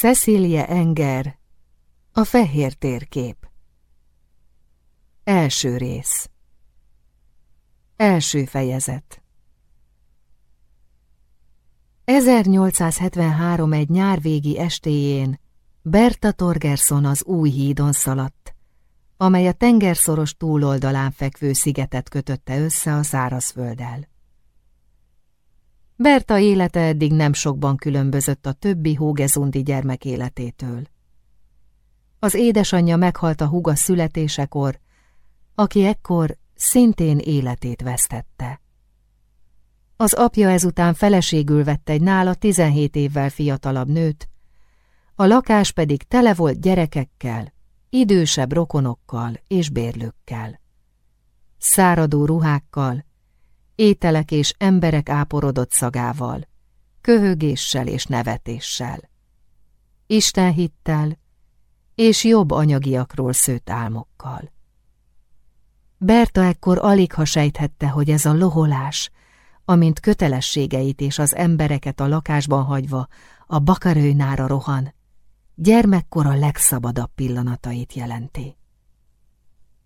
Cecilia Enger A fehér térkép. Első rész. Első fejezet. 1873 egy nyárvégi estéjén Berta Torgerson az új hídon szaladt, amely a tengerszoros túloldalán fekvő szigetet kötötte össze a szárazfölddel. Berta élete eddig nem sokban különbözött a többi hógezundi gyermek életétől. Az édesanyja meghalt a húga születésekor, aki ekkor szintén életét vesztette. Az apja ezután feleségül vett egy nála 17 évvel fiatalabb nőt, a lakás pedig tele volt gyerekekkel, idősebb rokonokkal és bérlőkkel. Száradó ruhákkal, ételek és emberek áporodott szagával, köhögéssel és nevetéssel, Istenhittel és jobb anyagiakról szőtt álmokkal. Berta ekkor alig ha sejthette, hogy ez a loholás, amint kötelességeit és az embereket a lakásban hagyva a bakarőnára rohan, gyermekkora legszabadabb pillanatait jelenti.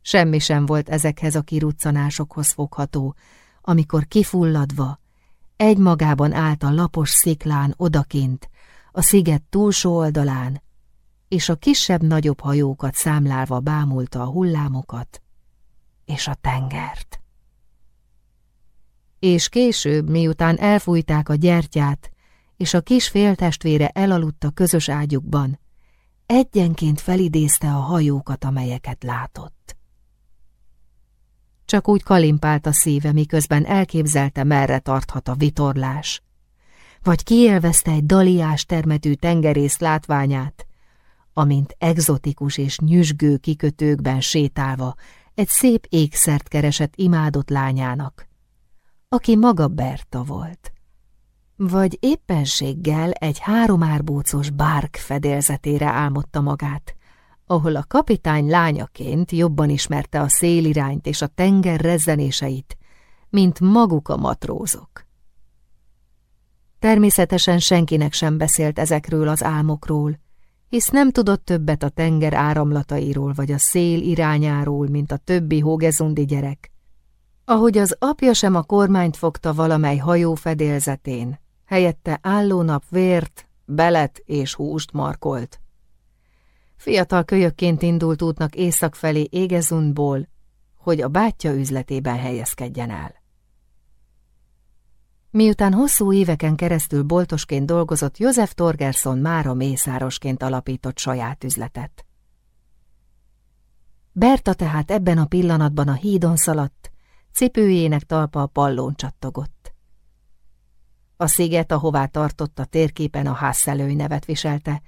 Semmi sem volt ezekhez a kiruccanásokhoz fogható, amikor kifulladva, egymagában állt a lapos sziklán odakint, a sziget túlsó oldalán, és a kisebb-nagyobb hajókat számlálva bámulta a hullámokat és a tengert. És később, miután elfújták a gyertyát, és a kis féltestvére elaludt a közös ágyukban, egyenként felidézte a hajókat, amelyeket látott. Csak úgy kalimpált a szíve, miközben elképzelte, merre tarthat a vitorlás. Vagy kiélvezte egy daliás termetű tengerész látványát, amint egzotikus és nyüzsgő kikötőkben sétálva egy szép ékszert keresett imádott lányának, aki maga Berta volt. Vagy éppenséggel egy háromárbócos bárk fedélzetére álmodta magát, ahol a kapitány lányaként jobban ismerte a szélirányt és a tenger rezzenéseit, mint maguk a matrózok. Természetesen senkinek sem beszélt ezekről az álmokról, hisz nem tudott többet a tenger áramlatairól vagy a szél irányáról, mint a többi hógezundi gyerek. Ahogy az apja sem a kormányt fogta valamely hajó fedélzetén, helyette állónap vért, belet és húst markolt. Fiatal kölyökként indult útnak észak felé Égezundból, hogy a bátyja üzletében helyezkedjen el. Miután hosszú éveken keresztül boltosként dolgozott, József Torgerson mára mészárosként alapított saját üzletet. Berta tehát ebben a pillanatban a hídon szaladt, cipőjének talpa a pallón csattogott. A sziget, ahová tartott a térképen a házszelői nevet viselte,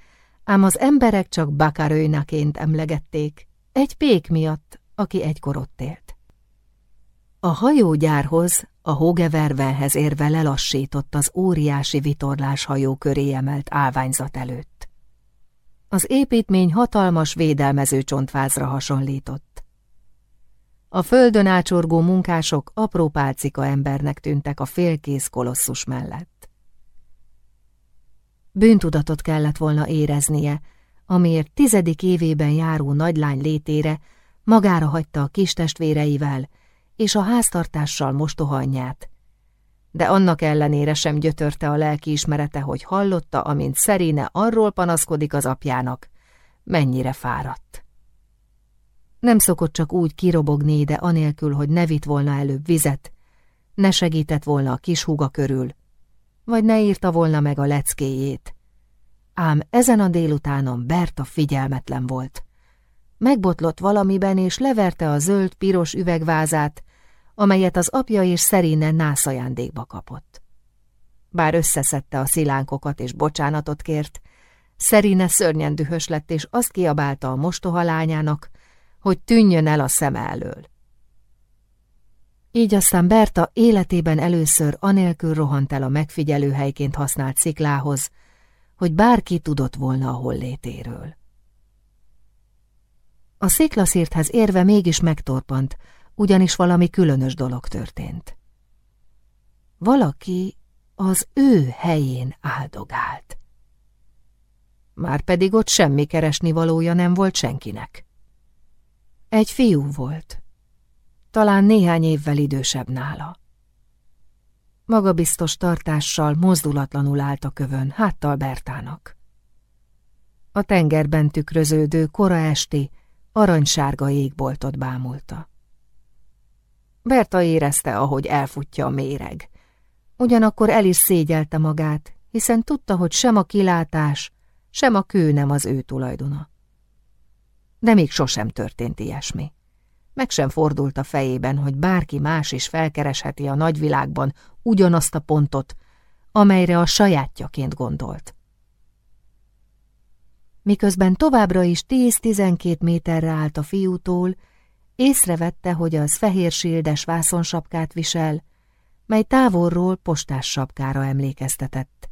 ám az emberek csak Bakarőnaként emlegették, egy pék miatt, aki egykor ott élt. A hajógyárhoz, a Hógevervelhez érve lelassított az óriási vitorlás hajó köré emelt állványzat előtt. Az építmény hatalmas védelmező csontvázra hasonlított. A földön ácsorgó munkások apró pálcika embernek tűntek a félkész kolosszus mellett. Bűntudatot kellett volna éreznie, amiért tizedik évében járó nagylány létére magára hagyta a kis testvéreivel és a háztartással mostohanyját. De annak ellenére sem gyötörte a lelkiismerete, hogy hallotta, amint Szerine arról panaszkodik az apjának, mennyire fáradt. Nem szokott csak úgy kirobogni de anélkül, hogy ne vitt volna előbb vizet, ne segített volna a kis húga körül, vagy ne írta volna meg a leckéjét. Ám ezen a délutánon Berta figyelmetlen volt. Megbotlott valamiben, és leverte a zöld-piros üvegvázát, amelyet az apja és szerinen nászajándékba kapott. Bár összeszedte a szilánkokat és bocsánatot kért, Szerine szörnyen dühös lett, és azt kiabálta a mostoha lányának, hogy tűnjön el a szem elől. Így aztán Berta életében először anélkül rohant el a megfigyelőhelyként használt sziklához, hogy bárki tudott volna a hollétéről. A sziklaszírthez érve mégis megtorpant, ugyanis valami különös dolog történt. Valaki az ő helyén áldogált. már pedig ott semmi keresni valója nem volt senkinek. Egy fiú volt, talán néhány évvel idősebb nála. Magabiztos tartással mozdulatlanul állt a kövön, háttal Bertának. A tengerben tükröződő kora esti, aranysárga égboltot bámulta. Berta érezte, ahogy elfutja a méreg. Ugyanakkor el is szégyelte magát, hiszen tudta, hogy sem a kilátás, sem a kő nem az ő tulajdona. De még sosem történt ilyesmi. Meg sem fordult a fejében, hogy bárki más is felkeresheti a nagyvilágban ugyanazt a pontot, amelyre a sajátjaként gondolt. Miközben továbbra is 10-12 méterre állt a fiútól, észrevette, hogy az fehér sildes vászonsapkát visel, mely távolról postás sapkára emlékeztetett,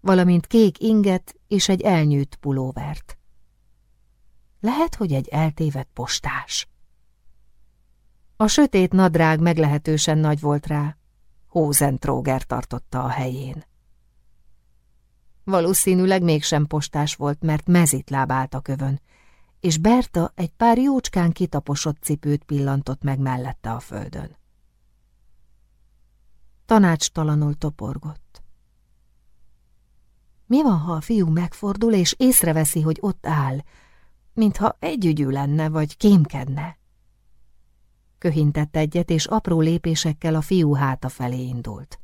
valamint kék inget és egy elnyűjt pulóvert. Lehet, hogy egy eltévedt postás. A sötét nadrág meglehetősen nagy volt rá, Hózentróger tartotta a helyén. Valószínűleg mégsem postás volt, mert mezitláb állt a kövön, és Berta egy pár jócskán kitaposott cipőt pillantott meg mellette a földön. Tanácstalanul toporgott. Mi van, ha a fiú megfordul, és észreveszi, hogy ott áll, mintha együgyű lenne, vagy kémkedne? Köhintett egyet, és apró lépésekkel a fiú háta felé indult.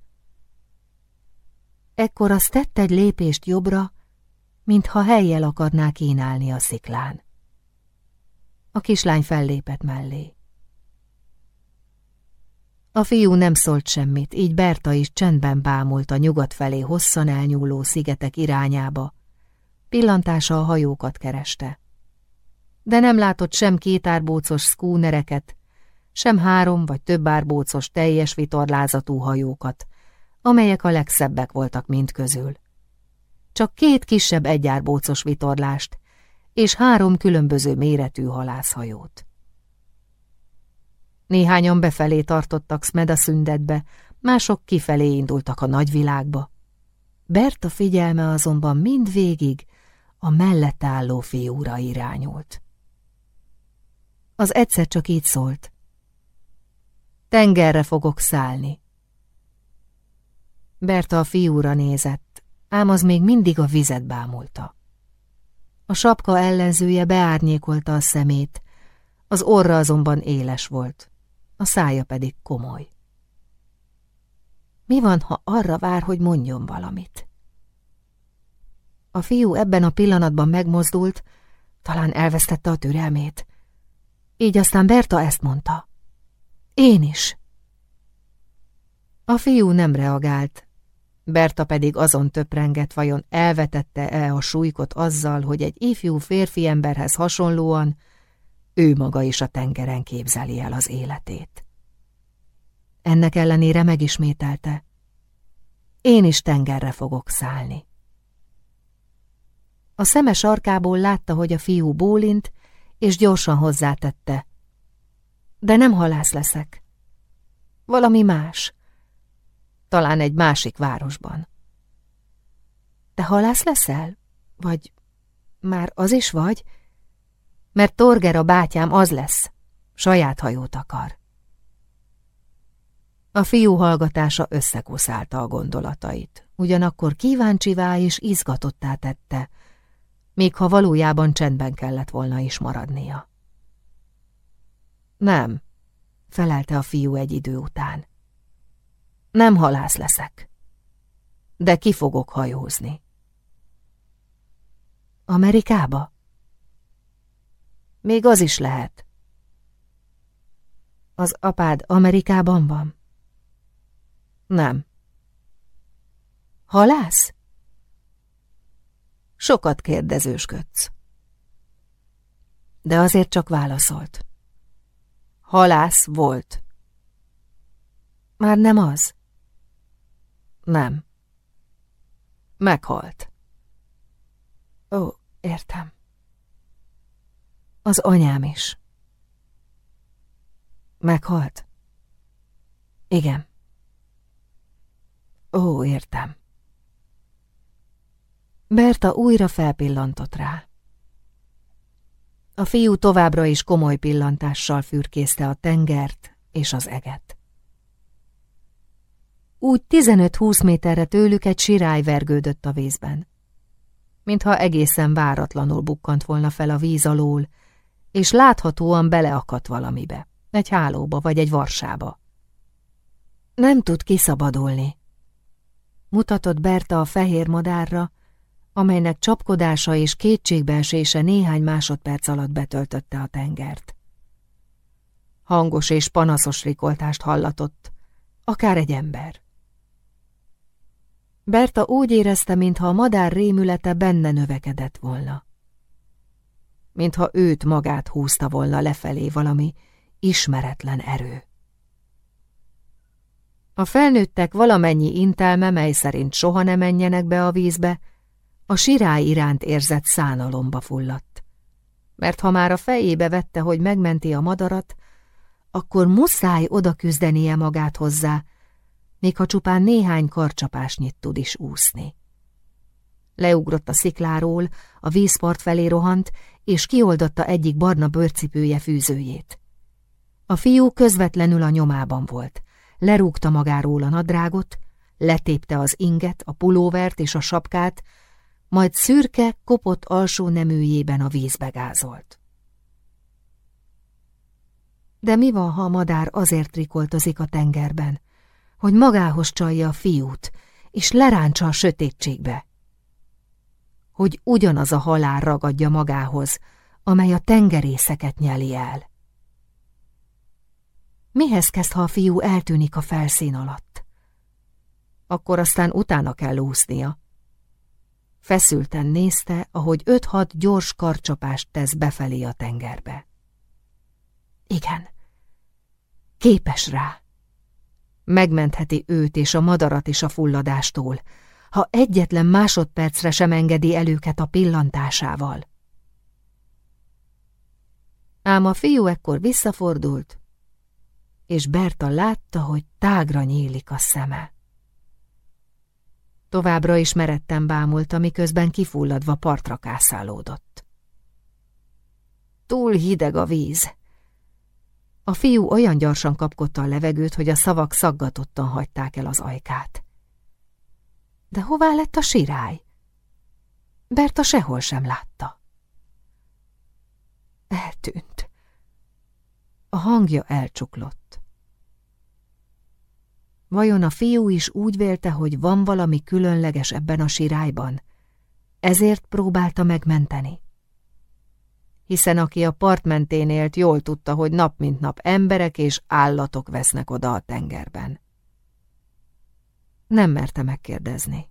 Ekkor az tett egy lépést jobbra, mintha helyjel akarná kínálni a sziklán. A kislány fellépett mellé. A fiú nem szólt semmit, így Berta is csendben bámult a nyugat felé hosszan elnyúló szigetek irányába. Pillantása a hajókat kereste. De nem látott sem kétárbócos szkúnereket, sem három vagy több árbócos teljes vitorlázatú hajókat, amelyek a legszebbek voltak mind közül. Csak két kisebb egyárbócos vitorlást és három különböző méretű halászhajót. Néhányan befelé tartottak Smeda szündetbe, mások kifelé indultak a nagyvilágba. Berta figyelme azonban mindvégig a mellett álló fiúra irányult. Az egyszer csak így szólt. Tengerre fogok szállni. Berta a fiúra nézett, ám az még mindig a vizet bámulta. A sapka ellenzője beárnyékolta a szemét, az orra azonban éles volt, a szája pedig komoly. Mi van, ha arra vár, hogy mondjon valamit? A fiú ebben a pillanatban megmozdult, talán elvesztette a türelmét. Így aztán Berta ezt mondta. Én is. A fiú nem reagált, Berta pedig azon töprengett, vajon elvetette-e a súlykot azzal, hogy egy ifjú férfi emberhez hasonlóan ő maga is a tengeren képzeli el az életét. Ennek ellenére megismételte. Én is tengerre fogok szállni. A szeme sarkából látta, hogy a fiú bólint, és gyorsan hozzátette. De nem halász leszek. Valami más talán egy másik városban. Te halász leszel? Vagy már az is vagy? Mert Torger a bátyám az lesz, saját hajót akar. A fiú hallgatása összekuszálta a gondolatait, ugyanakkor kíváncsivá és izgatottá tette, még ha valójában csendben kellett volna is maradnia. Nem, felelte a fiú egy idő után. Nem halász leszek. De ki fogok hajózni. Amerikába? Még az is lehet. Az apád Amerikában van? Nem. Halász? Sokat kérdezősködsz. De azért csak válaszolt. Halász volt. Már nem az. Nem. Meghalt. Ó, értem. Az anyám is. Meghalt? Igen. Ó, értem. Berta újra felpillantott rá. A fiú továbbra is komoly pillantással fürkészte a tengert és az eget. Úgy 15-20 méterre tőlük egy sirály vergődött a vízben. Mintha egészen váratlanul bukkant volna fel a víz alól, és láthatóan beleakadt valamibe, egy hálóba vagy egy varsába. Nem tud kiszabadulni. Mutatott Berta a fehér madárra, amelynek csapkodása és kétségbeesése néhány másodperc alatt betöltötte a tengert. Hangos és panaszos rikoltást hallatott, akár egy ember. Berta úgy érezte, mintha a madár rémülete benne növekedett volna. Mintha őt magát húzta volna lefelé valami ismeretlen erő. A felnőttek valamennyi intelme, mely szerint soha ne menjenek be a vízbe, a sirály iránt érzett szánalomba fulladt. Mert ha már a fejébe vette, hogy megmenti a madarat, akkor muszáj oda küzdenie magát hozzá, még ha csupán néhány karcsapásnyit tud is úszni. Leugrott a szikláról, a vízpart felé rohant, és kioldotta egyik barna bőrcipője fűzőjét. A fiú közvetlenül a nyomában volt. Lerúgta magáról a nadrágot, letépte az inget, a pulóvert és a sapkát, majd szürke, kopott alsó neműjében a vízbe gázolt. De mi van, ha a madár azért rikoltozik a tengerben, hogy magához csalja a fiút, és leráncsa a sötétségbe? Hogy ugyanaz a halál ragadja magához, amely a tengerészeket nyeli el. Mihez kezd, ha a fiú eltűnik a felszín alatt? Akkor aztán utána kell úsznia, Feszülten nézte, ahogy öt-hat gyors karcsapást tesz befelé a tengerbe. Igen, képes rá. Megmentheti őt és a madarat is a fulladástól, ha egyetlen másodpercre sem engedi el őket a pillantásával. Ám a fiú ekkor visszafordult, és Berta látta, hogy tágra nyílik a szeme. Továbbra is meretten bámulta, miközben kifulladva partra kászálódott. Túl hideg a víz. A fiú olyan gyorsan kapkodta a levegőt, hogy a szavak szaggatottan hagyták el az ajkát. De hová lett a sirály? Berta sehol sem látta. Eltűnt. A hangja elcsuklott. Vajon a fiú is úgy vélte, hogy van valami különleges ebben a sirályban? Ezért próbálta megmenteni? Hiszen aki a part mentén élt, jól tudta, hogy nap mint nap emberek és állatok vesznek oda a tengerben. Nem merte megkérdezni.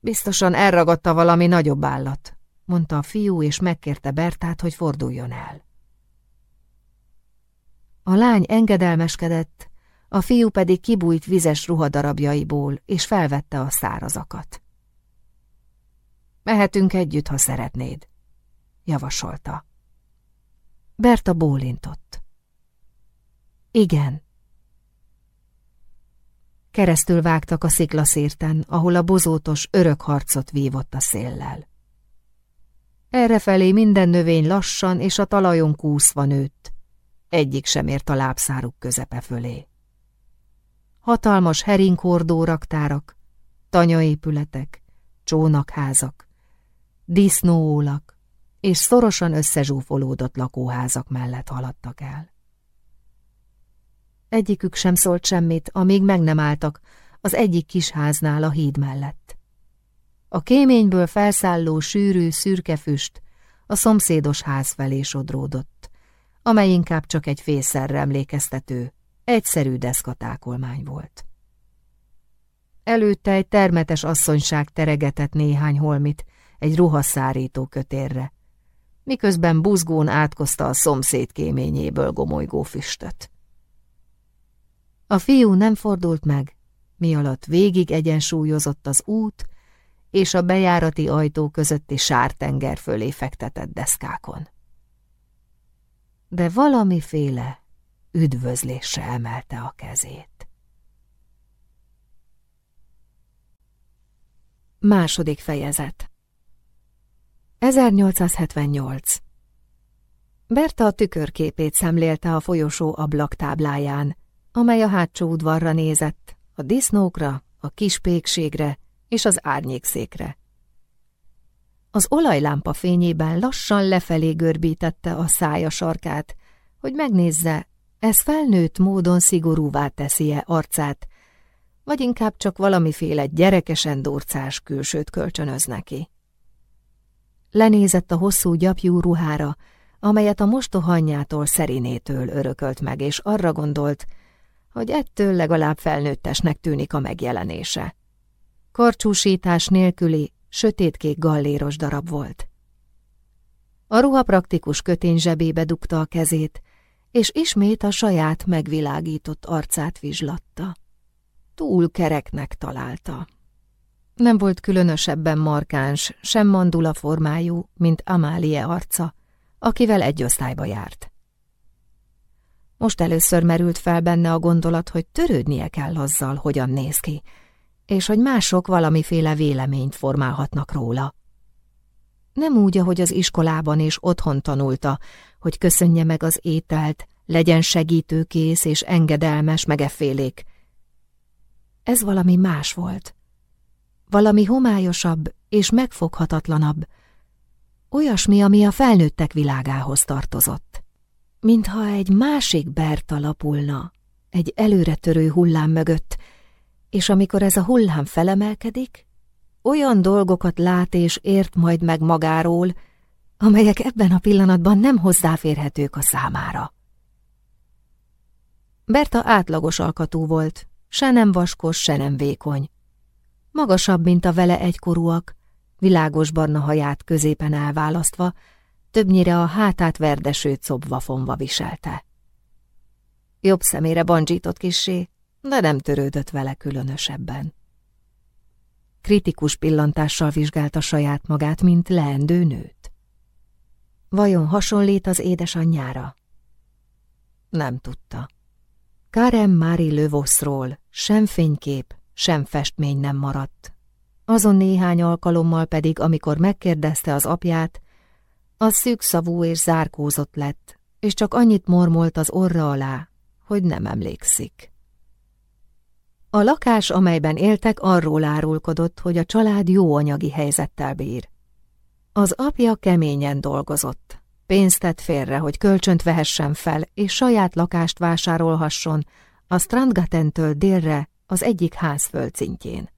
Biztosan elragadta valami nagyobb állat, mondta a fiú, és megkérte Bertát, hogy forduljon el. A lány engedelmeskedett, a fiú pedig kibújt vizes ruhadarabjaiból, és felvette a szárazakat. Mehetünk együtt, ha szeretnéd, javasolta. Berta bólintott. Igen. Keresztül vágtak a sziklaszírten, ahol a bozótos örök harcot vívott a széllel. Errefelé minden növény lassan és a talajon kúszva nőtt, egyik sem ért a lábszáruk közepe fölé hatalmas heringhordó raktárak, tanyaépületek, csónakházak, disznóólak és szorosan összezsúfolódott lakóházak mellett haladtak el. Egyikük sem szólt semmit, amíg meg nem álltak az egyik kis háznál a híd mellett. A kéményből felszálló sűrű, szürke füst a szomszédos ház felé sodródott, amely inkább csak egy fészerre emlékeztető, egyszerű deszkatákolmány volt. Előtte egy termetes asszonyság teregetett néhány holmit egy ruhaszárító kötérre, miközben buzgón átkozta a szomszéd kéményéből gomolygó füstöt. A fiú nem fordult meg, mi alatt végig egyensúlyozott az út és a bejárati ajtó közötti sártenger fölé fektetett deszkákon. De valamiféle üdvözlésre emelte a kezét. Második fejezet 1878 Berta a tükörképét szemlélte a folyosó ablaktábláján, amely a hátsó udvarra nézett, a disznókra, a kispékségre és az árnyékszékre. Az olajlámpa fényében lassan lefelé görbítette a szája sarkát, hogy megnézze, ez felnőtt módon szigorúvá teszi-e arcát, vagy inkább csak valamiféle gyerekesen durcás külsőt kölcsönöz neki. Lenézett a hosszú gyapjú ruhára, amelyet a mostohanyjától szerinétől örökölt meg, és arra gondolt, hogy ettől legalább felnőttesnek tűnik a megjelenése. Karcsúsítás nélküli, sötétkék galléros darab volt. A ruha praktikus kötény zsebébe dugta a kezét, és ismét a saját megvilágított arcát vizslatta. Túl kereknek találta. Nem volt különösebben markáns, sem mandula formájú, mint Amálie arca, akivel egy osztályba járt. Most először merült fel benne a gondolat, hogy törődnie kell azzal, hogyan néz ki, és hogy mások valamiféle véleményt formálhatnak róla. Nem úgy, ahogy az iskolában és otthon tanulta, hogy köszönje meg az ételt, legyen segítőkész és engedelmes megefélék. Ez valami más volt. Valami homályosabb és megfoghatatlanabb, olyasmi, ami a felnőttek világához tartozott. Mintha egy másik Berta lapulna, egy előretörő hullám mögött, és amikor ez a hullám felemelkedik, olyan dolgokat lát és ért majd meg magáról, amelyek ebben a pillanatban nem hozzáférhetők a számára. Berta átlagos alkatú volt, se nem vaskos, se nem vékony. Magasabb, mint a vele egykorúak, világos barna haját középen elválasztva, többnyire a hátát verdesőt szobva fonva viselte. Jobb szemére bandzsított kissé, de nem törődött vele különösebben. Kritikus pillantással vizsgálta saját magát, mint leendő nőt. Vajon hasonlít az édesanyjára? Nem tudta. Kárem Mári Lövoszról sem fénykép, sem festmény nem maradt. Azon néhány alkalommal pedig, amikor megkérdezte az apját, az szűkszavú és zárkózott lett, és csak annyit mormolt az orra alá, hogy nem emlékszik. A lakás, amelyben éltek, arról árulkodott, hogy a család jó anyagi helyzettel bír. Az apja keményen dolgozott, pénzt tett félre, hogy kölcsönt vehessen fel, és saját lakást vásárolhasson a Strandgatentől délre az egyik ház földszintjén.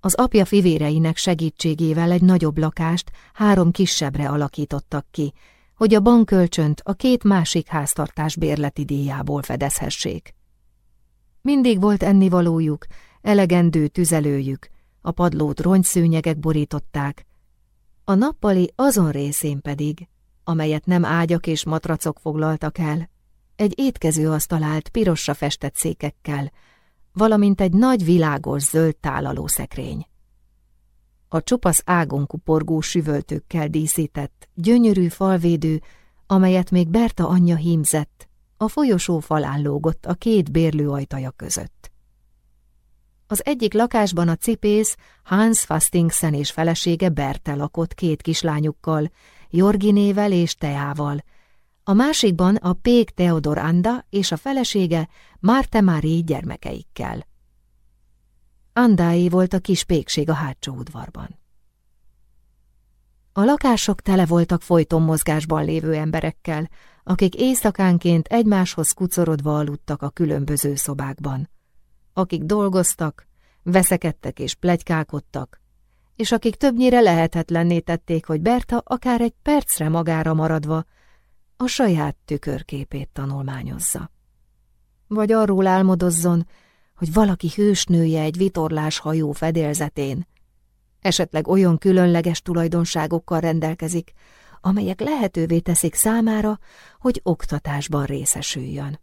Az apja fivéreinek segítségével egy nagyobb lakást három kisebbre alakítottak ki, hogy a bankkölcsönt a két másik háztartás bérleti díjából fedezhessék. Mindig volt ennivalójuk, elegendő tüzelőjük, a padlót rongyszőnyegek borították, a nappali azon részén pedig, amelyet nem ágyak és matracok foglaltak el, egy étkező asztalált pirosra festett székekkel, valamint egy nagy világos zöld tálaló szekrény. A csupasz ágon kuporgó süvöltőkkel díszített, gyönyörű falvédő, amelyet még Berta anyja hímzett, a folyosó falán lógott a két bérlő ajtaja között. Az egyik lakásban a cipész Hans Fastingsen és felesége Berta lakott két kislányukkal, Jorginével és Teával, a másikban a Pék Theodor Anda és a felesége Marte Mári gyermekeikkel. Andáé volt a kis pékség a hátsó udvarban. A lakások tele voltak folyton mozgásban lévő emberekkel, akik éjszakánként egymáshoz kucorodva aludtak a különböző szobákban, akik dolgoztak, veszekedtek és plegykálkodtak, és akik többnyire lehetetlenné tették, hogy Berta akár egy percre magára maradva a saját tükörképét tanulmányozza. Vagy arról álmodozzon, hogy valaki hősnője egy vitorlás hajó fedélzetén, esetleg olyan különleges tulajdonságokkal rendelkezik, amelyek lehetővé teszik számára, hogy oktatásban részesüljön.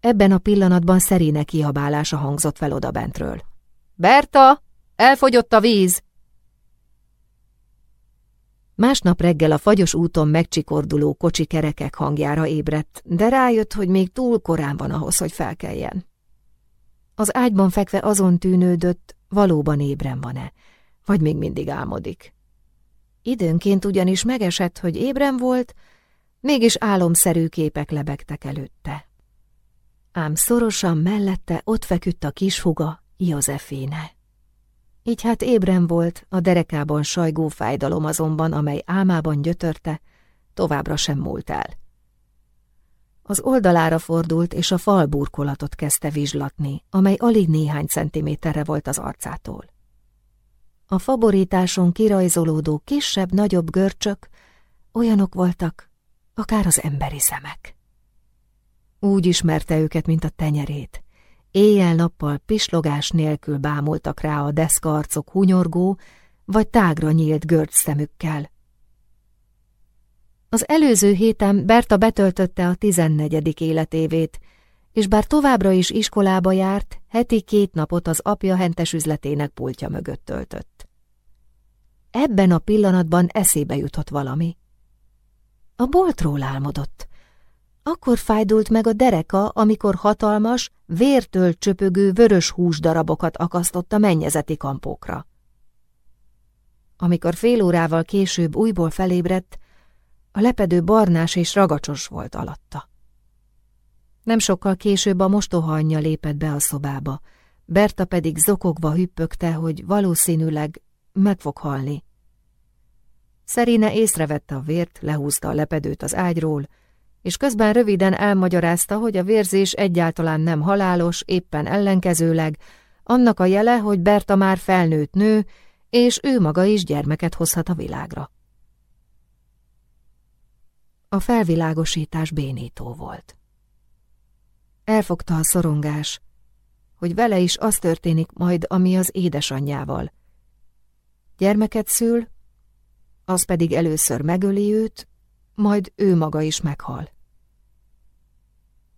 Ebben a pillanatban szeréne kiabálása hangzott fel odabentről. – Berta! Elfogyott a víz! Másnap reggel a fagyos úton megcsikorduló kocsi kerekek hangjára ébredt, de rájött, hogy még túl korán van ahhoz, hogy felkeljen. Az ágyban fekve azon tűnődött, valóban ébren van-e, vagy még mindig álmodik. Időnként ugyanis megesett, hogy ébren volt, mégis álomszerű képek lebegtek előtte. Ám szorosan mellette ott feküdt a kisfuga, Józefine. Így hát ébren volt, a derekában sajgó fájdalom azonban, amely álmában gyötörte, továbbra sem múlt el. Az oldalára fordult, és a fal burkolatot kezdte vizslatni, amely alig néhány centiméterre volt az arcától. A faborításon kirajzolódó kisebb-nagyobb görcsök olyanok voltak, akár az emberi szemek. Úgy ismerte őket, mint a tenyerét. Éjjel-nappal pislogás nélkül bámultak rá a deszkarcok hunyorgó, vagy tágra nyílt görcs szemükkel. Az előző héten Berta betöltötte a tizennegyedik életévét, és bár továbbra is iskolába járt, heti két napot az apja hentes üzletének pultja mögött töltött. Ebben a pillanatban eszébe jutott valami. A boltról álmodott. Akkor fájdult meg a dereka, amikor hatalmas, vértől csöpögő vörös húsdarabokat akasztott a mennyezeti kampókra. Amikor fél órával később újból felébredt, a lepedő barnás és ragacsos volt alatta. Nem sokkal később a mostoha anyja lépett be a szobába, Berta pedig zokogva hüppögte, hogy valószínűleg meg fog halni. Szerine észrevette a vért, lehúzta a lepedőt az ágyról, és közben röviden elmagyarázta, hogy a vérzés egyáltalán nem halálos, éppen ellenkezőleg, annak a jele, hogy Berta már felnőtt nő, és ő maga is gyermeket hozhat a világra. A felvilágosítás bénító volt. Elfogta a szorongás, hogy vele is az történik majd, ami az édesanyjával. Gyermeket szül, az pedig először megöli őt, majd ő maga is meghal.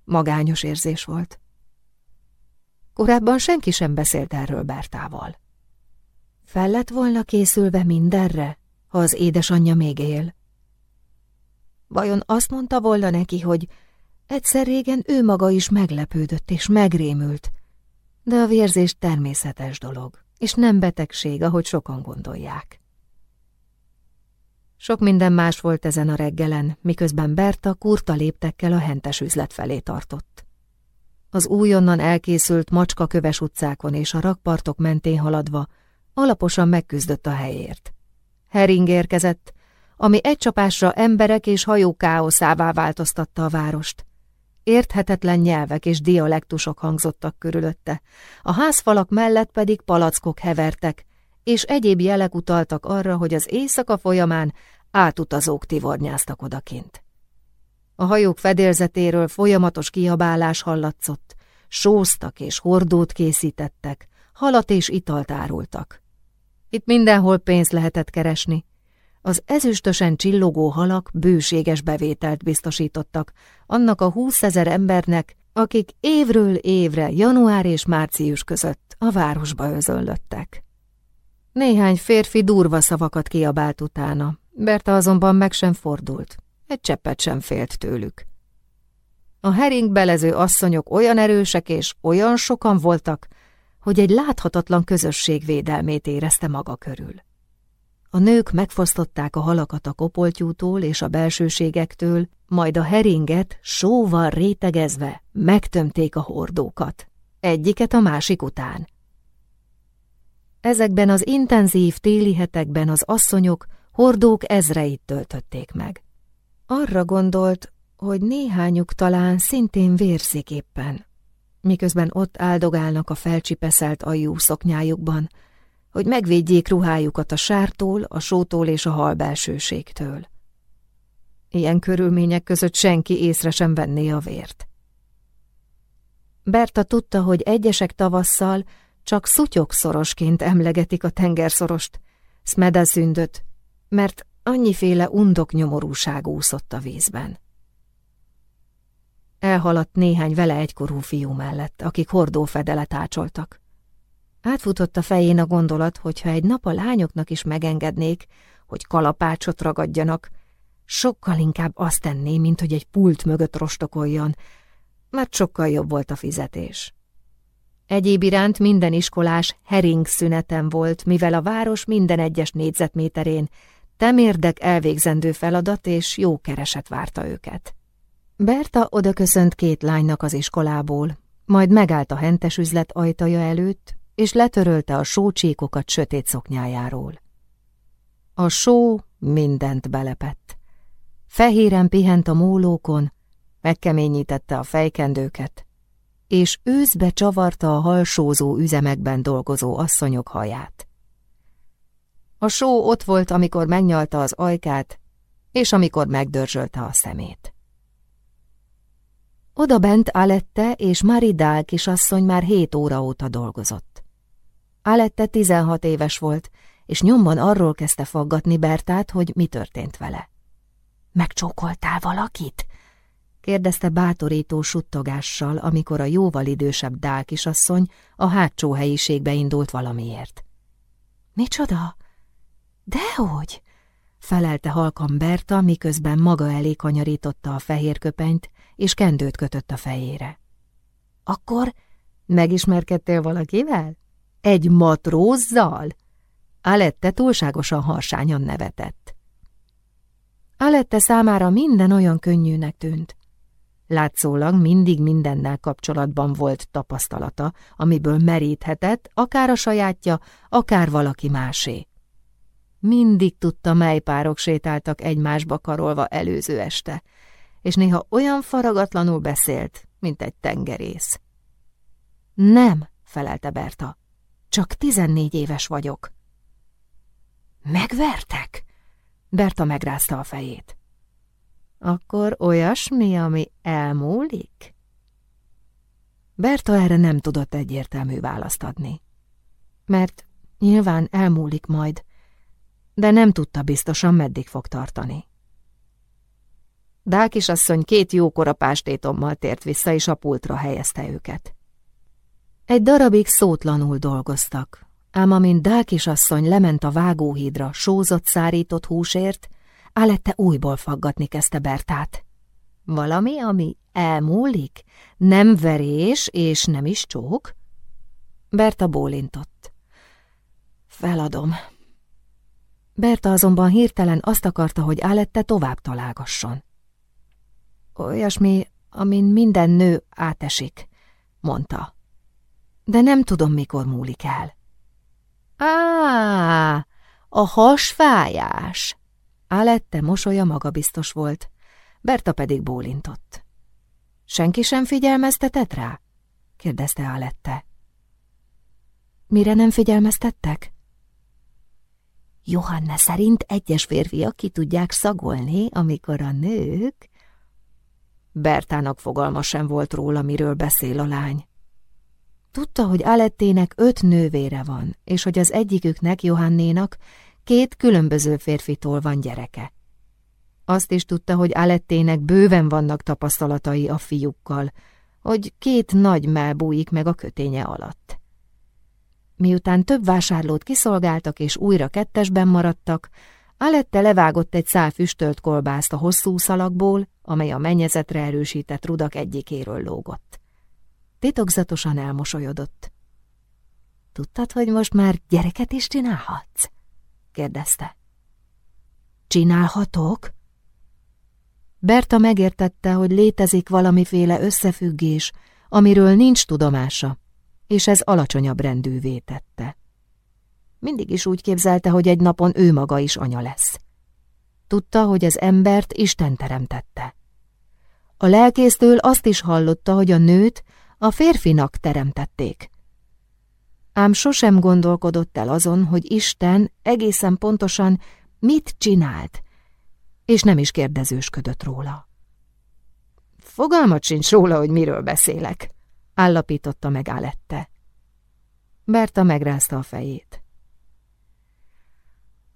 Magányos érzés volt. Korábban senki sem beszélt erről Bertával. Fel lett volna készülve mindenre, ha az édesanyja még él. Vajon azt mondta volna neki, hogy egyszer régen ő maga is meglepődött és megrémült, de a vérzés természetes dolog, és nem betegség, ahogy sokan gondolják. Sok minden más volt ezen a reggelen, miközben Berta kurta léptekkel a hentes üzlet felé tartott. Az újonnan elkészült macskaköves utcákon és a rakpartok mentén haladva alaposan megküzdött a helyért. Hering érkezett, ami egy csapásra emberek és hajók káoszává változtatta a várost. Érthetetlen nyelvek és dialektusok hangzottak körülötte, a házfalak mellett pedig palackok hevertek, és egyéb jelek utaltak arra, hogy az éjszaka folyamán átutazók tivornyáztak odakint. A hajók fedélzetéről folyamatos kiabálás hallatszott, sóztak és hordót készítettek, halat és italt árultak. Itt mindenhol pénzt lehetett keresni, az ezüstösen csillogó halak bőséges bevételt biztosítottak annak a húszezer embernek, akik évről évre, január és március között a városba özönlöttek. Néhány férfi durva szavakat kiabált utána, Berta azonban meg sem fordult, egy cseppet sem félt tőlük. A hering belező asszonyok olyan erősek és olyan sokan voltak, hogy egy láthatatlan közösség védelmét érezte maga körül. A nők megfosztották a halakat a kopoltyútól és a belsőségektől, majd a heringet sóval rétegezve megtömték a hordókat, egyiket a másik után. Ezekben az intenzív téli hetekben az asszonyok hordók ezreit töltötték meg. Arra gondolt, hogy néhányuk talán szintén vérzik éppen, miközben ott áldogálnak a felcsipeszelt ajú szoknyájukban, hogy megvédjék ruhájukat a sártól, a sótól és a halbelsőségtől. Ilyen körülmények között senki észre sem venné a vért. Berta tudta, hogy egyesek tavasszal csak szorosként emlegetik a tengerszorost, Smedazündöt, mert annyiféle undok nyomorúság úszott a vízben. Elhaladt néhány vele egykorú fiú mellett, akik hordófedelet ácsoltak. Átfutott a fején a gondolat, hogyha egy nap a lányoknak is megengednék, hogy kalapácsot ragadjanak, sokkal inkább azt tenné, mint hogy egy pult mögött rostokoljon, mert sokkal jobb volt a fizetés. Egyéb iránt minden iskolás hering szünetem volt, mivel a város minden egyes négyzetméterén temérdek elvégzendő feladat és jó kereset várta őket. Berta odaköszönt két lánynak az iskolából, majd megállt a hentes üzlet ajtaja előtt, és letörölte a sócsíkokat sötét szoknyájáról. A só mindent belepett. Fehéren pihent a mólókon, megkeményítette a fejkendőket, és őszbe csavarta a halsózó üzemekben dolgozó asszonyok haját. A só ott volt, amikor megnyalta az ajkát, és amikor megdörzsölte a szemét. Oda bent Alette és Maridál kisasszony már hét óra óta dolgozott. Alette tizenhat éves volt, és nyomban arról kezdte faggatni Bertát, hogy mi történt vele. Megcsókoltál valakit? kérdezte bátorító suttogással, amikor a jóval idősebb Dál kisasszony a hátsó helyiségbe indult valamiért. Micsoda? Dehogy? felelte halkan Berta, miközben maga elé kanyarította a fehér köpenyt, és kendőt kötött a fejére. Akkor megismerkedtél valakivel? Egy matrózzal? Alette túlságosan harsányan nevetett. Alette számára minden olyan könnyűnek tűnt. Látszólag mindig mindennel kapcsolatban volt tapasztalata, amiből meríthetett, akár a sajátja, akár valaki másé. Mindig tudta, mely párok sétáltak egymásba karolva előző este, és néha olyan faragatlanul beszélt, mint egy tengerész. Nem, felelte Berta, csak tizennégy éves vagyok. Megvertek? Berta megrázta a fejét. Akkor olyasmi, ami elmúlik? Berta erre nem tudott egyértelmű választ adni. Mert nyilván elmúlik majd, de nem tudta biztosan, meddig fog tartani. Dál kisasszony két jókora pástétommal tért vissza, és a pultra helyezte őket. Egy darabig szótlanul dolgoztak, ám amint Dál kisasszony lement a vágóhídra sózott szárított húsért, Alette újból faggatni kezdte Bertát. Valami, ami elmúlik? Nem verés és nem is csók? Berta bólintott. Feladom. Berta azonban hirtelen azt akarta, hogy Alette tovább találgasson. Olyasmi, amin minden nő átesik, mondta. De nem tudom, mikor múlik el. Á, a hasfájás! Alette mosolya magabiztos volt, Berta pedig bólintott. Senki sem figyelmeztetett rá? kérdezte Alette. Mire nem figyelmeztettek? Johanna szerint egyes férfiak ki tudják szagolni, amikor a nők... Bertának fogalma sem volt róla, miről beszél a lány. Tudta, hogy Alettének öt nővére van, és hogy az egyiküknek, Johannénak, két különböző férfitól van gyereke. Azt is tudta, hogy Alettének bőven vannak tapasztalatai a fiúkkal, hogy két nagy mell bújik meg a köténye alatt. Miután több vásárlót kiszolgáltak és újra kettesben maradtak, Alette levágott egy szál füstölt kolbászt a hosszú szalagból, amely a mennyezetre erősített rudak egyikéről lógott. Titokzatosan elmosolyodott. Tudtad, hogy most már gyereket is csinálhatsz? kérdezte. Csinálhatok? Berta megértette, hogy létezik valamiféle összefüggés, amiről nincs tudomása, és ez alacsonyabb rendűvé tette. Mindig is úgy képzelte, hogy egy napon ő maga is anya lesz. Tudta, hogy az embert Isten teremtette. A lelkésztől azt is hallotta, hogy a nőt a férfinak teremtették. Ám sosem gondolkodott el azon, hogy Isten egészen pontosan mit csinált, és nem is kérdezősködött róla. Fogalmat sincs róla, hogy miről beszélek, állapította meg Alette. Berta megrázta a fejét.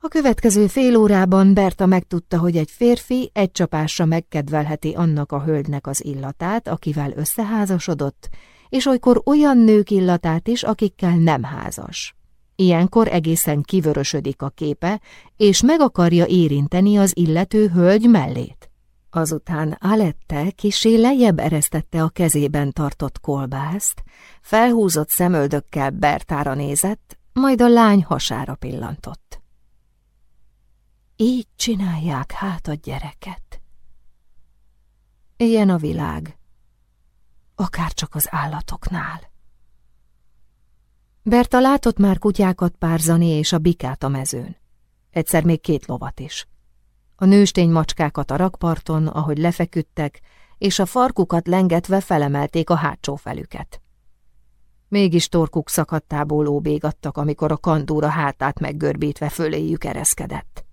A következő fél órában Berta megtudta, hogy egy férfi egy csapásra megkedvelheti annak a hölgynek az illatát, akivel összeházasodott, és olykor olyan nők illatát is, akikkel nem házas. Ilyenkor egészen kivörösödik a képe, és meg akarja érinteni az illető hölgy mellét. Azután Alette kisé lejjebb eresztette a kezében tartott kolbászt, felhúzott szemöldökkel Bertára nézett, majd a lány hasára pillantott. Így csinálják hát a gyereket. Ilyen a világ, akárcsak az állatoknál. Berta látott már kutyákat párzani és a bikát a mezőn. Egyszer még két lovat is. A nőstény macskákat a rakparton, ahogy lefeküdtek, és a farkukat lengetve felemelték a hátsó felüket. Mégis torkuk szakadtából óbégattak, amikor a kandúra hátát meggörbítve föléjük ereszkedett.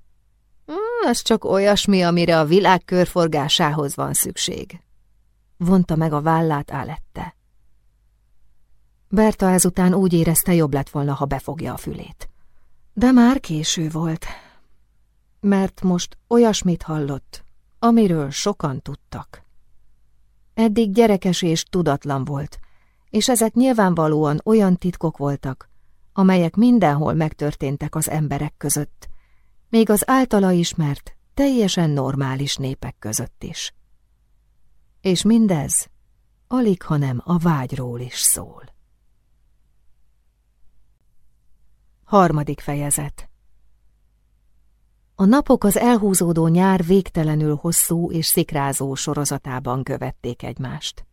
Ez csak olyasmi, amire a világ körforgásához van szükség. Vonta meg a vállát Álette. Berta ezután úgy érezte, jobb lett volna, ha befogja a fülét. De már késő volt, mert most olyasmit hallott, amiről sokan tudtak. Eddig gyerekes és tudatlan volt, és ezek nyilvánvalóan olyan titkok voltak, amelyek mindenhol megtörténtek az emberek között, még az általa ismert, teljesen normális népek között is. És mindez alig, hanem a vágyról is szól. Harmadik fejezet A napok az elhúzódó nyár végtelenül hosszú és szikrázó sorozatában követték egymást.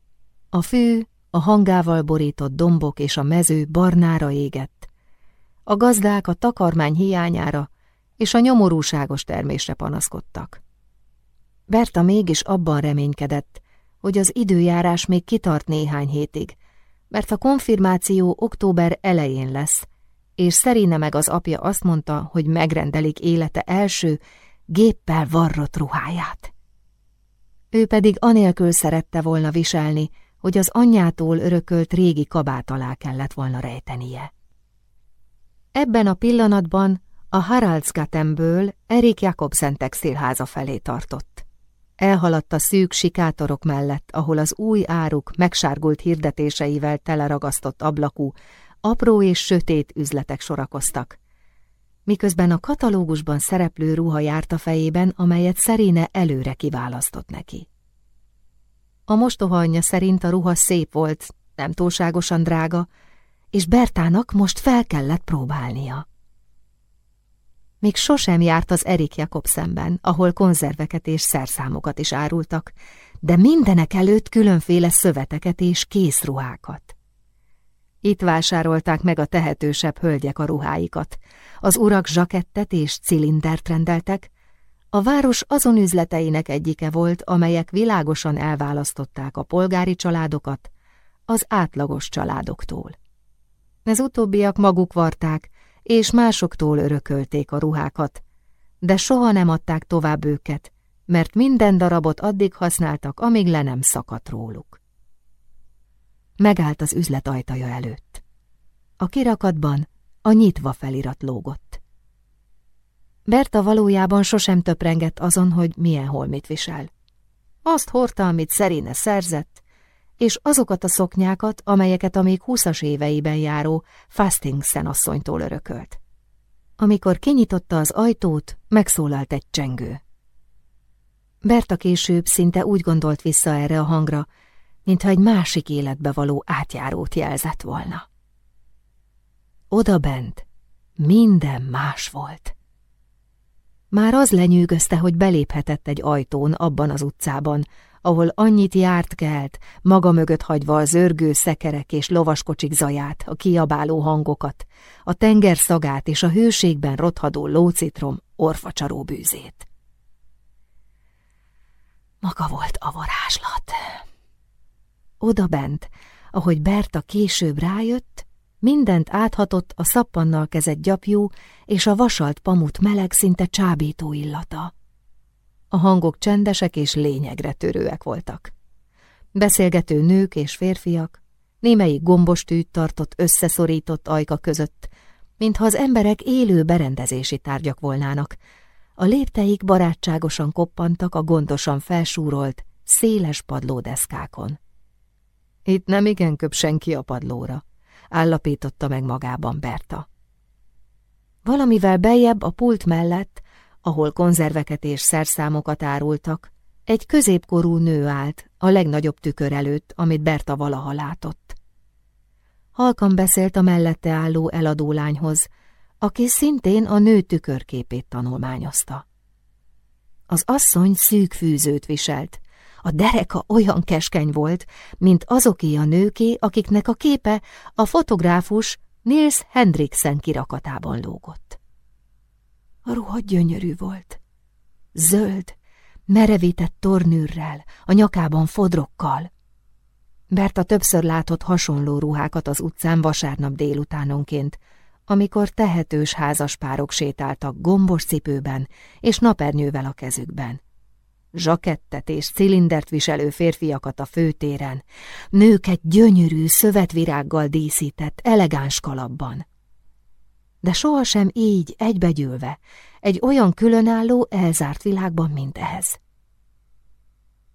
A fű, a hangával borított dombok és a mező barnára égett. A gazdák a takarmány hiányára és a nyomorúságos termésre panaszkodtak. Berta mégis abban reménykedett, hogy az időjárás még kitart néhány hétig, mert a konfirmáció október elején lesz, és Szerine meg az apja azt mondta, hogy megrendelik élete első, géppel varrott ruháját. Ő pedig anélkül szerette volna viselni, hogy az anyjától örökölt régi kabát alá kellett volna rejtenie. Ebben a pillanatban a Haraldsgatemből Erik Jakobsen textilháza felé tartott. Elhaladt a szűk sikátorok mellett, ahol az új áruk megsárgult hirdetéseivel teleragasztott ablakú, apró és sötét üzletek sorakoztak. Miközben a katalógusban szereplő ruha járt a fejében, amelyet Szerine előre kiválasztott neki. A mostoha anyja szerint a ruha szép volt, nem túlságosan drága, és Bertának most fel kellett próbálnia. Még sosem járt az Erik Jakobsenben, ahol konzerveket és szerszámokat is árultak, de mindenek előtt különféle szöveteket és készruhákat. Itt vásárolták meg a tehetősebb hölgyek a ruháikat, az urak zsakettet és cilindert rendeltek, a város azon üzleteinek egyike volt, amelyek világosan elválasztották a polgári családokat az átlagos családoktól. Ez utóbbiak maguk varták, és másoktól örökölték a ruhákat, de soha nem adták tovább őket, mert minden darabot addig használtak, amíg le nem szakadt róluk. Megállt az üzlet ajtaja előtt. A kirakatban a nyitva felirat lógott. Berta valójában sosem töprengett azon, hogy milyen holmit visel. Azt hordta, amit Szerine szerzett, és azokat a szoknyákat, amelyeket a még húszas éveiben járó Fastingsen asszonytól örökölt. Amikor kinyitotta az ajtót, megszólalt egy csengő. Berta később szinte úgy gondolt vissza erre a hangra, mintha egy másik életbe való átjárót jelzett volna. Oda bent minden más volt. Már az lenyűgözte, hogy beléphetett egy ajtón abban az utcában, ahol annyit járt kelt, maga mögött hagyva az örgő szekerek és lovaskocsik zaját, a kiabáló hangokat, a tenger szagát és a hőségben rothadó lócitrom orfacsaró bűzét. Maga volt a varázslat. Oda bent, ahogy Berta később rájött, mindent áthatott a szappannal kezett gyapjú és a vasalt pamut meleg, szinte csábító illata. A hangok csendesek és lényegre törőek voltak. Beszélgető nők és férfiak, némelyik gombostűt tartott összeszorított ajka között, mintha az emberek élő berendezési tárgyak volnának. A lépteik barátságosan koppantak a gondosan felsúrolt, széles padlódeszkákon. Itt nem igen köp senki a padlóra, állapította meg magában Berta. Valamivel bejebb a pult mellett ahol konzerveket és szerszámokat árultak, Egy középkorú nő állt a legnagyobb tükör előtt, amit Berta valaha látott. Halkan beszélt a mellette álló eladó lányhoz, aki szintén a nő tükörképét tanulmányozta. Az asszony szűk fűzőt viselt, a dereka olyan keskeny volt, mint azoké a nőké, akiknek a képe a fotográfus Nils Hendriksen kirakatában lógott. A ruha gyönyörű volt. Zöld, merevített tornűrrel, a nyakában fodrokkal. Berta többször látott hasonló ruhákat az utcán vasárnap délutánonként, amikor tehetős házaspárok sétáltak gombos cipőben és napernyővel a kezükben. Zsakettet és cilindert viselő férfiakat a főtéren, nőket gyönyörű szövetvirággal díszített, elegáns kalapban. De sohasem így, egybegyülve, egy olyan különálló, elzárt világban, mint ez.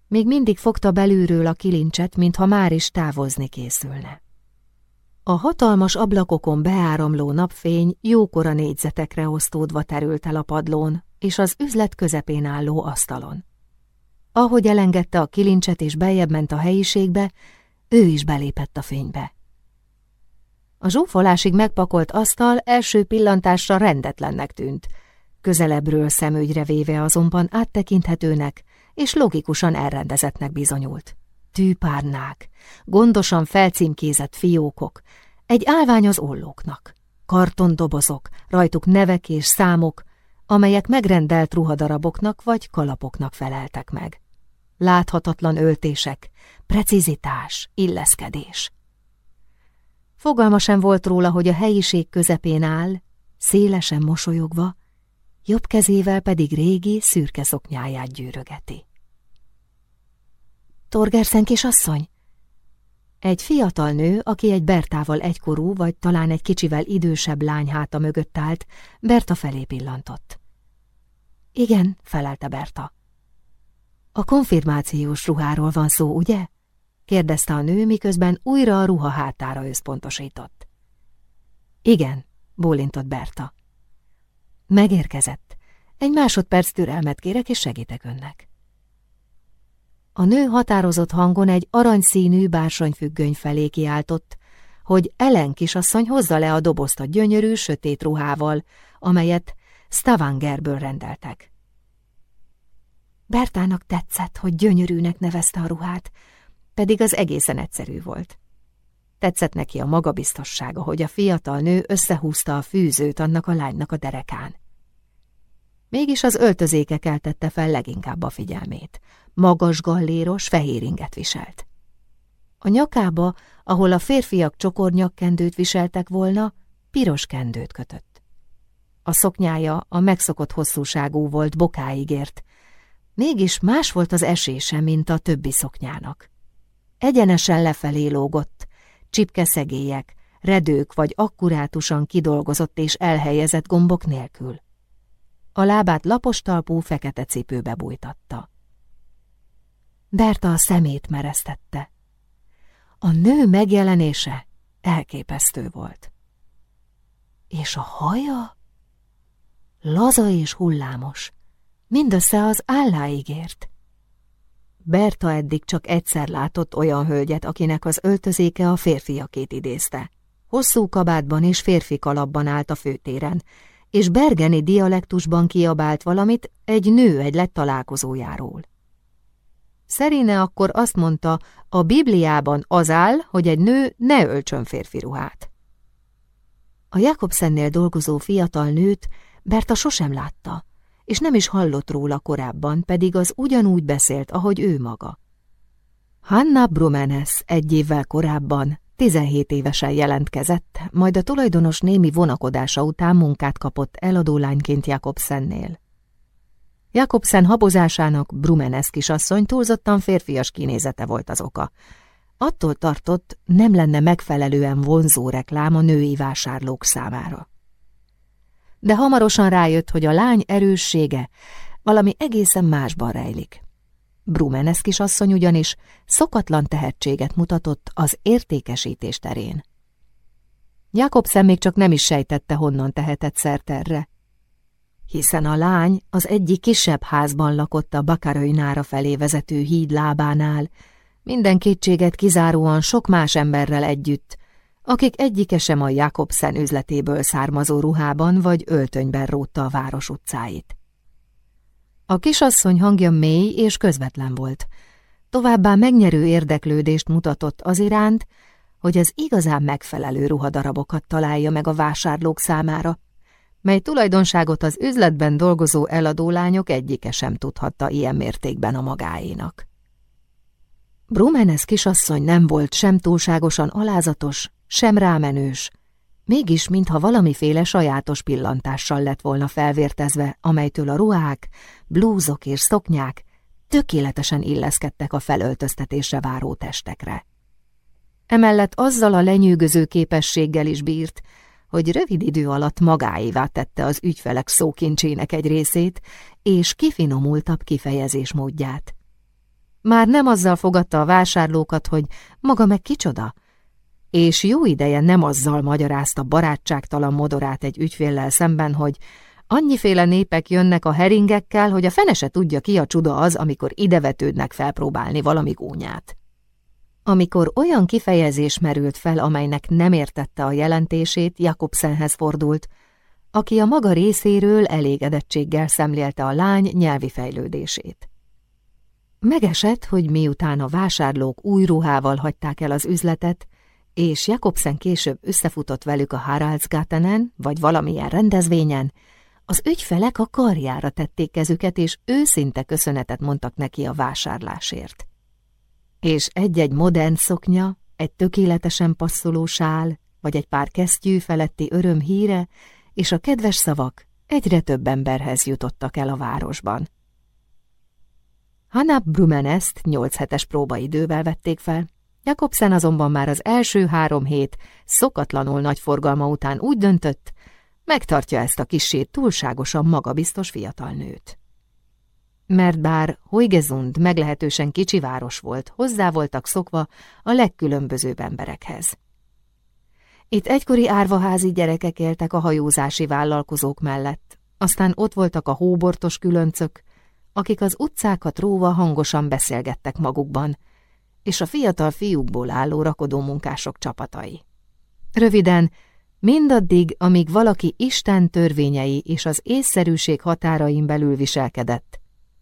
Még mindig fogta belülről a kilincset, mintha már is távozni készülne. A hatalmas ablakokon beáramló napfény jókora négyzetekre osztódva terült el a padlón és az üzlet közepén álló asztalon. Ahogy elengedte a kilincset és bejebb ment a helyiségbe, ő is belépett a fénybe. A zsúfolásig megpakolt asztal első pillantásra rendetlennek tűnt, közelebbről szemügyre véve azonban áttekinthetőnek és logikusan elrendezettnek bizonyult. Tűpárnák, gondosan felcímkézett fiókok, egy állvány az ollóknak, kartondobozok, rajtuk nevek és számok, amelyek megrendelt ruhadaraboknak vagy kalapoknak feleltek meg. Láthatatlan öltések, precizitás, illeszkedés. Fogalma sem volt róla, hogy a helyiség közepén áll, szélesen mosolyogva, jobb kezével pedig régi, szürke szoknyáját gyűrögeti. Torgerszen kisasszony? Egy fiatal nő, aki egy Bertával egykorú, vagy talán egy kicsivel idősebb lány háta mögött állt, Berta felé pillantott. Igen, felelte Berta. A konfirmációs ruháról van szó, ugye? Kérdezte a nő, miközben újra a ruha hátára összpontosított. Igen, bólintott Berta. Megérkezett. Egy másodperc türelmet kérek, és segítek önnek. A nő határozott hangon egy aranyszínű bársonyfüggöny felé kiáltott, hogy Ellen kisasszony hozza le a dobozt a gyönyörű, sötét ruhával, amelyet Stavangerből rendeltek. Bertának tetszett, hogy gyönyörűnek nevezte a ruhát, pedig az egészen egyszerű volt. Tetszett neki a magabiztossága, hogy a fiatal nő összehúzta a fűzőt annak a lánynak a derekán. Mégis az öltözéke keltette fel leginkább a figyelmét. Magas galléros, fehér inget viselt. A nyakába, ahol a férfiak csokornyakkendőt viseltek volna, piros kendőt kötött. A szoknyája a megszokott hosszúságú volt bokáig ért, mégis más volt az esése, mint a többi szoknyának. Egyenesen lefelé lógott, csipkeszegélyek, redők vagy akkurátusan kidolgozott és elhelyezett gombok nélkül. A lábát lapos talpú fekete cipőbe bújtatta. Berta a szemét mereztette. A nő megjelenése elképesztő volt. És a haja? Laza és hullámos, mindössze az álláig ért. Berta eddig csak egyszer látott olyan hölgyet, akinek az öltözéke a férfiakét idézte. Hosszú kabátban és férfi kalapban állt a főtéren, és bergeni dialektusban kiabált valamit egy nő egy lett találkozójáról. Szerine akkor azt mondta, a Bibliában az áll, hogy egy nő ne öltsön férfi ruhát. A Jakobsennél dolgozó fiatal nőt Berta sosem látta, és nem is hallott róla korábban, pedig az ugyanúgy beszélt, ahogy ő maga. Hanna Brumenes egy évvel korábban 17 évesen jelentkezett, majd a tulajdonos némi vonakodása után munkát kapott eladólányként Jakobsennél. Jakobsen habozásának Brumenes kisasszony túlzottan férfias kinézete volt az oka. Attól tartott, nem lenne megfelelően vonzó reklám a női vásárlók számára. De hamarosan rájött, hogy a lány erőssége valami egészen másban rejlik. Brumenes kisasszony ugyanis szokatlan tehetséget mutatott az értékesítés terén. Jakobsen még csak nem is sejtette, honnan tehetett szert erre. hiszen a lány az egyik kisebb házban lakott a Bakaröjnára felé vezető híd lábánál, minden kétséget kizáróan sok más emberrel együtt, akik egyike sem a Jakobsen üzletéből származó ruhában vagy öltönyben rótta a város utcáit. A kisasszony hangja mély és közvetlen volt, továbbá megnyerő érdeklődést mutatott az iránt, hogy az igazán megfelelő ruhadarabokat találja meg a vásárlók számára, mely tulajdonságot az üzletben dolgozó eladó lányok egyike sem tudhatta ilyen mértékben a magáénak. Brumenes kisasszony nem volt sem túlságosan alázatos, sem rámenős, mégis mintha valamiféle sajátos pillantással lett volna felvértezve, amelytől a ruhák, blúzok és szoknyák tökéletesen illeszkedtek a felöltöztetésre váró testekre. Emellett azzal a lenyűgöző képességgel is bírt, hogy rövid idő alatt magáévá tette az ügyfelek szókincsének egy részét, és kifinomultabb kifejezés módját. Már nem azzal fogadta a vásárlókat, hogy maga meg kicsoda, és jó ideje nem azzal magyarázta barátságtalan modorát egy ügyféllel szemben, hogy annyiféle népek jönnek a heringekkel, hogy a fene se tudja ki a csuda az, amikor idevetődnek felpróbálni valami gónyát. Amikor olyan kifejezés merült fel, amelynek nem értette a jelentését, Jakobsenhez fordult, aki a maga részéről elégedettséggel szemlélte a lány nyelvi fejlődését. Megesett, hogy miután a vásárlók új ruhával hagyták el az üzletet, és Jakobsen később összefutott velük a Haraldsgatenen, vagy valamilyen rendezvényen, az ügyfelek a karjára tették kezüket, és őszinte köszönetet mondtak neki a vásárlásért. És egy-egy modern szoknya, egy tökéletesen passzoló sál, vagy egy pár kesztyű feletti öröm híre, és a kedves szavak egyre több emberhez jutottak el a városban. Hanna Brumenest nyolc hetes próbaidővel vették fel, Jakobsen azonban már az első három hét szokatlanul nagy forgalma után úgy döntött, megtartja ezt a kisét túlságosan magabiztos fiatal nőt. Mert bár Hoigezund meglehetősen kicsi város volt, hozzá voltak szokva a legkülönbözőbb emberekhez. Itt egykori árvaházi gyerekek éltek a hajózási vállalkozók mellett, aztán ott voltak a hóbortos különcök, akik az utcákat róva hangosan beszélgettek magukban, és a fiatal fiúkból álló rakodó munkások csapatai. Röviden, mindaddig, amíg valaki Isten törvényei és az észszerűség határain belül viselkedett,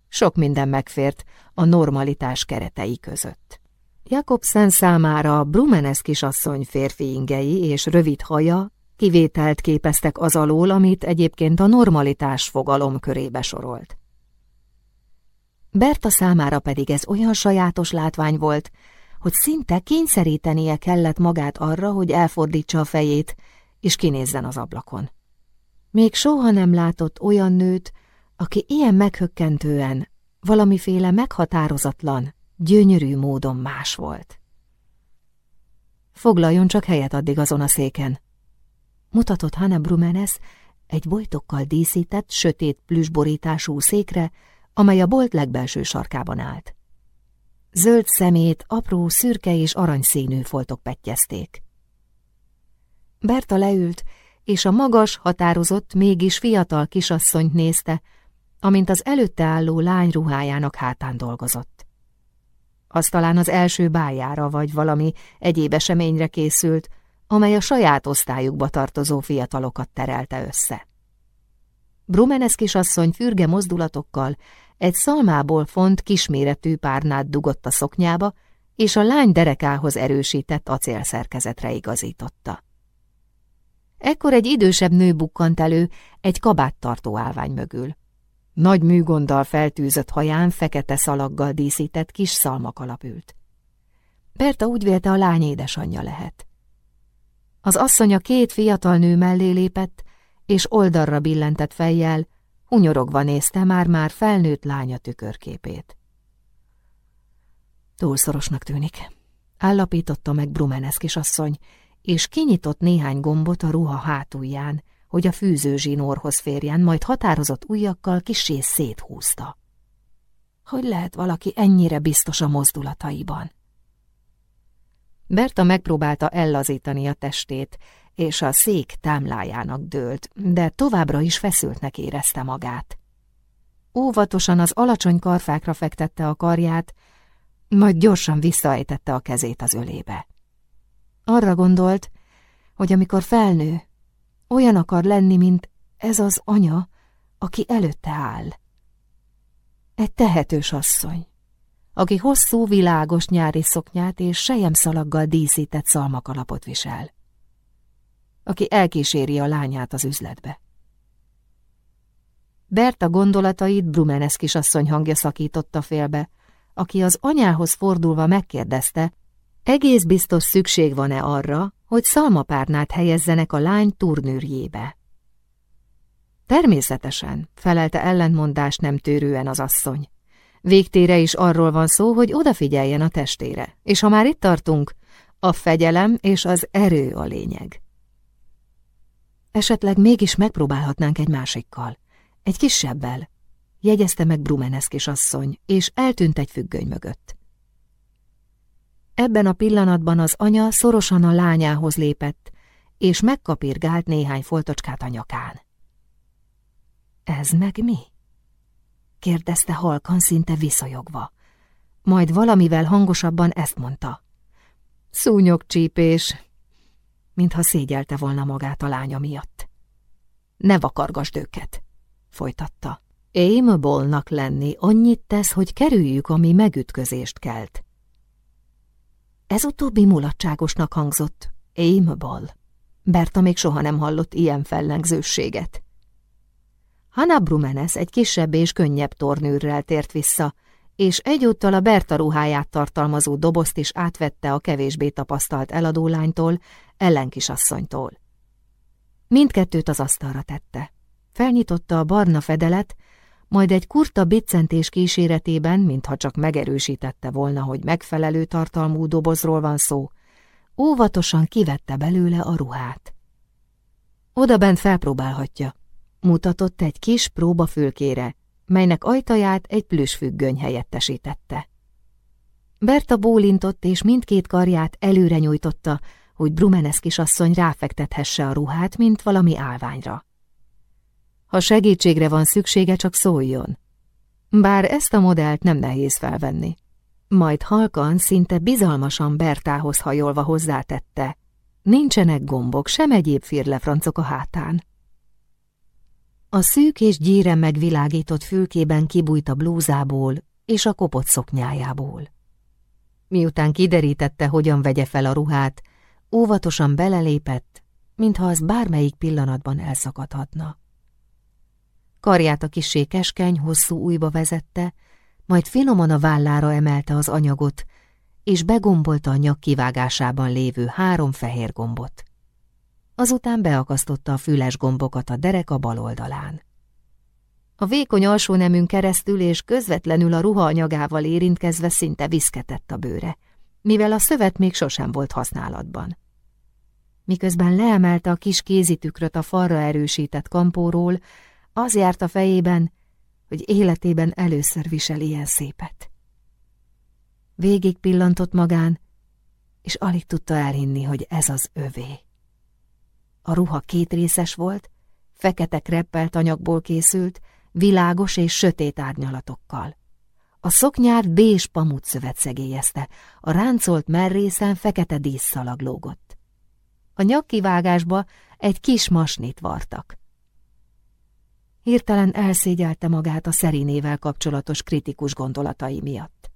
sok minden megfért a normalitás keretei között. Jakobsen számára Brumenes kisasszony férfi ingei és rövid haja kivételt képeztek az alól, amit egyébként a normalitás fogalom körébe sorolt. Berta számára pedig ez olyan sajátos látvány volt, hogy szinte kényszerítenie kellett magát arra, hogy elfordítsa a fejét, és kinézzen az ablakon. Még soha nem látott olyan nőt, aki ilyen meghökkentően, valamiféle meghatározatlan, gyönyörű módon más volt. Foglaljon csak helyet addig azon a széken. Mutatott Hanna Brumenes egy bojtokkal díszített, sötét plüsborítású székre, amely a bolt legbelső sarkában állt. Zöld szemét apró, szürke és aranyszínű foltok petjezték. Berta leült, és a magas, határozott, mégis fiatal kisasszonyt nézte, amint az előtte álló lány ruhájának hátán dolgozott. Az talán az első bájára vagy valami egyéb eseményre készült, amely a saját osztályukba tartozó fiatalokat terelte össze. Brumenes kisasszony fürge mozdulatokkal egy szalmából font kisméretű párnát dugott a szoknyába, és a lány derekához erősített acélszerkezetre igazította. Ekkor egy idősebb nő bukkant elő egy kabáttartó állvány mögül. Nagy műgonddal feltűzött haján fekete szalaggal díszített kis szalmakalap ült. Berta úgy vélte a lány édesanyja lehet. Az asszony a két fiatal nő mellé lépett, és oldalra billentett fejjel, hunyorogva nézte már-már felnőtt lánya tükörképét. Túlszorosnak tűnik, állapította meg Brumenes kisasszony, és kinyitott néhány gombot a ruha hátulján, hogy a fűző zsinórhoz férjen, majd határozott ujjakkal kisé széthúzta. Hogy lehet valaki ennyire biztos a mozdulataiban? Berta megpróbálta ellazítani a testét, és a szék támlájának dőlt, de továbbra is feszültnek érezte magát. Óvatosan az alacsony karfákra fektette a karját, majd gyorsan visszaejtette a kezét az ölébe. Arra gondolt, hogy amikor felnő, olyan akar lenni, mint ez az anya, aki előtte áll. Egy tehetős asszony, aki hosszú, világos nyári szoknyát és sejemszalaggal díszített szalmakalapot visel. Aki elkíséri a lányát az üzletbe. Berta gondolatait Brumenes kisasszony hangja szakította félbe, aki az anyához fordulva megkérdezte, egész biztos szükség van-e arra, hogy szalmapárnát helyezzenek a lány turnőrjébe. Természetesen, felelte ellentmondás nem tőrően az asszony. Végtére is arról van szó, hogy odafigyeljen a testére, és ha már itt tartunk, a fegyelem és az erő a lényeg. Esetleg mégis megpróbálhatnánk egy másikkal, egy kisebbel, jegyezte meg Brumenes kisasszony, és eltűnt egy függöny mögött. Ebben a pillanatban az anya szorosan a lányához lépett, és megkapirgált néhány foltocskát a nyakán. Ez meg mi? kérdezte halkan szinte viszonyogva. Majd valamivel hangosabban ezt mondta. Szúnyogcsípés, mintha szégyelte volna magát a lánya miatt. Ne vakargasd őket, folytatta. Amiable-nak lenni annyit tesz, hogy kerüljük, ami megütközést kelt. Ez utóbbi mulatságosnak hangzott. Amiable. Berta még soha nem hallott ilyen fellengzőséget. Hanna Brumenes egy kisebb és könnyebb tornőrrel tért vissza, és egyúttal a Berta ruháját tartalmazó dobozt is átvette a kevésbé tapasztalt eladólánytól, ellenkisasszonytól. Mindkettőt az asztalra tette. Felnyitotta a barna fedelet, majd egy kurta biccentés kíséretében, mintha csak megerősítette volna, hogy megfelelő tartalmú dobozról van szó, óvatosan kivette belőle a ruhát. Oda bent felpróbálhatja, mutatott egy kis próbafülkére, melynek ajtaját egy plüsfüggöny helyettesítette. Berta bólintott, és mindkét karját előre nyújtotta, hogy Brumenes kisasszony ráfektethesse a ruhát, mint valami állványra. Ha segítségre van szüksége, csak szóljon. Bár ezt a modellt nem nehéz felvenni. Majd halkan, szinte bizalmasan Bertához hajolva hozzátette. Nincsenek gombok, sem egyéb firlefrancok a hátán. A szűk és gyíre megvilágított fülkében kibújt a blúzából és a kopott szoknyájából. Miután kiderítette, hogyan vegye fel a ruhát, óvatosan belelépett, mintha az bármelyik pillanatban elszakadhatna. Karját a kisé keskeny, hosszú újba vezette, majd finoman a vállára emelte az anyagot, és begombolta a nyak kivágásában lévő három fehér gombot. Azután beakasztotta a füles gombokat a derek a bal oldalán. A vékony alsó nemünk keresztül és közvetlenül a ruha anyagával érintkezve szinte viszketett a bőre, mivel a szövet még sosem volt használatban. Miközben leemelte a kis kézitükröt a falra erősített kampóról, az járt a fejében, hogy életében először visel ilyen szépet. Végig pillantott magán, és alig tudta elhinni, hogy ez az övé. A ruha kétrészes volt, fekete kreppelt anyagból készült, világos és sötét árnyalatokkal. A szoknyát bés pamutszövet szegélyezte, a ráncolt merrészen fekete díszszalag lógott. A nyakkivágásba egy kis masnit vartak. Hirtelen elszégyelte magát a szerinével kapcsolatos kritikus gondolatai miatt.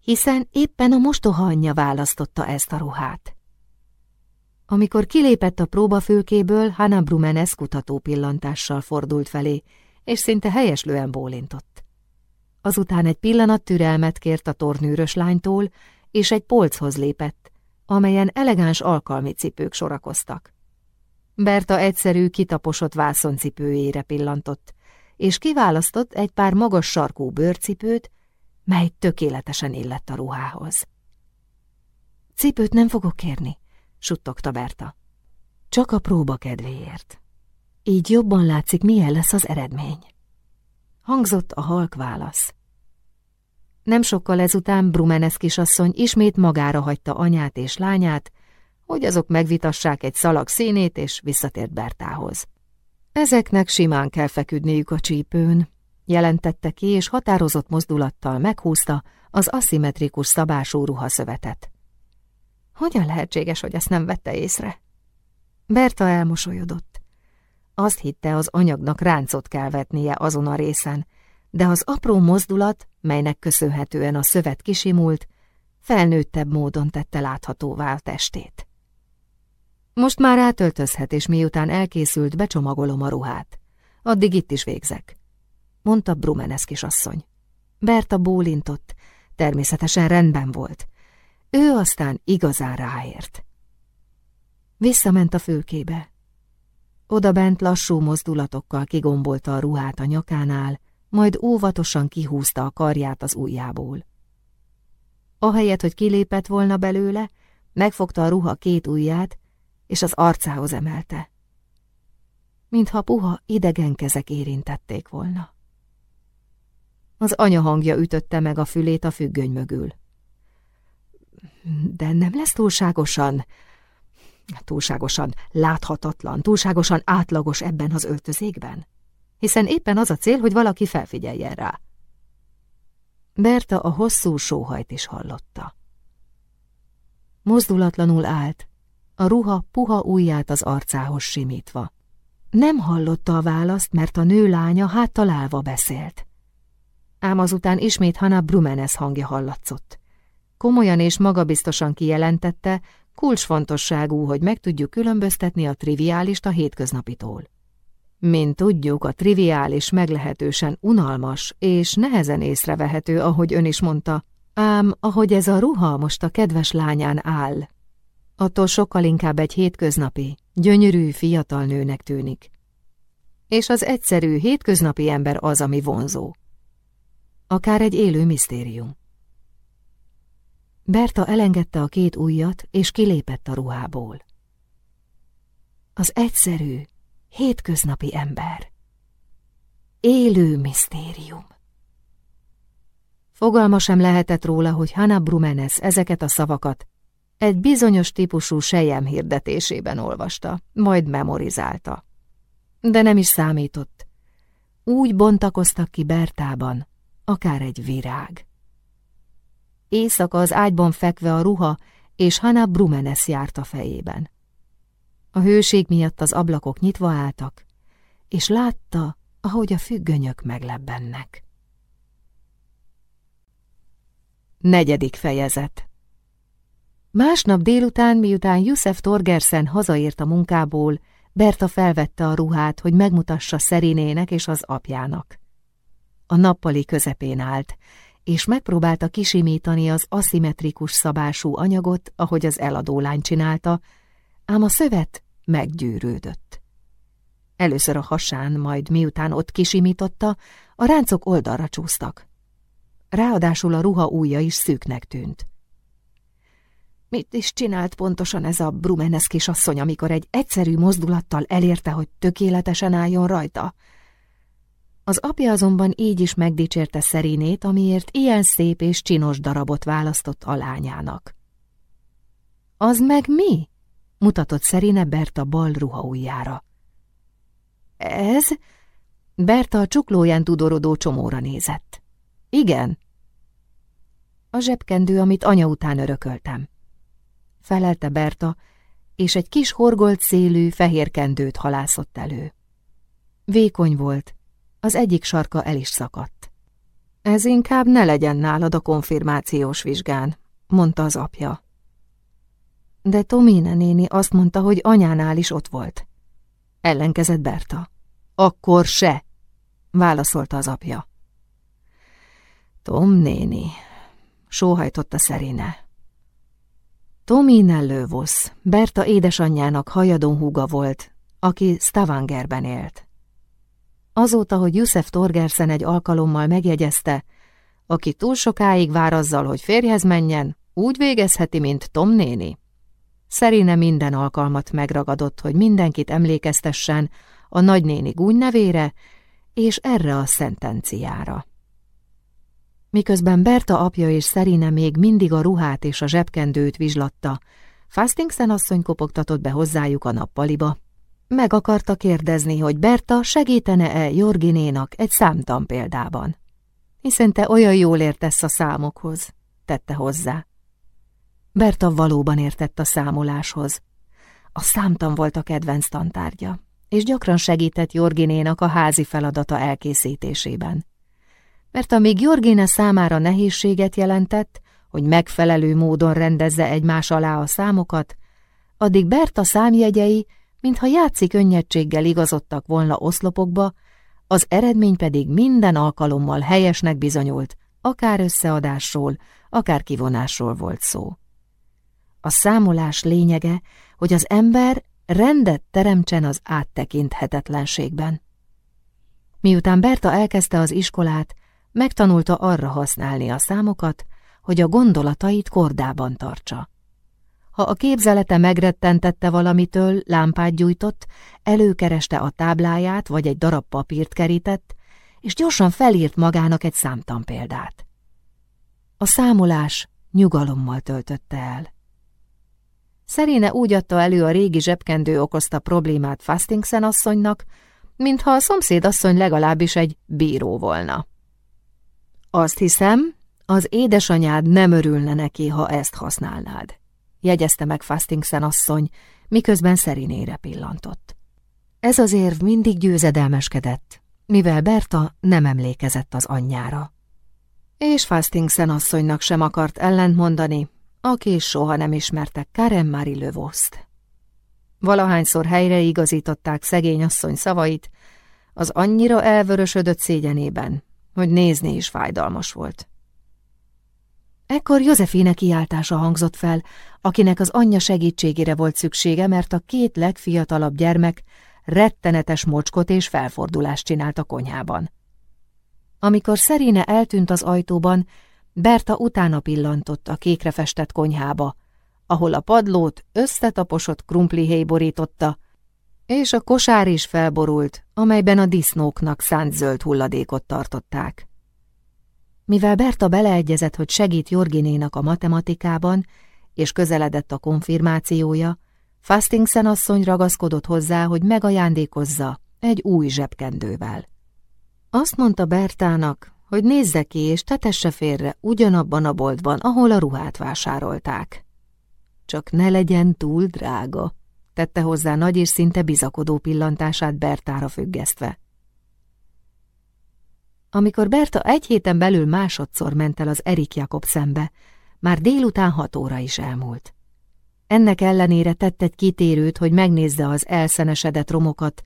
Hiszen éppen a mostoha anyja választotta ezt a ruhát. Amikor kilépett a próbafülkéből, Hanna Brumenes kutató pillantással fordult felé, és szinte helyeslően bólintott. Azután egy pillanat türelmet kért a tornűrös lánytól, és egy polchoz lépett, amelyen elegáns alkalmi cipők sorakoztak. Berta egyszerű, kitaposott vászoncipőjére pillantott, és kiválasztott egy pár magas sarkú bőrcipőt, mely tökéletesen illett a ruhához. Cipőt nem fogok kérni, suttogta Berta. Csak a próba kedvéért. Így jobban látszik, milyen lesz az eredmény. Hangzott a halk válasz. Nem sokkal ezután Brumenes kisasszony ismét magára hagyta anyát és lányát, hogy azok megvitassák egy szalag színét, és visszatért Bertához. Ezeknek simán kell feküdniük a csípőn, jelentette ki, és határozott mozdulattal meghúzta az aszimmetrikus szabású ruhaszövetet. Hogyan lehetséges, hogy ezt nem vette észre? Berta elmosolyodott. Azt hitte, az anyagnak ráncot kell vetnie azon a részen, de az apró mozdulat, melynek köszönhetően a szövet kisimult, felnőttebb módon tette láthatóvá a testét. Most már átöltözhet, és miután elkészült, becsomagolom a ruhát. Addig itt is végzek, mondta Brumenes kisasszony. Berta bólintott, természetesen rendben volt. Ő aztán igazán ráért. Visszament a fülkébe. Oda bent lassú mozdulatokkal kigombolta a ruhát a nyakánál, majd óvatosan kihúzta a karját az ujjából. Ahelyett, hogy kilépett volna belőle, megfogta a ruha két ujját, és az arcához emelte. Mintha puha idegen kezek érintették volna. Az anya hangja ütötte meg a fülét a függöny mögül. De nem lesz túlságosan, túlságosan láthatatlan, túlságosan átlagos ebben az öltözékben? Hiszen éppen az a cél, hogy valaki felfigyeljen rá. Berta a hosszú sóhajt is hallotta. Mozdulatlanul állt, a ruha puha ujját az arcához simítva. Nem hallotta a választ, mert a nő lánya háttalálva beszélt. Ám azután ismét Hanna Brumenes hangja hallatszott. Komolyan és magabiztosan kijelentette, kulcsfontosságú, hogy meg tudjuk különböztetni a triviálist a hétköznapitól. Mint tudjuk, a triviális meglehetősen unalmas és nehezen észrevehető, ahogy ön is mondta, ám ahogy ez a ruha most a kedves lányán áll, attól sokkal inkább egy hétköznapi, gyönyörű fiatal nőnek tűnik. És az egyszerű, hétköznapi ember az, ami vonzó. Akár egy élő misztérium. Berta elengedte a két ujjat, és kilépett a ruhából. Az egyszerű, hétköznapi ember. Élő misztérium. Fogalma sem lehetett róla, hogy Hanna Brumenes ezeket a szavakat egy bizonyos típusú sejem hirdetésében olvasta, majd memorizálta. De nem is számított. Úgy bontakoztak ki Bertában, akár egy virág. Éjszaka az ágyban fekve a ruha, és Hanna Brumenes járt a fejében. A hőség miatt az ablakok nyitva álltak, és látta, ahogy a függönyök meglebbennek. Negyedik fejezet Másnap délután, miután Jusef Torgersen hazaért a munkából, Berta felvette a ruhát, hogy megmutassa Szerinének és az apjának. A nappali közepén állt, és megpróbálta kisimítani az aszimmetrikus szabású anyagot, ahogy az eladó lány csinálta, ám a szövet meggyűrődött. Először a hasán, majd miután ott kisimította, a ráncok oldalra csúsztak. Ráadásul a ruha ujja is szűknek tűnt. Mit is csinált pontosan ez a Brumenes kisasszony, amikor egy egyszerű mozdulattal elérte, hogy tökéletesen álljon rajta? Az apja azonban így is megdicsérte Szerinét, amiért ilyen szép és csinos darabot választott a lányának. Az meg mi? mutatott Szerine Berta bal ruhaujjára. Ez? Berta a csuklóján tudorodó csomóra nézett. Igen. A zsebkendő, amit anya után örököltem. Felelte Berta, és egy kis horgolt szélű fehér kendőt halászott elő. Vékony volt, az egyik sarka el is szakadt. Ez inkább ne legyen nálad a konfirmációs vizsgán, mondta az apja. De Tomine néni azt mondta, hogy anyánál is ott volt. Ellenkezett Berta. Akkor se, válaszolta az apja. Tom néni, sóhajtotta szerine. Tomine Lővosz, Berta édesanyjának hajadon húga volt, aki Stavangerben élt. Azóta, hogy Jusef Torgersen egy alkalommal megjegyezte, aki túl sokáig vár azzal, hogy férjhez menjen, úgy végezheti, mint Tom néni. Szerine minden alkalmat megragadott, hogy mindenkit emlékeztessen a nagynéni gúny nevére és erre a szentenciára. Miközben Berta apja és Szerine még mindig a ruhát és a zsebkendőt vizslatta, Fastingsen asszony kopogtatott be hozzájuk a nappaliba. Meg akarta kérdezni, hogy Berta segítene-e Jorginénak egy számtan példában. Hiszen te olyan jól értesz a számokhoz, tette hozzá. Berta valóban értett a számoláshoz. A számtan volt a kedvenc tantárgya, és gyakran segített Jorginénak a házi feladata elkészítésében. Mert amíg Jorgine számára nehézséget jelentett, hogy megfelelő módon rendezze egymás alá a számokat, addig Berta számjegyei, mintha játszik önnyedséggel igazodtak volna oszlopokba, az eredmény pedig minden alkalommal helyesnek bizonyult, akár összeadásról, akár kivonásról volt szó. A számolás lényege, hogy az ember rendet teremtsen az áttekinthetetlenségben. Miután Berta elkezdte az iskolát, megtanulta arra használni a számokat, hogy a gondolatait kordában tartsa. Ha a képzelete megrettentette valamitől, lámpát gyújtott, előkereste a tábláját vagy egy darab papírt kerített, és gyorsan felírt magának egy számtan példát. A számolás nyugalommal töltötte el. Szeréne úgy adta elő a régi zsebkendő okozta problémát Fastingsen asszonynak, mintha a szomszéd asszony legalábbis egy bíró volna. Azt hiszem, az édesanyád nem örülne neki, ha ezt használnád, jegyezte meg Fastingsen asszony, miközben Szerinére pillantott. Ez az érv mindig győzedelmeskedett, mivel Berta nem emlékezett az anyjára. És Fastingsen asszonynak sem akart ellentmondani, aki soha nem ismerte Karen Marie Lövoszt. Valahányszor helyre igazították szegény asszony szavait, az annyira elvörösödött szégyenében, hogy nézni is fájdalmas volt. Ekkor Józefine kiáltása hangzott fel, akinek az anyja segítségére volt szüksége, mert a két legfiatalabb gyermek rettenetes mocskot és felfordulást csinált a konyhában. Amikor Szerine eltűnt az ajtóban, Berta utána pillantott a kékre festett konyhába, ahol a padlót összetaposott krumplihéj borította, és a kosár is felborult, amelyben a disznóknak szánt zöld hulladékot tartották. Mivel Berta beleegyezett, hogy segít Jorginénak a matematikában, és közeledett a konfirmációja, Fastingsen asszony ragaszkodott hozzá, hogy megajándékozza egy új zsebkendővel. Azt mondta Bertának, hogy nézze ki és tetesse félre ugyanabban a boltban, ahol a ruhát vásárolták. Csak ne legyen túl drága, tette hozzá nagy és szinte bizakodó pillantását Bertára függesztve. Amikor Berta egy héten belül másodszor ment el az Erik Jakob szembe, már délután hat óra is elmúlt. Ennek ellenére tett egy kitérőt, hogy megnézze az elszenesedett romokat,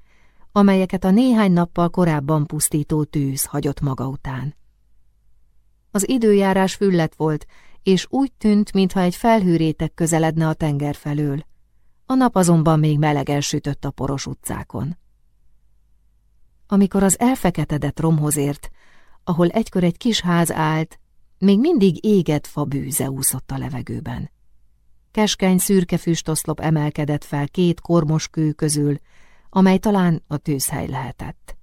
amelyeket a néhány nappal korábban pusztító tűz hagyott maga után. Az időjárás füllet volt, és úgy tűnt, mintha egy felhőrétek közeledne a tenger felől. A nap azonban még melegen sütött a poros utcákon. Amikor az elfeketedett romhoz ért, ahol egykor egy kis ház állt, még mindig égett fa bűze úszott a levegőben. Keskeny szürke füstoszlop emelkedett fel két kormos kő közül, amely talán a tűzhely lehetett.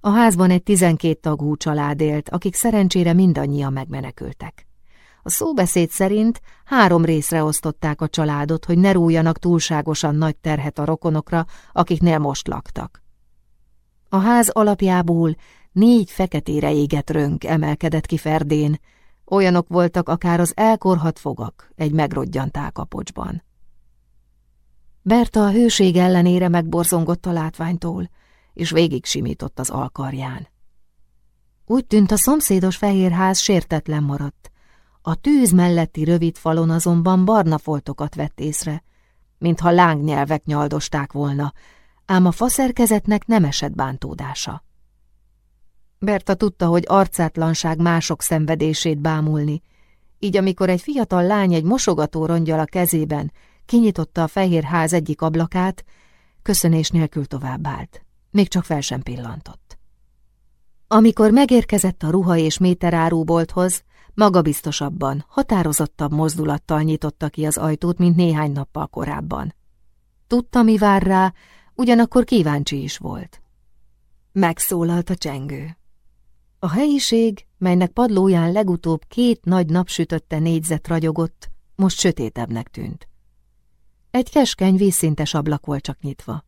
A házban egy tizenkét tagú család élt, akik szerencsére mindannyian megmenekültek. A szóbeszéd szerint három részre osztották a családot, hogy ne rújjanak túlságosan nagy terhet a rokonokra, akiknél most laktak. A ház alapjából négy feketére égett rönk emelkedett ki Ferdén, olyanok voltak akár az elkorhat fogak egy megrodjant kapocsban. Berta a hőség ellenére megborzongott a látványtól, és végig simított az alkarján. Úgy tűnt a szomszédos fehérház sértetlen maradt. A tűz melletti rövid falon azonban barna foltokat vett észre, mintha lángnyelvek nyaldosták volna, ám a faszerkezetnek nem esett bántódása. Berta tudta, hogy arcátlanság mások szenvedését bámulni, így amikor egy fiatal lány egy mosogató rongyal a kezében kinyitotta a fehér ház egyik ablakát, köszönés nélkül továbbált. Még csak fel sem pillantott. Amikor megérkezett a ruha és méterárúbolthoz, magabiztosabban, határozottabb mozdulattal nyitotta ki az ajtót, mint néhány nappal korábban. Tudta, mi vár rá, ugyanakkor kíváncsi is volt. Megszólalt a csengő. A helyiség, melynek padlóján legutóbb két nagy napsütötte négyzet ragyogott, most sötétebbnek tűnt. Egy keskeny, vízszintes ablak volt csak nyitva.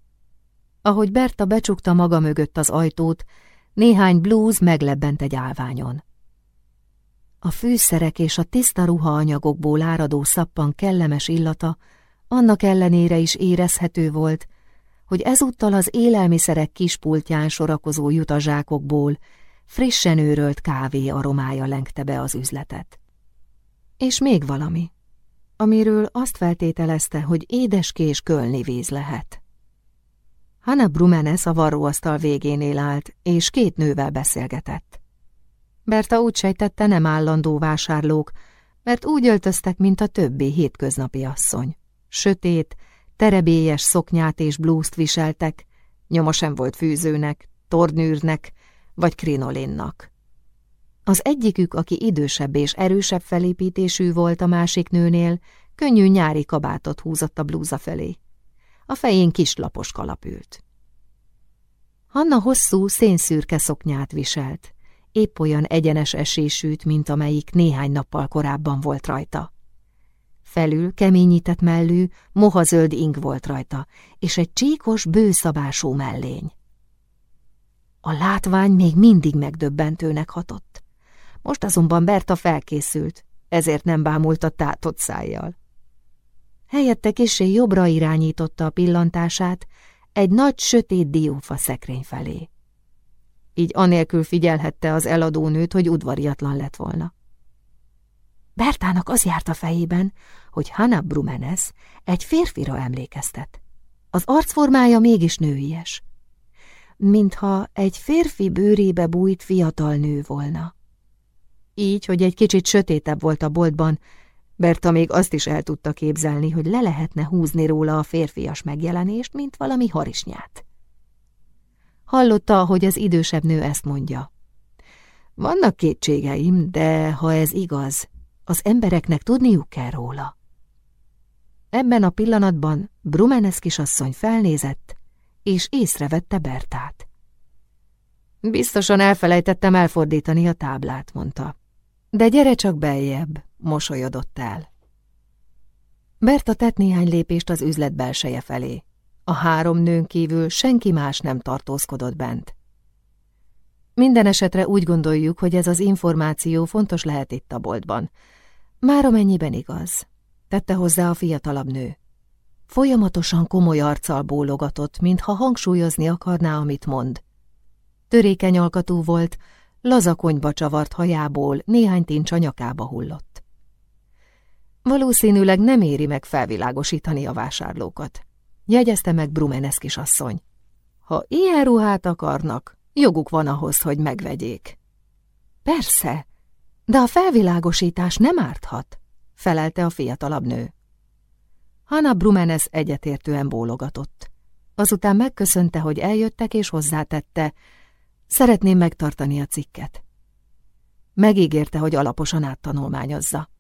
Ahogy Berta becsukta maga mögött az ajtót, néhány blúz meglebbent egy állványon. A fűszerek és a tiszta ruhaanyagokból áradó szappan kellemes illata annak ellenére is érezhető volt, hogy ezúttal az élelmiszerek kispultján sorakozó jutazsákokból frissen őrölt kávé aromája lengte be az üzletet. És még valami, amiről azt feltételezte, hogy édeskés kölni víz lehet. Hanna Brumenes a varróasztal végénél állt, és két nővel beszélgetett. Berta úgy sejtette nem állandó vásárlók, mert úgy öltöztek, mint a többi hétköznapi asszony. Sötét, terebélyes szoknyát és blúzt viseltek, nyoma sem volt fűzőnek, tornűrnek vagy krinolinnak. Az egyikük, aki idősebb és erősebb felépítésű volt a másik nőnél, könnyű nyári kabátot húzott a blúza felé. A fején kis lapos kalap ült. Hanna hosszú, szénszürke szoknyát viselt, épp olyan egyenes esésűt, mint amelyik néhány nappal korábban volt rajta. Felül keményített mellű, mohazöld ing volt rajta, és egy csíkos, bőszabású mellény. A látvány még mindig megdöbbentőnek hatott. Most azonban Berta felkészült, ezért nem bámult a tátott szájjal. Helyette kisé jobbra irányította a pillantását egy nagy, sötét diófa szekrény felé. Így anélkül figyelhette az eladónőt, hogy udvariatlan lett volna. Bertának az járt a fejében, hogy Hanna Brumenes egy férfira emlékeztet. Az arcformája mégis nőies. Mintha egy férfi bőrébe bújt fiatal nő volna. Így, hogy egy kicsit sötétebb volt a boltban, Berta még azt is el tudta képzelni, hogy le lehetne húzni róla a férfias megjelenést, mint valami harisnyát. Hallotta, hogy az idősebb nő ezt mondja. Vannak kétségeim, de ha ez igaz, az embereknek tudniuk kell róla. Ebben a pillanatban Brumenes kisasszony felnézett, és észrevette Bertát. Biztosan elfelejtettem elfordítani a táblát, mondta. De gyere csak beljebb, mosolyodott el. Berta tett néhány lépést az üzlet belseje felé. A három nőn kívül senki más nem tartózkodott bent. Minden esetre úgy gondoljuk, hogy ez az információ fontos lehet itt a boltban. Már amennyiben igaz, tette hozzá a fiatalabb nő. Folyamatosan komoly arccal bólogatott, mintha hangsúlyozni akarná, amit mond. Törékeny alkatú volt, lazakonyba csavart hajából néhány tincs a nyakába hullott. Valószínűleg nem éri meg felvilágosítani a vásárlókat, jegyezte meg Brumenes kisasszony. Ha ilyen ruhát akarnak, joguk van ahhoz, hogy megvegyék. Persze, de a felvilágosítás nem árthat, felelte a fiatalabb nő. Hanna Brumenes egyetértően bólogatott. Azután megköszönte, hogy eljöttek, és hozzátette, szeretném megtartani a cikket. Megígérte, hogy alaposan áttanulmányozza.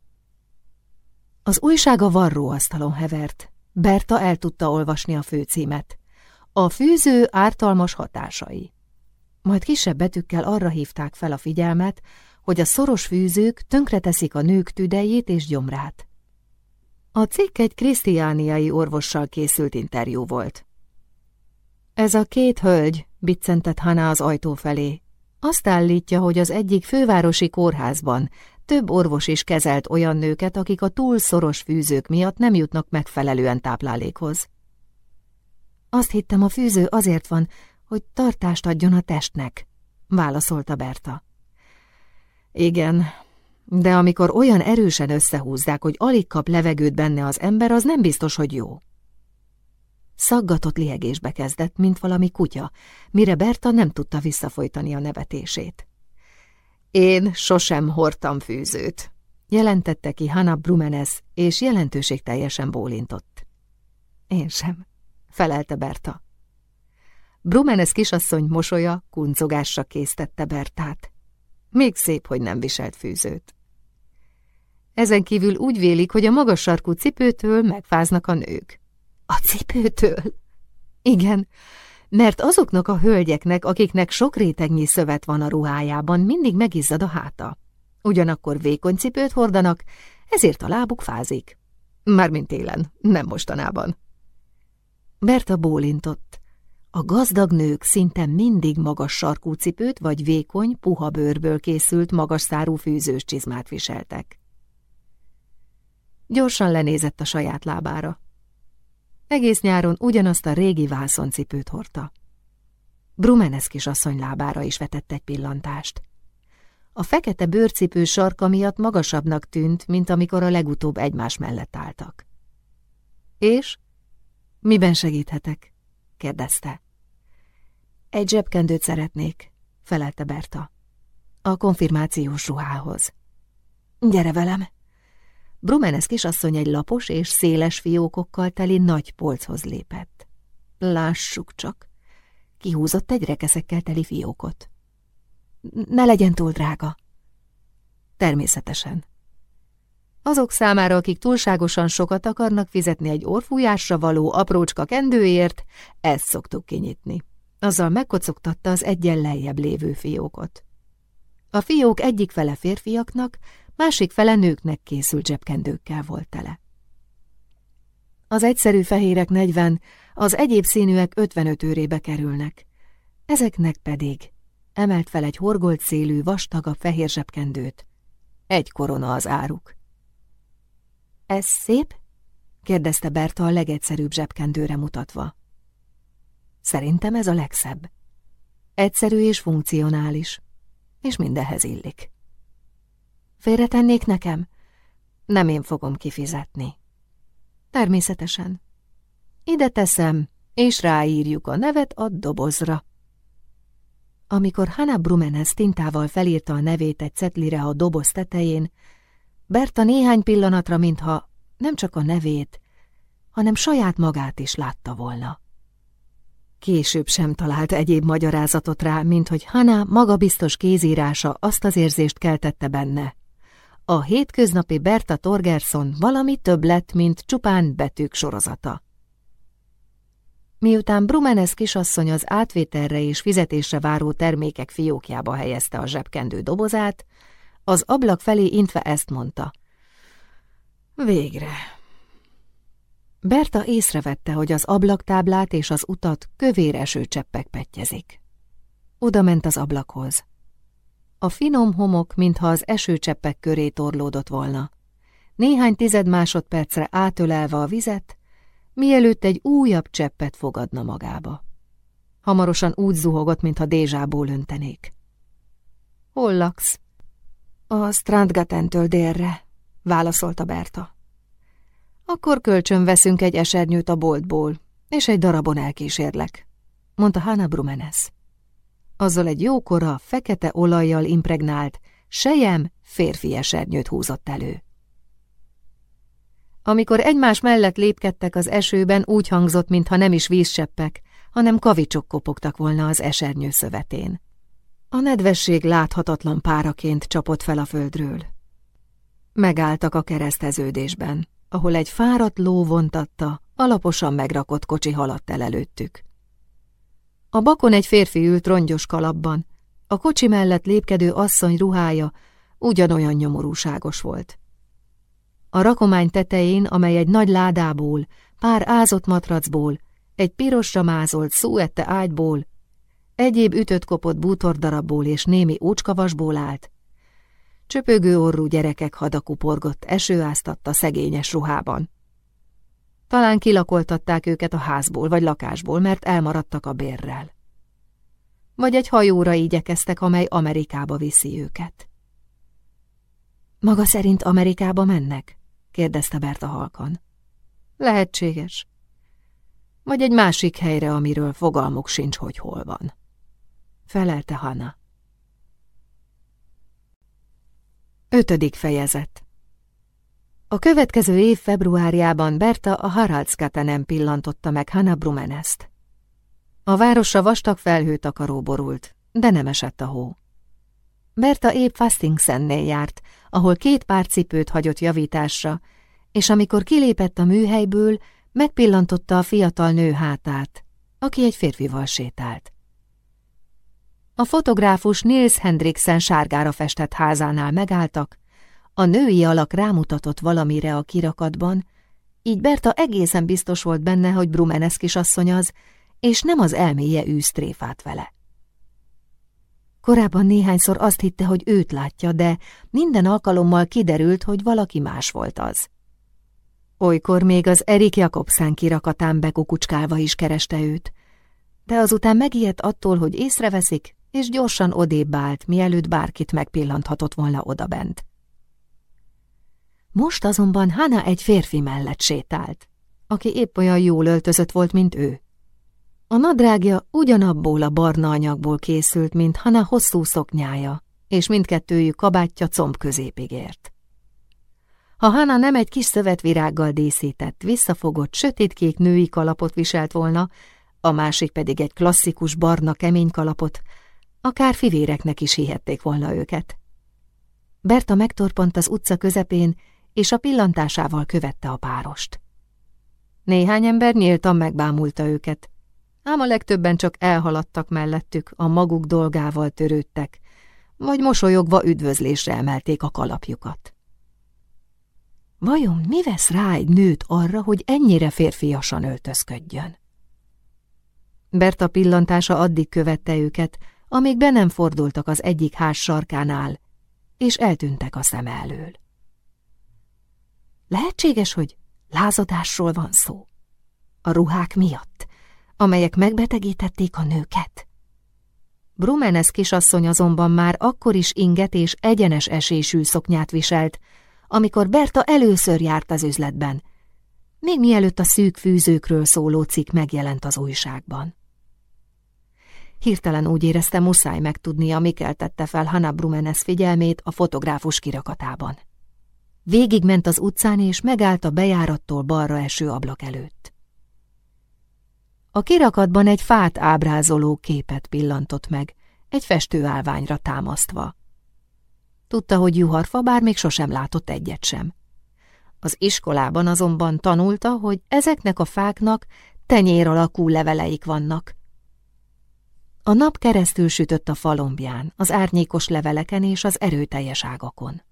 Az újság a varróasztalon hevert. Berta el tudta olvasni a főcímet. A fűző ártalmas hatásai. Majd kisebb betűkkel arra hívták fel a figyelmet, hogy a szoros fűzők tönkreteszik a nők tüdejét és gyomrát. A cikk egy krisztiániai orvossal készült interjú volt. Ez a két hölgy, biccentett Hana az ajtó felé. Azt állítja, hogy az egyik fővárosi kórházban több orvos is kezelt olyan nőket, akik a túl szoros fűzők miatt nem jutnak megfelelően táplálékhoz. Azt hittem, a fűző azért van, hogy tartást adjon a testnek, válaszolta Berta. Igen, de amikor olyan erősen összehúzzák, hogy alig kap levegőt benne az ember, az nem biztos, hogy jó. Szaggatott liegésbe kezdett, mint valami kutya, mire Berta nem tudta visszafolytani a nevetését. Én sosem hordtam fűzőt, jelentette ki Hanna Brumenes, és jelentőség teljesen bólintott. Én sem, felelte Berta. Brumenes kisasszony mosolya kuncogásra késztette Bertát. Még szép, hogy nem viselt fűzőt. Ezen kívül úgy vélik, hogy a magas sarkú cipőtől megfáznak a nők. A cipőtől? Igen, mert azoknak a hölgyeknek, akiknek sok rétegnyi szövet van a ruhájában, mindig megizzad a háta. Ugyanakkor vékony cipőt hordanak, ezért a lábuk fázik. Mármint télen, nem mostanában. Berta bólintott. A gazdag nők szinte mindig magas sarkú cipőt vagy vékony, puha bőrből készült magas szárú fűzős csizmát viseltek. Gyorsan lenézett a saját lábára. Egész nyáron ugyanazt a régi vászoncipőt hordta. Brumenes kisasszony lábára is vetett egy pillantást. A fekete bőrcipő sarka miatt magasabbnak tűnt, mint amikor a legutóbb egymás mellett álltak. És? Miben segíthetek? kérdezte. Egy zsebkendőt szeretnék, felelte Berta. A konfirmációs ruhához. Gyere velem! Brumenes kisasszony egy lapos és széles fiókokkal teli nagy polchoz lépett. Lássuk csak! Kihúzott egy rekeszekkel teli fiókot. Ne legyen túl drága. Természetesen. Azok számára, akik túlságosan sokat akarnak fizetni egy orfújásra való aprócska kendőért, ezt szoktuk kinyitni. Azzal megkocogtatta az egyen lejjebb lévő fiókot. A fiók egyik fele férfiaknak, másik fele nőknek készült zsebkendőkkel volt tele. Az egyszerű fehérek 40, az egyéb színűek 55 őrébe kerülnek. Ezeknek pedig emelt fel egy horgolt szélű, vastagabb fehér zsebkendőt. Egy korona az áruk. Ez szép? kérdezte Berta a legegyszerűbb zsebkendőre mutatva. Szerintem ez a legszebb. Egyszerű és funkcionális, és mindenhez illik. Félretennék nekem? Nem én fogom kifizetni. Természetesen. Ide teszem, és ráírjuk a nevet a dobozra. Amikor Hanna Brumenes tintával felírta a nevét egy cetlire a doboz tetején, Berta néhány pillanatra, mintha nem csak a nevét, hanem saját magát is látta volna. Később sem talált egyéb magyarázatot rá, mint hogy Hana magabiztos kézírása azt az érzést keltette benne. A hétköznapi Berta Torgerson valami több lett, mint csupán betűk sorozata. Miután Brumenes kisasszony az átvételre és fizetésre váró termékek fiókjába helyezte a zsebkendő dobozát, az ablak felé intve ezt mondta. Végre. Berta észrevette, hogy az ablaktáblát és az utat kövér esőcseppek petjezik. Oda ment az ablakhoz. A finom homok, mintha az esőcseppek köré torlódott volna. Néhány tized másodpercre átölelve a vizet, mielőtt egy újabb cseppet fogadna magába. Hamarosan úgy zuhogott, mintha dézsából öntenék. Hol laksz? A Strandgatentől délre, válaszolta Berta. Akkor kölcsön veszünk egy esernyőt a boltból, és egy darabon elkísérlek, mondta Hanna Brumenes. Azzal egy jókora, fekete olajjal impregnált, sejem férfi esernyőt húzott elő. Amikor egymás mellett lépkedtek az esőben, úgy hangzott, mintha nem is vízseppek, hanem kavicsok kopogtak volna az esernyő szövetén. A nedvesség láthatatlan páraként csapott fel a földről. Megálltak a kereszteződésben, ahol egy fáradt ló vontatta, alaposan megrakott kocsi haladt el előttük. A bakon egy férfi ült rongyos kalapban, a kocsi mellett lépkedő asszony ruhája ugyanolyan nyomorúságos volt. A rakomány tetején, amely egy nagy ládából, pár ázott matracból, egy pirosra mázolt szúette ágyból, egyéb ütött kopott bútordarabból és némi ócskavasból állt. Csöpögő orrú gyerekek hadakuporgott, esőáztatta szegényes ruhában. Talán kilakoltatták őket a házból vagy lakásból, mert elmaradtak a bérrel. Vagy egy hajóra igyekeztek, amely Amerikába viszi őket. Maga szerint Amerikába mennek? kérdezte Berta halkan. Lehetséges. Vagy egy másik helyre, amiről fogalmuk sincs, hogy hol van. Felelte Hanna. Ötödik fejezet A következő év februárjában Berta a Haraldskatenem pillantotta meg Hanna Brumenest. A városra vastag felhőtakaró borult, de nem esett a hó. Berta épp Fastingsennél járt, ahol két pár cipőt hagyott javításra, és amikor kilépett a műhelyből, megpillantotta a fiatal nő hátát, aki egy férfival sétált. A fotográfus Nils Hendriksen sárgára festett házánál megálltak, A női alak rámutatott valamire a kirakatban, így Berta egészen biztos volt benne, hogy Brumenes kisasszony az, és nem az elméje űz tréfát vele. Korábban néhányszor azt hitte, hogy őt látja, de minden alkalommal kiderült, hogy valaki más volt az. Olykor még az Erik Jakobsen kirakatán bekukucskálva is kereste őt, de azután megijedt attól, hogy észreveszik, és gyorsan odébb állt, mielőtt bárkit megpillanthatott volna odabent. Most azonban Hana egy férfi mellett sétált, aki épp olyan jól öltözött volt, mint ő. A nadrágja ugyanabból a barna anyagból készült, mint Hana hosszú szoknyája, és mindkettőjük kabátja comb középig ért. Ha Hana nem egy kis szövetvirággal díszített, visszafogott, sötétkék női kalapot viselt volna, a másik pedig egy klasszikus barna kemény kalapot, akár fivéreknek is hihették volna őket. Berta megtorpant az utca közepén, és a pillantásával követte a párost. Néhány ember nyíltan megbámulta őket, ám a legtöbben csak elhaladtak mellettük, a maguk dolgával törődtek, vagy mosolyogva üdvözlésre emelték a kalapjukat. Vajon mi vesz rá egy nőt arra, hogy ennyire férfiasan öltözködjön? Berta pillantása addig követte őket, amíg be nem fordultak az egyik ház sarkánál, és eltűntek a szem elől. Lehetséges, hogy lázadásról van szó. A ruhák miatt, amelyek megbetegítették a nőket. Brumenes kisasszony azonban már akkor is inget és egyenes esésű szoknyát viselt, amikor Berta először járt az üzletben, még mielőtt a szűk fűzőkről szóló cikk megjelent az újságban. Hirtelen úgy érezte, muszáj megtudnia, mi keltette fel Hanna Brumenes figyelmét a fotográfus kirakatában. Végigment az utcán, és megállt a bejárattól balra eső ablak előtt. A kirakatban egy fát ábrázoló képet pillantott meg, egy festőállványra támasztva. Tudta, hogy juharfa, bár még sosem látott egyet sem. Az iskolában azonban tanulta, hogy ezeknek a fáknak tenyér alakú leveleik vannak. A nap keresztül sütött a falombján, az árnyékos leveleken és az erőteljes ágakon.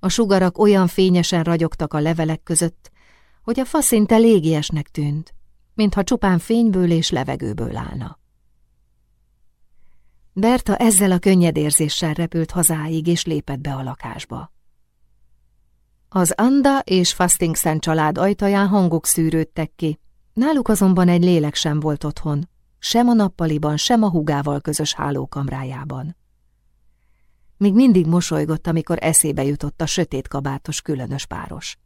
A sugarak olyan fényesen ragyogtak a levelek között, hogy a fa szinte légiesnek tűnt, mintha csupán fényből és levegőből állna. Berta ezzel a könnyedérzéssel repült hazáig, és lépett be a lakásba. Az Anda és Fastingsen család ajtaján hangok szűrődtek ki, náluk azonban egy lélek sem volt otthon, sem a nappaliban, sem a hugával közös hálókamrájában. Még mindig mosolygott, amikor eszébe jutott a sötét kabátos különös páros.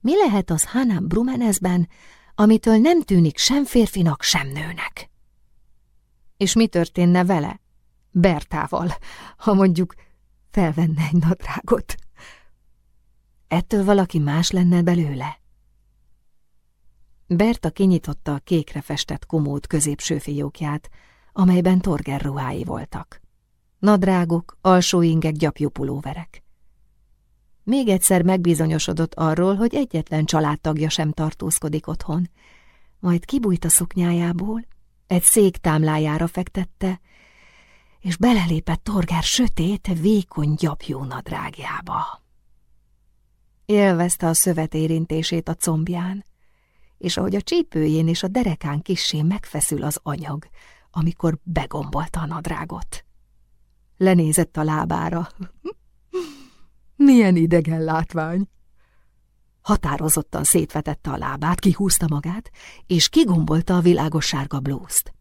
Mi lehet az Hannah Brumenesben, amitől nem tűnik sem férfinak, sem nőnek? És mi történne vele? Bertával, ha mondjuk felvenne egy nadrágot. Ettől valaki más lenne belőle? Berta kinyitotta a kékre festett komód középső fiókját, amelyben torger ruhái voltak. Nadrágok, alsó ingek, gyapjú pulóverek. Még egyszer megbizonyosodott arról, hogy egyetlen családtagja sem tartózkodik otthon. Majd kibújt a szoknyájából, egy szék támlájára fektette, és belelépett Torgár sötét, vékony gyapjú nadrágjába. Élvezte a szövet érintését a combján, és ahogy a csípőjén és a derekán kissé megfeszül az anyag, amikor begombolta a nadrágot. Lenézett a lábára. Milyen idegen látvány! Határozottan szétvetette a lábát, kihúzta magát, és kigombolta a világos sárga blúzt.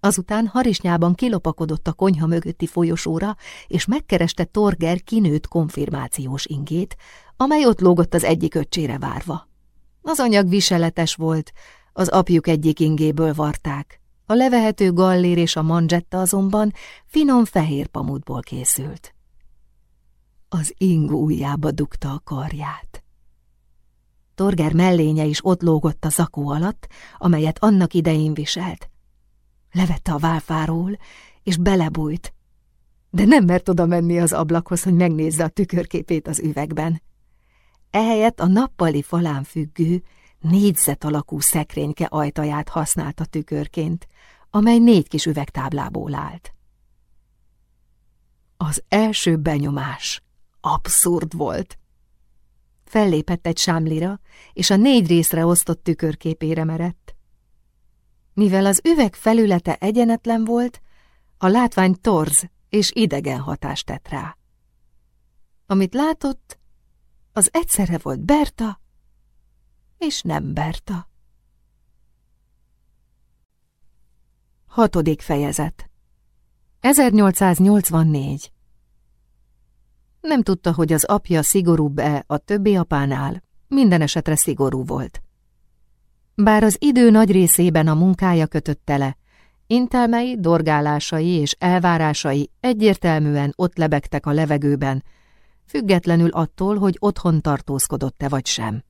Azután harisnyában kilopakodott a konyha mögötti folyosóra, és megkereste Torger kinőtt konfirmációs ingét, amely ott lógott az egyik öccsére várva. Az anyag viseletes volt, az apjuk egyik ingéből varták. A levehető gallér és a manzsetta azonban finom fehér pamutból készült. Az ing ujjába dugta a karját. Torger mellénye is ott lógott a zakó alatt, amelyet annak idején viselt. Levette a válfáról, és belebújt, de nem mert oda menni az ablakhoz, hogy megnézze a tükörképét az üvegben. Ehelyett a nappali falán függő, négyzet alakú szekrényke ajtaját használta tükörként, amely négy kis üvegtáblából állt. Az első benyomás abszurd volt. Fellépett egy sámlira, és a négy részre osztott tükörképére merett. Mivel az üveg felülete egyenetlen volt, a látvány torz és idegen hatást tett rá. Amit látott, az egyszerre volt Berta, és nem Berta. Hatodik fejezet 1884 Nem tudta, hogy az apja szigorúbb-e a többi apánál, minden esetre szigorú volt. Bár az idő nagy részében a munkája kötött tele, intelmei, dorgálásai és elvárásai egyértelműen ott lebegtek a levegőben, függetlenül attól, hogy otthon tartózkodott-e vagy sem.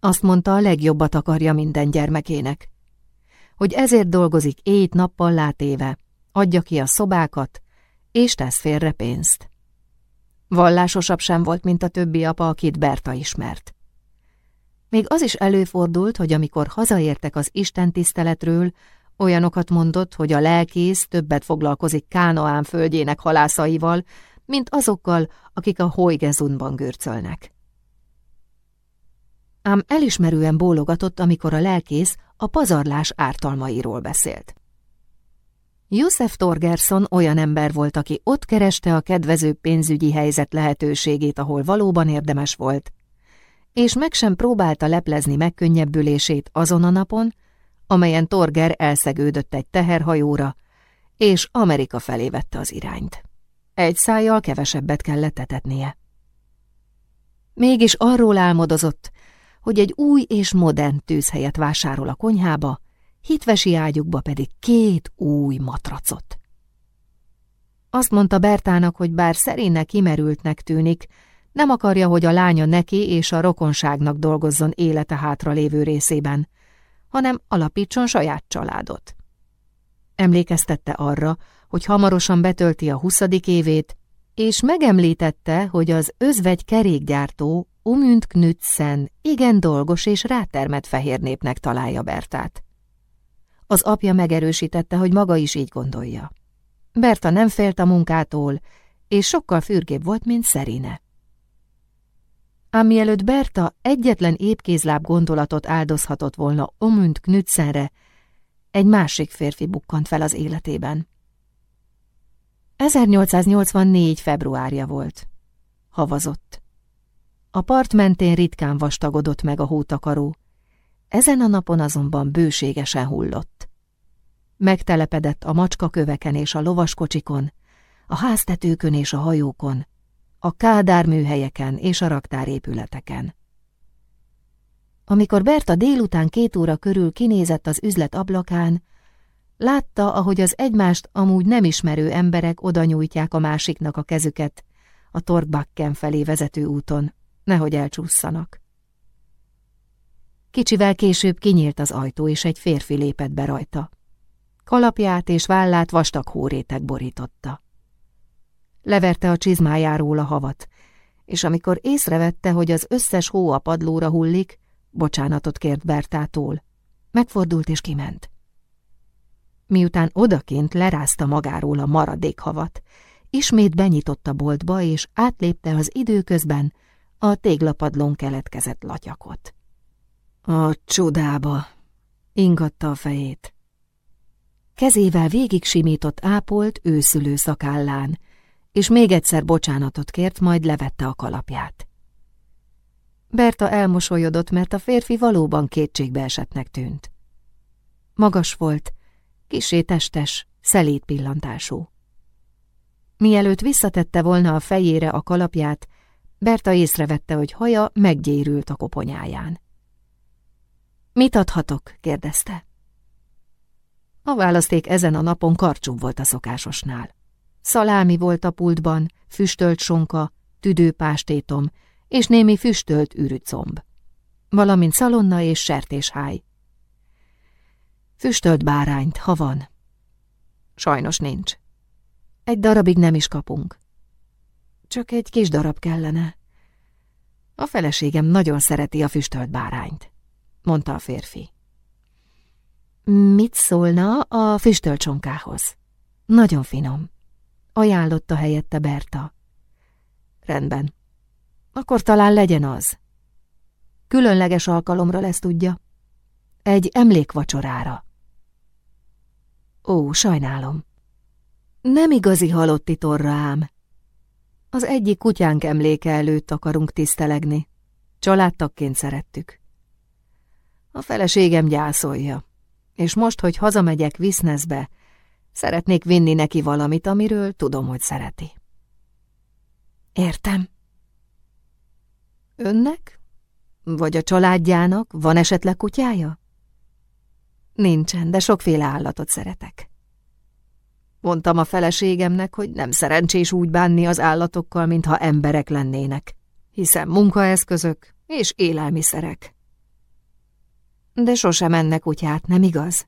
Azt mondta, a legjobbat akarja minden gyermekének. Hogy ezért dolgozik éjt-nappal látéve, adja ki a szobákat, és tesz félre pénzt. Vallásosabb sem volt, mint a többi apa, akit Berta ismert. Még az is előfordult, hogy amikor hazaértek az Isten tiszteletről, olyanokat mondott, hogy a lelkész többet foglalkozik Kánoán földjének halászaival, mint azokkal, akik a Hoygezunban görcölnek. Ám elismerően bólogatott, amikor a lelkész a pazarlás ártalmairól beszélt. József Torgerson olyan ember volt, aki ott kereste a kedvező pénzügyi helyzet lehetőségét, ahol valóban érdemes volt, és meg sem próbálta leplezni megkönnyebbülését azon a napon, amelyen Torger elszegődött egy teherhajóra, és Amerika felé vette az irányt. Egy szájjal kevesebbet kellett etetnie. Mégis arról álmodozott, hogy egy új és modern tűzhelyet vásárol a konyhába, hitvesi ágyukba pedig két új matracot. Azt mondta Bertának, hogy bár szerénynek kimerültnek tűnik, nem akarja, hogy a lánya neki és a rokonságnak dolgozzon élete hátra lévő részében, hanem alapítson saját családot. Emlékeztette arra, hogy hamarosan betölti a huszadik évét, és megemlítette, hogy az özvegy kerékgyártó Umünt Knudsen igen dolgos és rátermet fehér népnek találja Bertát. Az apja megerősítette, hogy maga is így gondolja. Berta nem félt a munkától, és sokkal fürgébb volt, mint Szerine. Ám mielőtt Berta egyetlen épkézláb gondolatot áldozhatott volna Omünt Knudsenre, egy másik férfi bukkant fel az életében. 1884. februárja volt. Havazott. A part mentén ritkán vastagodott meg a hótakaró, ezen a napon azonban bőségesen hullott. Megtelepedett a macskaköveken és a lovaskocsikon, a háztetőkön és a hajókon, a kádárműhelyeken és a raktárépületeken. Amikor Berta délután két óra körül kinézett az üzlet ablakán, látta, ahogy az egymást amúgy nem ismerő emberek oda nyújtják a másiknak a kezüket a Torkbakken felé vezető úton, nehogy elcsúszanak. Kicsivel később kinyílt az ajtó, és egy férfi lépett be rajta. Kalapját és vállát vastag hórétek borította. Leverte a csizmájáról a havat, és amikor észrevette, hogy az összes hó a padlóra hullik, bocsánatot kért Bertától. Megfordult és kiment. Miután odakint lerázta magáról a maradék havat, ismét benyitott a boltba, és átlépte az időközben a téglapadlón keletkezett latyakot. A csodába! ingatta a fejét. Kezével végig simított ápolt őszülő szakállán, és még egyszer bocsánatot kért, majd levette a kalapját. Berta elmosolyodott, mert a férfi valóban kétségbe esetnek tűnt. Magas volt, kisé testes, szelíd pillantású. Mielőtt visszatette volna a fejére a kalapját, Berta észrevette, hogy haja meggyérült a koponyáján. Mit adhatok? kérdezte. A választék ezen a napon karcsú volt a szokásosnál. Szalámi volt a pultban, füstölt sonka, tüdőpástétom és némi füstölt ürücomb, valamint szalonna és sertésháj. Füstölt bárányt, ha van. Sajnos nincs. Egy darabig nem is kapunk. Csak egy kis darab kellene. A feleségem nagyon szereti a füstölt bárányt, mondta a férfi. Mit szólna a füstölt csonkához? Nagyon finom. Ajánlotta helyette Berta. Rendben. Akkor talán legyen az. Különleges alkalomra lesz, tudja. Egy emlékvacsorára. Ó, sajnálom. Nem igazi halotti torra ám. Az egyik kutyánk emléke előtt akarunk tisztelegni. Családtakként szerettük. A feleségem gyászolja, és most, hogy hazamegyek Visznezbe, szeretnék vinni neki valamit, amiről tudom, hogy szereti. Értem. Önnek? Vagy a családjának van esetleg kutyája? Nincsen, de sokféle állatot szeretek. Mondtam a feleségemnek, hogy nem szerencsés úgy bánni az állatokkal, mintha emberek lennének, hiszen munkaeszközök és élelmiszerek. De sosem ennek kutyát, nem igaz?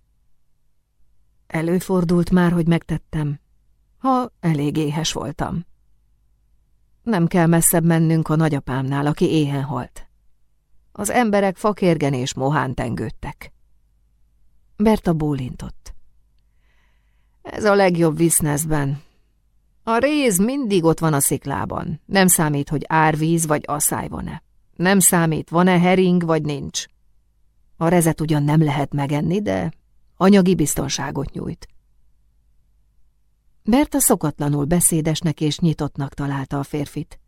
Előfordult már, hogy megtettem, ha elég éhes voltam. Nem kell messzebb mennünk a nagyapámnál, aki éhen halt. Az emberek fakérgen és mohán tengődtek. Berta bólintott. Ez a legjobb visznezben. A réz mindig ott van a sziklában. Nem számít, hogy árvíz vagy asszály van-e. Nem számít, van-e hering vagy nincs. A rezet ugyan nem lehet megenni, de anyagi biztonságot nyújt. Berta szokatlanul beszédesnek és nyitottnak találta a férfit.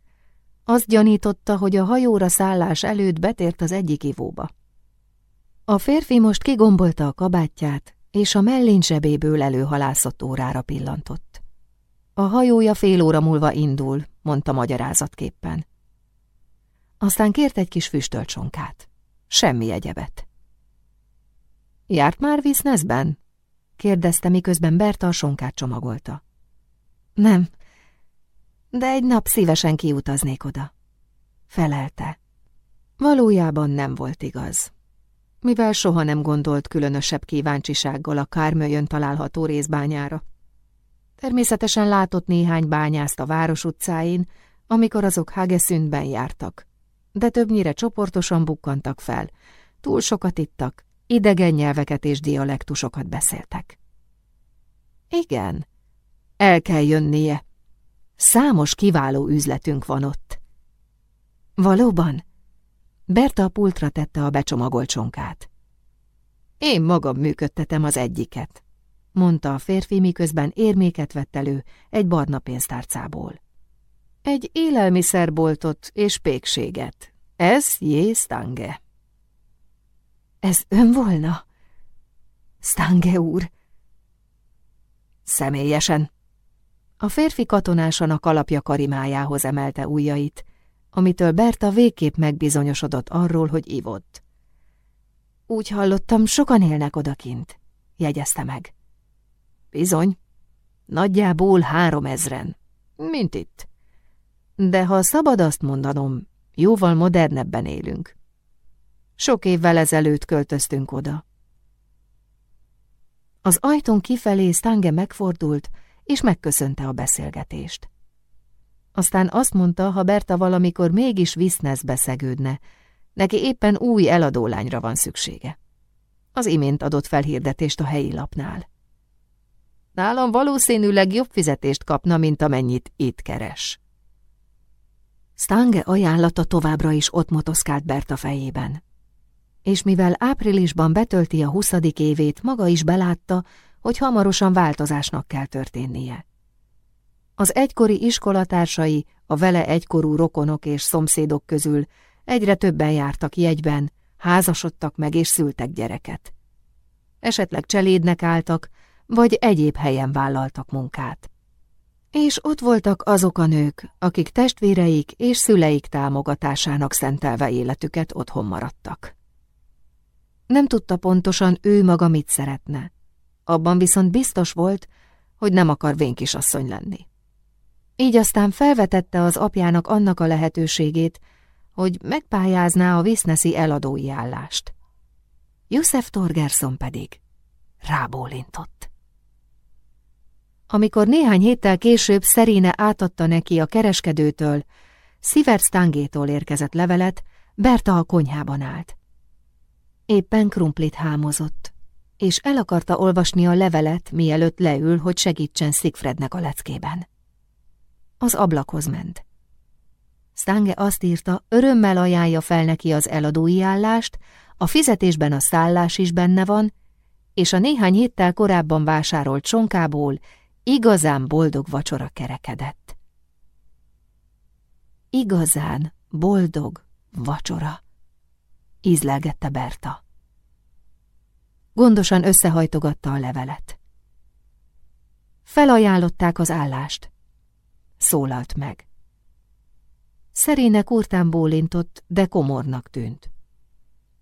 Azt gyanította, hogy a hajóra szállás előtt betért az egyik ivóba. A férfi most kigombolta a kabátját, és a mellén zsebéből előhalászott órára pillantott. A hajója fél óra múlva indul, mondta magyarázatképpen. Aztán kért egy kis füstölcsonkát. Semmi egyebet. Járt már Visznezben? kérdezte, miközben Berta a sonkát csomagolta. Nem, de egy nap szívesen kiutaznék oda. Felelte. Valójában nem volt igaz. Mivel soha nem gondolt különösebb kíváncsisággal a Kármölyön található részbányára. Természetesen látott néhány bányászt a város utcáin, amikor azok Hageszündben jártak, de többnyire csoportosan bukkantak fel, túl sokat ittak, idegen nyelveket és dialektusokat beszéltek. Igen, el kell jönnie. Számos kiváló üzletünk van ott. Valóban? Berta a pultra tette a becsomagolt csonkát. Én magam működtetem az egyiket, mondta a férfi, miközben érméket vett elő egy barna pénztárcából. Egy élelmiszerboltot és pékséget. Ez Jé Stange. Ez ön volna? Stange úr. Személyesen. A férfi katonásan a kalapja karimájához emelte ujjait, amitől Berta végképp megbizonyosodott arról, hogy ivott. Úgy hallottam, sokan élnek odakint, jegyezte meg. Bizony, nagyjából három ezren, mint itt. De ha szabad azt mondanom, jóval modernebben élünk. Sok évvel ezelőtt költöztünk oda. Az ajtón kifelé Stange megfordult, és megköszönte a beszélgetést. Aztán azt mondta, ha Berta valamikor mégis Visznezbe szegődne, neki éppen új eladólányra van szüksége. Az imént adott felhirdetést a helyi lapnál. Nálam valószínűleg jobb fizetést kapna, mint amennyit itt keres. Stange ajánlata továbbra is ott motoszkált Berta fejében. És mivel áprilisban betölti a huszadik évét, maga is belátta, hogy hamarosan változásnak kell történnie. Az egykori iskolatársai, a vele egykorú rokonok és szomszédok közül egyre többen jártak jegyben, házasodtak meg és szültek gyereket. Esetleg cselédnek álltak, vagy egyéb helyen vállaltak munkát. És ott voltak azok a nők, akik testvéreik és szüleik támogatásának szentelve életüket otthon maradtak. Nem tudta pontosan ő maga mit szeretne. Abban viszont biztos volt, hogy nem akar vénkisasszony lenni. Így aztán felvetette az apjának annak a lehetőségét, hogy megpályázná a Viszneszi eladói állást. József Torgerson pedig rábólintott. Amikor néhány héttel később Szerine átadta neki a kereskedőtől, Szivert Stangétól érkezett levelet, Berta a konyhában állt. Éppen krumplit hámozott, és el akarta olvasni a levelet, mielőtt leül, hogy segítsen Szigfrednek a leckében. Az ablakhoz ment. Stange azt írta, örömmel ajánlja fel neki az eladói állást, a fizetésben a szállás is benne van, és a néhány héttel korábban vásárolt sonkából igazán boldog vacsora kerekedett. Igazán boldog vacsora, ízlelgette Berta. Gondosan összehajtogatta a levelet. Felajánlották az állást. Szólalt meg. Szeréne kurtán bólintott, de komornak tűnt.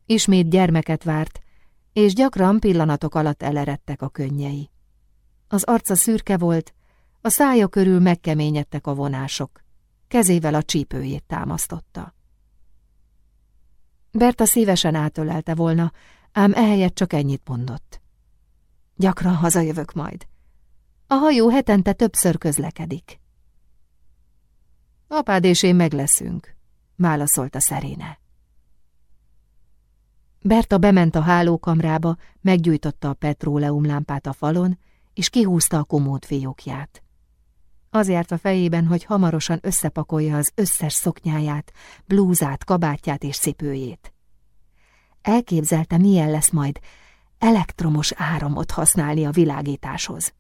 Ismét gyermeket várt, és gyakran pillanatok alatt eleredtek a könnyei. Az arca szürke volt, a szája körül megkeményedtek a vonások. Kezével a csípőjét támasztotta. Berta szívesen átölelte volna, ám ehelyett csak ennyit mondott. Gyakran hazajövök majd. A hajó hetente többször közlekedik. Apád és én megleszünk, válaszolta szeréne. Berta bement a hálókamrába, meggyújtotta a petróleumlámpát a falon, és kihúzta a komód fiókját. Az járt a fejében, hogy hamarosan összepakolja az összes szoknyáját, blúzát, kabátját és cipőjét. Elképzelte, milyen lesz majd elektromos áramot használni a világításhoz.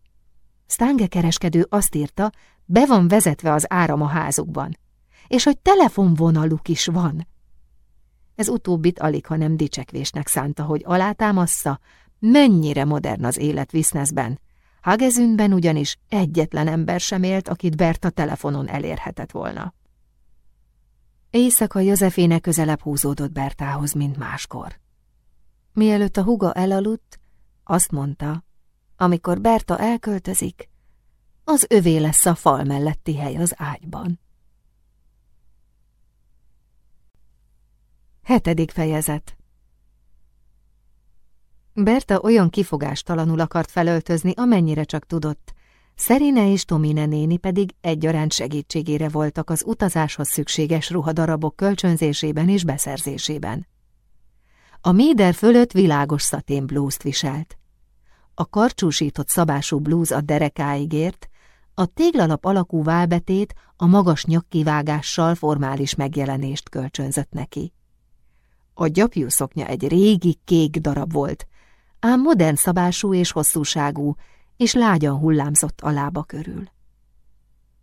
Stange kereskedő azt írta, be van vezetve az áram a házukban, és hogy telefonvonaluk is van. Ez utóbbit alig, ha nem dicsekvésnek szánta, hogy alátámassza, mennyire modern az élet Viszneszben. Hagezünben ugyanis egyetlen ember sem élt, akit Berta telefonon elérhetett volna. Éjszaka Józeféne közelebb húzódott Bertához, mint máskor. Mielőtt a huga elaludt, azt mondta, amikor Berta elköltözik, az övé lesz a fal melletti hely az ágyban. Hetedik fejezet Berta olyan kifogástalanul akart felöltözni, amennyire csak tudott. Szerine és Tomine néni pedig egyaránt segítségére voltak az utazáshoz szükséges ruhadarabok kölcsönzésében és beszerzésében. A méder fölött világos szatén blúzt viselt. A karcsúsított szabású blúz a derekáig ért, a téglalap alakú válbetét a magas nyakkivágással formális megjelenést kölcsönzött neki. A gyapjú szoknya egy régi kék darab volt, ám modern szabású és hosszúságú, és lágyan hullámzott a lába körül.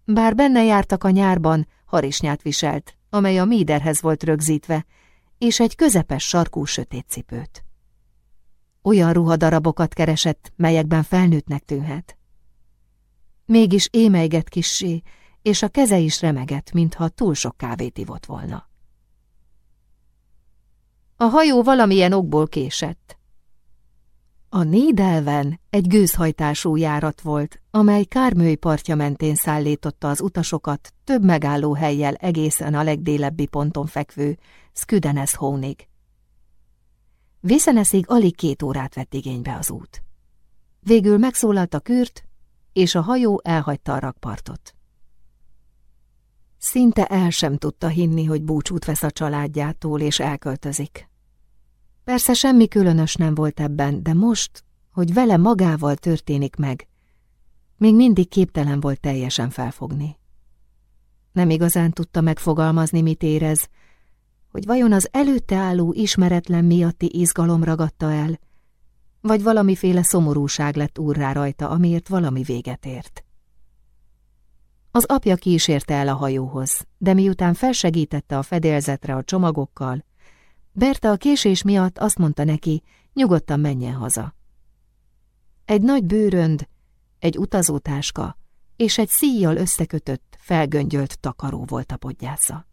Bár benne jártak a nyárban, harisnyát viselt, amely a míderhez volt rögzítve, és egy közepes sarkú sötét cipőt. Olyan ruhadarabokat keresett, melyekben felnőttnek tűnhet. Mégis émeiget kissé, és a keze is remegett, mintha túl sok kávét ivott volna. A hajó valamilyen okból késett. A Nédelven egy gőzhajtású járat volt, amely Kármői partja mentén szállította az utasokat több megállóhelyjel egészen a legdélebbi ponton fekvő Sküdenes hónig. Vészeneszig alig két órát vett igénybe az út. Végül megszólalt a kürt, és a hajó elhagyta a rakpartot. Szinte el sem tudta hinni, hogy búcsút vesz a családjától, és elköltözik. Persze semmi különös nem volt ebben, de most, hogy vele magával történik meg, még mindig képtelen volt teljesen felfogni. Nem igazán tudta megfogalmazni, mit érez, hogy vajon az előtte álló ismeretlen miatti izgalom ragadta el, vagy valamiféle szomorúság lett úrrá rajta, amiért valami véget ért. Az apja kísérte el a hajóhoz, de miután felsegítette a fedélzetre a csomagokkal, Berta a késés miatt azt mondta neki, nyugodtan menjen haza. Egy nagy bőrönd, egy utazótáska és egy szíjjal összekötött, felgöngyölt takaró volt a podgyásza.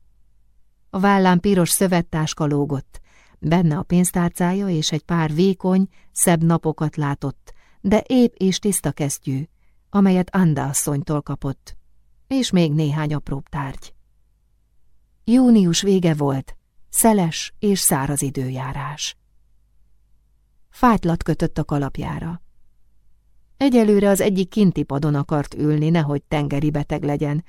A vállán piros szövettáska lógott, benne a pénztárcája és egy pár vékony, szebb napokat látott, de épp és tiszta kesztyű, amelyet Anda asszonytól kapott, és még néhány apróbb tárgy. Június vége volt, szeles és száraz időjárás. Fájtlat kötött a kalapjára. Egyelőre az egyik kinti padon akart ülni, nehogy tengeri beteg legyen,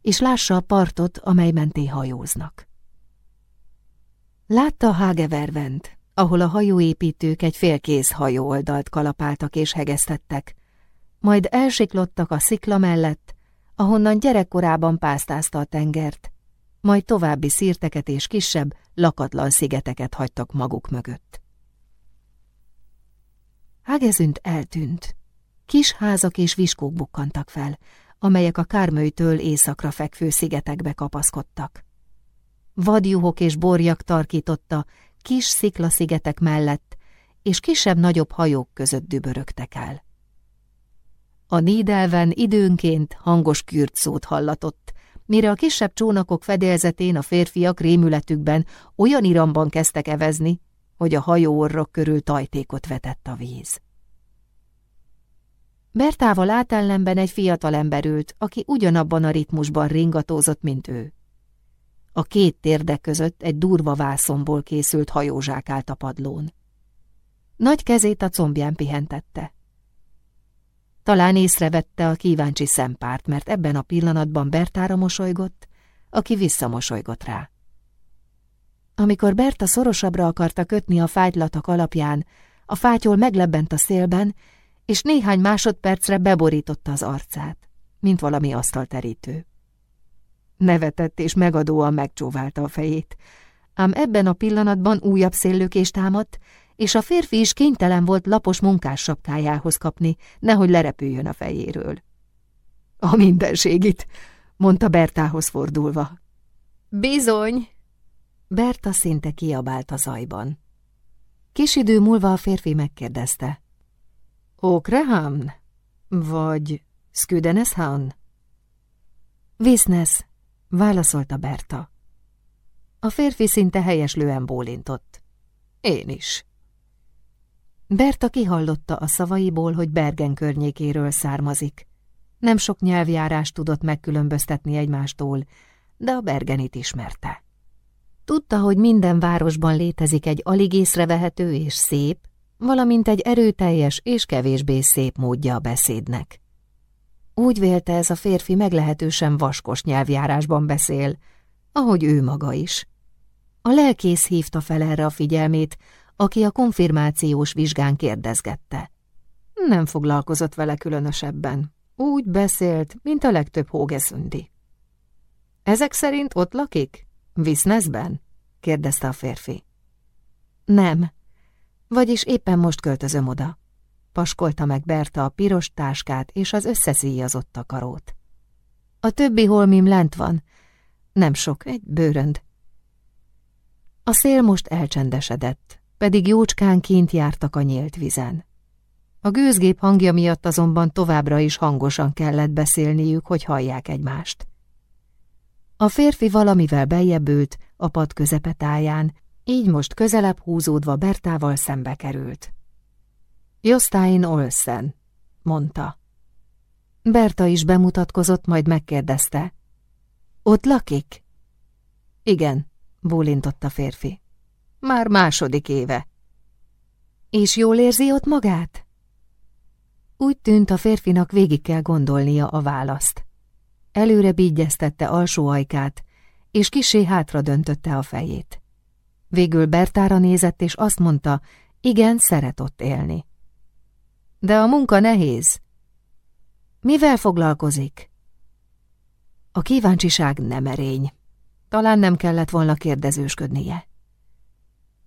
és lássa a partot, amely menté hajóznak. Látta Hagevervent, ahol a hajóépítők egy félkész hajó oldalt kalapáltak és hegesztettek, majd elsiklottak a szikla mellett, ahonnan gyerekkorában pásztázta a tengert, majd további szírteket és kisebb, lakatlan szigeteket hagytak maguk mögött. Hágezünt eltűnt. Kis házak és viskók bukkantak fel, amelyek a Kármőjtől északra fekvő szigetekbe kapaszkodtak. Vadjuhok és borjak tarkította kis sziklaszigetek mellett, és kisebb-nagyobb hajók között dübörögtek el. A nídelven időnként hangos kürt szót hallatott, mire a kisebb csónakok fedélzetén a férfiak rémületükben olyan iramban kezdtek evezni, hogy a hajóorrok körül tajtékot vetett a víz. Bertával átellenben egy fiatal ember ült, aki ugyanabban a ritmusban ringatózott, mint ő. A két térdek között egy durva vászomból készült hajózsák állt a padlón. Nagy kezét a combján pihentette. Talán észrevette a kíváncsi szempárt, mert ebben a pillanatban Bertára mosolygott, aki visszamosolygott rá. Amikor Berta szorosabbra akarta kötni a fájtlatak alapján, a fátyol meglebbent a szélben, és néhány másodpercre beborította az arcát, mint valami asztalterítő. Nevetett és megadóan megcsóválta a fejét, ám ebben a pillanatban újabb széllőkés támadt, és a férfi is kénytelen volt lapos munkás sapkájához kapni, nehogy lerepüljön a fejéről. A mindenségit, mondta Bertához fordulva. Bizony! Berta szinte kiabált a zajban. Kis idő múlva a férfi megkérdezte. Okrehamn? Vagy Sküdeneshaun? Visznes, válaszolta Berta. A férfi szinte helyeslően bólintott. Én is. Berta kihallotta a szavaiból, hogy Bergen környékéről származik. Nem sok nyelvjárást tudott megkülönböztetni egymástól, de a Bergenit ismerte. Tudta, hogy minden városban létezik egy alig észrevehető és szép, valamint egy erőteljes és kevésbé szép módja a beszédnek. Úgy vélte ez a férfi meglehetősen vaskos nyelvjárásban beszél, ahogy ő maga is. A lelkész hívta fel erre a figyelmét, aki a konfirmációs vizsgán kérdezgette. Nem foglalkozott vele különösebben. Úgy beszélt, mint a legtöbb hógeszündi. Ezek szerint ott lakik? Visznezben? kérdezte a férfi. Nem, vagyis éppen most költözöm oda. Paskolta meg Berta a piros táskát és az összeszíjazott takarót. A többi holmim lent van. Nem sok, egy bőrönd. A szél most elcsendesedett, pedig jócskán kint jártak a nyílt vizen. A gőzgép hangja miatt azonban továbbra is hangosan kellett beszélniük, hogy hallják egymást. A férfi valamivel beljebb ült, a pad közepetáján, így most közelebb húzódva Bertával szembe került. Jostain Olsen, mondta. Berta is bemutatkozott, majd megkérdezte. Ott lakik? Igen, bólintott a férfi. Már második éve. És jól érzi ott magát? Úgy tűnt a férfinak végig kell gondolnia a választ. Előre bígyeztette alsó ajkát, és kisé hátra döntötte a fejét. Végül Bertára nézett, és azt mondta, igen, szeret ott élni. De a munka nehéz. Mivel foglalkozik? A kíváncsiság nem erény. Talán nem kellett volna kérdezősködnie.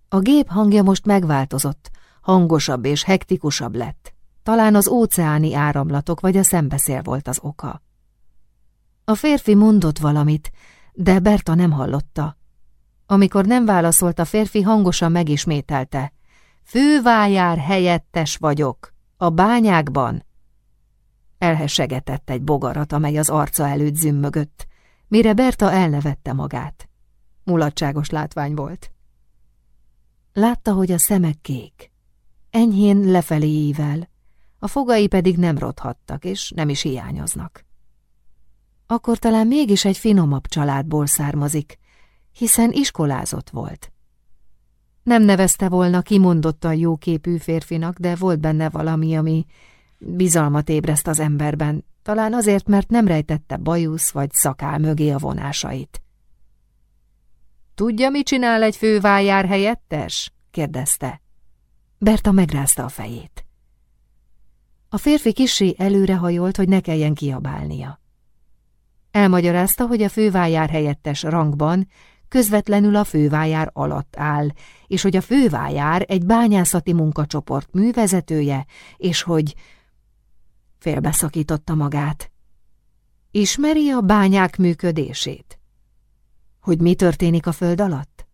A gép hangja most megváltozott, hangosabb és hektikusabb lett. Talán az óceáni áramlatok vagy a szembeszél volt az oka. A férfi mondott valamit, de Berta nem hallotta. Amikor nem válaszolt, a férfi hangosan megismételte. Fővájár helyettes vagyok, a bányákban. Elhesegetett egy bogarat, amely az arca előtt zümmögött, mire Berta elnevette magát. Mulatságos látvány volt. Látta, hogy a szemek kék. Enyhén lefelé ível, a fogai pedig nem rothattak, és nem is hiányoznak. Akkor talán mégis egy finomabb családból származik, hiszen iskolázott volt. Nem nevezte volna kimondottan jóképű férfinak, de volt benne valami, ami bizalmat ébreszt az emberben, talán azért, mert nem rejtette bajusz vagy szakál mögé a vonásait. Tudja, mit csinál egy fővájár helyettes? kérdezte. Berta megrázta a fejét. A férfi kisé előrehajolt, hogy ne kelljen kiabálnia. Elmagyarázta, hogy a fővájár helyettes rangban közvetlenül a fővájár alatt áll, és hogy a fővájár egy bányászati munkacsoport művezetője, és hogy... Félbeszakította magát. Ismeri a bányák működését? Hogy mi történik a föld alatt?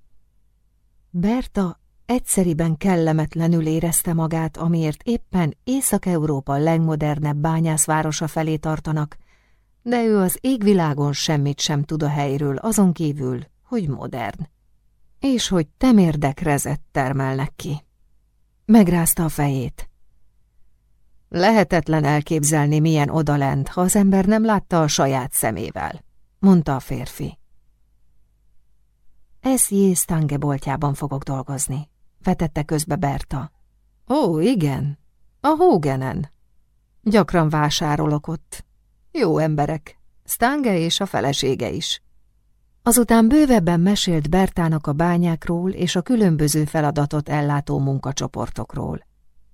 Berta egyszeriben kellemetlenül érezte magát, amiért éppen Észak-Európa legmodernebb bányászvárosa felé tartanak, de ő az égvilágon semmit sem tud a helyről, azon kívül, hogy modern. És hogy temérdek rezet termelnek ki. Megrázta a fejét. Lehetetlen elképzelni, milyen odalent, ha az ember nem látta a saját szemével, mondta a férfi. Eszjé Stange boltjában fogok dolgozni, vetette közbe Berta. Ó, igen, a Hógenen. Gyakran vásárolok ott. Jó emberek, Stange és a felesége is. Azután bővebben mesélt Bertának a bányákról és a különböző feladatot ellátó munkacsoportokról.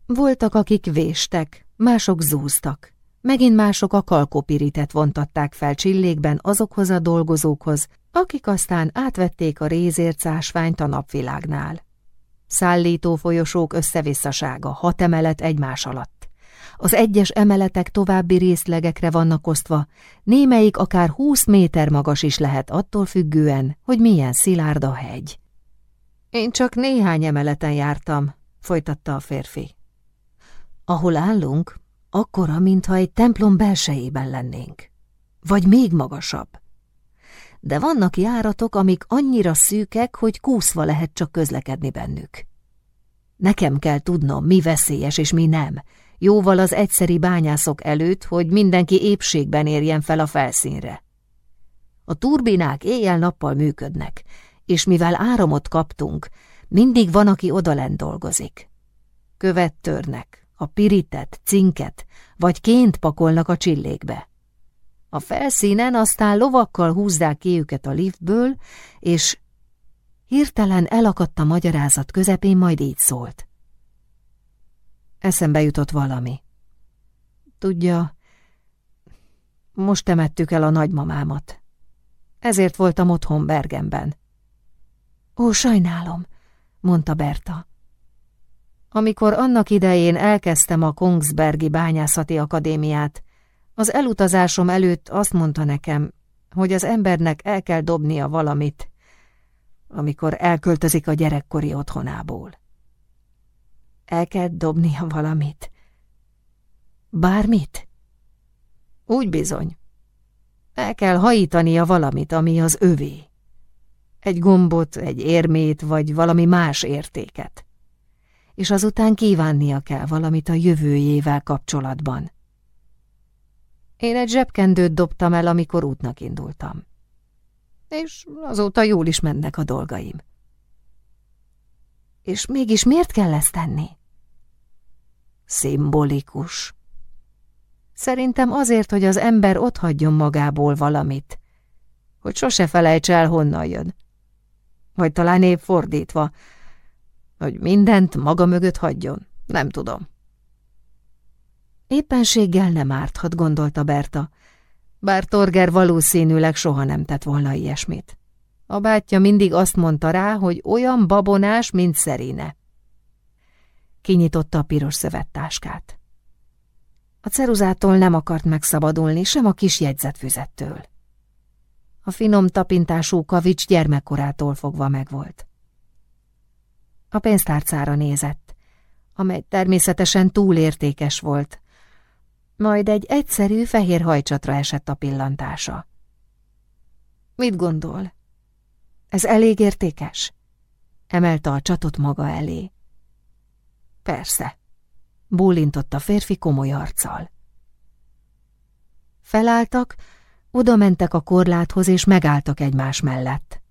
Voltak, akik véstek, mások zúztak, megint mások a kalkopiritet vontatták fel csillékben azokhoz a dolgozókhoz, akik aztán átvették a rézércásványt a napvilágnál. Szállító folyosók összevisszasága, hat emelet egymás alatt. Az egyes emeletek további részlegekre vannak osztva, némelyik akár húsz méter magas is lehet attól függően, hogy milyen szilárd a hegy. Én csak néhány emeleten jártam, folytatta a férfi. Ahol állunk, akkora, mintha egy templom belsejében lennénk. Vagy még magasabb. De vannak járatok, amik annyira szűkek, hogy kúszva lehet csak közlekedni bennük. Nekem kell tudnom, mi veszélyes és mi nem, jóval az egyszeri bányászok előtt, hogy mindenki épségben érjen fel a felszínre. A turbinák éjjel-nappal működnek, és mivel áramot kaptunk, mindig van, aki odalent dolgozik. Követ törnek, a piritet, cinket, vagy ként pakolnak a csillékbe. A felszínen aztán lovakkal húzzák ki őket a liftből, és hirtelen elakadt a magyarázat közepén, majd így szólt. Eszembe jutott valami. Tudja, most temettük el a nagymamámat. Ezért voltam otthon Bergenben. Ó, sajnálom, mondta Berta. Amikor annak idején elkezdtem a Kongsbergi Bányászati Akadémiát, az elutazásom előtt azt mondta nekem, hogy az embernek el kell dobnia valamit, amikor elköltözik a gyerekkori otthonából. El kell dobnia valamit. Bármit? Úgy bizony. El kell hajítania valamit, ami az övé. Egy gombot, egy érmét, vagy valami más értéket. És azután kívánnia kell valamit a jövőjével kapcsolatban. Én egy zsebkendőt dobtam el, amikor útnak indultam. És azóta jól is mennek a dolgaim. És mégis miért kell ezt tenni? Szimbolikus. Szerintem azért, hogy az ember otthagyjon magából valamit, hogy sose felejts el, honnan jön. Vagy talán épp fordítva, hogy mindent maga mögött hagyjon, nem tudom. Éppenséggel nem árthat, gondolta Berta, bár Torger valószínűleg soha nem tett volna ilyesmit. A bátyja mindig azt mondta rá, hogy olyan babonás, mint Szerine. Kinyitotta a piros szövettáskát. A ceruzától nem akart megszabadulni, sem a kis jegyzetfüzettől. A finom tapintású kavics gyermekkorától fogva megvolt. A pénztárcára nézett, amely természetesen túl értékes volt, majd egy egyszerű fehér hajcsatra esett a pillantása. Mit gondol? Ez elég értékes? Emelte a csatot maga elé. Persze, bólintott a férfi komoly arccal. Felálltak, oda mentek a korláthoz, és megálltak egymás mellett.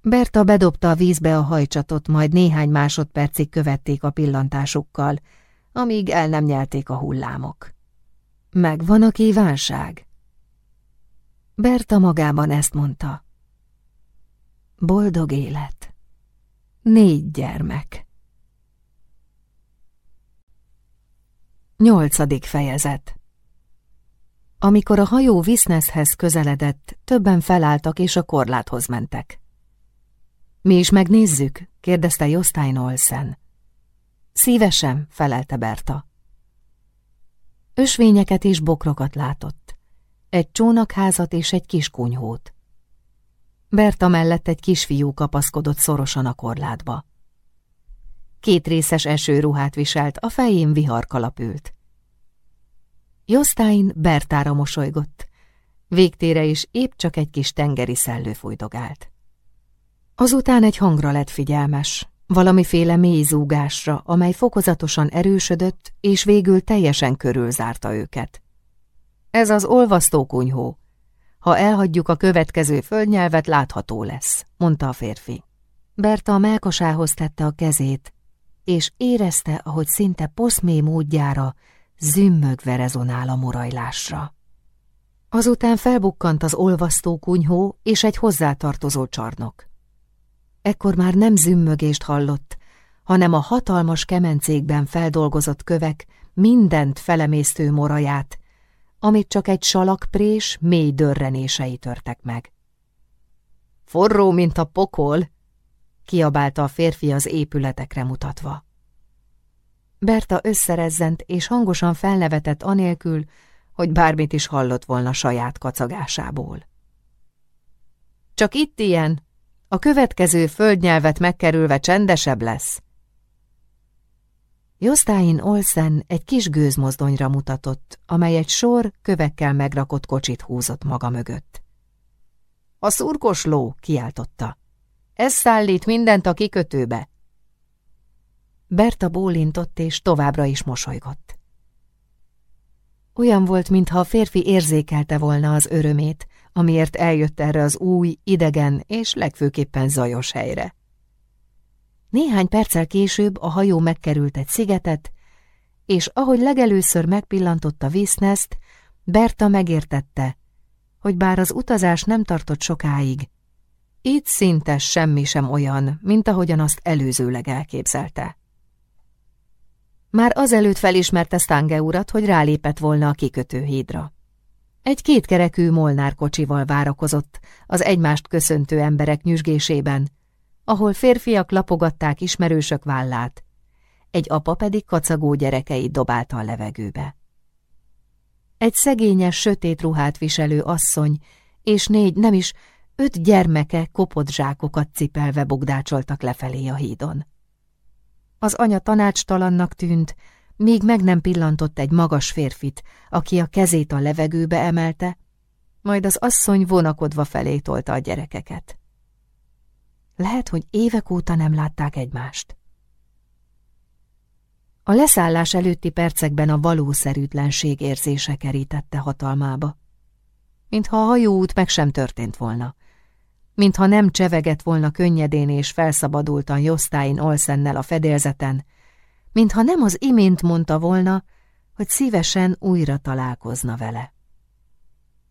Berta bedobta a vízbe a hajcsatot, majd néhány másodpercig követték a pillantásukkal, amíg el nem nyelték a hullámok. Megvan a kívánság? Berta magában ezt mondta. Boldog élet. Négy gyermek. Nyolcadik fejezet Amikor a hajó Viszneszhez közeledett, többen felálltak és a korláthoz mentek. Mi is megnézzük? kérdezte Jostein Olsen. Szívesen, felelte Berta. Ösvényeket és bokrokat látott. Egy csónakházat és egy kis kunyhót. Berta mellett egy kisfiú kapaszkodott szorosan a korlátba. Két részes esőruhát viselt, a fején viharkalap ült. Jostein Bertára mosolygott. Végtére is épp csak egy kis tengeri szellő fújdogált. Azután egy hangra lett figyelmes, valamiféle mély zúgásra, amely fokozatosan erősödött, és végül teljesen körülzárta őket. Ez az olvasztókunyhó. Ha elhagyjuk a következő földnyelvet, látható lesz, mondta a férfi. Berta a melkosához tette a kezét, és érezte, ahogy szinte poszmé módjára zümmögve rezonál a morajlásra. Azután felbukkant az olvasztó kunyhó és egy hozzátartozó csarnok. Ekkor már nem zümmögést hallott, hanem a hatalmas kemencékben feldolgozott kövek mindent felemésztő moraját, amit csak egy salakprés mély dörrenései törtek meg. Forró, mint a pokol, kiabálta a férfi az épületekre mutatva. Berta összerezzent és hangosan felnevetett anélkül, hogy bármit is hallott volna saját kacagásából. Csak itt ilyen, a következő földnyelvet megkerülve csendesebb lesz. Jostáin Olsen egy kis gőzmozdonyra mutatott, amely egy sor kövekkel megrakott kocsit húzott maga mögött. A szurkos ló, kiáltotta. Ez szállít mindent a kikötőbe. Berta bólintott és továbbra is mosolygott. Olyan volt, mintha a férfi érzékelte volna az örömét, amiért eljött erre az új, idegen és legfőképpen zajos helyre. Néhány perccel később a hajó megkerült egy szigetet, és ahogy legelőször megpillantotta Visznest, Berta megértette, hogy bár az utazás nem tartott sokáig, itt szinte semmi sem olyan, mint ahogyan azt előzőleg elképzelte. Már azelőtt felismerte Stange urat, hogy rálépett volna a kikötőhídra. Egy kétkerekű Molnár kocsival várakozott az egymást köszöntő emberek nyüzsgésében, ahol férfiak lapogatták ismerősök vállát, egy apa pedig kacagó gyerekeit dobálta a levegőbe. Egy szegényes, sötét ruhát viselő asszony és négy, nem is, öt gyermeke kopott zsákokat cipelve bogdácsoltak lefelé a hídon. Az anya tanácstalannak tűnt, míg meg nem pillantott egy magas férfit, aki a kezét a levegőbe emelte, majd az asszony vonakodva felé tolta a gyerekeket. Lehet, hogy évek óta nem látták egymást. A leszállás előtti percekben a valószerűtlenség érzése kerítette hatalmába. Mintha a hajóút meg sem történt volna. Mintha nem csevegett volna könnyedén és felszabadultan Josztáin Olszennel a fedélzeten, mintha nem az imént mondta volna, hogy szívesen újra találkozna vele.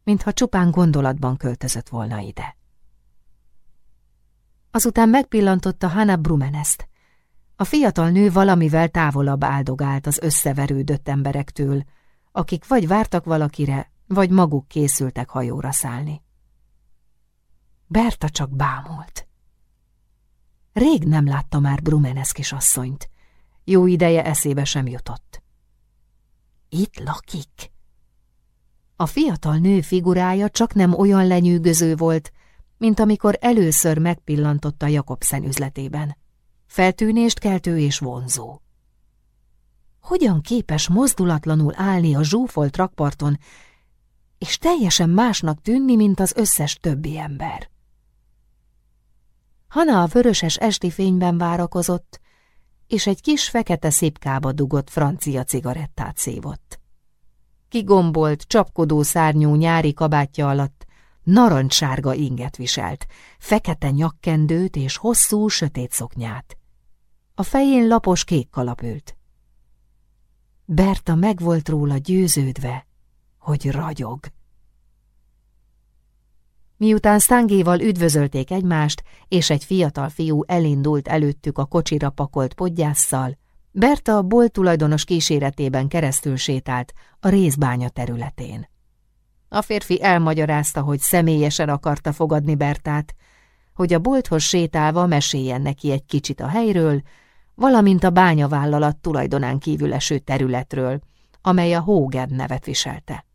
Mintha csupán gondolatban költözött volna ide. Azután megpillantotta Hanna Brumeneszt. A fiatal nő valamivel távolabb áldogált az összeverődött emberektől, akik vagy vártak valakire, vagy maguk készültek hajóra szállni. Berta csak bámult. Rég nem látta már Brumenes kisasszonyt. Jó ideje eszébe sem jutott. Itt lakik? A fiatal nő figurája csak nem olyan lenyűgöző volt, mint amikor először megpillantotta Jakobsen üzletében. Feltűnést keltő és vonzó. Hogyan képes mozdulatlanul állni a zsúfolt rakparton, és teljesen másnak tűnni, mint az összes többi ember? Hana a vöröses esti fényben várakozott, és egy kis fekete szipkába dugott francia cigarettát szívott. Kigombolt, csapkodó szárnyú nyári kabátja alatt narancssárga inget viselt, fekete nyakkendőt és hosszú, sötét szoknyát. A fején lapos kék kalap ült. Berta meg volt róla győződve, hogy ragyog. Miután Stangéval üdvözölték egymást, és egy fiatal fiú elindult előttük a kocsira pakolt podgyásszal, Berta a bolt tulajdonos kíséretében keresztül sétált a részbánya területén. A férfi elmagyarázta, hogy személyesen akarta fogadni Bertát, hogy a bolthoz sétálva meséljen neki egy kicsit a helyről, valamint a bányavállalat tulajdonán kívül eső területről, amely a Hogan nevet viselte.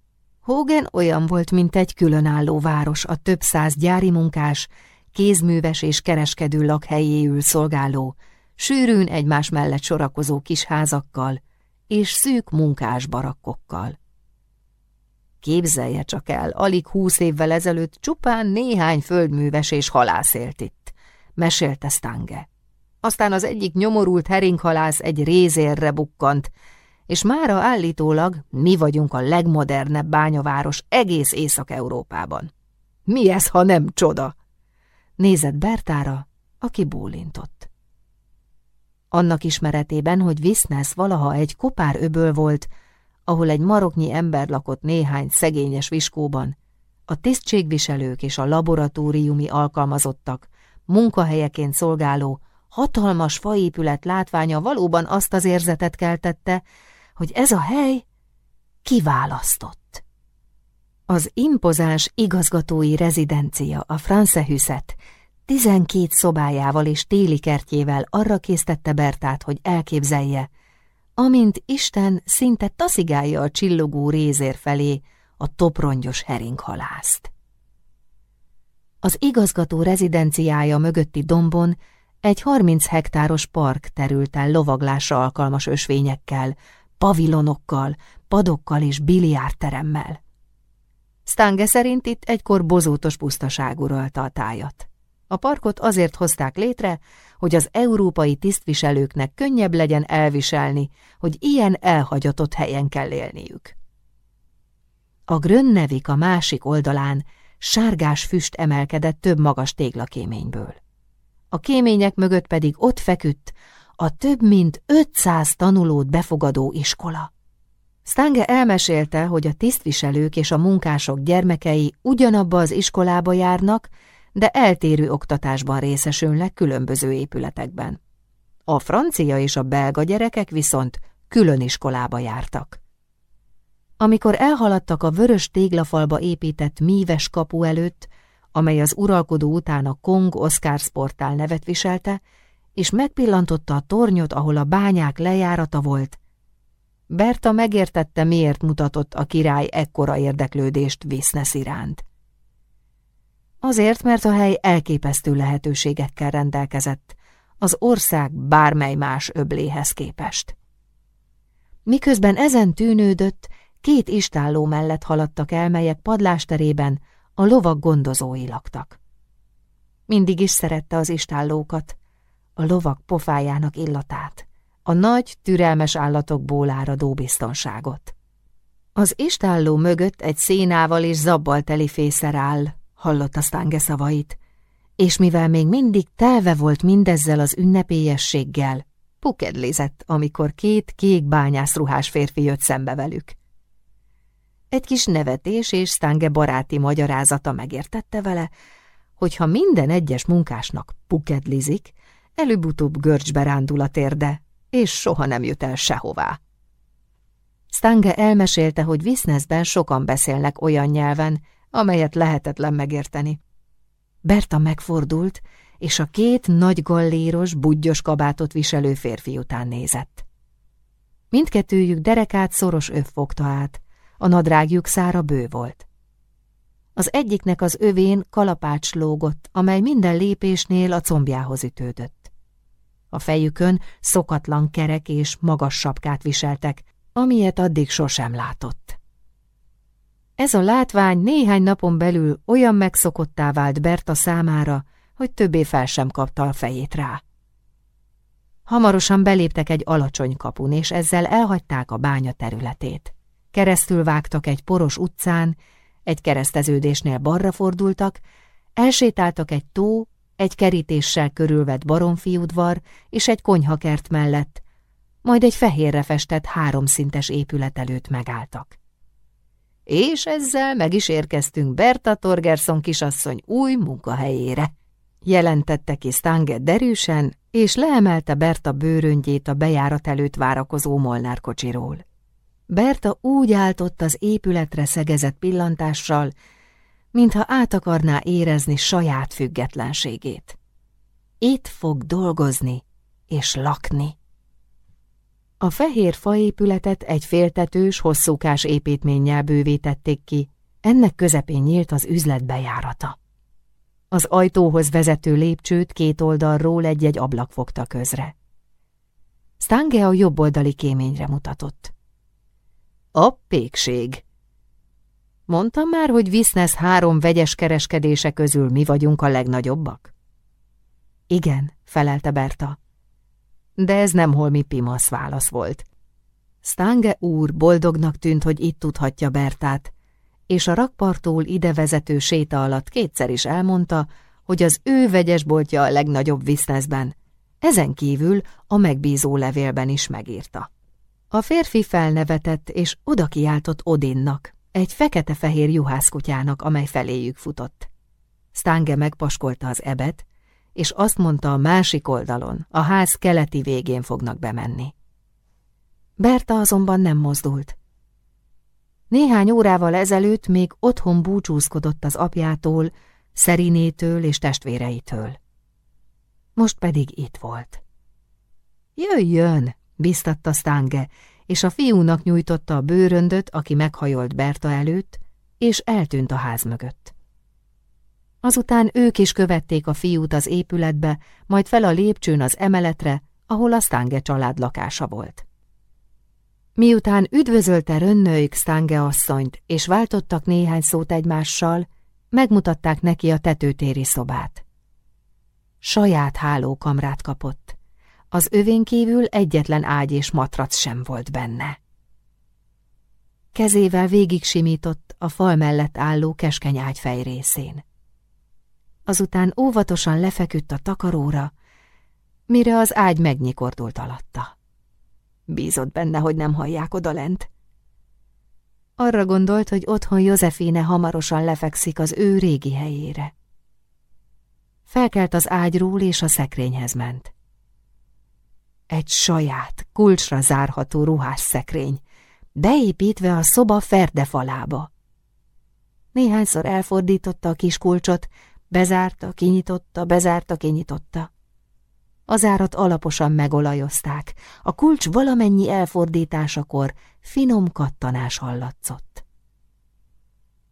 Hogan olyan volt, mint egy különálló város, a több száz gyári munkás, kézműves és kereskedő lakhelyéül szolgáló, sűrűn egymás mellett sorakozó kis házakkal és szűk munkás barakkokkal. Képzelje csak el, alig húsz évvel ezelőtt csupán néhány földműves és halász élt itt, mesélte Stange. Aztán az egyik nyomorult heringhalász egy rézérre bukkant, és mára állítólag mi vagyunk a legmodernebb bányaváros egész Észak-Európában. Mi ez, ha nem csoda? Nézett Bertára, aki bólintott. Annak ismeretében, hogy Visznesz valaha egy kopár öböl volt, ahol egy maroknyi ember lakott néhány szegényes viskóban, a tisztségviselők és a laboratóriumi alkalmazottak, munkahelyeként szolgáló, hatalmas faépület látványa valóban azt az érzetet keltette, hogy ez a hely kiválasztott. Az impozáns igazgatói rezidencia, a Francehüszet, tizenkét szobájával és téli kertjével arra késztette Bertát, hogy elképzelje, amint Isten szinte taszigálja a csillogó rézér felé a toprongyos heringhalászt. Az igazgató rezidenciája mögötti dombon egy 30 hektáros park terült el lovaglásra alkalmas ösvényekkel, pavilonokkal, padokkal és biliárteremmel. Stange szerint itt egykor bozótos pusztaság uralta a tájat. A parkot azért hozták létre, hogy az európai tisztviselőknek könnyebb legyen elviselni, hogy ilyen elhagyatott helyen kell élniük. A Grönnevik a másik oldalán sárgás füst emelkedett több magas téglakéményből. A kémények mögött pedig ott feküdt a több mint 500 tanulót befogadó iskola. Stange elmesélte, hogy a tisztviselők és a munkások gyermekei ugyanabba az iskolába járnak, de eltérő oktatásban részesülnek különböző épületekben. A francia és a belga gyerekek viszont külön iskolába jártak. Amikor elhaladtak a vörös téglafalba épített míves kapu előtt, amely az uralkodó után a Kong Oscar Sportál nevet viselte, és megpillantotta a tornyot, ahol a bányák lejárata volt, Berta megértette, miért mutatott a király ekkora érdeklődést Visznesz iránt. Azért, mert a hely elképesztő lehetőségekkel rendelkezett, az ország bármely más öbléhez képest. Miközben ezen tűnődött, két istálló mellett haladtak el, melyek padlásterében a lovak gondozói laktak. Mindig is szerette az istállókat, a lovak pofájának illatát, a nagy, türelmes állatokból áradó biztonságot. Az istálló mögött egy szénával és zabbal teli fészer áll, hallotta Stange szavait, és mivel még mindig telve volt mindezzel az ünnepélyességgel, pukedlézett, amikor két kék bányászruhás férfi jött szembe velük. Egy kis nevetés és Stange baráti magyarázata megértette vele, hogy ha minden egyes munkásnak pukedlizik, előbb-utóbb görcsbe rándul a térde, és soha nem jut el sehová. Stange elmesélte, hogy Viszneszben sokan beszélnek olyan nyelven, amelyet lehetetlen megérteni. Berta megfordult, és a két nagy galléros, budgyos kabátot viselő férfi után nézett. Mindkettőjük derekát szoros öv fogta át, a nadrágjuk szára bő volt. Az egyiknek az övén kalapács lógott, amely minden lépésnél a combjához ütődött. A fejükön szokatlan kerek és magas sapkát viseltek, amilyet addig sosem látott. Ez a látvány néhány napon belül olyan megszokottá vált Berta számára, hogy többé fel sem kapta a fejét rá. Hamarosan beléptek egy alacsony kapun, és ezzel elhagyták a bánya területét. Keresztül vágtak egy poros utcán, egy kereszteződésnél balra fordultak, elsétáltak egy tó egy kerítéssel körülvett baromfiudvar és egy konyhakert mellett, majd egy fehérre festett háromszintes épület előtt megálltak. És ezzel meg is érkeztünk Berta Torgerson kisasszony új munkahelyére, jelentette ki Stange derűsen, és leemelte Berta bőröngyét a bejárat előtt várakozó Molnár kocsiról. Berta úgy áltott az épületre szegezett pillantással, mintha át akarná érezni saját függetlenségét. Itt fog dolgozni és lakni. A fehér faépületet egy féltetős, hosszúkás építménnyel bővítették ki, ennek közepén nyílt az üzlet bejárata. Az ajtóhoz vezető lépcsőt két oldalról egy-egy ablak fogta közre. Stange a jobb oldali kéményre mutatott. A pékség. Mondtam már, hogy Visznesz három vegyes kereskedése közül mi vagyunk a legnagyobbak? Igen, felelte Berta. De ez nem holmi pimasz válasz volt. Stange úr boldognak tűnt, hogy itt tudhatja Bertát, és a rakpartól ide vezető séta alatt kétszer is elmondta, hogy az ő vegyesboltja a legnagyobb Viszneszben. Ezen kívül a megbízó levélben is megírta. A férfi felnevetett, és oda kiáltott Odinnak, egy fekete-fehér juhászkutyának, amely feléjük futott. Stange megpaskolta az ebet, és azt mondta a másik oldalon, a ház keleti végén fognak bemenni. Berta azonban nem mozdult. Néhány órával ezelőtt még otthon búcsúzkodott az apjától, Szerinétől és testvéreitől. Most pedig itt volt. Jöjjön, biztatta Stange, és a fiúnak nyújtotta a bőröndöt, aki meghajolt Berta előtt, és eltűnt a ház mögött. Azután ők is követték a fiút az épületbe, majd fel a lépcsőn az emeletre, ahol a Stange család lakása volt. Miután üdvözölte Rönnőik Stange asszonyt, és váltottak néhány szót egymással, megmutatták neki a tetőtéri szobát. Saját hálókamrát kapott. Az övén kívül egyetlen ágy és matrac sem volt benne. Kezével végig simított a fal mellett álló keskeny ágy fejrészén. Azután óvatosan lefeküdt a takaróra, mire az ágy megnyikordult alatta. Bízott benne, hogy nem hallják odalent. Arra gondolt, hogy otthon Józefine hamarosan lefekszik az ő régi helyére. Felkelt az ágyról, és a szekrényhez ment. Egy saját, kulcsra zárható ruhás szekrény, beépítve a szoba ferde falába. Néhányszor elfordította a kis kulcsot, bezárta, kinyitotta, bezárta, kinyitotta. Az árat alaposan megolajozták, a kulcs valamennyi elfordításakor finom kattanás hallatszott.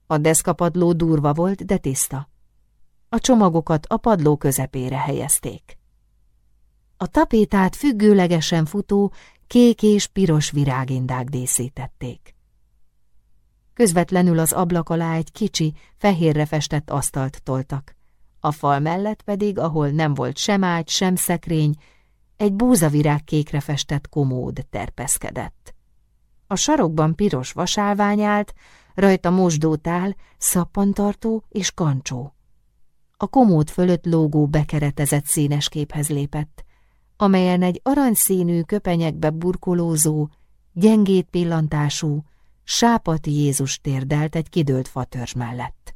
A deszkapadló durva volt, de tiszta. A csomagokat a padló közepére helyezték. A tapétát függőlegesen futó, kék és piros virágindák díszítették. Közvetlenül az ablak alá egy kicsi, fehérre festett asztalt toltak. A fal mellett pedig, ahol nem volt sem ágy, sem szekrény, egy búzavirág kékre festett komód terpeszkedett. A sarokban piros vasálvány állt, rajta mosdótál, szappantartó és kancsó. A komód fölött lógó bekeretezett színes képhez lépett, amelyen egy aranyszínű köpenyekbe burkolózó, gyengét pillantású, sápati Jézus térdelt egy kidőlt fatörzs mellett.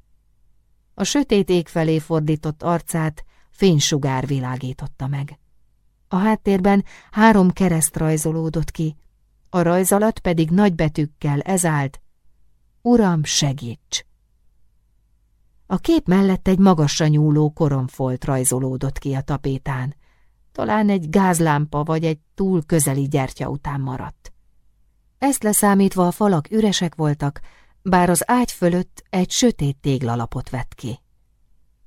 A sötét ég felé fordított arcát fénysugár világította meg. A háttérben három kereszt rajzolódott ki, a rajz alatt pedig nagybetűkkel ez állt, Uram, segíts! A kép mellett egy magasra nyúló koromfolt rajzolódott ki a tapétán, talán egy gázlámpa vagy egy túl közeli gyertya után maradt. Ezt leszámítva a falak üresek voltak, bár az ágy fölött egy sötét téglalapot vett ki.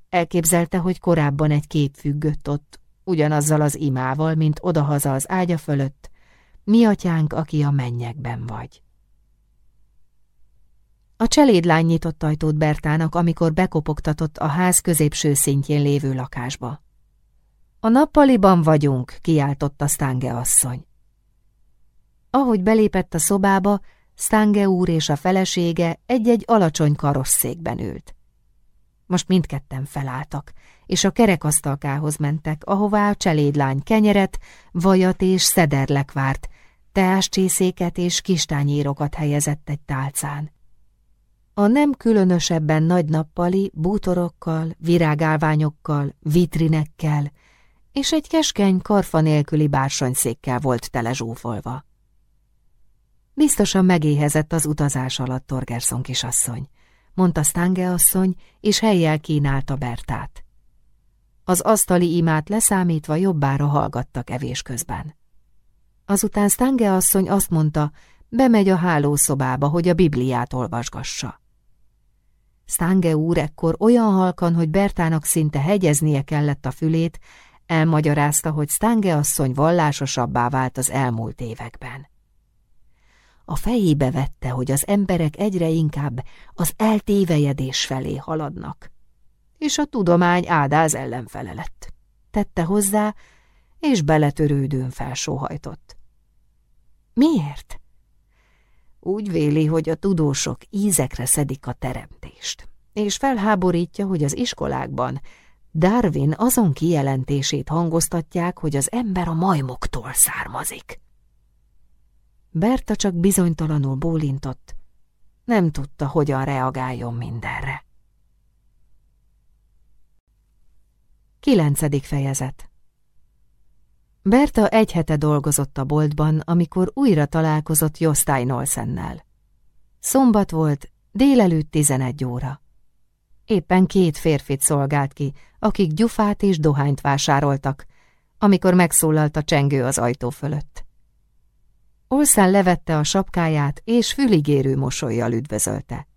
Elképzelte, hogy korábban egy kép függött ott, ugyanazzal az imával, mint odahaza az ágya fölött, mi atyánk, aki a mennyekben vagy. A cselédlány nyitott ajtót Bertának, amikor bekopogtatott a ház középső szintjén lévő lakásba. A nappaliban vagyunk, kiáltotta Stange asszony. Ahogy belépett a szobába, Stange úr és a felesége egy-egy alacsony karosszékben ült. Most mindketten felálltak, és a kerekasztalkához mentek, ahová a cselédlány kenyeret, vajat és szederlek várt, teáscsészéket és kistányérokat helyezett egy tálcán. A nem különösebben nagy nappali bútorokkal, virágálványokkal, vitrinekkel és egy keskeny karfa nélküli bársonyszékkel volt telezsúfolva. Biztosan megéhezett az utazás alatt Torgerson kisasszony, mondta Stange asszony, és helyjel kínálta Bertát. Az asztali imát leszámítva jobbára hallgattak evés közben. Azután Stange asszony azt mondta, bemegy a hálószobába, hogy a Bibliát olvasgassa. Stange úr ekkor olyan halkan, hogy Bertának szinte hegyeznie kellett a fülét, elmagyarázta, hogy Stange asszony vallásosabbá vált az elmúlt években. A fejébe vette, hogy az emberek egyre inkább az eltévejedés felé haladnak, és a tudomány ádáz ellenfele lett. Tette hozzá, és beletörődőn felsóhajtott. Miért? Úgy véli, hogy a tudósok ízekre szedik a teremtést, és felháborítja, hogy az iskolákban Darwin azon kijelentését hangoztatják, hogy az ember a majmoktól származik. Berta csak bizonytalanul bólintott, nem tudta, hogyan reagáljon mindenre. Kilencedik fejezet Berta egy hete dolgozott a boltban, amikor újra találkozott Jostein Olsennel. Szombat volt, délelőtt 11 óra. Éppen két férfit szolgált ki, akik gyufát és dohányt vásároltak, amikor megszólalt a csengő az ajtó fölött. Olszán levette a sapkáját, és füligérő mosolyjal üdvözölte.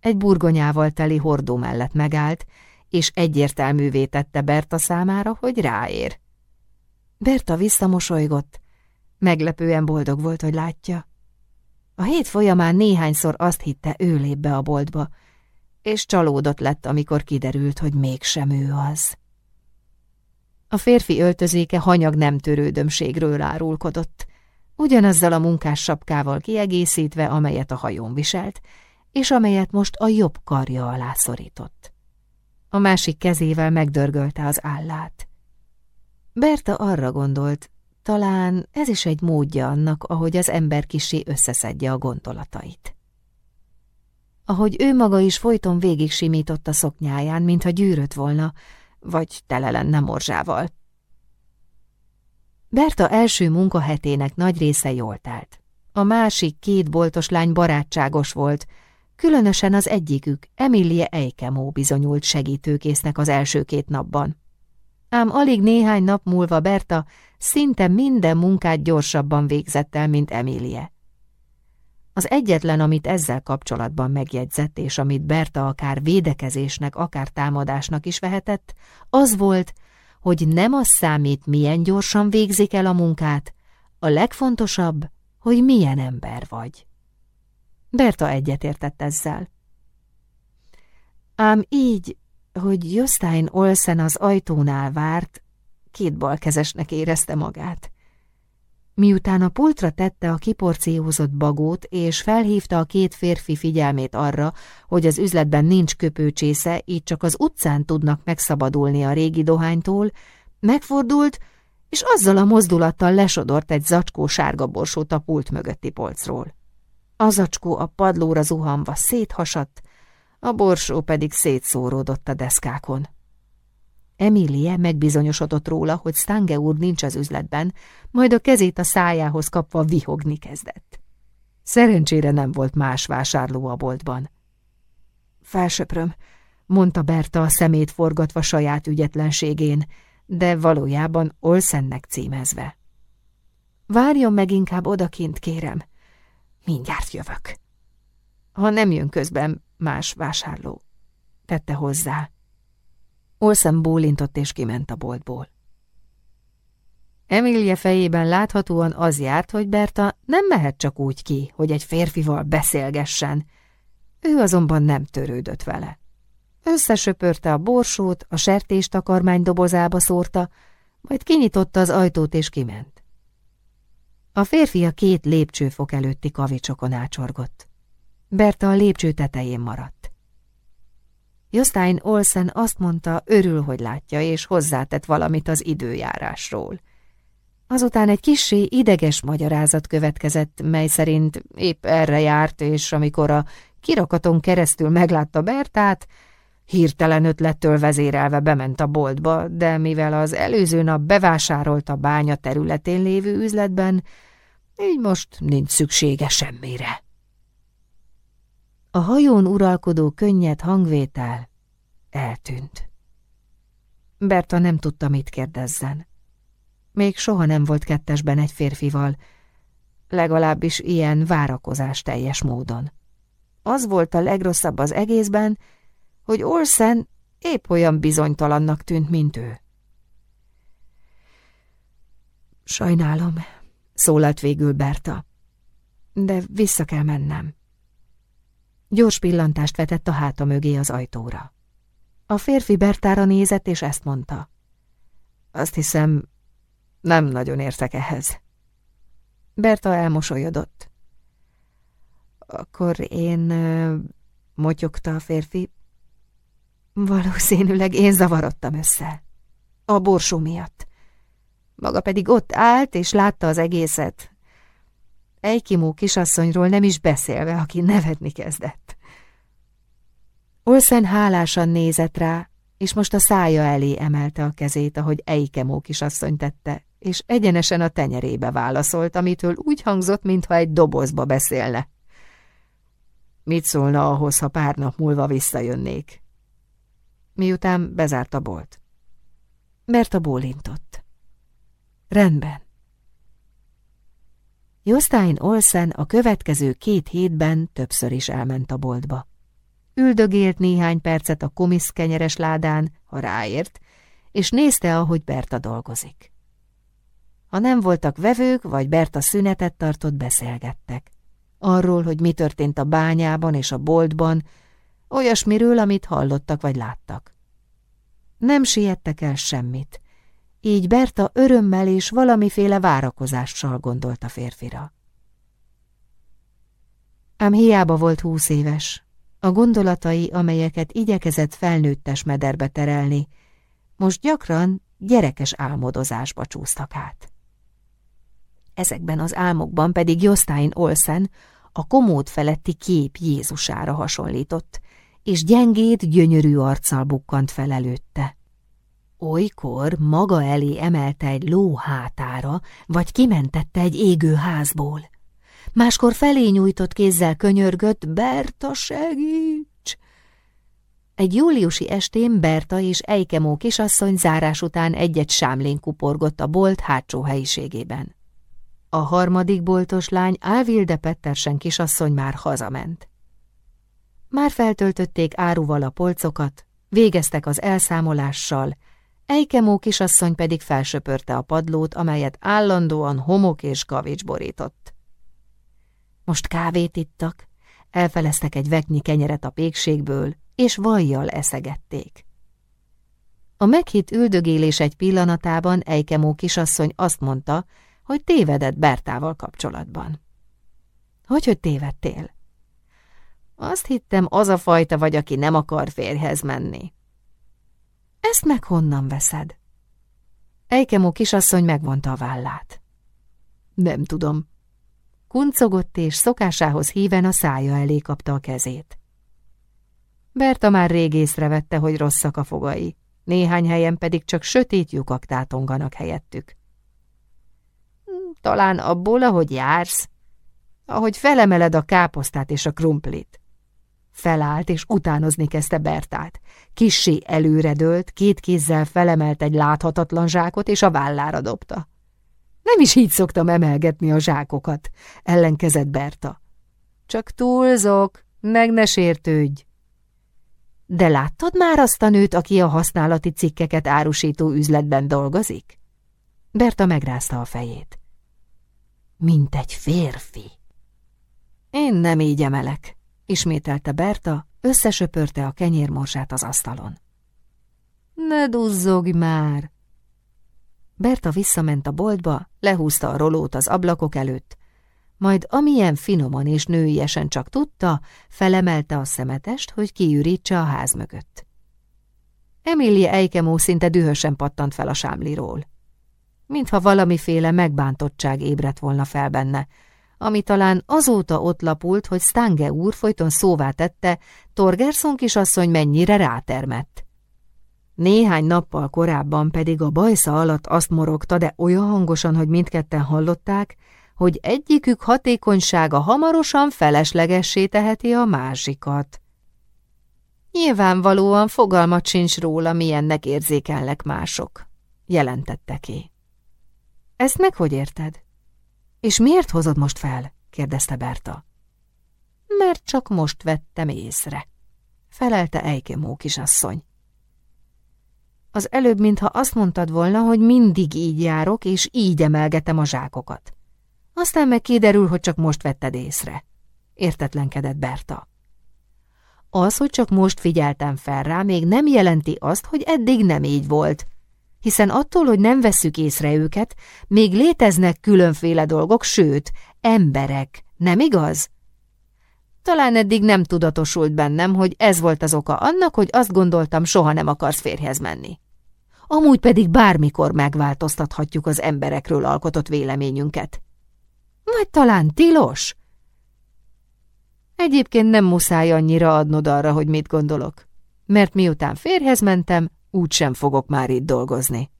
Egy burgonyával teli hordó mellett megállt, és egyértelművé tette Berta számára, hogy ráér. Berta visszamosolygott. Meglepően boldog volt, hogy látja. A hét folyamán néhányszor azt hitte, ő lép be a boltba, és csalódott lett, amikor kiderült, hogy mégsem ő az. A férfi öltözéke hanyag nem törődömségről árulkodott, ugyanazzal a munkás sapkával kiegészítve, amelyet a hajón viselt, és amelyet most a jobb karja alá szorított. A másik kezével megdörgölte az állát. Berta arra gondolt, talán ez is egy módja annak, ahogy az ember kisé összeszedje a gondolatait. Ahogy ő maga is folyton végig simított a szoknyáján, mintha gyűrött volna, vagy tele lenne morzsával. Berta első munkahetének nagy része jól telt. A másik két boltos lány barátságos volt, különösen az egyikük, Emilie Eikemó bizonyult segítőkésznek az első két napban. Ám alig néhány nap múlva Berta szinte minden munkát gyorsabban végzett el, mint Emilie. Az egyetlen, amit ezzel kapcsolatban megjegyzett, és amit Berta akár védekezésnek, akár támadásnak is vehetett, az volt, hogy nem az számít, milyen gyorsan végzik el a munkát, a legfontosabb, hogy milyen ember vagy. Berta egyetértett ezzel. Ám így, hogy Jostein Olsen az ajtónál várt, két érezte magát. Miután a pultra tette a kiporciózott bagót, és felhívta a két férfi figyelmét arra, hogy az üzletben nincs köpőcsésze, így csak az utcán tudnak megszabadulni a régi dohánytól, megfordult, és azzal a mozdulattal lesodort egy zacskó sárga borsót a pult mögötti polcról. A zacskó a padlóra zuhanva széthasadt, a borsó pedig szétszóródott a deszkákon. Emilie megbizonyosodott róla, hogy Stange úr nincs az üzletben, majd a kezét a szájához kapva vihogni kezdett. Szerencsére nem volt más vásárló a boltban. Felsöpröm, mondta Berta a szemét forgatva saját ügyetlenségén, de valójában Olszennek címezve. Várjon meg inkább odakint, kérem. Mindjárt jövök. Ha nem jön közben más vásárló, tette hozzá. Olsen bólintott és kiment a boltból. Emilia fejében láthatóan az járt, hogy Berta nem mehet csak úgy ki, hogy egy férfival beszélgessen. Ő azonban nem törődött vele. Összesöpörte a borsót, a sertést a karmány dobozába szórta, majd kinyitotta az ajtót és kiment. A férfi a két lépcsőfok előtti kavicsokon ácsorgott. Berta a lépcső tetején maradt. Jostein Olsen azt mondta, örül, hogy látja, és hozzátett valamit az időjárásról. Azután egy kissé ideges magyarázat következett, mely szerint épp erre járt, és amikor a kirakaton keresztül meglátta Bertát, hirtelen ötlettől vezérelve bement a boltba, de mivel az előző nap bevásárolt a bánya területén lévő üzletben, Így most nincs szüksége semmire. A hajón uralkodó könnyed hangvétel eltűnt. Berta nem tudta, mit kérdezzen. Még soha nem volt kettesben egy férfival, legalábbis ilyen várakozás teljes módon. Az volt a legrosszabb az egészben, hogy Olsen épp olyan bizonytalannak tűnt, mint ő. Sajnálom, szólalt végül Berta, de vissza kell mennem. Gyors pillantást vetett a háta mögé az ajtóra. A férfi Bertára nézett, és ezt mondta. Azt hiszem, nem nagyon értek ehhez. Berta elmosolyodott. Akkor én... motyogta a férfi. Valószínűleg én zavarodtam össze. A borsó miatt. Maga pedig ott állt, és látta az egészet. Egykimó kisasszonyról nem is beszélve, aki nevetni kezdett. Olszen hálásan nézett rá, és most a szája elé emelte a kezét, ahogy Eikemó kisasszony tette, és egyenesen a tenyerébe válaszolt, amitől úgy hangzott, mintha egy dobozba beszélne. Mit szólna ahhoz, ha pár nap múlva visszajönnék? Miután bezárt a bolt. Berta bólintott. Rendben. Jostein Olsen a következő két hétben többször is elment a boltba. Üldögélt néhány percet a komisz kenyeres ládán, ha ráért, és nézte, ahogy Berta dolgozik. Ha nem voltak vevők, vagy Berta szünetet tartott, beszélgettek. Arról, hogy mi történt a bányában és a boltban, olyasmiről, amit hallottak vagy láttak. Nem siettek el semmit, így Berta örömmel és valamiféle várakozással gondolt a férfira. Ám hiába volt húsz éves, a gondolatai, amelyeket igyekezett felnőttes mederbe terelni, most gyakran gyerekes álmodozásba csúsztak át. Ezekben az álmokban pedig Jostein Olsen a komód feletti kép Jézusára hasonlított, és gyengét, gyönyörű arccal bukkant fel előtte. Olykor maga elé emelte egy ló hátára, vagy kimentette egy égő házból. Máskor felé nyújtott kézzel könyörgött, Berta, segíts! Egy júliusi estén Berta és Eikemó kisasszony zárás után egy-egy sámlén kuporgott a bolt hátsó helyiségében. A harmadik boltos lány Álvilde Pettersen kisasszony már hazament. Már feltöltötték áruval a polcokat, végeztek az elszámolással, Eikemó kisasszony pedig felsöpörte a padlót, amelyet állandóan homok és kavics borított. Most kávét ittak, elfeleztek egy veknyi kenyeret a pékségből, és vajjal eszegették. A meghitt üldögélés egy pillanatában Eikemó kisasszony azt mondta, hogy tévedett Bertával kapcsolatban. Hogy, hogy tévedtél? Azt hittem, az a fajta vagy, aki nem akar férjhez menni. Ezt meg honnan veszed? Eikemó kisasszony megvonta a vállát. Nem tudom. Kuncogott és szokásához híven a szája elé kapta a kezét. Berta már rég észrevette, hogy rosszak a fogai, néhány helyen pedig csak sötét lyukak tátonganak helyettük. Talán abból, ahogy jársz, ahogy felemeled a káposztát és a krumplit. Felállt, és utánozni kezdte Bertát. Kissé előredőlt, két kézzel felemelt egy láthatatlan zsákot, és a vállára dobta. Nem is így szoktam emelgetni a zsákokat, ellenkezett Berta. Csak túlzok, meg ne sértődj. De láttad már azt a nőt, aki a használati cikkeket árusító üzletben dolgozik? Berta megrázta a fejét. Mint egy férfi. Én nem így emelek, ismételte Berta, összesöpörte a kenyérmorsát az asztalon. Ne duzzogj már! Berta visszament a boltba, lehúzta a rolót az ablakok előtt, majd amilyen finoman és nőiesen csak tudta, felemelte a szemetest, hogy kiürítse a ház mögött. Emilia Eikemó szinte dühösen pattant fel a sámliról. Mintha valamiféle megbántottság ébredt volna fel benne, ami talán azóta ott lapult, hogy Stange úr folyton szóvá tette, Torgerson kisasszony mennyire rátermett. Néhány nappal korábban pedig a bajsza alatt azt morogta, de olyan hangosan, hogy mindketten hallották, hogy egyikük hatékonysága hamarosan feleslegessé teheti a másikat. Nyilvánvalóan fogalmat sincs róla, milyennek érzékelnek mások, jelentette ki. Ezt meg hogy érted? És miért hozod most fel? kérdezte Berta. Mert csak most vettem észre, felelte Eikemó kisasszony. Az előbb, mintha azt mondtad volna, hogy mindig így járok, és így emelgetem a zsákokat. Aztán meg kiderül, hogy csak most vetted észre. Értetlenkedett Berta. Az, hogy csak most figyeltem fel rá, még nem jelenti azt, hogy eddig nem így volt. Hiszen attól, hogy nem vesszük észre őket, még léteznek különféle dolgok, sőt, emberek, nem igaz? Talán eddig nem tudatosult bennem, hogy ez volt az oka annak, hogy azt gondoltam, soha nem akarsz férjhez menni. Amúgy pedig bármikor megváltoztathatjuk az emberekről alkotott véleményünket. Vagy talán tilos? Egyébként nem muszáj annyira adnod arra, hogy mit gondolok, mert miután férhez mentem, úgysem fogok már itt dolgozni.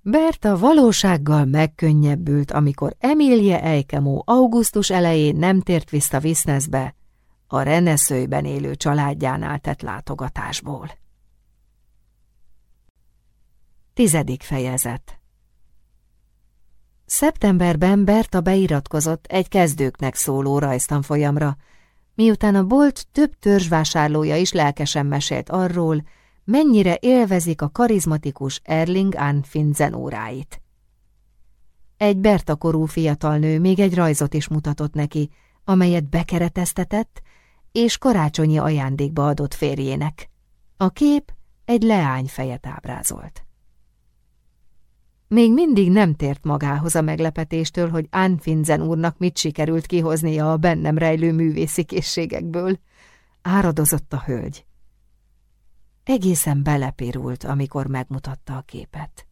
Berta valósággal megkönnyebbült, amikor Emilie Eikemó augusztus elején nem tért vissza Viszneszbe, a Reneszőjben élő családjánál tett látogatásból. Tizedik fejezet Szeptemberben Berta beiratkozott egy kezdőknek szóló rajztanfolyamra, miután a bolt több törzsvásárlója is lelkesen mesélt arról, mennyire élvezik a karizmatikus Erling Ann Finzen óráit. Egy Berta korú fiatal nő még egy rajzot is mutatott neki, amelyet bekereteztetett, és karácsonyi ajándékba adott férjének. A kép egy leány fejet ábrázolt. Még mindig nem tért magához a meglepetéstől, hogy Ann Finzen úrnak mit sikerült kihoznia a bennem rejlő művészi készségekből. Áradozott a hölgy. Egészen belepirult, amikor megmutatta a képet.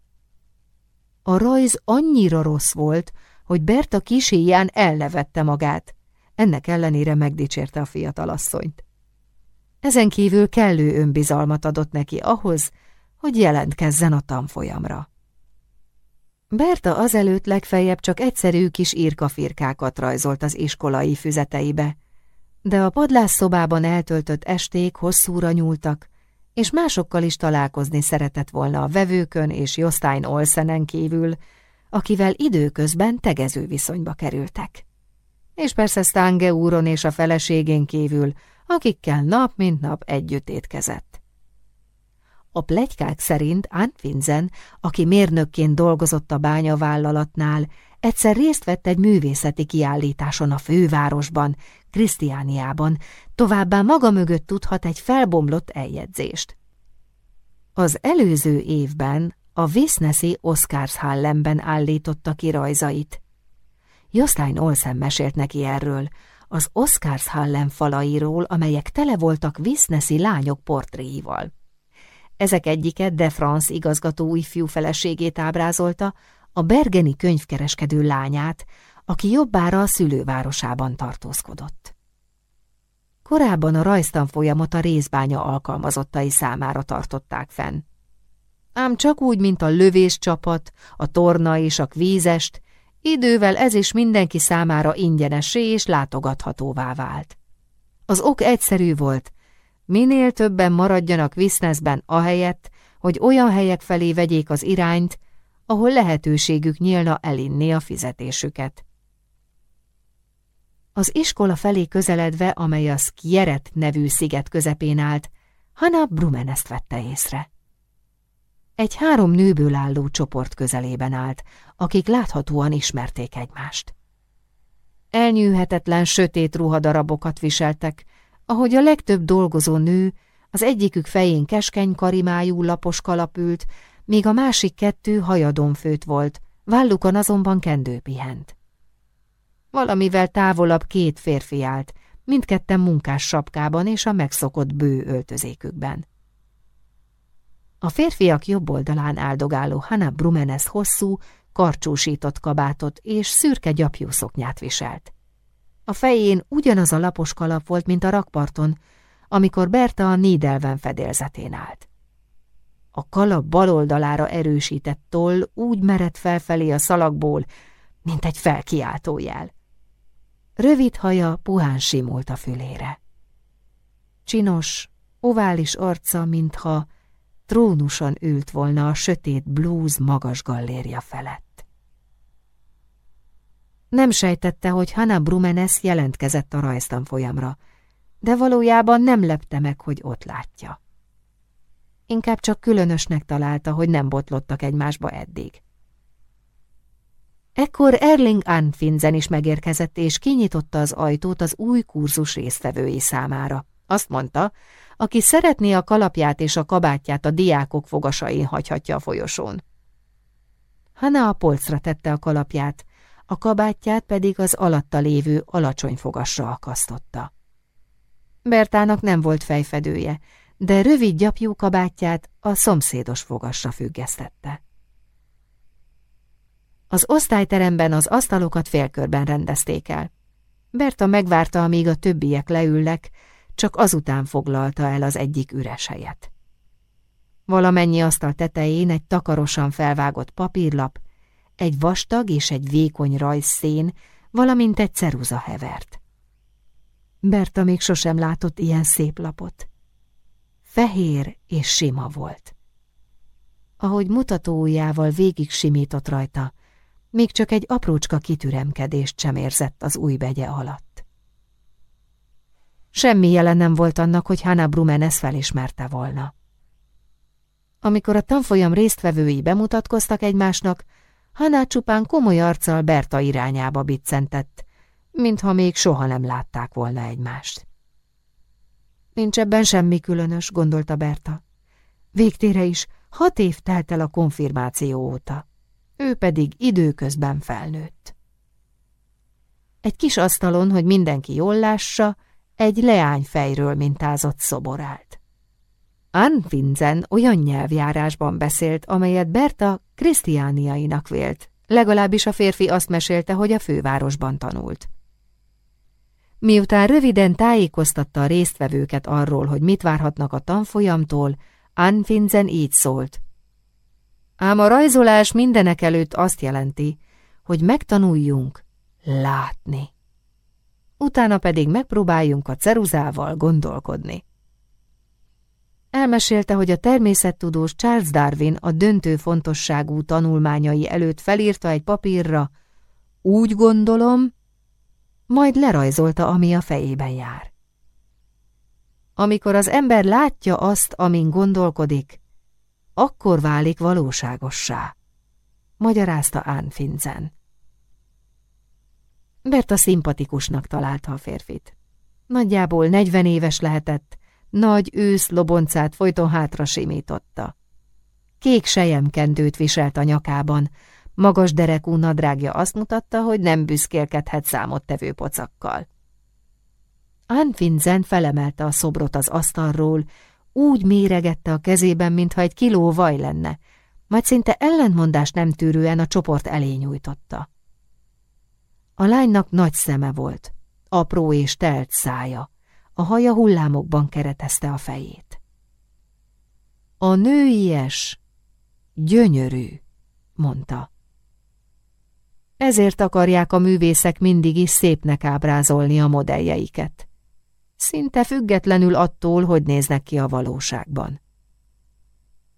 A rajz annyira rossz volt, hogy Berta kiséján elnevette magát. Ennek ellenére megdicsérte a fiatalasszonyt. Ezen kívül kellő önbizalmat adott neki ahhoz, hogy jelentkezzen a tanfolyamra. Berta azelőtt legfeljebb csak egyszerű kis írkafirkákat rajzolt az iskolai füzeteibe, de a padlásszobában eltöltött esték hosszúra nyúltak, és másokkal is találkozni szeretett volna a vevőkön és Jostein Olsenen kívül, akivel időközben tegező viszonyba kerültek. És persze Stange úron és a feleségén kívül, akikkel nap mint nap együtt étkezett. A plegykák szerint Antfinzen, aki mérnökként dolgozott a bányavállalatnál, egyszer részt vett egy művészeti kiállításon a fővárosban, Krisztiániában, továbbá maga mögött tudhat egy felbomlott eljegyzést. Az előző évben a Viszneszi Oscarshallenben állította ki rajzait. Jostein Olsen mesélt neki erről, az Oscarshallen falairól, amelyek tele voltak Viszneszi lányok portréival. Ezek egyiket de France igazgató ifjú feleségét ábrázolta, a bergeni könyvkereskedő lányát, aki jobbára a szülővárosában tartózkodott. Korábban a rajztanfolyamot a részbánya alkalmazottai számára tartották fenn. Ám csak úgy, mint a lövéscsapat, a torna és a kvízest, idővel ez is mindenki számára ingyenesé és látogathatóvá vált. Az ok egyszerű volt, Minél többen maradjanak Viszneszben ahelyett, hogy olyan helyek felé vegyék az irányt, ahol lehetőségük nyílna elinni a fizetésüket. Az iskola felé közeledve, amely a Skjeret nevű sziget közepén állt, Hanna Brumen ezt vette észre. Egy három nőből álló csoport közelében állt, akik láthatóan ismerték egymást. Elnyűhetetlen sötét ruhadarabokat viseltek, ahogy a legtöbb dolgozó nő, az egyikük fején keskeny karimájú lapos kalap ült, míg a másik kettő hajadonfőt volt, vállukon azonban kendő pihent. Valamivel távolabb két férfi állt, mindketten munkás sapkában és a megszokott bő öltözékükben. A férfiak jobb oldalán áldogáló Hanna Brumenes hosszú, karcsúsított kabátot és szürke gyapjú szoknyát viselt. A fején ugyanaz a lapos kalap volt, mint a rakparton, amikor Berta a Nídelven fedélzetén állt. A kalap bal oldalára erősített toll úgy merett felfelé a szalagból, mint egy felkiáltójel. Rövid haja puhán simult a fülére. Csinos, ovális arca, mintha trónuson ült volna a sötét blues magas gallérja felett. Nem sejtette, hogy Hanna Brumenes jelentkezett a rajztanfolyamra, de valójában nem lepte meg, hogy ott látja. Inkább csak különösnek találta, hogy nem botlottak egymásba eddig. Ekkor Erling Anfinzen is megérkezett, és kinyitotta az ajtót az új kurzus résztvevői számára. Azt mondta, aki szeretné a kalapját és a kabátját a diákok fogasain hagyhatja a folyosón. Hanna a polcra tette a kalapját, a kabátját pedig az alatta lévő alacsony fogasra akasztotta. Bertának nem volt fejfedője, de rövid gyapjú kabátját a szomszédos fogasra függesztette. Az osztályteremben az asztalokat félkörben rendezték el. Berta megvárta, amíg a többiek leülnek, csak azután foglalta el az egyik üres helyet. Valamennyi asztal tetején egy takarosan felvágott papírlap, egy vastag és egy vékony rajzszén, valamint egy ceruza hevert. Berta még sosem látott ilyen szép lapot. Fehér és sima volt. Ahogy mutatóujjával végig simított rajta, még csak egy aprócska kitüremkedést sem érzett az új begye alatt. Semmi jelen nem volt annak, hogy Hanna Brumenes felismerte volna. Amikor a tanfolyam résztvevői bemutatkoztak egymásnak, Hanna csupán komoly arccal Berta irányába biccentett, mintha még soha nem látták volna egymást. Nincs ebben semmi különös, gondolta Berta. Végtére is hat év telt el a konfirmáció óta. Ő pedig időközben felnőtt. Egy kis asztalon, hogy mindenki jól lássa, egy leányfejről mintázott szobor állt. Ann Finzen olyan nyelvjárásban beszélt, amelyet Berta krisztiániainak vélt, legalábbis a férfi azt mesélte, hogy a fővárosban tanult. Miután röviden tájékoztatta a résztvevőket arról, hogy mit várhatnak a tanfolyamtól, Ann Finzen így szólt. Ám a rajzolás mindenek előtt azt jelenti, hogy megtanuljunk látni. Utána pedig megpróbáljunk a ceruzával gondolkodni. Elmesélte, hogy a természettudós Charles Darwin a döntő fontosságú tanulmányai előtt felírta egy papírra, úgy gondolom, majd lerajzolta, ami a fejében jár. Amikor az ember látja azt, amin gondolkodik, akkor válik valóságossá, magyarázta Ann Finzen. Berta szimpatikusnak találta a férfit. Nagyjából negyven éves lehetett, nagy ősz loboncát folyton hátra simította. Kék sejemkendőt viselt a nyakában, magas derekú nadrágja azt mutatta, hogy nem büszkélkedhet számottevő pocakkal. Ann Finzen felemelte a szobrot az asztalról, úgy méregette a kezében, mintha egy kiló vaj lenne, majd szinte ellentmondást nem tűrően a csoport elé nyújtotta. A lánynak nagy szeme volt, apró és telt szája, a haja hullámokban keretezte a fejét. A nőies, gyönyörű, mondta. Ezért akarják a művészek mindig is szépnek ábrázolni a modelljeiket szinte függetlenül attól, hogy néznek ki a valóságban.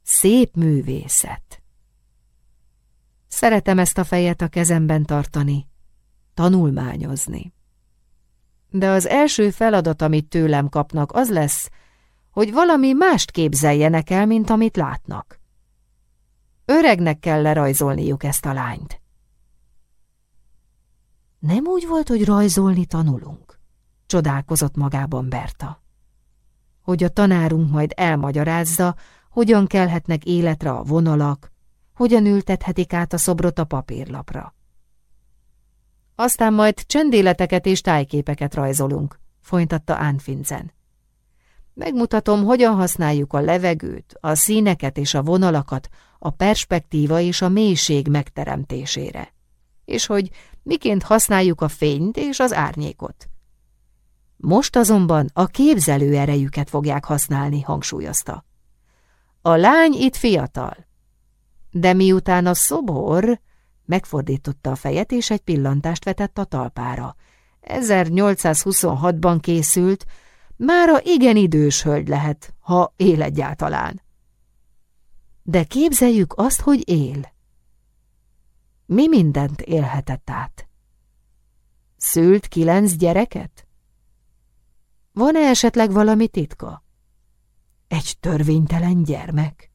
Szép művészet. Szeretem ezt a fejet a kezemben tartani, tanulmányozni. De az első feladat, amit tőlem kapnak, az lesz, hogy valami mást képzeljenek el, mint amit látnak. Öregnek kell lerajzolniuk ezt a lányt. Nem úgy volt, hogy rajzolni tanulunk csodálkozott magában Berta. Hogy a tanárunk majd elmagyarázza, hogyan kelhetnek életre a vonalak, hogyan ültethetik át a szobrot a papírlapra. Aztán majd csendéleteket és tájképeket rajzolunk, folytatta Ánfinzen. Megmutatom, hogyan használjuk a levegőt, a színeket és a vonalakat a perspektíva és a mélység megteremtésére, és hogy miként használjuk a fényt és az árnyékot. Most azonban a képzelő erejüket fogják használni, hangsúlyozta. A lány itt fiatal, de miután a szobor Megfordította a fejet, és egy pillantást vetett a talpára. 1826-ban készült, mára igen idős hölgy lehet, ha él egyáltalán. De képzeljük azt, hogy él. Mi mindent élhetett át? Szült kilenc gyereket? Van-e esetleg valami titka? Egy törvénytelen gyermek?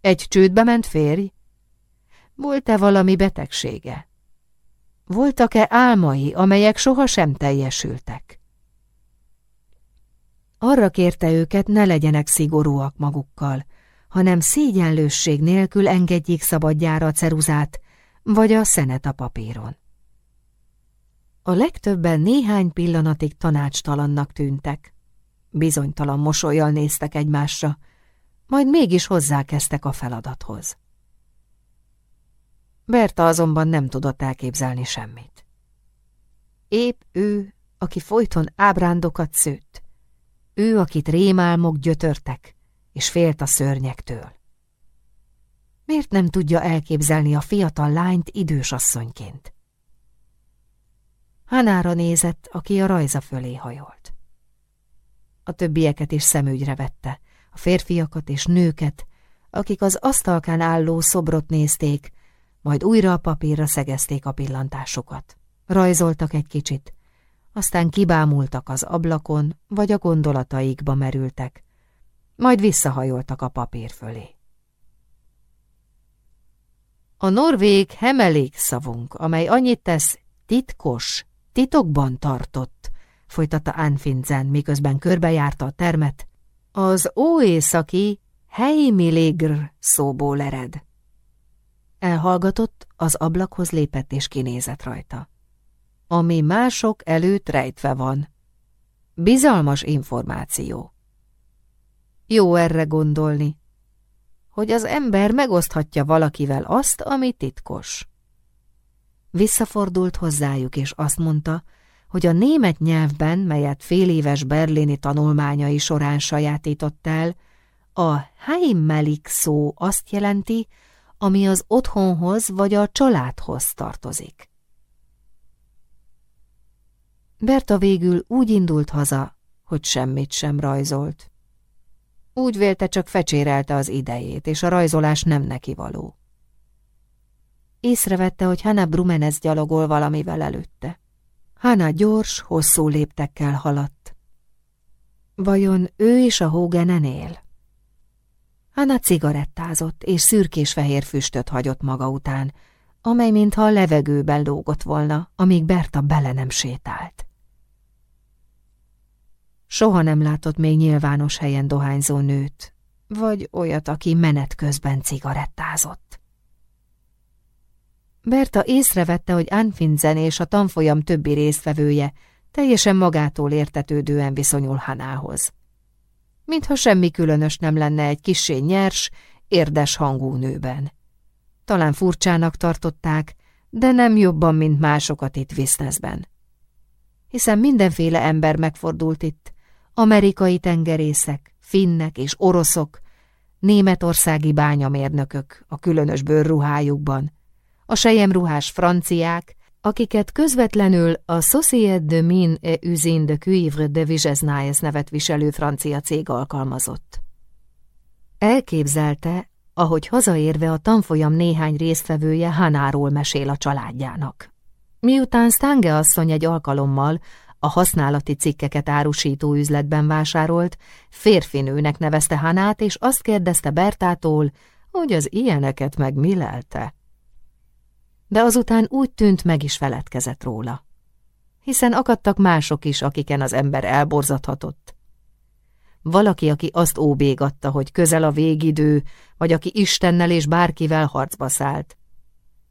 Egy csődbe ment férj? Volt-e valami betegsége? Voltak-e álmai, amelyek sohasem teljesültek? Arra kérte őket, ne legyenek szigorúak magukkal, hanem szégyenlősség nélkül engedjék szabadjára a ceruzát, vagy a szenet a papíron. A legtöbben néhány pillanatig tanácstalannak tűntek. Bizonytalan mosolyjal néztek egymásra, majd mégis hozzákezdtek a feladathoz. Berta azonban nem tudott elképzelni semmit. Épp ő, aki folyton ábrándokat szőtt, ő, akit rémálmok gyötörtek, és félt a szörnyektől. Miért nem tudja elképzelni a fiatal lányt idős asszonyként? Hanára nézett, aki a rajza fölé hajolt. A többieket is szemügyre vette, a férfiakat és nőket, akik az asztalkán álló szobrot nézték, majd újra a papírra szegezték a pillantásokat. Rajzoltak egy kicsit, aztán kibámultak az ablakon, vagy a gondolataikba merültek, majd visszahajoltak a papír fölé. A norvég hemelék szavunk, amely annyit tesz titkos, titokban tartott, folytatta Anfinzen, miközben körbejárta a termet, az óészaki heimiligr szóból ered. Elhallgatott, az ablakhoz lépett és kinézett rajta. Ami mások előtt rejtve van. Bizalmas információ. Jó erre gondolni, hogy az ember megoszthatja valakivel azt, ami titkos. Visszafordult hozzájuk, és azt mondta, hogy a német nyelvben, melyet féléves berlini tanulmányai során sajátított el, a heimmelik szó azt jelenti, ami az otthonhoz vagy a családhoz tartozik. Berta végül úgy indult haza, hogy semmit sem rajzolt. Úgy vélte, csak fecsérelte az idejét, és a rajzolás nem neki való. Észrevette, hogy Hanna Brumenez gyalogol valamivel előtte. Hanna gyors, hosszú léptekkel haladt. Vajon ő is a Hógenen él? Hanna cigarettázott, és szürkés-fehér füstöt hagyott maga után, amely mintha a levegőben lógott volna, amíg Berta bele nem sétált. Soha nem látott még nyilvános helyen dohányzó nőt, vagy olyat, aki menet közben cigarettázott. Berta észrevette, hogy Anfinzen és a tanfolyam többi résztvevője teljesen magától értetődően viszonyul Hanához. Mintha semmi különös nem lenne egy kissé nyers, érdes hangú nőben. Talán furcsának tartották, de nem jobban, mint másokat itt Visznezben. Hiszen mindenféle ember megfordult itt, amerikai tengerészek, finnek és oroszok, németországi bányamérnökök a különös bőrruhájukban, a sejemruhás franciák, akiket közvetlenül a Société de Mine et Usine de Cuivre de Vigesnaes nevet viselő francia cég alkalmazott. Elképzelte, ahogy hazaérve a tanfolyam néhány résztvevője Hanáról mesél a családjának. Miután Stange asszony egy alkalommal a használati cikkeket árusító üzletben vásárolt, férfinőnek nevezte Hanát, és azt kérdezte Bertától, hogy az ilyeneket meg. De azután úgy tűnt, meg is feledkezett róla. Hiszen akadtak mások is, akiken az ember elborzathatott. Valaki, aki azt óbégatta, hogy közel a végidő, vagy aki Istennel és bárkivel harcba szállt.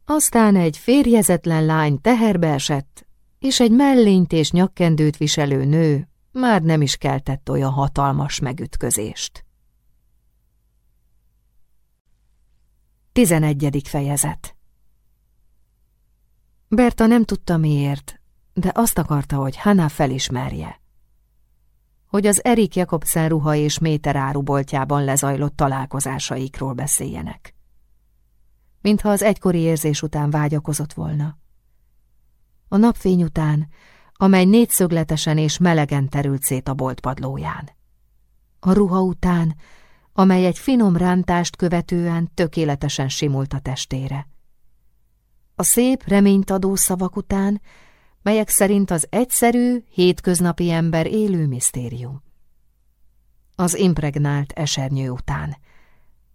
Aztán egy férjezetlen lány teherbe esett, és egy mellényt és nyakkendőt viselő nő már nem is keltett olyan hatalmas megütközést. Tizenegyedik fejezet Berta nem tudta miért, de azt akarta, hogy Hanna felismerje. Hogy az Erik Jakobsen ruha és méter áruboltjában lezajlott találkozásaikról beszéljenek. mintha az egykori érzés után vágyakozott volna. A napfény után, amely négyszögletesen és melegen terült szét a bolt padlóján. A ruha után, amely egy finom rántást követően tökéletesen simult a testére. A szép, reményt adó szavak után, melyek szerint az egyszerű, hétköznapi ember élő misztérium. Az impregnált esernyő után,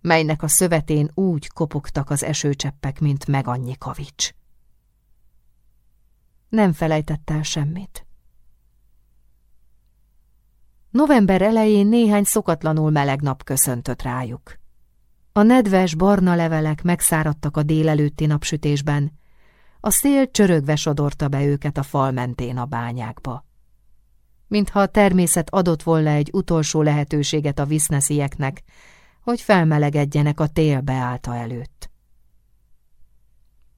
melynek a szövetén úgy kopogtak az esőcseppek, mint meg annyi kavics. Nem felejtett el semmit. November elején néhány szokatlanul meleg nap köszöntött rájuk. A nedves, barna levelek megszáradtak a délelőtti napsütésben, a szél csörögve sodorta be őket a fal mentén a bányákba. Mintha a természet adott volna egy utolsó lehetőséget a viszneszieknek, hogy felmelegedjenek a tél beállta előtt.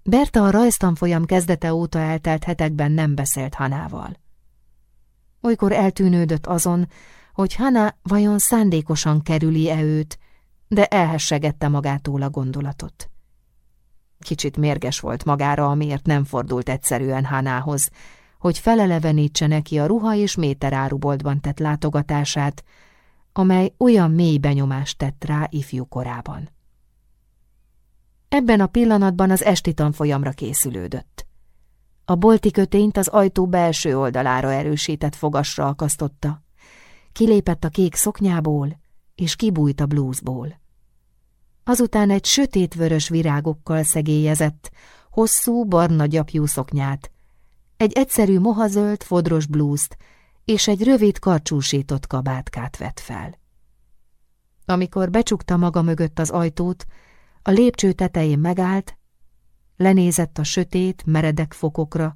Berta a rajztanfolyam kezdete óta eltelt hetekben nem beszélt Hanával. Olykor eltűnődött azon, hogy Hana vajon szándékosan kerüli-e őt, de elhessegette magától a gondolatot. Kicsit mérges volt magára, amiért nem fordult egyszerűen Hanához, hogy felelevenítse neki a ruha és méteráruboltban tett látogatását, amely olyan mély benyomást tett rá ifjú korában. Ebben a pillanatban az esti tanfolyamra készülődött. A bolti kötényt az ajtó belső oldalára erősített fogasra akasztotta. Kilépett a kék szoknyából, és kibújt a blúzból. Azután egy sötétvörös virágokkal szegélyezett, hosszú, barna gyapjú szoknyát, egy egyszerű mohazöld, fodros blúzt és egy rövid karcsúsított kabátkát vett fel. Amikor becsukta maga mögött az ajtót, a lépcső tetején megállt, lenézett a sötét, meredek fokokra,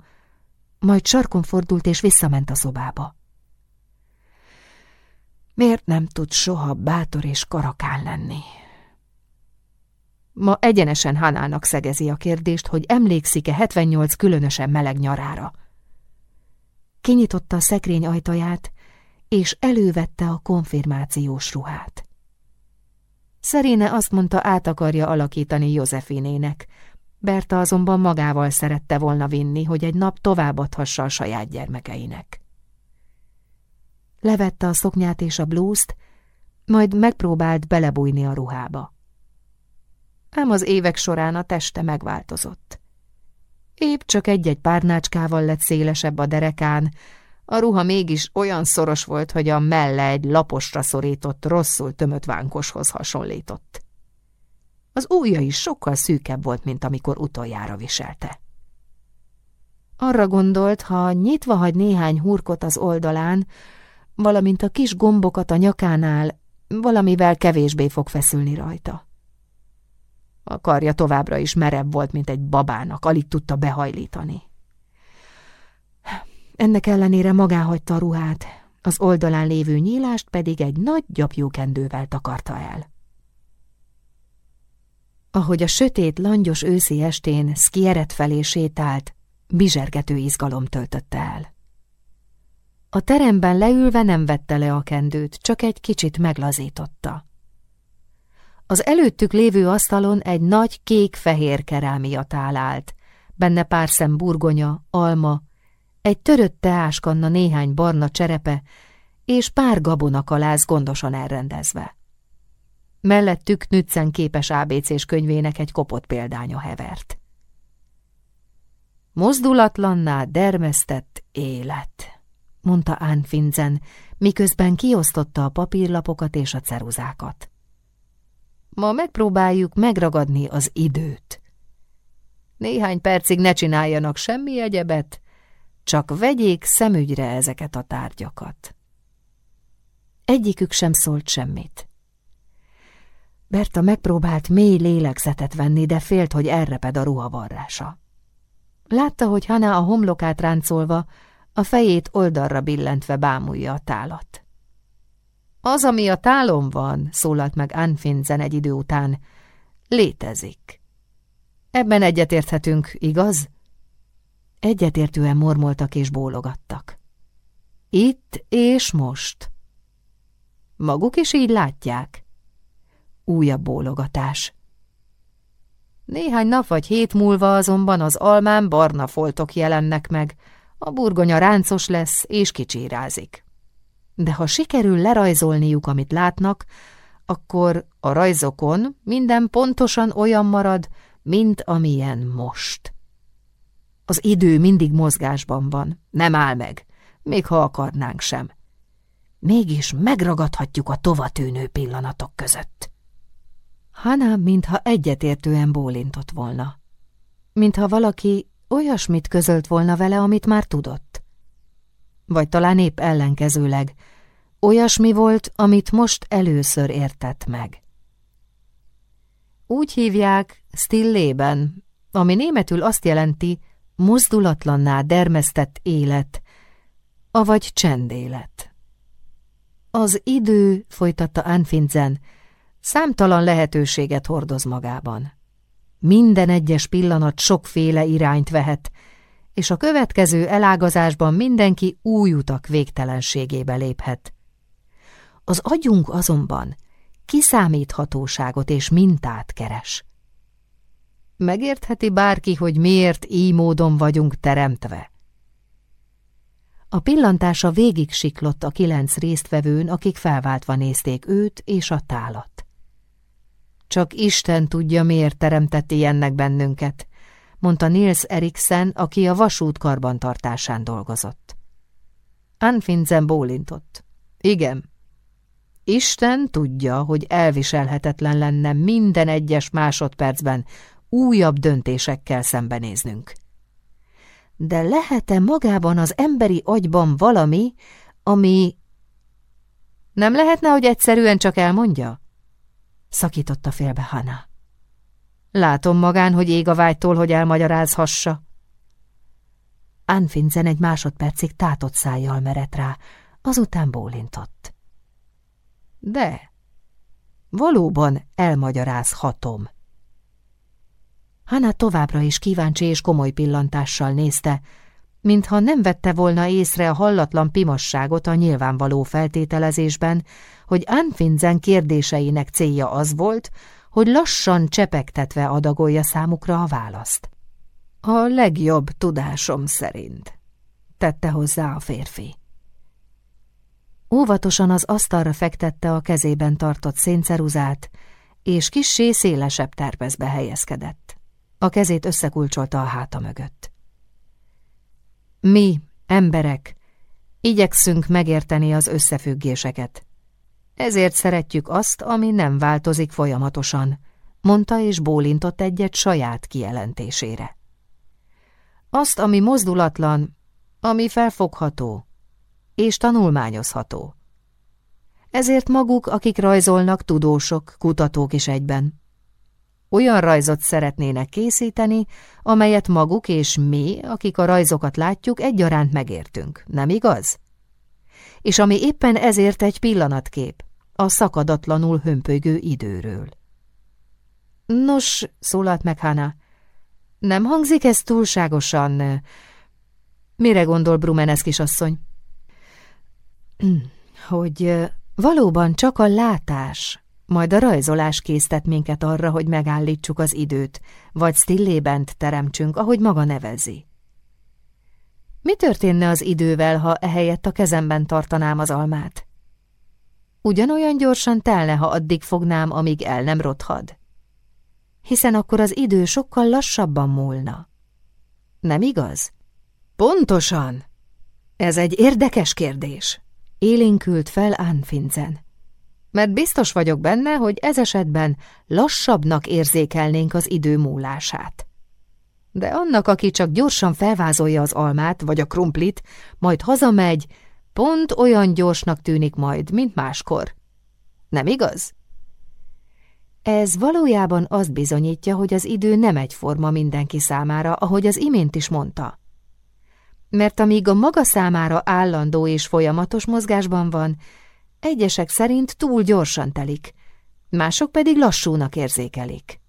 majd sarkon fordult és visszament a szobába. Miért nem tud soha bátor és karakán lenni? Ma egyenesen Hanának szegezi a kérdést, hogy emlékszik-e 78 különösen meleg nyarára. Kinyitotta a szekrény ajtaját, és elővette a konfirmációs ruhát. Szeréne azt mondta, át akarja alakítani Józsefinének. Berta azonban magával szerette volna vinni, hogy egy nap továbbadhassa a saját gyermekeinek. Levette a szoknyát és a blúzt, majd megpróbált belebújni a ruhába. Ám az évek során a teste megváltozott. Épp csak egy-egy párnácskával lett szélesebb a derekán, a ruha mégis olyan szoros volt, hogy a melle egy laposra szorított, rosszul tömött vánkoshoz hasonlított. Az ujja is sokkal szűkebb volt, mint amikor utoljára viselte. Arra gondolt, ha nyitva hagy néhány hurkot az oldalán, valamint a kis gombokat a nyakánál, valamivel kevésbé fog feszülni rajta. A karja továbbra is merebb volt, mint egy babának, alig tudta behajlítani. Ennek ellenére magáhagyta a ruhát, az oldalán lévő nyílást pedig egy nagy gyapjókendővel takarta el. Ahogy a sötét, langyos őszi estén Skieret felé sétált, bizsergető izgalom töltötte el. A teremben leülve nem vette le a kendőt, csak egy kicsit meglazította. Az előttük lévő asztalon egy nagy kék-fehér kerámia tálált, benne pár szem burgonya, alma, egy törött teáskanna néhány barna cserepe és pár gabonakalász gondosan elrendezve. Mellettük Nüccen képes ABC-s könyvének egy kopott példánya hevert. Mozdulatlanná dermesztett élet, mondta Ann Finzen, miközben kiosztotta a papírlapokat és a ceruzákat. Ma megpróbáljuk megragadni az időt. Néhány percig ne csináljanak semmi egyebet, csak vegyék szemügyre ezeket a tárgyakat. Egyikük sem szólt semmit. Berta megpróbált mély lélegzetet venni, de félt, hogy elreped a ruhavarrása. Látta, hogy Hana a homlokát ráncolva, a fejét oldalra billentve bámulja a tálat. Az, ami a tálon van, szólalt meg Anfinzen egy idő után, létezik. Ebben egyetérthetünk, igaz? Egyetértően mormoltak és bólogattak. Itt és most. Maguk is így látják? Újabb bólogatás. Néhány nap vagy hét múlva azonban az almán barna foltok jelennek meg, a burgonya ráncos lesz és kicsírázik. De ha sikerül lerajzolniuk, amit látnak, akkor a rajzokon minden pontosan olyan marad, mint amilyen most. Az idő mindig mozgásban van, nem áll meg, még ha akarnánk sem. Mégis megragadhatjuk a tovatűnő pillanatok között. Hana mintha egyetértően bólintott volna. Mintha valaki olyasmit közölt volna vele, amit már tudott. Vagy talán épp ellenkezőleg, olyasmi volt, amit most először értett meg. Úgy hívják stillében, ami németül azt jelenti, mozdulatlanná dermesztett élet, avagy csendélet. Az idő, folytatta Anfinzen, számtalan lehetőséget hordoz magában. Minden egyes pillanat sokféle irányt vehet, és a következő elágazásban mindenki új utak végtelenségébe léphet. Az agyunk azonban kiszámíthatóságot és mintát keres. Megértheti bárki, hogy miért így módon vagyunk teremtve. A pillantása végig siklott a kilenc résztvevőn, akik felváltva nézték őt és a tálat. Csak Isten tudja, miért teremtett ilyennek bennünket, mondta Nils Eriksen, aki a vasút karbantartásán dolgozott. Anfinzen bólintott. Igen. Isten tudja, hogy elviselhetetlen lenne minden egyes másodpercben újabb döntésekkel szembenéznünk. De lehet-e magában az emberi agyban valami, ami... Nem lehetne, hogy egyszerűen csak elmondja? Szakította félbe Hana. Látom magán, hogy ég a vágytól, hogy elmagyarázhassa. Anfinzen egy másodpercig tátott szájjal merett rá, azután bólintott. De, valóban elmagyarázhatom. Hanna továbbra is kíváncsi és komoly pillantással nézte, mintha nem vette volna észre a hallatlan pimasságot a nyilvánvaló feltételezésben, hogy Anfinzen kérdéseinek célja az volt, hogy lassan csepegtetve adagolja számukra a választ. A legjobb tudásom szerint, tette hozzá a férfi. Óvatosan az asztalra fektette a kezében tartott szénceruzát, és kissé szélesebb terpezbe helyezkedett. A kezét összekulcsolta a háta mögött. Mi, emberek, igyekszünk megérteni az összefüggéseket. Ezért szeretjük azt, ami nem változik folyamatosan, mondta és bólintott egyet saját kijelentésére. Azt, ami mozdulatlan, ami felfogható és tanulmányozható. Ezért maguk, akik rajzolnak, tudósok, kutatók is egyben. Olyan rajzot szeretnének készíteni, amelyet maguk és mi, akik a rajzokat látjuk, egyaránt megértünk, nem igaz? És ami éppen ezért egy pillanatkép, a szakadatlanul hömpögő időről. Nos, szólalt meg Hana, nem hangzik ez túlságosan... Mire gondol Brumenes kisasszony? Hogy valóban csak a látás majd a rajzolás késztet minket arra, hogy megállítsuk az időt, vagy stillébent teremtsünk, ahogy maga nevezi. Mi történne az idővel, ha ehelyett a kezemben tartanám az almát? Ugyanolyan gyorsan telne, ha addig fognám, amíg el nem rothad. Hiszen akkor az idő sokkal lassabban múlna. Nem igaz? Pontosan! Ez egy érdekes kérdés. Élénkült fel Anfinzen mert biztos vagyok benne, hogy ez esetben lassabbnak érzékelnénk az idő múlását. De annak, aki csak gyorsan felvázolja az almát vagy a krumplit, majd hazamegy, pont olyan gyorsnak tűnik majd, mint máskor. Nem igaz? Ez valójában azt bizonyítja, hogy az idő nem egyforma mindenki számára, ahogy az imént is mondta. Mert amíg a maga számára állandó és folyamatos mozgásban van, Egyesek szerint túl gyorsan telik, mások pedig lassúnak érzékelik.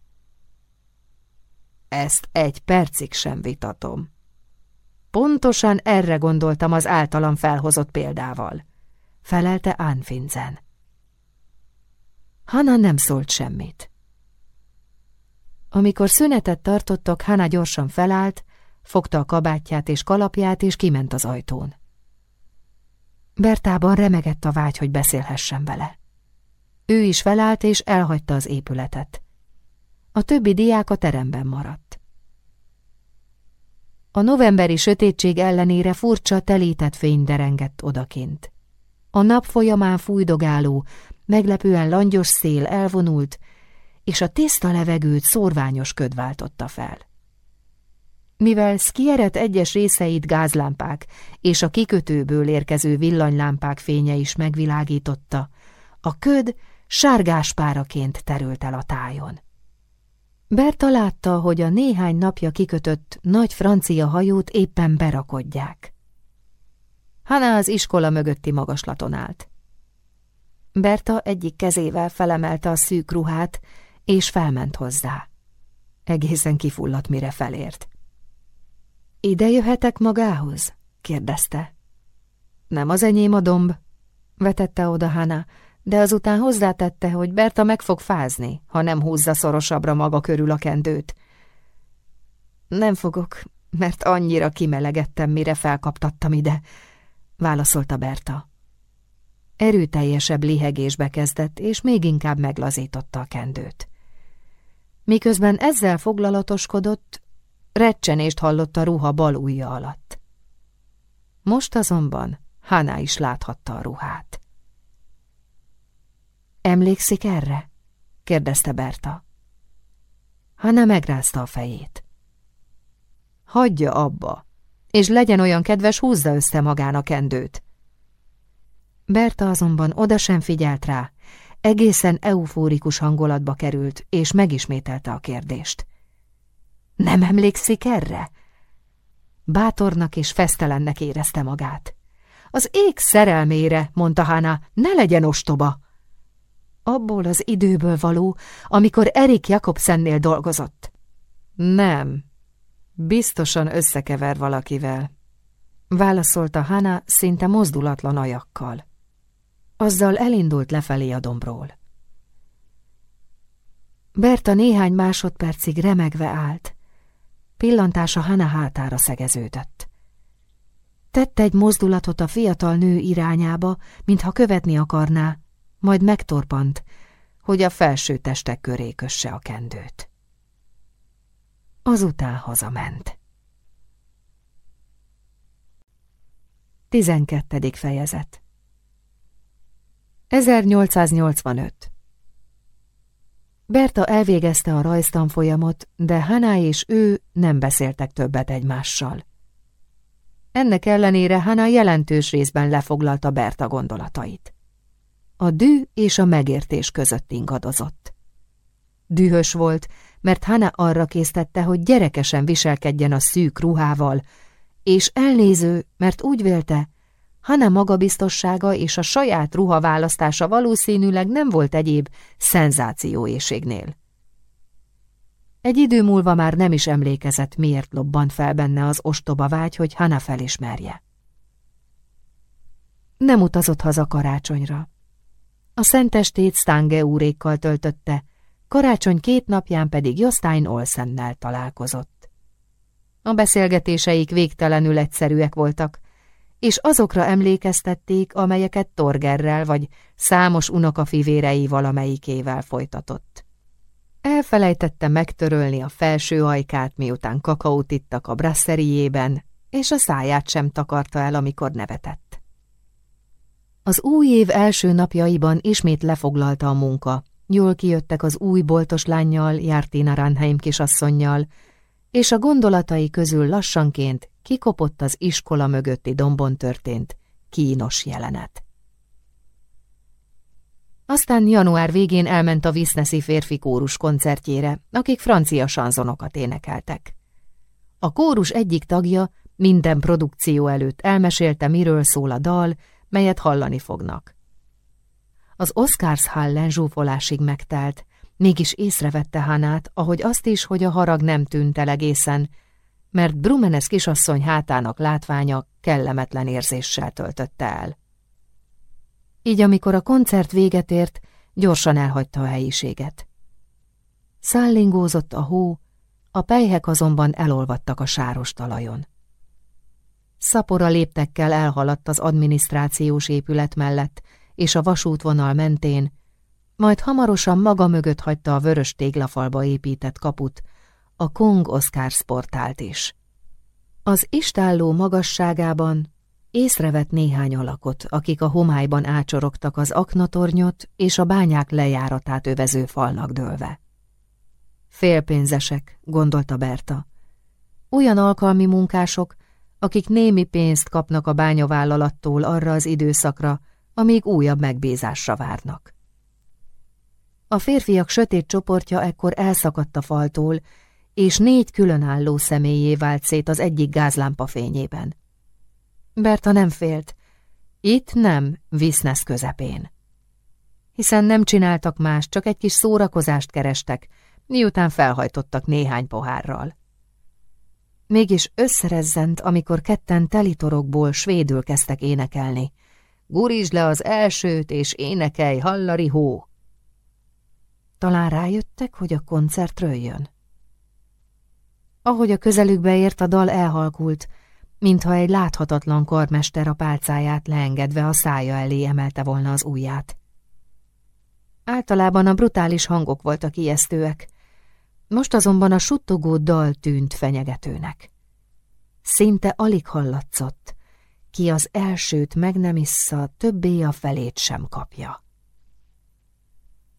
Ezt egy percig sem vitatom. Pontosan erre gondoltam az általam felhozott példával, felelte Anfinzen. Hanna nem szólt semmit. Amikor szünetet tartottak, Hana gyorsan felállt, fogta a kabátját és kalapját, és kiment az ajtón. Bertában remegett a vágy, hogy beszélhessen vele. Ő is felállt, és elhagyta az épületet. A többi diák a teremben maradt. A novemberi sötétség ellenére furcsa, telített fény derengett odakint. A nap folyamán fújdogáló, meglepően langyos szél elvonult, és a tiszta levegőt szorványos köd váltotta fel. Mivel Skieret egyes részeit gázlámpák és a kikötőből érkező villanylámpák fénye is megvilágította, a köd sárgás páraként terült el a tájon. Berta látta, hogy a néhány napja kikötött nagy francia hajót éppen berakodják. Hanna az iskola mögötti magaslaton állt. Berta egyik kezével felemelte a szűk ruhát, és felment hozzá. Egészen kifulladt, mire felért. Ide jöhetek magához? kérdezte. Nem az enyém a domb, vetette oda Hana, de azután hozzátette, hogy Berta meg fog fázni, ha nem húzza szorosabbra maga körül a kendőt. Nem fogok, mert annyira kimelegettem, mire felkaptattam ide, válaszolta Berta. Erőteljesebb lihegésbe kezdett, és még inkább meglazította a kendőt. Miközben ezzel foglalatoskodott, recsenést hallott a ruha bal ujja alatt. Most azonban Hana is láthatta a ruhát. Emlékszik erre? kérdezte Berta. Hanna megrázta a fejét. Hagyja abba, és legyen olyan kedves, húzza össze magán a kendőt. Berta azonban oda sem figyelt rá, egészen eufórikus hangulatba került, és megismételte a kérdést. Nem emlékszik erre? Bátornak és fesztelennek érezte magát. Az ég szerelmére, mondta Hána, ne legyen ostoba. Abból az időből való, amikor Erik Jakobsennél dolgozott. Nem, biztosan összekever valakivel, válaszolta Hana szinte mozdulatlan ajakkal. Azzal elindult lefelé a dombról. Berta néhány másodpercig remegve állt. Pillantása Hana hátára szegeződött. Tette egy mozdulatot a fiatal nő irányába, mintha követni akarná, majd megtorpant, hogy a felső testek köré kösse a kendőt. Azután hazament. 12. fejezet 1885 Berta elvégezte a rajztanfolyamot, de Hana és ő nem beszéltek többet egymással. Ennek ellenére Hana jelentős részben lefoglalta Berta gondolatait. A dű és a megértés között ingadozott. Dühös volt, mert Hana arra késztette, hogy gyerekesen viselkedjen a szűk ruhával, és elnéző, mert úgy vélte, Hanna magabiztossága és a saját ruhaválasztása valószínűleg nem volt egyéb szenzációészségnél. Egy idő múlva már nem is emlékezett, miért lobbant fel benne az ostoba vágy, hogy Hanna felismerje. Nem utazott haza karácsonyra. A szentestét Stange úrékkal töltötte, karácsony két napján pedig Jostein Olsennel találkozott. A beszélgetéseik végtelenül egyszerűek voltak, és azokra emlékeztették, amelyeket Torgerrel vagy számos unokafivérei valamelyikével folytatott. Elfelejtette megtörölni a felső ajkát, miután kakaót ittak a brasszeriében, és a száját sem takarta el, amikor nevetett. Az új év első napjaiban ismét lefoglalta a munka, jól kijöttek az új boltos lányjal, Jártina Ranheim kisasszonynal, és a gondolatai közül lassanként kikopott az iskola mögötti dombon történt kínos jelenet. Aztán január végén elment a Viszneszi férfi kórus koncertjére, akik francia sanzonokat énekeltek. A kórus egyik tagja minden produkció előtt elmesélte, miről szól a dal, melyet hallani fognak. Az Oscars Hallen zsúfolásig megtelt, mégis észrevette Hanát, ahogy azt is, hogy a harag nem tűnt el egészen, mert Brumenes kisasszony hátának látványa kellemetlen érzéssel töltötte el. Így amikor a koncert véget ért, gyorsan elhagyta a helyiséget. Szállingózott a hó, a pejhek azonban elolvadtak a sáros talajon. Szapora léptekkel elhaladt az adminisztrációs épület mellett, és a vasútvonal mentén, majd hamarosan maga mögött hagyta a vörös téglafalba épített kaput, a Kong Oscar sportált is. Az istálló magasságában észrevett néhány alakot, akik a homályban ácsorogtak az aknatornyot és a bányák lejáratát övező falnak dőlve. Félpénzesek, gondolta Berta. Olyan alkalmi munkások, akik némi pénzt kapnak a bányavállalattól arra az időszakra, amíg újabb megbízásra várnak. A férfiak sötét csoportja ekkor elszakadt a faltól, és négy különálló személyé vált szét az egyik gázlámpa fényében. Berta nem félt. Itt nem, Visznesz közepén. Hiszen nem csináltak más, csak egy kis szórakozást kerestek, miután felhajtottak néhány pohárral. Mégis összerezzent, amikor ketten telitorokból svédül kezdtek énekelni. Gurítsd le az elsőt, és énekelj, hallari hó! Talán rájöttek, hogy a koncertről jön. Ahogy a közelükbe ért, a dal elhalkult, mintha egy láthatatlan karmester a pálcáját leengedve a szája elé emelte volna az ujját. Általában a brutális hangok voltak ijesztőek, most azonban a suttogó dal tűnt fenyegetőnek. Szinte alig hallatszott, ki az elsőt meg nem issza, többé a felét sem kapja.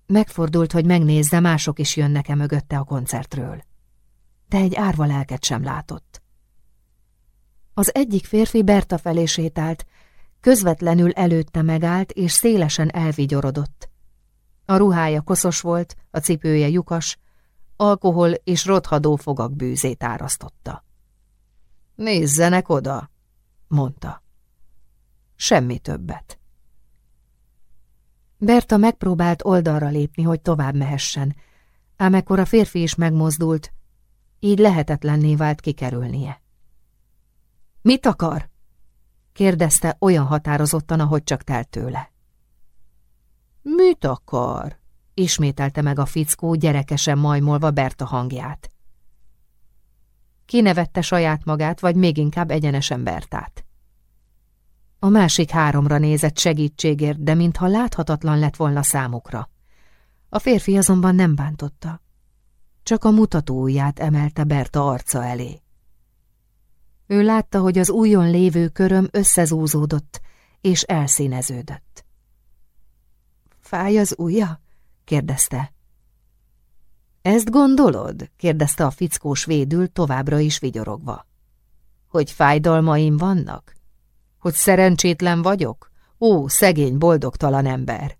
Megfordult, hogy megnézze, mások is jönnek-e mögötte a koncertről. De egy árva lelket sem látott. Az egyik férfi Berta felé sétált, közvetlenül előtte megállt, és szélesen elvigyorodott. A ruhája koszos volt, a cipője lyukas, alkohol és rothadó fogak bűzét árasztotta. Nézzenek oda, mondta. Semmi többet. Berta megpróbált oldalra lépni, hogy tovább mehessen, ám ekkor a férfi is megmozdult, így lehetetlenné vált kikerülnie. Mit akar? kérdezte olyan határozottan, ahogy csak telt tőle. Mit akar? ismételte meg a fickó, gyerekesen majmolva Berta hangját. Kinevette saját magát, vagy még inkább egyenesen Bertát. A másik háromra nézett segítségért, de mintha láthatatlan lett volna számukra. A férfi azonban nem bántotta. Csak a mutatóujját emelte Berta arca elé. Ő látta, hogy az újon lévő köröm összezúzódott és elszíneződött. Fáj az ujja? kérdezte. Ezt gondolod? kérdezte a fickós védül továbbra is vigyorogva. Hogy fájdalmaim vannak? Hogy szerencsétlen vagyok? Ó, szegény, boldogtalan ember!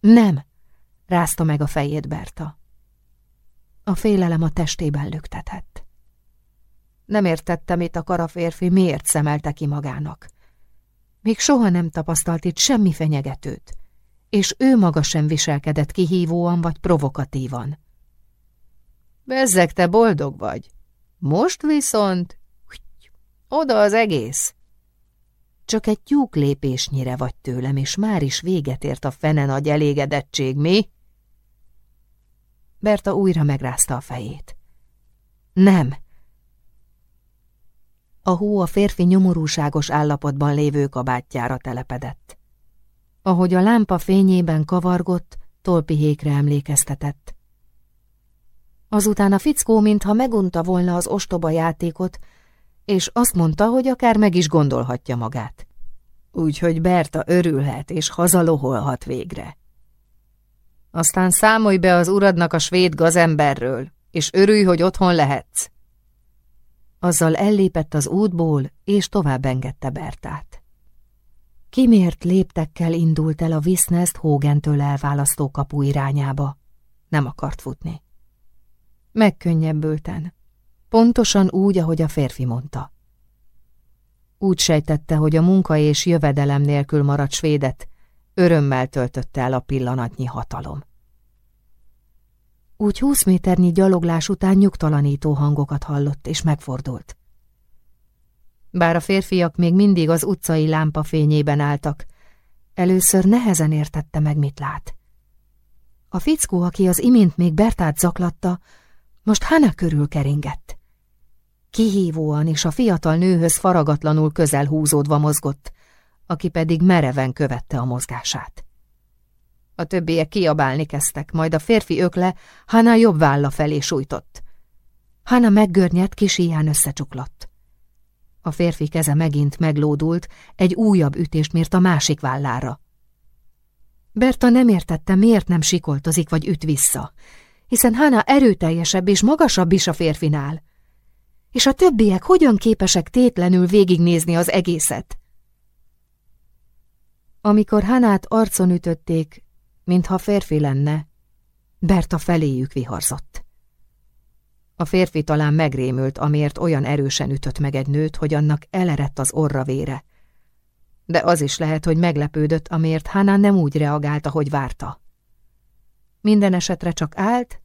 Nem, rázta meg a fejét Berta. A félelem a testében lüktetett. Nem értette, mit a férfi, miért szemelte ki magának. Még soha nem tapasztalt itt semmi fenyegetőt, és ő maga sem viselkedett kihívóan vagy provokatívan. Bezzeg, te boldog vagy. Most viszont... Oda az egész. Csak egy tyúk lépésnyire vagy tőlem, és már is véget ért a fene nagy elégedettség, mi? Berta újra megrázta a fejét. Nem. A hó a férfi nyomorúságos állapotban lévő kabátjára telepedett. Ahogy a lámpa fényében kavargott, tolpihékre emlékeztetett. Azután a fickó, mintha megunta volna az ostoba játékot, és azt mondta, hogy akár meg is gondolhatja magát. Úgyhogy Berta örülhet és hazaloholhat végre. Aztán számolj be az uradnak a svéd gazemberről, és örülj, hogy otthon lehetsz. Azzal ellépett az útból, és tovább engedte Bertát. Kimért léptekkel indult el a Visznest Hógentől elválasztó kapu irányába. Nem akart futni. Megkönnyebbülten. Pontosan úgy, ahogy a férfi mondta. Úgy sejtette, hogy a munka és jövedelem nélkül maradt svédet, örömmel töltötte el a pillanatnyi hatalom. Úgy húsz méternyi gyaloglás után nyugtalanító hangokat hallott, és megfordult. Bár a férfiak még mindig az utcai lámpa fényében álltak, először nehezen értette meg, mit lát. A fickó, aki az imént még Bertát zaklatta, most Hana körül keringett. Kihívóan és a fiatal nőhöz faragatlanul közel húzódva mozgott, aki pedig mereven követte a mozgását. A többiek kiabálni kezdtek, majd a férfi ökle Hana jobb válla felé sújtott. Hana meggörnyedt, kis íján összecsuklott. A férfi keze megint meglódult, egy újabb ütést mért a másik vállára. Berta nem értette, miért nem sikoltozik vagy üt vissza, hiszen Hana erőteljesebb és magasabb is a férfinál. És a többiek hogyan képesek tétlenül végignézni az egészet? Amikor Hanát arcon ütötték, mintha férfi lenne, Berta feléjük viharzott. A férfi talán megrémült, amiért olyan erősen ütött meg egy nőt, hogy annak elerett az orra vére. De az is lehet, hogy meglepődött, amiért Hana nem úgy reagált, ahogy várta. Minden esetre csak állt,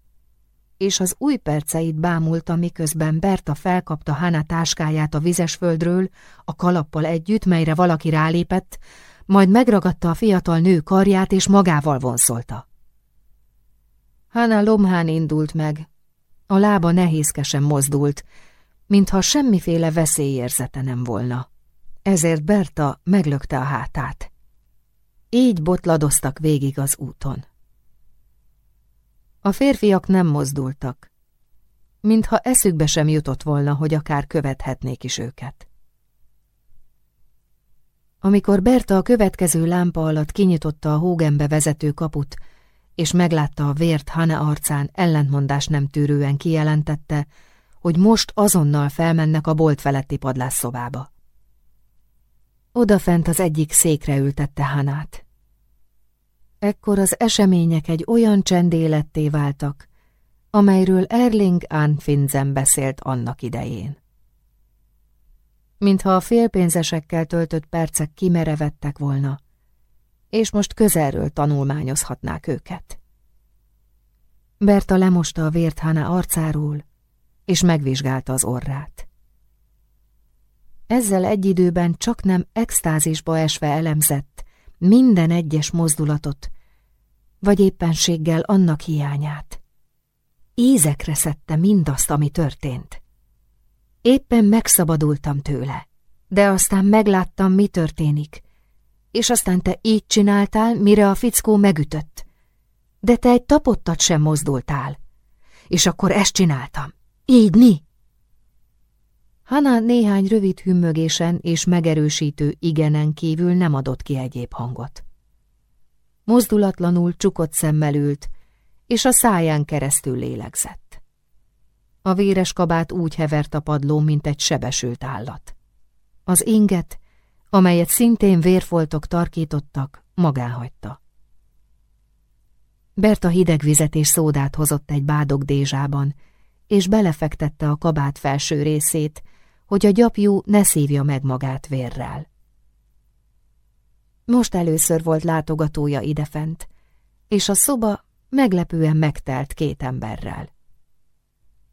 és az új perceit bámulta, miközben Berta felkapta Hana táskáját a vizesföldről, a kalappal együtt, melyre valaki rálépett, majd megragadta a fiatal nő karját, és magával vonszolta. Hana lomhán indult meg, a lába nehézkesen mozdult, mintha semmiféle veszélyérzete nem volna. Ezért Berta meglökte a hátát. Így botladoztak végig az úton. A férfiak nem mozdultak, mintha eszükbe sem jutott volna, hogy akár követhetnék is őket. Amikor Berta a következő lámpa alatt kinyitotta a hógembe vezető kaput, és meglátta a vért Hane arcán, ellentmondás nem tűrően kijelentette, hogy most azonnal felmennek a bolt feletti padlásszobába. Odafent az egyik székre ültette Hanát. Ekkor az események egy olyan csendéletté váltak, amelyről Erling Anfinzen beszélt annak idején. Mintha a félpénzesekkel töltött percek kimerevettek volna, és most közelről tanulmányozhatnák őket. Berta lemosta a vért Hana arcáról, és megvizsgálta az orrát. Ezzel egy időben csak nem extázisba esve elemzett minden egyes mozdulatot, vagy éppenséggel annak hiányát. Ízekre szedte mindazt, ami történt. Éppen megszabadultam tőle, de aztán megláttam, mi történik, és aztán te így csináltál, mire a fickó megütött. De te egy tapottat sem mozdultál. És akkor ezt csináltam. Így mi? Hana néhány rövid hümmögésen és megerősítő igenen kívül nem adott ki egyéb hangot. Mozdulatlanul csukott szemmel ült, és a száján keresztül lélegzett. A véres kabát úgy hevert a padlón, mint egy sebesült állat. Az inget amelyet szintén vérfoltok tarkítottak, magán hagyta. Berta hideg vizet és szódát hozott egy bádog dézsában, és belefektette a kabát felső részét, hogy a gyapjú ne szívja meg magát vérrel. Most először volt látogatója idefent, és a szoba meglepően megtelt két emberrel.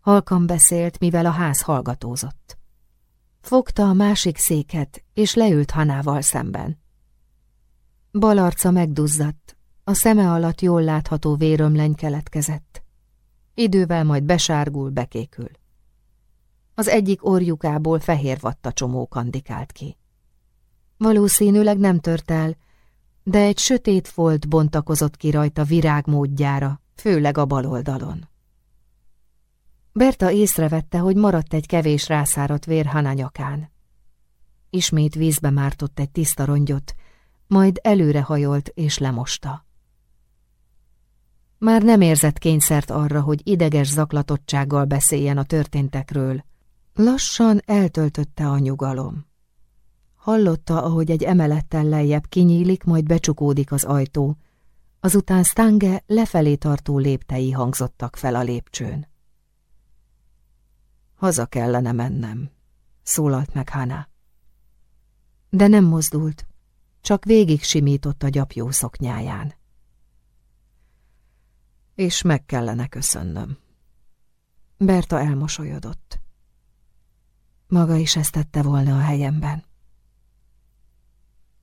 Halkan beszélt, mivel a ház hallgatózott. Fogta a másik széket, és leült Hanával szemben. Bal megduzzadt, a szeme alatt jól látható vérömleny keletkezett. Idővel majd besárgul, bekékül. Az egyik orjukából fehér vatta csomó kandikált ki. Valószínűleg nem tört el, de egy sötét folt bontakozott ki rajta virág módjára, főleg a bal oldalon. Berta észrevette, hogy maradt egy kevés rászáradt vér Hana nyakán. Ismét vízbe mártott egy tiszta rongyot, majd előrehajolt és lemosta. Már nem érzett kényszert arra, hogy ideges zaklatottsággal beszéljen a történtekről. Lassan eltöltötte a nyugalom. Hallotta, ahogy egy emelettel lejjebb kinyílik, majd becsukódik az ajtó, azután Stange lefelé tartó léptei hangzottak fel a lépcsőn. Haza kellene mennem, szólalt meg Hana. De nem mozdult, csak végig simított a gyapjó szoknyáján. És meg kellene köszönnöm. Berta elmosolyodott. Maga is ezt tette volna a helyemben.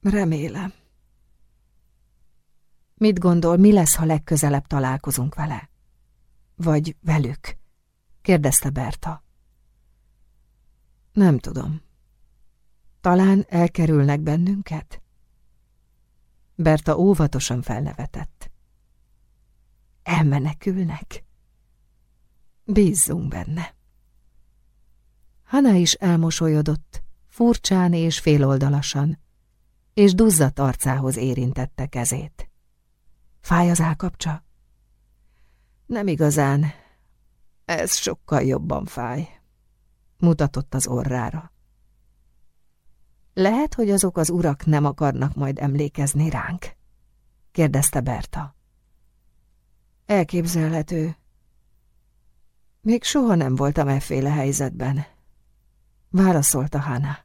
Remélem. Mit gondol, mi lesz, ha legközelebb találkozunk vele? Vagy velük? kérdezte Berta. Nem tudom. Talán elkerülnek bennünket? Berta óvatosan felnevetett. Elmenekülnek? Bízzunk benne. Hana is elmosolyodott, furcsán és féloldalasan, és duzzadt arcához érintette kezét. Fáj az állkapcsa? Nem igazán. Ez sokkal jobban fáj. Mutatott az orrára. Lehet, hogy azok az urak nem akarnak majd emlékezni ránk? kérdezte Berta. Elképzelhető. Még soha nem voltam efféle helyzetben. Válaszolta Hana.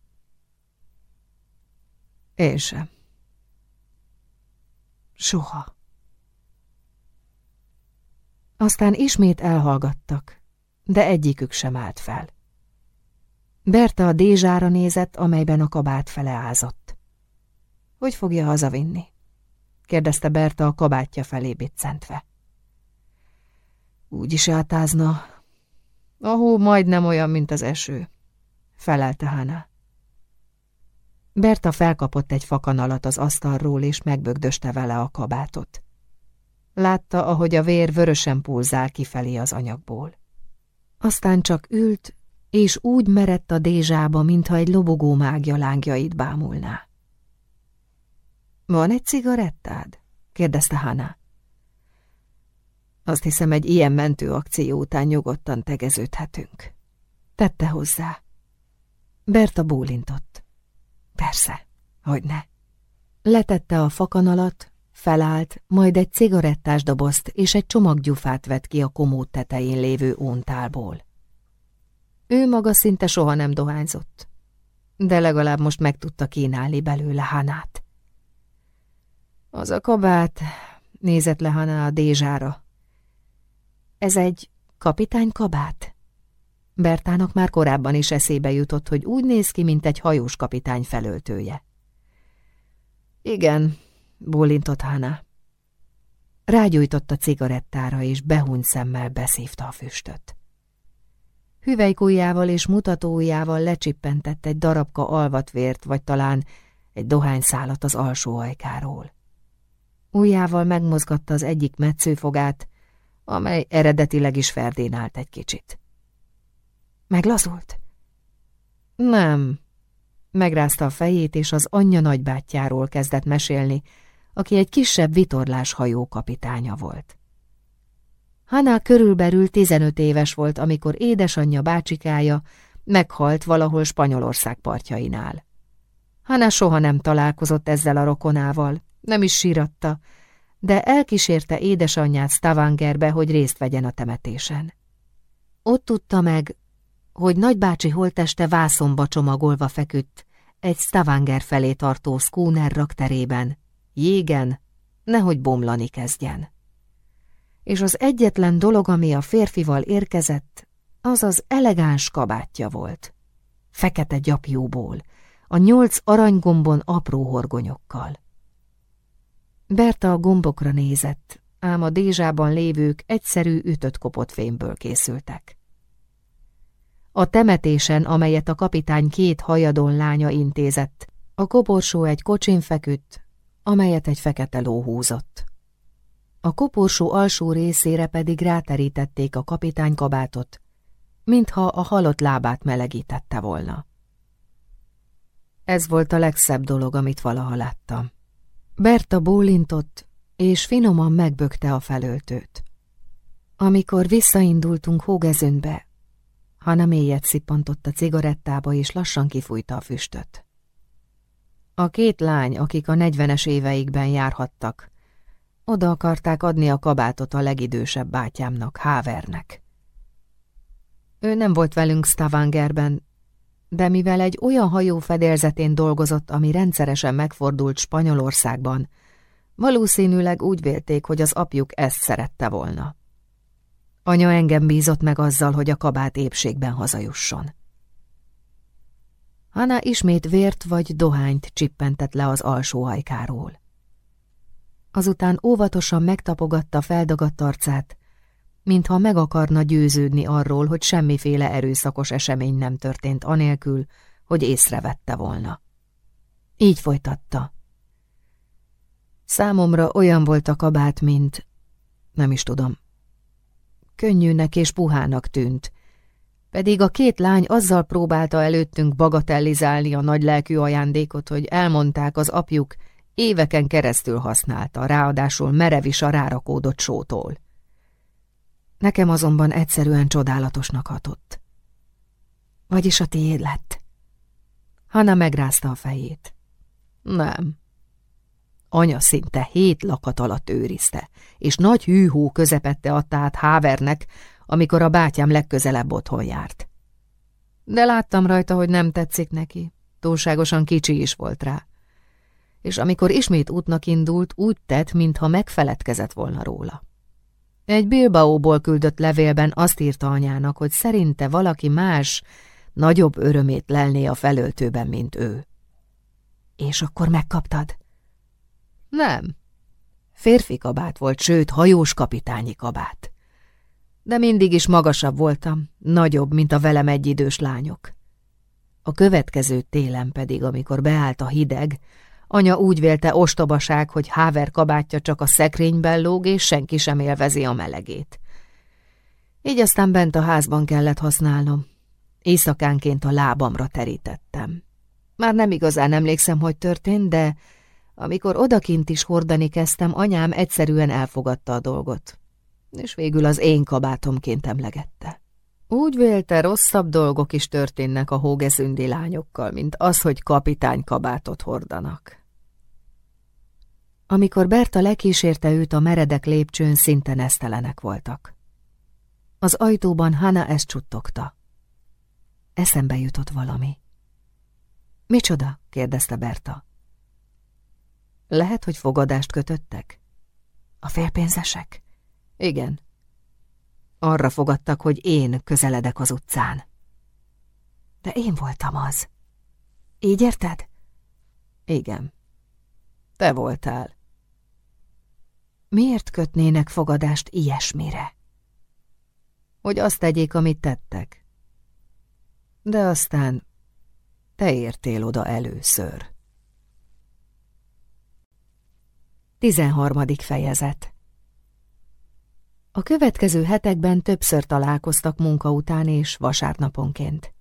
Én sem. Soha. Aztán ismét elhallgattak, de egyikük sem állt fel. Berta a dézsára nézett, amelyben a kabát fele. Hogy fogja hazavinni? kérdezte Berta a kabátja felé biccentve. Úgy is átázna. A hó majdnem olyan, mint az eső, felelte Hana. Berta felkapott egy fakanalat az asztalról, és megbögdöste vele a kabátot. Látta, ahogy a vér vörösen pulzál kifelé az anyagból. Aztán csak ült, és úgy merett a dézsába, mintha egy lobogó mágja lángjait bámulná. Van egy cigarettád? kérdezte Hana. Azt hiszem, egy ilyen mentőakció után nyugodtan tegeződhetünk. Tette hozzá. Berta bólintott. Persze, hogy ne. Letette a fakanalat, felállt, majd egy cigarettás dobozt és egy csomaggyufát vett ki a komód tetején lévő óntálból. Ő maga szinte soha nem dohányzott, de legalább most meg tudta kínálni belőle Hanát. Az a kabát, nézett le Hana a dézsára. Ez egy kapitány kabát? Bertának már korábban is eszébe jutott, hogy úgy néz ki, mint egy hajós kapitány felöltője. Igen, bólintott Hana. Rágyújtott a cigarettára, és behunyt szemmel beszívta a füstöt. Hüvelykujjával és mutatóujjával lecsippentett egy darabka alvatvért, vagy talán egy dohányszálat az alsó ajkáról. Ujjával megmozgatta az egyik metszőfogát, amely eredetileg is ferdén állt egy kicsit. Meglazult? Nem. Megrázta a fejét, és az anyja nagybátyjáról kezdett mesélni, aki egy kisebb vitorlás hajó kapitánya volt. Hanna körülbelül 15 éves volt, amikor édesanyja bácsikája meghalt valahol Spanyolország partjainál. Hanna soha nem találkozott ezzel a rokonával, nem is síratta, de elkísérte édesanyját Stavangerbe, hogy részt vegyen a temetésen. Ott tudta meg, hogy nagybácsi holteste vászomba csomagolva feküdt, egy Stavanger felé tartó szkúner rakterében, jégen, nehogy bomlani kezdjen és az egyetlen dolog, ami a férfival érkezett, az az elegáns kabátja volt. Fekete gyapjúból, a nyolc aranygombon apró horgonyokkal. Berta a gombokra nézett, ám a dézsában lévők egyszerű ütött kopott fémből készültek. A temetésen, amelyet a kapitány két hajadon lánya intézett, a koporsó egy kocsin feküdt, amelyet egy fekete ló húzott. A koporsó alsó részére pedig ráterítették a kapitány kabátot, mintha a halott lábát melegítette volna. Ez volt a legszebb dolog, amit valaha láttam. Berta bólintott, és finoman megbökte a felöltőt. Amikor visszaindultunk hógezőnbe, Hanna mélyet szippantott a cigarettába, és lassan kifújta a füstöt. A két lány, akik a negyvenes éveikben járhattak, oda akarták adni a kabátot a legidősebb bátyámnak, Hávernek. Ő nem volt velünk Stavangerben, de mivel egy olyan hajó fedélzetén dolgozott, ami rendszeresen megfordult Spanyolországban, valószínűleg úgy vélték, hogy az apjuk ezt szerette volna. Anya engem bízott meg azzal, hogy a kabát épségben hazajusson. Hanna ismét vért vagy dohányt csippentett le az alsó hajkáról. Azután óvatosan megtapogatta feldagadt arcát, mintha meg akarna győződni arról, hogy semmiféle erőszakos esemény nem történt anélkül, hogy észrevette volna. Így folytatta. Számomra olyan volt a kabát, mint... nem is tudom. Könnyűnek és puhának tűnt, pedig a két lány azzal próbálta előttünk bagatellizálni a nagylelkű ajándékot, hogy elmondták az apjuk, éveken keresztül használta, ráadásul merev is a rárakódott sótól. Nekem azonban egyszerűen csodálatosnak hatott. Vagyis a tiéd lett. Hanna megrázta a fejét. Nem. Anya szinte hét lakat alatt őrizte, és nagy hűhó közepette adta át Hávernek, amikor a bátyám legközelebb otthon járt. De láttam rajta, hogy nem tetszik neki, túlságosan kicsi is volt rá. És amikor ismét útnak indult, úgy tett, mintha megfeledkezett volna róla. Egy Bilbaóból küldött levélben azt írta anyának, hogy szerinte valaki más nagyobb örömét lelné a felöltőben, mint ő. És akkor megkaptad? Nem. Férfi kabát volt, sőt, hajós kapitányi kabát. De mindig is magasabb voltam, nagyobb, mint a velem egyidős lányok. A következő télen pedig, amikor beállt a hideg, anya úgy vélte ostobaság, hogy Háver kabátja csak a szekrényben lóg, és senki sem élvezi a melegét. Így aztán bent a házban kellett használnom. Éjszakánként a lábamra terítettem. Már nem igazán emlékszem, hogy történt, de amikor odakint is hordani kezdtem, anyám egyszerűen elfogadta a dolgot, és végül az én kabátomként emlegette. Úgy vélte, rosszabb dolgok is történnek a hógezündi lányokkal, mint az, hogy kapitány kabátot hordanak. Amikor Berta lekísérte őt a meredek lépcsőn, szinte nesztelenek voltak. Az ajtóban Hana ezt csuttogta. Eszembe jutott valami. Micsoda? kérdezte Berta. Lehet, hogy fogadást kötöttek? A félpénzesek? Igen. Arra fogadtak, hogy én közeledek az utcán. De én voltam az. Így érted? Igen. Te voltál. Miért kötnének fogadást ilyesmire? Hogy azt tegyék, amit tettek. De aztán te értél oda először. 13. fejezet A következő hetekben többször találkoztak munka után és vasárnaponként.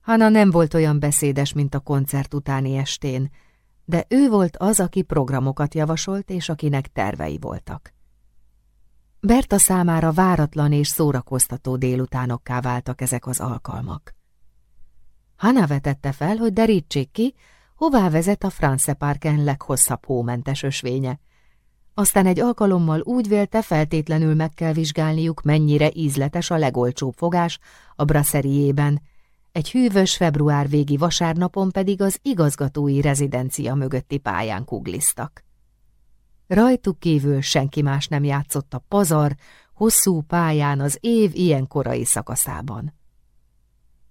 Hanna nem volt olyan beszédes, mint a koncert utáni estén, de ő volt az, aki programokat javasolt, és akinek tervei voltak. Berta számára váratlan és szórakoztató délutánokká váltak ezek az alkalmak. Hanna vetette fel, hogy derítsék ki, hová vezet a France Parken leghosszabb hómentes ösvénye. Aztán egy alkalommal úgy vélte, feltétlenül meg kell vizsgálniuk, mennyire ízletes a legolcsóbb fogás a brasszeriében. Egy hűvös február végi vasárnapon pedig az igazgatói rezidencia mögötti pályán kugliztak. Rajtuk kívül senki más nem játszott a pazar, hosszú pályán az év ilyen korai szakaszában.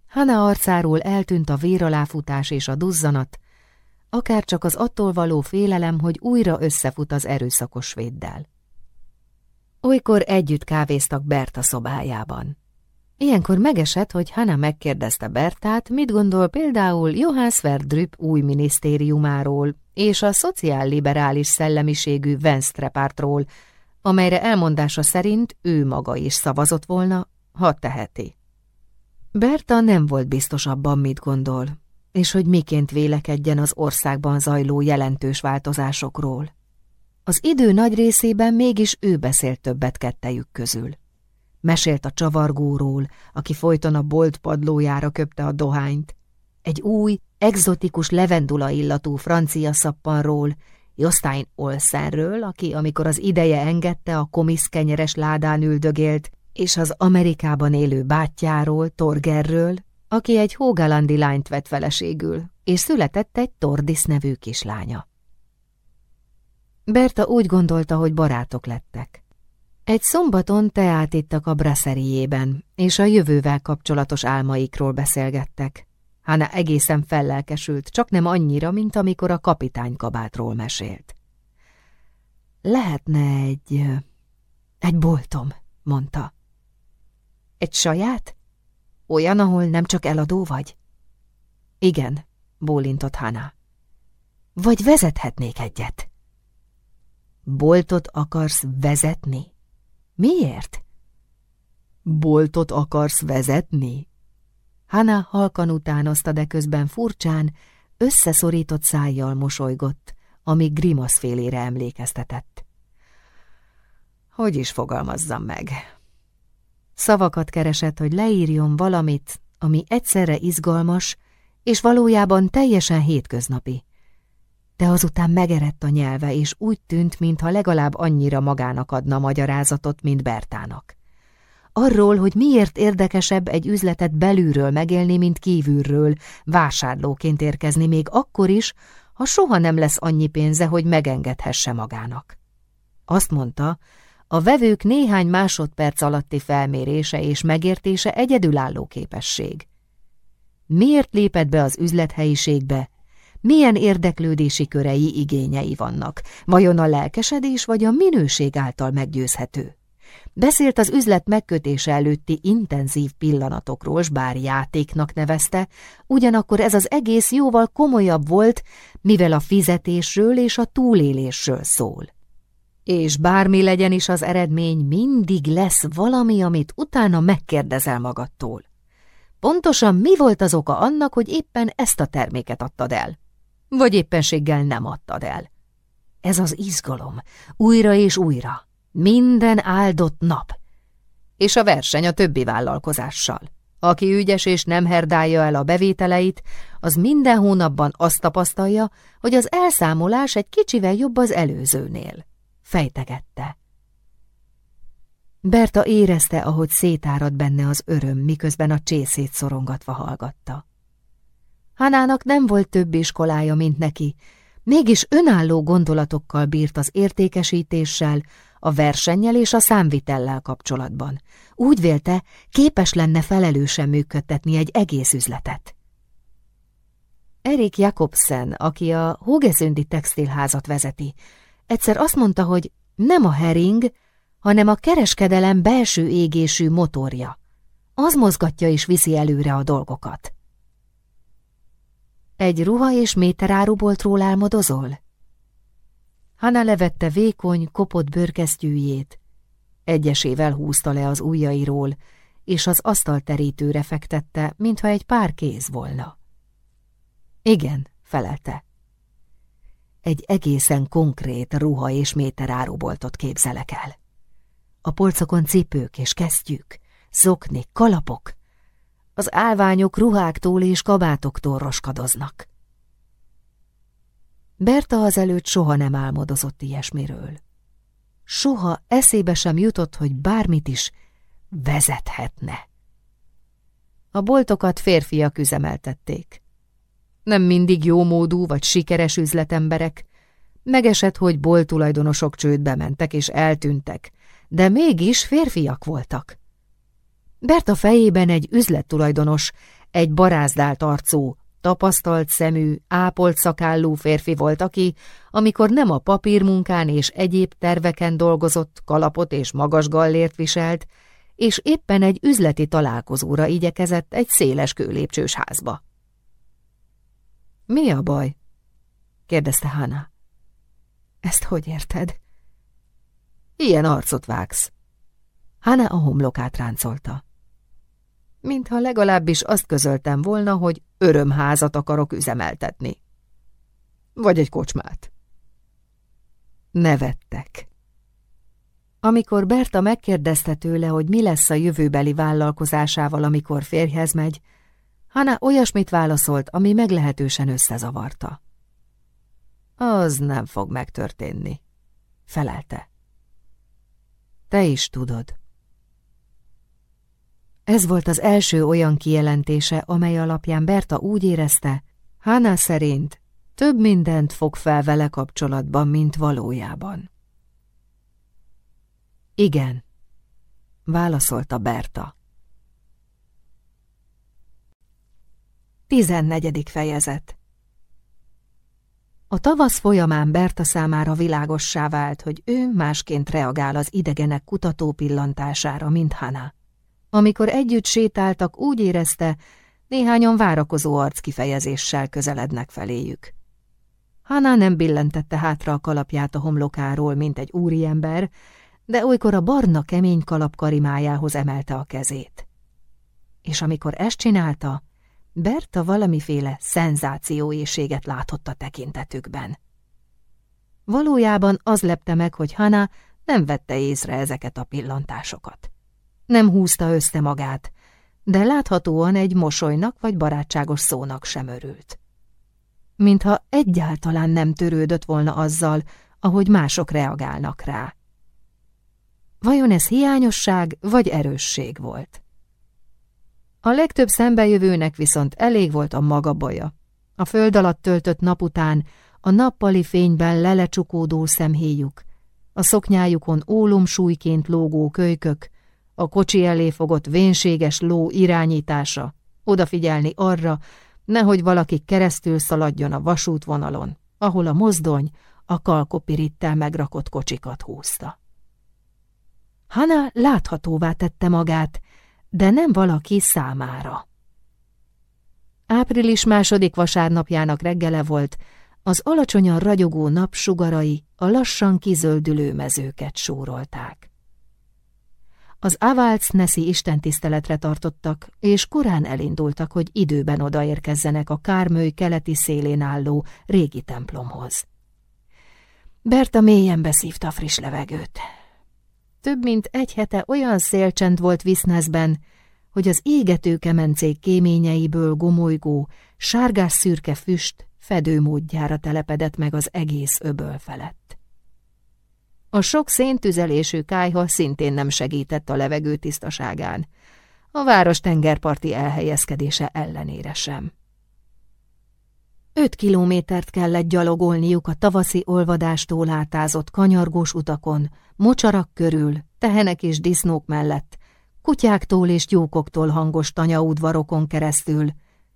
Hana arcáról eltűnt a véraláfutás és a duzzanat, akár csak az attól való félelem, hogy újra összefut az erőszakos véddel. Olykor együtt kávéztak Berta szobájában. Ilyenkor megesett, hogy Hanna megkérdezte Bertát, mit gondol például Johann Sverdrup új minisztériumáról és a szociálliberális szellemiségű Venstre pártról, amelyre elmondása szerint ő maga is szavazott volna, ha teheti. Berta nem volt biztos abban, mit gondol, és hogy miként vélekedjen az országban zajló jelentős változásokról. Az idő nagy részében mégis ő beszélt többet kettejük közül. Mesélt a csavargóról, aki folyton a bolt padlójára köpte a dohányt, egy új, egzotikus levendula illatú francia szappanról, Jostein Olsenről, aki, amikor az ideje engedte, a komiszkenyeres ládán üldögélt, és az Amerikában élő bátyjáról, Torgerről, aki egy hógalandi lányt vett feleségül, és született egy Tordis nevű kislánya. Berta úgy gondolta, hogy barátok lettek. Egy szombaton teát ittak a brasszeriében, és a jövővel kapcsolatos álmaikról beszélgettek. Hána egészen fellelkesült, csak nem annyira, mint amikor a kapitány kabátról mesélt. lehetne egy... egy boltom, mondta. Egy saját? Olyan, ahol nem csak eladó vagy? Igen, bólintott Hana. Vagy vezethetnék egyet? Boltot akarsz vezetni? Miért? Boltot akarsz vezetni? Hana halkan utánozta, de közben furcsán, összeszorított szájjal mosolygott, ami grimasz félére emlékeztetett. Hogy is fogalmazzam meg? Szavakat keresett, hogy leírjon valamit, ami egyszerre izgalmas, és valójában teljesen hétköznapi. De azután megerett a nyelve, és úgy tűnt, mintha legalább annyira magának adna magyarázatot, mint Bertának. Arról, hogy miért érdekesebb egy üzletet belülről megélni, mint kívülről, vásárlóként érkezni még akkor is, ha soha nem lesz annyi pénze, hogy megengedhesse magának. Azt mondta, a vevők néhány másodperc alatti felmérése és megértése egyedülálló képesség. Miért lépett be az üzlethelyiségbe? Milyen érdeklődési körei igényei vannak? Vajon a lelkesedés vagy a minőség által meggyőzhető? Beszélt az üzlet megkötése előtti intenzív pillanatokról, s bár játéknak nevezte, ugyanakkor ez az egész jóval komolyabb volt, mivel a fizetésről és a túlélésről szól. És bármi legyen is az eredmény, mindig lesz valami, amit utána megkérdezel magadtól. Pontosan mi volt az oka annak, hogy éppen ezt a terméket adtad el? Vagy éppenséggel nem adtad el? Ez az izgalom, újra és újra. Minden áldott nap. És a verseny a többi vállalkozással. Aki ügyes és nem herdálja el a bevételeit, az minden hónapban azt tapasztalja, hogy az elszámolás egy kicsivel jobb az előzőnél. Fejtegette. Berta érezte, ahogy szétárad benne az öröm, miközben a csészét szorongatva hallgatta. Hanának nem volt több iskolája, mint neki, mégis önálló gondolatokkal bírt az értékesítéssel, a versennyel és a számvitellel kapcsolatban. Úgy vélte, képes lenne felelősen működtetni egy egész üzletet. Erik Jakobsen, aki a Hogesündi textilházat vezeti, egyszer azt mondta, hogy nem a hering, hanem a kereskedelem belső égésű motorja. Az mozgatja és viszi előre a dolgokat. Egy ruha és méteráruboltról álmodozol? Hanna levette vékony, kopott bőrkesztyűjét. Egyesével húzta le az ujjairól, és az asztalterítőre fektette, mintha egy pár kéz volna. Igen, felelte. Egy egészen konkrét ruha és méteráruboltot képzelek el. A polcokon cipők és kesztyűk, zoknik, kalapok. Az állványok ruháktól és kabátoktól roskadoznak. Berta azelőtt soha nem álmodozott ilyesmiről. Soha eszébe sem jutott, hogy bármit is vezethetne. A boltokat férfiak üzemeltették. Nem mindig jómódú vagy sikeres üzletemberek. Megesett, hogy boltulajdonosok csődbe mentek és eltűntek, de mégis férfiak voltak. Berta fejében egy üzlettulajdonos, egy barázdált arcú, tapasztalt szemű, ápolt szakállú férfi volt, aki, amikor nem a papírmunkán és egyéb terveken dolgozott, kalapot és magas gallért viselt, és éppen egy üzleti találkozóra igyekezett egy széles kőlépcsős házba. – Mi a baj? – kérdezte Hanna. – Ezt hogy érted? – Ilyen arcot vágsz. Hanna a homlokát ráncolta mintha legalábbis azt közöltem volna, hogy örömházat akarok üzemeltetni. Vagy egy kocsmát. Nevettek. Amikor Berta megkérdezte tőle, hogy mi lesz a jövőbeli vállalkozásával, amikor férjhez megy, Hanna olyasmit válaszolt, ami meglehetősen összezavarta. Az nem fog megtörténni, felelte. Te is tudod. Ez volt az első olyan kijelentése, amely alapján Berta úgy érezte, Hana szerint több mindent fog fel vele kapcsolatban, mint valójában. Igen, válaszolta Berta. Tizennegyedik fejezet A tavasz folyamán Berta számára világossá vált, hogy ő másként reagál az idegenek kutató pillantására, mint Hana. Amikor együtt sétáltak, úgy érezte, néhányan várakozó arckifejezéssel közelednek feléjük. Hana nem billentette hátra a kalapját a homlokáról, mint egy úriember, de olykor a barna kemény kalap karimájához emelte a kezét. És amikor ezt csinálta, Berta valamiféle szenzációészséget látott a tekintetükben. Valójában az lepte meg, hogy Hana nem vette észre ezeket a pillantásokat. Nem húzta össze magát, de láthatóan egy mosolynak vagy barátságos szónak sem örült. Mintha egyáltalán nem törődött volna azzal, ahogy mások reagálnak rá. Vajon ez hiányosság vagy erősség volt? A legtöbb szembejövőnek viszont elég volt a maga baja. A föld alatt töltött nap után a nappali fényben lelecsukódó szemhéjuk, a szoknyájukon ólomsúlyként lógó kölykök, a kocsi elé fogott vénséges ló irányítása, odafigyelni arra, nehogy valaki keresztül szaladjon a vasútvonalon, ahol a mozdony a kalkopirittel megrakott kocsikat húzta. Hana láthatóvá tette magát, de nem valaki számára. Április második vasárnapjának reggele volt, az alacsonyan ragyogó nap sugarai a lassan kizöldülő mezőket súrolták. Az Avalc-Neszi istentiszteletre tartottak, és korán elindultak, hogy időben odaérkezzenek a Kármőj keleti szélén álló régi templomhoz. Berta mélyen beszívta friss levegőt. Több mint egy hete olyan szélcsend volt Viszneszben, hogy az égető kemencék kéményeiből gomolygó, sárgás-szürke füst fedőmódjára telepedett meg az egész öböl felett. A sok széntüzelésű kájha szintén nem segített a levegő tisztaságán, a város tengerparti elhelyezkedése ellenére sem. Öt kilométert kellett gyalogolniuk a tavaszi olvadástól átázott kanyargós utakon, mocsarak körül, tehenek és disznók mellett, kutyáktól és tyúkoktól hangos tanyaudvarokon keresztül,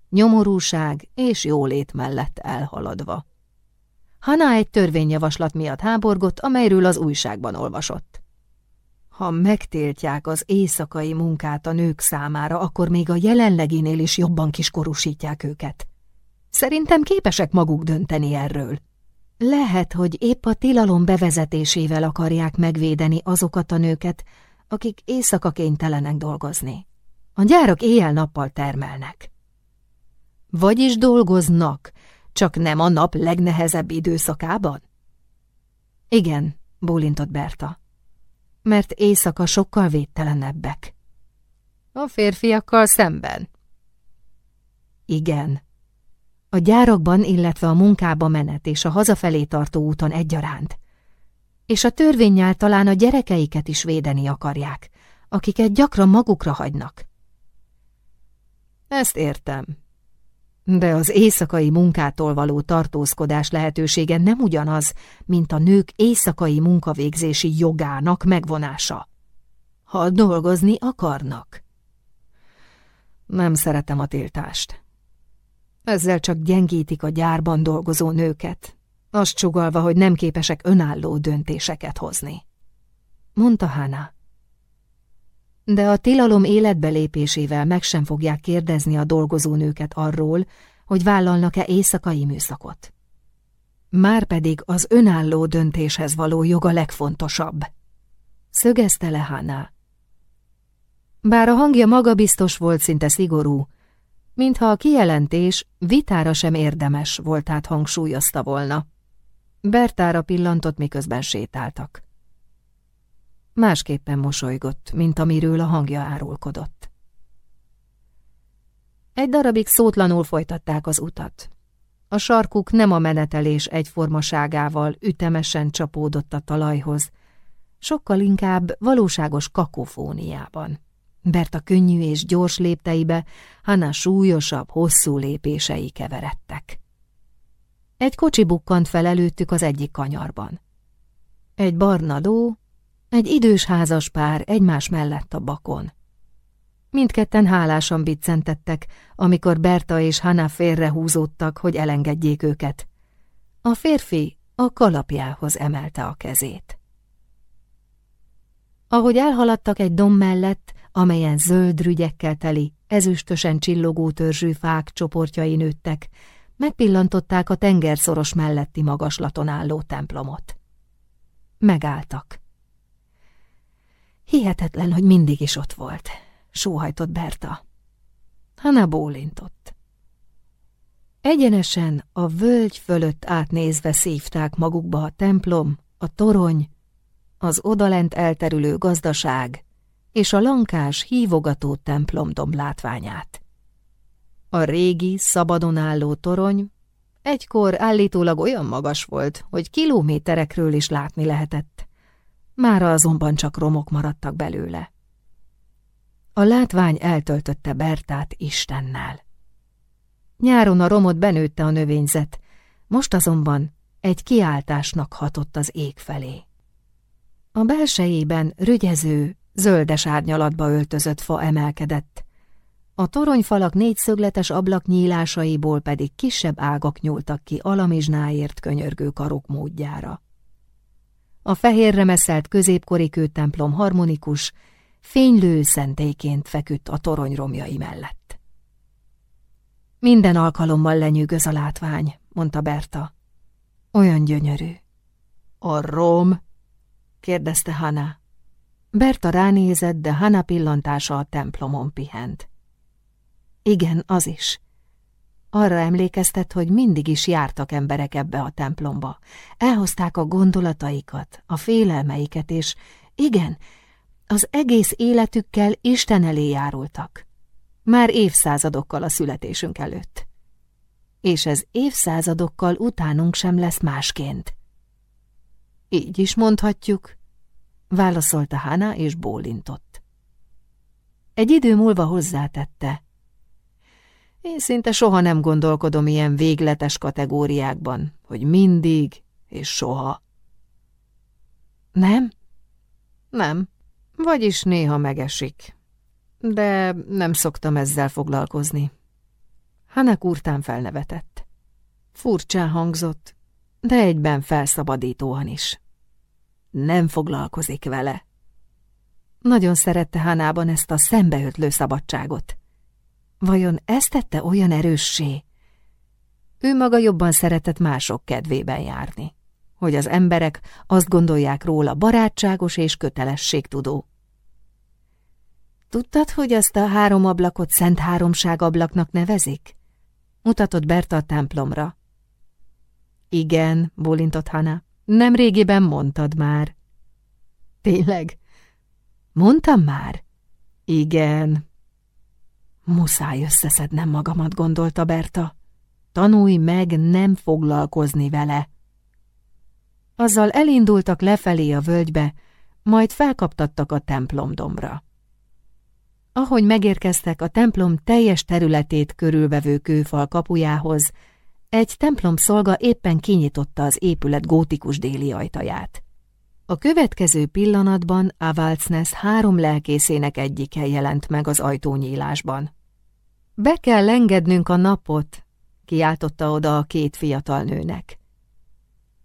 nyomorúság és jólét mellett elhaladva. Hana egy törvényjavaslat miatt háborgott, amelyről az újságban olvasott. Ha megtiltják az éjszakai munkát a nők számára, akkor még a jelenleginél is jobban kiskorúsítják őket. Szerintem képesek maguk dönteni erről. Lehet, hogy épp a tilalom bevezetésével akarják megvédeni azokat a nőket, akik éjszaka kénytelenek dolgozni. A gyárak éjjel-nappal termelnek. Vagyis dolgoznak, csak nem a nap legnehezebb időszakában? Igen, bólintott Berta. Mert éjszaka sokkal védtelenebbek. A férfiakkal szemben? Igen. A gyárakban, illetve a munkába menet és a hazafelé tartó úton egyaránt. És a törvényel talán a gyerekeiket is védeni akarják, akiket gyakran magukra hagynak. Ezt értem, de az éjszakai munkától való tartózkodás lehetősége nem ugyanaz, mint a nők éjszakai munkavégzési jogának megvonása. Ha dolgozni akarnak. Nem szeretem a tiltást. Ezzel csak gyengítik a gyárban dolgozó nőket, azt csugalva, hogy nem képesek önálló döntéseket hozni. Mondta Hana. De a tilalom életbelépésével meg sem fogják kérdezni a dolgozó nőket arról, hogy vállalnak-e éjszakai műszakot. Márpedig az önálló döntéshez való joga legfontosabb. Szögezte le Hana. Bár a hangja magabiztos volt szinte szigorú, mintha a kijelentés vitára sem érdemes voltát hangsúlyozta volna. Bertára pillantott, miközben sétáltak. Másképpen mosolygott, mint amiről a hangja árulkodott. Egy darabig szótlanul folytatták az utat. A sarkuk nem a menetelés egyformaságával ütemesen csapódott a talajhoz, sokkal inkább valóságos kakofóniában. Berta könnyű és gyors lépteibe, Hanna súlyosabb, hosszú lépései keveredtek. Egy kocsi bukkant fel előttük az egyik kanyarban. Egy barna ló, egy idős házas pár egymás mellett a bakon. Mindketten hálásan biccentettek, amikor Berta és Hanna félrehúzódtak, hogy elengedjék őket. A férfi a kalapjához emelte a kezét. Ahogy elhaladtak egy dom mellett, amelyen zöld rügyekkel teli, ezüstösen csillogó törzsű fák csoportjai nőttek, megpillantották a tengerszoros melletti magaslaton álló templomot. Megálltak. Hihetetlen, hogy mindig is ott volt, sóhajtott Berta. Hanna bólintott. Egyenesen a völgy fölött átnézve szívták magukba a templom, a torony, az odalent elterülő gazdaság és a lankás, hívogató templomdom látványát. A régi, szabadon álló torony egykor állítólag olyan magas volt, hogy kilométerekről is látni lehetett. Mára azonban csak romok maradtak belőle. A látvány eltöltötte Bertát Istennel. Nyáron a romot benőtte a növényzet, most azonban egy kiáltásnak hatott az ég felé. A belsejében rügyező, zöldes árnyalatba öltözött fa emelkedett, a toronyfalak négyszögletes ablak nyílásaiból pedig kisebb ágak nyúltak ki alamizsnáért könyörgő karok módjára. A fehérre meszelt középkori kőtemplom harmonikus, fénylő szentélyként feküdt a torony romjai mellett. Minden alkalommal lenyűgöz a látvány, mondta Berta. Olyan gyönyörű. A rom? kérdezte Hana. Berta ránézett, de Hana pillantása a templomon pihent. Igen, az is. Arra emlékeztet, hogy mindig is jártak emberek ebbe a templomba. Elhozták a gondolataikat, a félelmeiket, és igen, az egész életükkel Isten elé járultak. Már évszázadokkal a születésünk előtt. És ez évszázadokkal utánunk sem lesz másként. Így is mondhatjuk, válaszolta Hana és bólintott. Egy idő múlva hozzátette. Én szinte soha nem gondolkodom ilyen végletes kategóriákban, hogy mindig és soha. Nem? Nem. Vagyis néha megesik. De nem szoktam ezzel foglalkozni. Hanek úrtán felnevetett. Furcsán hangzott, de egyben felszabadítóan is. Nem foglalkozik vele. Nagyon szerette Hanában ezt a szembeötlő szabadságot. Vajon ezt tette olyan erőssé? Ő maga jobban szeretett mások kedvében járni hogy az emberek azt gondolják róla barátságos és kötelességtudó. Tudtad, hogy azt a három ablakot Szent Háromság ablaknak nevezik? Mutatott Berta a templomra. Igen, bólintott Hana. Nem régiben mondtad már. Tényleg? Mondtam már? Igen. Muszáj összeszednem magamat, gondolta Berta. Tanulj meg nem foglalkozni vele. Azzal elindultak lefelé a völgybe, majd felkaptattak a templomdomra. Ahogy megérkeztek a templom teljes területét körülvevő kőfal kapujához, egy templom szolga éppen kinyitotta az épület gótikus déli ajtaját. A következő pillanatban Avalcnes három lelkészének egyike jelent meg az ajtónyílásban. Be kell engednünk a napot, kiáltotta oda a két fiatal nőnek.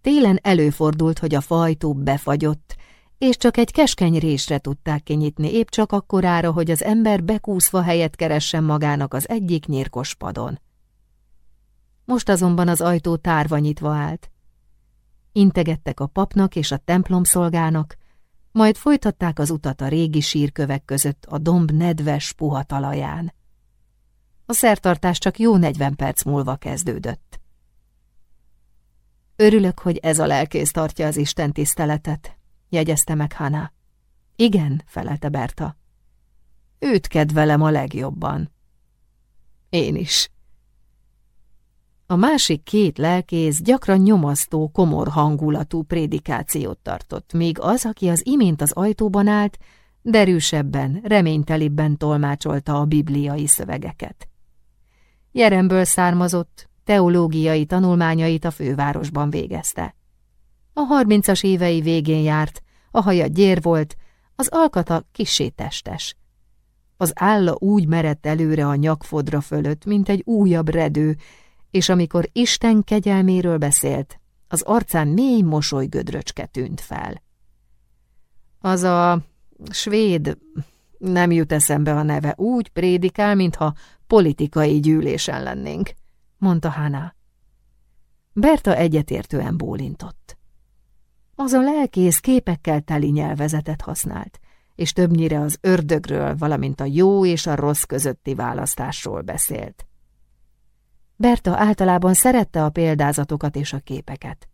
Télen előfordult, hogy a fajtó befagyott, és csak egy keskeny résre tudták kinyitni, épp csak akkorára, hogy az ember bekúszva helyet keressen magának az egyik nyírkos padon. Most azonban az ajtó tárva nyitva állt. Integettek a papnak és a templomszolgának, majd folytatták az utat a régi sírkövek között a domb nedves, puha talaján. A szertartás csak jó negyven perc múlva kezdődött. Örülök, hogy ez a lelkész tartja az Isten tiszteletet, jegyezte meg Hana. Igen, felelte Berta. Őt kedvelem a legjobban. Én is. A másik két lelkész gyakran nyomasztó, komor hangulatú prédikációt tartott, míg az, aki az imént az ajtóban állt, derűsebben, reménytelibben tolmácsolta a bibliai szövegeket. Jeremből származott, teológiai tanulmányait a fővárosban végezte. A harmincas évei végén járt, a haja gyér volt, az alkata kissé. Az álla úgy merett előre a nyakfodra fölött, mint egy újabb redő, és amikor Isten kegyelméről beszélt, az arcán mély mosolygödröcske tűnt fel. Az a svéd, nem jut eszembe a neve, úgy prédikál, mintha politikai gyűlésen lennénk, mondta Hana. Berta egyetértően bólintott. Az a lelkész képekkel teli nyelvezetet használt, és többnyire az ördögről, valamint a jó és a rossz közötti választásról beszélt. Berta általában szerette a példázatokat és a képeket.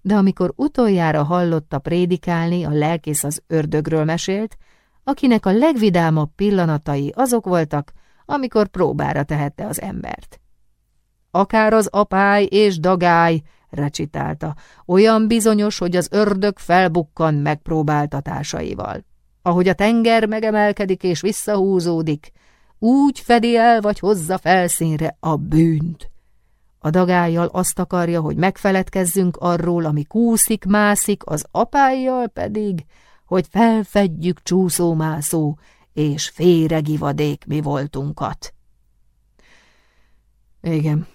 De amikor utoljára hallotta prédikálni, a lelkész az ördögről mesélt, akinek a legvidámabb pillanatai azok voltak, amikor próbára tehette az embert. Akár az apály és dagály, recitálta, olyan bizonyos, hogy az ördög felbukkan megpróbáltatásaival. Ahogy a tenger megemelkedik és visszahúzódik, úgy fedi el vagy hozza felszínre a bűnt. A dagájjal azt akarja, hogy megfeledkezzünk arról, ami kúszik-mászik, az apájjal pedig, hogy felfedjük csúszómászó és féregivadék mi voltunkat. Igen,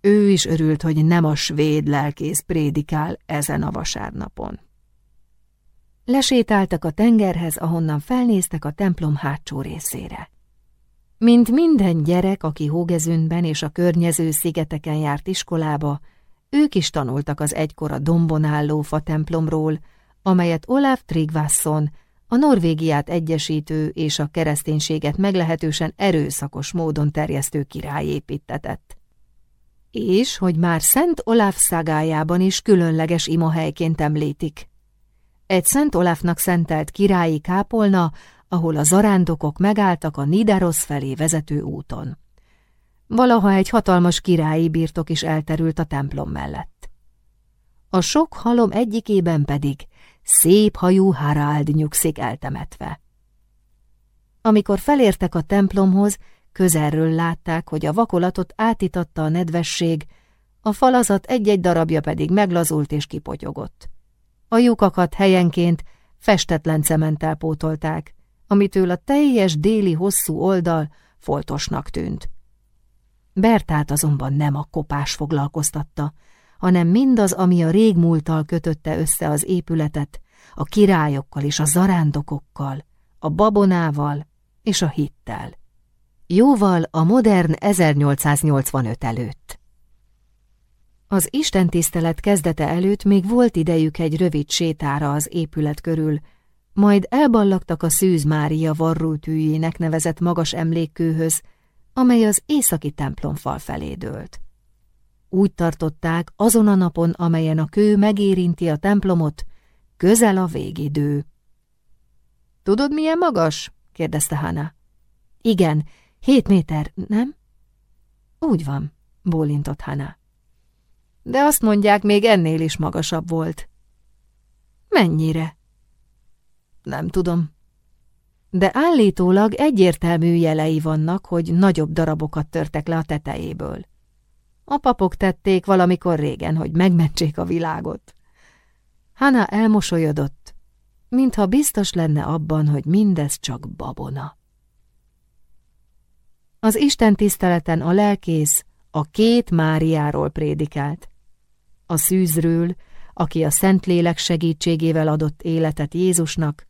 ő is örült, hogy nem a svéd lelkész prédikál ezen a vasárnapon. Lesétáltak a tengerhez, ahonnan felnéztek a templom hátsó részére. Mint minden gyerek, aki Hógezünben és a környező szigeteken járt iskolába, ők is tanultak az egykor a dombon álló fa templomról, amelyet Olaf Tryggvason, a Norvégiát egyesítő és a kereszténységet meglehetősen erőszakos módon terjesztő király építetett. És hogy már Szent Olaf szágájában is különleges imahelyként említik. Egy Szent Olafnak szentelt királyi kápolna, ahol a zarándokok megálltak a Nidaros felé vezető úton. Valaha egy hatalmas királyi birtok is elterült a templom mellett. A sok halom egyikében pedig szép hajú Harald nyugszik eltemetve. Amikor felértek a templomhoz, közelről látták, hogy a vakolatot átitatta a nedvesség, a falazat egy-egy darabja pedig meglazult és kipotyogott. A lyukakat helyenként festetlen cementtel pótolták, amitől a teljes déli hosszú oldal foltosnak tűnt. Bertát azonban nem a kopás foglalkoztatta, hanem mindaz, ami a régmúlttal kötötte össze az épületet, a királyokkal és a zarándokokkal, a babonával és a hittel. Jóval a modern 1885 előtt. Az istentisztelet kezdete előtt még volt idejük egy rövid sétára az épület körül, majd elballagtak a Szűz Mária varrultűjének nevezett magas emlékkőhöz, amely az északi templomfal felé dőlt. Úgy tartották, azon a napon, amelyen a kő megérinti a templomot, közel a végidő. Tudod, milyen magas? kérdezte Hana. Igen, hét méter, nem? Úgy van, bólintott Hana. De azt mondják, még ennél is magasabb volt. Mennyire? Nem tudom. De állítólag egyértelmű jelei vannak, hogy nagyobb darabokat törtek le a tetejéből. A papok tették valamikor régen, hogy megmentsék a világot. Hana elmosolyodott, mintha biztos lenne abban, hogy mindez csak babona. Az Isten tiszteleten a lelkész a két Máriáról prédikált. A szűzről, aki a Szentlélek segítségével adott életet Jézusnak,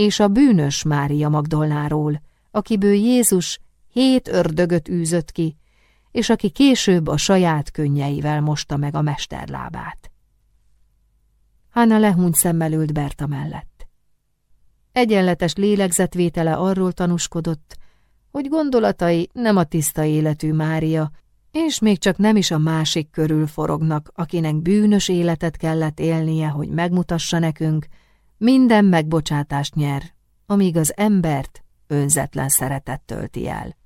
és a bűnös Mária Magdolnáról, akiből Jézus hét ördögöt űzött ki, és aki később a saját könnyeivel mosta meg a mesterlábát. Hanna lehúnyt szemmel ült Berta mellett. Egyenletes lélegzetvétele arról tanúskodott, hogy gondolatai nem a tiszta életű Mária, és még csak nem is a másik körül forognak, akinek bűnös életet kellett élnie, hogy megmutassa nekünk, minden megbocsátást nyer, amíg az embert önzetlen szeretet tölti el.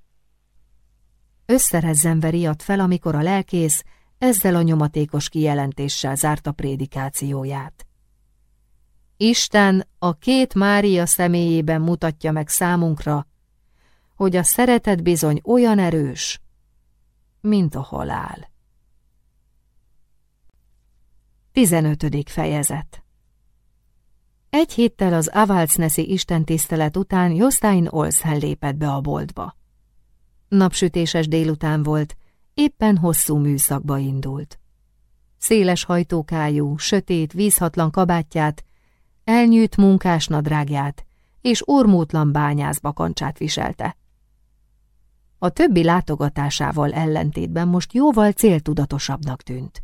Összerezzenve riadt fel, amikor a lelkész ezzel a nyomatékos kijelentéssel zárta prédikációját. Isten a két Mária személyében mutatja meg számunkra, hogy a szeretet bizony olyan erős, mint a halál. 15. fejezet egy héttel az Avalcneszi istentisztelet után Jostein Olszen lépett be a boltba. Napsütéses délután volt, éppen hosszú műszakba indult. széles hajtókájú, sötét, vízhatlan kabátját, elnyűjt munkásnadrágját és ormótlan bányászbakancsát viselte. A többi látogatásával ellentétben most jóval céltudatosabbnak tűnt.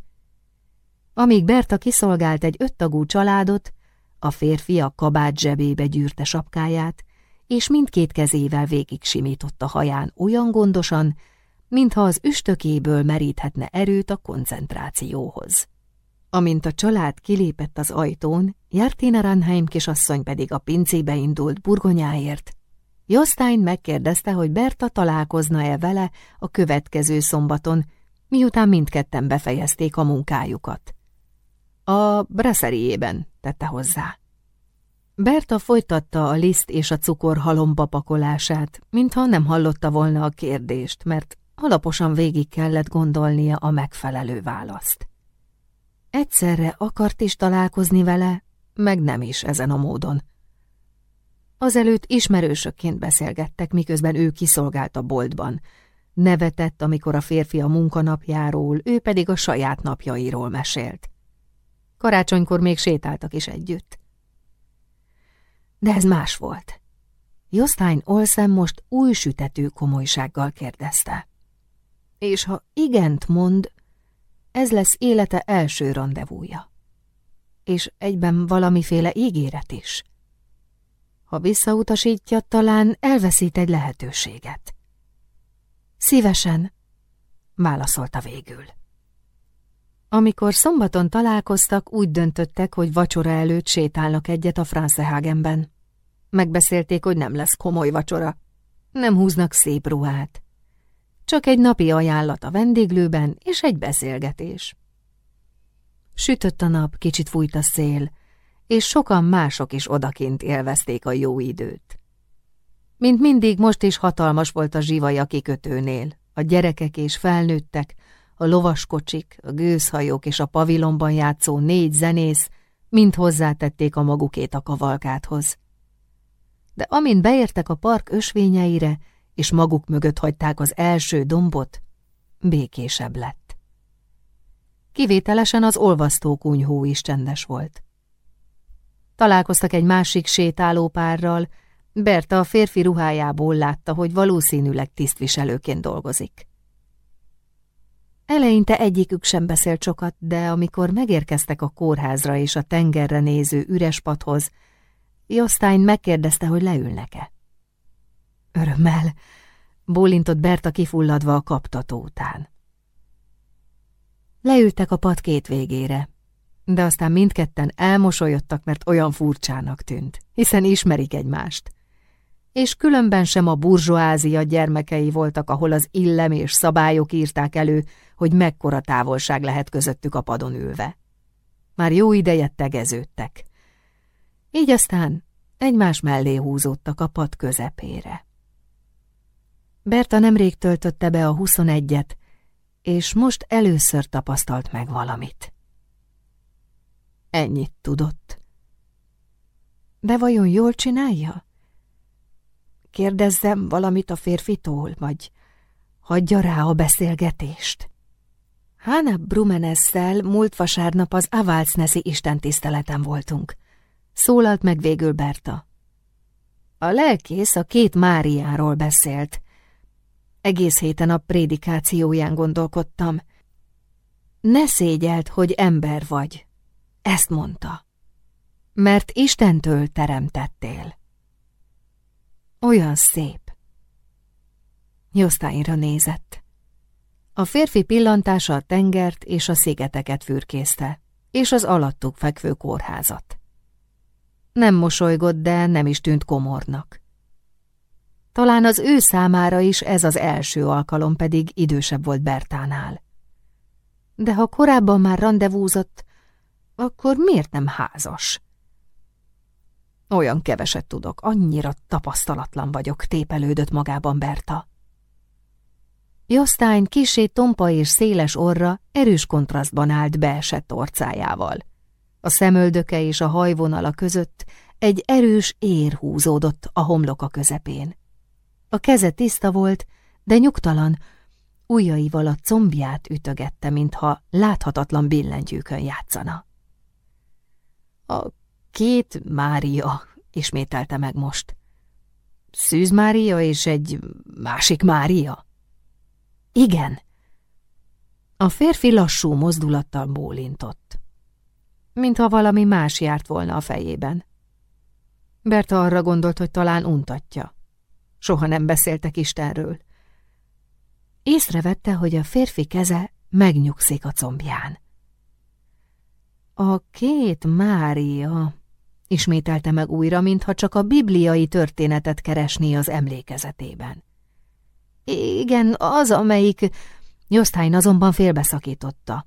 Amíg Berta kiszolgált egy öttagú családot, a férfi a kabát zsebébe gyűrte sapkáját, és mindkét kezével végig simított a haján olyan gondosan, mintha az üstökéből meríthetne erőt a koncentrációhoz. Amint a család kilépett az ajtón, Jartina Ranheim kisasszony pedig a pincébe indult burgonyáért. Jostein megkérdezte, hogy Berta találkozna-e vele a következő szombaton, miután mindketten befejezték a munkájukat. A braszeriében tette hozzá. Berta folytatta a liszt és a cukor halomba pakolását, mintha nem hallotta volna a kérdést, mert alaposan végig kellett gondolnia a megfelelő választ. Egyszerre akart is találkozni vele, meg nem is ezen a módon. Azelőtt ismerősökként beszélgettek, miközben ő kiszolgált a boltban. Nevetett, amikor a férfi a munkanapjáról, ő pedig a saját napjairól mesélt. Karácsonykor még sétáltak is együtt. De ez más volt. Jostein Olsen most új sütető komolysággal kérdezte. És ha igent mond, ez lesz élete első rendezvúja. És egyben valamiféle ígéret is. Ha visszautasítja, talán elveszít egy lehetőséget. Szívesen, válaszolta végül. Amikor szombaton találkoztak, úgy döntöttek, hogy vacsora előtt sétálnak egyet a Francehagenben. Megbeszélték, hogy nem lesz komoly vacsora. Nem húznak szép ruhát. Csak egy napi ajánlat a vendéglőben és egy beszélgetés. Sütött a nap, kicsit fújt a szél, és sokan mások is odakint élvezték a jó időt. Mint mindig, most is hatalmas volt a zsivaj a kikötőnél. A gyerekek és felnőttek, a lovaskocsik, a gőzhajók és a pavilonban játszó négy zenész mind hozzátették a magukét a kavalkáthoz. De amint beértek a park ösvényeire, és maguk mögött hagyták az első dombot, békésebb lett. Kivételesen az olvasztó kunyhó is csendes volt. Találkoztak egy másik sétálópárral, Berta a férfi ruhájából látta, hogy valószínűleg tisztviselőként dolgozik. Eleinte egyikük sem beszélt sokat, de amikor megérkeztek a kórházra és a tengerre néző üres padhoz, Jostein megkérdezte, hogy leülnek-e. Örömmel, bólintott Berta kifulladva a kaptató után. Leültek a pad két végére, de aztán mindketten elmosolyodtak, mert olyan furcsának tűnt, hiszen ismerik egymást. És különben sem a burzsóázia gyermekei voltak, ahol az illem és szabályok írták elő, hogy mekkora távolság lehet közöttük a padon ülve. Már jó ideje tegeződtek. Így aztán egymás mellé húzódtak a pad közepére. Berta nemrég töltötte be a huszonegyet, és most először tapasztalt meg valamit. Ennyit tudott. De vajon jól csinálja? Kérdezzem valamit a férfitól, vagy hagyja rá a beszélgetést? Hána Brumenesszel múlt vasárnap az Avalcneszi istentiszteleten voltunk. Szólalt meg végül Berta. A lelkész a két Máriáról beszélt. Egész héten a prédikációján gondolkodtam. Ne szégyelt, hogy ember vagy, ezt mondta. Mert Istentől teremtettél. Olyan szép. Josztáinra nézett. A férfi pillantása a tengert és a szigeteket fürkészte, és az alattuk fekvő kórházat. Nem mosolygott, de nem is tűnt komornak. Talán az ő számára is ez az első alkalom, pedig idősebb volt Bertánál. De ha korábban már rendezvúzott, akkor miért nem házas? Olyan keveset tudok, annyira tapasztalatlan vagyok, tépelődött magában Berta. Jostein kisé tompa és széles orra erős kontrasztban állt beesett orcájával. A szemöldöke és a hajvonala között egy erős ér húzódott a homloka közepén. A keze tiszta volt, de nyugtalan, ujjaival a combját ütögette, mintha láthatatlan billentyűkön játszana. A két Mária, ismételte meg most. Szűz Mária és egy másik Mária? Igen. A férfi lassú mozdulattal bólintott. Mintha valami más járt volna a fejében. Berta arra gondolt, hogy talán untatja. Soha nem beszéltek Istenről. Észrevette, hogy a férfi keze megnyugszik a combján. A két Mária, ismételte meg újra, mintha csak a bibliai történetet keresné az emlékezetében. Igen, az, amelyik... Josztány azonban félbeszakította.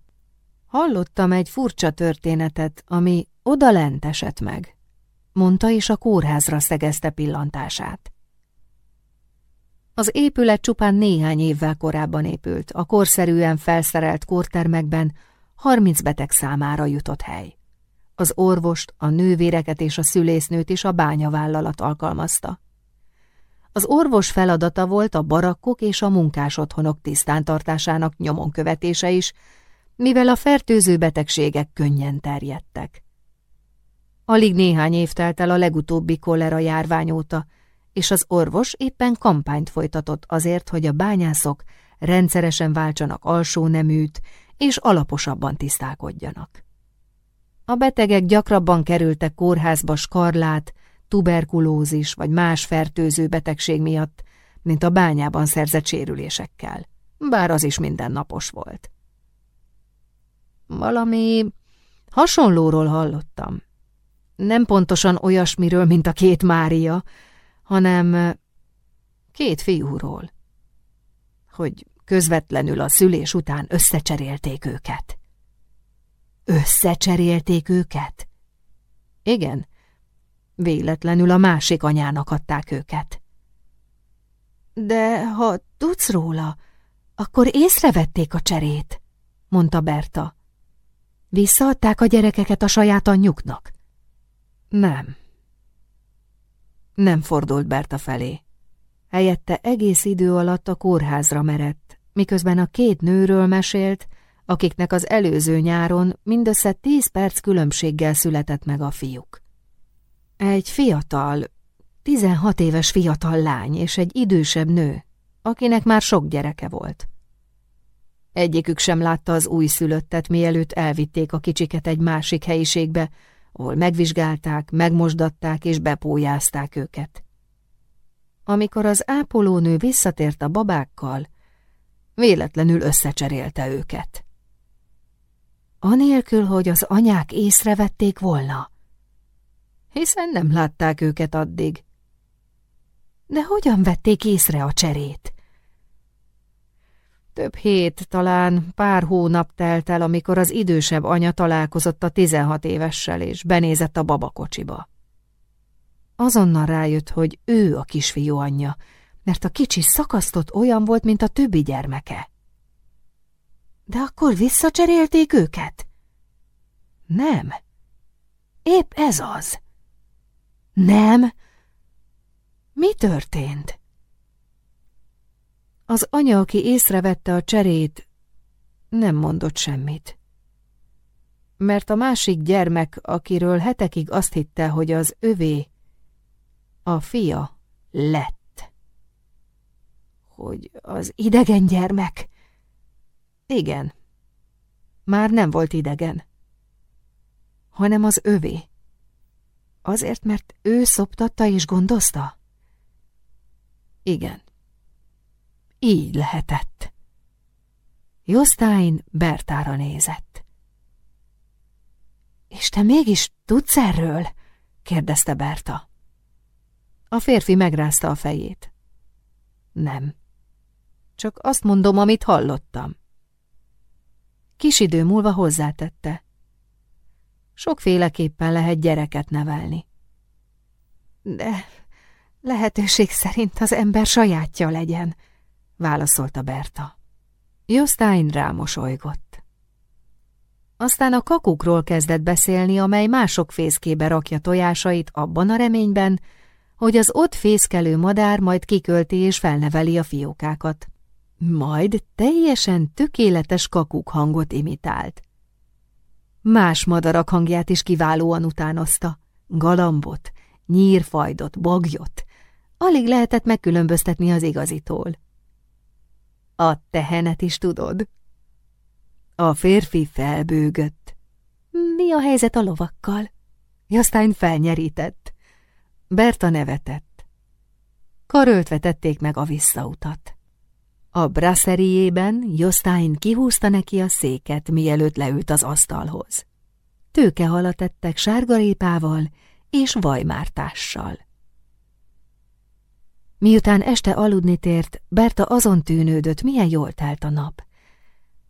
Hallottam egy furcsa történetet, ami odalent esett meg, mondta, és a kórházra szegezte pillantását. Az épület csupán néhány évvel korábban épült, a korszerűen felszerelt kórtermekben 30 beteg számára jutott hely. Az orvost, a nővéreket és a szülésznőt is a bányavállalat alkalmazta. Az orvos feladata volt a barakkok és a munkásotthonok tisztántartásának nyomon követése is, mivel a fertőző betegségek könnyen terjedtek. Alig néhány év telt el a legutóbbi kolera járvány óta, és az orvos éppen kampányt folytatott azért, hogy a bányászok rendszeresen váltsanak alsó neműt, és alaposabban tisztálkodjanak. A betegek gyakrabban kerültek kórházba skarlát, tuberkulózis vagy más fertőző betegség miatt, mint a bányában szerzett sérülésekkel, bár az is mindennapos volt. Valami hasonlóról hallottam. Nem pontosan olyasmiről, mint a két Mária, hanem két fiúról. Hogy közvetlenül a szülés után összecserélték őket. Összecserélték őket? Igen, véletlenül a másik anyának adták őket. De ha tudsz róla, akkor észrevették a cserét, mondta Berta. Visszaadták a gyerekeket a saját anyjuknak? Nem. Nem fordult Berta felé. Helyette egész idő alatt a kórházra merett, miközben a két nőről mesélt, akiknek az előző nyáron mindössze tíz perc különbséggel született meg a fiúk. Egy fiatal, tizenhat éves fiatal lány és egy idősebb nő, akinek már sok gyereke volt. Egyikük sem látta az újszülöttet, mielőtt elvitték a kicsiket egy másik helyiségbe, ahol megvizsgálták, megmosdatták és bepójázták őket. Amikor az ápolónő visszatért a babákkal, véletlenül összecserélte őket. Anélkül, hogy az anyák észrevették volna. Hiszen nem látták őket addig. De hogyan vették észre a cserét? Több hét, talán pár hónap telt el, amikor az idősebb anya találkozott a tizenhat évessel, és benézett a babakocsiba. Azonnal rájött, hogy ő a kisfiú anyja, mert a kicsi szakasztott olyan volt, mint a többi gyermeke. De akkor visszacserélték őket? Nem. Épp ez az. Nem. Mi történt? Az anya, aki észrevette a cserét, nem mondott semmit. Mert a másik gyermek, akiről hetekig azt hitte, hogy az övé, a fia lett. Hogy az idegen gyermek? Igen. Már nem volt idegen, hanem az övé. Azért, mert ő szoptatta és gondozta? Igen. Így lehetett. Jostein Bertára nézett. És te mégis tudsz erről? kérdezte Berta. A férfi megrázta a fejét. Nem. Csak azt mondom, amit hallottam. Kis idő múlva hozzátette. Sokféleképpen lehet gyereket nevelni. De lehetőség szerint az ember sajátja legyen, válaszolta Berta. Jostein rámosolygott. Aztán a kakukról kezdett beszélni, amely mások fészkébe rakja tojásait abban a reményben, hogy az ott fészkelő madár majd kikölti és felneveli a fiókákat. Majd teljesen tökéletes kakuk hangot imitált. Más madarak hangját is kiválóan utánozta. Galambot, nyírfajdot, bagyot. Alig lehetett megkülönböztetni az igazitól. A tehenet is tudod? A férfi felbőgött. Mi a helyzet a lovakkal? Jostein felnyerített. Berta nevetett. Karöltve tették meg a visszautat. A brasszeriében Jostein kihúzta neki a széket, mielőtt leült az asztalhoz. Tőkehalat ettek sárgarépával és vajmártással. Miután este aludni tért, Berta azon tűnődött, milyen jól telt a nap.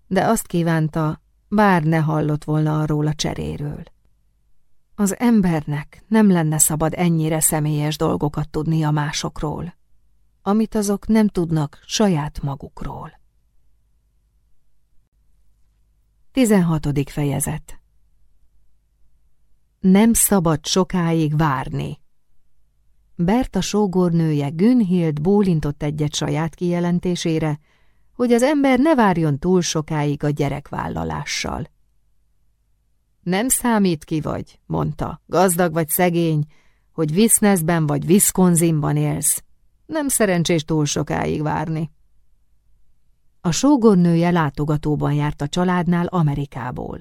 De azt kívánta, bár ne hallott volna arról a cseréről. Az embernek nem lenne szabad ennyire személyes dolgokat tudni a másokról, amit azok nem tudnak saját magukról. 16. fejezet Nem szabad sokáig várni. Berta sógornője Günhild bólintott egyet saját kijelentésére, hogy az ember ne várjon túl sokáig a gyerekvállalással. Nem számít ki vagy, mondta, gazdag vagy szegény, hogy Wisnesben vagy Wisconsinban élsz. Nem szerencsés túl sokáig várni. A sógornője látogatóban járt a családnál Amerikából.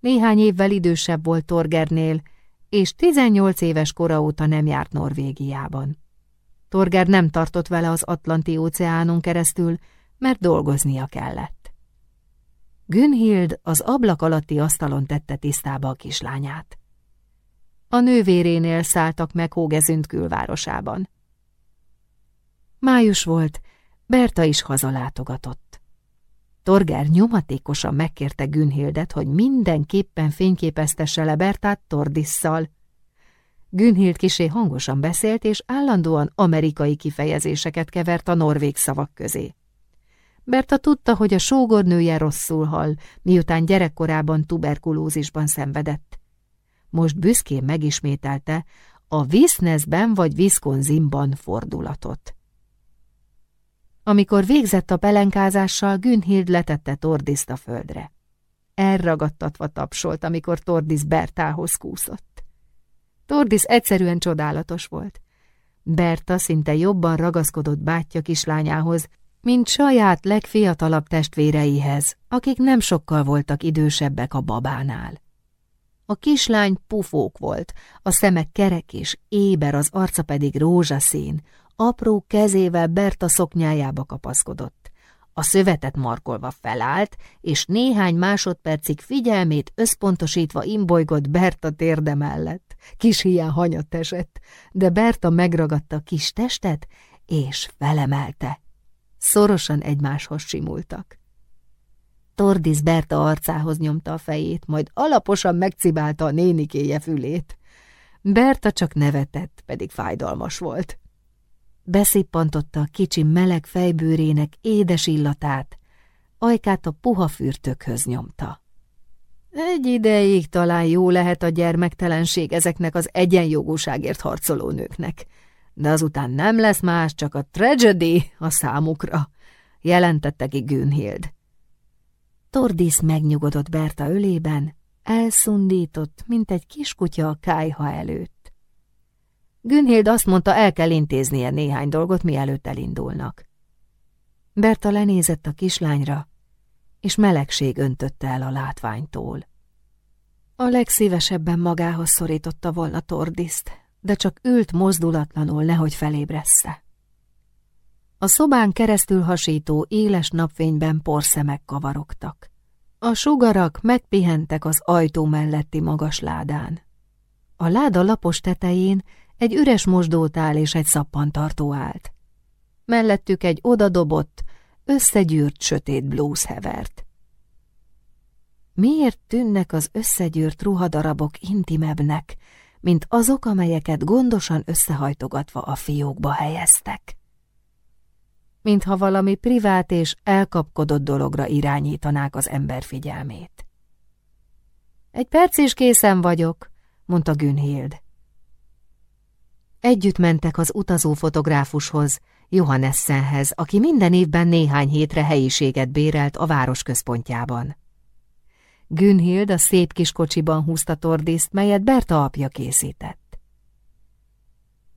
Néhány évvel idősebb volt Torgernél, és 18 éves kora óta nem járt Norvégiában. Torger nem tartott vele az Atlanti óceánon keresztül, mert dolgoznia kellett. Günhild az ablak alatti asztalon tette tisztába a kislányát. A nővérénél szálltak meg Hógezünt külvárosában. Május volt, Berta is hazalátogatott. Torger nyomatékosan megkérte Günhildet, hogy mindenképpen fényképeztesse le Bertát Tordisszal. Günhild kisé hangosan beszélt, és állandóan amerikai kifejezéseket kevert a norvég szavak közé. Berta tudta, hogy a sógornője rosszul hall, miután gyerekkorában tuberkulózisban szenvedett. Most büszkén megismételte a Wisnesben vagy Wisconsinban fordulatot. Amikor végzett a pelenkázással, Günhild letette Tordiszt a földre. Elragadtatva tapsolt, amikor Tordis Bertához kúszott. Tordis egyszerűen csodálatos volt. Berta szinte jobban ragaszkodott bátyja kislányához, mint saját legfiatalabb testvéreihez, akik nem sokkal voltak idősebbek a babánál. A kislány pufók volt, a szeme kerek és éber, az arca pedig rózsaszín, apró kezével Berta szoknyájába kapaszkodott. A szövetet markolva felállt, és néhány másodpercig figyelmét összpontosítva imbolygott Berta térde mellett. Kis hián hanyat esett, de Berta megragadta a kis testet, és felemelte. Szorosan egymáshoz simultak. Tordis Berta arcához nyomta a fejét, majd alaposan megcibálta a nénikéje fülét. Berta csak nevetett, pedig fájdalmas volt. Beszippantotta a kicsi meleg fejbőrének édes illatát, ajkát a puha fürtökhöz nyomta. Egy ideig talán jó lehet a gyermektelenség ezeknek az egyenjogúságért harcoló nőknek, de azután nem lesz más, csak a tragedy a számukra, jelentette ki Günhild. Tordis megnyugodott Berta ölében, elszundított, mint egy kiskutya a kájha előtt. Günhild azt mondta, el kell intéznie néhány dolgot, mielőtt elindulnak. Berta lenézett a kislányra, és melegség öntötte el a látványtól. A legszívesebben magához szorította volna Tordiszt, de csak ült mozdulatlanul, nehogy felébressze. A szobán keresztül hasító éles napfényben porszemek kavarogtak. A sugarak megpihentek az ajtó melletti magas ládán. A láda lapos tetején egy üres mosdótál és egy szappantartó állt. Mellettük egy odadobott, összegyűrt sötét blúz hevert. Miért tűnnek az összegyűrt ruhadarabok intimebbnek, mint azok, amelyeket gondosan összehajtogatva a fiókba helyeztek. Mintha valami privát és elkapkodott dologra irányítanák az ember figyelmét. Egy perc is készen vagyok, mondta Günhild. Együtt mentek az utazó fotográfushoz, Johannessenhez, aki minden évben néhány hétre helyiséget bérelt a város központjában. Günhild a szép kis kocsiban húzta tordiszt, melyet Berta apja készített.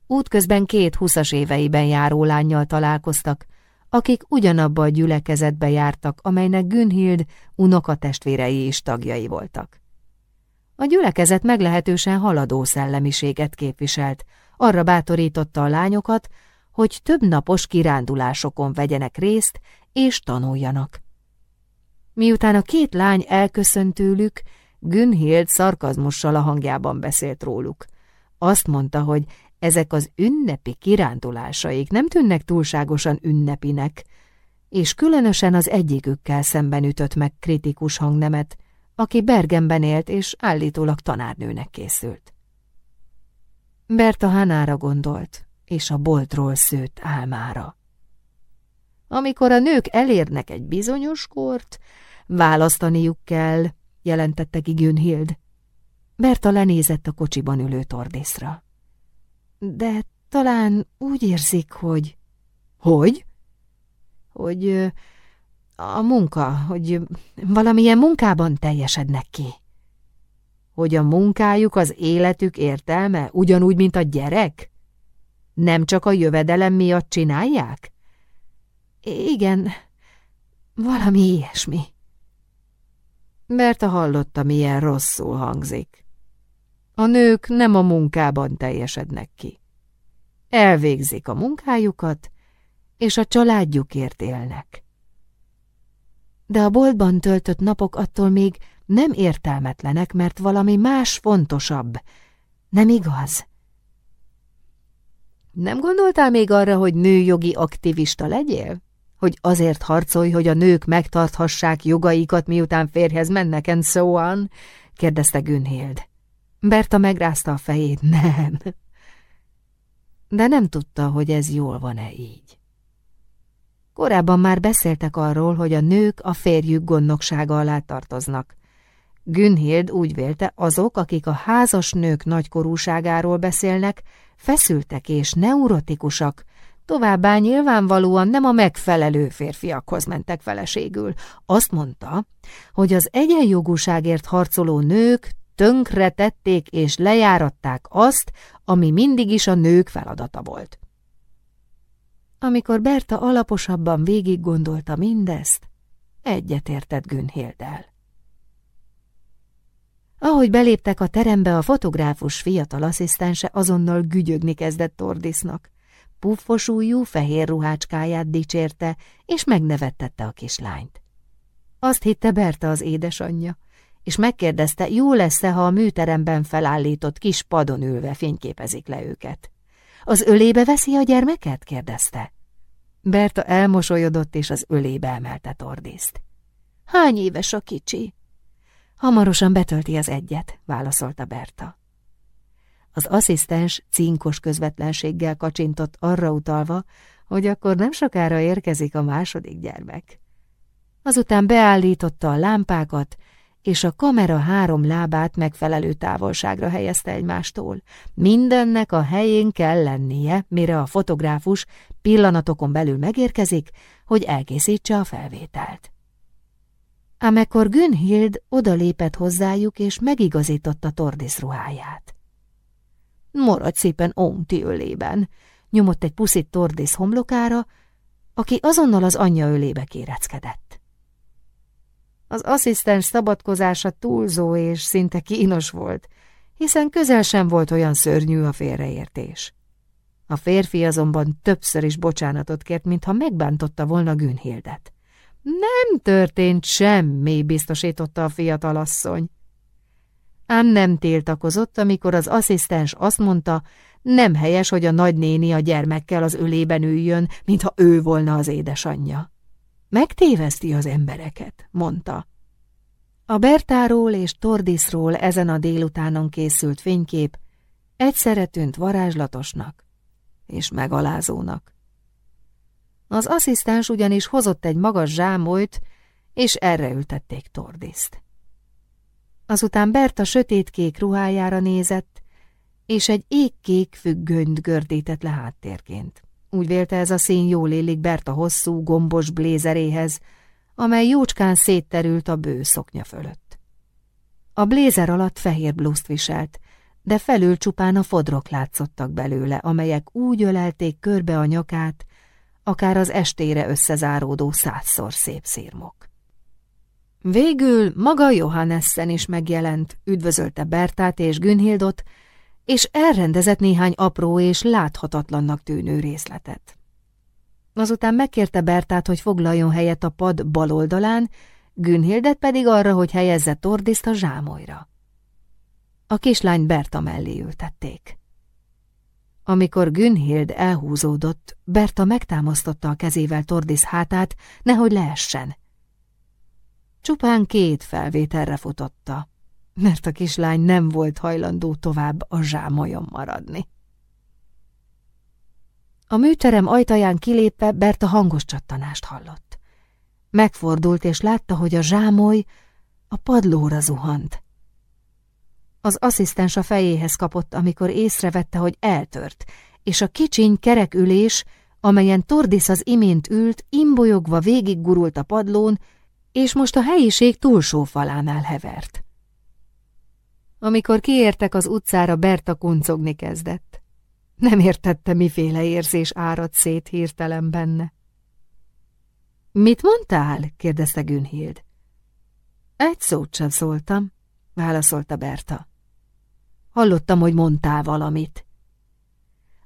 Útközben két huszas éveiben járó lányjal találkoztak, akik ugyanabba a gyülekezetbe jártak, amelynek Günhild unokatestvérei is tagjai voltak. A gyülekezet meglehetősen haladó szellemiséget képviselt, arra bátorította a lányokat, hogy több napos kirándulásokon vegyenek részt és tanuljanak. Miután a két lány elköszönt tőlük, Günhild szarkazmussal a hangjában beszélt róluk. Azt mondta, hogy ezek az ünnepi kirándulásaik nem tűnnek túlságosan ünnepinek, és különösen az egyikükkel szemben ütött meg kritikus hangnemet, aki Bergenben élt és állítólag tanárnőnek készült. Berta Hanára gondolt, és a boltról szőtt álmára. Amikor a nők elérnek egy bizonyos kort, választaniuk kell, jelentette ki Günhild. Berta lenézett a kocsiban ülő tordészra. De talán úgy érzik, hogy... Hogy? Hogy a munka, hogy valamilyen munkában teljesednek ki. Hogy a munkájuk az életük értelme, ugyanúgy, mint a gyerek? Nem csak a jövedelem miatt csinálják? Igen, valami ilyesmi. Berta hallotta, milyen rosszul hangzik. A nők nem a munkában teljesednek ki. Elvégzik a munkájukat, és a családjukért élnek. De a boltban töltött napok attól még nem értelmetlenek, mert valami más fontosabb. Nem igaz? Nem gondoltál még arra, hogy nőjogi aktivista legyél? Hogy azért harcolj, hogy a nők megtarthassák jogaikat, miután férhez mennek, and so on? kérdezte Günhild. Berta megrázta a fejét, nem. De nem tudta, hogy ez jól van-e így. Korábban már beszéltek arról, hogy a nők a férjük gondnoksága alá tartoznak. Günhild úgy vélte, azok, akik a házas nők nagykorúságáról beszélnek, feszültek és neurotikusak, továbbá nyilvánvalóan nem a megfelelő férfiakhoz mentek feleségül. Azt mondta, hogy az egyenjogúságért harcoló nők tönkre tették és lejáratták azt, ami mindig is a nők feladata volt. Amikor Berta alaposabban végig gondolta mindezt, egyetértett Günhildel. Ahogy beléptek a terembe, a fotográfus fiatal asszisztense azonnal gügyögni kezdett Tordisnak. Puffos ujjú, fehér ruhácskáját dicsérte, és megnevettette a kislányt. Azt hitte Berta az édesanyja, és megkérdezte, jó lesz-e, ha a műteremben felállított kis padon ülve fényképezik le őket. Az ölébe veszi a gyermeket? kérdezte. Berta elmosolyodott, és az ölébe emelte Tordiszt. Hány éves a kicsi? Hamarosan betölti az egyet, válaszolta Berta. Az asszisztens cinkos közvetlenséggel kacsintott arra utalva, hogy akkor nem sokára érkezik a második gyermek. Azután beállította a lámpákat, és a kamera három lábát megfelelő távolságra helyezte egymástól. Mindennek a helyén kell lennie, mire a fotográfus pillanatokon belül megérkezik, hogy elkészítse a felvételt. Ám ekkor Günhild odalépett hozzájuk, és megigazította Tordis ruháját. Maradj szépen Omti ölében, nyomott egy puszit Tordis homlokára, aki azonnal az anyja ölébe kéreckedett. Az asszisztens szabadkozása túlzó és szinte kínos volt, hiszen közel sem volt olyan szörnyű a félreértés. A férfi azonban többször is bocsánatot kért, mintha megbántotta volna Günhildet. Nem történt semmi, biztosította a fiatalasszony. Ám nem tiltakozott, amikor az asszisztens azt mondta, nem helyes, hogy a nagynéni a gyermekkel az ölében üljön, mintha ő volna az édesanyja. Megtéveszti az embereket, mondta. A Bertáról és Tordisról ezen a délutánon készült fénykép egyszerre tűnt varázslatosnak és megalázónak. Az asszisztens ugyanis hozott egy magas zsámolyt, és erre ültették Tordiszt. Azután Berta sötétkék ruhájára nézett, és egy égkék függönyt gördített le háttérként. Úgy vélte ez a szín jól illik Berta hosszú, gombos blézeréhez, amely jócskán szétterült a bő szoknya fölött. A blézer alatt fehér blúzt viselt, de felül csupán a fodrok látszottak belőle, amelyek úgy ölelték körbe a nyakát, akár az estére összezáródó százszor szép szírmok. Végül maga Johannessen is megjelent, üdvözölte Bertát és Günhildot, és elrendezett néhány apró és láthatatlannak tűnő részletet. Azután megkérte Bertát, hogy foglaljon helyet a pad bal oldalán, Günhildet pedig arra, hogy helyezze Tordiszt a zsámolyra. A kislány Berta mellé ültették. Amikor Günhild elhúzódott, Berta megtámasztotta a kezével Tordis hátát, nehogy leessen. Csupán két felvételre futotta, mert a kislány nem volt hajlandó tovább a zsámolyon maradni. A műterem ajtaján kilépve Berta hangos csattanást hallott. Megfordult, és látta, hogy a zsámoly a padlóra zuhant. Az asszisztens a fejéhez kapott, amikor észrevette, hogy eltört, és a kicsiny kerekülés, amelyen Tordis az imént ült, imbolyogva végiggurult a padlón, és most a helyiség túlsó falánál hevert. Amikor kiértek az utcára, Berta kuncogni kezdett. Nem értette, miféle érzés árad szét hirtelen benne. Mit mondtál? kérdezte Günhild. Egy szót sem szóltam, válaszolta Berta. Hallottam, hogy mondtál valamit.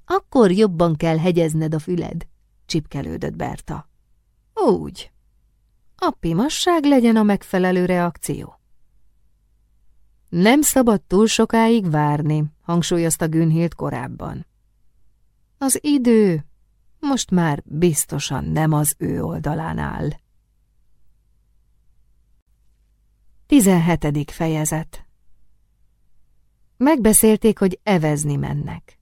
Akkor jobban kell hegyezned a füled, csipkelődött Berta. Úgy. A pimasság legyen a megfelelő reakció. Nem szabad túl sokáig várni, hangsúlyozta Günhild korábban. Az idő most már biztosan nem az ő oldalán áll. 17. fejezet Megbeszélték, hogy evezni mennek.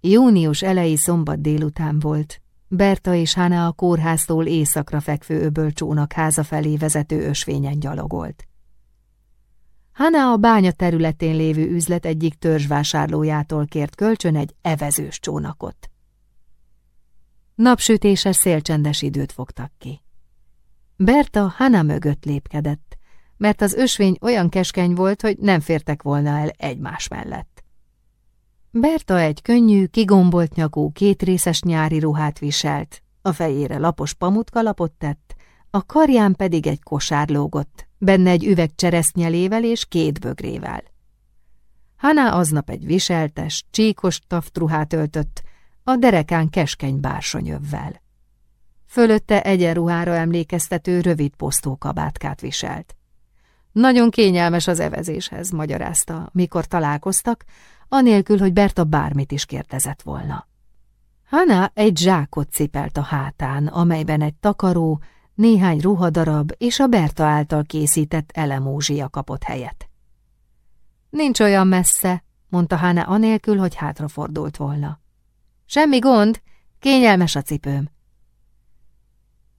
Június elejé szombat délután volt. Berta és Hána a kórháztól északra fekvő öbölcsónak háza felé vezető ösvényen gyalogolt. Hána a bánya területén lévő üzlet egyik törzsvásárlójától kért kölcsön egy evezős csónakot. Napsütéses szélcsendes időt fogtak ki. Berta Hana mögött lépkedett, mert az ösvény olyan keskeny volt, hogy nem fértek volna el egymás mellett. Berta egy könnyű, kigombolt nyakú, kétrészes nyári ruhát viselt, a fejére lapos pamutkalapot tett, a karján pedig egy kosár lógott, benne egy üveg cseresznyelével és két bögrével. Haná aznap egy viseltes, csíkos taftruhát öltött, a derekán keskeny bársonyövvel. Fölötte egyenruhára emlékeztető rövid posztókabátkát viselt. Nagyon kényelmes az evezéshez, magyarázta, mikor találkoztak, anélkül, hogy Berta bármit is kérdezett volna. Hanna egy zsákot cipelt a hátán, amelyben egy takaró, néhány ruhadarab és a Berta által készített elemózsia kapott helyet. Nincs olyan messze, mondta Hanna anélkül, hogy hátrafordult volna. Semmi gond, kényelmes a cipőm.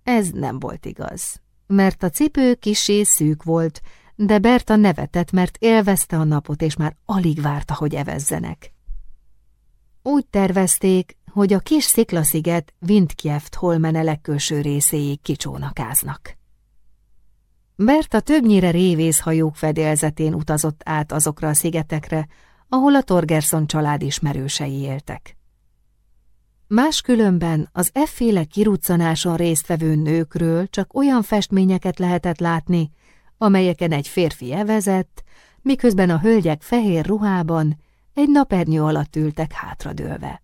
Ez nem volt igaz, mert a cipő kisé szűk volt, de Berta nevetett, mert élvezte a napot, és már alig várta, hogy evezzenek. Úgy tervezték, hogy a kis sziklasziget Windkjeft holmene legkülső részéig kicsónakáznak. Berta többnyire révészhajók fedélzetén utazott át azokra a szigetekre, ahol a Torgerson család ismerősei éltek. Máskülönben az efféle kiruccanáson résztvevő nőkről csak olyan festményeket lehetett látni, amelyeken egy férfi evezett, miközben a hölgyek fehér ruhában egy napernyő alatt ültek hátradőlve.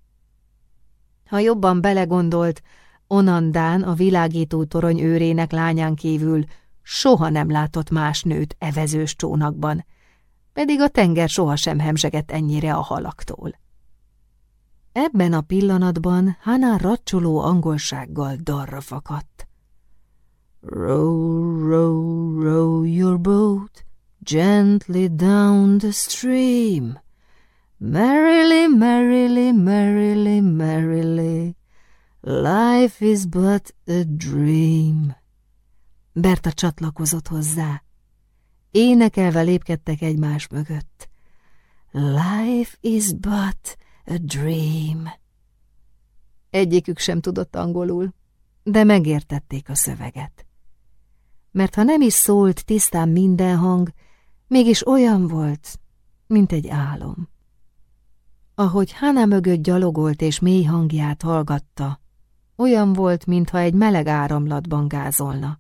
Ha jobban belegondolt, Onandán a világító torony őrének lányán kívül soha nem látott más nőt evezős csónakban, pedig a tenger sohasem hemzsegett ennyire a halaktól. Ebben a pillanatban Hana racsoló angolsággal darra fakadt. Row, row, row your boat gently down the stream. Merrily, merrily, merrily, merrily, life is but a dream. Berta csatlakozott hozzá. Énekelve lépkedtek egymás mögött. Life is but a dream. Egyikük sem tudott angolul, de megértették a szöveget. Mert ha nem is szólt tisztán minden hang, mégis olyan volt, mint egy álom. Ahogy Hana mögött gyalogolt és mély hangját hallgatta, olyan volt, mintha egy meleg áramlatban gázolna,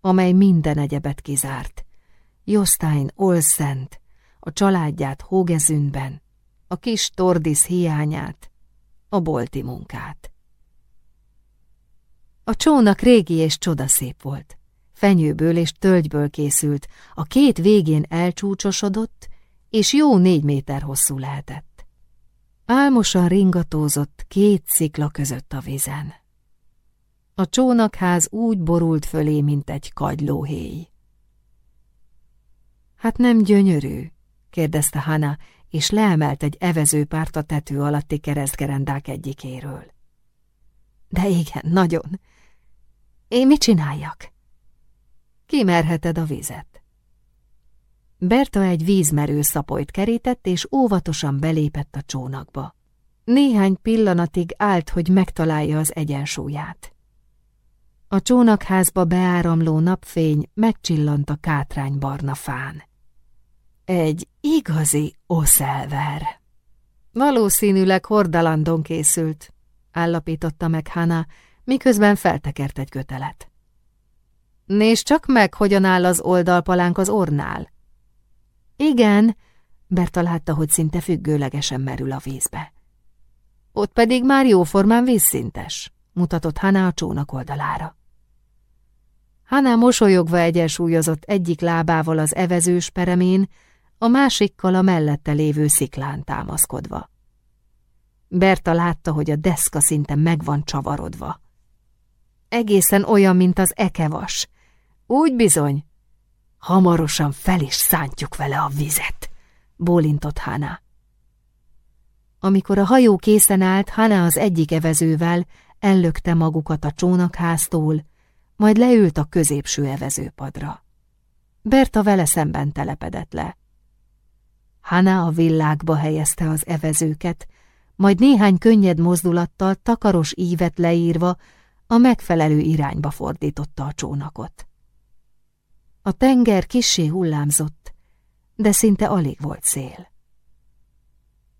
amely minden egyebet kizárt. Jostein Olszent, a családját Hógezünben, a kis Tordis hiányát, a bolti munkát. A csónak régi és csodaszép volt. Fenyőből és tölgyből készült, a két végén elcsúcsosodott, és jó négy méter hosszú lehetett. Álmosan ringatózott két szikla között a vizen. A csónakház úgy borult fölé, mint egy kagylóhéj. Hát nem gyönyörű? kérdezte Hana, és leemelt egy evezőpárt a tető alatti keresztgerendák egyikéről. De igen, nagyon. Én mit csináljak? Kimerheted a vizet. Berta egy vízmerő szapolyt kerített, és óvatosan belépett a csónakba. Néhány pillanatig állt, hogy megtalálja az egyensúlyát. A csónakházba beáramló napfény megcsillant a kátrány barna fán. Egy igazi oszelver. Valószínűleg hordalandon készült, állapította meg Hana, miközben feltekert egy kötelet. Nézd csak meg, hogyan áll az oldalpalánk az ornál. Igen, Berta látta, hogy szinte függőlegesen merül a vízbe. Ott pedig már jóformán vízszintes, mutatott Hana a csónak oldalára. Hana mosolyogva egyensúlyozott egyik lábával az evezős peremén, a másikkal a mellette lévő sziklán támaszkodva. Berta látta, hogy a deszka szinte meg van csavarodva. Egészen olyan, mint az ekevas. Úgy bizony. Hamarosan fel is szántjuk vele a vizet, bólintott Hana. Amikor a hajó készen állt, Hana az egyik evezővel ellökte magukat a csónakháztól, majd leült a középső evezőpadra. Berta vele szemben telepedett le. Hana a villákba helyezte az evezőket, majd néhány könnyed mozdulattal takaros ívet leírva a megfelelő irányba fordította a csónakot. A tenger kissé hullámzott, de szinte alig volt szél.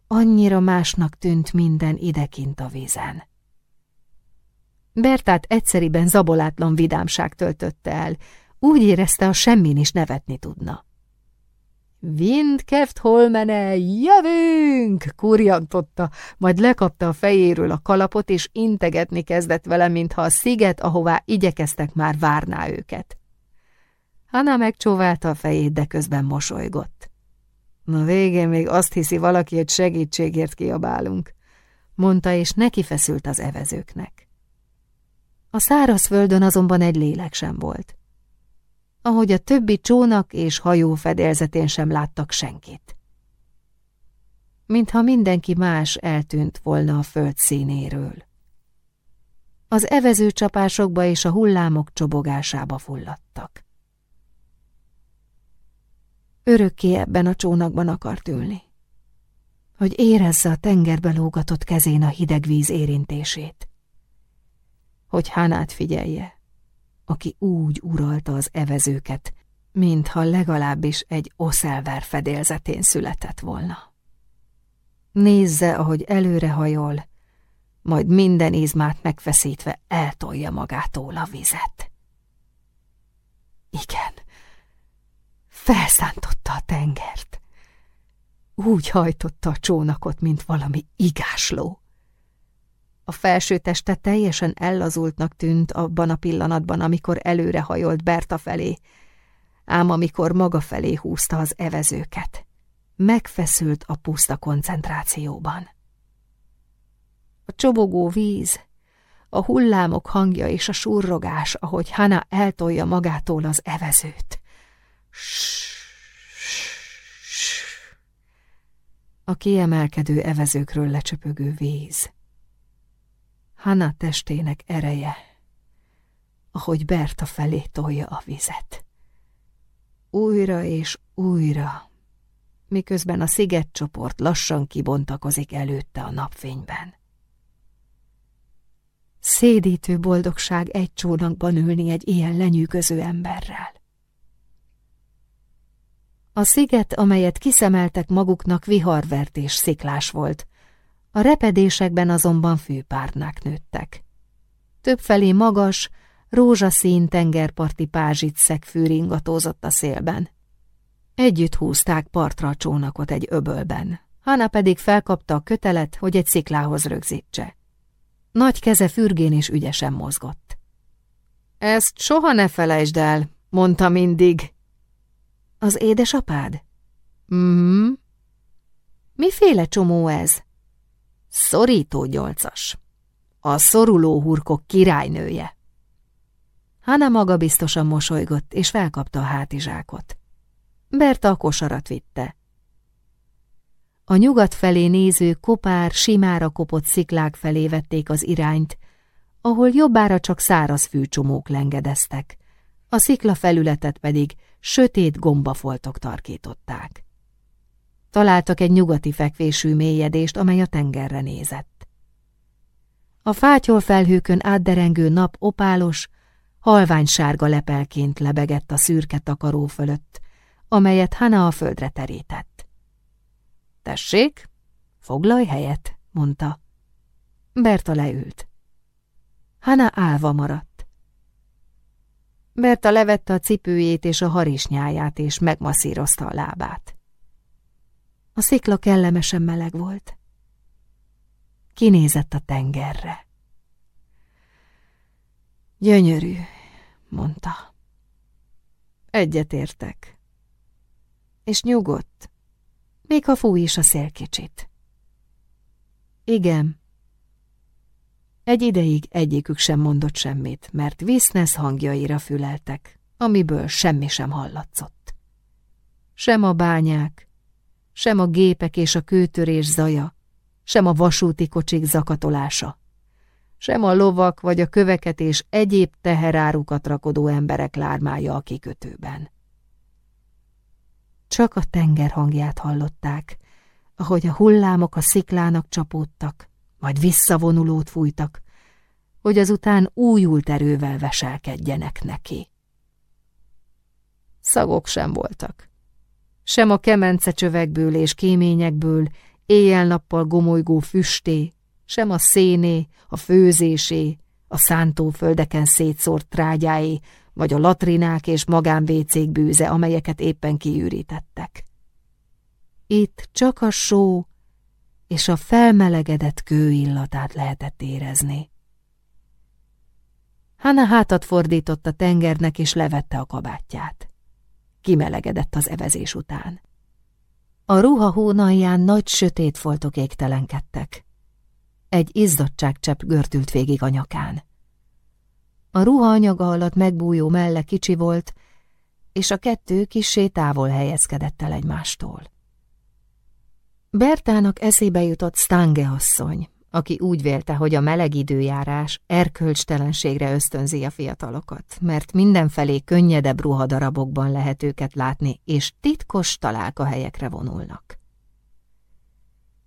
Annyira másnak tűnt minden idekint a vízen. Bertát egyszeriben zabolátlan vidámság töltötte el, úgy érezte, a semmin is nevetni tudna. Windkeft holmene, jövünk! kurjantotta, majd lekapta a fejéről a kalapot, és integetni kezdett vele, mintha a sziget, ahová igyekeztek már várná őket. Hanna megcsóválta a fejét, de közben mosolygott. Na végén még azt hiszi valaki, hogy segítségért kiabálunk, mondta, és neki feszült az evezőknek. A szárazföldön azonban egy lélek sem volt ahogy a többi csónak és hajó fedélzetén sem láttak senkit. Mintha mindenki más eltűnt volna a föld színéről. Az evező csapásokba és a hullámok csobogásába fulladtak. Örökké ebben a csónakban akart ülni, hogy érezze a tengerbe lógatott kezén a hideg víz érintését, hogy Hánát figyelje, aki úgy uralta az evezőket, mintha legalábbis egy oszelver fedélzetén született volna. Nézze, ahogy előrehajol, majd minden izmát megfeszítve eltolja magától a vizet. Igen, felszántotta a tengert. Úgy hajtotta a csónakot, mint valami igásló. A felső teste teljesen ellazultnak tűnt abban a pillanatban, amikor előre hajolt Berta felé, ám amikor maga felé húzta az evezőket. Megfeszült a puszta koncentrációban. A csobogó víz, a hullámok hangja és a surrogás, ahogy Hana eltolja magától az evezőt. A kiemelkedő evezőkről lecsöpögő víz. Hanna testének ereje, ahogy Berta felé tolja a vizet. Újra és újra, miközben a szigetcsoport lassan kibontakozik előtte a napfényben. Szédítő boldogság egy csónakban ülni egy ilyen lenyűgöző emberrel. A sziget, amelyet kiszemeltek maguknak viharvert és sziklás volt, a repedésekben azonban fűpárnák nőttek. Többfelé magas, rózsaszín tengerparti pázsitszeg fűringatózott a szélben. Együtt húzták partra a csónakot egy öbölben, Hanna pedig felkapta a kötelet, hogy egy sziklához rögzítse. Nagy keze fürgén és ügyesen mozgott. Ezt soha ne felejtsd el, mondta mindig. Az édesapád? Mhm. Miféle csomó ez? Szorító gyolcas. A szoruló hurkok királynője. Hanna maga biztosan mosolygott, és felkapta a hátizsákot. Berta a kosarat vitte. A nyugat felé néző kopár, simára kopott sziklák felé vették az irányt, ahol jobbára csak száraz fűcsomók lengedeztek, a szikla felületet pedig sötét gombafoltok tarkították. Találtak egy nyugati fekvésű mélyedést, amely a tengerre nézett. A fátyol felhőkön átderengő nap opálos, halvány sárga lepelként lebegett a szürke takaró fölött, amelyet Hana a földre terített. Tessék, foglalj helyet, mondta. Berta leült. Hana álva maradt. Berta levette a cipőjét és a harisnyáját, és megmasszírozta a lábát. A szikla kellemesen meleg volt. Kinézett a tengerre. Gyönyörű, mondta. Egyetértek. És nyugodt, még ha fúj is a szél kicsit. Igen. Egy ideig egyikük sem mondott semmit, mert Visznesz hangjaira füleltek, amiből semmi sem hallatszott. Sem a bányák, sem a gépek és a kőtörés zaja, sem a vasúti kocsik zakatolása, sem a lovak vagy a köveket és egyéb teherárukat rakodó emberek lármája a kikötőben. Csak a tenger hangját hallották, ahogy a hullámok a sziklának csapódtak, majd visszavonulót fújtak, hogy azután újult erővel veselkedjenek neki. Szagok sem voltak. Sem a kemence csövekből és kéményekből, éjjel-nappal gomolygó füsté, sem a széné, a főzésé, a szántóföldeken szétszórt trágyáé, vagy a latrinák és magánvécék bűze, amelyeket éppen kiürítettek. Itt csak a só és a felmelegedett kő illatát lehetett érezni. Hanna hátat fordított a tengernek, és levette a kabátját. Kimelegedett az evezés után. A ruha hónalján nagy sötét foltok égtelenkedtek. Egy izzadságcsepp görtült végig a nyakán. A ruha anyaga alatt megbújó melle kicsi volt, és a kettő kissé távol helyezkedett el egymástól. Bertának eszébe jutott Stange asszony, aki úgy vélte, hogy a meleg időjárás erkölcstelenségre ösztönzi a fiatalokat, mert mindenfelé könnyedebb ruhadarabokban lehet őket látni, és titkos találkahelyekre vonulnak.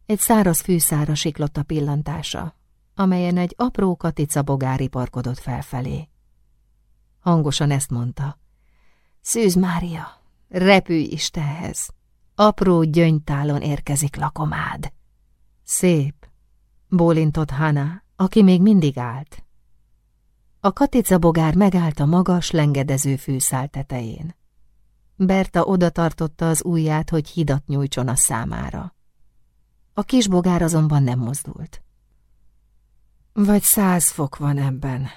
Egy száraz fűszára siklott a pillantása, amelyen egy apró katica bogári parkodott felfelé. Hangosan ezt mondta. Szűz Mária, repülj Istenhez! Apró gyöngytálon érkezik lakomád. Szép, bólintott Hana, aki még mindig állt. A katica bogár megállt a magas, lengedező fűszál tetején. Berta oda tartotta az ujját, hogy hidat nyújtson a számára. A kis bogár azonban nem mozdult. Vagy száz fok van ebben.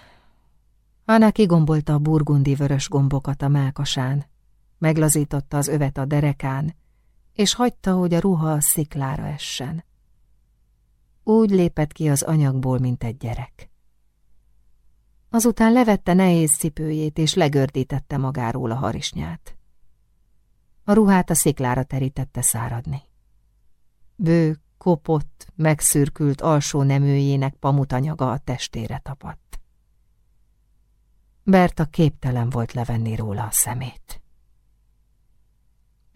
Anna kigombolta a burgundi vörös gombokat a mákasán, meglazította az övet a derekán, és hagyta, hogy a ruha a sziklára essen. Úgy lépett ki az anyagból, mint egy gyerek. Azután levette nehéz cipőjét, és legördítette magáról a harisnyát. A ruhát a sziklára terítette száradni. Bő, kopott, megszürkült alsó neműjének pamutanyaga a testére tapadt. Berta képtelen volt levenni róla a szemét.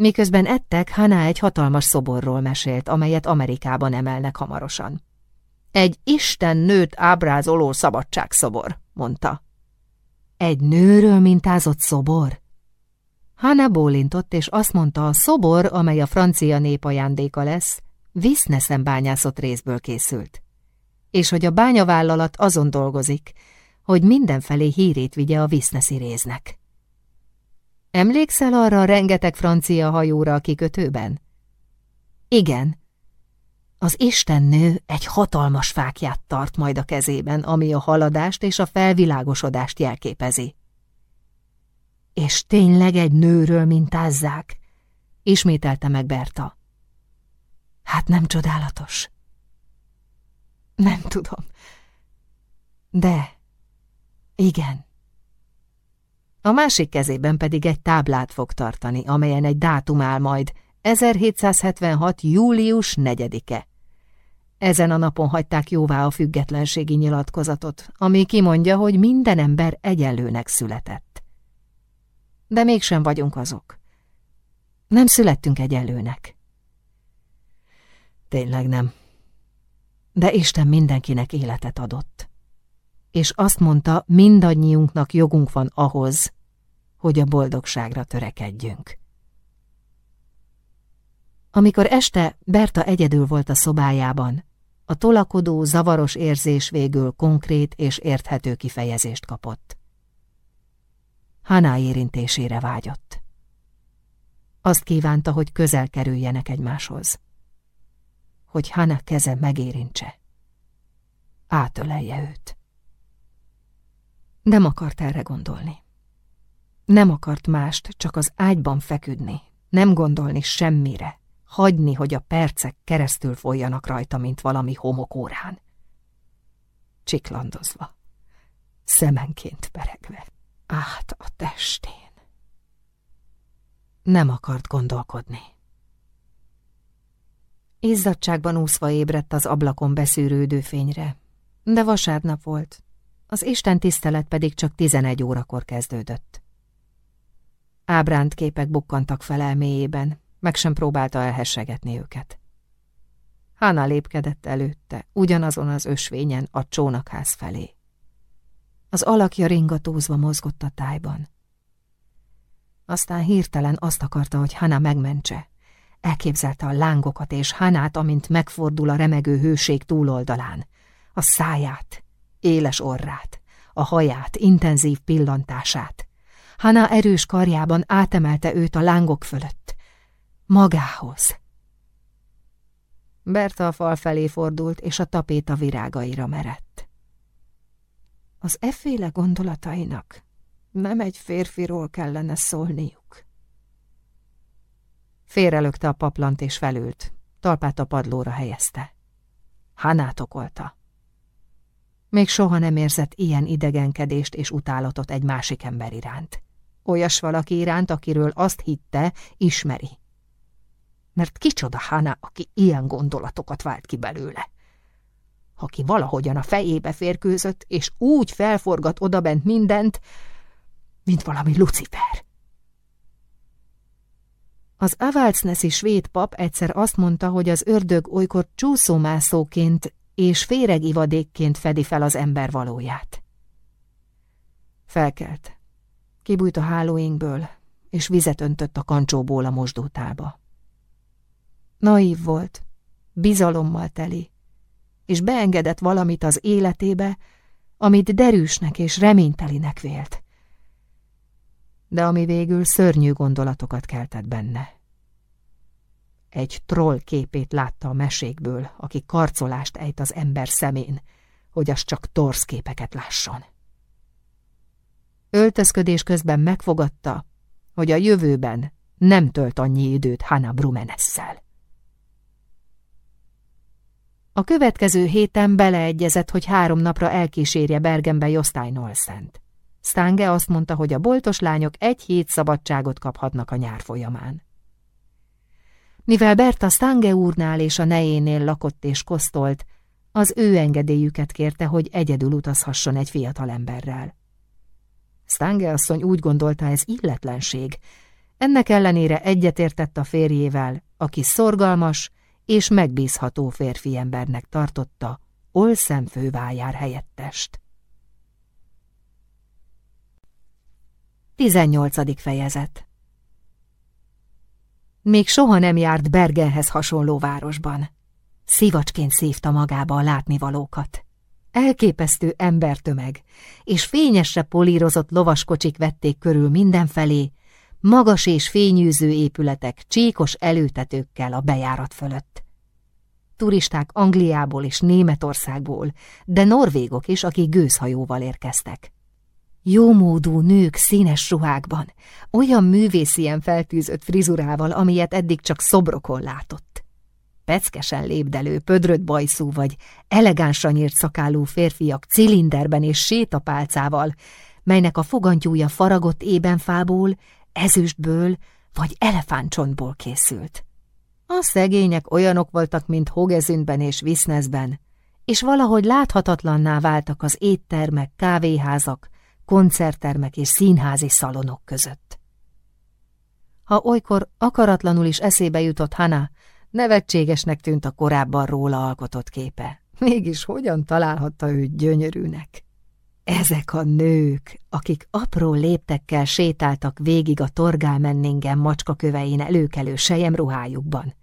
Miközben ettek, Hana egy hatalmas szoborról mesélt, amelyet Amerikában emelnek hamarosan. Egy Isten nőt ábrázoló szabadságszobor, mondta. Egy nőről mintázott szobor? Hanna bólintott, és azt mondta, a szobor, amely a francia nép ajándéka lesz, Visznesen bányászott részből készült. És hogy a bányavállalat azon dolgozik, hogy mindenfelé hírét vigye a Visneszi réznek. Emlékszel arra a rengeteg francia hajóra a kikötőben? Igen. Az istennő egy hatalmas fákját tart majd a kezében, ami a haladást és a felvilágosodást jelképezi. És tényleg egy nőről mintázzák? Ismételte meg Berta. Hát nem csodálatos? Nem tudom. De, igen. A másik kezében pedig egy táblát fog tartani, amelyen egy dátum áll majd, 1776. július 4-e. Ezen a napon hagyták jóvá a függetlenségi nyilatkozatot, ami kimondja, hogy minden ember egyenlőnek született. De mégsem vagyunk azok. Nem születtünk egyenlőnek. Tényleg nem. De Isten mindenkinek életet adott. És azt mondta, mindannyiunknak jogunk van ahhoz, hogy a boldogságra törekedjünk. Amikor este Berta egyedül volt a szobájában, a tolakodó, zavaros érzés végül konkrét és érthető kifejezést kapott. Haná érintésére vágyott. Azt kívánta, hogy közel kerüljenek egymáshoz. Hogy Hana keze megérintse. Átölelje őt. Nem akart erre gondolni. Nem akart mást, csak az ágyban feküdni, nem gondolni semmire, hagyni, hogy a percek keresztül folyjanak rajta, mint valami homokórán. Csiklandozva, szemenként peregve, át a testén. Nem akart gondolkodni. Izzadságban úszva ébredt az ablakon beszűrődő fényre, de vasárnap volt, az Isten tisztelet pedig csak tizenegy órakor kezdődött. Ábránt képek bukkantak fel elméjében, meg sem próbálta elhessegetni őket. Hána lépkedett előtte, ugyanazon az ösvényen a csónakház felé. Az alakja ringatózva mozgott a tájban. Aztán hirtelen azt akarta, hogy Hana megmentse. Elképzelte a lángokat és Hanát, amint megfordul a remegő hőség túloldalán. A száját, éles orrát, a haját, intenzív pillantását. Hana erős karjában átemelte őt a lángok fölött. Magához. Berta a fal felé fordult, és a tapéta virágaira merett. Az efféle gondolatainak nem egy férfiról kellene szólniuk. Félrelökte a paplant és felült, talpát a padlóra helyezte. Hanát okolta. Még soha nem érzett ilyen idegenkedést és utálatot egy másik ember iránt. Olyas valaki iránt, akiről azt hitte, ismeri. Mert kicsoda Hana, aki ilyen gondolatokat vált ki belőle? Aki valahogyan a fejébe férkőzött, és úgy felforgat odabent mindent, mint valami Lucifer. Az Avalcneszi svéd pap egyszer azt mondta, hogy az ördög olykor csúszómászóként és féregivadékként fedi fel az ember valóját. Felkelt. Kibújt a hálóinkből, és vizet öntött a kancsóból a mosdótába. Naív volt, bizalommal teli, és beengedett valamit az életébe, amit derűsnek és reménytelinek vélt. De ami végül szörnyű gondolatokat keltett benne. Egy troll képét látta a mesékből, aki karcolást ejt az ember szemén, hogy az csak torsz képeket lásson. Öltözködés közben megfogadta, hogy a jövőben nem tölt annyi időt Hanna Brumenesszel. A következő héten beleegyezett, hogy három napra elkísérje Bergenbe Josztály Nolszent. Stange azt mondta, hogy a boltos lányok egy hét szabadságot kaphatnak a nyár folyamán. Mivel Berta Stange úrnál és a nejénél lakott és kosztolt, az ő engedélyüket kérte, hogy egyedül utazhasson egy fiatal emberrel. Stange asszony úgy gondolta, ez illetlenség. Ennek ellenére egyetértett a férjével, aki szorgalmas és megbízható férfi embernek tartotta, Olszem fővájár helyettest. 18. fejezet Még soha nem járt Bergenhez hasonló városban. Szivacsként szívta magába a látnivalókat. Elképesztő embertömeg, és fényesre polírozott lovaskocsik vették körül mindenfelé, magas és fényűző épületek csíkos előtetőkkel a bejárat fölött. Turisták Angliából és Németországból, de norvégok is, akik gőzhajóval érkeztek. Jómódú nők színes ruhákban, olyan művészien feltűzött frizurával, amilyet eddig csak szobrokon látott. Peckesen lépdelő, pödrött bajszú vagy elegánsan nyírt szakálú férfiak cilinderben és sétapálcával, melynek a fogantyúja faragott ébenfából, ezüstből vagy elefántcsontból készült. A szegények olyanok voltak, mint Hogezüntben és Visznezben, és valahogy láthatatlanná váltak az éttermek, kávéházak, koncerttermek és színházi szalonok között. Ha olykor akaratlanul is eszébe jutott Hana, nevetségesnek tűnt a korábban róla alkotott képe. Mégis hogyan találhatta őt gyönyörűnek? Ezek a nők, akik apró léptekkel sétáltak végig a torgál menningen macskakövein előkelő ruhájukban,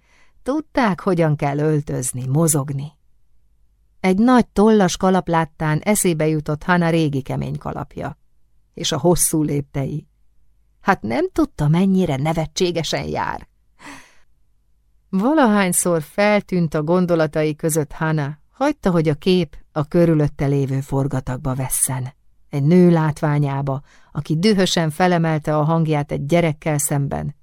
tudták, hogyan kell öltözni, mozogni. Egy nagy tollas kalap láttán eszébe jutott Hana régi kemény kalapja, és a hosszú léptei. Hát nem tudta, mennyire nevetségesen jár. Valahányszor feltűnt a gondolatai között Hana, hagyta, hogy a kép a körülötte lévő forgatagba vesszen. Egy nő látványába, aki dühösen felemelte a hangját egy gyerekkel szemben,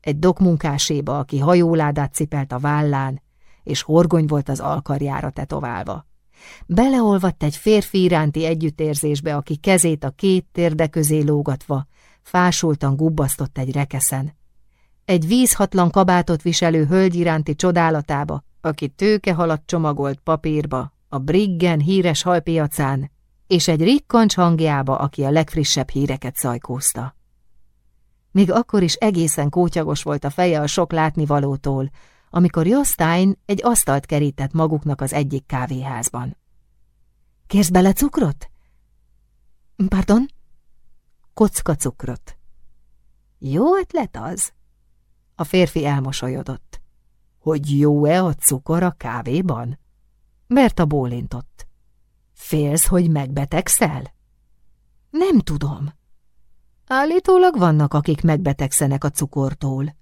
egy dokmunkáséba, aki hajóládát cipelt a vállán, és horgony volt az alkarjára tetoválva. Beleolvadt egy férfi iránti együttérzésbe, aki kezét a két térde közé lógatva, fásultan gubbasztott egy rekeszen. Egy vízhatlan kabátot viselő hölgy iránti csodálatába, aki tőkehalat csomagolt papírba, a Briggen híres halpiacán, és egy rikkancs hangjába, aki a legfrissebb híreket szajkózta. Még akkor is egészen kótyagos volt a feje a sok látnivalótól, amikor Jostein egy asztalt kerített maguknak az egyik kávéházban. Kérsz bele cukrot? Pardon? Kocka cukrot. Jó ötlet az? A férfi elmosolyodott. Hogy jó-e a cukor a kávéban? Berta bólintott. Félsz, hogy megbetegszel? Nem tudom. Állítólag vannak, akik megbetegszenek a cukortól.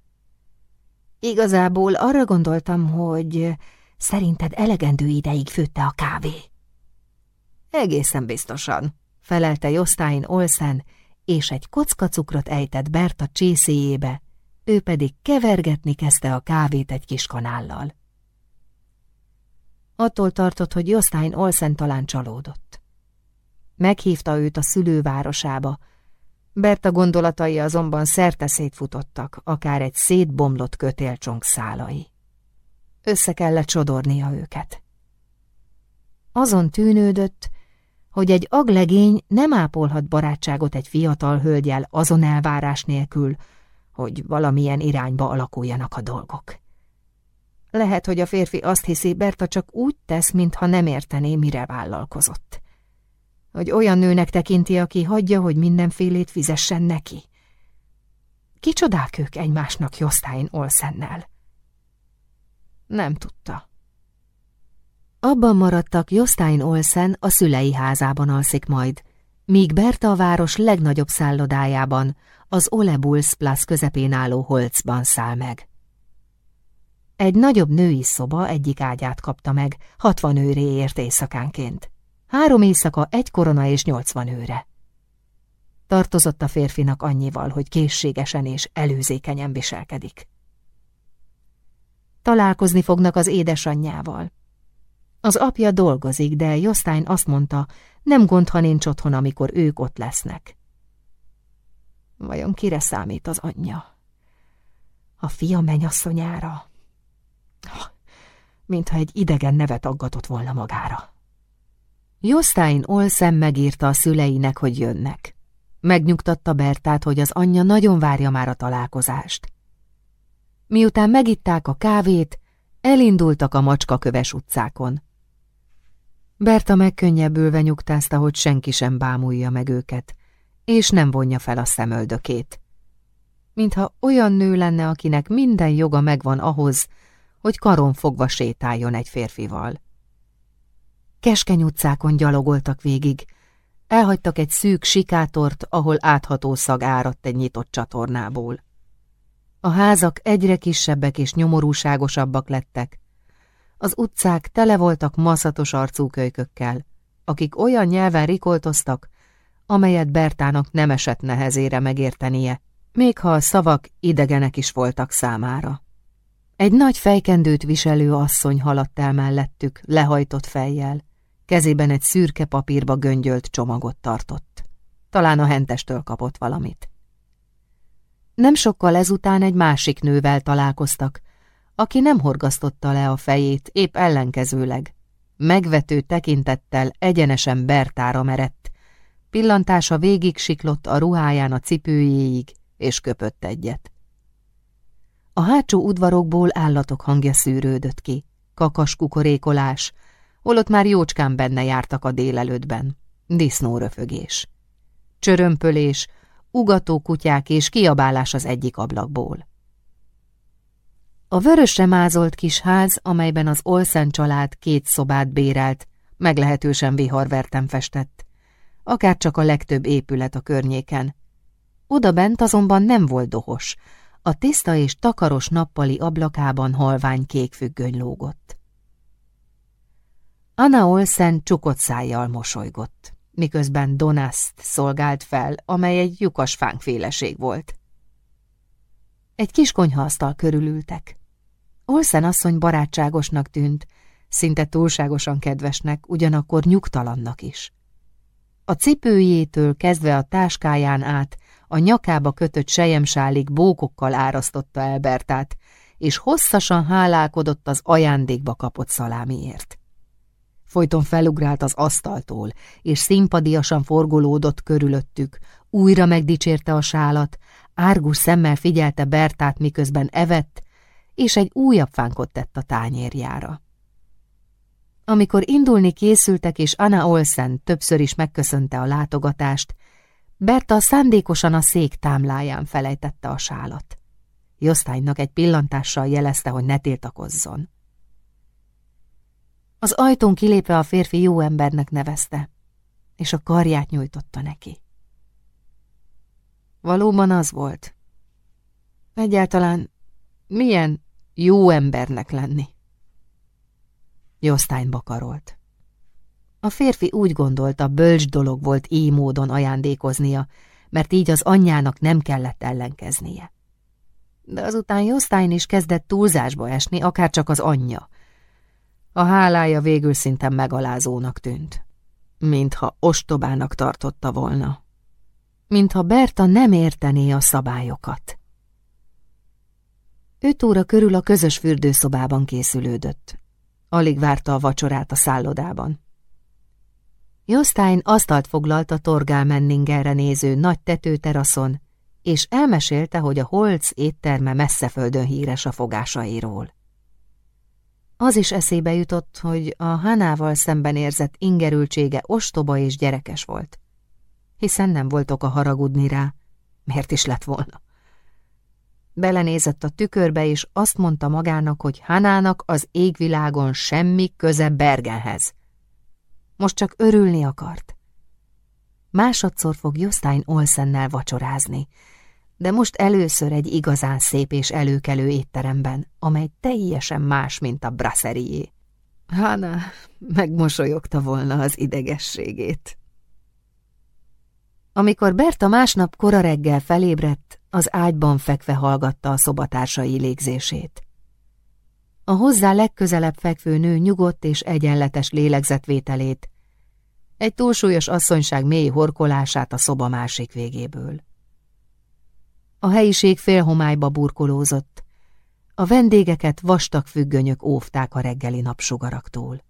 Igazából arra gondoltam, hogy szerinted elegendő ideig főtte a kávé. Egészen biztosan, felelte Jostein Olsen, és egy kocka cukrot ejtett Berta csészéjébe, ő pedig kevergetni kezdte a kávét egy kis kanállal. Attól tartott, hogy Jostein Olsen talán csalódott. Meghívta őt a szülővárosába, Berta gondolatai azonban szerte szétfutottak, akár egy szétbomlott kötélcsonk szálai. Össze kellett sodornia őket. Azon tűnődött, hogy egy aglegény nem ápolhat barátságot egy fiatal hölgyel azon elvárás nélkül, hogy valamilyen irányba alakuljanak a dolgok. Lehet, hogy a férfi azt hiszi, Berta csak úgy tesz, mintha nem értené, mire vállalkozott hogy olyan nőnek tekinti, aki hagyja, hogy mindenfélét fizessen neki. Kicsodák ők egymásnak Jostein Olsennel? Nem tudta. Abban maradtak, Jostein Olsen a szülei házában alszik majd, míg Berta a város legnagyobb szállodájában, az Olebulsplatz közepén álló Holzban száll meg. Egy nagyobb női szoba egyik ágyát kapta meg, hatvan őréért éjszakánként. Három éjszaka, egy korona és nyolcvan őre. Tartozott a férfinak annyival, hogy készségesen és előzékenyen viselkedik. Találkozni fognak az édesanyjával. Az apja dolgozik, de Jostein azt mondta, nem gond, ha nincs otthon, amikor ők ott lesznek. Vajon kire számít az anyja? A fia menyasszonyára? Mintha egy idegen nevet aggatott volna magára. Jostein Olsen megírta a szüleinek, hogy jönnek. Megnyugtatta Bertát, hogy az anyja nagyon várja már a találkozást. Miután megitták a kávét, elindultak a macskaköves utcákon. Berta megkönnyebbülve nyugtázta, hogy senki sem bámulja meg őket, és nem vonja fel a szemöldökét. Mintha olyan nő lenne, akinek minden joga megvan ahhoz, hogy karon fogva sétáljon egy férfival. Keskeny utcákon gyalogoltak végig, elhagytak egy szűk sikátort, ahol átható szag áradt egy nyitott csatornából. A házak egyre kisebbek és nyomorúságosabbak lettek. Az utcák tele voltak maszatos arcú kölykökkel, akik olyan nyelven rikoltoztak, amelyet Bertának nem esett nehezére megértenie, még ha a szavak idegenek is voltak számára. Egy nagy fejkendőt viselő asszony haladt el mellettük, lehajtott fejjel, kezében egy szürke papírba göngyölt csomagot tartott. Talán a hentestől kapott valamit. Nem sokkal ezután egy másik nővel találkoztak, aki nem horgasztotta le a fejét, épp ellenkezőleg. Megvető tekintettel egyenesen Bertára merett, pillantása végig siklott a ruháján a cipőjéig, és köpött egyet. A hátsó udvarokból állatok hangja szűrődött ki, kakas kukorékolás, holott már jócskán benne jártak a délelőttben, disznóröfögés. Csörömpölés, ugató kutyák és kiabálás az egyik ablakból. A vörösre mázolt kis ház, amelyben az Olszen család két szobát bérelt, meglehetősen viharverten festett, akár csak a legtöbb épület a környéken. Oda bent azonban nem volt dohos, a tiszta és takaros nappali ablakában halvány kék függöny lógott. Anna Olsen csukott szájjal mosolygott, miközben Donaszt szolgált fel, amely egy lyukas fánkféleség volt. Egy kis konyhaasztal körülültek. Olsen asszony barátságosnak tűnt, szinte túlságosan kedvesnek, ugyanakkor nyugtalannak is. A cipőjétől kezdve a táskáján át a nyakába kötött sejemsálig bókokkal árasztotta Elbertát, és hosszasan hálálkodott az ajándékba kapott szalámiért. Folyton felugrált az asztaltól, és szimpadiasan forgolódott körülöttük, újra megdicsérte a sálat, árgus szemmel figyelte Bertát, miközben evett, és egy újabb fánkot tett a tányérjára. Amikor indulni készültek, és Anna Olsen többször is megköszönte a látogatást, Berta szándékosan a szék támláján felejtette a sálat. Josztánynak egy pillantással jelezte, hogy ne tiltakozzon. Az ajtón kilépve a férfi jó embernek nevezte, és a karját nyújtotta neki. Valóban az volt. Egyáltalán milyen jó embernek lenni? Josztány bakarolt. A férfi úgy gondolta, bölcs dolog volt így módon ajándékoznia, mert így az anyjának nem kellett ellenkeznie. De azután Josztány is kezdett túlzásba esni, akárcsak az anyja. A hálája végül szinte megalázónak tűnt, mintha ostobának tartotta volna, mintha Berta nem értené a szabályokat. Öt óra körül a közös fürdőszobában készülődött. Alig várta a vacsorát a szállodában. Jostein asztalt foglalt a Torgál Menningerre néző nagy tetőteraszon, és elmesélte, hogy a Holc étterme messze földön híres a fogásairól. Az is eszébe jutott, hogy a Hanával szemben érzett ingerültsége ostoba és gyerekes volt, hiszen nem volt oka haragudni rá, miért is lett volna. Belenézett a tükörbe, és azt mondta magának, hogy Hanának az égvilágon semmi köze Bergenhez. Most csak örülni akart. Másodszor fog Jostein Olsennel vacsorázni, de most először egy igazán szép és előkelő étteremben, amely teljesen más, mint a brasszerié. Hána megmosolyogta volna az idegességét. Amikor Berta másnap kora reggel felébredt, az ágyban fekve hallgatta a szobatársai légzését. A hozzá legközelebb fekvő nő nyugodt és egyenletes lélegzetvételét, egy túlsúlyos asszonyság mély horkolását a szoba másik végéből. A helyiség félhomályba burkolózott, a vendégeket vastag függönyök óvták a reggeli napsugaraktól.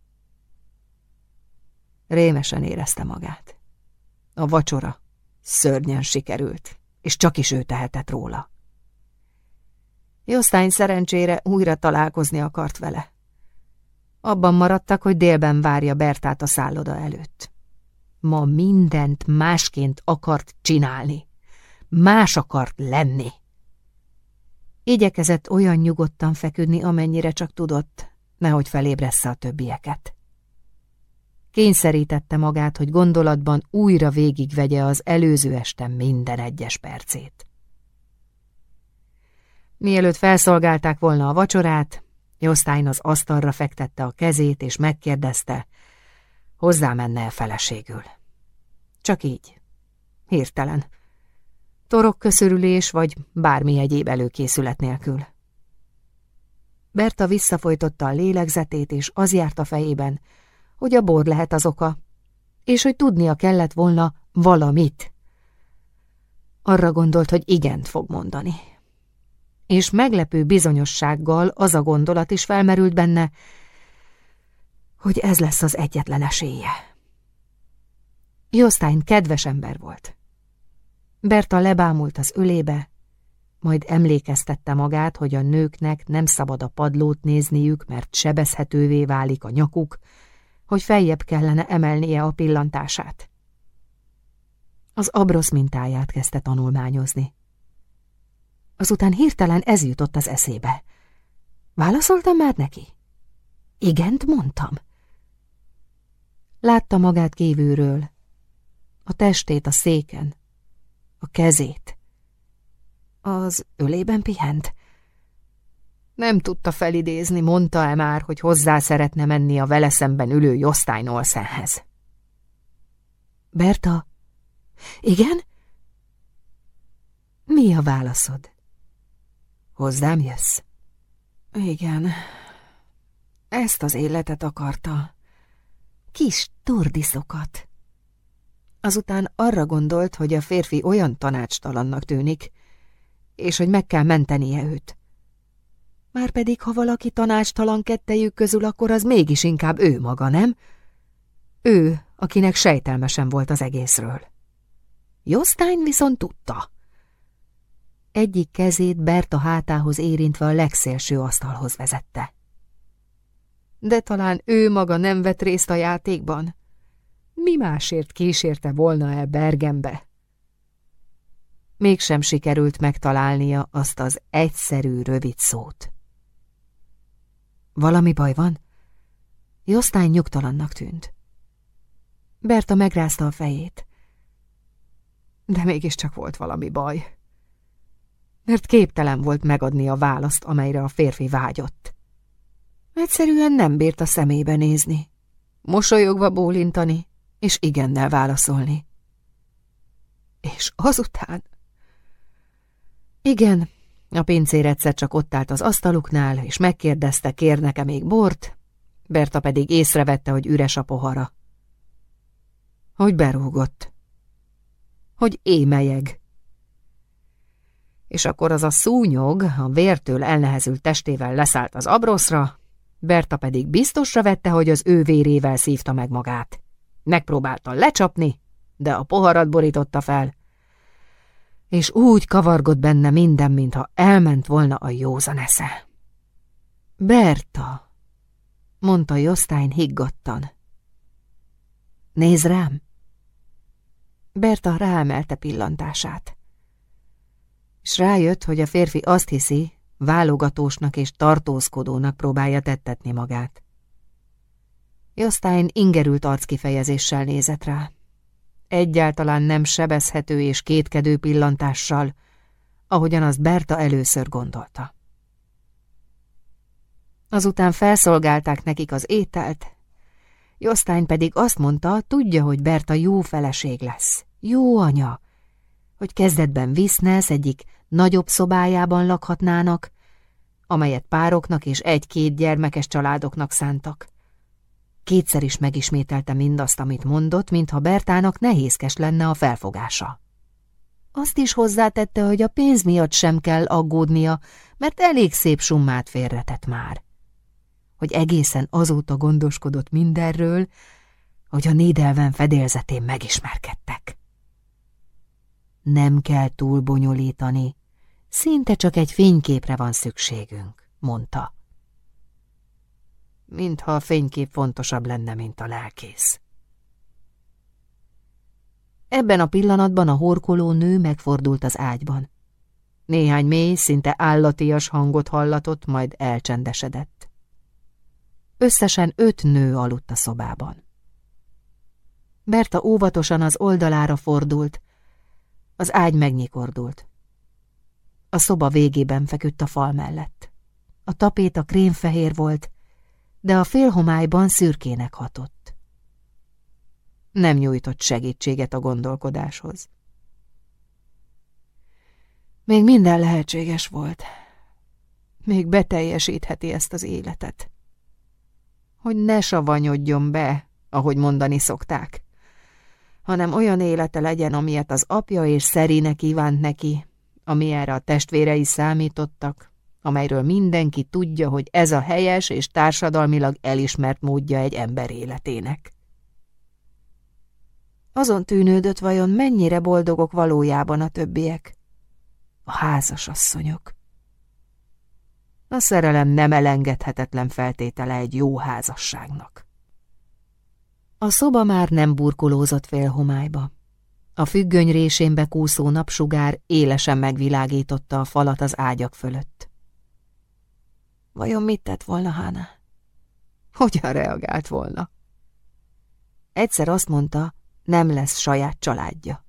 Rémesen érezte magát. A vacsora szörnyen sikerült, és csak is ő tehetett róla. Josztány szerencsére újra találkozni akart vele. Abban maradtak, hogy délben várja Bertát a szálloda előtt. Ma mindent másként akart csinálni. Más akart lenni. Igyekezett olyan nyugodtan feküdni, amennyire csak tudott, nehogy felébressze a többieket. Kényszerítette magát, hogy gondolatban újra végigvegye az előző este minden egyes percét. Mielőtt felszolgálták volna a vacsorát, Josztány az asztalra fektette a kezét, és megkérdezte, hozzá menne -e feleségül. Csak így. Hirtelen. Torok vagy bármi egyéb előkészület nélkül. Berta visszafolytotta a lélegzetét, és az járt a fejében, hogy a bor lehet az oka, és hogy tudnia kellett volna valamit. Arra gondolt, hogy igent fog mondani. És meglepő bizonyossággal az a gondolat is felmerült benne, hogy ez lesz az egyetlen esélye. Jostein kedves ember volt. Berta lebámult az ölébe, majd emlékeztette magát, hogy a nőknek nem szabad a padlót nézniük, mert sebezhetővé válik a nyakuk, hogy feljebb kellene emelnie a pillantását. Az abrosz mintáját kezdte tanulmányozni. Azután hirtelen ez jutott az eszébe. Válaszoltam már neki? Igent mondtam. Látta magát kívülről, a testét a széken, a kezét. Az ölében pihent. Nem tudta felidézni, mondta-e már, hogy hozzá szeretne menni a vele szemben ülő Josztány Olszenhez. Berta? Igen? Mi a válaszod? Hozzám jössz? Igen. Ezt az életet akarta. Kis tordiszokat. Azután arra gondolt, hogy a férfi olyan tanácstalannak tűnik, és hogy meg kell mentenie őt. Márpedig, ha valaki tanácstalan kettejük közül, akkor az mégis inkább ő maga, nem? Ő, akinek sejtelmesen volt az egészről. Jostein viszont tudta. Egyik kezét Berta hátához érintve a legszélső asztalhoz vezette. De talán ő maga nem vett részt a játékban? Mi másért kísérte volna el Bergenbe? Mégsem sikerült megtalálnia azt az egyszerű, rövid szót. Valami baj van? Josztány nyugtalannak tűnt. Berta megrázta a fejét. De mégiscsak volt valami baj. Mert képtelen volt megadni a választ, amelyre a férfi vágyott. Egyszerűen nem bírt a szemébe nézni. Mosolyogva bólintani, és igennel válaszolni. És azután... Igen, a pincér egyszer csak ott állt az asztaluknál, és megkérdezte, kérnek-e még bort, Berta pedig észrevette, hogy üres a pohara. Hogy berúgott. Hogy émelyeg. És akkor az a szúnyog a vértől elnehezült testével leszállt az abroszra, Berta pedig biztosra vette, hogy az ő vérével szívta meg magát. Megpróbálta lecsapni, de a poharat borította fel, és úgy kavargott benne minden, mintha elment volna a józan esze. Berta, mondta Josztány higgadtan. Nézd rám! Berta ráemelte pillantását. És rájött, hogy a férfi azt hiszi, válogatósnak és tartózkodónak próbálja tettetni magát. Josztány ingerült arckifejezéssel nézett rá. Egyáltalán nem sebezhető és kétkedő pillantással, ahogyan azt Berta először gondolta. Azután felszolgálták nekik az ételt, Josztány pedig azt mondta, tudja, hogy Berta jó feleség lesz, jó anya, hogy kezdetben Visznesz egyik nagyobb szobájában lakhatnának, amelyet pároknak és egy-két gyermekes családoknak szántak. Kétszer is megismételte mindazt, amit mondott, mintha Bertának nehézkes lenne a felfogása. Azt is hozzátette, hogy a pénz miatt sem kell aggódnia, mert elég szép summát félretett már. Hogy egészen azóta gondoskodott mindenről, hogy a nédelven fedélzetén megismerkedtek. Nem kell túl bonyolítani, szinte csak egy fényképre van szükségünk, mondta. mintha a fénykép fontosabb lenne, mint a lelkész. Ebben a pillanatban a horkoló nő megfordult az ágyban. Néhány mély, szinte állatias hangot hallatott, majd elcsendesedett. Összesen öt nő aludt a szobában. Berta óvatosan az oldalára fordult, az ágy megnyikordult. A szoba végében feküdt a fal mellett. A tapéta krémfehér volt, de a félhomályban szürkének hatott. Nem nyújtott segítséget a gondolkodáshoz. Még minden lehetséges volt. Még beteljesítheti ezt az életet. Hogy ne savanyodjon be, ahogy mondani szokták, hanem olyan élete legyen, amilyet az apja és szerine kívánt neki, ami erre a testvérei számítottak, amelyről mindenki tudja, hogy ez a helyes és társadalmilag elismert módja egy ember életének. Azon tűnődött vajon mennyire boldogok valójában a többiek. A házasasszonyok. A szerelem nem elengedhetetlen feltétele egy jó házasságnak. A szoba már nem burkolózott félhomályba. A függöny résénbe kúszó napsugár élesen megvilágította a falat az ágyak fölött. Vajon mit tett volna Hána? Hogyan reagált volna? Egyszer azt mondta, nem lesz saját családja.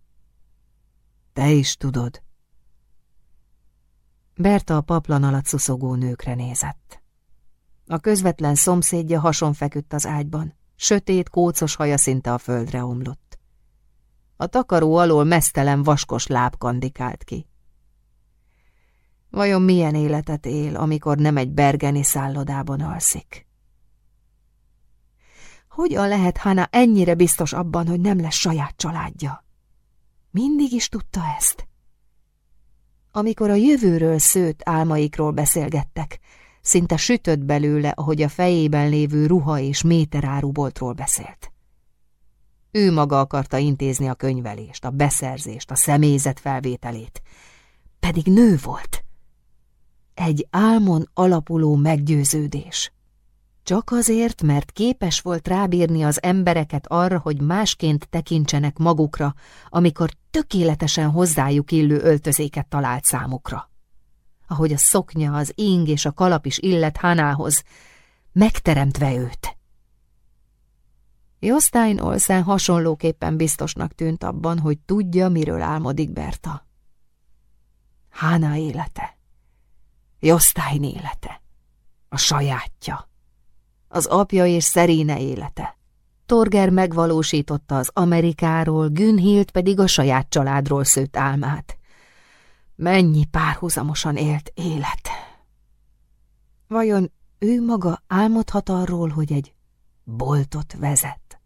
Te is tudod. Berta a paplan alatt szuszogó nőkre nézett. A közvetlen szomszédja hason feküdt az ágyban, sötét, kócos haja szinte a földre omlott. A takaró alól mesztelen vaskos láb kandikált ki. Vajon milyen életet él, amikor nem egy bergeni szállodában alszik? Hogyan lehet Hana ennyire biztos abban, hogy nem lesz saját családja? Mindig is tudta ezt. Amikor a jövőről szőtt álmaikról beszélgettek, szinte sütött belőle, ahogy a fejében lévő ruha és méteráruboltról beszélt. Ő maga akarta intézni a könyvelést, a beszerzést, a személyzet felvételét. Pedig nő volt. Egy álmon alapuló meggyőződés. Csak azért, mert képes volt rábírni az embereket arra, hogy másként tekintsenek magukra, amikor tökéletesen hozzájuk illő öltözéket talált számukra. Ahogy a szoknya, az ing és a kalap is illet Hanához, megteremtve őt. Jostein Olsen hasonlóképpen biztosnak tűnt abban, hogy tudja, miről álmodik Berta. Hána élete. Jostein élete. A sajátja az apja és Szeréne élete. Torger megvalósította az Amerikáról, Günhilt pedig a saját családról szőtt álmát. Mennyi párhuzamosan élt élet! Vajon ő maga álmodhat arról, hogy egy boltot vezet?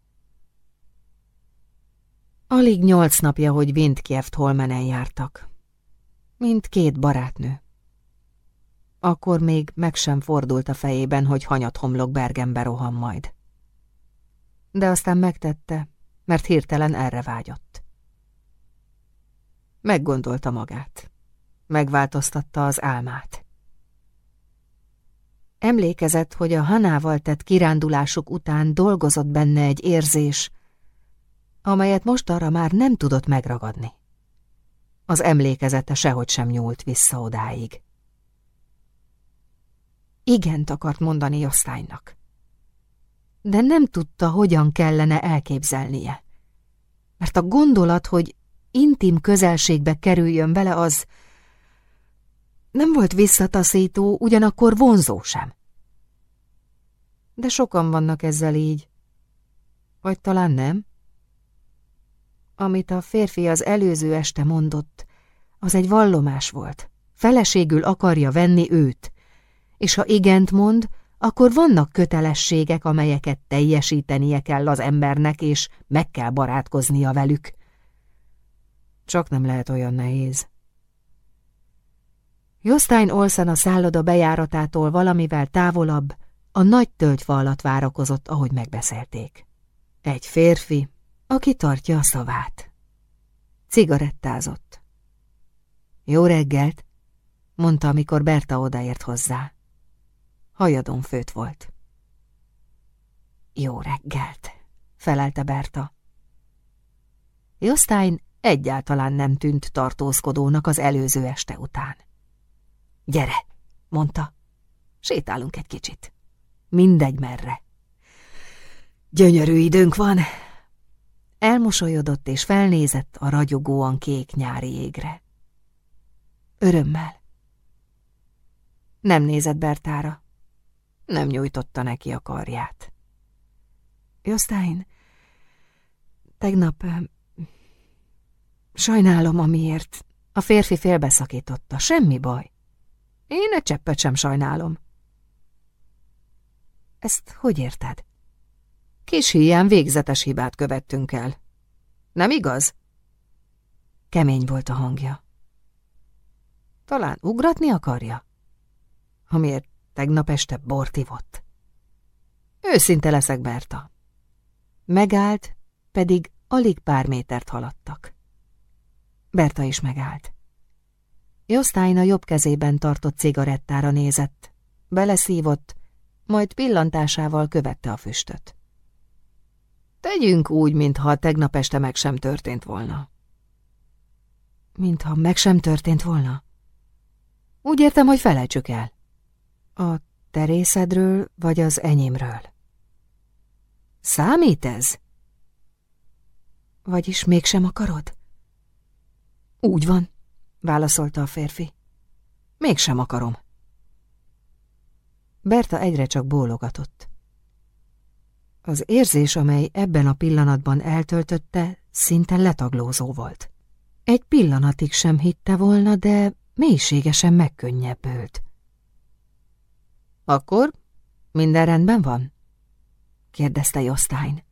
Alig nyolc napja, hogy Windkieft Holmenen jártak. Mint két barátnő. Akkor még meg sem fordult a fejében, hogy homlok Bergenbe rohan majd. De aztán megtette, mert hirtelen erre vágyott. Meggondolta magát. Megváltoztatta az álmát. Emlékezett, hogy a Hanával tett kirándulásuk után dolgozott benne egy érzés, amelyet most arra már nem tudott megragadni. Az emlékezete sehogy sem nyúlt vissza odáig igent akart mondani Josztánynak. De nem tudta, hogyan kellene elképzelnie. Mert a gondolat, hogy intim közelségbe kerüljön vele, az nem volt visszataszító, ugyanakkor vonzó sem. De sokan vannak ezzel így. Vagy talán nem? Amit a férfi az előző este mondott, az egy vallomás volt. Feleségül akarja venni őt, és ha igent mond, akkor vannak kötelességek, amelyeket teljesítenie kell az embernek, és meg kell barátkoznia velük. Csak nem lehet olyan nehéz. Jostein Olsen a szálloda bejáratától valamivel távolabb, a nagy tölgyfa alatt várakozott, ahogy megbeszélték. Egy férfi, aki tartja a szavát. Cigarettázott. Jó reggelt, mondta, amikor Berta odaért hozzá hajadon főt volt. Jó reggelt, felelte Berta. Jostein egyáltalán nem tűnt tartózkodónak az előző este után. Gyere, mondta, sétálunk egy kicsit. Mindegy merre. Gyönyörű időnk van. Elmosolyodott és felnézett a ragyogóan kék nyári égre. Örömmel. Nem nézett Bertára. Nem nyújtotta neki a karját. Jostein, tegnap Sajnálom, amiért. A férfi félbeszakította. Semmi baj. Én egy cseppet sem sajnálom. Ezt hogy érted? Kis híján végzetes hibát követtünk el. Nem igaz? Kemény volt a hangja. Talán ugratni akarja? Amiért tegnap este bort ivott. Őszinte leszek, Berta. Megállt, pedig alig pár métert haladtak. Berta is megállt. Josztány a jobb kezében tartott cigarettára nézett, beleszívott, majd pillantásával követte a füstöt. Tegyünk úgy, mintha tegnap este meg sem történt volna. Mintha meg sem történt volna? Úgy értem, hogy felejtsük el. A terészedről vagy az enyémről. Számít ez? Vagyis mégsem akarod? Úgy van, válaszolta a férfi. Mégsem akarom. Berta egyre csak bólogatott. Az érzés, amely ebben a pillanatban eltöltötte, szinte letaglózó volt. Egy pillanatig sem hitte volna, de mélységesen megkönnyebbült. Akkor minden rendben van? kérdezte Jostein.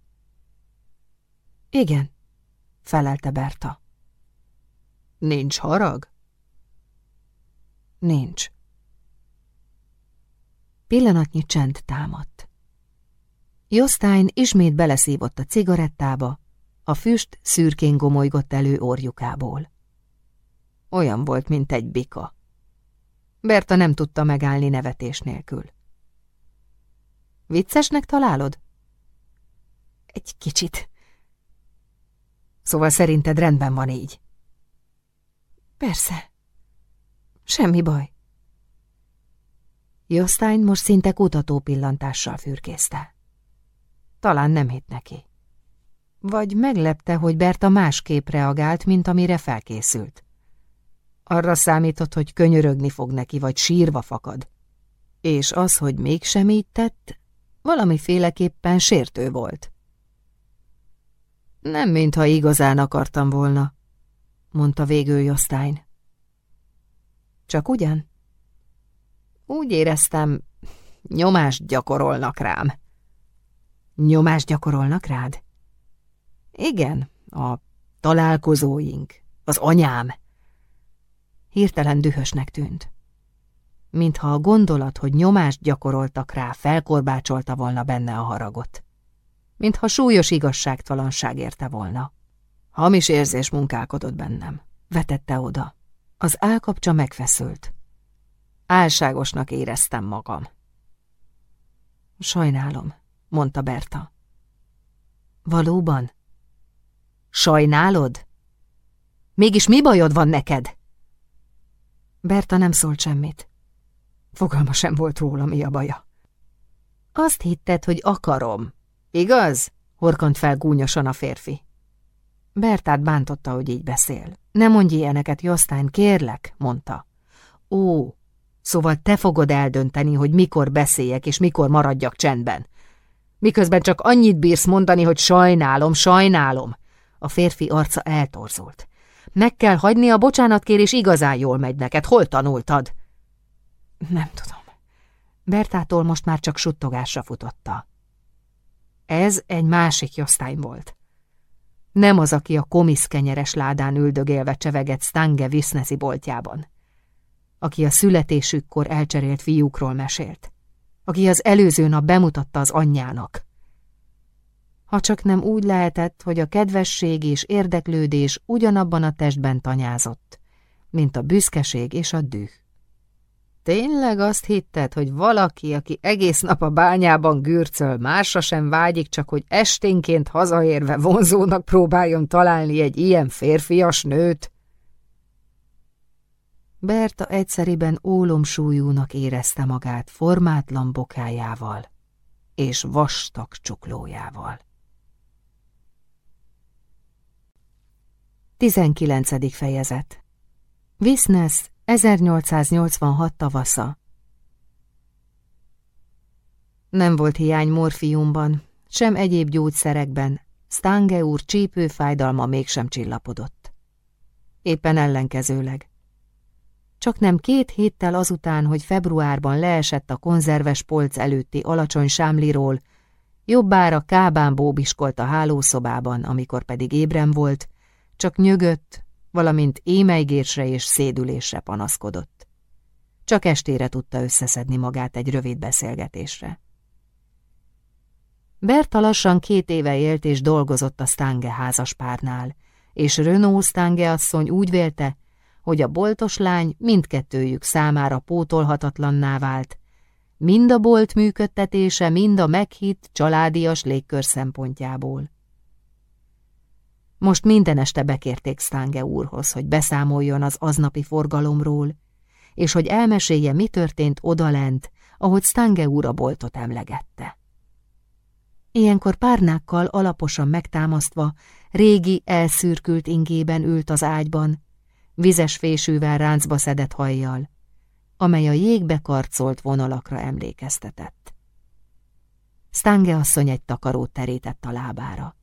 Igen, felelte Berta. Nincs harag? Nincs. Pillanatnyi csend támadt. Jostein ismét beleszívott a cigarettába, a füst szürkén gomolygott elő orjukából. Olyan volt, mint egy bika. Berta nem tudta megállni nevetés nélkül. Viccesnek találod? Egy kicsit. Szóval szerinted rendben van így? Persze. Semmi baj. Jostein most szinte kutató pillantással fürkészte. Talán nem hitt neki. Vagy meglepte, hogy Berta másképp reagált, mint amire felkészült. Arra számított, hogy könyörögni fog neki, vagy sírva fakad. És az, hogy mégsem így tett, valamiféleképpen sértő volt. Nem, mintha igazán akartam volna, mondta végül Jostein. Csak ugyan? Úgy éreztem, nyomást gyakorolnak rám. Nyomást gyakorolnak rád? Igen, a találkozóink, az anyám. Hirtelen dühösnek tűnt. Mintha a gondolat, hogy nyomást gyakoroltak rá, felkorbácsolta volna benne a haragot. Mintha súlyos igazságtalanság érte volna. Hamis érzés munkálkodott bennem. Vetette oda. Az állkapcsa megfeszült. Álságosnak éreztem magam. Sajnálom, mondta Berta. Valóban? Sajnálod? Mégis mi bajod van neked? Berta nem szólt semmit. Fogalma sem volt róla, mi a baja. Azt hitted, hogy akarom. Igaz? Horkant fel gúnyosan a férfi. Bertát bántotta, hogy így beszél. Ne mondj ilyeneket, Josztán, kérlek, mondta. Ó, szóval te fogod eldönteni, hogy mikor beszéljek és mikor maradjak csendben. Miközben csak annyit bírsz mondani, hogy sajnálom, sajnálom. A férfi arca eltorzult. Meg kell hagyni a bocsánatkérés igazán jól megy neked. Hol tanultad? Nem tudom. Bertától most már csak suttogásra futotta. Ez egy másik Josztány volt. Nem az, aki a komisz kenyeres ládán üldögélve csevegett Stange Visznezi boltjában. Aki a születésükkor elcserélt fiúkról mesélt. Aki az előző nap bemutatta az anyjának. Ha csak nem úgy lehetett, hogy a kedvesség és érdeklődés ugyanabban a testben tanyázott, mint a büszkeség és a düh. Tényleg azt hitted, hogy valaki, aki egész nap a bányában gürcöl, másra sem vágyik, csak hogy esténként hazaérve vonzónak próbáljon találni egy ilyen férfias nőt? Berta egyszeriben ólomsúlyúnak érezte magát formátlan bokájával és vastag csuklójával. 19. fejezet Visznes 1886 tavasza Nem volt hiány morfiumban, sem egyéb gyógyszerekben, Stange úr csípőfájdalma mégsem csillapodott. Éppen ellenkezőleg. Csak nem két héttel azután, hogy februárban leesett a konzerves polc előtti alacsony sámliról, jobbára kábán bóbiskolt a hálószobában, amikor pedig ébren volt, csak nyögött, valamint émeigésre és szédülésre panaszkodott. Csak estére tudta összeszedni magát egy rövid beszélgetésre. Berta lassan két éve élt és dolgozott a Stange házaspárnál, és Renault Stange asszony úgy vélte, hogy a boltos lány mindkettőjük számára pótolhatatlanná vált, mind a bolt működtetése, mind a meghitt családias légkör szempontjából. Most minden este bekérték Stange úrhoz, hogy beszámoljon az aznapi forgalomról, és hogy elmesélje, mi történt odalent, ahogy Stange úr a boltot emlegette. Ilyenkor párnákkal alaposan megtámasztva, régi, elszürkült ingében ült az ágyban, vizes fésűvel ráncba szedett hajjal, amely a jégbe karcolt vonalakra emlékeztetett. Stange asszony egy takarót terített a lábára.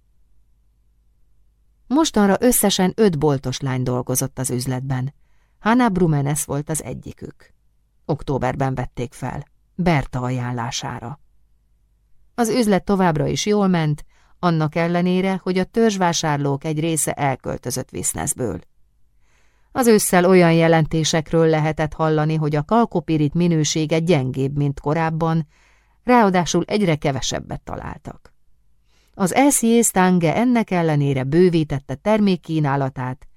Mostanra összesen öt boltos lány dolgozott az üzletben. Hanna Brumenes volt az egyikük. Októberben vették fel, Berta ajánlására. Az üzlet továbbra is jól ment, annak ellenére, hogy a törzsvásárlók egy része elköltözött Viszneszből. Az ősszel olyan jelentésekről lehetett hallani, hogy a kalkopirit minősége gyengébb, mint korábban, ráadásul egyre kevesebbet találtak. Az SJ Stange ennek ellenére bővítette termékkínálatát,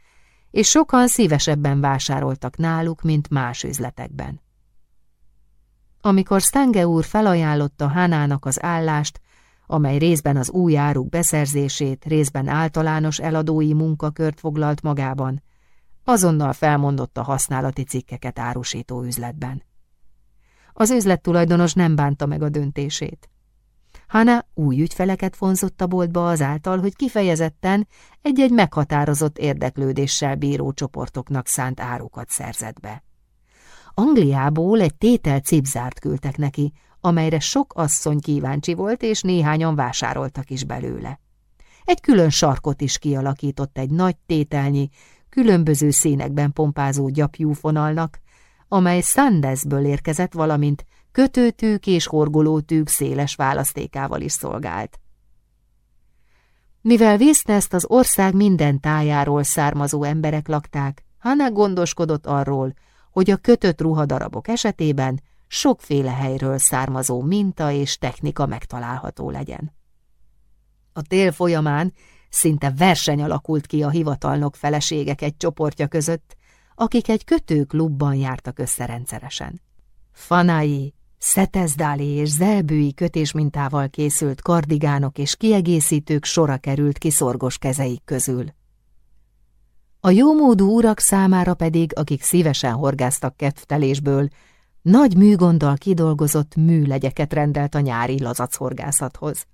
és sokan szívesebben vásároltak náluk, mint más üzletekben. Amikor Stange úr felajánlotta Hánának az állást, amely részben az új áruk beszerzését, részben általános eladói munkakört foglalt magában, azonnal felmondott a használati cikkeket árusító üzletben. Az üzlettulajdonos nem bánta meg a döntését. Hanna új ügyfeleket vonzott a boltba azáltal, hogy kifejezetten egy-egy meghatározott érdeklődéssel bíró csoportoknak szánt árukat szerzett be. Angliából egy tétel cipzárt küldtek neki, amelyre sok asszony kíváncsi volt, és néhányan vásároltak is belőle. Egy külön sarkot is kialakított egy nagy tételnyi, különböző színekben pompázó gyapjúfonalnak, amely Sandesből érkezett, valamint kötőtűk és horgolótűk széles választékával is szolgált. Mivel Visznest az ország minden tájáról származó emberek lakták, Hanna gondoskodott arról, hogy a kötött ruhadarabok esetében sokféle helyről származó minta és technika megtalálható legyen. A tél folyamán szinte verseny alakult ki a hivatalnok feleségek egy csoportja között, akik egy kötőklubban jártak össze rendszeresen. Fanai, szetezdáli és zelbői kötésmintával készült kardigánok és kiegészítők sora került kiszorgos kezeik közül. A jómódú urak számára pedig, akik szívesen horgáztak kedvtelésből, nagy műgonddal kidolgozott műlegyeket rendelt a nyári lazac-horgászathoz.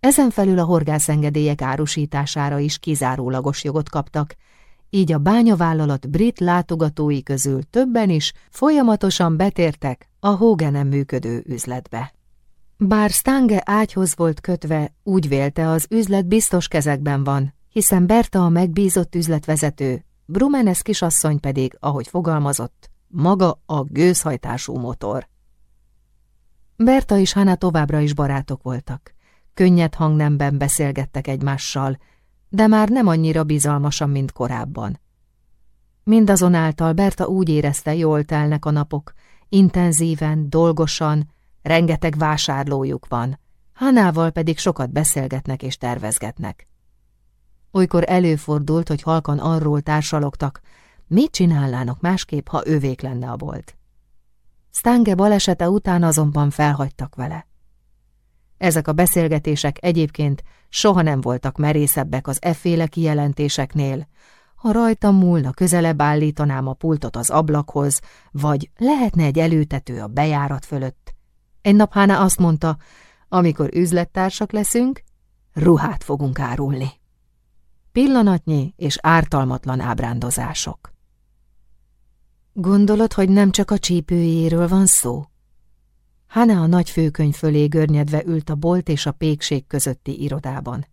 Ezen felül a horgászengedélyek árusítására is kizárólagos jogot kaptak, így a bányavállalat brit látogatói közül többen is folyamatosan betértek a Hoganem működő üzletbe. Bár Stange ágyhoz volt kötve, úgy vélte az üzlet biztos kezekben van, hiszen Berta a megbízott üzletvezető, Brumenes kisasszony pedig, ahogy fogalmazott, maga a gőzhajtású motor. Berta és Hanna továbbra is barátok voltak. Könnyed hangnemben beszélgettek egymással, de már nem annyira bizalmasan, mint korábban. Mindazonáltal Berta úgy érezte, jól telnek a napok, intenzíven, dolgosan, rengeteg vásárlójuk van, Hanával pedig sokat beszélgetnek és tervezgetnek. Olykor előfordult, hogy halkan arról társalogtak, mit csinálnának másképp, ha ővék lenne a bolt. Stange balesete után azonban felhagytak vele. Ezek a beszélgetések egyébként soha nem voltak merészebbek az efféle kijelentéseknél. Ha rajtam múlna, közelebb állítanám a pultot az ablakhoz, vagy lehetne egy előtető a bejárat fölött. Egy nap Hána azt mondta, amikor üzlettársak leszünk, ruhát fogunk árulni. Pillanatnyi és ártalmatlan ábrándozások. Gondolod, hogy nem csak a csípőjéről van szó? Hane a nagy főkönyv fölé görnyedve ült a bolt és a pékség közötti irodában.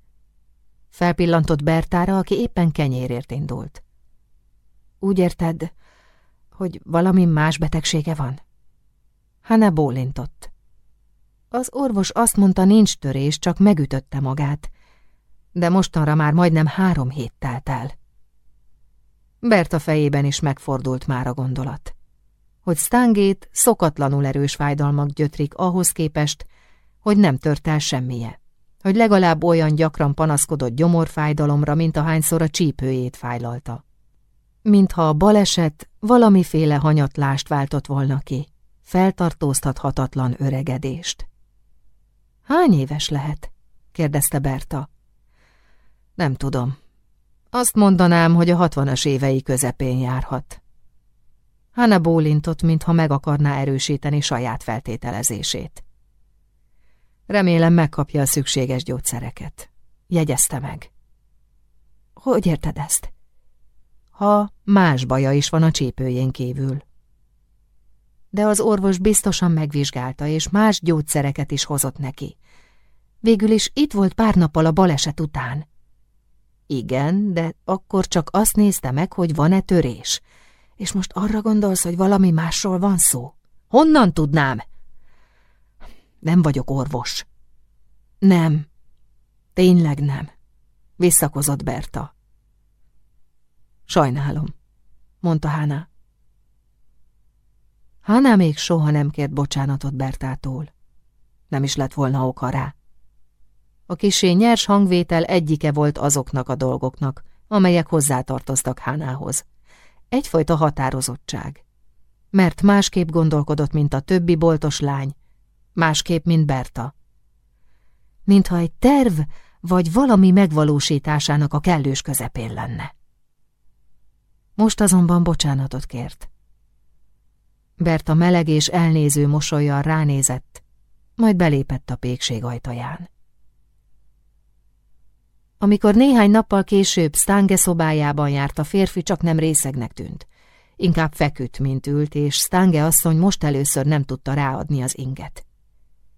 Felpillantott Bertára, aki éppen kenyérért indult. Úgy érted, hogy valami más betegsége van? Hane bólintott. Az orvos azt mondta, nincs törés, csak megütötte magát. De mostanra már majdnem három hét telt el. Berta fejében is megfordult már a gondolat. Hogy Stangét szokatlanul erős fájdalmak gyötrik ahhoz képest, hogy nem tört el semmije. Hogy legalább olyan gyakran panaszkodott gyomorfájdalomra, mint ahányszor a csípőjét fájlalta. Mintha a baleset valamiféle hanyatlást váltott volna ki, feltartóztathatatlan öregedést. Hány éves lehet? kérdezte Berta. Nem tudom. Azt mondanám, hogy a hatvanas évei közepén járhat. Hanna bólintott, mintha meg akarná erősíteni saját feltételezését. Remélem megkapja a szükséges gyógyszereket. Jegyezte meg. Hogy érted ezt? Ha más baja is van a csípőjén kívül. De az orvos biztosan megvizsgálta, és más gyógyszereket is hozott neki. Végül is itt volt pár nappal a baleset után. Igen, de akkor csak azt nézte meg, hogy van-e törés. És most arra gondolsz, hogy valami másról van szó? Honnan tudnám? Nem vagyok orvos. Nem. Tényleg nem. Visszakozott Berta. Sajnálom, mondta Hána. Hána még soha nem kért bocsánatot Bertától. Nem is lett volna oka rá. A kisé nyers hangvétel egyike volt azoknak a dolgoknak, amelyek hozzátartoztak Hánához. Egyfajta határozottság. Mert másképp gondolkodott, mint a többi boltos lány, másképp, mint Berta. Mintha egy terv vagy valami megvalósításának a kellős közepén lenne. Most azonban bocsánatot kért. Berta meleg és elnéző mosolyjal ránézett, majd belépett a pékség ajtaján. Amikor néhány nappal később Stange szobájában járt, a férfi csak nem részegnek tűnt. Inkább feküdt, mint ült, és Stange asszony most először nem tudta ráadni az inget.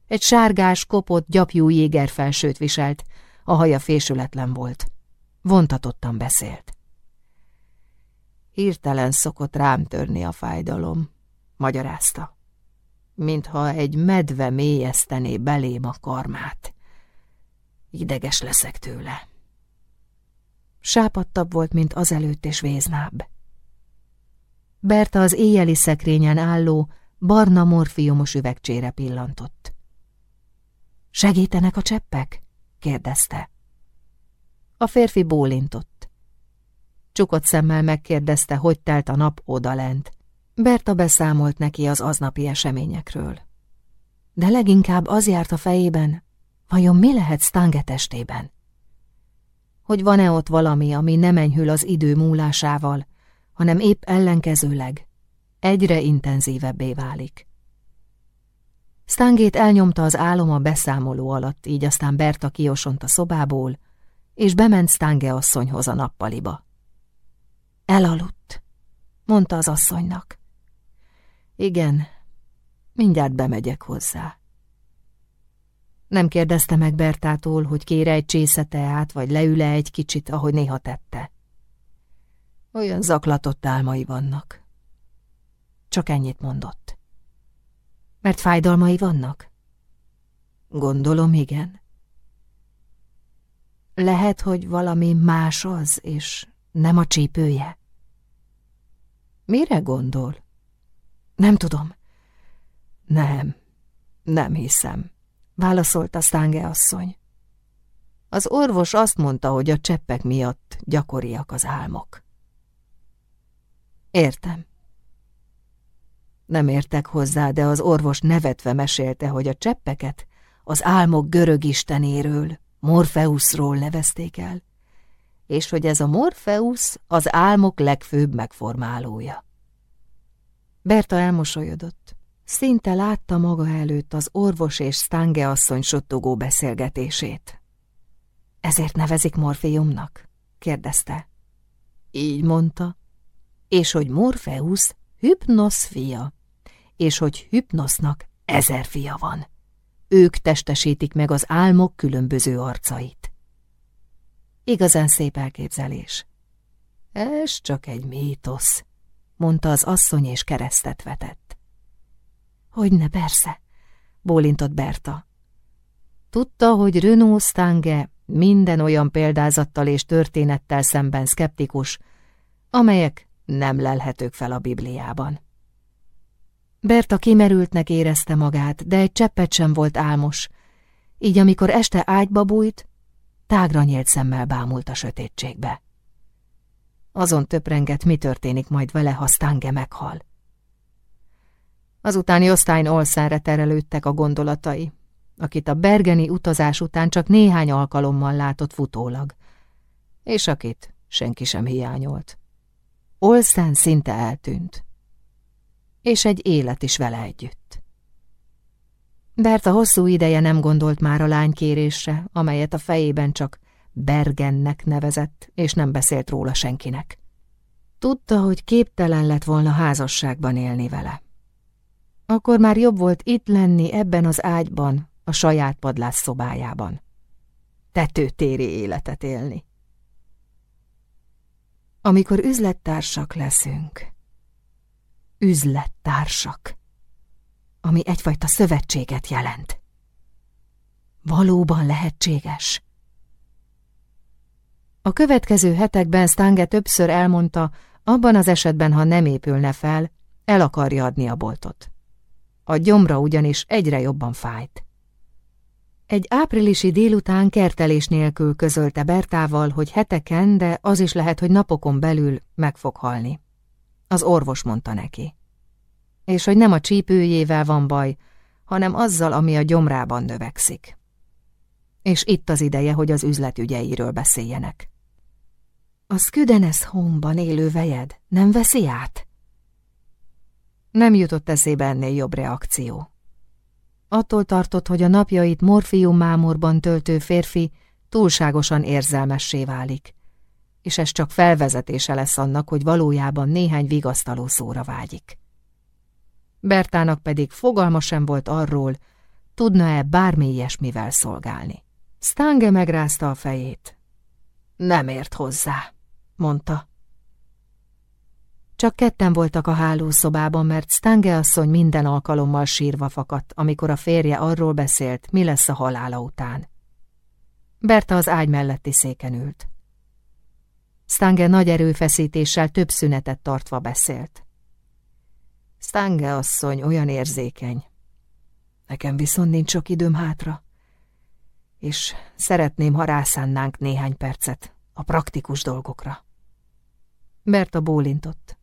Egy sárgás, kopott, gyapjú jégerfelsőt viselt, a haja fésületlen volt. Vontatottan beszélt. Hirtelen szokott rám törni a fájdalom, magyarázta. Mintha egy medve mélyeztené belém a karmát. Ideges leszek tőle. Sápadtabb volt, mint azelőtt, és véznább. Berta az éjjeli szekrényen álló, barna morfiumos üvegcsére pillantott. Segítenek a cseppek? kérdezte. A férfi bólintott. Csukott szemmel megkérdezte, hogy telt a nap odalent. Berta beszámolt neki az aznapi eseményekről. De leginkább az járt a fejében, Vajon mi lehet Stange testében? Hogy van-e ott valami, ami nem enyhül az idő múlásával, hanem épp ellenkezőleg, egyre intenzívebbé válik. Stangét elnyomta az álom a beszámoló alatt, így aztán Berta kiosont a szobából, és bement Stange asszonyhoz a nappaliba. Elaludt, mondta az asszonynak. Igen, mindjárt bemegyek hozzá. Nem kérdezte meg Bertától, hogy kére egy csésze teát, vagy leüle egy kicsit, ahogy néha tette. Olyan zaklatott álmai vannak. Csak ennyit mondott. Mert fájdalmai vannak? Gondolom, igen. Lehet, hogy valami más az, és nem a csípője. Mire gondol? Nem tudom. Nem, nem hiszem válaszolta Stange asszony. Az orvos azt mondta, hogy a cseppek miatt gyakoriak az álmok. Értem. Nem értek hozzá, de az orvos nevetve mesélte, hogy a cseppeket az álmok görög istenéről, Morfeuszról nevezték el, és hogy ez a Morfeusz az álmok legfőbb megformálója. Berta elmosolyodott. Szinte látta maga előtt az orvos és Stange asszony sottogó beszélgetését. Ezért nevezik morfiumnak? kérdezte. Így mondta. És hogy Morfeusz Hypnosz fia, és hogy Hypnosznak ezer fia van. Ők testesítik meg az álmok különböző arcait. Igazán szép elképzelés. Ez csak egy mítosz, mondta az asszony, és keresztet vetett. Hogyne, persze, bólintott Berta. Tudta, hogy Renaud Stange minden olyan példázattal és történettel szemben szkeptikus, amelyek nem lelhetők fel a Bibliában. Berta kimerültnek érezte magát, de egy cseppet sem volt álmos, így amikor este ágyba bújt, tágra nyílt szemmel bámult a sötétségbe. Azon töprengett, mi történik majd vele, ha Stange meghal. Azután osztályn Olszenre terelődtek a gondolatai, akit a bergeni utazás után csak néhány alkalommal látott futólag, és akit senki sem hiányolt. Olszen szinte eltűnt, és egy élet is vele együtt. Berta hosszú ideje nem gondolt már a lány kérésre, amelyet a fejében csak Bergennek nevezett, és nem beszélt róla senkinek. Tudta, hogy képtelen lett volna házasságban élni vele. Akkor már jobb volt itt lenni ebben az ágyban, a saját padlás szobájában. Tetőtéri életet élni. Amikor üzlettársak leszünk. Üzlettársak. Ami egyfajta szövetséget jelent. Valóban lehetséges. A következő hetekben Stange többször elmondta, abban az esetben, ha nem épülne fel, el akarja adni a boltot. A gyomra ugyanis egyre jobban fájt. Egy áprilisi délután kertelés nélkül közölte Bertával, hogy heteken, de az is lehet, hogy napokon belül meg fog halni. Az orvos mondta neki. És hogy nem a csípőjével van baj, hanem azzal, ami a gyomrában növekszik. És itt az ideje, hogy az üzletügyeiről beszéljenek. A Sküdenes Home-ban élő vejed nem veszi át? Nem jutott eszébe ennél jobb reakció. Attól tartott, hogy a napjait morfiummámorban töltő férfi túlságosan érzelmessé válik, és ez csak felvezetése lesz annak, hogy valójában néhány vigasztaló szóra vágyik. Bertának pedig fogalma sem volt arról, tudna-e bármi ilyesmivel szolgálni. Stange megrázta a fejét. Nem ért hozzá, mondta. Csak ketten voltak a hálószobában, mert Stange asszony minden alkalommal sírva fakadt, amikor a férje arról beszélt, mi lesz a halála után. Berta az ágy melletti széken ült. Stange nagy erőfeszítéssel több szünetet tartva beszélt. Stange asszony olyan érzékeny. Nekem viszont nincs sok időm hátra. És szeretném, ha rászánnánk néhány percet a praktikus dolgokra. Berta bólintott.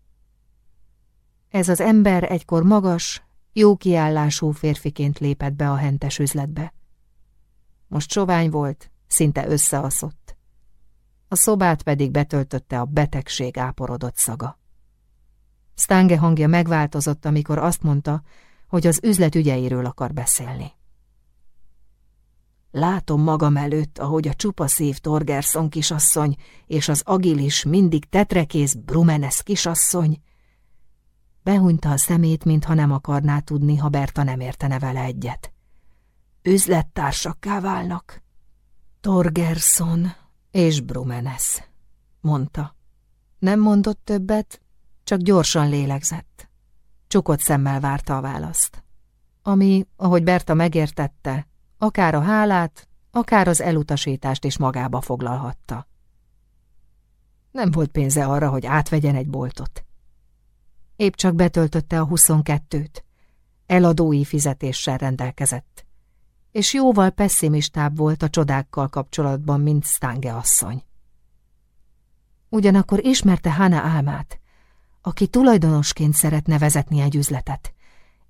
Ez az ember egykor magas, jó kiállású férfiként lépett be a hentes üzletbe. Most sovány volt, szinte összeaszott. A szobát pedig betöltötte a betegség áporodott szaga. Stange hangja megváltozott, amikor azt mondta, hogy az üzlet ügyeiről akar beszélni. Látom magam előtt, ahogy a csupa szív Torgerson kisasszony és az agilis, mindig tetrekész Brumenes kisasszony Behunyta a szemét, mintha nem akarná tudni, ha Berta nem értene vele egyet. Üzlettársakká válnak. Torgerson és Brumenes, mondta. Nem mondott többet, csak gyorsan lélegzett. Csukott szemmel várta a választ. Ami, ahogy Berta megértette, akár a hálát, akár az elutasítást is magába foglalhatta. Nem volt pénze arra, hogy átvegyen egy boltot. Épp csak betöltötte a huszonkettőt. Eladói fizetéssel rendelkezett. És jóval pessimistább volt a csodákkal kapcsolatban, mint Stange asszony. Ugyanakkor ismerte Hana álmát, aki tulajdonosként szeretne vezetni egy üzletet,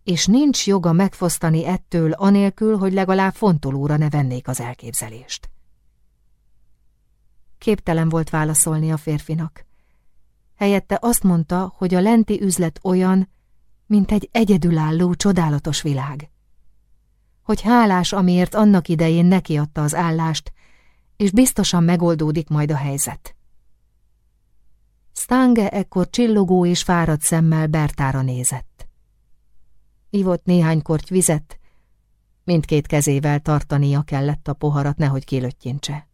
és nincs joga megfosztani ettől anélkül, hogy legalább fontolóra ne vennék az elképzelést. Képtelen volt válaszolni a férfinak. Helyette azt mondta, hogy a lenti üzlet olyan, mint egy egyedülálló, csodálatos világ. Hogy hálás, amiért annak idején nekiadta az állást, és biztosan megoldódik majd a helyzet. Stange ekkor csillogó és fáradt szemmel Bertára nézett. Ivott néhány korty vizet, mindkét kezével tartania kellett a poharat, nehogy kilöttyintse.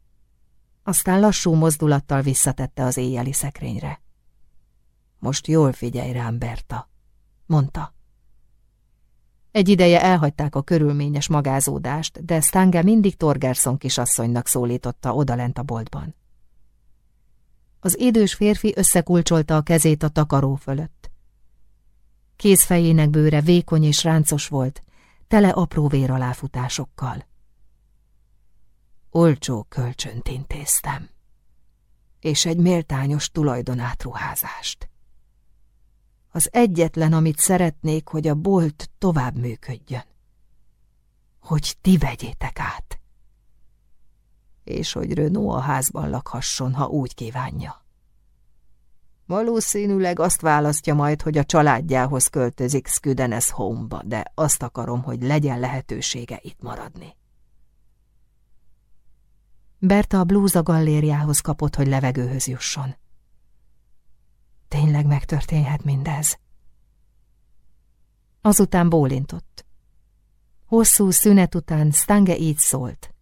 Aztán lassú mozdulattal visszatette az éjjeli szekrényre. Most jól figyelj rám, Berta, mondta. Egy ideje elhagyták a körülményes magázódást, de Stange mindig Torgerson kisasszonynak szólította odalent a boltban. Az idős férfi összekulcsolta a kezét a takaró fölött. Kézfejének bőre vékony és ráncos volt, tele apró véraláfutásokkal. Olcsó kölcsönt intéztem, és egy méltányos tulajdonátruházást. Az egyetlen, amit szeretnék, hogy a bolt tovább működjön. Hogy ti vegyétek át. És hogy Renault a házban lakhasson, ha úgy kívánja. Valószínűleg azt választja majd, hogy a családjához költözik Sküdenes Home-ba, de azt akarom, hogy legyen lehetősége itt maradni. Berta a blúza gallériához kapott, hogy levegőhöz jusson. Tényleg megtörténhet mindez. Azután bólintott. Hosszú szünet után Stange így szólt.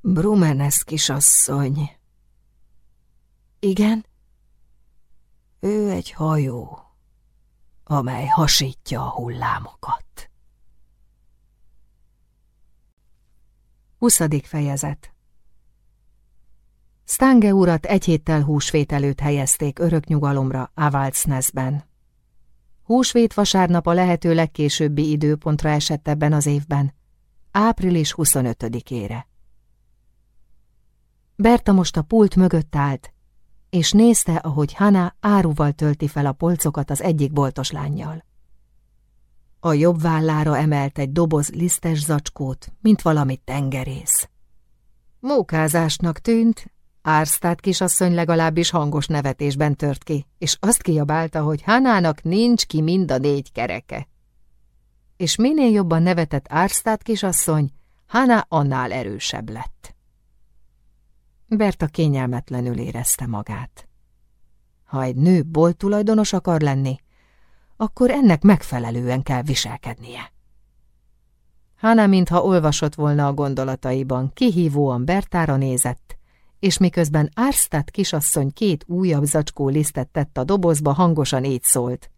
Brumenes kisasszony. Igen? Ő egy hajó, amely hasítja a hullámokat. 20. fejezet Stange urat egy héttel húsvét előtt helyezték örök nyugalomra Avaldsnesben. Húsvét vasárnap a lehető legkésőbbi időpontra esett ebben az évben, április 25-ére. Berta most a pult mögött állt, és nézte, ahogy Hana áruval tölti fel a polcokat az egyik boltos lányjal. A jobb vállára emelt egy doboz lisztes zacskót, mint valami tengerész. Mókázásnak tűnt, Ársztát kisasszony legalábbis hangos nevetésben tört ki, és azt kiabálta, hogy Hanának nincs ki mind a négy kereke. És minél jobban nevetett Ársztát kisasszony, Hana annál erősebb lett. Berta kényelmetlenül érezte magát. Ha egy nő bolt tulajdonos akar lenni, akkor ennek megfelelően kell viselkednie. Hana, mintha olvasott volna a gondolataiban, kihívóan Bertára nézett, és miközben Ársztát kisasszony két újabb zacskó lisztet tett a dobozba, hangosan így szólt.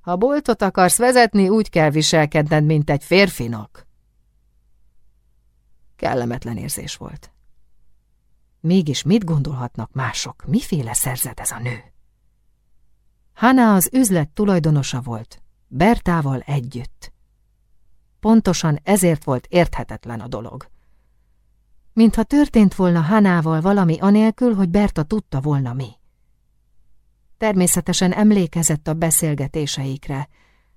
Ha boltot akarsz vezetni, úgy kell viselkedned, mint egy férfinak. Kellemetlen érzés volt. Mégis mit gondolhatnak mások? Miféle szerzet ez a nő? Hana az üzlet tulajdonosa volt, Bertával együtt. Pontosan ezért volt érthetetlen a dolog mintha történt volna Hanával valami anélkül, hogy Berta tudta volna mi. Természetesen emlékezett a beszélgetéseikre,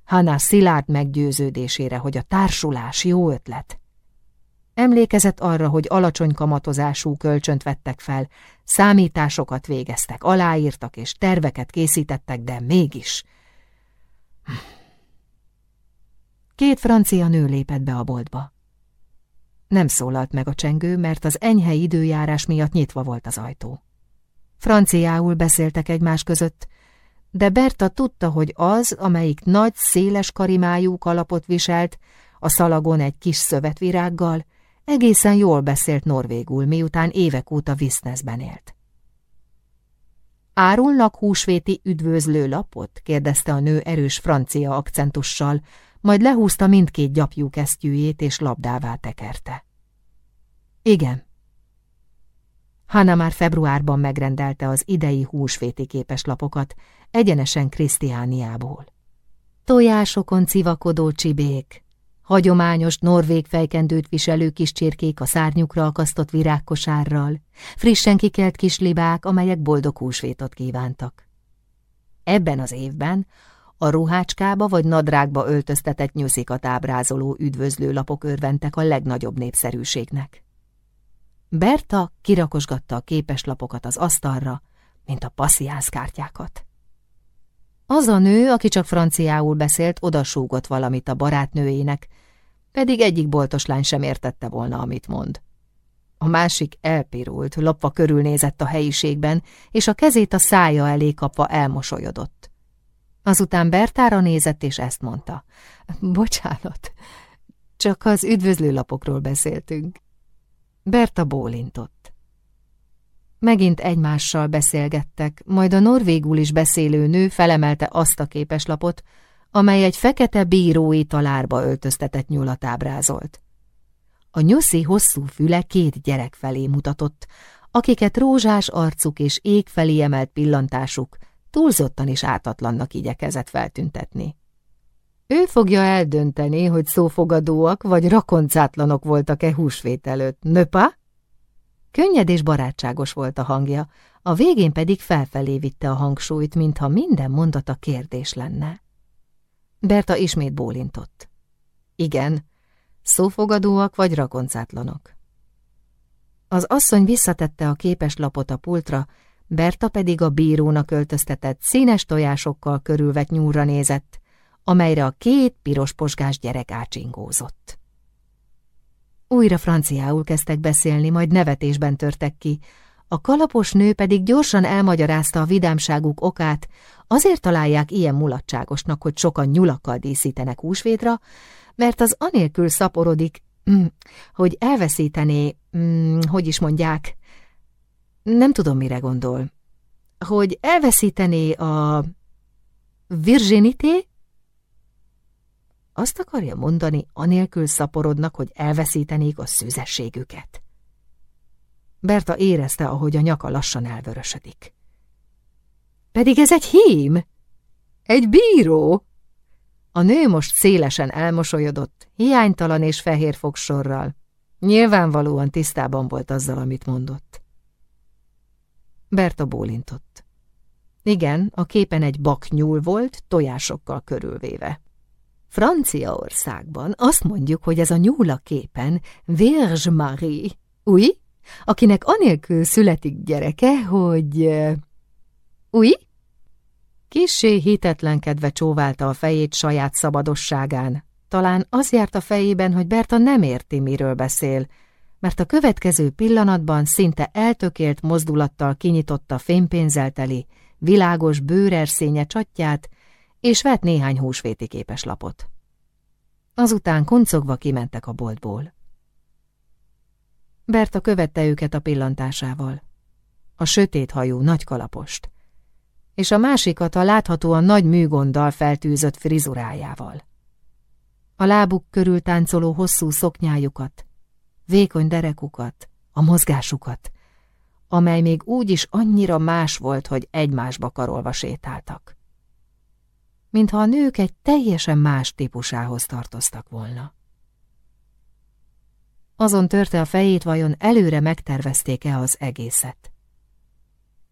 Hana szilárd meggyőződésére, hogy a társulás jó ötlet. Emlékezett arra, hogy alacsony kamatozású kölcsönt vettek fel, számításokat végeztek, aláírtak és terveket készítettek, de mégis... Két francia nő lépett be a boltba. Nem szólalt meg a csengő, mert az enyhe időjárás miatt nyitva volt az ajtó. Franciául beszéltek egymás között, de Berta tudta, hogy az, amelyik nagy, széles karimájú kalapot viselt, a szalagon egy kis szövetvirággal, egészen jól beszélt norvégul, miután évek óta Visznesben élt. Árulnak húsvéti üdvözlő lapot? kérdezte a nő erős francia akcentussal, majd lehúzta mindkét gyapjú kesztyűjét és labdává tekerte. Igen. Hanna már februárban megrendelte az idei húsvéti képeslapokat, egyenesen Krisztiániából. Tojásokon civakodó csibék, hagyományos norvég fejkendőt viselő kis csirkék a szárnyukra akasztott virágkosárral, frissen kikelt kis libák, amelyek boldog húsvétot kívántak. Ebben az évben a ruhácskába vagy nadrágba öltöztetett nyuszikat ábrázoló üdvözlőlapok örventek a legnagyobb népszerűségnek. Berta kirakosgatta a képeslapokat az asztalra, mint a passziánszkártyákat. Az a nő, aki csak franciául beszélt, odasúgott valamit a barátnőjének, pedig egyik boltos lány sem értette volna, amit mond. A másik elpirult, lopva körülnézett a helyiségben, és a kezét a szája elé kapva elmosolyodott. Azután Bertára nézett, és ezt mondta. Bocsánat, csak az üdvözlőlapokról beszéltünk. Berta bólintott. Megint egymással beszélgettek, majd a norvégul is beszélő nő felemelte azt a képeslapot, amely egy fekete bírói talárba öltöztetett nyulat ábrázolt. A nyuszi hosszú füle két gyerek felé mutatott, akiket rózsás arcuk és ég felé emelt pillantásuk túlzottan is ártatlannak igyekezett feltüntetni. Ő fogja eldönteni, hogy szófogadóak vagy rakoncátlanok voltak-e húsvét előtt, nöpa? Könnyed és barátságos volt a hangja, a végén pedig felfelé vitte a hangsúlyt, mintha minden mondata kérdés lenne. Berta ismét bólintott. Igen, szófogadóak vagy rakoncátlanok. Az asszony visszatette a képeslapot a pultra, Berta pedig a bírónak öltöztetett színes tojásokkal körülvet nyúlra nézett, amelyre a két piros posgás gyerek ácsingózott. Újra franciául kezdtek beszélni, majd nevetésben törtek ki, a kalapos nő pedig gyorsan elmagyarázta a vidámságuk okát, azért találják ilyen mulatságosnak, hogy sokan nyulakkal díszítenek húsvétra, mert az anélkül szaporodik, hogy elveszítené, mm, hogy is mondják, nem tudom, mire gondol, hogy elveszítené a virginité, azt akarja mondani, anélkül szaporodnak, hogy elveszítenék a szüzességüket. Berta érezte, ahogy a nyaka lassan elvörösödik. Pedig ez egy hím! Egy bíró! A nő most szélesen elmosolyodott, hiánytalan és fehér fogsorral. Nyilvánvalóan tisztában volt azzal, amit mondott. Berta bólintott. Igen, a képen egy baknyúl volt, tojásokkal körülvéve. Franciaországban azt mondjuk, hogy ez a nyúl a képen Vierge Marie, új? Akinek anélkül születik gyereke, hogy... Új? Kissé hitetlenkedve csóválta a fejét saját szabadosságán. Talán az járt a fejében, hogy Berta nem érti, miről beszél, mert a következő pillanatban szinte eltökélt mozdulattal kinyitotta fénypénzelteli, világos bőrerszénye csatját, és vett néhány húsvéti képeslapot. Azután kuncogva kimentek a boltból. Berta követte őket a pillantásával. A sötét hajú nagy kalapost, és a másikat a láthatóan nagy műgonddal feltűzött frizurájával. A lábuk körül táncoló hosszú szoknyájukat, vékony derekukat, a mozgásukat, amely még úgy is annyira más volt, hogy egymásba karolva sétáltak. Mintha a nők egy teljesen más típusához tartoztak volna. Azon törte a fejét, vajon előre megtervezték-e az egészet.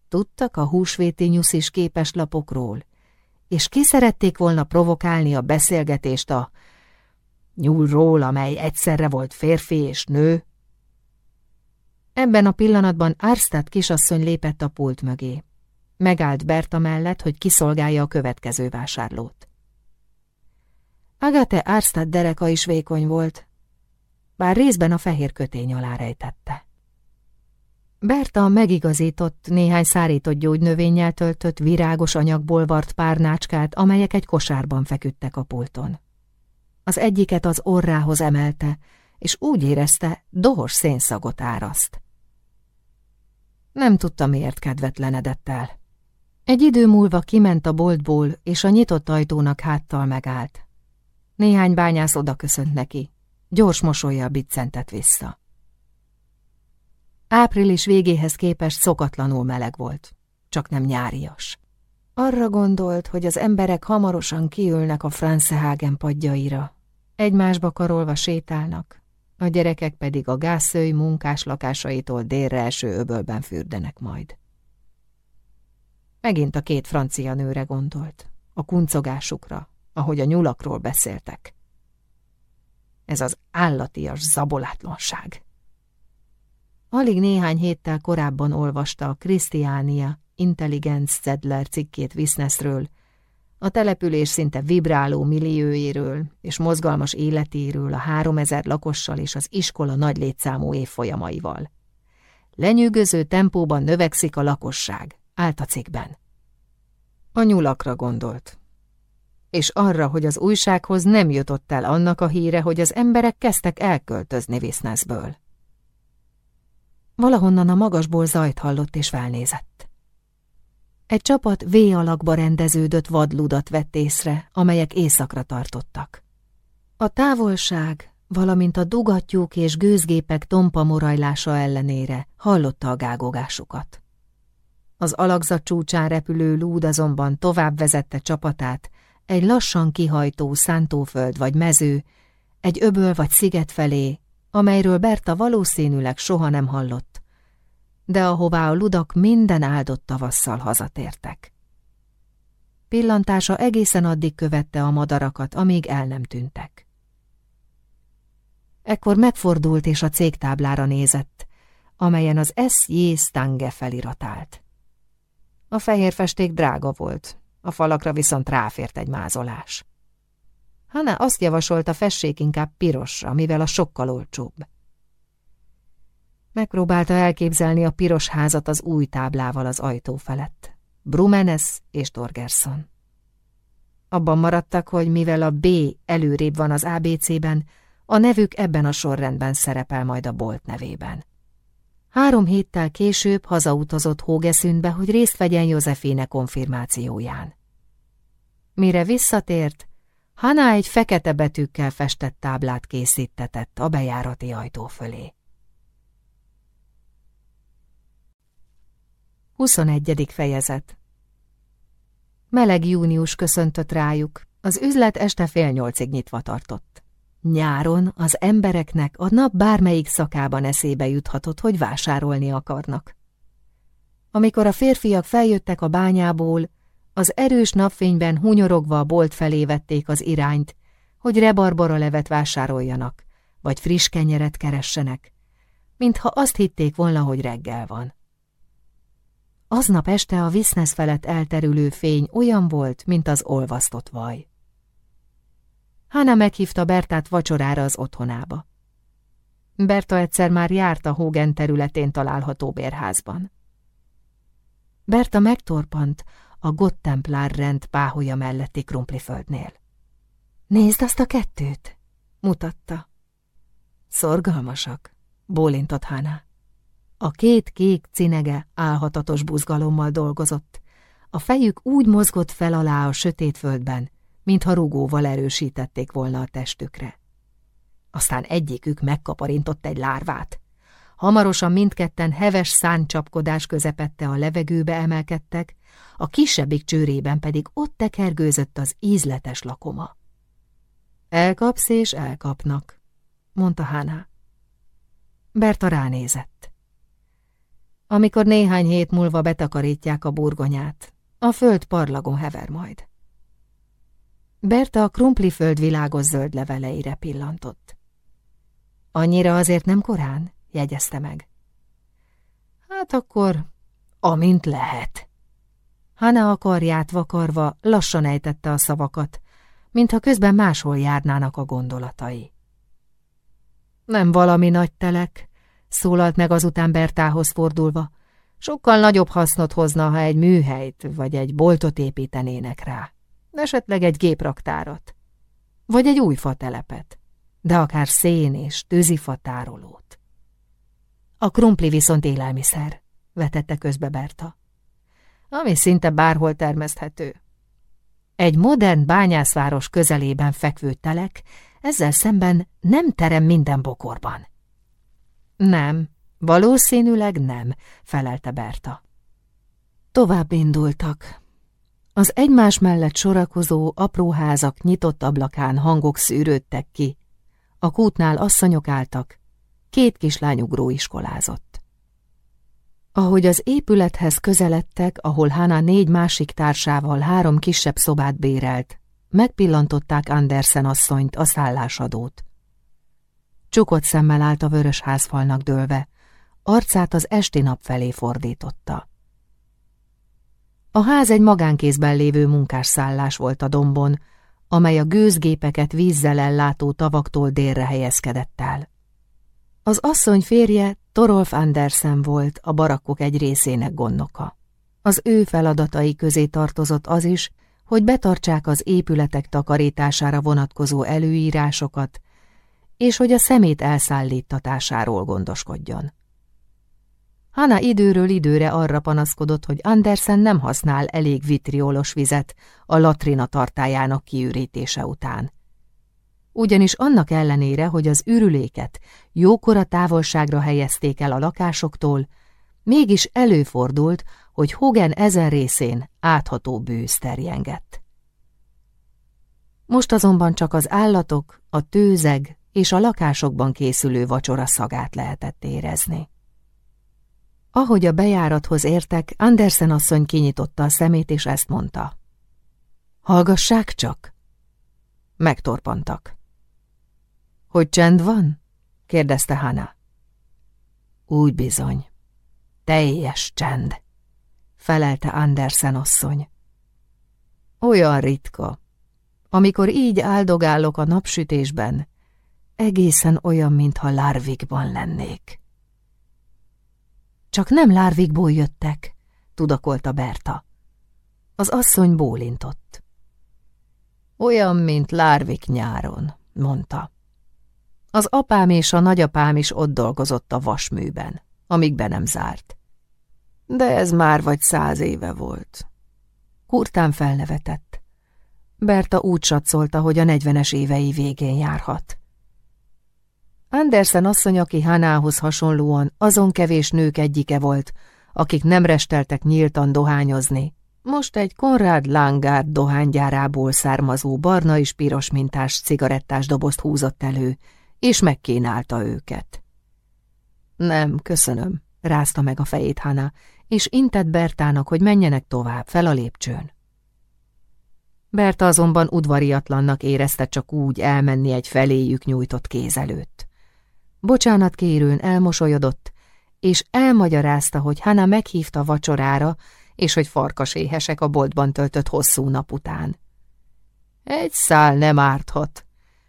Tudtak a húsvéti nyuszis képes lapokról, és ki szerették volna provokálni a beszélgetést a nyúlról, amely egyszerre volt férfi és nő. Ebben a pillanatban Ársztát kisasszony lépett a pult mögé. Megállt Berta mellett, hogy kiszolgálja a következő vásárlót. Agate Ársztát dereka is vékony volt, bár részben a fehér kötény alá rejtette. Berta megigazított néhány szárított gyógynövényel töltött virágos anyagból vart párnácskát, amelyek egy kosárban feküdtek a pulton. Az egyiket az orrához emelte, és úgy érezte, dohos szénszagot áraszt. Nem tudta, miért kedvetlenedett el. Egy idő múlva kiment a boltból, és a nyitott ajtónak háttal megállt. Néhány bányász oda köszönt neki. Gyors mosolya biccentett vissza. Április végéhez képest szokatlanul meleg volt, csak nem nyárias. Arra gondolt, hogy az emberek hamarosan kiülnek a Francehagen padjaira. Egymásba karolva sétálnak, a gyerekek pedig a gázszői munkás lakásaitól délre eső öbölben fürdenek majd. Megint a két francia nőre gondolt, a kuncogásukra, ahogy a nyulakról beszéltek. Ez az állatias zabolátlanság. Alig néhány héttel korábban olvasta a Krisztiánia Intelligenz Zedler cikkét Viszneszről, a település szinte vibráló milliójéről és mozgalmas életéről a háromezer lakossal és az iskola nagy létszámú évfolyamaival. Lenyűgöző tempóban növekszik a lakosság, állt a cikkben. A nyulakra gondolt, és arra, hogy az újsághoz nem jutott el annak a híre, hogy az emberek kezdtek elköltözni Viszneszből. Valahonnan a magasból zajt hallott és felnézett. Egy csapat V alakba rendeződött vadludat vett észre, amelyek éjszakra tartottak. A távolság, valamint a dugattyúk és gőzgépek tompa morajlása ellenére hallotta a gágogásukat. Az alakzat csúcsán repülő lúd azonban tovább vezette csapatát, egy lassan kihajtó szántóföld vagy mező, egy öböl vagy sziget felé, amelyről Berta valószínűleg soha nem hallott, de ahová a ludak minden áldott tavasszal hazatértek. Pillantása egészen addig követte a madarakat, amíg el nem tűntek. Ekkor megfordult és a cégtáblára nézett, amelyen az S.J. Stange feliratált. A fehér festék drága volt, a falakra viszont ráfért egy mázolás. Hanna azt javasolta, fessék inkább pirosra, mivel a sokkal olcsóbb. Megpróbálta elképzelni a piros házat az új táblával az ajtó felett. Brumenes és Torgerson. Abban maradtak, hogy mivel a B előrébb van az ABC-ben, a nevük ebben a sorrendben szerepel majd a bolt nevében. Három héttel később hazautazott Hógeszünbe, hogy részt vegyen Józefine konfirmációján. Mire visszatért, Hana egy fekete betűkkel festett táblát készítetett a bejárati ajtó fölé. 21. fejezet Meleg június köszöntött rájuk, az üzlet este fél nyolcig nyitva tartott. Nyáron az embereknek a nap bármelyik szakában eszébe juthatott, hogy vásárolni akarnak. Amikor a férfiak feljöttek a bányából, az erős napfényben hunyorogva a bolt felé vették az irányt, hogy rebarbara levet vásároljanak, vagy friss kenyeret keressenek, mintha azt hitték volna, hogy reggel van. Aznap este a visznesz felett elterülő fény olyan volt, mint az olvasztott vaj. Hanna meghívta Bertát vacsorára az otthonába. Berta egyszer már járt a Hogan területén található bérházban. Berta megtorpant a Gottemplár rend páholya melletti krumpliföldnél. Nézd azt a kettőt, mutatta. Szorgalmasak, bólintott Hanna. A két kék cinege álhatatos buzgalommal dolgozott. A fejük úgy mozgott fel alá a sötét földben, mintha rugóval erősítették volna a testükre. Aztán egyikük megkaparintott egy lárvát. Hamarosan mindketten heves száncsapkodás közepette a levegőbe emelkedtek, a kisebbik csőrében pedig ott tekergőzött az ízletes lakoma. Elkapsz és elkapnak, mondta Hána. Berta ránézett. Amikor néhány hét múlva betakarítják a burgonyát, a föld parlagon hever majd. Berta a krumpliföld világos zöld leveleire pillantott. Annyira azért nem korán, jegyezte meg. Hát akkor, amint lehet. Hana a karját vakarva lassan ejtette a szavakat, mintha közben máshol járnának a gondolatai. Nem valami nagy telek, szólalt meg azután Bertához fordulva. Sokkal nagyobb hasznot hozna, ha egy műhelyt vagy egy boltot építenének rá. Esetleg egy gépraktárat. Vagy egy új fatelepet. De akár szén és tűzifa tárolót. A krumpli viszont élelmiszer, vetette közbe Berta. Ami szinte bárhol termeszthető. Egy modern bányászváros közelében fekvő telek ezzel szemben nem terem minden bokorban. Nem, valószínűleg nem, felelte Berta. Tovább indultak. Az egymás mellett sorakozó apró házak nyitott ablakán hangok szűrődtek ki. A kútnál asszonyok álltak, két kislány ugró iskolázott. Ahogy az épülethez közeledtek, ahol Hana négy másik társával három kisebb szobát bérelt, megpillantották Andersen asszonyt, a szállásadót. Csukott szemmel állt a vörös házfalnak dőlve, arcát az esti nap felé fordította. A ház egy magánkézben lévő munkásszállás volt a dombon, amely a gőzgépeket vízzel ellátó tavaktól délre helyezkedett el. Az asszony férje Torolf Andersen volt a barakkok egy részének gondnoka. Az ő feladatai közé tartozott az is, hogy betartsák az épületek takarítására vonatkozó előírásokat, és hogy a szemét elszállítatásáról gondoskodjon. Hanna időről időre arra panaszkodott, hogy Andersen nem használ elég vitriolos vizet a latrina tartájának kiürítése után. Ugyanis annak ellenére, hogy az ürüléket jókora távolságra helyezték el a lakásoktól, mégis előfordult, hogy Hogan ezen részén átható bűz terjengett. Most azonban csak az állatok, a tőzeg és a lakásokban készülő vacsora szagát lehetett érezni. Ahogy a bejárathoz értek, Andersen asszony kinyitotta a szemét, és ezt mondta. Hallgassák csak! Megtorpantak. Hogy csend van? kérdezte Hana. Úgy bizony. Teljes csend, felelte Andersen asszony. Olyan ritka. Amikor így áldogálok a napsütésben, egészen olyan, mintha Larvikban lennék. Csak nem Lárvikból jöttek, tudakolta Berta. Az asszony bólintott. Olyan, mint Lárvik nyáron, mondta. Az apám és a nagyapám is ott dolgozott a vasműben, amíg be nem zárt. De ez már vagy száz éve volt. Kurtán felnevetett. Berta úgy satszolta, hogy a negyvenes évei végén járhat. Andersen asszony, aki Hanához hasonlóan azon kevés nők egyike volt, akik nem resteltek nyíltan dohányozni. Most egy Konrad Langard dohánygyárából származó barna és piros mintás cigarettás dobozt húzott elő, és megkínálta őket. Nem, köszönöm, rázta meg a fejét Hana, és intett Bertának, hogy menjenek tovább, fel a lépcsőn. Berta azonban udvariatlannak érezte csak úgy elmenni egy feléjük nyújtott kéz előtt. Bocsánat kérőn elmosolyodott, és elmagyarázta, hogy Hana meghívta vacsorára, és hogy farkaséhesek a boltban töltött hosszú nap után. Egy szál nem árthat,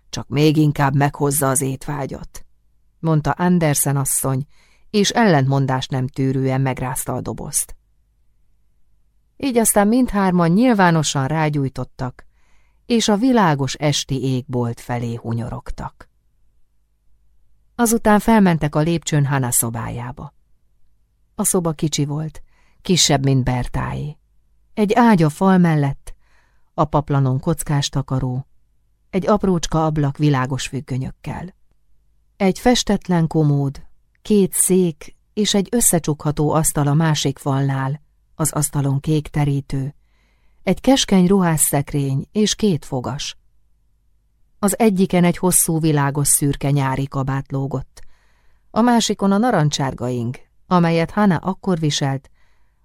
csak még inkább meghozza az étvágyat, mondta Andersen asszony, és ellentmondást nem tűrően megrázta a dobozt. Így aztán mindhárman nyilvánosan rágyújtottak, és a világos esti égbolt felé hunyorogtak. Azután felmentek a lépcsőn Hana szobájába. A szoba kicsi volt, kisebb, mint Bertáé. Egy ágy a fal mellett, a paplanon kockás takaró, egy aprócska ablak világos függönyökkel. Egy festetlen komód, két szék és egy összecsukható asztal a másik falnál, az asztalon kék terítő, egy keskeny ruhásszekrény és két fogas. Az egyiken egy hosszú, világos szürke nyári kabát lógott. A másikon a narancsárga ing, amelyet Hana akkor viselt,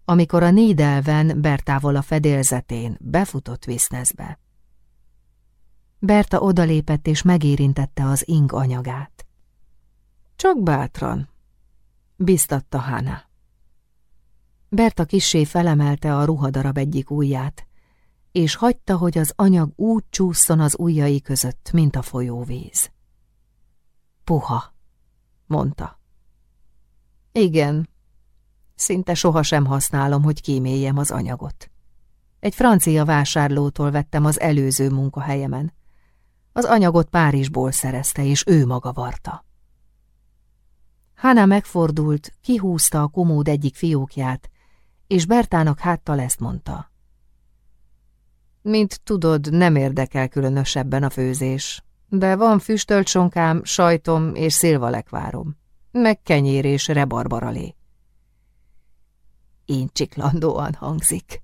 amikor a nédelven Bertával a fedélzetén befutott Visznezbe. Berta odalépett és megérintette az ing anyagát. Csak bátran, biztatta Hana. Berta kissé felemelte a ruhadarab egyik ujját, és hagyta, hogy az anyag úgy csúszson az ujjai között, mint a folyóvíz. Puha, mondta. Igen, szinte sohasem használom, hogy kíméljem az anyagot. Egy francia vásárlótól vettem az előző munkahelyemen. Az anyagot Párizsból szerezte, és ő maga varta. Hána megfordult, kihúzta a komód egyik fiókját, és Bertának háttal ezt mondta. Mint tudod, nem érdekel különösebben a főzés, de van füstölt sonkám, sajtom és szilvalekvárom, meg kenyér és rebarbaralé. Én csiklandóan hangzik.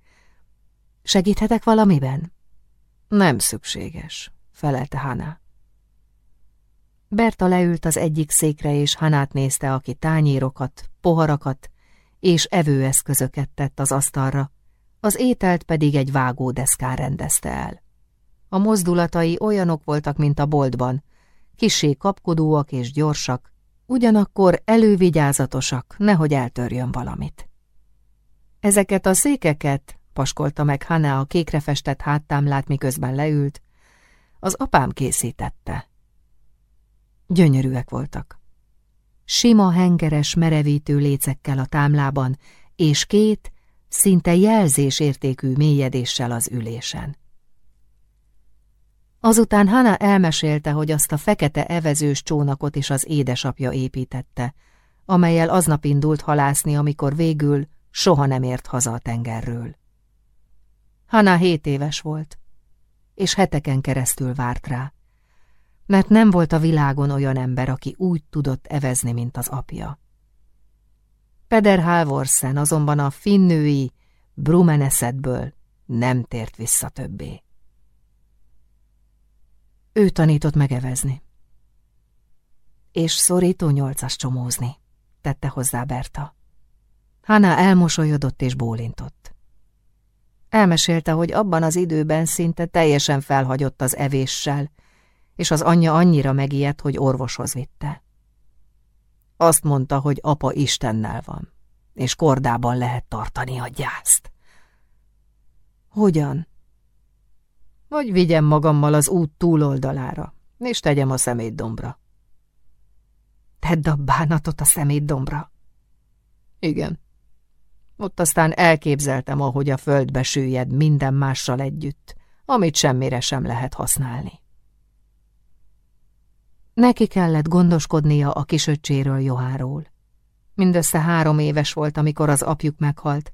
Segíthetek valamiben? Nem szükséges, felelte Hana. Berta leült az egyik székre, és Hanát nézte, aki tányérokat, poharakat és evőeszközöket tett az asztalra, az ételt pedig egy vágódeszkán rendezte el. A mozdulatai olyanok voltak, mint a boltban, kissé kapkodóak és gyorsak, ugyanakkor elővigyázatosak, nehogy eltörjön valamit. Ezeket a székeket, paskolta meg Hana a kékre festett háttámlát, miközben leült, az apám készítette. Gyönyörűek voltak. Sima hengeres merevítő lécekkel a támlában, és két, szinte jelzésértékű mélyedéssel az ülésen. Azután Hana elmesélte, hogy azt a fekete evezős csónakot is az édesapja építette, amelyel aznap indult halászni, amikor végül soha nem ért haza a tengerről. Hana hét éves volt, és heteken keresztül várt rá, mert nem volt a világon olyan ember, aki úgy tudott evezni, mint az apja. Peder Halvorsen azonban a finnői Brumeneszetből nem tért vissza többé. Ő tanított megevezni. És szorító nyolcas csomózni, tette hozzá Berta. Hanna elmosolyodott és bólintott. Elmesélte, hogy abban az időben szinte teljesen felhagyott az evéssel, és az anyja annyira megijedt, hogy orvoshoz vitte. Azt mondta, hogy apa Istennel van, és kordában lehet tartani a gyászt. Hogyan? Vagy vigyem magammal az út túloldalára, és tegyem a szemétdombra. Tedd a bánatot a szemétdombra. Igen. Ott aztán elképzeltem, ahogy a földbe süllyed minden mással együtt, amit semmire sem lehet használni. Neki kellett gondoskodnia a kisöccséről Joháról. Mindössze három éves volt, amikor az apjuk meghalt,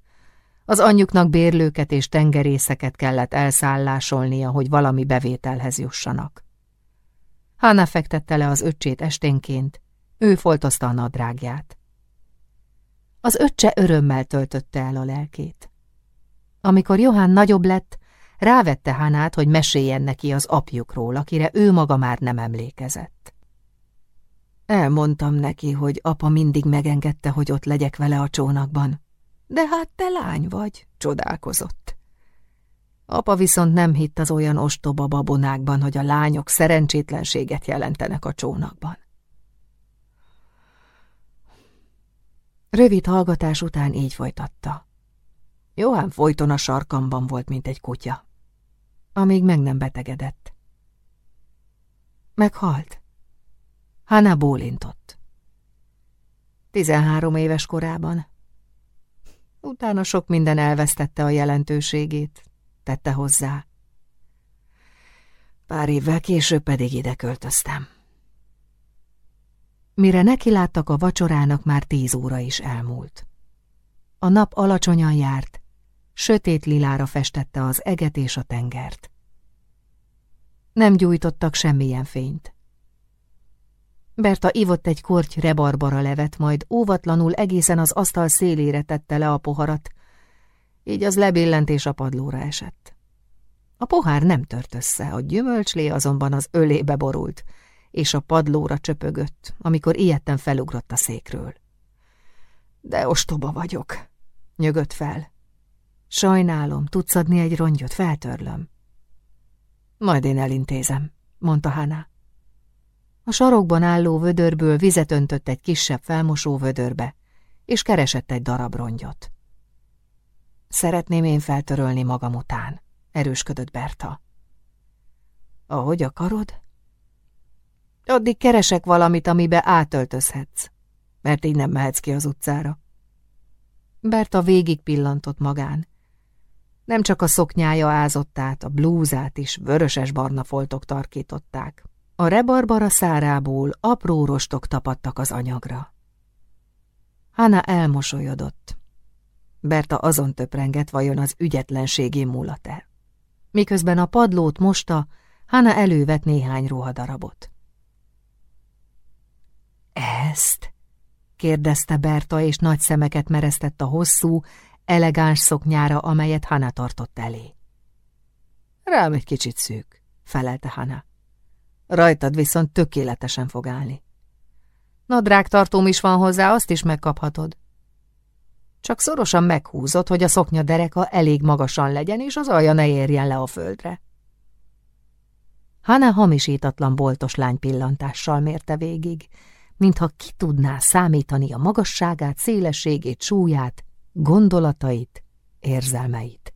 az anyjuknak bérlőket és tengerészeket kellett elszállásolnia, hogy valami bevételhez jussanak. Hána fektette le az öccsét esténként, ő foltozta a nadrágját. Az öccse örömmel töltötte el a lelkét. Amikor Johán nagyobb lett, rávette Hánát, hogy meséljen neki az apjukról, akire ő maga már nem emlékezett. Elmondtam neki, hogy apa mindig megengedte, hogy ott legyek vele a csónakban, de hát te lány vagy, csodálkozott. Apa viszont nem hitt az olyan ostoba babonákban, hogy a lányok szerencsétlenséget jelentenek a csónakban. Rövid hallgatás után így folytatta. Johan folyton a sarkamban volt, mint egy kutya, amíg meg nem betegedett. Meghalt. Hanna bólintott. Tizenhárom éves korában Utána sok minden elvesztette a jelentőségét, tette hozzá. Pár évvel később pedig ide költöztem. Mire nekiláttak a vacsorának, már tíz óra is elmúlt. A nap alacsonyan járt, sötét lilára festette az eget és a tengert. Nem gyújtottak semmilyen fényt. Berta ivott egy korty rebarbara levet, majd óvatlanul egészen az asztal szélére tette le a poharat, így az lebillent és a padlóra esett. A pohár nem tört össze, a gyümölcslé azonban az ölébe borult, és a padlóra csöpögött, amikor ilyetten felugrott a székről. De ostoba vagyok, nyögött fel. Sajnálom, tudsz adni egy rongyot, feltörlöm. Majd én elintézem, mondta Hana. A sarokban álló vödörből vizet öntött egy kisebb felmosó vödörbe, és keresett egy darab rongyot. Szeretném én feltörölni magam után, erősködött Berta. Ahogy akarod? Addig keresek valamit, amibe átöltözhetsz, mert így nem mehetsz ki az utcára. Berta végig pillantott magán. Nem csak a szoknyája ázott át, a blúzát is vöröses-barna foltok tarkították, a rebarbara szárából apró rostok tapadtak az anyagra. Hanna elmosolyodott. Berta azon töprengett, vajon az ügyetlenségé múlott-e. Miközben a padlót mosta, Hanna elővet néhány ruhadarabot. Ezt? kérdezte Berta, és nagy szemeket meresztett a hosszú, elegáns szoknyára, amelyet Hanna tartott elé. Rám egy kicsit szűk, felelte Hanna. Rajtad viszont tökéletesen fog állni. Nadrágtartóm is van hozzá, azt is megkaphatod. Csak szorosan meghúzott, hogy a szoknya dereka elég magasan legyen, és az alja ne érjen le a földre. Hana hamisítatlan boltos lány pillantással mérte végig, mintha ki tudná számítani a magasságát, szélességét, súlyát, gondolatait, érzelmeit.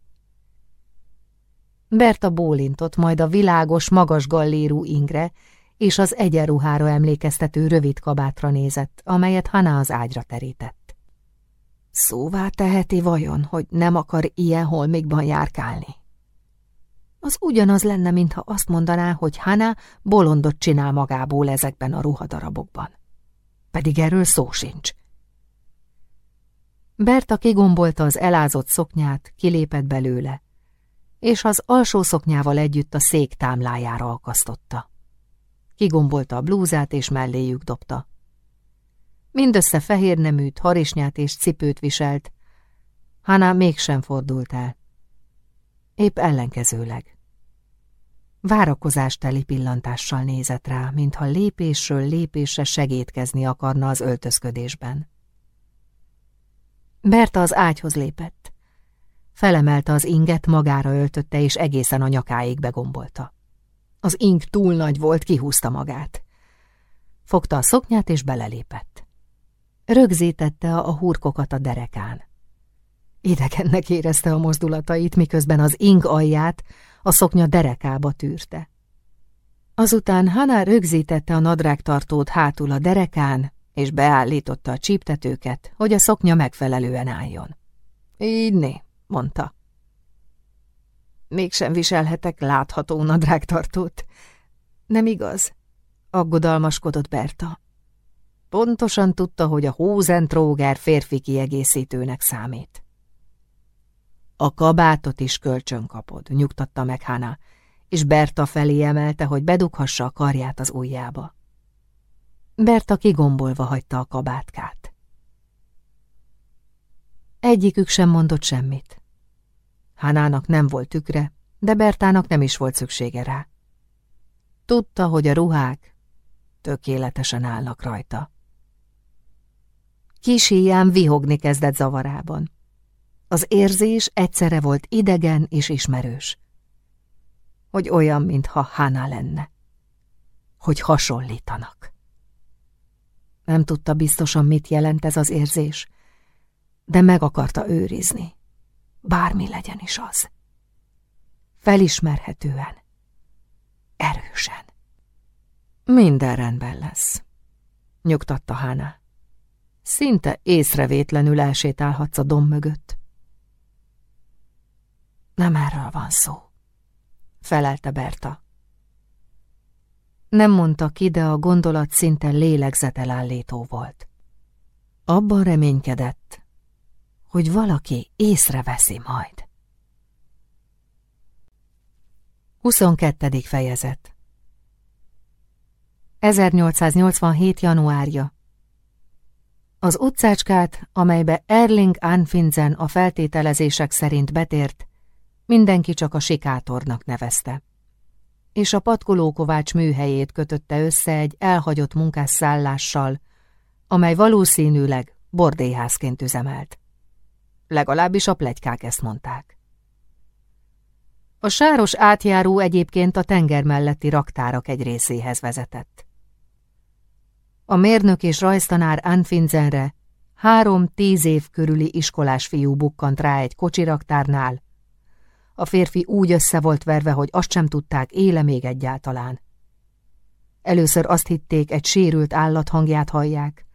Berta bólintott majd a világos, magas gallérú ingre, és az egyenruhára emlékeztető rövid kabátra nézett, amelyet Hana az ágyra terített. Szóvá teheti vajon, hogy nem akar ilyen holmikban járkálni? Az ugyanaz lenne, mintha azt mondaná, hogy Hana bolondot csinál magából ezekben a ruhadarabokban. Pedig erről szó sincs. Berta kigombolta az elázott szoknyát, kilépett belőle, és az alsó szoknyával együtt a szék támlájára akasztotta. Kigombolta a blúzát és melléjük dobta. Mindössze fehér neműt, harisnyát és cipőt viselt. Hana mégsem fordult el. Épp ellenkezőleg. Várakozásteli pillantással nézett rá, mintha lépésről lépésre segítkezni akarna az öltözködésben. Berta az ágyhoz lépett. Felemelte az inget, magára öltötte, és egészen a nyakáig begombolta. Az ing túl nagy volt, kihúzta magát. Fogta a szoknyát, és belelépett. Rögzítette a hurkokat a derekán. Idegennek érezte a mozdulatait, miközben az ing alját a szoknya derekába tűrte. Azután Hana rögzítette a nadrágtartót hátul a derekán, és beállította a csíptetőket, hogy a szoknya megfelelően álljon. Így né, mondta. Mégsem viselhetek látható nadrágtartót. Nem igaz? Aggodalmaskodott Berta. Pontosan tudta, hogy a Hózentróger férfi kiegészítőnek számít. A kabátot is kölcsön kapod, nyugtatta meg Hana, és Berta felé emelte, hogy bedughassa a karját az ujjába. Berta kigombolva hagyta a kabátkát. Egyikük sem mondott semmit. Hanának nem volt tükre, de Bertának nem is volt szüksége rá. Tudta, hogy a ruhák tökéletesen állnak rajta. Kis híján vihogni kezdett zavarában. Az érzés egyszerre volt idegen és ismerős. Hogy olyan, mintha Hana lenne. Hogy hasonlítanak. Nem tudta biztosan, mit jelent ez az érzés, de meg akarta őrizni. Bármi legyen is az. Felismerhetően. Erősen. Minden rendben lesz, nyugtatta Hana. Szinte észrevétlenül elsétálhatsz a dom mögött. Nem erről van szó, felelte Berta. Nem mondta ki, de a gondolat szinte lélegzetelállító volt. Abban reménykedett, hogy valaki észreveszi majd. 22. fejezet 1887. januárja Az utcácskát, amelybe Erling Anfinzen a feltételezések szerint betért, mindenki csak a sikátornak nevezte. És a patkolókovács műhelyét kötötte össze egy elhagyott munkásszállással, amely valószínűleg bordélyházként üzemelt. Legalábbis a plegykák ezt mondták. A sáros átjáró egyébként a tenger melletti raktárak egy részéhez vezetett. A mérnök és rajztanár Anfinzenre három tíz év körüli iskolás fiú bukkant rá egy kocsiraktárnál, a férfi úgy össze volt verve, hogy azt sem tudták, éle még egyáltalán. Először azt hitték, egy sérült állat hangját hallják,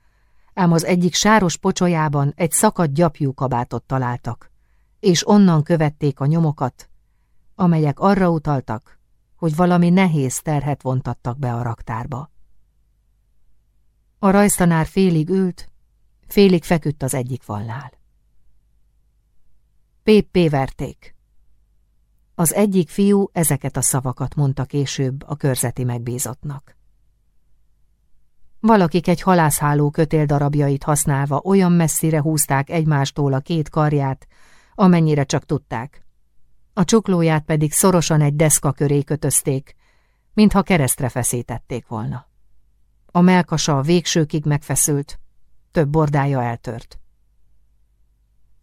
ám az egyik sáros pocsolyában egy szakadt gyapjú kabátot találtak, és onnan követték a nyomokat, amelyek arra utaltak, hogy valami nehéz terhet vontattak be a raktárba. A rajztanár félig ült, félig feküdt az egyik vallál. Péppé verték. Az egyik fiú ezeket a szavakat mondta később a körzeti megbízottnak. Valakik egy halászháló kötéldarabjait használva olyan messzire húzták egymástól a két karját, amennyire csak tudták. A csuklóját pedig szorosan egy deszka köré kötözték, mintha keresztre feszítették volna. A melkasa a végsőkig megfeszült, több bordája eltört.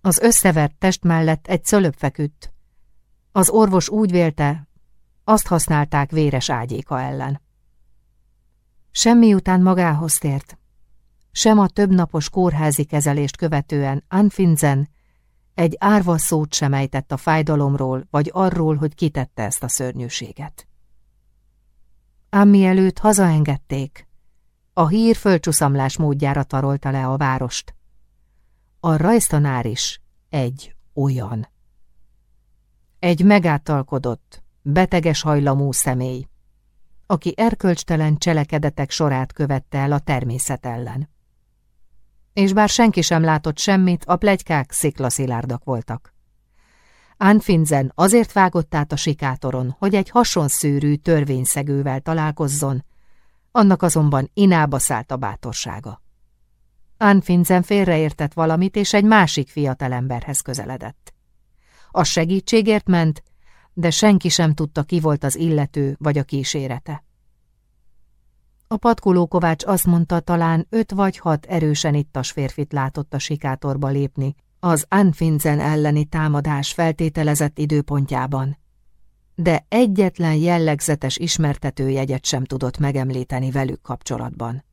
Az összevert test mellett egy szölöp feküdt. Az orvos úgy vélte, azt használták véres ágyéka ellen. Semmi után magához tért. Sem a többnapos kórházi kezelést követően Anfinzen egy árva szót sem ejtett a fájdalomról, vagy arról, hogy kitette ezt a szörnyűséget. Ám mielőtt hazaengedték, a hír fölcsuszamlás módjára tarolta le a várost. A rajztanár is egy olyan. Egy megáltalkodott, beteges hajlamú személy, aki erkölcstelen cselekedetek sorát követte el a természet ellen. És bár senki sem látott semmit, a plegykák sziklaszilárdak voltak. Anfinzen azért vágott át a sikátoron, hogy egy hasonszűrű törvényszegővel találkozzon, annak azonban inába szállt a bátorsága. Anfinzen félreértett valamit, és egy másik fiatalemberhez közeledett. A segítségért ment, de senki sem tudta, ki volt az illető vagy a kísérete. A patkoló kovács azt mondta, talán öt vagy hat erősen ittas férfit látott a sikátorba lépni, az Anfinzen elleni támadás feltételezett időpontjában. De egyetlen jellegzetes ismertetőjegyet sem tudott megemlíteni velük kapcsolatban.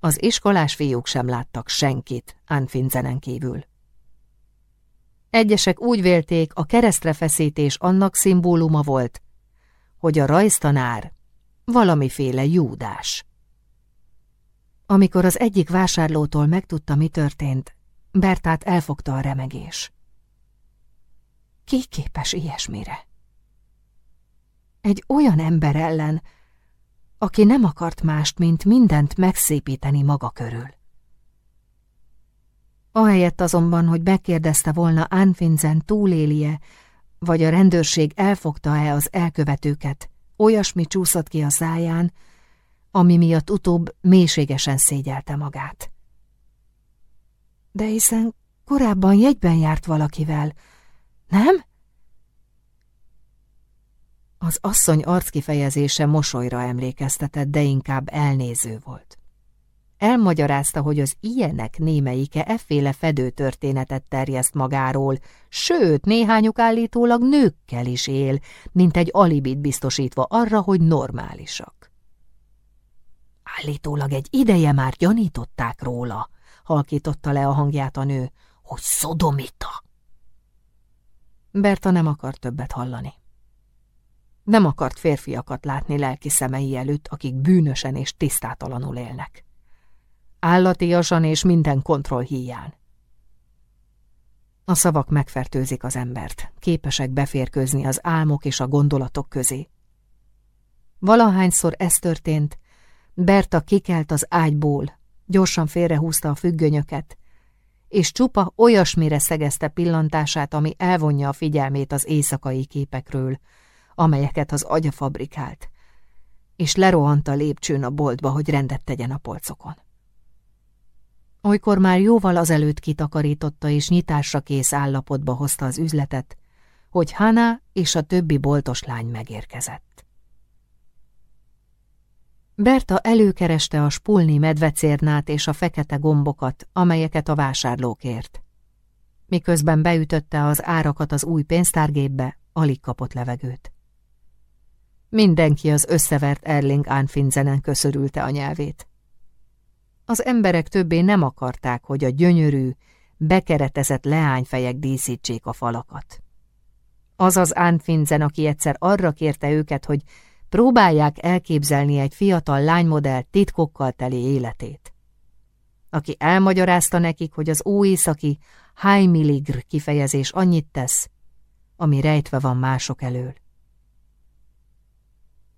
Az iskolás fiúk sem láttak senkit Anfinzenen kívül. Egyesek úgy vélték, a keresztre feszítés annak szimbóluma volt, hogy a rajztanár valamiféle júdás. Amikor az egyik vásárlótól megtudta, mi történt, Bertát elfogta a remegés. Ki képes ilyesmire? Egy olyan ember ellen, aki nem akart mást, mint mindent megszépíteni maga körül. Ahelyett azonban, hogy megkérdezte volna Anfinzen túlélje, vagy a rendőrség elfogta-e az elkövetőket, olyasmi csúszott ki a száján, ami miatt utóbb mélységesen szégyelte magát. De hiszen korábban jegyben járt valakivel, nem? Az asszony arckifejezése mosolyra emlékeztetett, de inkább elnéző volt. Elmagyarázta, hogy az ilyenek némelyike efféle fedőtörténetet terjeszt magáról, sőt, néhányuk állítólag nőkkel is él, mint egy alibit biztosítva arra, hogy normálisak. Állítólag egy ideje már gyanították róla, halkította le a hangját a nő, hogy szodomita. Berta nem akart többet hallani. Nem akart férfiakat látni lelki szemei előtt, akik bűnösen és tisztátalanul élnek állatiasan és minden kontroll híján. A szavak megfertőzik az embert, képesek beférkőzni az álmok és a gondolatok közé. Valahányszor ez történt, Berta kikelt az ágyból, gyorsan félrehúzta a függönyöket, és csupa olyasmire szegezte pillantását, ami elvonja a figyelmét az éjszakai képekről, amelyeket az agya fabrikált, és lerohant a lépcsőn a boltba, hogy rendet tegyen a polcokon olykor már jóval azelőtt kitakarította és nyitásra kész állapotba hozta az üzletet, hogy Hana és a többi boltos lány megérkezett. Berta előkereste a spulni medvecérnát és a fekete gombokat, amelyeket a vásárlók ért. Miközben beütötte az árakat az új pénztárgépbe, alig kapott levegőt. Mindenki az összevert Erling Anfinzenen köszörülte a nyelvét. Az emberek többé nem akarták, hogy a gyönyörű, bekeretezett leányfejek díszítsék a falakat. Az az Ánfinzen, aki egyszer arra kérte őket, hogy próbálják elképzelni egy fiatal lánymodell titkokkal teli életét. Aki elmagyarázta nekik, hogy az óészaki Heimiligr kifejezés annyit tesz, ami rejtve van mások elől.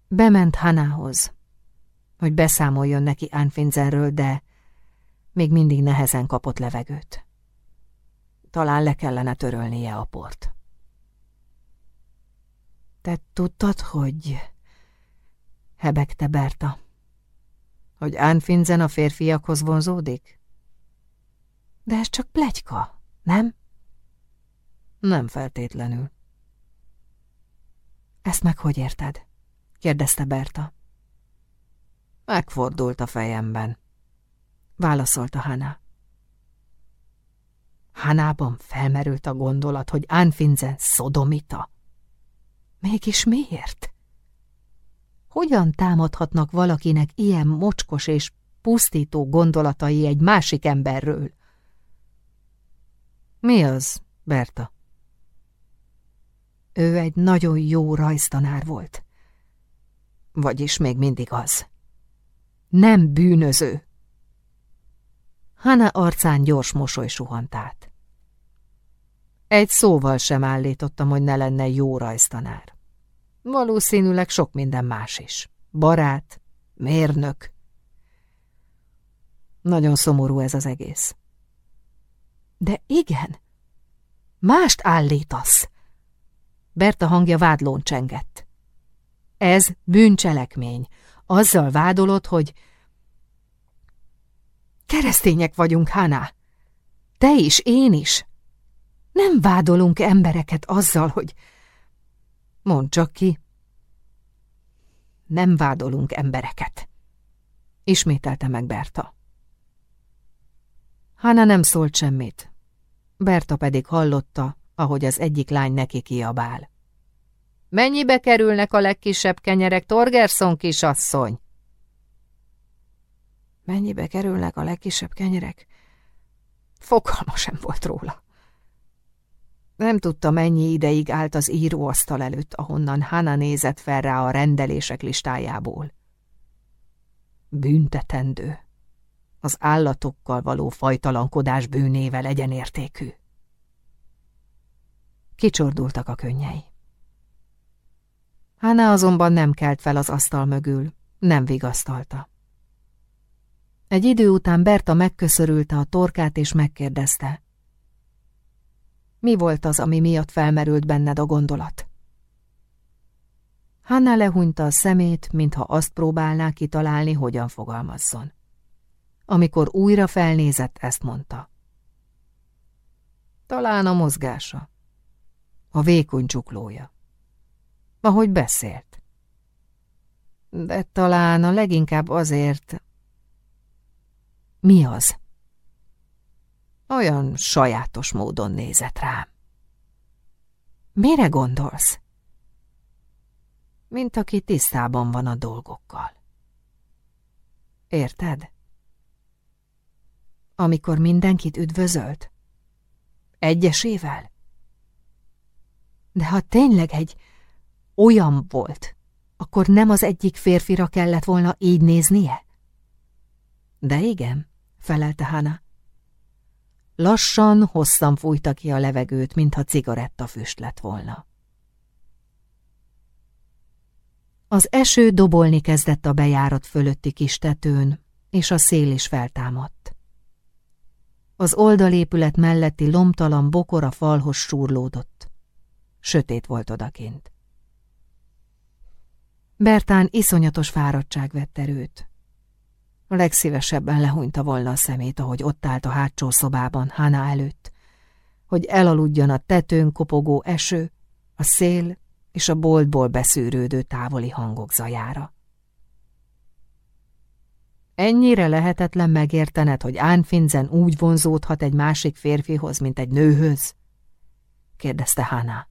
Bement Hanához hogy beszámoljon neki Anfinzenről, de még mindig nehezen kapott levegőt. Talán le kellene törölnie a port. Te tudtad, hogy... hebegte Berta. Hogy Anfinzen a férfiakhoz vonzódik? De ez csak plegyka, nem? Nem feltétlenül. Ezt meg hogy érted? kérdezte Berta. Megfordult a fejemben, válaszolta Hana. Hanában felmerült a gondolat, hogy Anfinzen szodomita. Mégis miért? Hogyan támadhatnak valakinek ilyen mocskos és pusztító gondolatai egy másik emberről? Mi az, Berta? Ő egy nagyon jó rajztanár volt. Vagyis még mindig az. Nem bűnöző. Hana arcán gyors mosoly suhant át. Egy szóval sem állítottam, hogy ne lenne jó rajztanár. Valószínűleg sok minden más is. Barát, mérnök. Nagyon szomorú ez az egész. De igen, mást állítasz. Berta hangja vádlón csengett. Ez bűncselekmény. Azzal vádolod, hogy... Keresztények vagyunk, Hana. Te is, én is. Nem vádolunk embereket azzal, hogy... Mondd csak ki. Nem vádolunk embereket. Ismételte meg Berta. Hana nem szólt semmit. Berta pedig hallotta, ahogy az egyik lány neki kiabál. Mennyibe kerülnek a legkisebb kenyerek, Torgerson kisasszony? Mennyibe kerülnek a legkisebb kenyerek? Fogalma sem volt róla. Nem tudta, mennyi ideig állt az íróasztal előtt, ahonnan Hana nézett fel rá a rendelések listájából. Büntetendő. Az állatokkal való fajtalankodás bűnével egyenértékű. Kicsordultak a könnyei. Hana azonban nem kelt fel az asztal mögül, nem vigasztalta. Egy idő után Berta megköszörülte a torkát és megkérdezte. Mi volt az, ami miatt felmerült benned a gondolat? Hanna lehúnyta a szemét, mintha azt próbálná kitalálni, hogyan fogalmazzon. Amikor újra felnézett, ezt mondta. Talán a mozgása. A vékony csuklója. Ahogy beszélt. De talán a leginkább azért... Mi az? Olyan sajátos módon nézett rám. Mire gondolsz? Mint aki tisztában van a dolgokkal. Érted? Amikor mindenkit üdvözölt? Egyesével? De ha tényleg egy olyan volt, akkor nem az egyik férfira kellett volna így néznie? De igen, felelte Hana. Lassan, hosszan fújta ki a levegőt, mintha cigarettafüst lett volna. Az eső dobolni kezdett a bejárat fölötti kis tetőn, és a szél is feltámadt. Az oldalépület melletti lomtalan bokor a falhoz súrlódott. Sötét volt odakint. Bertán iszonyatos fáradtság vett erőt. A legszívesebben lehúnyta volna a szemét, ahogy ott állt a hátsó szobában, Hana előtt, hogy elaludjon a tetőn kopogó eső, a szél és a boltból beszűrődő távoli hangok zajára. Ennyire lehetetlen megértened, hogy Ánfinzen úgy vonzódhat egy másik férfihoz, mint egy nőhöz? kérdezte Hana.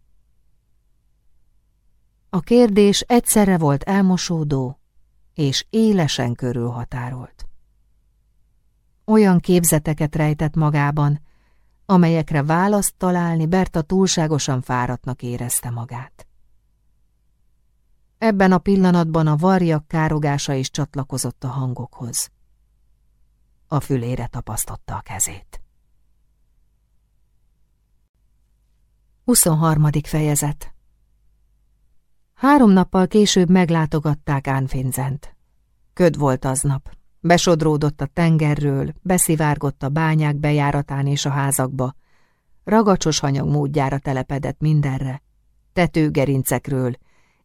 A kérdés egyszerre volt elmosódó és élesen körülhatárolt. Olyan képzeteket rejtett magában, amelyekre választ találni Berta túlságosan fáradtnak érezte magát. Ebben a pillanatban a varjak károgása is csatlakozott a hangokhoz. A fülére tapasztotta a kezét. 23. fejezet Három nappal később meglátogatták Ánfinzent. Köd volt aznap. Besodródott a tengerről, beszivárgott a bányák bejáratán és a házakba. Ragacsos hanyag módjára telepedett mindenre. Tetőgerincekről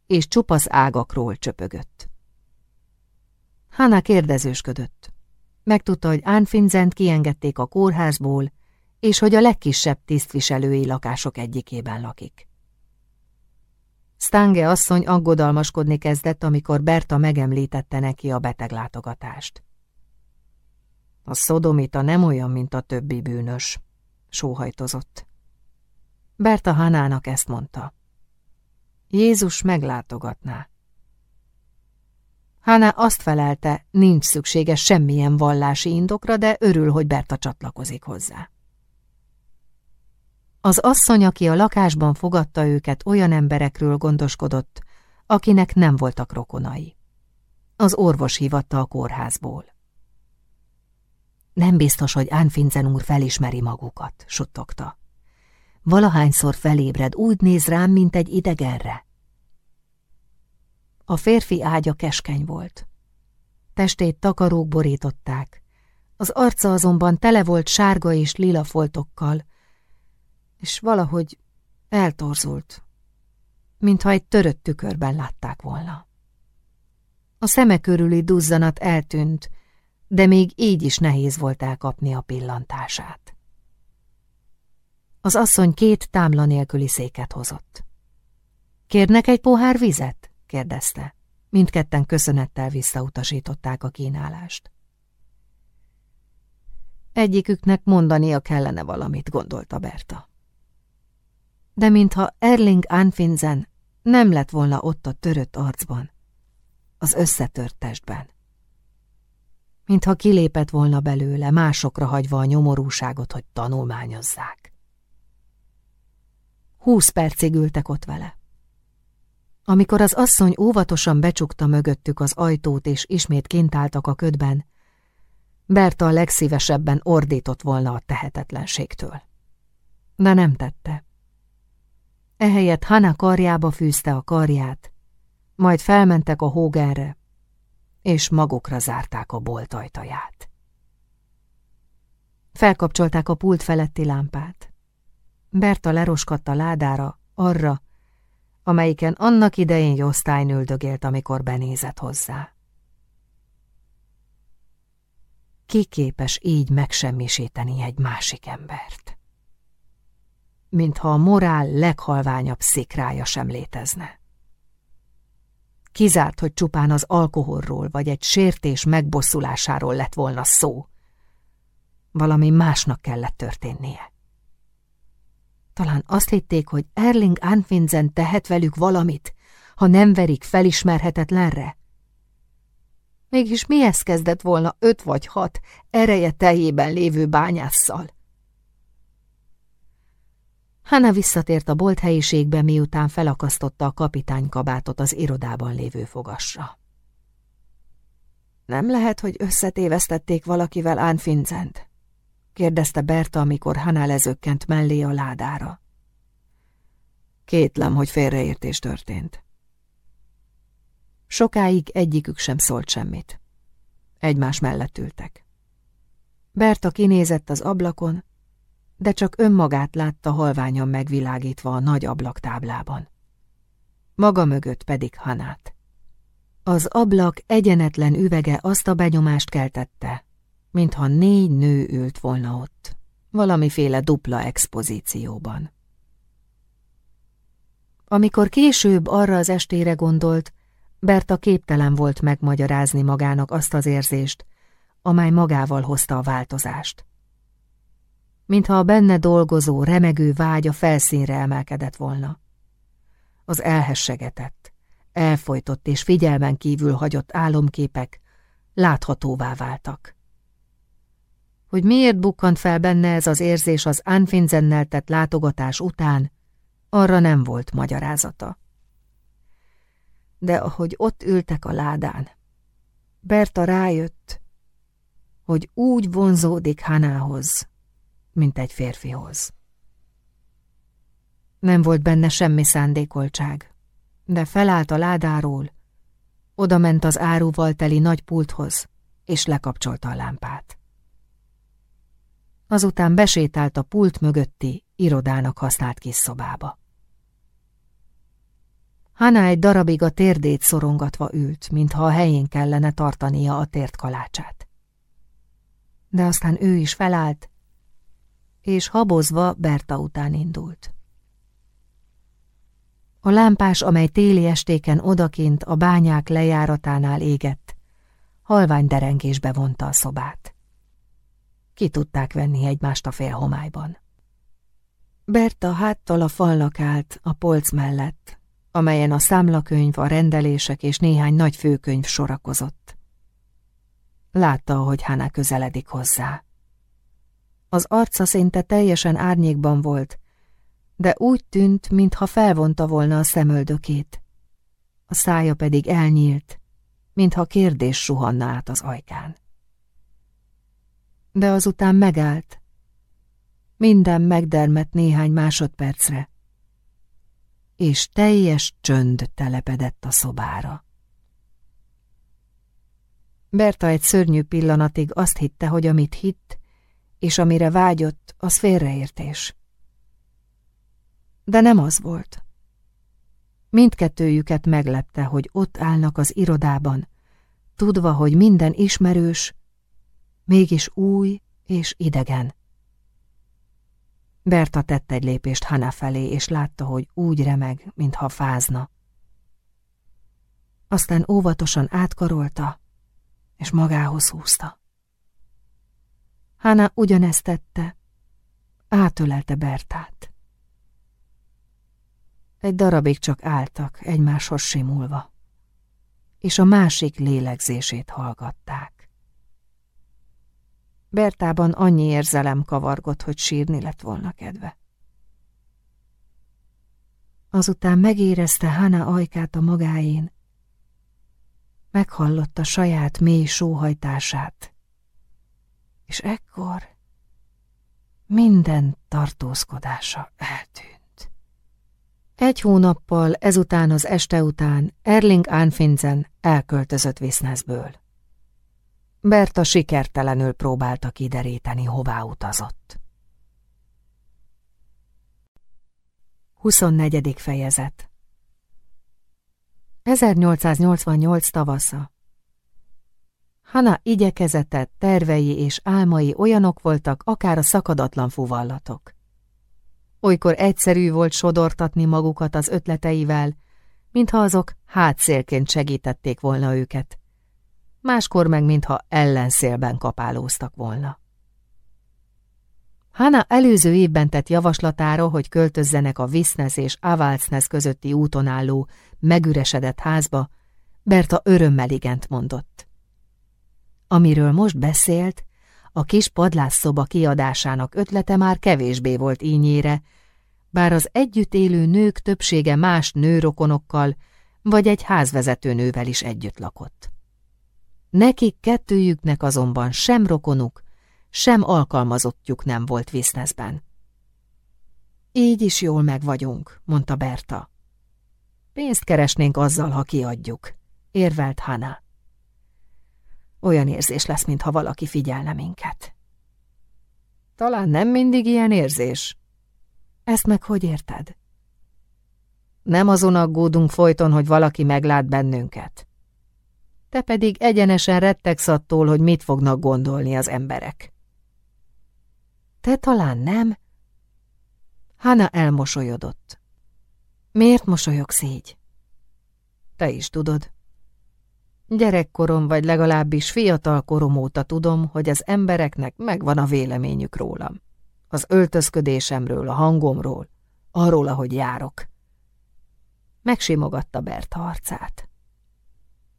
és csupasz ágakról csöpögött. Hanna kérdezősködött. Megtudta, hogy Ánfinzent kiengedték a kórházból, és hogy a legkisebb tisztviselői lakások egyikében lakik. Stange asszony aggodalmaskodni kezdett, amikor Berta megemlítette neki a beteglátogatást. A szodomita nem olyan, mint a többi bűnös, sóhajtozott. Berta Hanának ezt mondta. Jézus meglátogatná. Hana azt felelte, nincs szüksége semmilyen vallási indokra, de örül, hogy Berta csatlakozik hozzá. Az asszony, aki a lakásban fogadta őket, olyan emberekről gondoskodott, akinek nem voltak rokonai. Az orvos hívatta a kórházból. Nem biztos, hogy Ánfinzen úr felismeri magukat, suttogta. Valahányszor felébred, úgy néz rám, mint egy idegenre. A férfi ágya keskeny volt. Testét takarók borították, az arca azonban tele volt sárga és lila foltokkal, és valahogy eltorzult, mintha egy törött tükörben látták volna. A szeme körüli duzzanat eltűnt, de még így is nehéz volt elkapni a pillantását. Az asszony két támla nélküli széket hozott. Kérnek egy pohár vizet? kérdezte. Mindketten köszönettel visszautasították a kínálást. Egyiküknek mondania kellene valamit, gondolta Berta. De mintha Erling Anfinzen nem lett volna ott a törött arcban, az összetört testben. Mintha kilépett volna belőle, másokra hagyva a nyomorúságot, hogy tanulmányozzák. Húsz percig ültek ott vele. Amikor az asszony óvatosan becsukta mögöttük az ajtót, és ismét kint álltak a ködben, Berta a legszívesebben ordított volna a tehetetlenségtől. De nem tette. Ehelyett Hana karjába fűzte a karját, majd felmentek a hógerre, és magukra zárták a bolt ajtaját. Felkapcsolták a pult feletti lámpát. Berta leroskadt a ládára, arra, amelyiken annak idején Josztály üldögélt, amikor benézett hozzá. Ki képes így megsemmisíteni egy másik embert? Mintha a morál leghalványabb szikrája sem létezne. Kizárt, hogy csupán az alkoholról vagy egy sértés megbosszulásáról lett volna szó. Valami másnak kellett történnie. Talán azt hitték, hogy Erling Anfinzen tehet velük valamit, ha nem verik felismerhetetlenre. Mégis mihez kezdett volna öt vagy hat ereje teljében lévő bányásszal? Hanna visszatért a bolt helyiségbe, miután felakasztotta a kapitány kabátot az irodában lévő fogasra. Nem lehet, hogy összetévesztették valakivel Ánfinzent? kérdezte Berta, amikor Hanna lezökkent mellé a ládára. Kétlem, hogy félreértés történt. Sokáig egyikük sem szólt semmit. Egymás mellett ültek. Berta kinézett az ablakon, de csak önmagát látta halványan megvilágítva a nagy ablaktáblában. Maga mögött pedig Hanát. Az ablak egyenetlen üvege azt a benyomást keltette, mintha négy nő ült volna ott, valamiféle dupla expozícióban. Amikor később arra az estére gondolt, Berta képtelen volt megmagyarázni magának azt az érzést, amely magával hozta a változást. Mintha a benne dolgozó, remegő vágy a felszínre emelkedett volna. Az elhessegetett, elfolytott és figyelmen kívül hagyott álomképek láthatóvá váltak. Hogy miért bukkant fel benne ez az érzés az Anfinzennel tett látogatás után, arra nem volt magyarázata. De ahogy ott ültek a ládán, Berta rájött, hogy úgy vonzódik Hanához, mint egy férfihoz. Nem volt benne semmi szándékoltság, de felállt a ládáról, oda ment az áruval teli nagy pulthoz, és lekapcsolta a lámpát. Azután besétált a pult mögötti, irodának használt kis szobába. Hanna egy darabig a térdét szorongatva ült, mintha a helyén kellene tartania a tért kalácsát. De aztán ő is felállt, és habozva Berta után indult. A lámpás, amely téli estéken odakint a bányák lejáratánál égett, halvány derengésbe vonta a szobát. Ki tudták venni egymást a félhomályban. Berta háttal a falnak állt a polc mellett, amelyen a számlakönyv, a rendelések és néhány nagy főkönyv sorakozott. Látta, hogy Hana közeledik hozzá. Az arca szinte teljesen árnyékban volt, de úgy tűnt, mintha felvonta volna a szemöldökét. A szája pedig elnyílt, mintha kérdés suhanna át az ajkán. De azután megállt. Minden megdermett néhány másodpercre, és teljes csönd telepedett a szobára. Berta egy szörnyű pillanatig azt hitte, hogy amit hitt, és amire vágyott, az félreértés. De nem az volt. Mindkettőjüket meglepte, hogy ott állnak az irodában, tudva, hogy minden ismerős, mégis új és idegen. Berta tett egy lépést Hana felé, és látta, hogy úgy remeg, mintha fázna. Aztán óvatosan átkarolta, és magához húzta. Hana ugyanezt tette, átölelte Bertát. Egy darabig csak álltak, egymáshoz simulva, és a másik lélegzését hallgatták. Bertában annyi érzelem kavargott, hogy sírni lett volna kedve. Azután megérezte Hana ajkát a magáén, meghallotta saját mély sóhajtását, és ekkor minden tartózkodása eltűnt. Egy hónappal ezután az este után Erling Anfinzen elköltözött Visznezből. Berta sikertelenül próbálta kideríteni, hová utazott. 24. fejezet 1888 tavasza Hana igyekezete, tervei és álmai olyanok voltak, akár a szakadatlan fuvallatok. Olykor egyszerű volt sodortatni magukat az ötleteivel, mintha azok hátszélként segítették volna őket. Máskor meg, mintha ellenszélben kapálóztak volna. Hana előző évben tett javaslatára, hogy költözzenek a Visznes és Avalcnes közötti úton álló, megüresedett házba, Berta örömmel igent mondott. Amiről most beszélt, a kis padlásszoba kiadásának ötlete már kevésbé volt ínyére, bár az együtt élő nők többsége más nőrokonokkal vagy egy házvezetőnővel is együtt lakott. Nekik kettőjüknek azonban sem rokonuk, sem alkalmazottjuk nem volt Viszneszben. Így is jól meg vagyunk, mondta Berta. Pénzt keresnénk azzal, ha kiadjuk, érvelt Hana. Olyan érzés lesz, mintha valaki figyelne minket. Talán nem mindig ilyen érzés. Ezt meg hogy érted? Nem azon aggódunk folyton, hogy valaki meglát bennünket. Te pedig egyenesen rettegsz attól, hogy mit fognak gondolni az emberek. Te talán nem? Hanna elmosolyodott. Miért mosolyogsz így? Te is tudod. Gyerekkorom, vagy legalábbis fiatal korom óta tudom, hogy az embereknek megvan a véleményük rólam. Az öltözködésemről, a hangomról, arról, ahogy járok. Megsimogatta Bert arcát.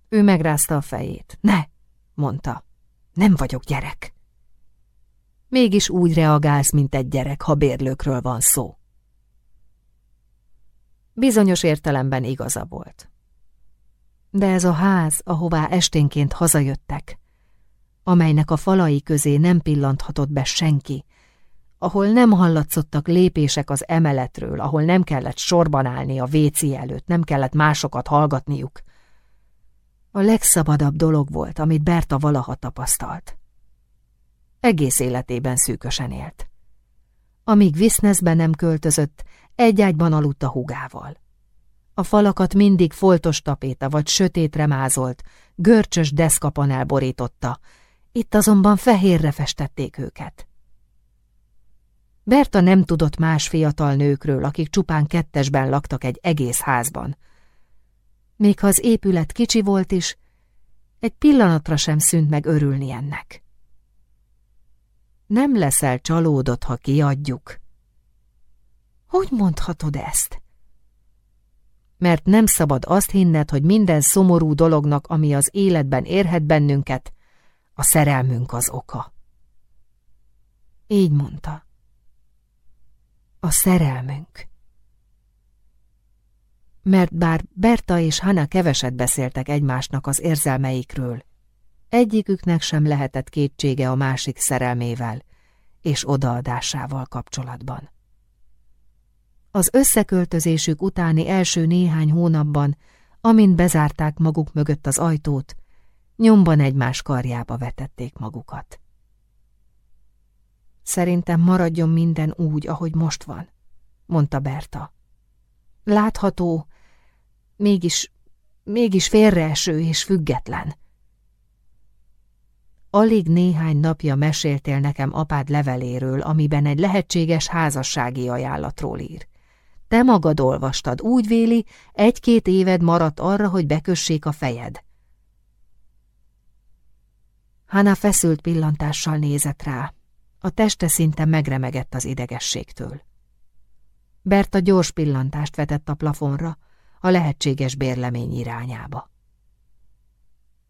Ő megrázta a fejét. Ne, mondta, nem vagyok gyerek. Mégis úgy reagálsz, mint egy gyerek, ha bérlőkről van szó. Bizonyos értelemben igaza volt. De ez a ház, ahová esténként hazajöttek, amelynek a falai közé nem pillanthatott be senki, ahol nem hallatszottak lépések az emeletről, ahol nem kellett sorban állni a véci előtt, nem kellett másokat hallgatniuk. A legszabadabb dolog volt, amit Berta valaha tapasztalt. Egész életében szűkösen élt. Amíg Viszneszbe nem költözött, egy ágyban aludt a hugával. A falakat mindig foltos tapéta vagy sötétre mázolt, görcsös deszkapanel borította, itt azonban fehérre festették őket. Berta nem tudott más fiatal nőkről, akik csupán kettesben laktak egy egész házban. Még ha az épület kicsi volt is, egy pillanatra sem szűnt meg örülni ennek. Nem leszel csalódott, ha kiadjuk. Hogy mondhatod ezt? Mert nem szabad azt hinned, hogy minden szomorú dolognak, ami az életben érhet bennünket, a szerelmünk az oka. Így mondta. A szerelmünk. Mert bár Berta és Hanna keveset beszéltek egymásnak az érzelmeikről, egyiküknek sem lehetett kétsége a másik szerelmével és odaadásával kapcsolatban. Az összeköltözésük utáni első néhány hónapban, amint bezárták maguk mögött az ajtót, nyomban egymás karjába vetették magukat. Szerintem maradjon minden úgy, ahogy most van, mondta Berta. Látható, mégis, mégis félreeső és független. Alig néhány napja meséltél nekem apád leveléről, amiben egy lehetséges házassági ajánlatról ír. Te magad olvastad, úgy véli, egy-két éved maradt arra, hogy bekössék a fejed. Hanna feszült pillantással nézett rá. A teste szinte megremegett az idegességtől. Berta gyors pillantást vetett a plafonra, a lehetséges bérlemény irányába.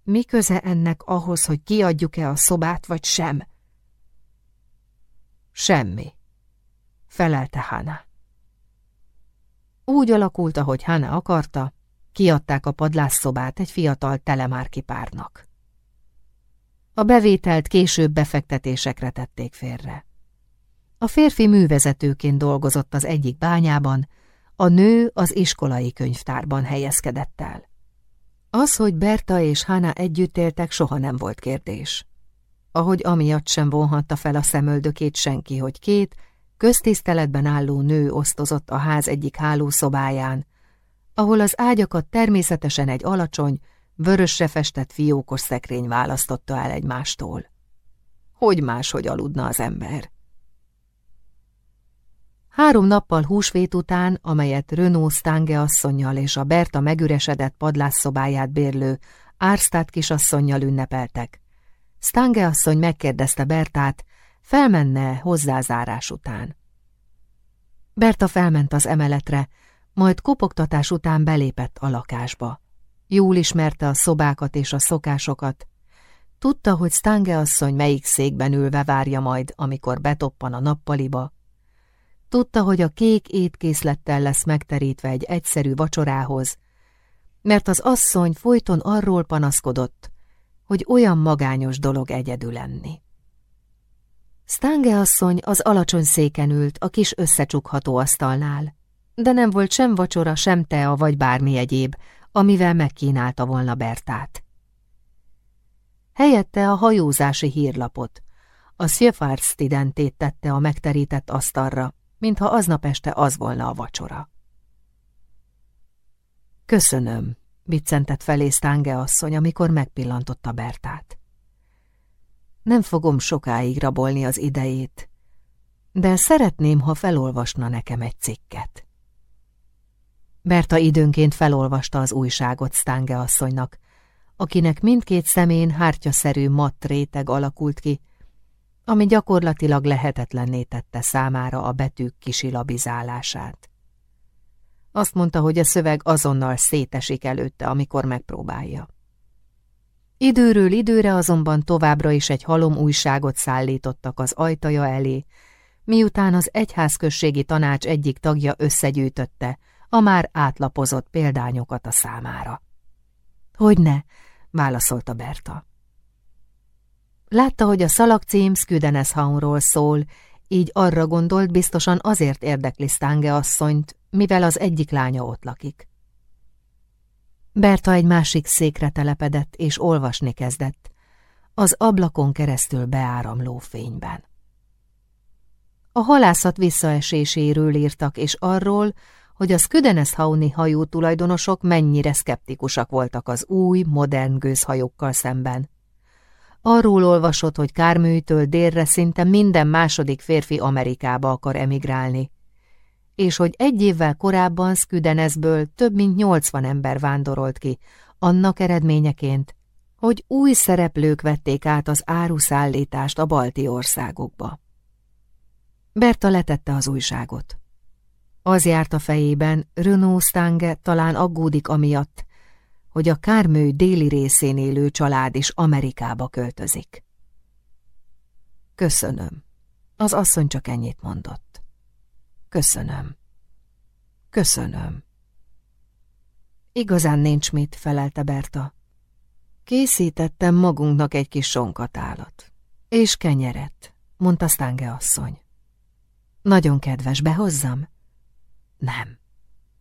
Mi köze ennek ahhoz, hogy kiadjuk-e a szobát, vagy sem? Semmi, felelte Hana. Úgy alakult, ahogy Hana akarta, kiadták a padlásszobát egy fiatal telemárki párnak. A bevételt később befektetésekre tették félre. A férfi művezetőként dolgozott az egyik bányában, a nő az iskolai könyvtárban helyezkedett el. Az, hogy Berta és Hana együtt éltek, soha nem volt kérdés. Ahogy amiatt sem vonhatta fel a szemöldökét senki, hogy két, köztiszteletben álló nő osztozott a ház egyik hálószobáján, ahol az ágyakat természetesen egy alacsony, vörösre festett fiókos szekrény választotta el egymástól. Hogy máshogy aludna az ember? Három nappal húsvét után, amelyet Renault Stange asszonynal és a Berta megüresedett padlásszobáját bérlő Ársztát kisasszonynal ünnepeltek. Stange asszony megkérdezte Bertát, felmenne hozzázárás után. Berta felment az emeletre, majd kopogtatás után belépett a lakásba. Jól ismerte a szobákat és a szokásokat. Tudta, hogy Stange asszony melyik székben ülve várja majd, amikor betoppan a nappaliba, Tudta, hogy a kék étkészlettel lesz megterítve egy egyszerű vacsorához, mert az asszony folyton arról panaszkodott, hogy olyan magányos dolog egyedül lenni. Stange asszony az alacsony széken ült a kis összecsukható asztalnál, de nem volt sem vacsora, sem tea vagy bármi egyéb, amivel megkínálta volna Bertát. Helyette a hajózási hírlapot, a Sjöfartstidentét tette a megterített asztalra, mintha aznap este az volna a vacsora. Köszönöm, biccentett felé Stange asszony, amikor megpillantotta Bertát. Nem fogom sokáig rabolni az idejét, de szeretném, ha felolvasna nekem egy cikket. Berta időnként felolvasta az újságot Stange asszonynak, akinek mindkét szemén hártyaszerű matt réteg alakult ki, ami gyakorlatilag lehetetlenné tette számára a betűk kisilabizálását. Azt mondta, hogy a szöveg azonnal szétesik előtte, amikor megpróbálja. Időről időre azonban továbbra is egy halom újságot szállítottak az ajtaja elé, miután az egyházközségi tanács egyik tagja összegyűjtötte a már átlapozott példányokat a számára. Hogyne, válaszolta Berta. Látta, hogy a szalagcím Sküdeneshaunról szól, így arra gondolt, biztosan azért érdekli Stange asszonyt, mivel az egyik lánya ott lakik. Berta egy másik székre telepedett, és olvasni kezdett, az ablakon keresztül beáramló fényben. A halászat visszaeséséről írtak, és arról, hogy a Sküdeneshauni hajó tulajdonosok mennyire szkeptikusak voltak az új, modern gőzhajókkal szemben. Arról olvasott, hogy Kárműtől délre szinte minden második férfi Amerikába akar emigrálni, és hogy egy évvel korábban Sküdenezből több mint 80 ember vándorolt ki, annak eredményeként, hogy új szereplők vették át az áruszállítást a balti országokba. Berta letette az újságot. Az járt a fejében, Renault Stange talán aggódik amiatt, hogy a Kármű déli részén élő család is Amerikába költözik. Köszönöm. Az asszony csak ennyit mondott. Köszönöm. Köszönöm. Igazán nincs mit, felelte Berta. Készítettem magunknak egy kis sonkatálat. És kenyeret, mondta Stange asszony. Nagyon kedves, behozzam? Nem.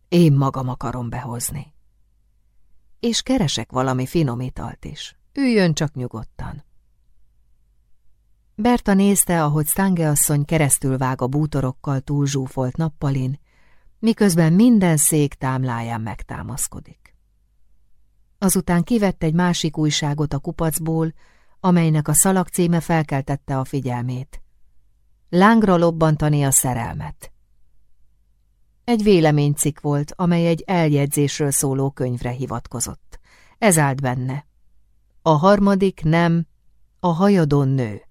Én magam akarom behozni. És keresek valami finom italt is. Üljön csak nyugodtan. Berta nézte, ahogy Stange asszony keresztül vág a bútorokkal túlzsúfolt nappalin, miközben minden szék támláján megtámaszkodik. Azután kivett egy másik újságot a kupacból, amelynek a szalag címe felkeltette a figyelmét. Lángra lobbantani a szerelmet. Egy véleménycikk volt, amely egy eljegyzésről szóló könyvre hivatkozott. Ez állt benne. A harmadik nem, a hajadon nő.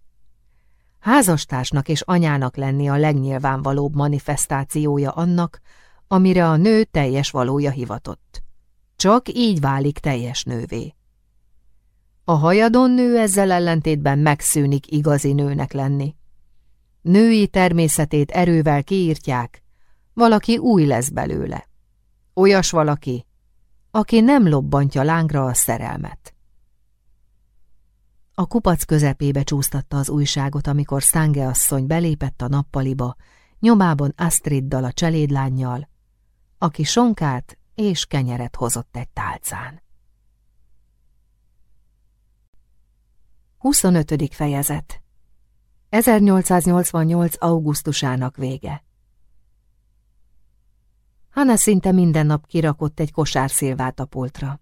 Házastársnak és anyának lenni a legnyilvánvalóbb manifestációja annak, amire a nő teljes valója hivatott. Csak így válik teljes nővé. A hajadon nő ezzel ellentétben megszűnik igazi nőnek lenni. Női természetét erővel kiírtják, valaki új lesz belőle. Olyas valaki, aki nem lobbantja lángra a szerelmet. A kupac közepébe csúsztatta az újságot, amikor Stange asszony belépett a nappaliba, nyomában Astriddal a cselédlánnyal, aki sonkát és kenyeret hozott egy tálcán. 25. fejezet 1888. augusztusának vége Hanna szinte minden nap kirakott egy kosár szilvát a poltra.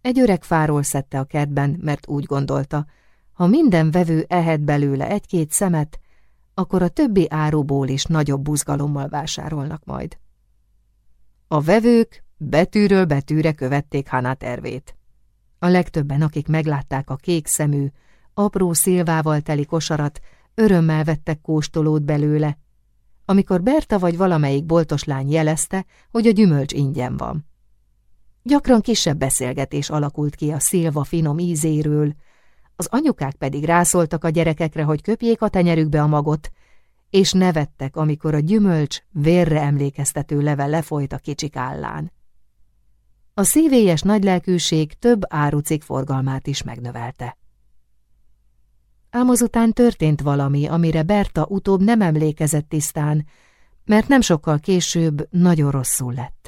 Egy öreg fáról szedte a kertben, mert úgy gondolta, ha minden vevő ehet belőle egy-két szemet, akkor a többi áruból is nagyobb buzgalommal vásárolnak majd. A vevők betűről betűre követték Hana tervét. A legtöbben, akik meglátták a kék szemű, apró szilvával teli kosarat, örömmel vettek kóstolót belőle, amikor Berta vagy valamelyik boltos lány jelezte, hogy a gyümölcs ingyen van. Gyakran kisebb beszélgetés alakult ki a szilva finom ízéről, az anyukák pedig rászóltak a gyerekekre, hogy köpjék a tenyerükbe a magot, és nevettek, amikor a gyümölcs vérre emlékeztető leve lefolyt a kicsik állán. A szívélyes nagylelkűség több árucik forgalmát is megnövelte. Ám azután történt valami, amire Berta utóbb nem emlékezett tisztán, mert nem sokkal később nagyon rosszul lett.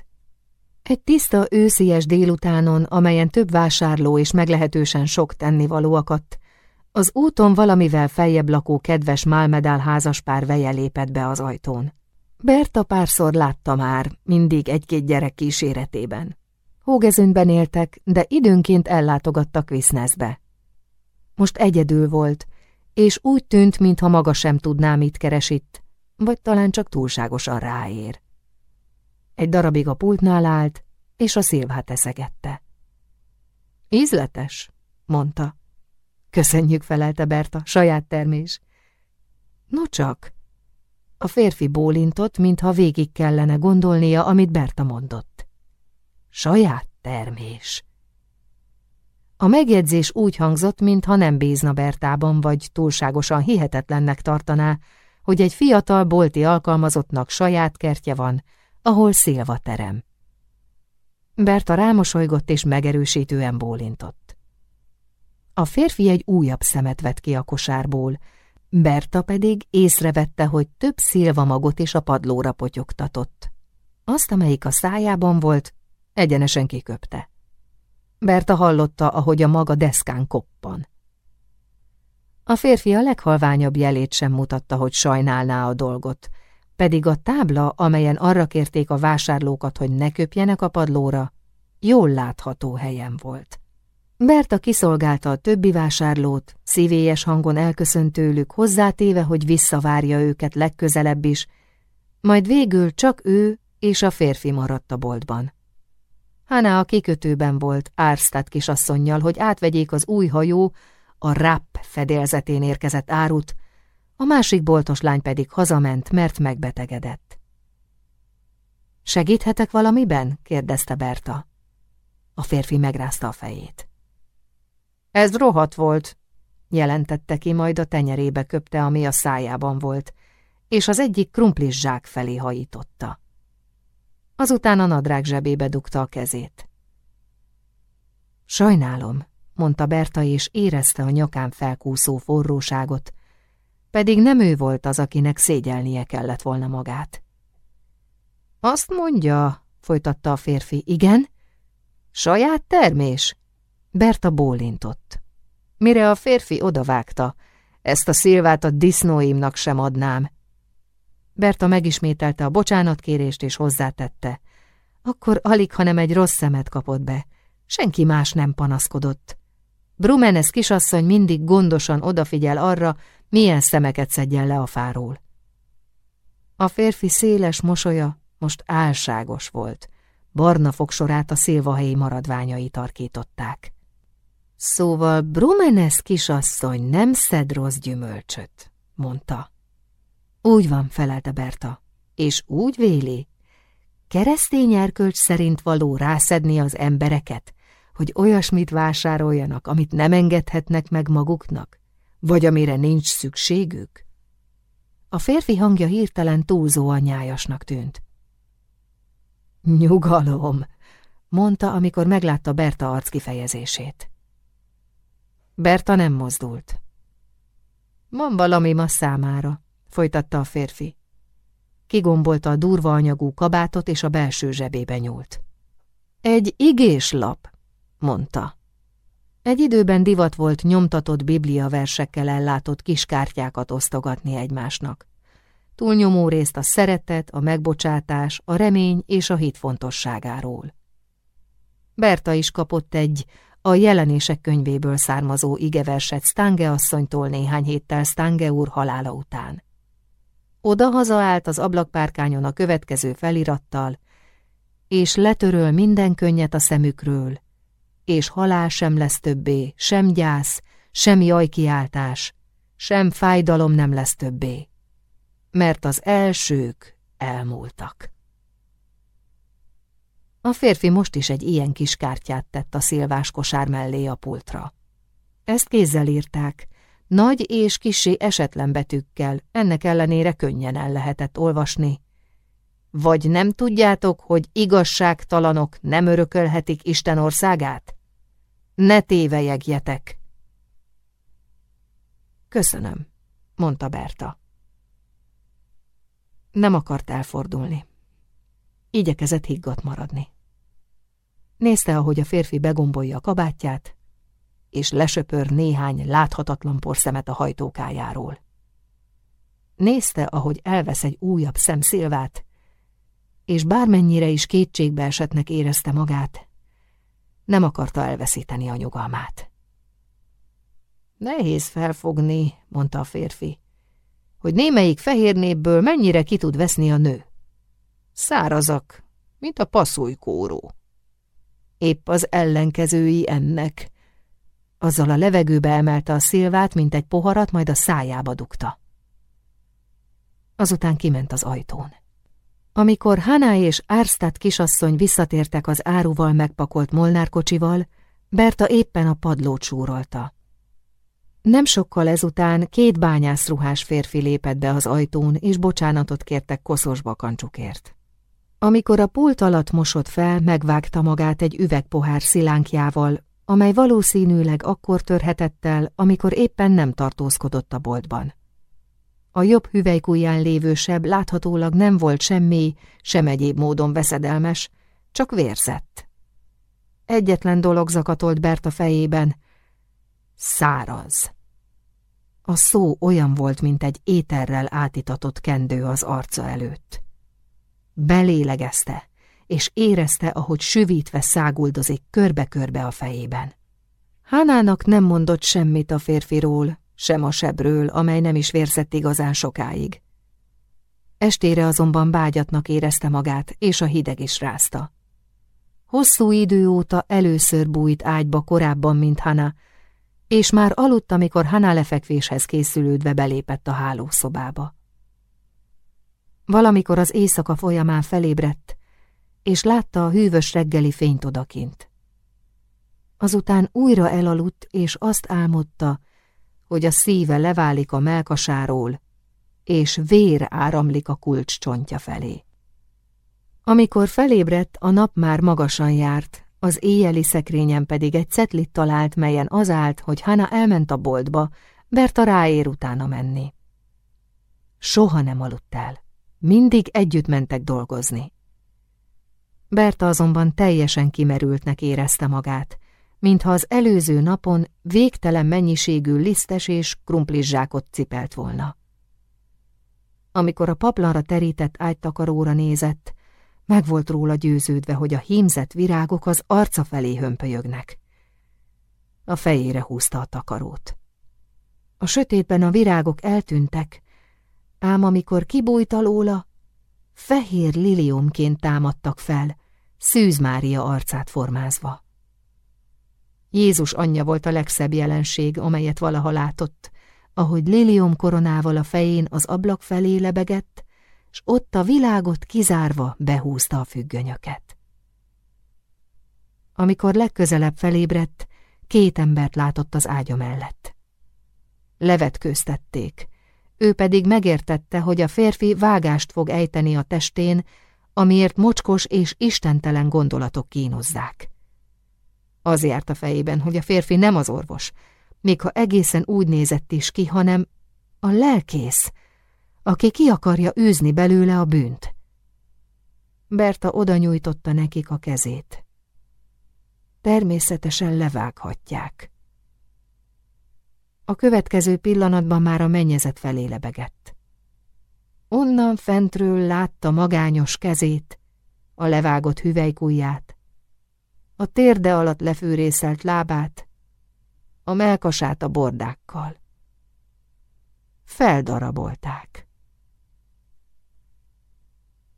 Egy tiszta őszies délutánon, amelyen több vásárló és meglehetősen sok tennivaló akadt, az úton valamivel feljebb lakó kedves Málmedál házaspár veje lépett be az ajtón. Berta párszor látta már, mindig egy-két gyerek kíséretében. Hógezőnben éltek, de időnként ellátogattak Viszneszbe. Most egyedül volt, és úgy tűnt, mintha maga sem tudná, mit keres itt, vagy talán csak túlságosan ráér. Egy darabig a pultnál állt, és a szilvát eszegette. Ízletes, mondta. Köszönjük, felelte Berta, saját termés. No csak. A férfi bólintott, mintha végig kellene gondolnia, amit Berta mondott. Saját termés. A megjegyzés úgy hangzott, mintha nem bízna Bertában, vagy túlságosan hihetetlennek tartaná, hogy egy fiatal bolti alkalmazottnak saját kertje van, ahol szilva terem. Berta rámosolygott és megerősítően bólintott. A férfi egy újabb szemet vett ki a kosárból, Berta pedig észrevette, hogy több szilva magot is a padlóra potyogtatott. Azt, amelyik a szájában volt, egyenesen kiköpte. Berta hallotta, ahogy a maga deszkán koppan. A férfi a leghalványabb jelét sem mutatta, hogy sajnálná a dolgot, pedig a tábla, amelyen arra kérték a vásárlókat, hogy ne köpjenek a padlóra, jól látható helyen volt. Berta kiszolgálta a többi vásárlót, szívélyes hangon elköszönt tőlük, hozzátéve, hogy visszavárja őket legközelebb is, majd végül csak ő és a férfi maradt a boltban. Hana a kikötőben volt Ársztát kisasszonynal, hogy átvegyék az új hajó, a RAP fedélzetén érkezett árut, a másik boltos lány pedig hazament, mert megbetegedett. Segíthetek valamiben? kérdezte Berta. A férfi megrázta a fejét. Ez rohat volt, jelentette ki, majd a tenyerébe köpte, ami a szájában volt, és az egyik krumplis zsák felé hajította. Azután a nadrág zsebébe dugta a kezét. Sajnálom, mondta Berta, és érezte a nyakán felkúszó forróságot, pedig nem ő volt az, akinek szégyelnie kellett volna magát. Azt mondja, folytatta a férfi, igen? Saját termés? Berta bólintott. Mire a férfi odavágta, ezt a szilvát a disznóimnak sem adnám. Berta megismételte a bocsánatkérést, és hozzátette. Akkor alig, hanem egy rossz szemet kapott be. Senki más nem panaszkodott. Brumenes kisasszony mindig gondosan odafigyel arra, milyen szemeket szedjen le a fáról. A férfi széles mosolya most álságos volt. Barna fogsorát a szilvahelyi maradványai tarkították. Szóval Brumenes kisasszony nem szed rossz gyümölcsöt, mondta. Úgy van, felelte Berta, és úgy véli, keresztény erkölcs szerint való rászedni az embereket, hogy olyasmit vásároljanak, amit nem engedhetnek meg maguknak, vagy amire nincs szükségük? A férfi hangja hirtelen túlzóan nyájasnak tűnt. Nyugalom, mondta, amikor meglátta Berta arc kifejezését. Berta nem mozdult. Van valami ma számára, folytatta a férfi. Kigombolta a durva anyagú kabátot, és a belső zsebébe nyúlt. Egy igéslap, mondta. Egy időben divat volt nyomtatott biblia versekkel ellátott kis kártyákat osztogatni egymásnak. Túlnyomó részt a szeretet, a megbocsátás, a remény és a hit fontosságáról. Berta is kapott egy a jelenések könyvéből származó igeverset Stange asszonytól néhány héttel Stange úr halála után. Oda-haza állt az ablakpárkányon a következő felirattal, és letöröl minden könnyet a szemükről, és halál sem lesz többé, sem gyász, sem jajkiáltás, sem fájdalom nem lesz többé, mert az elsők elmúltak. A férfi most is egy ilyen kis kártyát tett a szilvás kosár mellé a pultra. Ezt kézzel írták, nagy és kisé esetlen betűkkel, ennek ellenére könnyen el lehetett olvasni. Vagy nem tudjátok, hogy igazságtalanok nem örökölhetik Isten országát? Ne tévejegjetek! Köszönöm, mondta Berta. Nem akart elfordulni. Igyekezett higgadt maradni. Nézte, ahogy a férfi begombolja a kabátját, és lesöpör néhány láthatatlan porszemet a hajtókájáról. Nézte, ahogy elvesz egy újabb szemszilvát, és bármennyire is kétségbe esetnek érezte magát, nem akarta elveszíteni a nyugalmát. Nehéz felfogni, mondta a férfi, hogy némelyik fehérnépből mennyire ki tud veszni a nő. Szárazak, mint a passzújkóró. Épp az ellenkezői ennek. Azzal a levegőbe emelte a szilvát, mint egy poharat, majd a szájába dugta. Azután kiment az ajtón. Amikor Haná és Ársztát kisasszony visszatértek az áruval megpakolt molnárkocsival, Berta éppen a padlót súrolta. Nem sokkal ezután két bányászruhás férfi lépett be az ajtón, és bocsánatot kértek koszos bakancsukért. Amikor a pult alatt mosott fel, megvágta magát egy üvegpohár szilánkjával, amely valószínűleg akkor törhetett el, amikor éppen nem tartózkodott a boltban. A jobb hüvelykujján lévő seb láthatólag nem volt semmi, sem egyéb módon veszedelmes, csak vérzett. Egyetlen dolog zakatolt Berta fejében. Száraz. A szó olyan volt, mint egy éterrel átitatott kendő az arca előtt. Belélegezte, és érezte, ahogy süvítve száguldozik körbe-körbe a fejében. Hánának nem mondott semmit a férfiról, sem a sebről, amely nem is vérzett igazán sokáig. Estére azonban bágyatnak érezte magát, és a hideg is rázta. Hosszú idő óta először bújt ágyba korábban, mint Hana, és már aludt, amikor Hana lefekvéshez készülődve belépett a hálószobába. Valamikor az éjszaka folyamán felébredt, és látta a hűvös reggeli fényt odakint. Azután újra elaludt, és azt álmodta, hogy a szíve leválik a melkasáról, és vér áramlik a kulcs csontja felé. Amikor felébredt, a nap már magasan járt, az éjjeli szekrényen pedig egy cetlit talált, melyen az állt, hogy Hana elment a boltba, Berta ráér utána menni. Soha nem aludt el. Mindig együtt mentek dolgozni. Berta azonban teljesen kimerültnek érezte magát, mintha az előző napon végtelen mennyiségű lisztes és krumplis zsákot cipelt volna. Amikor a paplanra terített ágytakaróra nézett, meg volt róla győződve, hogy a hímzett virágok az arca felé hömpölyögnek. A fejére húzta a takarót. A sötétben a virágok eltűntek, ám amikor kibújt alóla, fehér liliumként támadtak fel, Szűz Mária arcát formázva. Jézus anyja volt a legszebb jelenség, amelyet valaha látott, ahogy lilium koronával a fején az ablak felé lebegett, s ott a világot kizárva behúzta a függönyöket. Amikor legközelebb felébredt, két embert látott az ágya mellett. Levetkőztették, ő pedig megértette, hogy a férfi vágást fog ejteni a testén, amiért mocskos és istentelen gondolatok kínozzák. Az járt a fejében, hogy a férfi nem az orvos, még ha egészen úgy nézett is ki, hanem a lelkész, aki ki akarja űzni belőle a bűnt. Berta oda nyújtotta nekik a kezét. Természetesen levághatják. A következő pillanatban már a mennyezet felé lebegett. Onnan fentről látta magányos kezét, a levágott hüvelykujját, a térde alatt lefűrészelt lábát, a melkasát a bordákkal. Feldarabolták.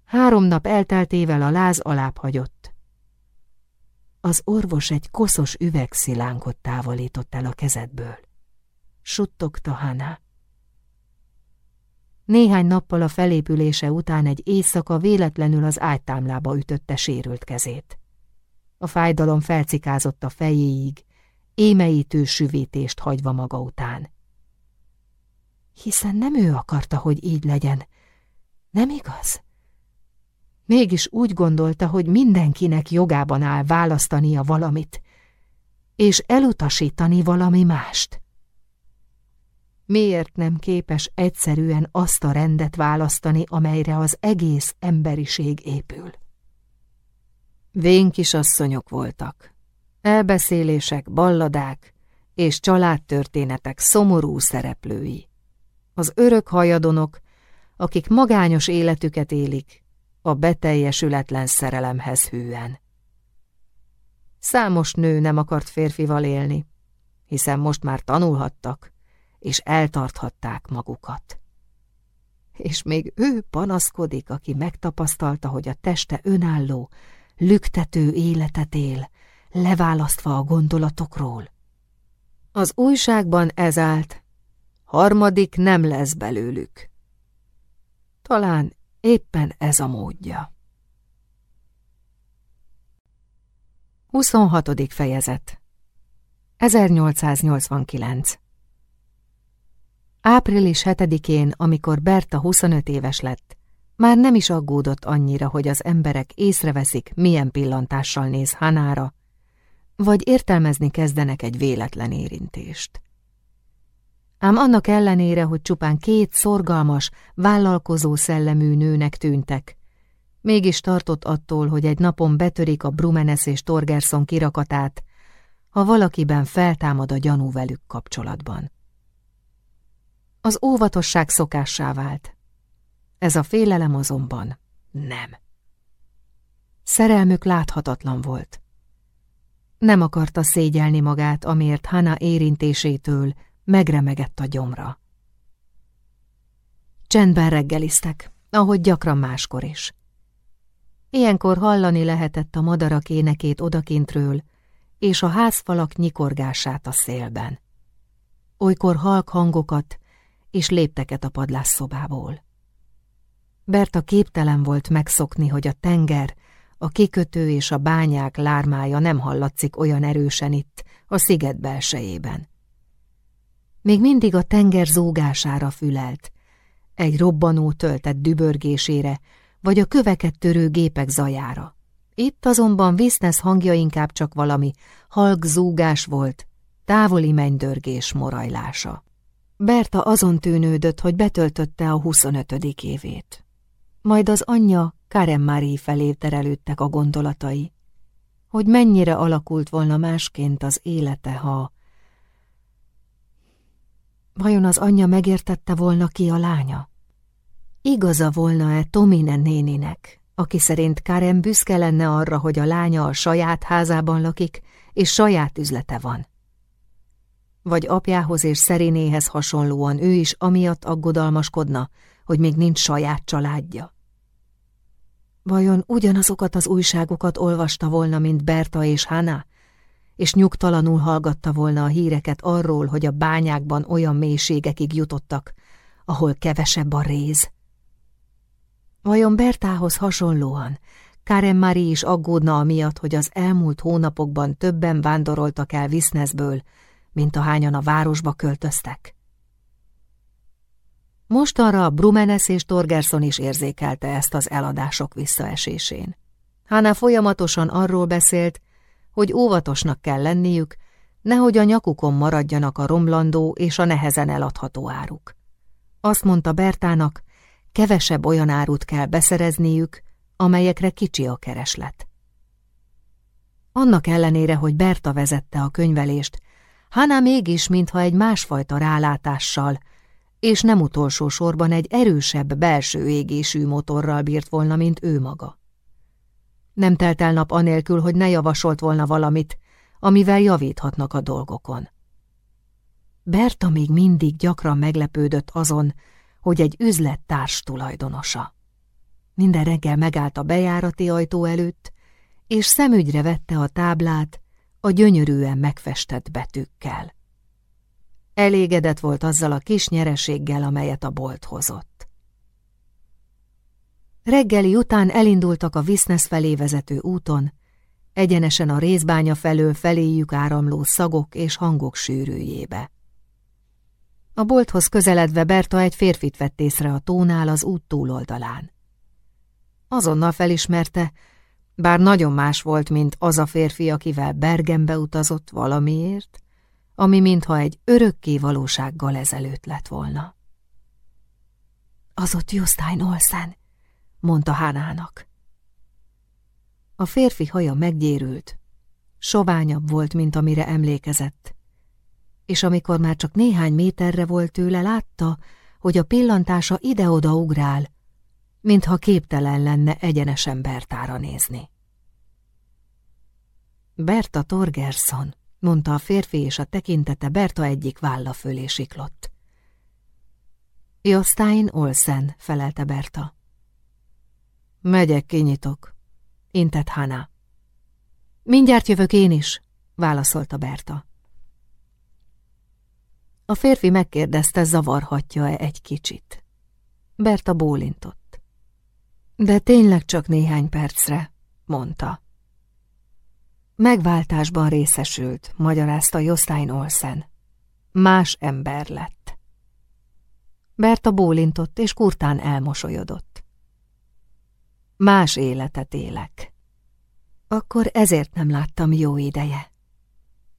Három nap elteltével a láz alább hagyott. Az orvos egy koszos üvegszilánkot távolított el a kezedből. Suttogta Hana. Néhány nappal a felépülése után egy éjszaka véletlenül az ágytámlába ütötte sérült kezét. A fájdalom felcikázott a fejéig, émeítő süvítést hagyva maga után. Hiszen nem ő akarta, hogy így legyen. Nem igaz? Mégis úgy gondolta, hogy mindenkinek jogában áll választania valamit, és elutasítani valami mást. Miért nem képes egyszerűen azt a rendet választani, amelyre az egész emberiség épül? Vén kisasszonyok voltak. Elbeszélések, balladák és családtörténetek szomorú szereplői. Az örök hajadonok, akik magányos életüket élik, a beteljesületlen szerelemhez hűen. Számos nő nem akart férfival élni, hiszen most már tanulhattak, és eltarthatták magukat. És még ő panaszkodik, aki megtapasztalta, hogy a teste önálló, lüktető életet él, leválasztva a gondolatokról. Az újságban ez állt, harmadik nem lesz belőlük. Talán éppen ez a módja. 26. fejezet 1889 Április 7-én, amikor Berta 25 éves lett, már nem is aggódott annyira, hogy az emberek észreveszik, milyen pillantással néz Hanára, vagy értelmezni kezdenek egy véletlen érintést. Ám annak ellenére, hogy csupán két szorgalmas, vállalkozó szellemű nőnek tűntek, mégis tartott attól, hogy egy napon betörik a Brumenes és Torgerson kirakatát, ha valakiben feltámad a gyanú velük kapcsolatban. Az óvatosság szokássá vált. Ez a félelem azonban nem. Szerelmük láthatatlan volt. Nem akarta szégyelni magát, amiért Hana érintésétől megremegett a gyomra. Csendben reggeliztek, ahogy gyakran máskor is. Ilyenkor hallani lehetett a madarak énekét odakintről, és a házfalak nyikorgását a szélben. Olykor halk hangokat és lépteket a padlásszobából. Berta képtelen volt megszokni, hogy a tenger, a kikötő és a bányák lármája nem hallatszik olyan erősen itt, a sziget belsejében. Még mindig a tenger zúgására fülelt, egy robbanó töltett dübörgésére, vagy a köveket törő gépek zajára. Itt azonban Visznesz hangja inkább csak valami halk zúgás volt, távoli mennydörgés morajlása. Berta azon tűnődött, hogy betöltötte a 25. évét. Majd az anyja Karen Marie felé terelődtek a gondolatai, hogy mennyire alakult volna másként az élete, ha... Vajon az anyja megértette volna ki a lánya? Igaza volna-e Tomine néninek, aki szerint Karen büszke lenne arra, hogy a lánya a saját házában lakik, és saját üzlete van? Vagy apjához és Szerinéhez hasonlóan ő is amiatt aggodalmaskodna, hogy még nincs saját családja? Vajon ugyanazokat az újságokat olvasta volna, mint Berta és Hana, és nyugtalanul hallgatta volna a híreket arról, hogy a bányákban olyan mélységekig jutottak, ahol kevesebb a réz? Vajon Bertához hasonlóan Karen Marie is aggódna amiatt, hogy az elmúlt hónapokban többen vándoroltak el Visznezből, mint ahányan a városba költöztek? Mostanra Brumenes és Torgerson is érzékelte ezt az eladások visszaesésén. Hána folyamatosan arról beszélt, hogy óvatosnak kell lenniük, nehogy a nyakukon maradjanak a romlandó és a nehezen eladható áruk. Azt mondta Bertának, kevesebb olyan árut kell beszerezniük, amelyekre kicsi a kereslet. Annak ellenére, hogy Berta vezette a könyvelést, Hana mégis, mintha egy másfajta rálátással, és nem utolsó sorban egy erősebb belső égésű motorral bírt volna, mint ő maga. Nem telt el nap anélkül, hogy ne javasolt volna valamit, amivel javíthatnak a dolgokon. Berta még mindig gyakran meglepődött azon, hogy egy üzlet társ tulajdonosa. Minden reggel megállt a bejárati ajtó előtt, és szemügyre vette a táblát a gyönyörűen megfestett betűkkel. Elégedett volt azzal a kis nyereséggel, amelyet a bolt hozott. Reggeli után elindultak a Visznesz felé vezető úton, egyenesen a részbánya felől feléjük áramló szagok és hangok sűrűjébe. A bolthoz közeledve Berta egy férfit vett észre a tónál az út túloldalán. Azonnal felismerte, bár nagyon más volt, mint az a férfi, akivel Bergenbe utazott valamiért, ami mintha egy örökké valósággal ezelőtt lett volna. Az ott Jostein Olsen, mondta Hánának. A férfi haja meggyérült, soványabb volt, mint amire emlékezett, és amikor már csak néhány méterre volt tőle, látta, hogy a pillantása ide-oda ugrál, mintha képtelen lenne egyenesen Bertára nézni. Berta Torgerson, mondta a férfi, és a tekintete Berta egyik válla fölé siklott. Jostein Olsen, felelte Berta. Megyek, kinyitok, intett Hana. Mindjárt jövök én is, válaszolta Berta. A férfi megkérdezte, zavarhatja-e egy kicsit. Berta bólintott. De tényleg csak néhány percre, mondta. Megváltásban részesült, magyarázta Jostein Olsen. Más ember lett. Berta bólintott, és kurtán elmosolyodott. Más életet élek. Akkor ezért nem láttam jó ideje,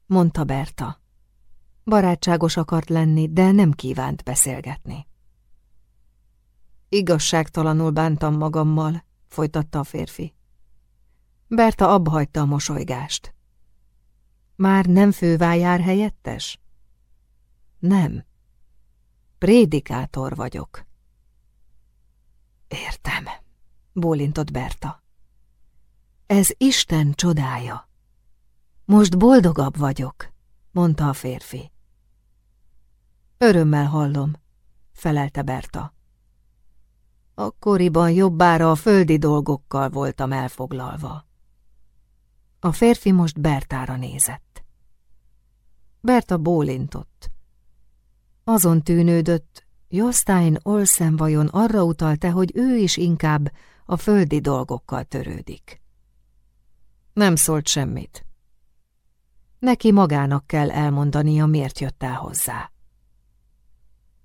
mondta Berta. Barátságos akart lenni, de nem kívánt beszélgetni. Igazságtalanul bántam magammal, folytatta a férfi. Berta abbahagyta a mosolygást. Már nem fővájár helyettes? Nem. Prédikátor vagyok. Értem, bólintott Berta. Ez Isten csodája. Most boldogabb vagyok, mondta a férfi. Örömmel hallom, felelte Berta. Akkoriban jobbára a földi dolgokkal voltam elfoglalva. A férfi most Bertára nézett. Berta bólintott. Azon tűnődött, Jostein Olsen vajon arra utalte, hogy ő is inkább a földi dolgokkal törődik. Nem szólt semmit. Neki magának kell elmondania, miért jött el hozzá.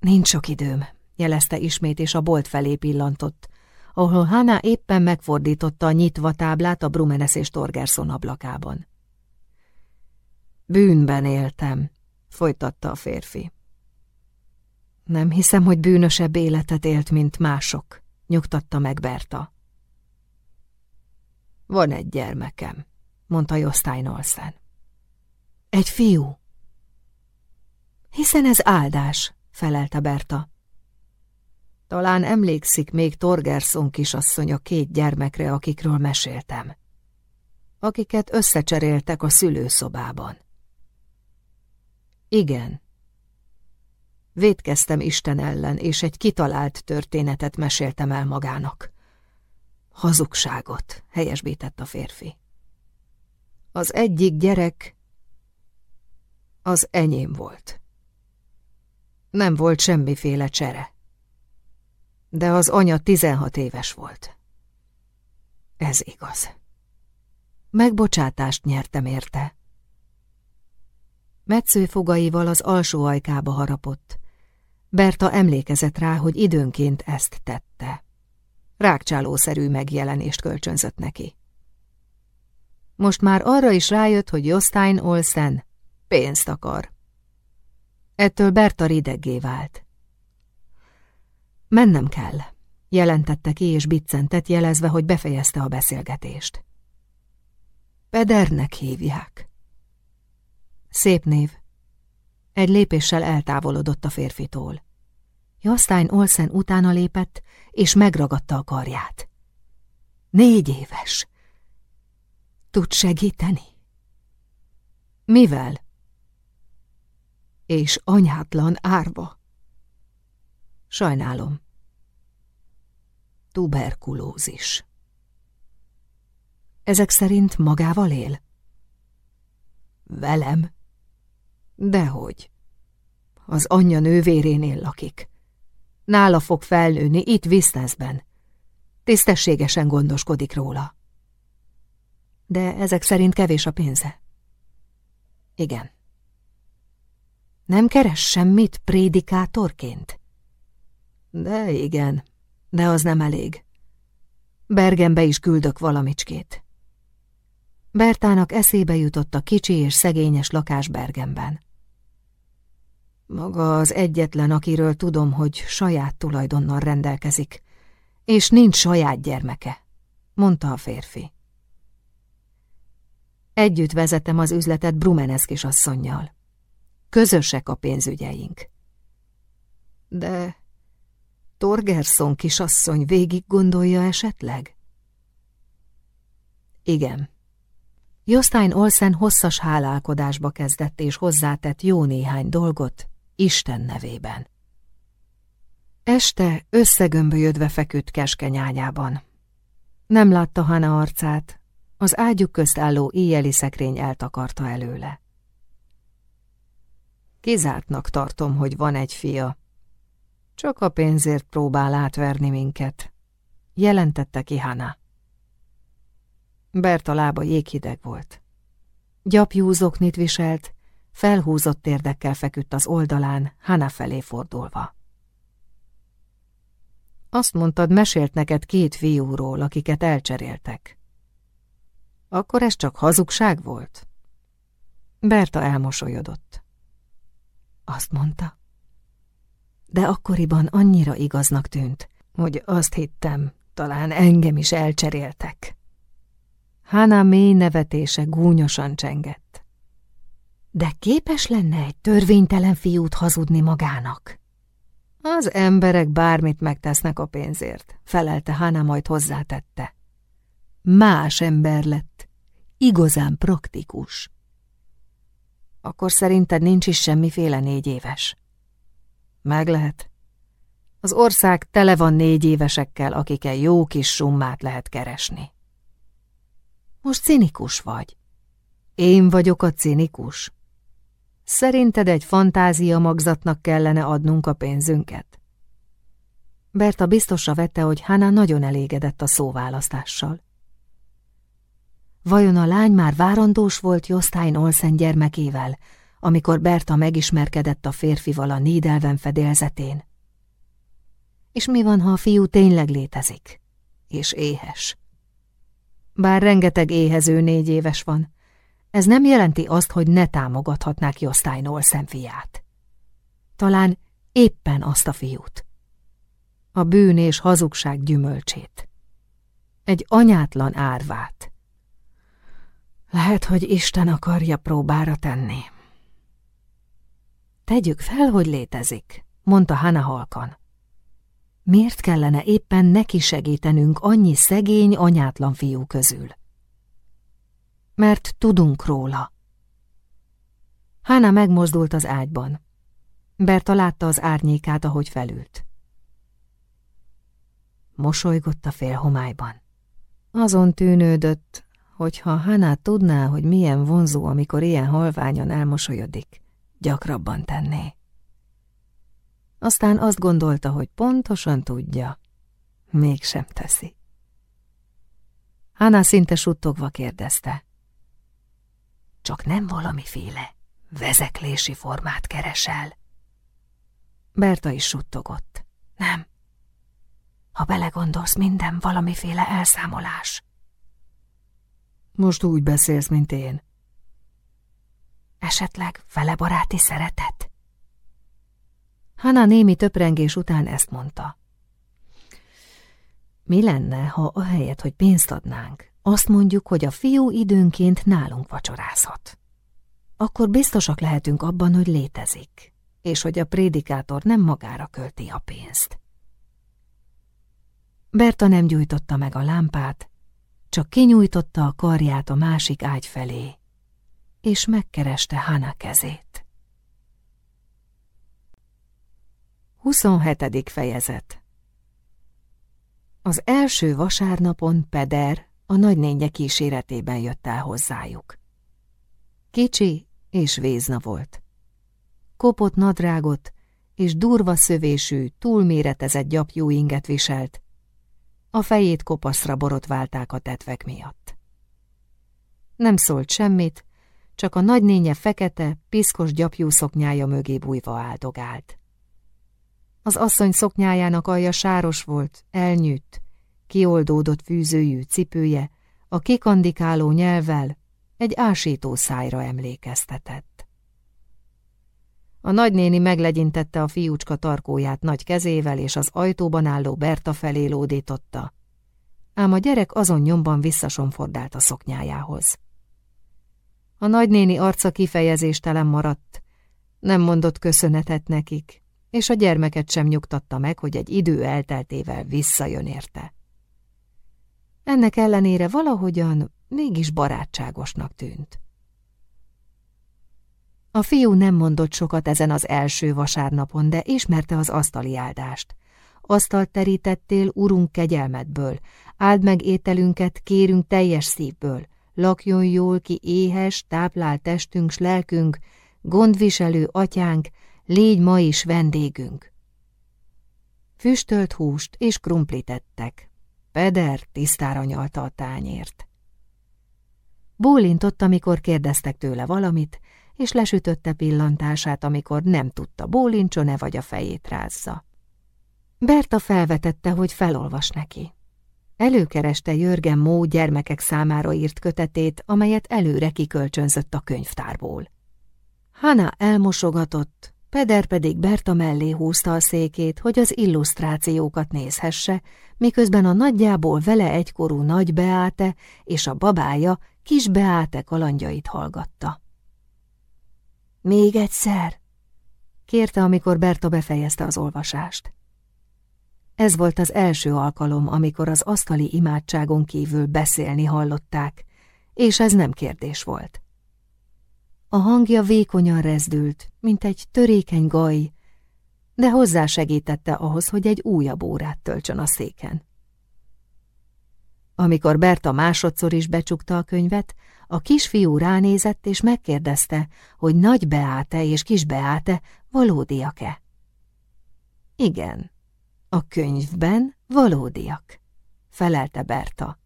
Nincs sok időm, jelezte ismét, és a bolt felé pillantott, ahol Hanna éppen megfordította a nyitva táblát a Brumenes és Torgerson ablakában. Bűnben éltem, folytatta a férfi. Nem hiszem, hogy bűnösebb életet élt, mint mások, nyugtatta meg Berta. Van egy gyermekem, mondta Jostein Olsen. Egy fiú. Hiszen ez áldás, felelte Berta. Talán emlékszik még Torgerson kisasszony a két gyermekre, akikről meséltem, akiket összecseréltek a szülőszobában. Igen. Védkeztem Isten ellen, és egy kitalált történetet meséltem el magának. Hazugságot, helyesbített a férfi. Az egyik gyerek az enyém volt. Nem volt semmiféle csere. De az anya tizenhat éves volt. Ez igaz. Megbocsátást nyertem érte. Metszőfogaival az alsó ajkába harapott. Berta emlékezett rá, hogy időnként ezt tette. Rákcsálószerű megjelenést kölcsönzött neki. Most már arra is rájött, hogy Jostein Olsen pénzt akar. Ettől Berta rideggé vált. Mennem kell, jelentette ki és biccentett jelezve, hogy befejezte a beszélgetést. Pedernek hívják. Szép név. Egy lépéssel eltávolodott a férfitól. Jostein Olsen utána lépett, és megragadta a karját. Négy éves. Tud segíteni? Mivel? És anyátlan árva. Sajnálom. Tuberkulózis. Ezek szerint magával él? Velem? Dehogy. Az anyja nővérénél lakik. Nála fog felnőni, itt Viszteszben. Tisztességesen gondoskodik róla. De ezek szerint kevés a pénze. Igen. Nem keres semmit prédikátorként? De igen, de az nem elég. Bergenbe is küldök valamicskét. Bertának eszébe jutott a kicsi és szegényes lakás Bergenben. Maga az egyetlen, akiről tudom, hogy saját tulajdonnal rendelkezik, és nincs saját gyermeke, mondta a férfi. Együtt vezetem az üzletet Brumenes kisasszonynal. Közösek a pénzügyeink. De Torgerson kisasszony végig gondolja esetleg? Igen. Jostein Olsen hosszas hálálkodásba kezdett és hozzátett jó néhány dolgot Isten nevében. Este összegömbölyödve feküdt keskeny ágyában. Nem látta Hana arcát, az ágyuk közt álló éjjeli szekrény eltakarta előle. Kizártnak tartom, hogy van egy fia, csak a pénzért próbál átverni minket, jelentette ki Hana. Berta lába jéghideg volt. Gyapjú zoknit viselt, felhúzott térdekkel feküdt az oldalán, Hana felé fordulva. Azt mondtad, mesélt neked két fiúról, akiket elcseréltek. Akkor ez csak hazugság volt? Berta elmosolyodott. Azt mondta de akkoriban annyira igaznak tűnt, hogy azt hittem, talán engem is elcseréltek. Hána mély nevetése gúnyosan csengett. De képes lenne egy törvénytelen fiút hazudni magának? Az emberek bármit megtesznek a pénzért, felelte Hána majd hozzátette. Más ember lett, igazán praktikus. Akkor szerinted nincs is semmiféle négy éves? Meg lehet. Az ország tele van négy évesekkel, akikkel jó kis summát lehet keresni. Most cinikus vagy. Én vagyok a cinikus. Szerinted egy fantázia magzatnak kellene adnunk a pénzünket? Berta biztosra vette, hogy Hana nagyon elégedett a szóválasztással. Vajon a lány már várandós volt Jostein Olsen gyermekével, amikor Berta megismerkedett a férfival a Nédelven fedélzetén? És mi van, ha a fiú tényleg létezik, és éhes? Bár rengeteg éhező négy éves van, ez nem jelenti azt, hogy ne támogathatnák Jostein Olsen fiát. Talán éppen azt a fiút. A bűn és hazugság gyümölcsét. Egy anyátlan árvát. Lehet, hogy Isten akarja próbára tenni. Tegyük fel, hogy létezik, mondta Hana halkan. Miért kellene éppen neki segítenünk annyi szegény, anyátlan fiú közül? Mert tudunk róla. Hána megmozdult az ágyban. Berta látta az árnyékát, ahogy felült. Mosolygott a félhomályban. Azon tűnődött, hogy ha Hana tudná, hogy milyen vonzó, amikor ilyen halványan elmosolyodik, gyakrabban tenné. Aztán azt gondolta, hogy pontosan tudja, mégsem teszi. Hana szinte suttogva kérdezte. Csak nem valamiféle vezeklési formát keresel. Berta is suttogott. Nem. Ha belegondolsz, minden valamiféle elszámolás. Most úgy beszélsz, mint én. Esetleg vele baráti szeretet? Hanna némi töprengés után ezt mondta. Mi lenne, ha ahelyett, hogy pénzt adnánk, azt mondjuk, hogy a fiú időnként nálunk vacsorázhat? Akkor biztosak lehetünk abban, hogy létezik, és hogy a prédikátor nem magára költi a pénzt. Berta nem gyújtotta meg a lámpát, csak kinyújtotta a karját a másik ágy felé, és megkereste Hana kezét. 27. fejezet Az első vasárnapon Peder a nagynénye kíséretében jött el hozzájuk. Kicsi és vézna volt. Kopott nadrágot és durva szövésű, túlméretezett gyapjú inget viselt, a fejét kopaszra borotválták a tetvek miatt. Nem szólt semmit, csak a nagynénye fekete, piszkos gyapjú szoknyája mögé bújva áldogált. Az asszony szoknyájának alja sáros volt, elnyűtt, kioldódott fűzőjű cipője, a kikandikáló nyelvvel egy ásító szájra emlékeztetett. A nagynéni meglegyintette a fiúcska tarkóját nagy kezével, és az ajtóban álló Berta felé lódította. Ám a gyerek azon nyomban visszasomfordált a szoknyájához. A nagynéni arca kifejezéstelen maradt, nem mondott köszönetet nekik, és a gyermeket sem nyugtatta meg, hogy egy idő elteltével visszajön érte. Ennek ellenére valahogyan mégis barátságosnak tűnt. A fiú nem mondott sokat ezen az első vasárnapon, de ismerte az asztali áldást. Asztalt terítettél, urunk kegyelmedből, áld meg ételünket, kérünk teljes szívből, lakjon jól ki éhes, táplál testünk s lelkünk, gondviselő atyánk, légy ma is vendégünk. Füstölt húst és krumplit ettek. Peder tisztára nyalta a tányért. Bólintott, amikor kérdeztek tőle valamit, és lesütötte pillantását, amikor nem tudta, bólincson-e vagy a fejét rázza. Berta felvetette, hogy felolvas neki. Előkereste Jörgen Mó gyermekek számára írt kötetét, amelyet előre kikölcsönzött a könyvtárból. Hana elmosogatott, Peder pedig Berta mellé húzta a székét, hogy az illusztrációkat nézhesse, miközben a nagyjából vele egykorú nagy Beáte és a babája kis Beáte kalandjait hallgatta. Még egyszer? kérte, amikor Berta befejezte az olvasást. Ez volt az első alkalom, amikor az asztali imádságon kívül beszélni hallották, és ez nem kérdés volt. A hangja vékonyan rezdült, mint egy törékeny gaj, de hozzásegítette ahhoz, hogy egy újabb órát töltsön a széken. Amikor Berta másodszor is becsukta a könyvet, a kisfiú ránézett és megkérdezte, hogy nagy Beáte és kis Beáte valódiak-e. Igen, a könyvben valódiak, felelte Berta.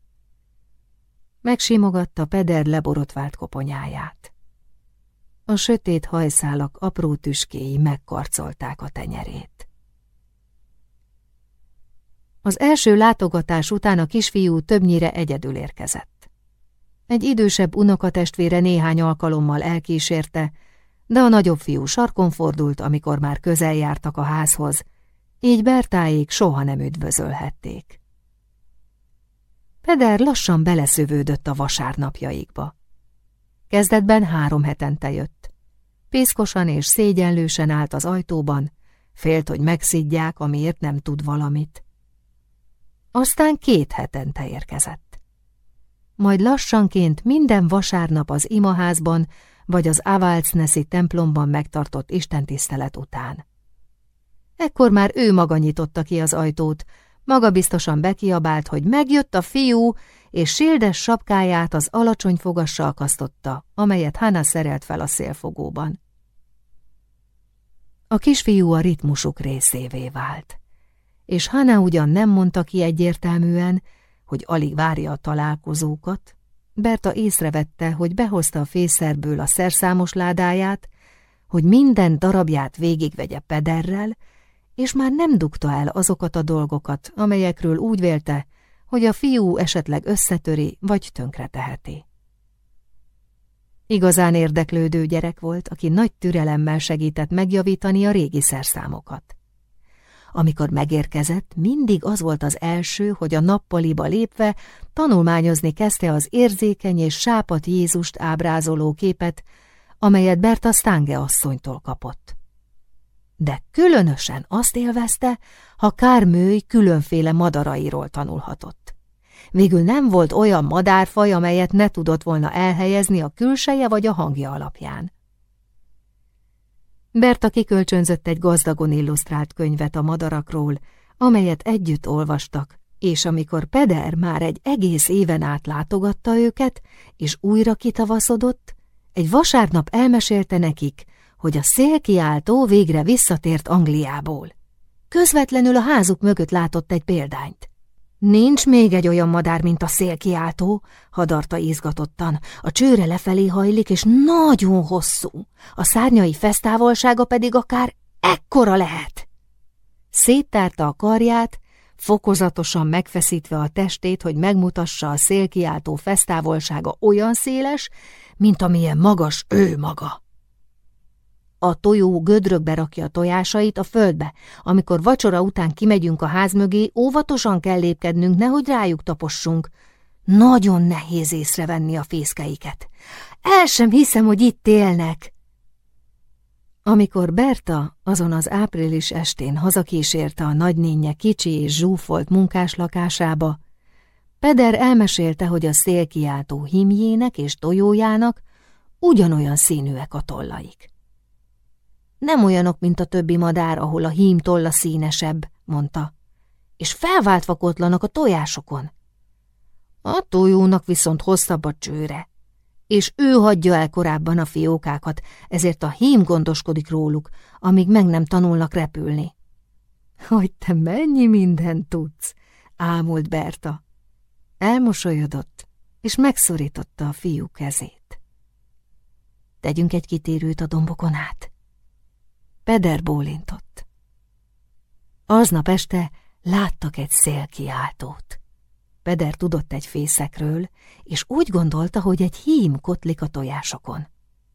Megsimogatta Peder leborotvált koponyáját. A sötét hajszálak apró tüskéi megkarcolták a tenyerét. Az első látogatás után a kisfiú többnyire egyedül érkezett. Egy idősebb unokatestvére néhány alkalommal elkísérte, de a nagyobb fiú sarkon fordult, amikor már közel jártak a házhoz, így Bertáék soha nem üdvözölhették. Peder lassan beleszövődött a vasárnapjaikba. Kezdetben három hetente jött. Pészkosan és szégyenlősen állt az ajtóban, félt, hogy megszidják, amiért nem tud valamit. Aztán két hetente érkezett. Majd lassanként minden vasárnap az imaházban vagy az Avalcneszi templomban megtartott istentisztelet után. Ekkor már ő maga nyitotta ki az ajtót, maga biztosan bekiabált, hogy megjött a fiú, és sildes sapkáját az alacsony fogassal akasztotta, amelyet Hanna szerelt fel a szélfogóban. A kisfiú a ritmusuk részévé vált, és Hanna ugyan nem mondta ki egyértelműen, hogy alig várja a találkozókat, Berta észrevette, hogy behozta a fészerből a szerszámos ládáját, hogy minden darabját végigvegye pederrel, és már nem dugta el azokat a dolgokat, amelyekről úgy vélte, hogy a fiú esetleg összetöri vagy tönkre teheti. Igazán érdeklődő gyerek volt, aki nagy türelemmel segített megjavítani a régi szerszámokat. Amikor megérkezett, mindig az volt az első, hogy a nappaliba lépve tanulmányozni kezdte az érzékeny és sápat Jézust ábrázoló képet, amelyet Berta Stange asszonytól kapott. De különösen azt élvezte, ha Kármőj különféle madarairól tanulhatott. Végül nem volt olyan madárfaj, amelyet ne tudott volna elhelyezni a külseje vagy a hangja alapján. Berta kikölcsönzött egy gazdagon illusztrált könyvet a madarakról, amelyet együtt olvastak, és amikor Peder már egy egész éven át látogatta őket, és újra kitavaszodott, egy vasárnap elmesélte nekik, hogy a szélkiáltó végre visszatért Angliából. Közvetlenül a házuk mögött látott egy példányt. Nincs még egy olyan madár, mint a szélkiáltó, hadarta izgatottan. A csőre lefelé hajlik, és nagyon hosszú. A szárnyai fesztávolsága pedig akár ekkora lehet. Széttárta a karját, fokozatosan megfeszítve a testét, hogy megmutassa a szélkiáltó fesztávolsága olyan széles, mint amilyen magas ő maga. A tojó gödrökbe rakja a tojásait a földbe. Amikor vacsora után kimegyünk a ház mögé, óvatosan kell lépkednünk, nehogy rájuk tapossunk. Nagyon nehéz észrevenni a fészkeiket. El sem hiszem, hogy itt élnek. Amikor Berta azon az április estén hazakísérte a nagynénye kicsi és zsúfolt munkás lakásába, Peder elmesélte, hogy a szélkiáltó himjének és tojójának ugyanolyan színűek a tollaik. Nem olyanok, mint a többi madár, ahol a hím tolla színesebb, mondta, és felváltva kotlanak a tojásokon. A tojónak viszont hosszabb a csőre, és ő hagyja el korábban a fiókákat, ezért a hím gondoskodik róluk, amíg meg nem tanulnak repülni. Hogy te mennyi mindent tudsz, ámult Berta. Elmosolyodott, és megszorította a fiú kezét. Tegyünk egy kitérőt a dombokon át. Peder bólintott. Aznap este láttak egy szélkiáltót. Peder tudott egy fészekről, és úgy gondolta, hogy egy hím kotlik a tojásokon.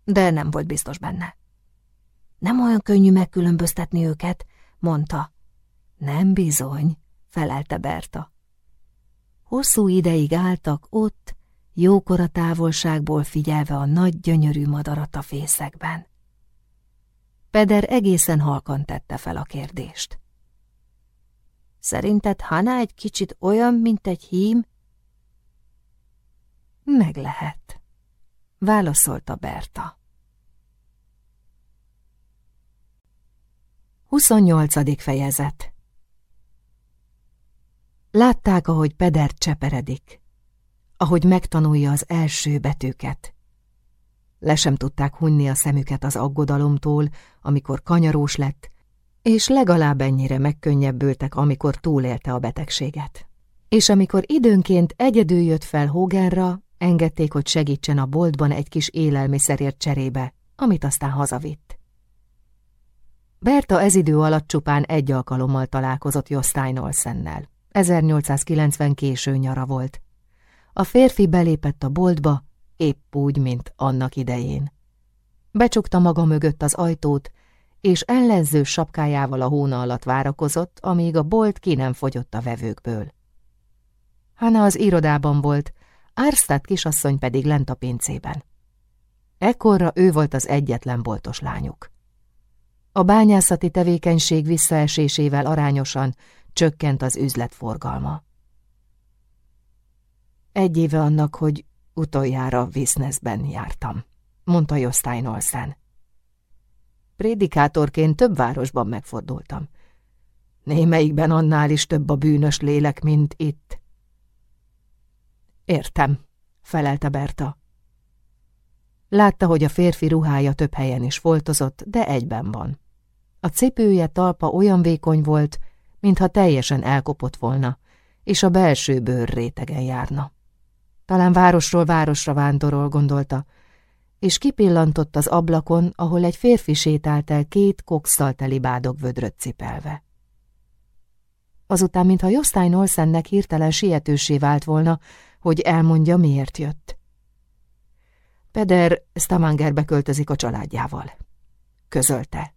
De nem volt biztos benne. Nem olyan könnyű megkülönböztetni őket, mondta. Nem bizony, felelte Berta. Hosszú ideig álltak ott, jókora távolságból figyelve a nagy gyönyörű madarat a fészekben. Peder egészen halkan tette fel a kérdést. Szerinted Hana egy kicsit olyan, mint egy hím? Meg lehet, válaszolta Berta. 28. fejezet Látták, ahogy Peder cseperedik, ahogy megtanulja az első betűket, le sem tudták hunyni a szemüket az aggodalomtól, amikor kanyarós lett, és legalább ennyire megkönnyebbültek, amikor túlélte a betegséget. És amikor időnként egyedül jött fel Hoganra, Engedték, hogy segítsen a boltban egy kis élelmiszerért cserébe, amit aztán hazavitt. Berta ez idő alatt csupán egy alkalommal találkozott Jostein Olsennel. 1890 késő nyara volt. A férfi belépett a boltba, épp úgy, mint annak idején. Becsukta maga mögött az ajtót, és ellenző sapkájával a hóna alatt várakozott, amíg a bolt ki nem fogyott a vevőkből. Hanna az irodában volt, Ársztát kisasszony pedig lent a pincében. Ekkorra ő volt az egyetlen boltos lányuk. A bányászati tevékenység visszaesésével arányosan csökkent az üzlet forgalma. Egy éve annak, hogy utoljára Viszneszben jártam, mondta Jostein Olsen. Prédikátorként több városban megfordultam. Némelyikben annál is több a bűnös lélek, mint itt. Értem, felelte Berta. Látta, hogy a férfi ruhája több helyen is foltozott, de egyben van. A cipője talpa olyan vékony volt, mintha teljesen elkopott volna, és a belső bőr rétegen járna. Talán városról városra vándorol, gondolta, és kipillantott az ablakon, ahol egy férfi sétált el két kokszal teli bádog vödröt cipelve. Azután, mintha Jostein Olsennek hirtelen sietősé vált volna, hogy elmondja, miért jött. Peder Stamangerbe költözik a családjával. Közölte.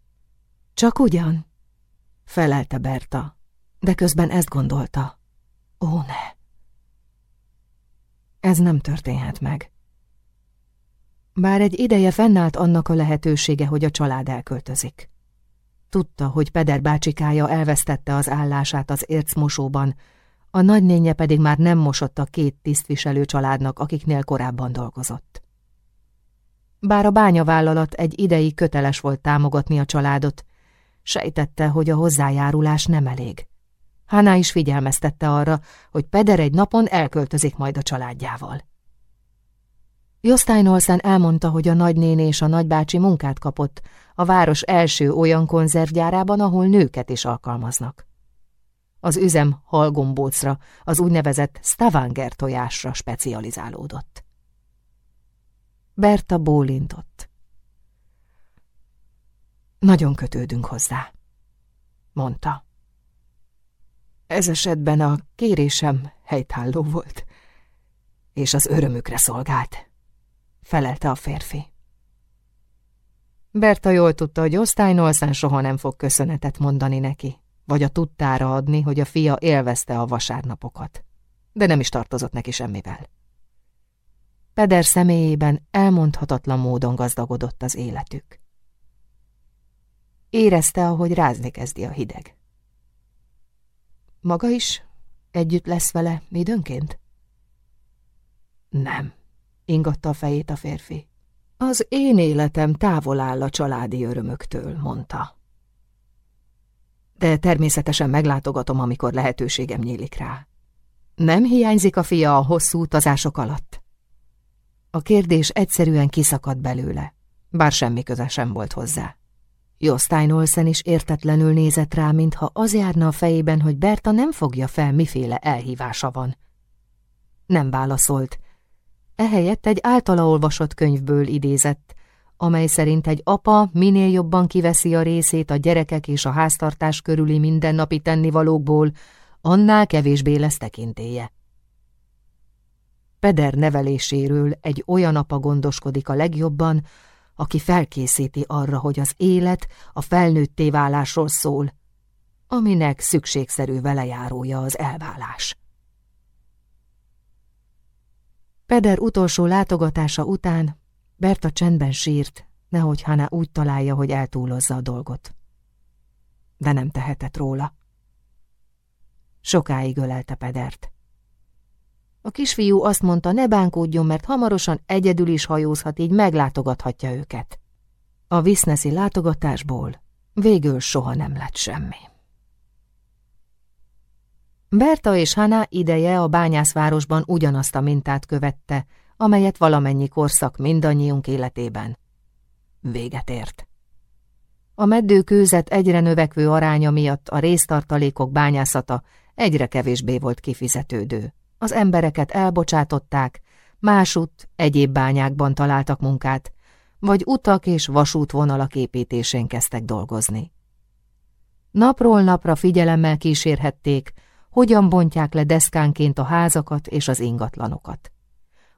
Csak ugyan? Felelte Berta, de közben ezt gondolta. Ó, ne! Ez nem történhet meg. Bár egy ideje fennállt annak a lehetősége, hogy a család elköltözik. Tudta, hogy Peder bácsikája elvesztette az állását az ércmosóban, a nagynénye pedig már nem mosott a két tisztviselő családnak, akiknél korábban dolgozott. Bár a bányavállalat egy ideig köteles volt támogatni a családot, sejtette, hogy a hozzájárulás nem elég. Hána is figyelmeztette arra, hogy Peder egy napon elköltözik majd a családjával. Jostein Olsen elmondta, hogy a nagynéni és a nagybácsi munkát kapott a város első olyan konzervgyárában, ahol nőket is alkalmaznak. Az üzem halgombócra, az úgynevezett Stavanger tojásra specializálódott. Berta bólintott. Nagyon kötődünk hozzá, mondta. Ez esetben a kérésem helytálló volt, és az örömükre szolgált, felelte a férfi. Berta jól tudta, hogy osztálynolszán soha nem fog köszönetet mondani neki, vagy a tudtára adni, hogy a fia élvezte a vasárnapokat, de nem is tartozott neki semmivel. Peder személyében elmondhatatlan módon gazdagodott az életük. Érezte, ahogy rázni kezdi a hideg. Maga is együtt lesz vele időnként? Nem, ingatta a fejét a férfi. Az én életem távol áll a családi örömöktől, mondta. De természetesen meglátogatom, amikor lehetőségem nyílik rá. Nem hiányzik a fia a hosszú utazások alatt? A kérdés egyszerűen kiszakadt belőle, bár semmi köze sem volt hozzá. Jostein Olsen is értetlenül nézett rá, mintha az járna a fejében, hogy Berta nem fogja fel, miféle elhívása van. Nem válaszolt. Ehelyett egy általa olvasott könyvből idézett, amely szerint egy apa minél jobban kiveszi a részét a gyerekek és a háztartás körüli mindennapi tennivalókból, annál kevésbé lesz tekintélye. Peder neveléséről egy olyan apa gondoskodik a legjobban, aki felkészíti arra, hogy az élet a felnőtté válásról szól, aminek szükségszerű velejárója az elválás. Peder utolsó látogatása után Berta csendben sírt, nehogy Hana úgy találja, hogy eltúlozza a dolgot. De nem tehetett róla. Sokáig ölelte Pedert. A kisfiú azt mondta, ne bánkódjon, mert hamarosan egyedül is hajózhat, így meglátogathatja őket. A viszneszi látogatásból végül soha nem lett semmi. Berta és Hana ideje a bányászvárosban ugyanazt a mintát követte, amelyet valamennyi korszak mindannyiunk életében. Véget ért. A meddőkőzet egyre növekvő aránya miatt a résztartalékok bányászata egyre kevésbé volt kifizetődő. Az embereket elbocsátották, Másút egyéb bányákban találtak munkát, vagy utak és vasútvonalak építésén kezdtek dolgozni. Napról napra figyelemmel kísérhették, hogyan bontják le deszkánként a házakat és az ingatlanokat.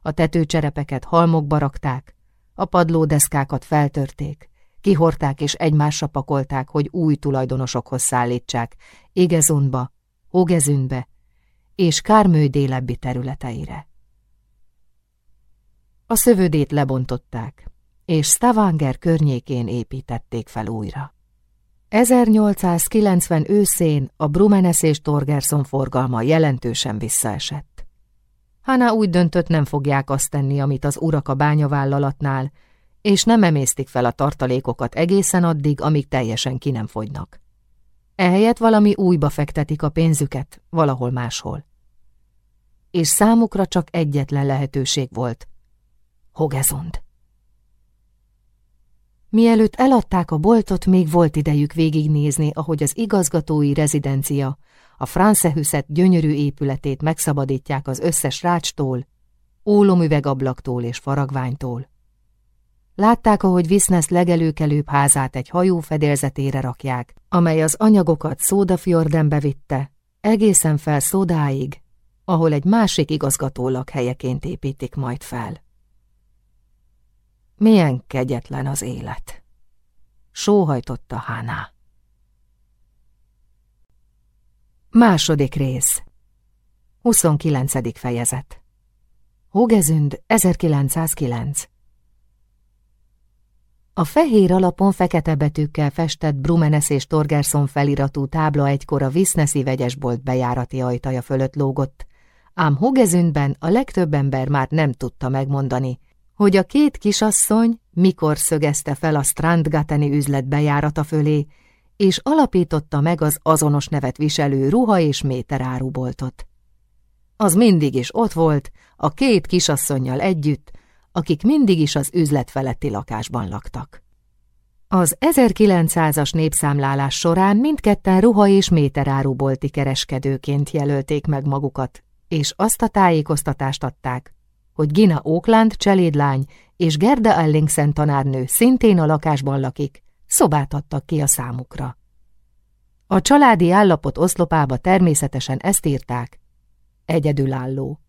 A tetőcserepeket halmokba rakták, a padlódeszkákat feltörték, kihorták és egymásra pakolták, hogy új tulajdonosokhoz szállítsák, Égezundba, Hógezündbe és Kármő délebbi területeire. A szövődét lebontották, és Stavanger környékén építették fel újra. 1890 őszén a Brumenes és Torgerson forgalma jelentősen visszaesett. Hanna úgy döntött, nem fogják azt tenni, amit az urak a bányavállalatnál, és nem emésztik fel a tartalékokat egészen addig, amíg teljesen ki nem fogynak. Ehelyett valami újba fektetik a pénzüket, valahol máshol. És számukra csak egyetlen lehetőség volt. Hogezond. Mielőtt eladták a boltot, még volt idejük végignézni, ahogy az igazgatói rezidencia, a Francehüszet gyönyörű épületét megszabadítják az összes rácstól, ólomüvegablaktól és faragványtól. Látták, ahogy Visznes legelőkelőbb házát egy hajó fedélzetére rakják, amely az anyagokat Szódafjordenbe vitte, egészen fel Szódáig, ahol egy másik igazgató lakhelyeként építik majd fel. Milyen kegyetlen az élet! Sóhajtotta Háná. Második rész 29. fejezet Hógezünd 1909 A fehér alapon fekete betűkkel festett Brumenes és Torgerson feliratú tábla egykor a Viszneszi vegyesbolt bejárati ajtaja fölött lógott, ám Hogezündben a legtöbb ember már nem tudta megmondani, hogy a két kisasszony mikor szögezte fel a Strandgateni üzlet bejárata fölé, és alapította meg az azonos nevet viselő ruha és méteráruboltot. Az mindig is ott volt, a két kisasszonyjal együtt, akik mindig is az üzlet feletti lakásban laktak. Az 1900-as népszámlálás során mindketten ruha és méterárubolti kereskedőként jelölték meg magukat, és azt a tájékoztatást adták, hogy Gina Oakland cselédlány és Gerda Ellingsen tanárnő szintén a lakásban lakik, szobát adtak ki a számukra. A családi állapot oszlopába természetesen ezt írták, egyedülálló.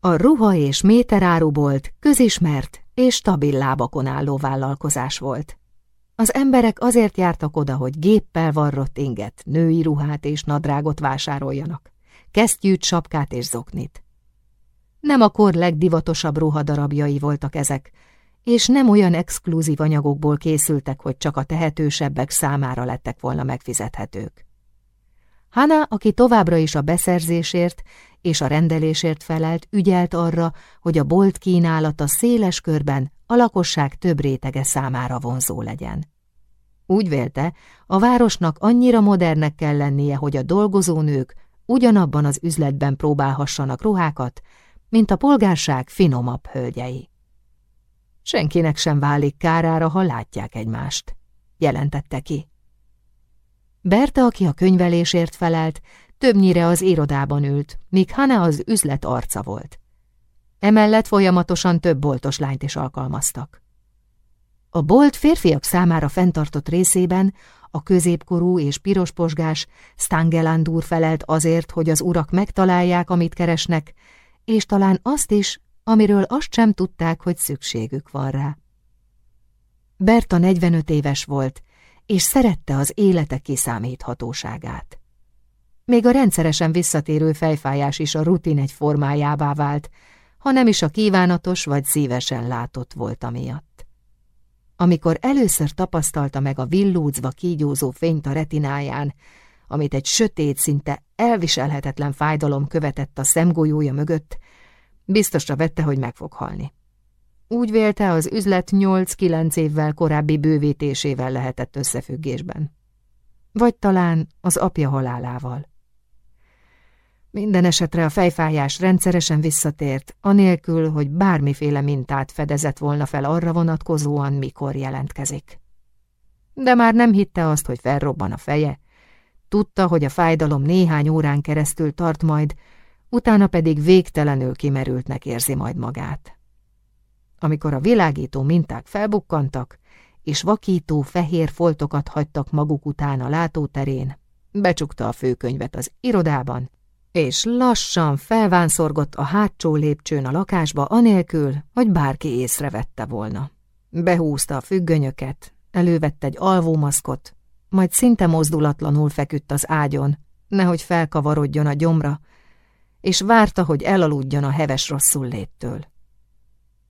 A ruha és méterárubolt közismert és stabil lábakon álló vállalkozás volt. Az emberek azért jártak oda, hogy géppel varrott inget, női ruhát és nadrágot vásároljanak, kesztyűt, sapkát és zoknit. Nem a kor legdivatosabb ruhadarabjai voltak ezek, és nem olyan exkluzív anyagokból készültek, hogy csak a tehetősebbek számára lettek volna megfizethetők. Hana, aki továbbra is a beszerzésért és a rendelésért felelt, ügyelt arra, hogy a bolt kínálata széles körben a lakosság több rétege számára vonzó legyen. Úgy vélte, a városnak annyira modernek kell lennie, hogy a dolgozónők ugyanabban az üzletben próbálhassanak ruhákat, mint a polgárság finomabb hölgyei. Senkinek sem válik kárára, ha látják egymást, jelentette ki. Berta, aki a könyvelésért felelt, többnyire az irodában ült, míg Hane az üzlet arca volt. Emellett folyamatosan több boltos lányt is alkalmaztak. A bolt férfiak számára fenntartott részében a középkorú és pirosposgás Stangeland felelt azért, hogy az urak megtalálják, amit keresnek, és talán azt is, amiről azt sem tudták, hogy szükségük van rá. Berta 45 éves volt, és szerette az élete kiszámíthatóságát. Még a rendszeresen visszatérő fejfájás is a rutin egy formájává vált, ha nem is a kívánatos vagy szívesen látott volt amiatt. Amikor először tapasztalta meg a villúzva kígyózó fényt a retináján, amit egy sötét, szinte elviselhetetlen fájdalom követett a szemgolyója mögött, biztosra vette, hogy meg fog halni. Úgy vélte, az üzlet 8-9 évvel korábbi bővítésével lehetett összefüggésben. Vagy talán az apja halálával. Minden esetre a fejfájás rendszeresen visszatért, anélkül, hogy bármiféle mintát fedezett volna fel arra vonatkozóan, mikor jelentkezik. De már nem hitte azt, hogy felrobban a feje, Tudta, hogy a fájdalom néhány órán keresztül tart majd, utána pedig végtelenül kimerültnek érzi majd magát. Amikor a világító minták felbukkantak, és vakító fehér foltokat hagytak maguk után a látóterén, becsukta a főkönyvet az irodában, és lassan felvánszorgott a hátsó lépcsőn a lakásba anélkül, hogy bárki észrevette volna. Behúzta a függönyöket, elővette egy alvómaszkot, majd szinte mozdulatlanul feküdt az ágyon, nehogy felkavarodjon a gyomra, és várta, hogy elaludjon a heves rosszul léttől.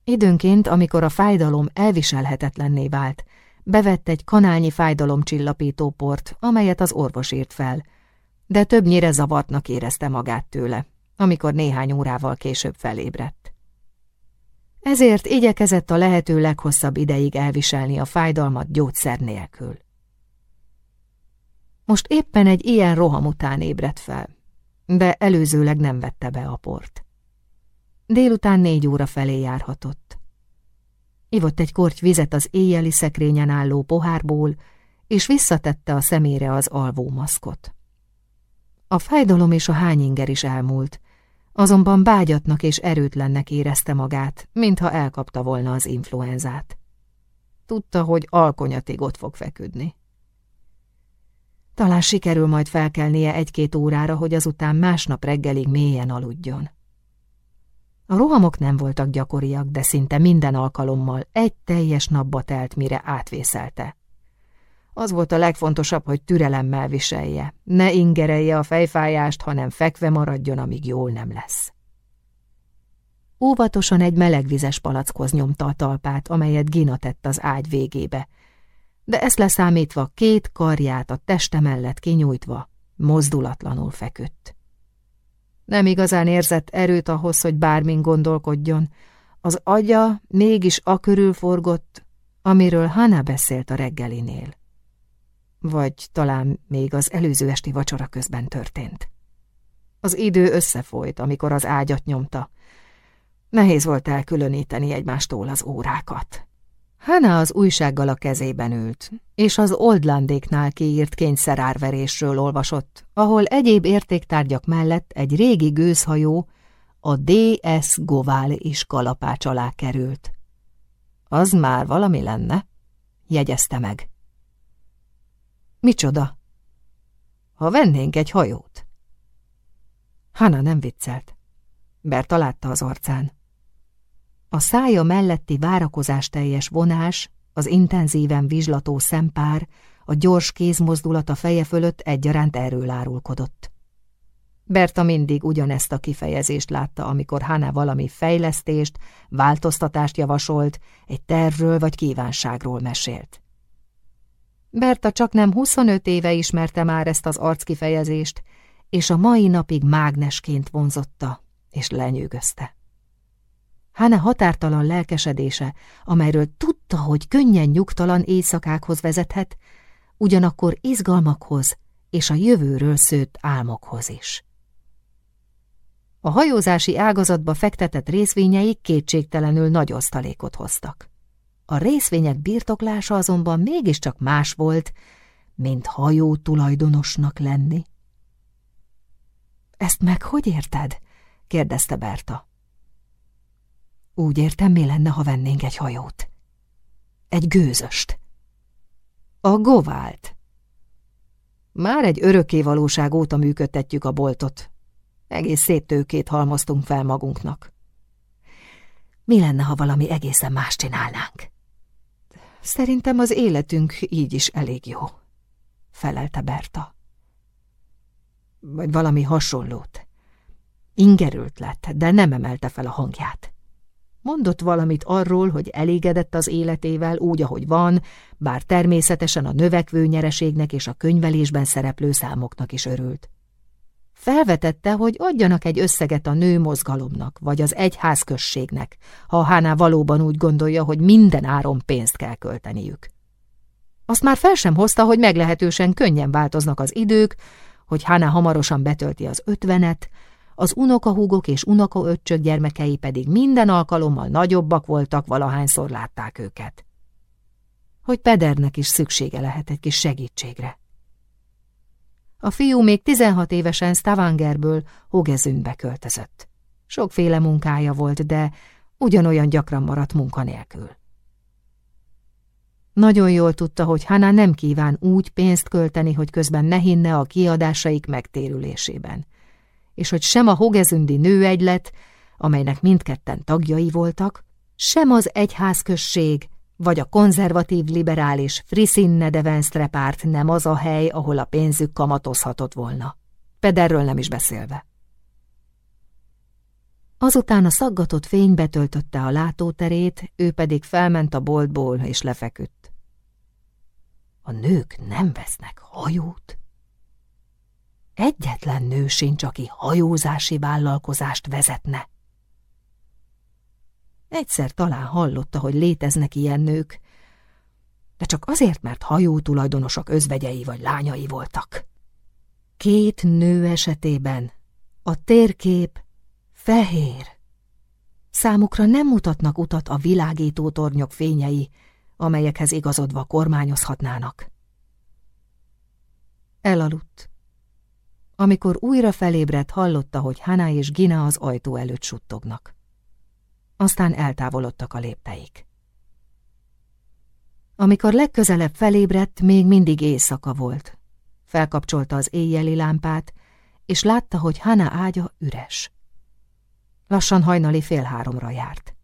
Időnként, amikor a fájdalom elviselhetetlenné vált, bevett egy kanálnyi fájdalomcsillapító port, amelyet az orvos írt fel, de többnyire zavartnak érezte magát tőle, amikor néhány órával később felébredt. Ezért igyekezett a lehető leghosszabb ideig elviselni a fájdalmat gyógyszer nélkül. Most éppen egy ilyen roham után ébredt fel, de előzőleg nem vette be a port. Délután négy óra felé járhatott. Ivott egy korty vizet az éjjeli szekrényen álló pohárból, és visszatette a szemére az alvó maszkot. A fájdalom és a hányinger is elmúlt, azonban bágyatnak és erőtlennek érezte magát, mintha elkapta volna az influenzát. Tudta, hogy alkonyatig ott fog feküdni. Talán sikerül majd felkelnie egy-két órára, hogy azután másnap reggelig mélyen aludjon. A rohamok nem voltak gyakoriak, de szinte minden alkalommal egy teljes napba telt, mire átvészelte. Az volt a legfontosabb, hogy türelemmel viselje, ne ingerelje a fejfájást, hanem fekve maradjon, amíg jól nem lesz. Óvatosan egy melegvizes palackhoz nyomta a talpát, amelyet Gina tett az ágy végébe, de ezt leszámítva két karját a teste mellett kinyújtva, mozdulatlanul feküdt. Nem igazán érzett erőt ahhoz, hogy bármin gondolkodjon, az agya mégis a körül forgott, amiről Hana beszélt a reggelinél. Vagy talán még az előző esti vacsora közben történt. Az idő összefolyt, amikor az ágyat nyomta. Nehéz volt elkülöníteni egymástól az órákat. Hanna az újsággal a kezében ült, és az Oldlandéknál kiírt kényszerárverésről olvasott, ahol egyéb értéktárgyak mellett egy régi gőzhajó, a D.S. Govál is kalapács alá került. Az már valami lenne, jegyezte meg. Micsoda? Ha vennénk egy hajót? Hanna nem viccelt. Berta látta az arcán. A szája melletti várakozás teljes vonás, az intenzíven vizslató szempár, a gyors kézmozdulat a feje fölött egyaránt erről árulkodott. Berta mindig ugyanezt a kifejezést látta, amikor Hana valami fejlesztést, változtatást javasolt, egy tervről vagy kívánságról mesélt. Berta csak nem 25 éve ismerte már ezt az arckifejezést, és a mai napig mágnesként vonzotta és lenyűgözte. Háne határtalan lelkesedése, amelyről tudta, hogy könnyen nyugtalan éjszakákhoz vezethet, ugyanakkor izgalmakhoz és a jövőről szőtt álmokhoz is. A hajózási ágazatba fektetett részvényeik kétségtelenül nagy osztalékot hoztak. A részvények birtoklása azonban mégiscsak más volt, mint hajó tulajdonosnak lenni. Ezt meg hogy érted? kérdezte Berta. Úgy értem, mi lenne, ha vennénk egy hajót. Egy gőzöst. A govált. Már egy örökké valóság óta működtetjük a boltot. Egész szép tőkét halmoztunk fel magunknak. Mi lenne, ha valami egészen más csinálnánk? Szerintem az életünk így is elég jó, felelte Berta. Vagy valami hasonlót. Ingerült lett, de nem emelte fel a hangját. Mondott valamit arról, hogy elégedett az életével úgy, ahogy van, bár természetesen a növekvő nyereségnek és a könyvelésben szereplő számoknak is örült. Felvetette, hogy adjanak egy összeget a nő mozgalomnak, vagy az egyházközségnek, ha Háná valóban úgy gondolja, hogy minden áron pénzt kell költeniük. Azt már fel sem hozta, hogy meglehetősen könnyen változnak az idők, hogy Háná hamarosan betölti az ötvenet, az unokahúgok és unokaöccsök gyermekei pedig minden alkalommal nagyobbak voltak, valahányszor látták őket. Hogy Pedernek is szüksége lehet egy kis segítségre. A fiú még 16 évesen Stavangerből Hogezündbe költözött. Sokféle munkája volt, de ugyanolyan gyakran maradt munkanélkül. Nagyon jól tudta, hogy Hana nem kíván úgy pénzt költeni, hogy közben ne hinne a kiadásaik megtérülésében, és hogy sem a Hogezündi nőegylet, amelynek mindketten tagjai voltak, sem az egyházközség, vagy a konzervatív liberális Frisinne de Venstre párt nem az a hely, ahol a pénzük kamatozhatott volna. Pederről nem is beszélve. Azután a szaggatott fény betöltötte a látóterét, ő pedig felment a boltból és lefeküdt. A nők nem vesznek hajót? Egyetlen nő sincs, aki hajózási vállalkozást vezetne. Egyszer talán hallotta, hogy léteznek ilyen nők, de csak azért, mert hajó tulajdonosok özvegyei vagy lányai voltak. Két nő esetében a térkép fehér. Számukra nem mutatnak utat a világító tornyok fényei, amelyekhez igazodva kormányozhatnának. Elaludt. Amikor újra felébredt, hallotta, hogy Hana és Gina az ajtó előtt suttognak. Aztán eltávolodtak a lépteik. Amikor legközelebb felébredt, még mindig éjszaka volt. Felkapcsolta az éjjeli lámpát, és látta, hogy Hana ágya üres. Lassan hajnali fél háromra járt.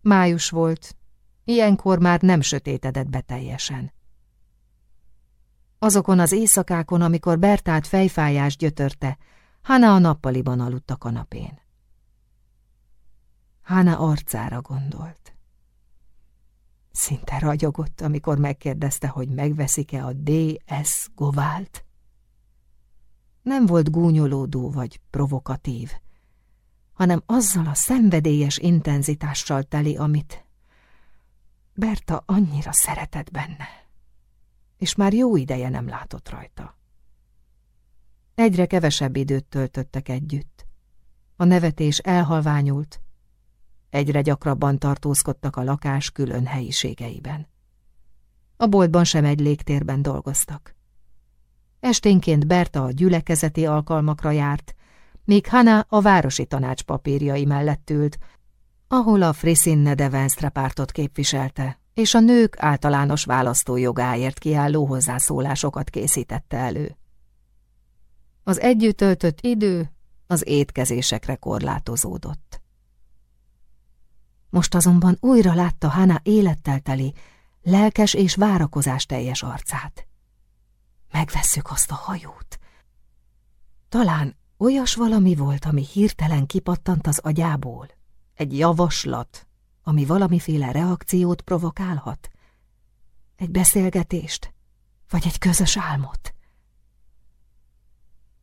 Május volt, ilyenkor már nem sötétedett be teljesen. Azokon az éjszakákon, amikor Bertát fejfájás gyötörte, Hana a nappaliban aludt a kanapén. Hana arcára gondolt. Szinte ragyogott, amikor megkérdezte, hogy megveszik-e a D.S. Govált. Nem volt gúnyolódó vagy provokatív, hanem azzal a szenvedélyes intenzitással teli, amit Berta annyira szeretett benne, és már jó ideje nem látott rajta. Egyre kevesebb időt töltöttek együtt. A nevetés elhalványult, egyre gyakrabban tartózkodtak a lakás külön helyiségeiben. A boltban sem egy légtérben dolgoztak. Esténként Berta a gyülekezeti alkalmakra járt, míg Hana a városi tanács papírjai mellett ült, ahol a Frisinne de Venstre pártot képviselte, és a nők általános választójogáért kiálló hozzászólásokat készítette elő. Az együtt töltött idő az étkezésekre korlátozódott. Most azonban újra látta Hana élettel teli, lelkes és várakozás teljes arcát. Megvesszük azt a hajót. Talán Olyas valami volt, ami hirtelen kipattant az agyából. Egy javaslat, ami valamiféle reakciót provokálhat. Egy beszélgetést, vagy egy közös álmot.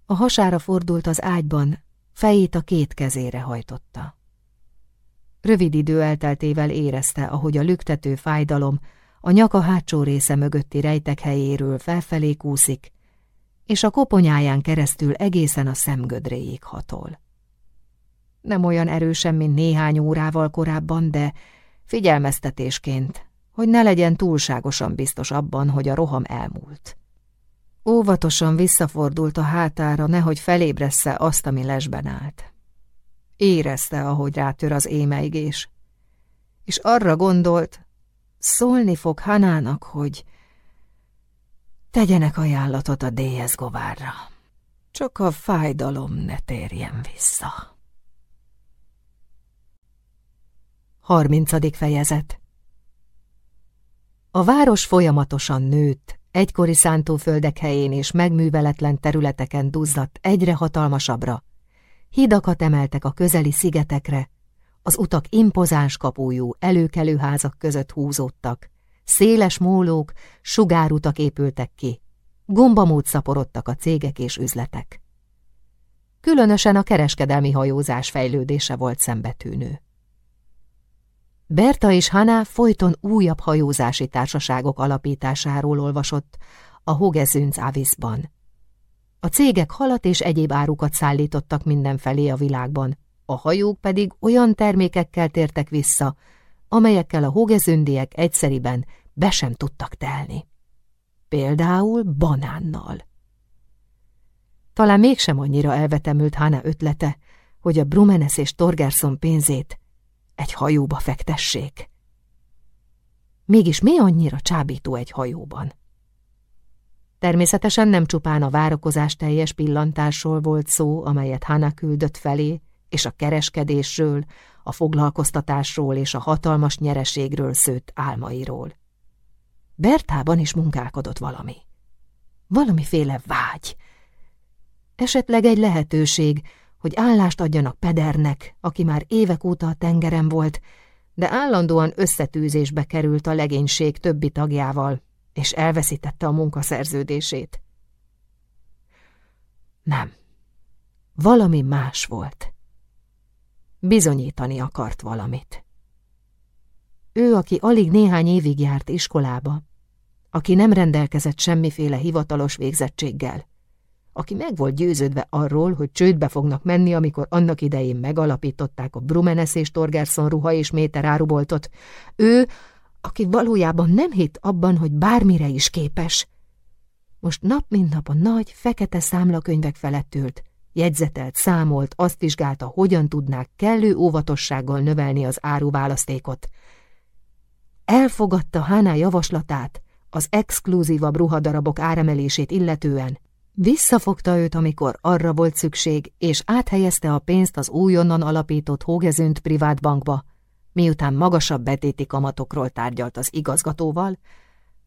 A hasára fordult az ágyban, fejét a két kezére hajtotta. Rövid idő elteltével érezte, ahogy a lüktető fájdalom a nyaka hátsó része mögötti rejtek helyéről felfelé kúszik, és a koponyáján keresztül egészen a szemgödréig hatol. Nem olyan erősen, mint néhány órával korábban, de figyelmeztetésként, hogy ne legyen túlságosan biztos abban, hogy a roham elmúlt. Óvatosan visszafordult a hátára, nehogy felébressze azt, ami lesben állt. Érezte, ahogy rátör az émeigés, és arra gondolt, szólni fog Hanának, hogy Tegyenek ajánlatot a D.S. Govárra. Csak a fájdalom ne térjen vissza. Harmincadik fejezet A város folyamatosan nőtt, egykori szántóföldek helyén és megműveletlen területeken duzzadt egyre hatalmasabbra. Hidakat emeltek a közeli szigetekre, az utak impozáns kapújú, előkelő házak között húzódtak, Széles mólók, sugárutak épültek ki, gombamód szaporodtak a cégek és üzletek. Különösen a kereskedelmi hajózás fejlődése volt szembetűnő. Berta és Hana folyton újabb hajózási társaságok alapításáról olvasott a Hogezünc Avisban. A cégek halat és egyéb árukat szállítottak mindenfelé a világban, a hajók pedig olyan termékekkel tértek vissza, amelyekkel a hógezündiek egyszeriben be sem tudtak telni. Például banánnal. Talán mégsem annyira elvetemült Hána ötlete, hogy a Brumenes és Torgerson pénzét egy hajóba fektessék. Mégis mi annyira csábító egy hajóban? Természetesen nem csupán a várakozás teljes pillantásról volt szó, amelyet Hana küldött felé, és a kereskedésről, a foglalkoztatásról és a hatalmas nyereségről szőtt álmairól. Bertában is munkálkodott valami. Valamiféle vágy. Esetleg egy lehetőség, hogy állást adjanak Pedernek, aki már évek óta a tengeren volt, de állandóan összetűzésbe került a legénység többi tagjával, és elveszítette a munkaszerződését. Nem. Valami más volt. Bizonyítani akart valamit. Ő, aki alig néhány évig járt iskolába, aki nem rendelkezett semmiféle hivatalos végzettséggel, aki meg volt győződve arról, hogy csődbe fognak menni, amikor annak idején megalapították a Brumenes és Torgerson ruha és méter áruboltot, ő, aki valójában nem hitt abban, hogy bármire is képes. Most nap mint nap a nagy, fekete számlakönyvek felett ült, jegyzetelt, számolt, azt vizsgálta, hogyan tudnák kellő óvatossággal növelni az áruválasztékot. Elfogadta Háná javaslatát, az exkluzívabb ruhadarabok áremelését illetően, Visszafogta őt, amikor arra volt szükség, és áthelyezte a pénzt az újonnan alapított Hógezünt privátbankba, miután magasabb betéti kamatokról tárgyalt az igazgatóval,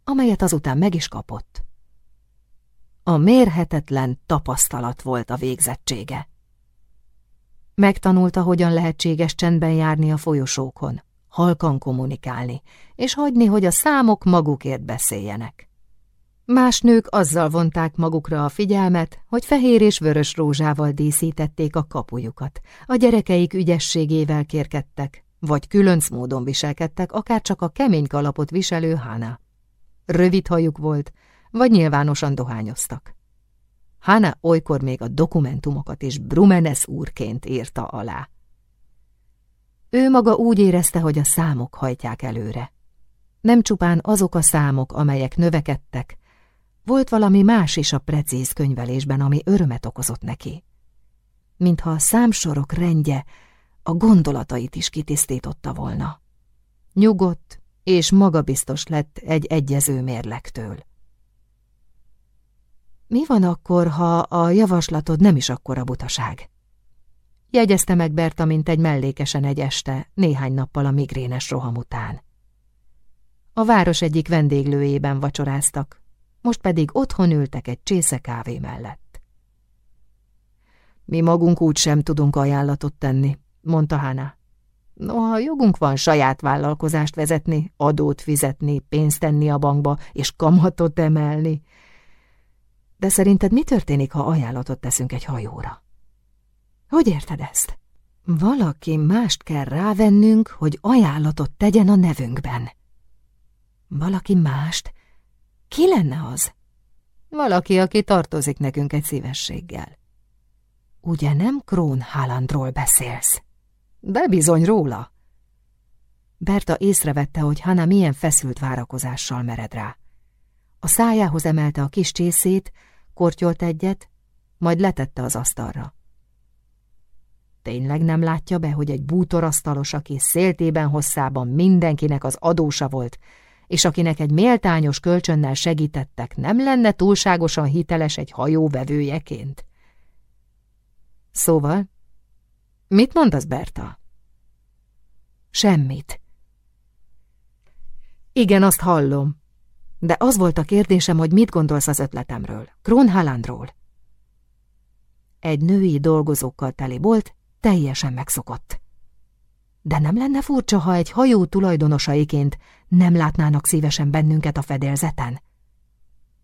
amelyet azután meg is kapott. A mérhetetlen tapasztalat volt a végzettsége. Megtanulta, hogyan lehetséges csendben járni a folyosókon, halkan kommunikálni, és hagyni, hogy a számok magukért beszéljenek. Más nők azzal vonták magukra a figyelmet, hogy fehér és vörös rózsával díszítették a kapujukat, a gyerekeik ügyességével kérkedtek, vagy különc módon viselkedtek, akár csak a kemény kalapot viselő Hána. Rövid hajuk volt, vagy nyilvánosan dohányoztak. Hána olykor még a dokumentumokat is Brumenes úrként írta alá. Ő maga úgy érezte, hogy a számok hajtják előre. Nem csupán azok a számok, amelyek növekedtek, volt valami más is a precíz könyvelésben, ami örömet okozott neki. Mintha a számsorok rendje a gondolatait is kitisztította volna. Nyugodt és magabiztos lett egy egyező mérlektől. Mi van akkor, ha a javaslatod nem is akkora butaság? Jegyezte meg Berta, mint egy mellékesen egy este, néhány nappal a migrénes roham után. A város egyik vendéglőjében vacsoráztak, most pedig otthon ültek egy csésze kávé mellett. Mi magunk úgy sem tudunk ajánlatot tenni, mondta Hana. Noha jogunk van saját vállalkozást vezetni, adót fizetni, pénzt tenni a bankba és kamatot emelni. De szerinted mi történik, ha ajánlatot teszünk egy hajóra? Hogy érted ezt? Valaki mást kell rávennünk, hogy ajánlatot tegyen a nevünkben. Valaki mást? Ki lenne az? Valaki, aki tartozik nekünk egy szívességgel. Ugye nem Krón Hálandról beszélsz? De bizony róla. Berta észrevette, hogy Hanna milyen feszült várakozással mered rá. A szájához emelte a kis csészét, kortyolt egyet, majd letette az asztalra. Tényleg nem látja be, hogy egy bútorasztalos, aki széltében hosszában mindenkinek az adósa volt, és akinek egy méltányos kölcsönnel segítettek, nem lenne túlságosan hiteles egy hajó vevőjeként? Szóval, mit mondasz, Berta? Semmit. Igen, azt hallom. De az volt a kérdésem, hogy mit gondolsz az ötletemről, Kronhalandról. Egy női dolgozókkal teli bolt teljesen megszokott. De nem lenne furcsa, ha egy hajó tulajdonosaiként nem látnának szívesen bennünket a fedélzeten?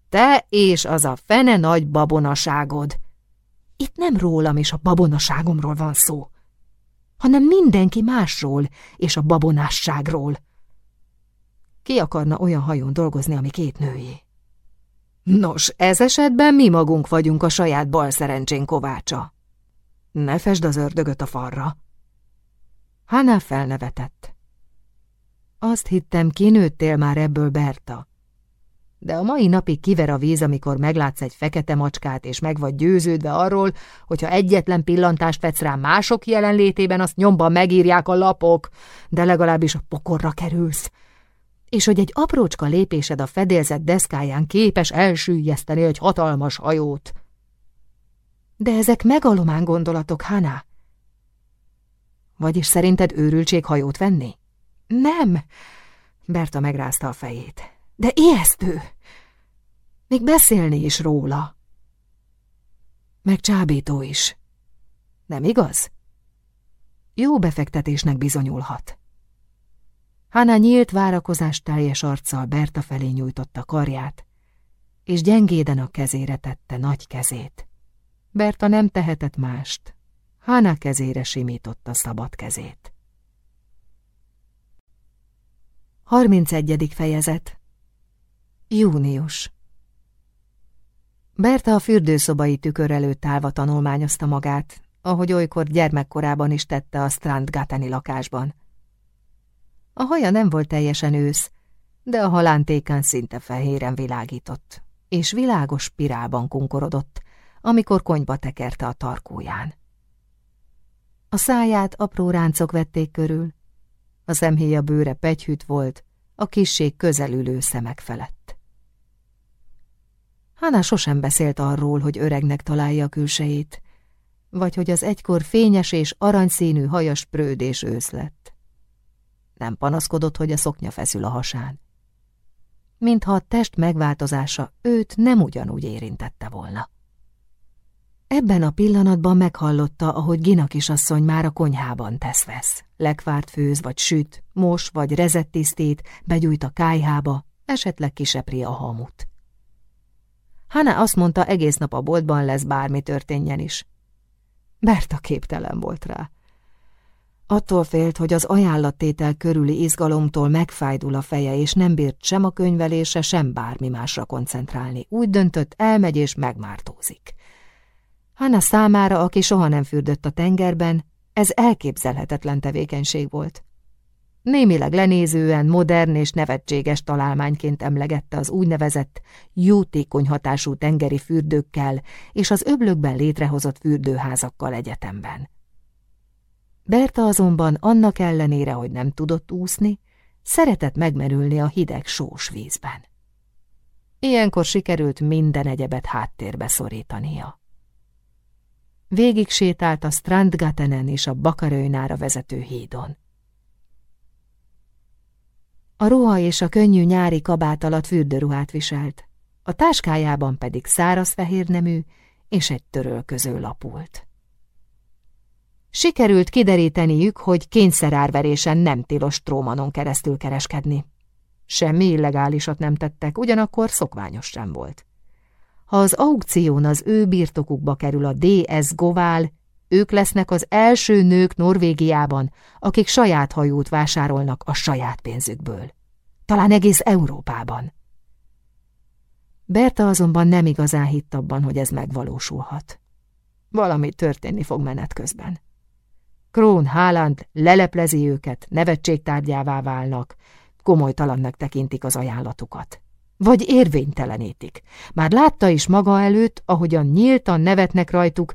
Te és az a fene nagy babonaságod! Itt nem rólam és a babonaságomról van szó, hanem mindenki másról és a babonásságról. Ki akarna olyan hajón dolgozni, ami két nőjé? Nos, ez esetben mi magunk vagyunk a saját bal szerencsén kovácsa. Ne fesd az ördögöt a farra. Hanna felnevetett. Azt hittem, kinőttél már ebből, Berta. De a mai napig kiver a víz, amikor meglátsz egy fekete macskát, és meg vagy győződve arról, hogyha egyetlen pillantást vetsz rá mások jelenlétében, azt nyomban megírják a lapok, de legalábbis a pokorra kerülsz. És hogy egy aprócska lépésed a fedélzet deszkáján képes elsüllyeszteni egy hatalmas hajót. De ezek megalomán gondolatok, Hana. Vagyis szerinted őrültség hajót venni? Nem! Berta megrázta a fejét. De ijesztő! Még beszélni is róla. Meg csábító is. Nem igaz? Jó befektetésnek bizonyulhat. Hanna nyílt várakozás teljes arccal Berta felé nyújtotta karját, és gyengéden a kezére tette nagy kezét. Berta nem tehetett mást. Hanna kezére simította szabad kezét. 31. fejezet Június Berta a fürdőszobai tükör előtt állva tanulmányozta magát, ahogy olykor gyermekkorában is tette a Strandgateni lakásban. A haja nem volt teljesen ősz, de a halántékán szinte fehéren világított, és világos spirálban kunkorodott, amikor konyba tekerte a tarkóján. A száját apró ráncok vették körül, a szemhéja bőre pegyhűt volt, a kisség közelülő szemek felett. Hána sosem beszélt arról, hogy öregnek találja a külsejét, vagy hogy az egykor fényes és aranyszínű hajas prődés ősz lett. Nem panaszkodott, hogy a szoknya feszül a hasán. Mintha a test megváltozása őt nem ugyanúgy érintette volna. Ebben a pillanatban meghallotta, ahogy Gina kisasszony már a konyhában tesz-vesz. Lekvárt főz, vagy süt, mos, vagy rezett tisztít, begyújt a kájhába, esetleg kisepri a hamut. Hanna azt mondta, egész nap a boltban lesz, bármi történjen is. Berta képtelen volt rá. Attól félt, hogy az ajánlattétel körüli izgalomtól megfájdul a feje, és nem bírt sem a könyvelése, sem bármi másra koncentrálni. Úgy döntött, elmegy és megmártózik. Hanna számára, aki soha nem fürdött a tengerben, ez elképzelhetetlen tevékenység volt. Némileg lenézően, modern és nevetséges találmányként emlegette az úgynevezett jótékony hatású tengeri fürdőkkel és az öblökben létrehozott fürdőházakkal egyetemben. Berta azonban annak ellenére, hogy nem tudott úszni, szeretett megmerülni a hideg sós vízben. Ilyenkor sikerült minden egyebet háttérbe szorítania. Végig sétált a Strandgatenen és a Bakarőnára vezető hídon. A ruha és a könnyű nyári kabát alatt fürdőruhát viselt, a táskájában pedig száraz fehér nemű és egy törölköző lapult. Sikerült kideríteniük, hogy kényszerárverésen nem tilos trómanon keresztül kereskedni. Semmi illegálisat nem tettek, ugyanakkor szokványos sem volt. Ha az aukción az ő birtokukba kerül a DS Govál, ők lesznek az első nők Norvégiában, akik saját hajót vásárolnak a saját pénzükből. Talán egész Európában. Berta azonban nem igazán hitt abban, hogy ez megvalósulhat. Valami történni fog menet közben. Krón Háland leleplezi őket, nevetségtárgyává válnak, komolytalannak tekintik az ajánlatukat vagy érvénytelenítik. Már látta is maga előtt, ahogyan nyíltan nevetnek rajtuk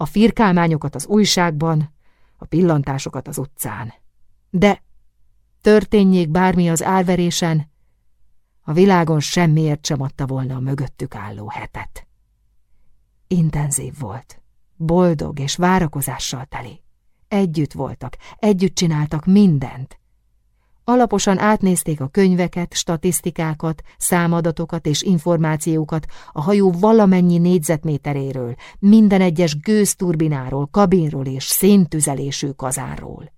a firkálmányokat az újságban, a pillantásokat az utcán. De történjék bármi az árverésen, a világon semmiért sem adta volna a mögöttük álló hetet. Intenzív volt, boldog és várakozással teli. Együtt voltak, együtt csináltak mindent, Alaposan átnézték a könyveket, statisztikákat, számadatokat és információkat a hajó valamennyi négyzetméteréről, minden egyes gőzturbináról, kabinról és széntüzelésű kazánról.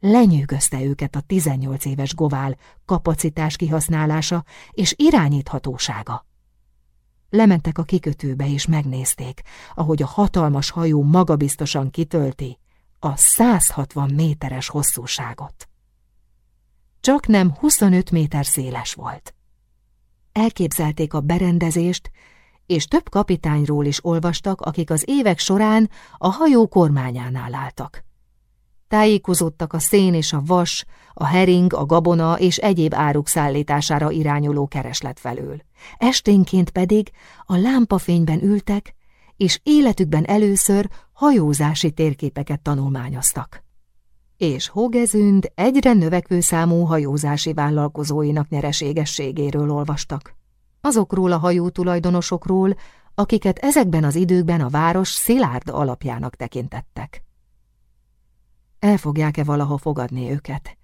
Lenyűgözte őket a 18 éves govál kapacitás kihasználása és irányíthatósága. Lementek a kikötőbe és megnézték, ahogy a hatalmas hajó magabiztosan kitölti a 160 méteres hosszúságot csak nem 25 méter széles volt. Elképzelték a berendezést, és több kapitányról is olvastak, akik az évek során a hajó kormányánál álltak. Tájékozódtak a szén és a vas, a hering, a gabona és egyéb áruk szállítására irányuló kereslet felől. Esténként pedig a lámpafényben ültek, és életükben először hajózási térképeket tanulmányoztak. És Hogezünd egyre növekvő számú hajózási vállalkozóinak nyereségességéről olvastak. Azokról a hajó tulajdonosokról, akiket ezekben az időkben a város szilárd alapjának tekintettek. El fogják-e valaha fogadni őket?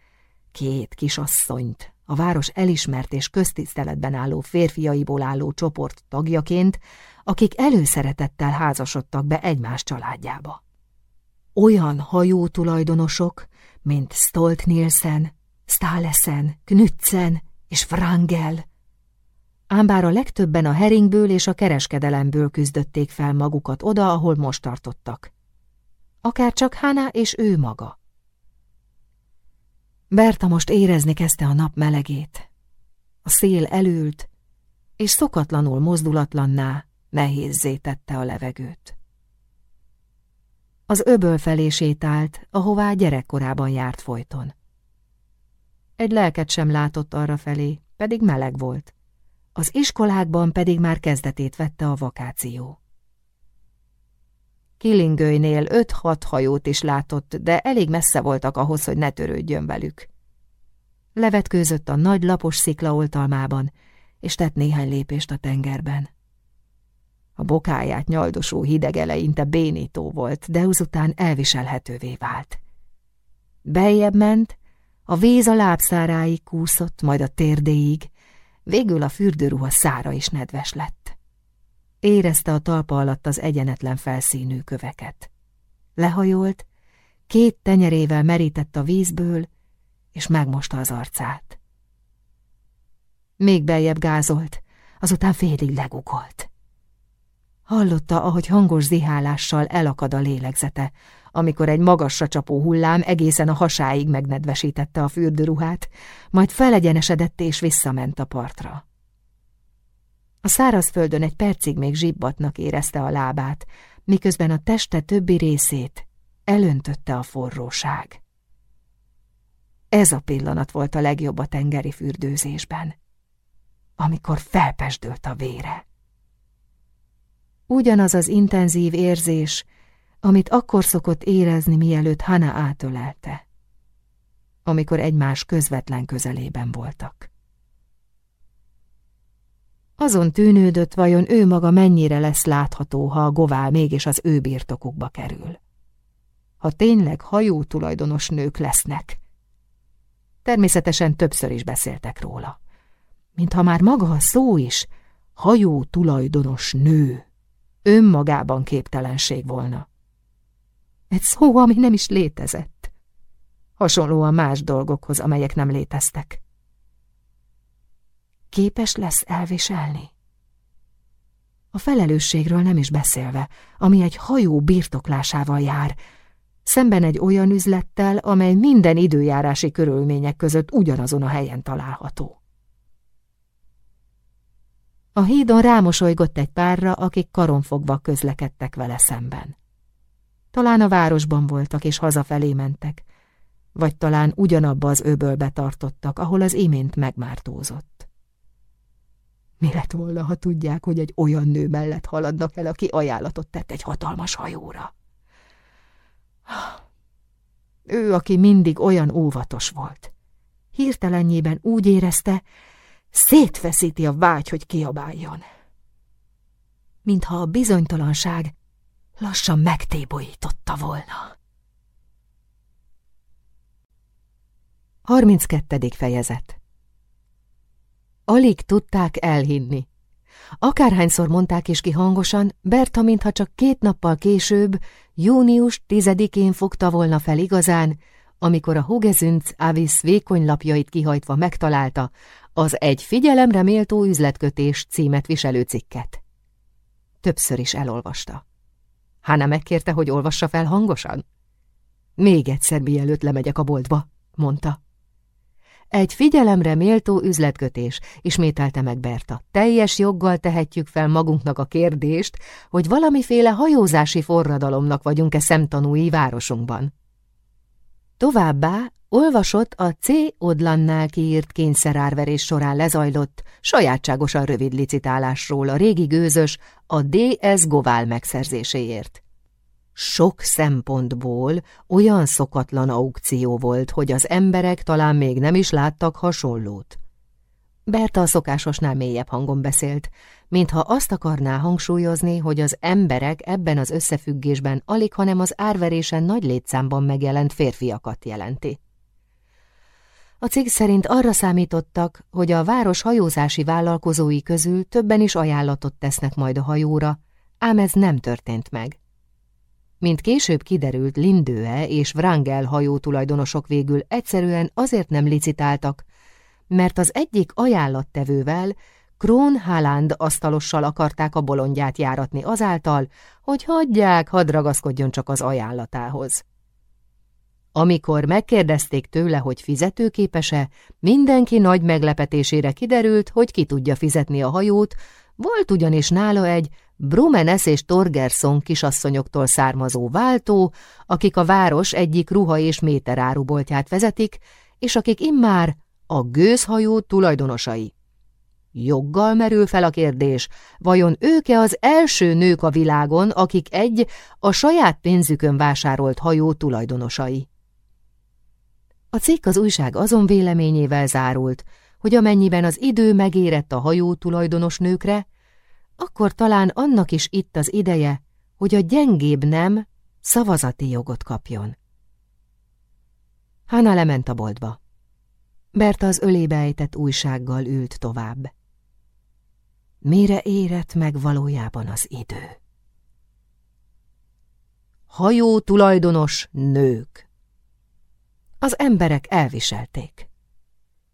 Két kisasszonyt, a város elismert és köztiszteletben álló férfiaiból álló csoport tagjaként, akik előszeretettel házasodtak be egymás családjába. Olyan hajó tulajdonosok, mint Stolt Nielsen, Stalesen, Knützen és Wrangel, ám bár a legtöbben a heringből és a kereskedelemből küzdötték fel magukat oda, ahol most tartottak. Akár csak Hana és ő maga. Berta most érezni kezdte a nap melegét. A szél elült, és szokatlanul mozdulatlanná, nehézzé tette a levegőt. Az öböl felé sétált, ahová gyerekkorában járt folyton. Egy lelket sem látott arra felé, pedig meleg volt. Az iskolákban pedig már kezdetét vette a vakáció. Kilingőjnél öt-hat hajót is látott, de elég messze voltak ahhoz, hogy ne törődjön velük. Levetkőzött a nagy lapos szikla oltalmában, és tett néhány lépést a tengerben. A bokáját nyaldosó hideg eleinte bénító volt, de azután elviselhetővé vált. Beljebb ment, a víz a lábszáráig kúszott, majd a térdéig, végül a fürdőruha szára is nedves lett. Érezte a talpa alatt az egyenetlen felszínű köveket. Lehajolt, két tenyerével merített a vízből, és megmosta az arcát. Még beljebb gázolt, azután félig legugolt. Hallotta, ahogy hangos zihálással elakad a lélegzete, amikor egy magasra csapó hullám egészen a hasáig megnedvesítette a fürdőruhát, majd felegyenesedett és visszament a partra. A szárazföldön egy percig még zsibbatnak érezte a lábát, miközben a teste többi részét elöntötte a forróság. Ez a pillanat volt a legjobb a tengeri fürdőzésben, amikor felpesdőlt a vére. Ugyanaz az intenzív érzés, amit akkor szokott érezni, mielőtt Hana átölelte, amikor egymás közvetlen közelében voltak. Azon tűnődött, vajon ő maga mennyire lesz látható, ha a govál mégis az ő birtokukba kerül. Ha tényleg hajó tulajdonos nők lesznek. Természetesen többször is beszéltek róla. Mintha már maga a szó is hajó tulajdonos nő önmagában képtelenség volna. Egy szó, ami nem is létezett. Hasonlóan más dolgokhoz, amelyek nem léteztek. Képes lesz elviselni? A felelősségről nem is beszélve, ami egy hajó birtoklásával jár, szemben egy olyan üzlettel, amely minden időjárási körülmények között ugyanazon a helyen található. A hídon rámosolygott egy párra, akik karonfogva közlekedtek vele szemben. Talán a városban voltak és hazafelé mentek, vagy talán ugyanabba az öbölbe tartottak, ahol az imént megmártózott. Mi lett volna, ha tudják, hogy egy olyan nő mellett haladnak el, aki ajánlatot tett egy hatalmas hajóra? Ő, aki mindig olyan óvatos volt. Hirtelenjében úgy érezte, szétfeszíti a vágy, hogy kiabáljon. Mintha a bizonytalanság lassan megtébolyította volna. 32. fejezet Alig tudták elhinni. Akárhányszor mondták is ki hangosan, Berta, mintha csak két nappal később, június tizedikén fogta volna fel igazán, amikor a Hugezünc Avis vékony lapjait kihajtva megtalálta az Egy figyelemre méltó üzletkötés címet viselő cikket. Többször is elolvasta. Hána megkérte, hogy olvassa fel hangosan? Még egyszer, mielőtt lemegyek a boltba, mondta. Egy figyelemre méltó üzletkötés, ismételte meg Berta. Teljes joggal tehetjük fel magunknak a kérdést, hogy valamiféle hajózási forradalomnak vagyunk-e szemtanúi városunkban. Továbbá olvasott a C. Odlannál kiírt kényszerárverés során lezajlott, sajátságosan rövid licitálásról a régi gőzös a D.S. Govál megszerzéséért. Sok szempontból olyan szokatlan aukció volt, hogy az emberek talán még nem is láttak hasonlót. Berta a szokásosnál mélyebb hangon beszélt, mintha azt akarná hangsúlyozni, hogy az emberek ebben az összefüggésben alig, hanem az árverésen nagy létszámban megjelent férfiakat jelenti. A cég szerint arra számítottak, hogy a város hajózási vállalkozói közül többen is ajánlatot tesznek majd a hajóra, ám ez nem történt meg. Mint később kiderült, Lindőe és Vrangel hajó tulajdonosok végül egyszerűen azért nem licitáltak, mert az egyik ajánlattevővel, Krón Haaland asztalossal akarták a bolondját járatni azáltal, hogy hagyják, hadd ragaszkodjon csak az ajánlatához. Amikor megkérdezték tőle, hogy fizetőképes-e, mindenki nagy meglepetésére kiderült, hogy ki tudja fizetni a hajót, volt ugyanis nála egy Brumenes és Torgerson kisasszonyoktól származó váltó, akik a város egyik ruha- és méteráruboltját vezetik, és akik immár a gőzhajó tulajdonosai. Joggal merül fel a kérdés, vajon ők-e az első nők a világon, akik egy, a saját pénzükön vásárolt hajó tulajdonosai? A cikk az újság azon véleményével zárult, hogy amennyiben az idő megérett a hajó tulajdonos nőkre, akkor talán annak is itt az ideje, hogy a gyengébb nem szavazati jogot kapjon. Hanna lement a boltba. Berta az ölébe ejtett újsággal ült tovább. Mire érett meg valójában az idő? Hajó tulajdonos nők. Az emberek elviselték.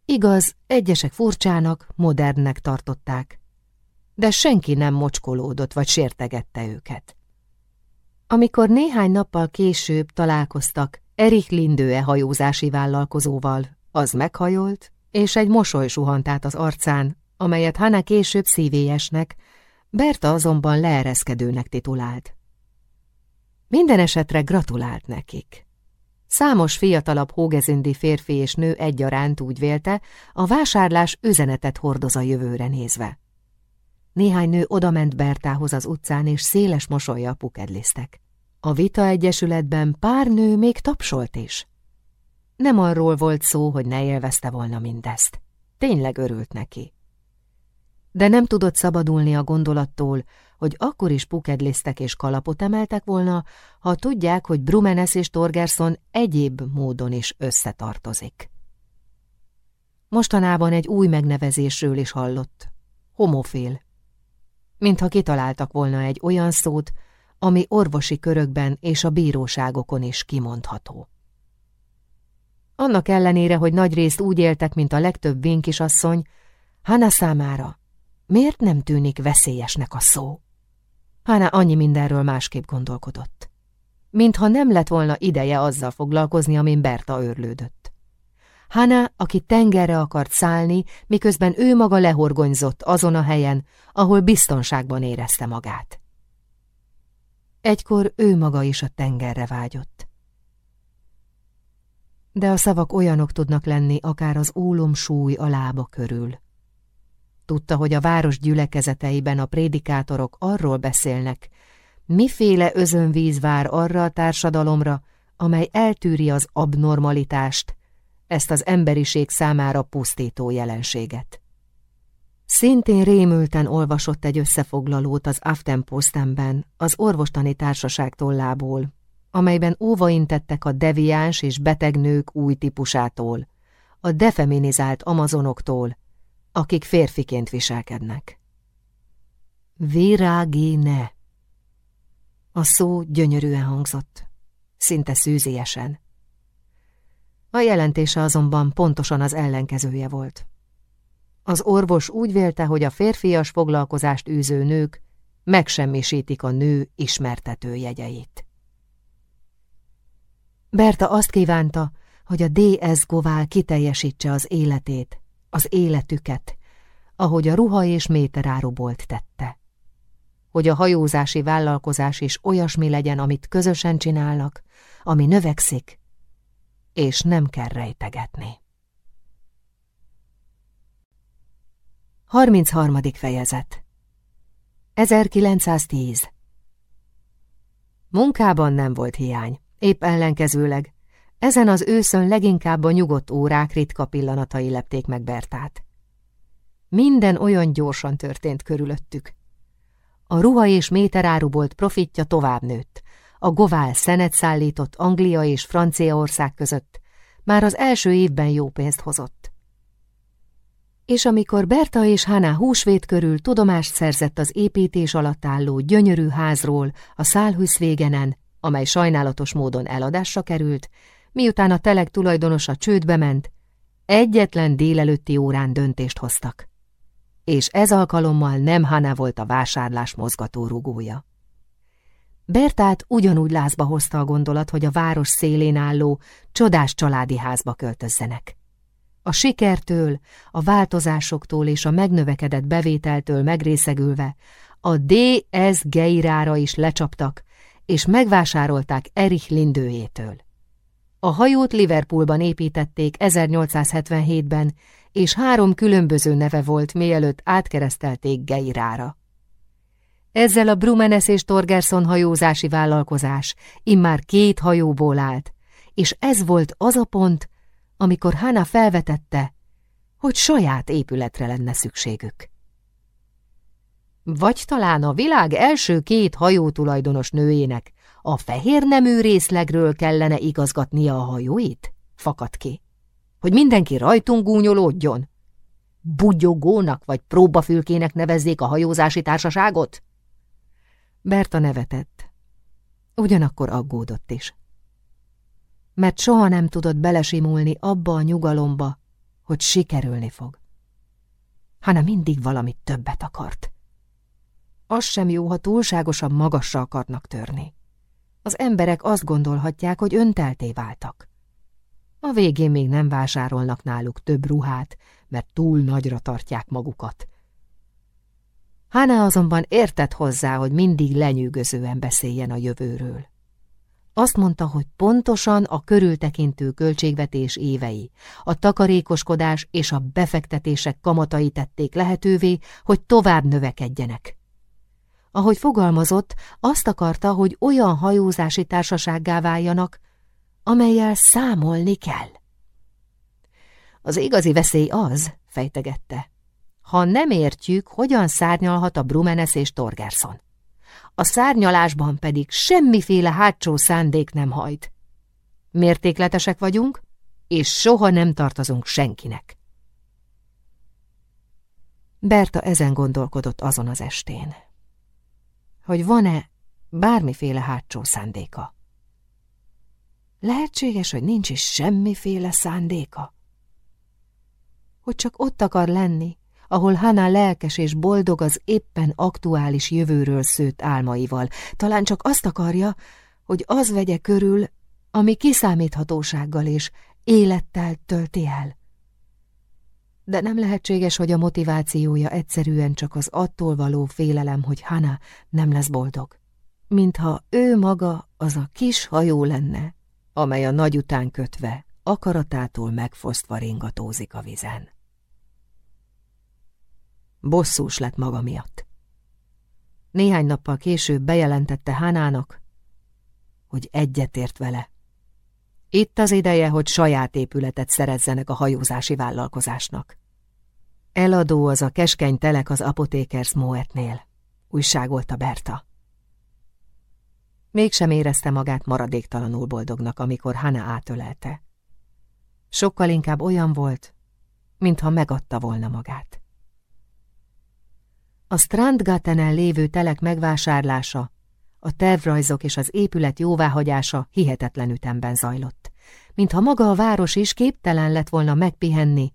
Igaz, egyesek furcsának, modernnek tartották, de senki nem mocskolódott vagy sértegette őket. Amikor néhány nappal később találkoztak Erik Lindőe hajózási vállalkozóval, az meghajolt, és egy mosoly suhant át az arcán, amelyet Hanna később szívélyesnek, Berta azonban leereszkedőnek titulált. Minden esetre gratulált nekik. Számos fiatalabb hógezindi férfi és nő egyaránt úgy vélte, a vásárlás üzenetet hordoz a jövőre nézve. Néhány nő odament Bertához az utcán, és széles mosolya pukedlisztek. A Vita Egyesületben pár nő még tapsolt is. Nem arról volt szó, hogy ne élvezte volna mindezt. Tényleg örült neki. De nem tudott szabadulni a gondolattól, hogy akkor is pukedlisztek és kalapot emeltek volna, ha tudják, hogy Brumenes és Torgerson egyéb módon is összetartozik. Mostanában egy új megnevezésről is hallott. Homofél. Mintha kitaláltak volna egy olyan szót, ami orvosi körökben és a bíróságokon is kimondható. Annak ellenére, hogy nagyrészt úgy éltek, mint a legtöbb vénkisasszony, Hana számára miért nem tűnik veszélyesnek a szó? Hana annyi mindenről másképp gondolkodott. Mintha nem lett volna ideje azzal foglalkozni, amin Berta őrlődött. Hana, aki tengerre akart szállni, miközben ő maga lehorgonyzott azon a helyen, ahol biztonságban érezte magát. Egykor ő maga is a tengerre vágyott de a szavak olyanok tudnak lenni akár az ólom súly a lába körül. Tudta, hogy a város gyülekezeteiben a prédikátorok arról beszélnek, miféle özönvíz vár arra a társadalomra, amely eltűri az abnormalitást, ezt az emberiség számára pusztító jelenséget. Szintén rémülten olvasott egy összefoglalót az Aftenpostenben, az orvostani társaság tollából, amelyben óvaintettek a deviáns és beteg nők új típusától, a defeminizált amazonoktól, akik férfiként viselkednek. Virágine. A szó gyönyörűen hangzott, szinte szűziesen. A jelentése azonban pontosan az ellenkezője volt. Az orvos úgy vélte, hogy a férfias foglalkozást űző nők megsemmisítik a nő ismertető jegyeit. Berta azt kívánta, hogy a D.S. Govál kiteljesítse az életét, az életüket, ahogy a ruha és méterárubolt tette. Hogy a hajózási vállalkozás is olyasmi legyen, amit közösen csinálnak, ami növekszik, és nem kell rejtegetni. 33. fejezet 1910 Munkában nem volt hiány, épp ellenkezőleg. Ezen az őszön leginkább a nyugodt órák ritka pillanatai lepték meg Bertát. Minden olyan gyorsan történt körülöttük. A ruha és méterárubolt profitja tovább nőtt. A govál szenet szállított Anglia és Franciaország között. Már az első évben jó pénzt hozott. És amikor Berta és Hana húsvét körül tudomást szerzett az építés alatt álló gyönyörű házról a Szálhűsz végenen, amely sajnálatos módon eladásra került, miután a telek tulajdonosa csődbe ment, egyetlen délelőtti órán döntést hoztak és ez alkalommal nem Hana volt a vásárlás mozgatórugója. Bertát ugyanúgy lázba hozta a gondolat, hogy a város szélén álló, csodás családi házba költözzenek. A sikertől, a változásoktól és a megnövekedett bevételtől megrészegülve a D.S. Geirára is lecsaptak, és megvásárolták Erich Lindőjétől. A hajót Liverpoolban építették 1877-ben, és három különböző neve volt, mielőtt átkeresztelték Geirára. Ezzel a Brumenes és Torgerson hajózási vállalkozás immár két hajóból állt, és ez volt az a pont, amikor Hanna felvetette, hogy saját épületre lenne szükségük. Vagy talán a világ első két hajótulajdonos nőjének a fehér nemű részlegről kellene igazgatnia a hajóit? Fakadt ki hogy mindenki rajtunk gúnyolódjon? Bugyogónak vagy próbafülkének nevezzék a hajózási társaságot? Berta nevetett. Ugyanakkor aggódott is. Mert soha nem tudott belesimulni abba a nyugalomba, hogy sikerülni fog. Hanem mindig valamit többet akart. Az sem jó, ha túlságosan magasra akarnak törni. Az emberek azt gondolhatják, hogy öntelté váltak. A végén még nem vásárolnak náluk több ruhát, mert túl nagyra tartják magukat. Hána azonban értett hozzá, hogy mindig lenyűgözően beszéljen a jövőről. Azt mondta, hogy pontosan a körültekintő költségvetés évei, a takarékoskodás és a befektetések kamatai tették lehetővé, hogy tovább növekedjenek. Ahogy fogalmazott, azt akarta, hogy olyan hajózási társasággá váljanak, amelyel számolni kell. Az igazi veszély az, fejtegette, ha nem értjük, hogyan szárnyalhat a Brumenes és Torgerson. A szárnyalásban pedig semmiféle hátsó szándék nem hajt. Mértékletesek vagyunk, és soha nem tartozunk senkinek. Berta ezen gondolkodott azon az estén, hogy van-e bármiféle hátsó szándéka. Lehetséges, hogy nincs is semmiféle szándéka? Hogy csak ott akar lenni, ahol Hana lelkes és boldog az éppen aktuális jövőről szőtt álmaival. Talán csak azt akarja, hogy az vegye körül, ami kiszámíthatósággal és élettel tölti el. De nem lehetséges, hogy a motivációja egyszerűen csak az attól való félelem, hogy Hana nem lesz boldog. Mintha ő maga az a kis hajó lenne, amely a nagy után kötve, akaratától megfosztva ringatózik a vizen. Bosszús lett maga miatt. Néhány nappal később bejelentette Hánának, hogy egyetért vele. Itt az ideje, hogy saját épületet szerezzenek a hajózási vállalkozásnak. Eladó az a keskeny telek az apotékers Moetnél, újságolta Berta. Mégsem érezte magát maradéktalanul boldognak, amikor Hana átölelte. Sokkal inkább olyan volt, mintha megadta volna magát. A Strandgatenen lévő telek megvásárlása, a tervrajzok és az épület jóváhagyása hihetetlen ütemben zajlott, mintha maga a város is képtelen lett volna megpihenni,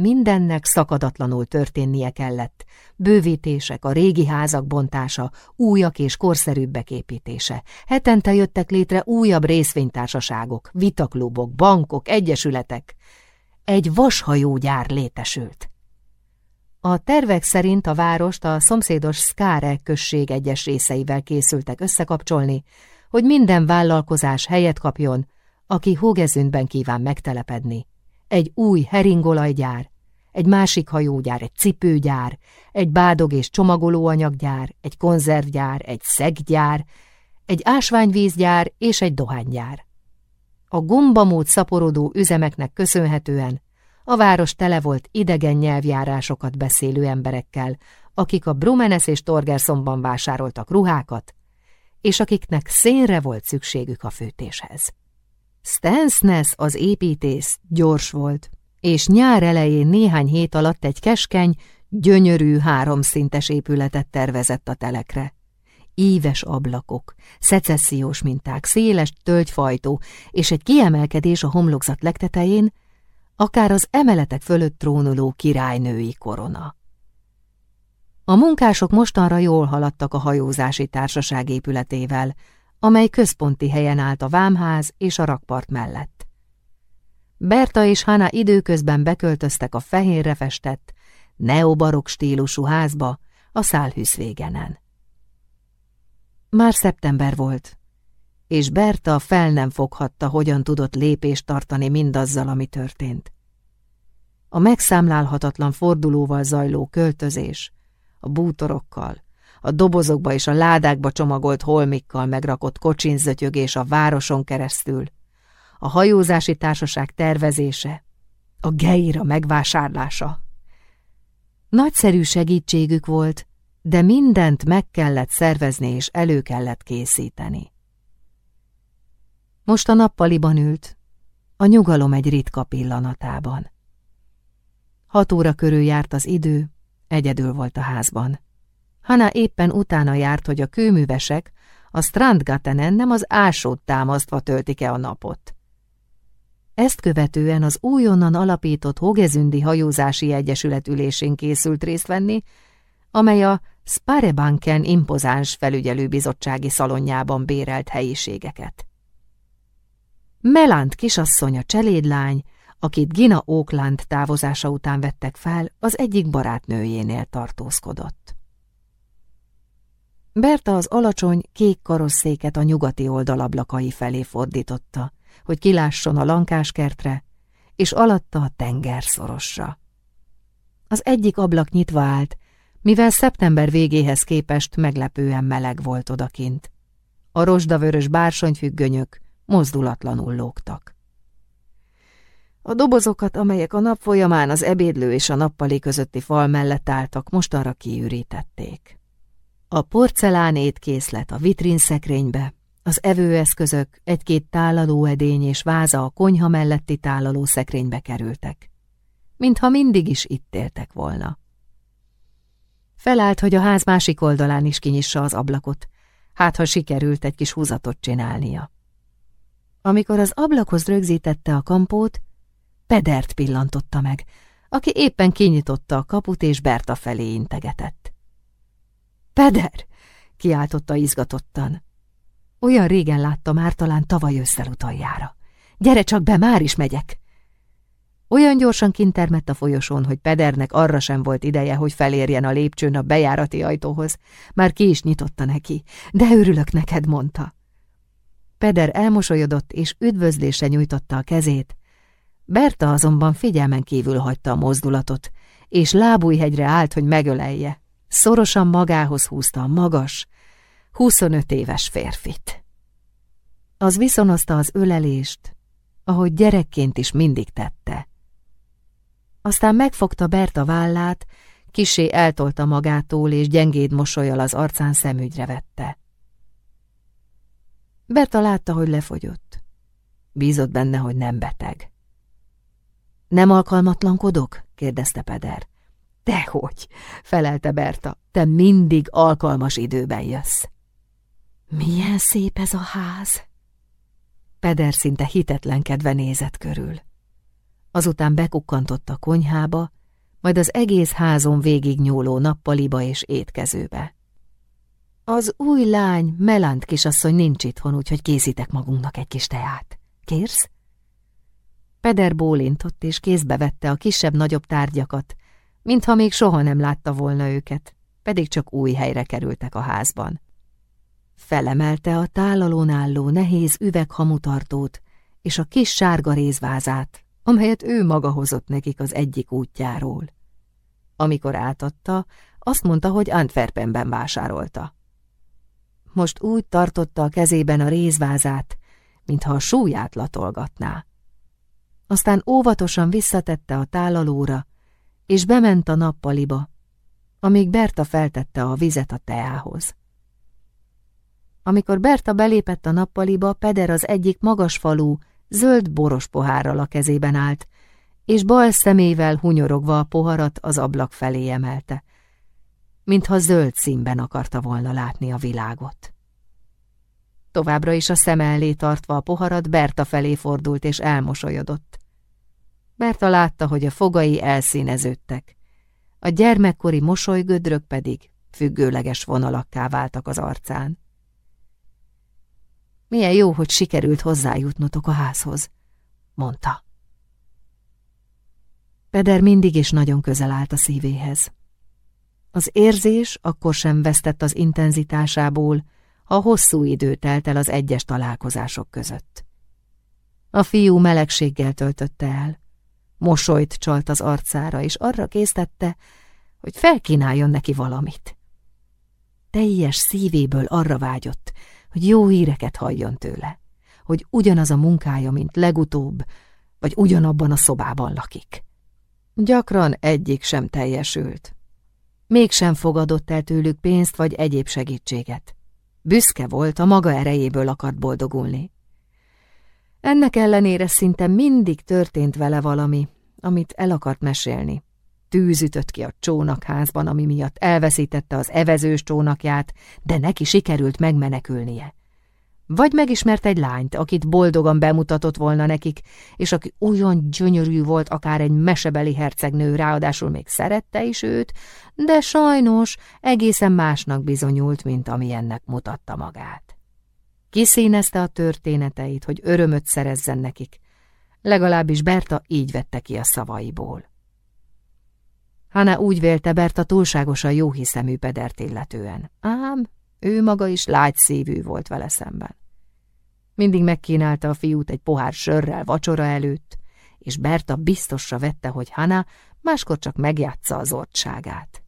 Mindennek szakadatlanul történnie kellett. Bővítések, a régi házak bontása, újak és korszerűbbek építése. Hetente jöttek létre újabb részvénytársaságok, vitaklubok, bankok, egyesületek. Egy vashajógyár létesült. A tervek szerint a várost a szomszédos Skáre község egyes részeivel készültek összekapcsolni, hogy minden vállalkozás helyet kapjon aki Hógezüntben kíván megtelepedni. Egy új heringolajgyár, egy másik hajógyár, egy cipőgyár, egy bádog és csomagolóanyaggyár, egy konzervgyár, egy szeggyár, egy ásványvízgyár és egy dohánygyár. A gombamód szaporodó üzemeknek köszönhetően a város tele volt idegen nyelvjárásokat beszélő emberekkel, akik a Brumenes és Torgersonban vásároltak ruhákat, és akiknek szénre volt szükségük a főtéshez. Stansness, az építész, gyors volt, és nyár elején néhány hét alatt egy keskeny, gyönyörű háromszintes épületet tervezett a telekre. Íves ablakok, szecessziós minták, széles tölgyfajtó és egy kiemelkedés a homlokzat legtetején, akár az emeletek fölött trónuló királynői korona. A munkások mostanra jól haladtak a hajózási társaság épületével, amely központi helyen állt a vámház és a rakpart mellett. Berta és Hana időközben beköltöztek a fehérre festett, neobarok stílusú házba a szálhűsz végenen. Már szeptember volt, és Berta fel nem foghatta, hogyan tudott lépést tartani mindazzal, ami történt. A megszámlálhatatlan fordulóval zajló költözés, a bútorokkal, a dobozokba és a ládákba csomagolt holmikkal megrakott kocsinzötyögés a városon keresztül, a hajózási társaság tervezése, a geira megvásárlása. Nagyszerű segítségük volt, de mindent meg kellett szervezni és elő kellett készíteni. Most a nappaliban ült, a nyugalom egy ritka pillanatában. Hat óra körül járt az idő, egyedül volt a házban. Hanna éppen utána járt, hogy a kőművesek a Strandgatenen nem az ásót támasztva töltik-e a napot. Ezt követően az újonnan alapított Hogezündi Hajózási Egyesület ülésén készült részt venni, amely a Sparebanken impozáns felügyelőbizottsági szalonjában bérelt helyiségeket. Melant kisasszony a cselédlány, akit Gina Oakland távozása után vettek fel, az egyik barátnőjénél tartózkodott. Berta az alacsony, kék karosszéket a nyugati oldal ablakai felé fordította, hogy kilásson a lankáskertre, és alatta a tengerszorosra. Az egyik ablak nyitva állt, mivel szeptember végéhez képest meglepően meleg volt odakint. A rozsdavörös bársonyfüggönyök mozdulatlanul lógtak. A dobozokat, amelyek a nap folyamán az ebédlő és a nappali közötti fal mellett álltak, mostanra kiürítették. A porcelán étkészlet a vitrínszekrénybe, az evőeszközök, egy-két tálaló edény és váza a konyha melletti tálaló szekrénybe kerültek. Mintha mindig is itt éltek volna. Felállt, hogy a ház másik oldalán is kinyissa az ablakot, hát ha sikerült egy kis húzatot csinálnia. Amikor az ablakhoz rögzítette a kampót, Pedert pillantotta meg, aki éppen kinyitotta a kaput és Berta felé integetett. Peder! kiáltotta izgatottan. Olyan régen látta már talán tavaly ősszel utoljára. Gyere csak be, már is megyek! Olyan gyorsan kintermett a folyosón, hogy Pedernek arra sem volt ideje, hogy felérjen a lépcsőn a bejárati ajtóhoz. Már ki is nyitotta neki. De örülök neked, mondta. Peder elmosolyodott, és üdvözlése nyújtotta a kezét. Berta azonban figyelmen kívül hagyta a mozdulatot, és lábújhegyre állt, hogy megölelje. Szorosan magához húzta a magas, 25 éves férfit. Az viszonozta az ölelést, ahogy gyerekként is mindig tette. Aztán megfogta Berta vállát, kisé eltolta magától, és gyengéd mosolyal az arcán szemügyre vette. Berta látta, hogy lefogyott. Bízott benne, hogy nem beteg. Nem alkalmatlankodok? kérdezte Peder. Dehogy, felelte Berta, te mindig alkalmas időben jössz. Milyen szép ez a ház! Peder szinte hitetlenkedve nézett körül. Azután bekukkantott a konyhába, majd az egész házon végig nyúló nappaliba és étkezőbe. Az új lány, Melant kisasszony nincs itthon, úgyhogy készítek magunknak egy kis teát. Kérsz? Peder bólintott és kézbe vette a kisebb-nagyobb tárgyakat, mintha még soha nem látta volna őket, pedig csak új helyre kerültek a házban. Felemelte a tálalón álló nehéz üveghamutartót, és a kis sárga rézvázát, amelyet ő maga hozott nekik az egyik útjáról. Amikor átadta, azt mondta, hogy Antwerpenben vásárolta. Most úgy tartotta a kezében a rézvázát, mintha a súlyát latolgatná. Aztán óvatosan visszatette a tálalóra, és bement a nappaliba, amíg Berta feltette a vizet a teához. Amikor Berta belépett a nappaliba, Peder az egyik magas falú, zöld boros pohárral a kezében állt, és bal szemével hunyorogva a poharat az ablak felé emelte, mintha zöld színben akarta volna látni a világot. Továbbra is a szem elé tartva a poharat, Berta felé fordult és elmosolyodott. Berta látta, hogy a fogai elszíneződtek. A gyermekkori mosolygödrök pedig függőleges vonalakká váltak az arcán. Milyen jó, hogy sikerült hozzájutnotok a házhoz, mondta. Peder mindig is nagyon közel állt a szívéhez. Az érzés akkor sem vesztett az intenzitásából, ha hosszú idő telt el az egyes találkozások között. A fiú melegséggel töltötte el. Mosolyt csalt az arcára, és arra késztette, hogy felkínáljon neki valamit. Teljes szívéből arra vágyott, hogy jó híreket halljon tőle, hogy ugyanaz a munkája, mint legutóbb, vagy ugyanabban a szobában lakik. Gyakran egyik sem teljesült. Mégsem fogadott el tőlük pénzt vagy egyéb segítséget. Büszke volt, a maga erejéből akart boldogulni. Ennek ellenére szinte mindig történt vele valami, amit el akart mesélni. Tűz ütött ki a csónakházban, ami miatt elveszítette az evezős csónakját, de neki sikerült megmenekülnie. Vagy megismert egy lányt, akit boldogan bemutatott volna nekik, és aki olyan gyönyörű volt akár egy mesebeli hercegnő, ráadásul még szerette is őt, de sajnos egészen másnak bizonyult, mint amilyennek mutatta magát. Kiszínezte a történeteit, hogy örömöt szerezzen nekik, legalábbis Berta így vette ki a szavaiból. Hanna úgy vélte Berta túlságosan jóhiszemű pedert illetően, ám ő maga is lágy szívű volt vele szemben. Mindig megkínálta a fiút egy pohár sörrel vacsora előtt, és Berta biztosra vette, hogy Hana máskor csak megjátsza az ortságát.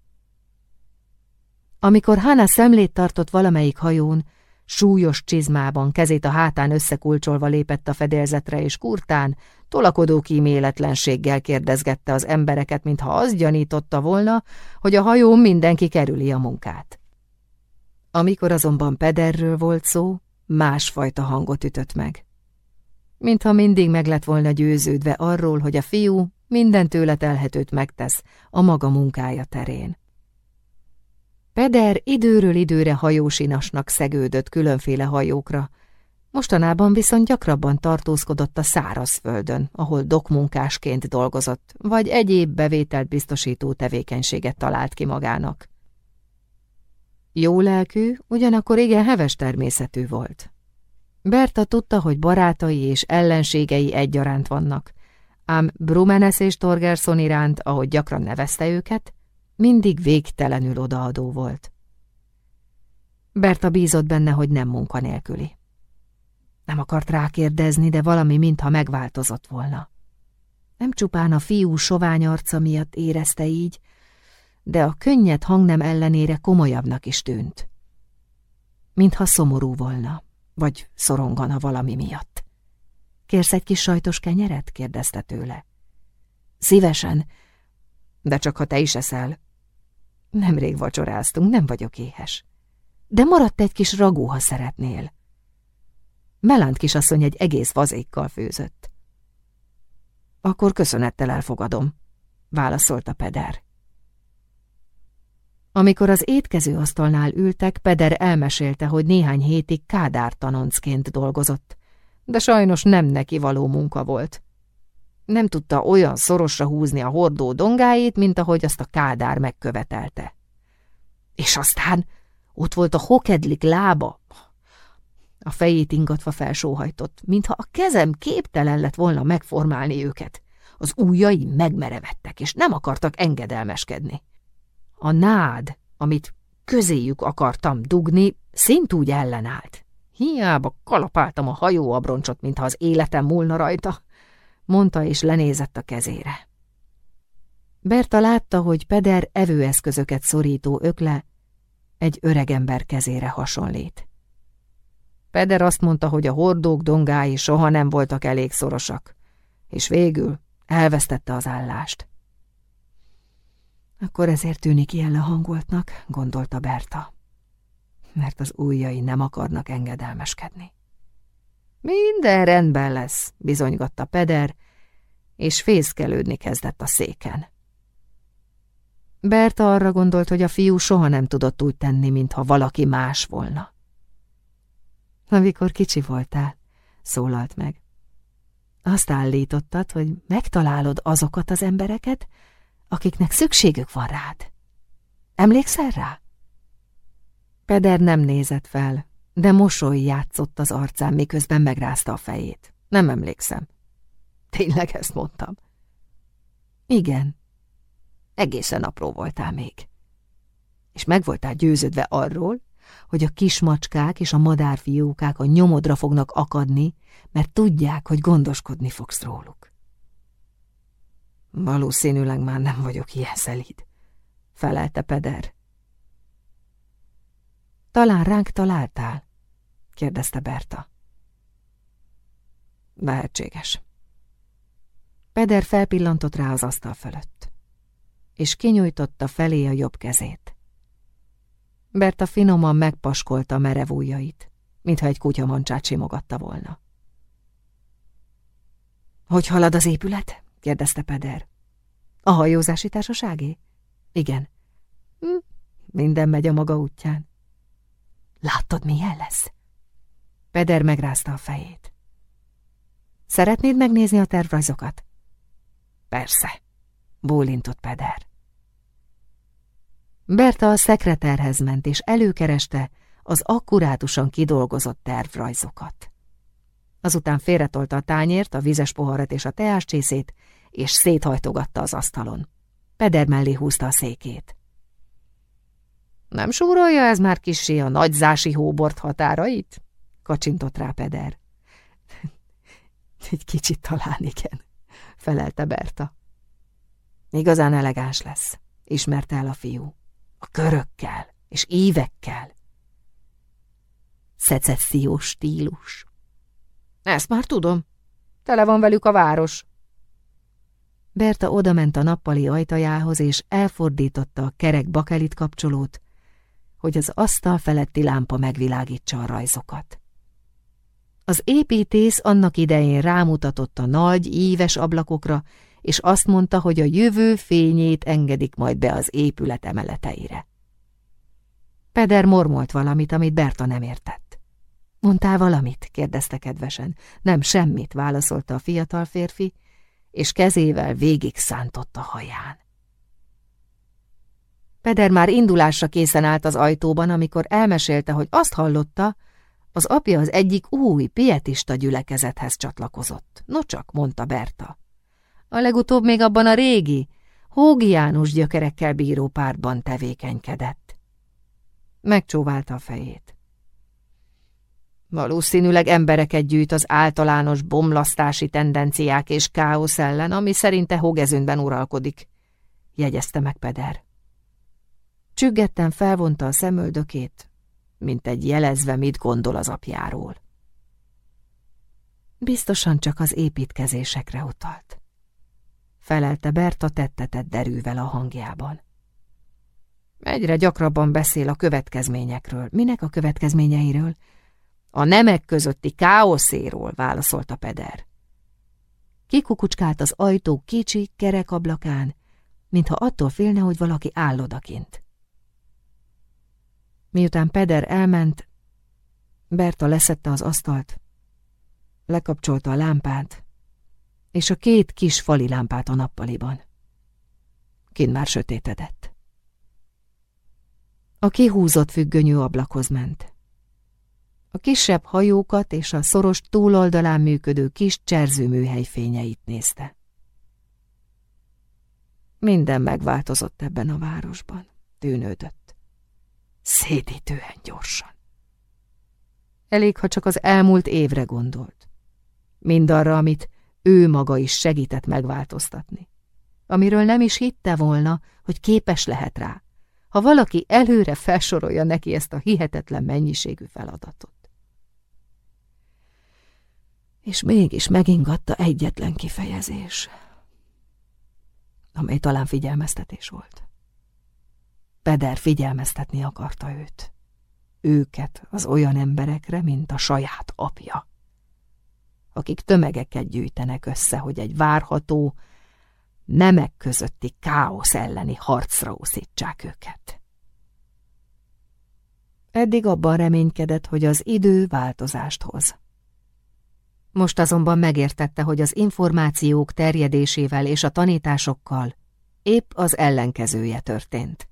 Amikor Hana szemlét tartott valamelyik hajón, súlyos csizmában, kezét a hátán összekulcsolva lépett a fedélzetre, és kurtán, tolakodó kíméletlenséggel kérdezgette az embereket, mintha azt gyanította volna, hogy a hajón mindenki kerüli a munkát. Amikor azonban Pederről volt szó, másfajta hangot ütött meg. Mintha mindig meg lett volna győződve arról, hogy a fiú minden tőle telhetőt megtesz a maga munkája terén. Peder időről időre hajósinasnak szegődött különféle hajókra, mostanában viszont gyakrabban tartózkodott a szárazföldön, ahol dokmunkásként dolgozott, vagy egyéb bevételt biztosító tevékenységet talált ki magának. Jó lelkű, ugyanakkor igen heves természetű volt. Berta tudta, hogy barátai és ellenségei egyaránt vannak, ám Brumenes és Torgerson iránt, ahogy gyakran nevezte őket, mindig végtelenül odaadó volt. Berta bízott benne, hogy nem munkanélküli. Nem akart rákérdezni, de valami mintha megváltozott volna. Nem csupán a fiú sovány arca miatt érezte így, de a könnyed hangnem ellenére komolyabbnak is tűnt. Mintha szomorú volna, vagy szorongana valami miatt. Kérsz egy kis sajtos kenyeret? kérdezte tőle. Szívesen, de csak ha te is eszel. Nemrég vacsoráztunk, nem vagyok éhes. De maradt egy kis ragú, ha szeretnél. Melánt kisasszony egy egész vazékkal főzött. Akkor köszönettel elfogadom, válaszolta Peder. Amikor az étkező asztalnál ültek, Peder elmesélte, hogy néhány hétig Kádár tanoncként dolgozott, de sajnos nem neki való munka volt. Nem tudta olyan szorosra húzni a hordó dongáit, mint ahogy azt a Kádár megkövetelte. És aztán ott volt a hokedlik lába. A fejét ingatva felsóhajtott, mintha a kezem képtelen lett volna megformálni őket. Az ujjai megmerevettek, és nem akartak engedelmeskedni. A nád, amit közéjük akartam dugni, szintúgy ellenállt. Hiába kalapáltam a hajóabroncsot, mintha az életem múlna rajta, mondta és lenézett a kezére. Berta látta, hogy Peder evőeszközöket szorító ökle egy öregember kezére hasonlít. Peder azt mondta, hogy a hordók dongái soha nem voltak elég szorosak, és végül elvesztette az állást. Akkor ezért tűnik ilyen lehangoltnak, gondolta Berta, mert az ujjai nem akarnak engedelmeskedni. Minden rendben lesz, bizonygatta Peder, és fészkelődni kezdett a széken. Berta arra gondolt, hogy a fiú soha nem tudott úgy tenni, mintha valaki más volna. Amikor kicsi voltál, szólalt meg. Azt állítottad, hogy megtalálod azokat az embereket, akiknek szükségük van rád. Emlékszel rá? Peder nem nézett fel, de mosoly játszott az arcán, miközben megrázta a fejét. Nem emlékszem. Tényleg ezt mondtam? Igen. Egészen apró voltál még. És meg voltál győződve arról, hogy a kismacskák és a madárfiókák a nyomodra fognak akadni, mert tudják, hogy gondoskodni fogsz róluk. Valószínűleg már nem vagyok ilyen szelíd, felelte Peder. Talán ránk találtál? kérdezte Berta. Lehetséges. Peder felpillantott rá az asztal fölött, és kinyújtotta felé a jobb kezét. Berta finoman megpaskolta merev ujjait, mintha egy kutyamancsát simogatta volna. Hogy halad az épület? Kérdezte Peder. A hajózási társaságé? Igen. Hm, minden megy a maga útján. Láttad, milyen lesz? Peder megrázta a fejét. Szeretnéd megnézni a tervrajzokat? Persze, bólintott Peder. Berta a szekreterhez ment, és előkereste az akkurátusan kidolgozott tervrajzokat. Azután félretolta a tányért, a vizes poharat és a teáscsészét, és széthajtogatta az asztalon. Peder mellé húzta a székét. Nem súrolja ez már kissé a nagyzási hóbort határait? Kacsintott rá Peder. Egy kicsit talán igen, felelte Berta. Igazán elegáns lesz, ismerte el a fiú. A körökkel és évekkel. Szecessziós stílus. Ezt már tudom. Tele van velük a város. Berta odament a nappali ajtajához, és elfordította a kerek bakelit kapcsolót, hogy az asztal feletti lámpa megvilágítsa a rajzokat. Az építész annak idején rámutatott a nagy, íves ablakokra, és azt mondta, hogy a jövő fényét engedik majd be az épület emeleteire. Peder mormolt valamit, amit Berta nem értett. Mondtál valamit? kérdezte kedvesen. Nem, semmit, válaszolta a fiatal férfi, és kezével végig szántott a haján. Peder már indulásra készen állt az ajtóban, amikor elmesélte, hogy azt hallotta, az apja az egyik új, pietista gyülekezethez csatlakozott. No csak, mondta Berta. A legutóbb még abban a régi, Hógi gyökerekkel bíró pártban tevékenykedett. Megcsóválta a fejét. Valószínűleg embereket gyűjt az általános bomlasztási tendenciák és káosz ellen, ami szerinte Hogezünben uralkodik, jegyezte meg Peder. Csüggetten felvonta a szemöldökét, mint egy jelezve, mit gondol az apjáról. Biztosan csak az építkezésekre utalt. Felelte Berta tettetett derűvel a hangjában. Egyre gyakrabban beszél a következményekről. Minek a következményeiről? A nemek közötti káoszéról, válaszolta Peder. Kikukucskált az ajtó kicsi, kerek ablakán, mintha attól félne, hogy valaki áll odakint. Miután Peder elment, Berta leszette az asztalt, lekapcsolta a lámpát, és a két kis fali lámpát a nappaliban. Kint már sötétedett. A kihúzott függönyű ablakhoz ment. A kisebb hajókat és a szoros túloldalán működő kis cserzőműhely fényeit nézte. Minden megváltozott ebben a városban, tűnődött. Szédítően gyorsan. Elég, ha csak az elmúlt évre gondolt. Mindarra, amit ő maga is segített megváltoztatni. Amiről nem is hitte volna, hogy képes lehet rá, ha valaki előre felsorolja neki ezt a hihetetlen mennyiségű feladatot. És mégis megingatta egyetlen kifejezés, amely talán figyelmeztetés volt. Peder figyelmeztetni akarta őt. Őket az olyan emberekre, mint a saját apja akik tömegeket gyűjtenek össze, hogy egy várható, nemek közötti káosz elleni harcra úszítsák őket. Eddig abban reménykedett, hogy az idő változást hoz. Most azonban megértette, hogy az információk terjedésével és a tanításokkal épp az ellenkezője történt.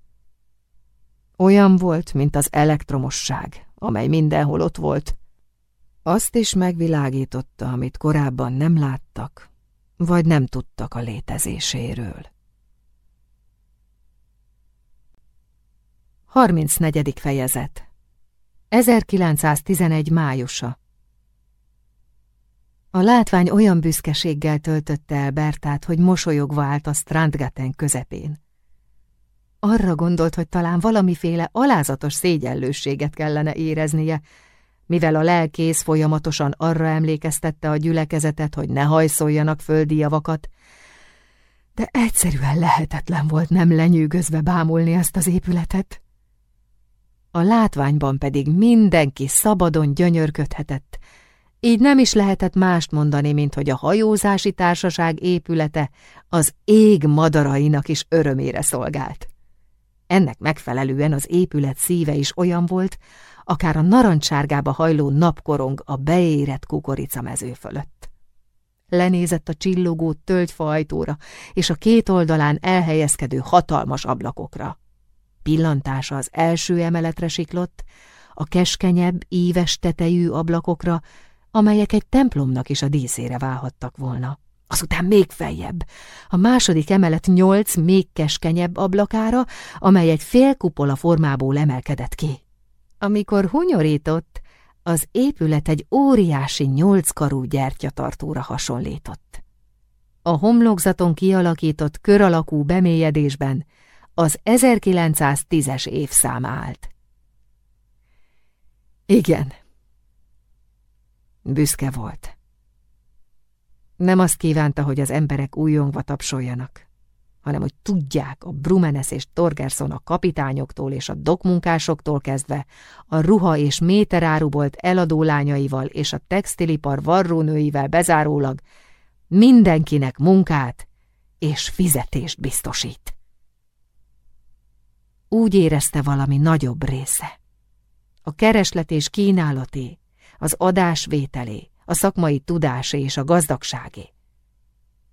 Olyan volt, mint az elektromosság, amely mindenhol ott volt, azt is megvilágította, amit korábban nem láttak, vagy nem tudtak a létezéséről. 34. fejezet 1911. májusa A látvány olyan büszkeséggel töltötte el Bertát, hogy mosolyogva állt a Strandgaten közepén. Arra gondolt, hogy talán valamiféle alázatos szégyellősséget kellene éreznie, mivel a lelkész folyamatosan arra emlékeztette a gyülekezetet, hogy ne hajszoljanak földi javakat, de egyszerűen lehetetlen volt nem lenyűgözve bámulni ezt az épületet. A látványban pedig mindenki szabadon gyönyörködhetett, így nem is lehetett mást mondani, mint hogy a hajózási társaság épülete az ég madarainak is örömére szolgált. Ennek megfelelően az épület szíve is olyan volt, akár a narancsárgába hajló napkorong a beérett kukoricamező fölött. Lenézett a csillogó tölgyfa ajtóra és a két oldalán elhelyezkedő hatalmas ablakokra. Pillantása az első emeletre siklott, a keskenyebb, íves tetejű ablakokra, amelyek egy templomnak is a díszére válhattak volna. Azután még feljebb, a második emelet nyolc még keskenyebb ablakára, amely egy félkupola formából emelkedett ki. Amikor hunyorított, az épület egy óriási nyolckarú gyertyatartóra hasonlított. A homlokzaton kialakított kör alakú bemélyedésben az 1910-es évszám állt. Igen. Büszke volt. Nem azt kívánta, hogy az emberek újongva tapsoljanak hanem hogy tudják a Brumenes és Torgerson a kapitányoktól és a dokmunkásoktól kezdve, a ruha és méterárubolt eladó lányaival és a textilipar varrónőivel bezárólag mindenkinek munkát és fizetést biztosít. Úgy érezte valami nagyobb része. A kereslet és kínálaté, az adásvételé, a szakmai tudásé és a gazdagságé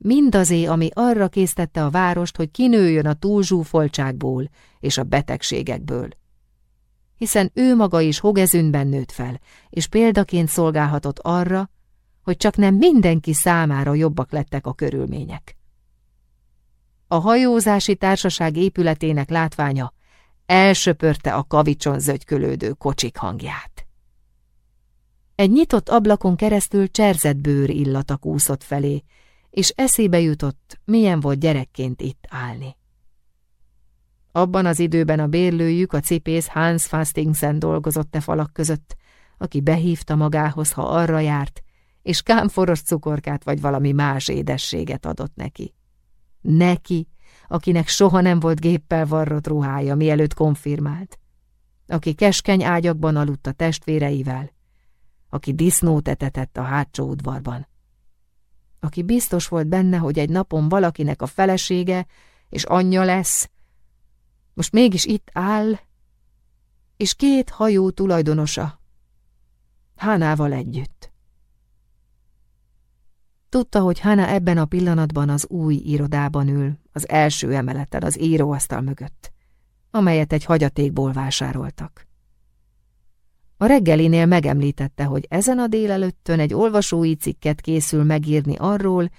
mindazé, ami arra késztette a várost, hogy kinőjön a túlzsúfoltságból és a betegségekből. Hiszen ő maga is hogezünben nőtt fel, és példaként szolgálhatott arra, hogy csak nem mindenki számára jobbak lettek a körülmények. A hajózási társaság épületének látványa elsöpörte a kavicson zögykölődő kocsik hangját. Egy nyitott ablakon keresztül cserzett bőr illata kúszott felé, és eszébe jutott, milyen volt gyerekként itt állni. Abban az időben a bérlőjük, a cipész Hans Fastingsen dolgozott e falak között, aki behívta magához, ha arra járt, és kámforos cukorkát vagy valami más édességet adott neki. Neki, akinek soha nem volt géppel varrott ruhája, mielőtt konfirmált, aki keskeny ágyakban aludt a testvéreivel, aki disznót etetett a hátsó udvarban aki biztos volt benne, hogy egy napon valakinek a felesége és anyja lesz, most mégis itt áll, és két hajó tulajdonosa, Hánával együtt. Tudta, hogy Hána ebben a pillanatban az új irodában ül, az első emeleten az íróasztal mögött, amelyet egy hagyatékból vásároltak. A reggelinél megemlítette, hogy ezen a délelőttön egy olvasói cikket készül megírni arról,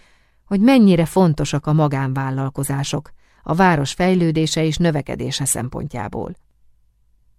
hogy mennyire fontosak a magánvállalkozások, a város fejlődése és növekedése szempontjából.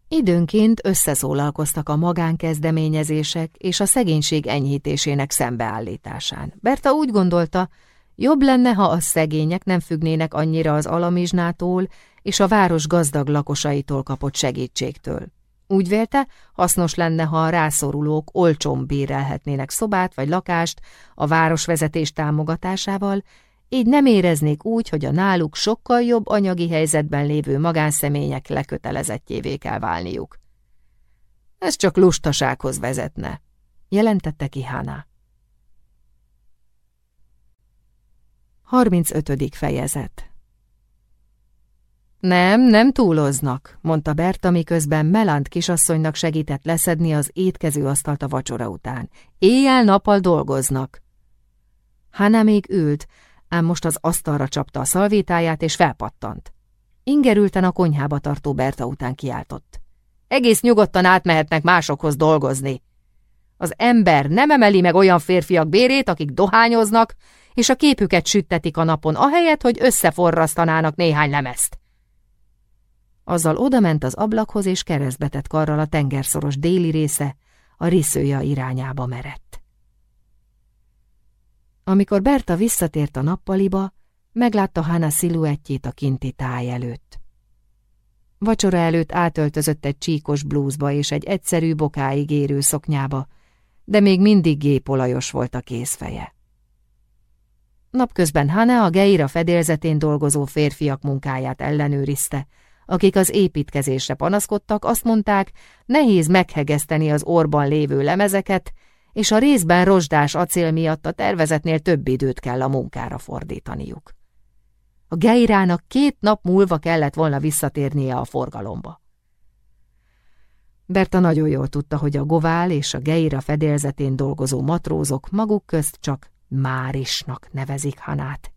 Időnként összeszólalkoztak a magánkezdeményezések és a szegénység enyhítésének szembeállításán. Berta úgy gondolta, jobb lenne, ha a szegények nem függnének annyira az alamizsnától és a város gazdag lakosaitól kapott segítségtől. Úgy vélte, hasznos lenne, ha a rászorulók olcsón bérelhetnének szobát vagy lakást a városvezetés támogatásával, így nem éreznék úgy, hogy a náluk sokkal jobb anyagi helyzetben lévő magánszemélyek lekötelezettjévé kell válniuk. Ez csak lustasághoz vezetne, jelentette ki Hana. 35. fejezet Nem, nem túloznak, mondta Berta, miközben Melant kisasszonynak segített leszedni az étkező asztalt a vacsora után. Éjjel-nappal dolgoznak. Hana még ült, ám most az asztalra csapta a szalvétáját, és felpattant. Ingerülten a konyhába tartó Berta után kiáltott. Egész nyugodtan átmehetnek másokhoz dolgozni. Az ember nem emeli meg olyan férfiak bérét, akik dohányoznak, és a képüket süttetik a napon, ahelyett, hogy összeforrasztanának néhány lemezt. Azzal odament az ablakhoz, és keresztbetett karral a tengerszoros déli része, a riszőja irányába merett. Amikor Berta visszatért a nappaliba, meglátta Hana sziluettjét a kinti táj előtt. Vacsora előtt átöltözött egy csíkos blúzba és egy egyszerű bokáig érő szoknyába, de még mindig gépolajos volt a kézfeje. Napközben Hane a Geira fedélzetén dolgozó férfiak munkáját ellenőrizte, akik az építkezésre panaszkodtak, azt mondták, nehéz meghegeszteni az orban lévő lemezeket, és a részben rozsdás acél miatt a tervezetnél több időt kell a munkára fordítaniuk. A Geirának két nap múlva kellett volna visszatérnie a forgalomba. Berta nagyon jól tudta, hogy a Govál és a Geira fedélzetén dolgozó matrózok maguk közt csak Márisnak nevezik Hanát.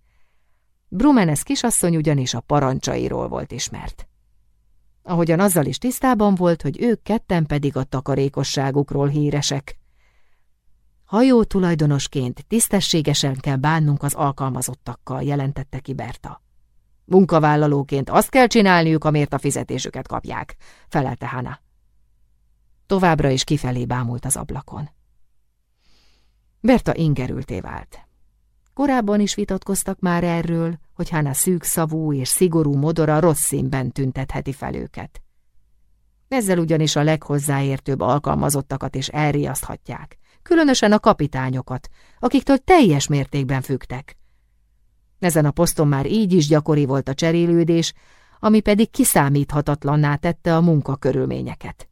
Brumenes kisasszony ugyanis a parancsairól volt ismert. Ahogyan azzal is tisztában volt, hogy ők ketten pedig a takarékosságukról híresek, Hajó tulajdonosként tisztességesen kell bánnunk az alkalmazottakkal, jelentette ki Berta. Munkavállalóként azt kell csinálniuk, amért a fizetésüket kapják, felelte Hana. Továbbra is kifelé bámult az ablakon. Berta ingerülté vált. Korábban is vitatkoztak már erről, hogy Hana szűkszavú és szigorú modora rossz színben tüntetheti fel őket. Ezzel ugyanis a leghozzáértőbb alkalmazottakat is elriaszthatják különösen a kapitányokat, akiktől teljes mértékben fügtek. Ezen a poszton már így is gyakori volt a cserélődés, ami pedig kiszámíthatatlanná tette a munkakörülményeket.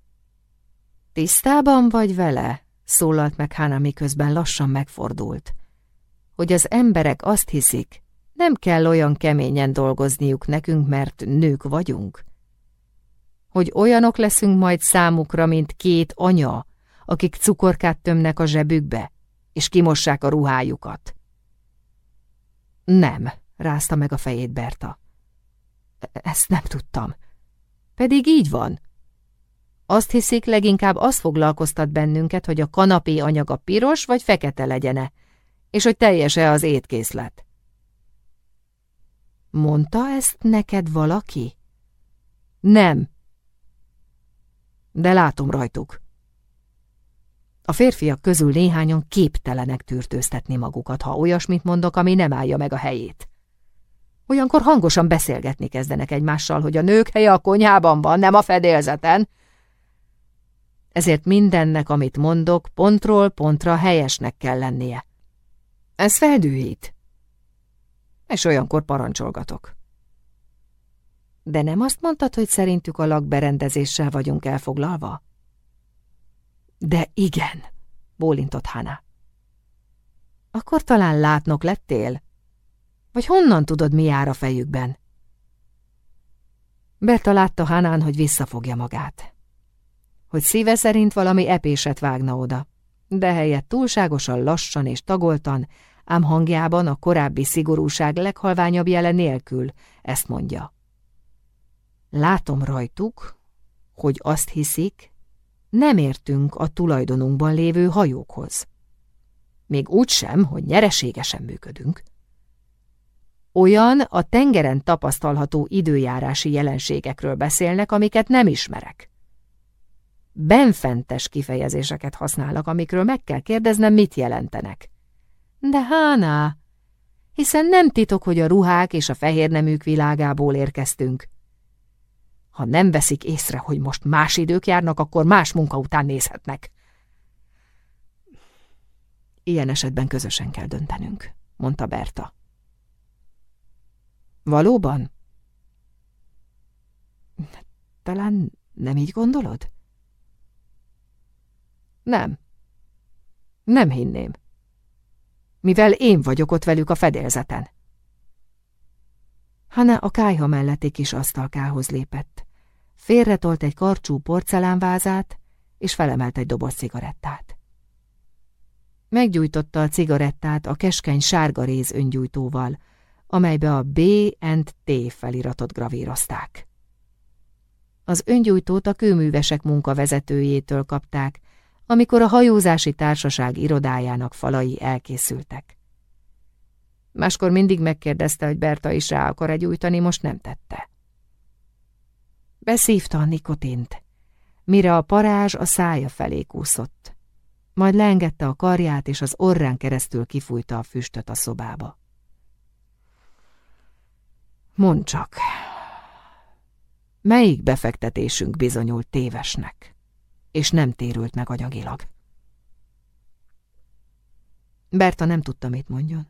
Tisztában vagy vele? szólalt meg Hána, miközben lassan megfordult. Hogy az emberek azt hiszik, nem kell olyan keményen dolgozniuk nekünk, mert nők vagyunk. Hogy olyanok leszünk majd számukra, mint két anya, akik cukorkát tömnek a zsebükbe, és kimossák a ruhájukat. Nem, rázta meg a fejét Berta. Ezt nem tudtam. Pedig így van. Azt hiszik, leginkább az foglalkoztat bennünket, hogy a kanapé anyaga piros vagy fekete legyene, és hogy teljes-e az étkészlet. Mondta ezt neked valaki? Nem. De látom rajtuk. A férfiak közül néhányan képtelenek tűrtőztetni magukat, ha olyasmit mondok, ami nem állja meg a helyét. Olyankor hangosan beszélgetni kezdenek egymással, hogy a nők helye a konyhában van, nem a fedélzeten. Ezért mindennek, amit mondok, pontról pontra helyesnek kell lennie. Ez feldűhít. És olyankor parancsolgatok. De nem azt mondtad, hogy szerintük a lakberendezéssel vagyunk elfoglalva? De igen, bólintott Hana. Akkor talán látnok lettél? Vagy honnan tudod, mi jár a fejükben? Berta látta Hanán, hogy visszafogja magát. Hogy szíve szerint valami epéset vágna oda, de helyett túlságosan lassan és tagoltan, ám hangjában a korábbi szigorúság leghalványabb jele nélkül ezt mondja. Látom rajtuk, hogy azt hiszik, nem értünk a tulajdonunkban lévő hajókhoz. Még úgy sem, hogy nyereségesen működünk. Olyan a tengeren tapasztalható időjárási jelenségekről beszélnek, amiket nem ismerek. benfentes kifejezéseket használnak, amikről meg kell kérdeznem, mit jelentenek. De Hána, hiszen nem titok, hogy a ruhák és a fehér neműk világából érkeztünk. Ha nem veszik észre, hogy most más idők járnak, akkor más munka után nézhetnek. Ilyen esetben közösen kell döntenünk, mondta Berta. Valóban? Talán nem így gondolod? Nem. Nem hinném. Mivel én vagyok ott velük a fedélzeten. Hanna a kájha melletti kis asztalkához lépett. Félretolt egy karcsú porcelánvázát, és felemelt egy doboz cigarettát. Meggyújtotta a cigarettát a keskeny sárga réz öngyújtóval, amelybe a B and T feliratot gravírozták. Az öngyújtót a kőművesek munkavezetőjétől kapták, amikor a hajózási társaság irodájának falai elkészültek. Máskor mindig megkérdezte, hogy Berta is rá akar egy újtani, most nem tette. Beszívta a nikotint, mire a parázs a szája felé kúszott. Majd leengedte a karját, és az orrán keresztül kifújta a füstöt a szobába. Mondd csak, melyik befektetésünk bizonyult tévesnek, és nem térült meg agyagilag? Berta nem tudta, mit mondjon.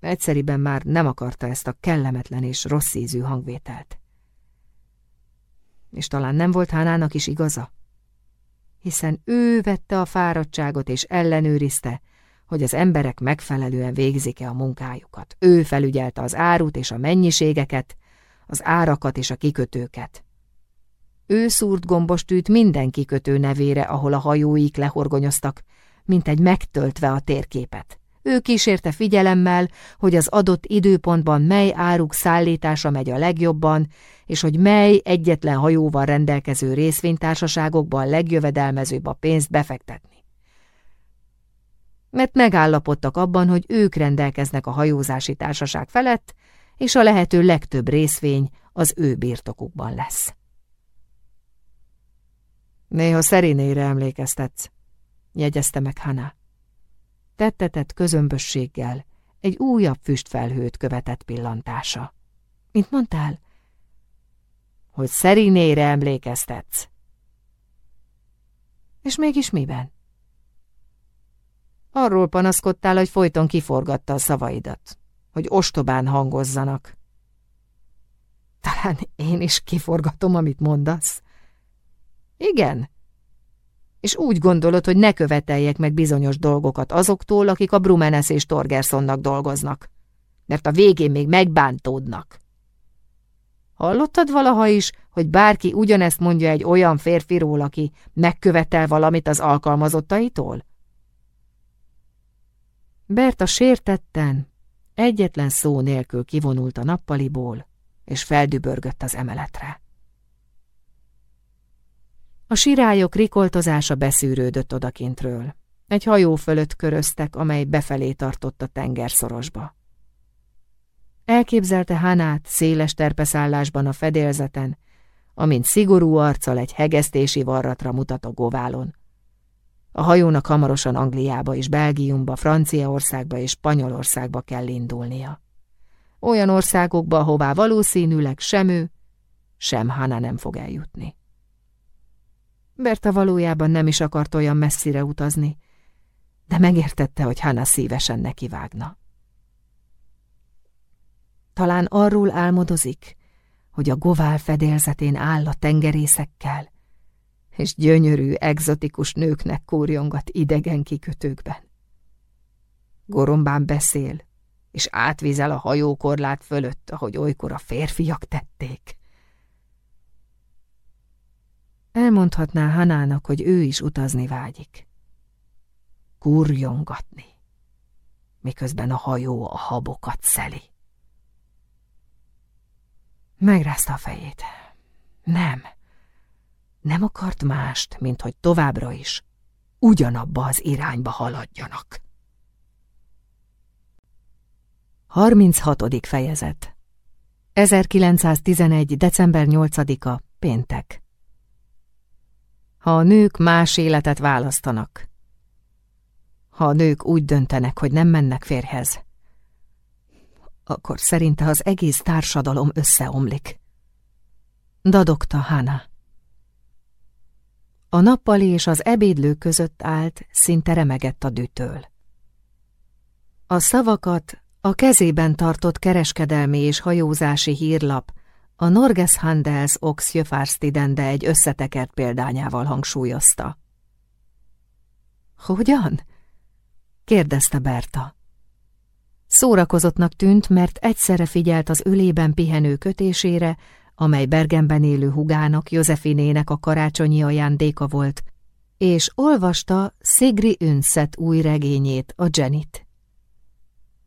Egyszeriben már nem akarta ezt a kellemetlen és rossz ízű hangvételt. És talán nem volt Hánának is igaza? Hiszen ő vette a fáradtságot és ellenőrizte, hogy az emberek megfelelően végzik-e a munkájukat. Ő felügyelte az árut és a mennyiségeket, az árakat és a kikötőket. Ő szúrt gombostűt minden kikötő nevére, ahol a hajóik lehorgonyoztak, mint egy megtöltve a térképet. Ő kísérte figyelemmel, hogy az adott időpontban mely áruk szállítása megy a legjobban, és hogy mely egyetlen hajóval rendelkező részvénytársaságokban legjövedelmezőbb a pénzt befektetni. Mert megállapodtak abban, hogy ők rendelkeznek a hajózási társaság felett, és a lehető legtöbb részvény az ő birtokukban lesz. Néha szerénére emlékeztetsz, jegyezte meg Hana tettetett közömbösséggel egy újabb füstfelhőt követett pillantása. Mint mondtál? Hogy Szerinére emlékeztetsz. És mégis miben? Arról panaszkodtál, hogy folyton kiforgatta a szavaidat, hogy ostobán hangozzanak. Talán én is kiforgatom, amit mondasz. Igen, és úgy gondolod, hogy ne követeljek meg bizonyos dolgokat azoktól, akik a Brumenes és Torgersonnak dolgoznak, mert a végén még megbántódnak. Hallottad valaha is, hogy bárki ugyanezt mondja egy olyan férfiról, aki megkövetel valamit az alkalmazottaitól? Berta sértetten, egyetlen szó nélkül kivonult a nappaliból, és feldübörgött az emeletre. A sirályok rikoltozása beszűrődött odakintről. Egy hajó fölött köröztek, amely befelé tartott a tengerszorosba. Elképzelte Hanát széles terpeszállásban a fedélzeten, amint szigorú arccal egy hegesztési varratra mutat a goválon. A hajónak hamarosan Angliába és Belgiumba, Franciaországba és Spanyolországba kell indulnia. Olyan országokba, hová valószínűleg sem ő, sem Hana nem fog eljutni. Berta valójában nem is akart olyan messzire utazni, de megértette, hogy Hanna szívesen nekivágna. Talán arról álmodozik, hogy a govál fedélzetén áll a tengerészekkel, és gyönyörű, egzotikus nőknek kórjongat idegen kikötőkben. Gorombán beszél, és átvízel a hajókorlát fölött, ahogy olykor a férfiak tették. Elmondhatná Hanának, hogy ő is utazni vágyik. Kurjongatni, miközben a hajó a habokat szeli. Megrázta a fejét. Nem, nem akart mást, mint hogy továbbra is ugyanabba az irányba haladjanak. 36. fejezet 1911. december 8-a, péntek ha a nők más életet választanak. Ha a nők úgy döntenek, hogy nem mennek férhez, akkor szerinte az egész társadalom összeomlik. Dadogta Hana. A nappali és az ebédlő között állt, szinte remegett a dűtől. A szavakat a kezében tartott kereskedelmi és hajózási hírlap a Norges Handels Ox Jöfárstidende egy összetekert példányával hangsúlyozta. Hogyan? kérdezte Berta. Szórakozottnak tűnt, mert egyszerre figyelt az ölében pihenő kötésére, amely Bergenben élő hugának, Józefinének a karácsonyi ajándéka volt, és olvasta Szigri Ünszet új regényét, a Jenit.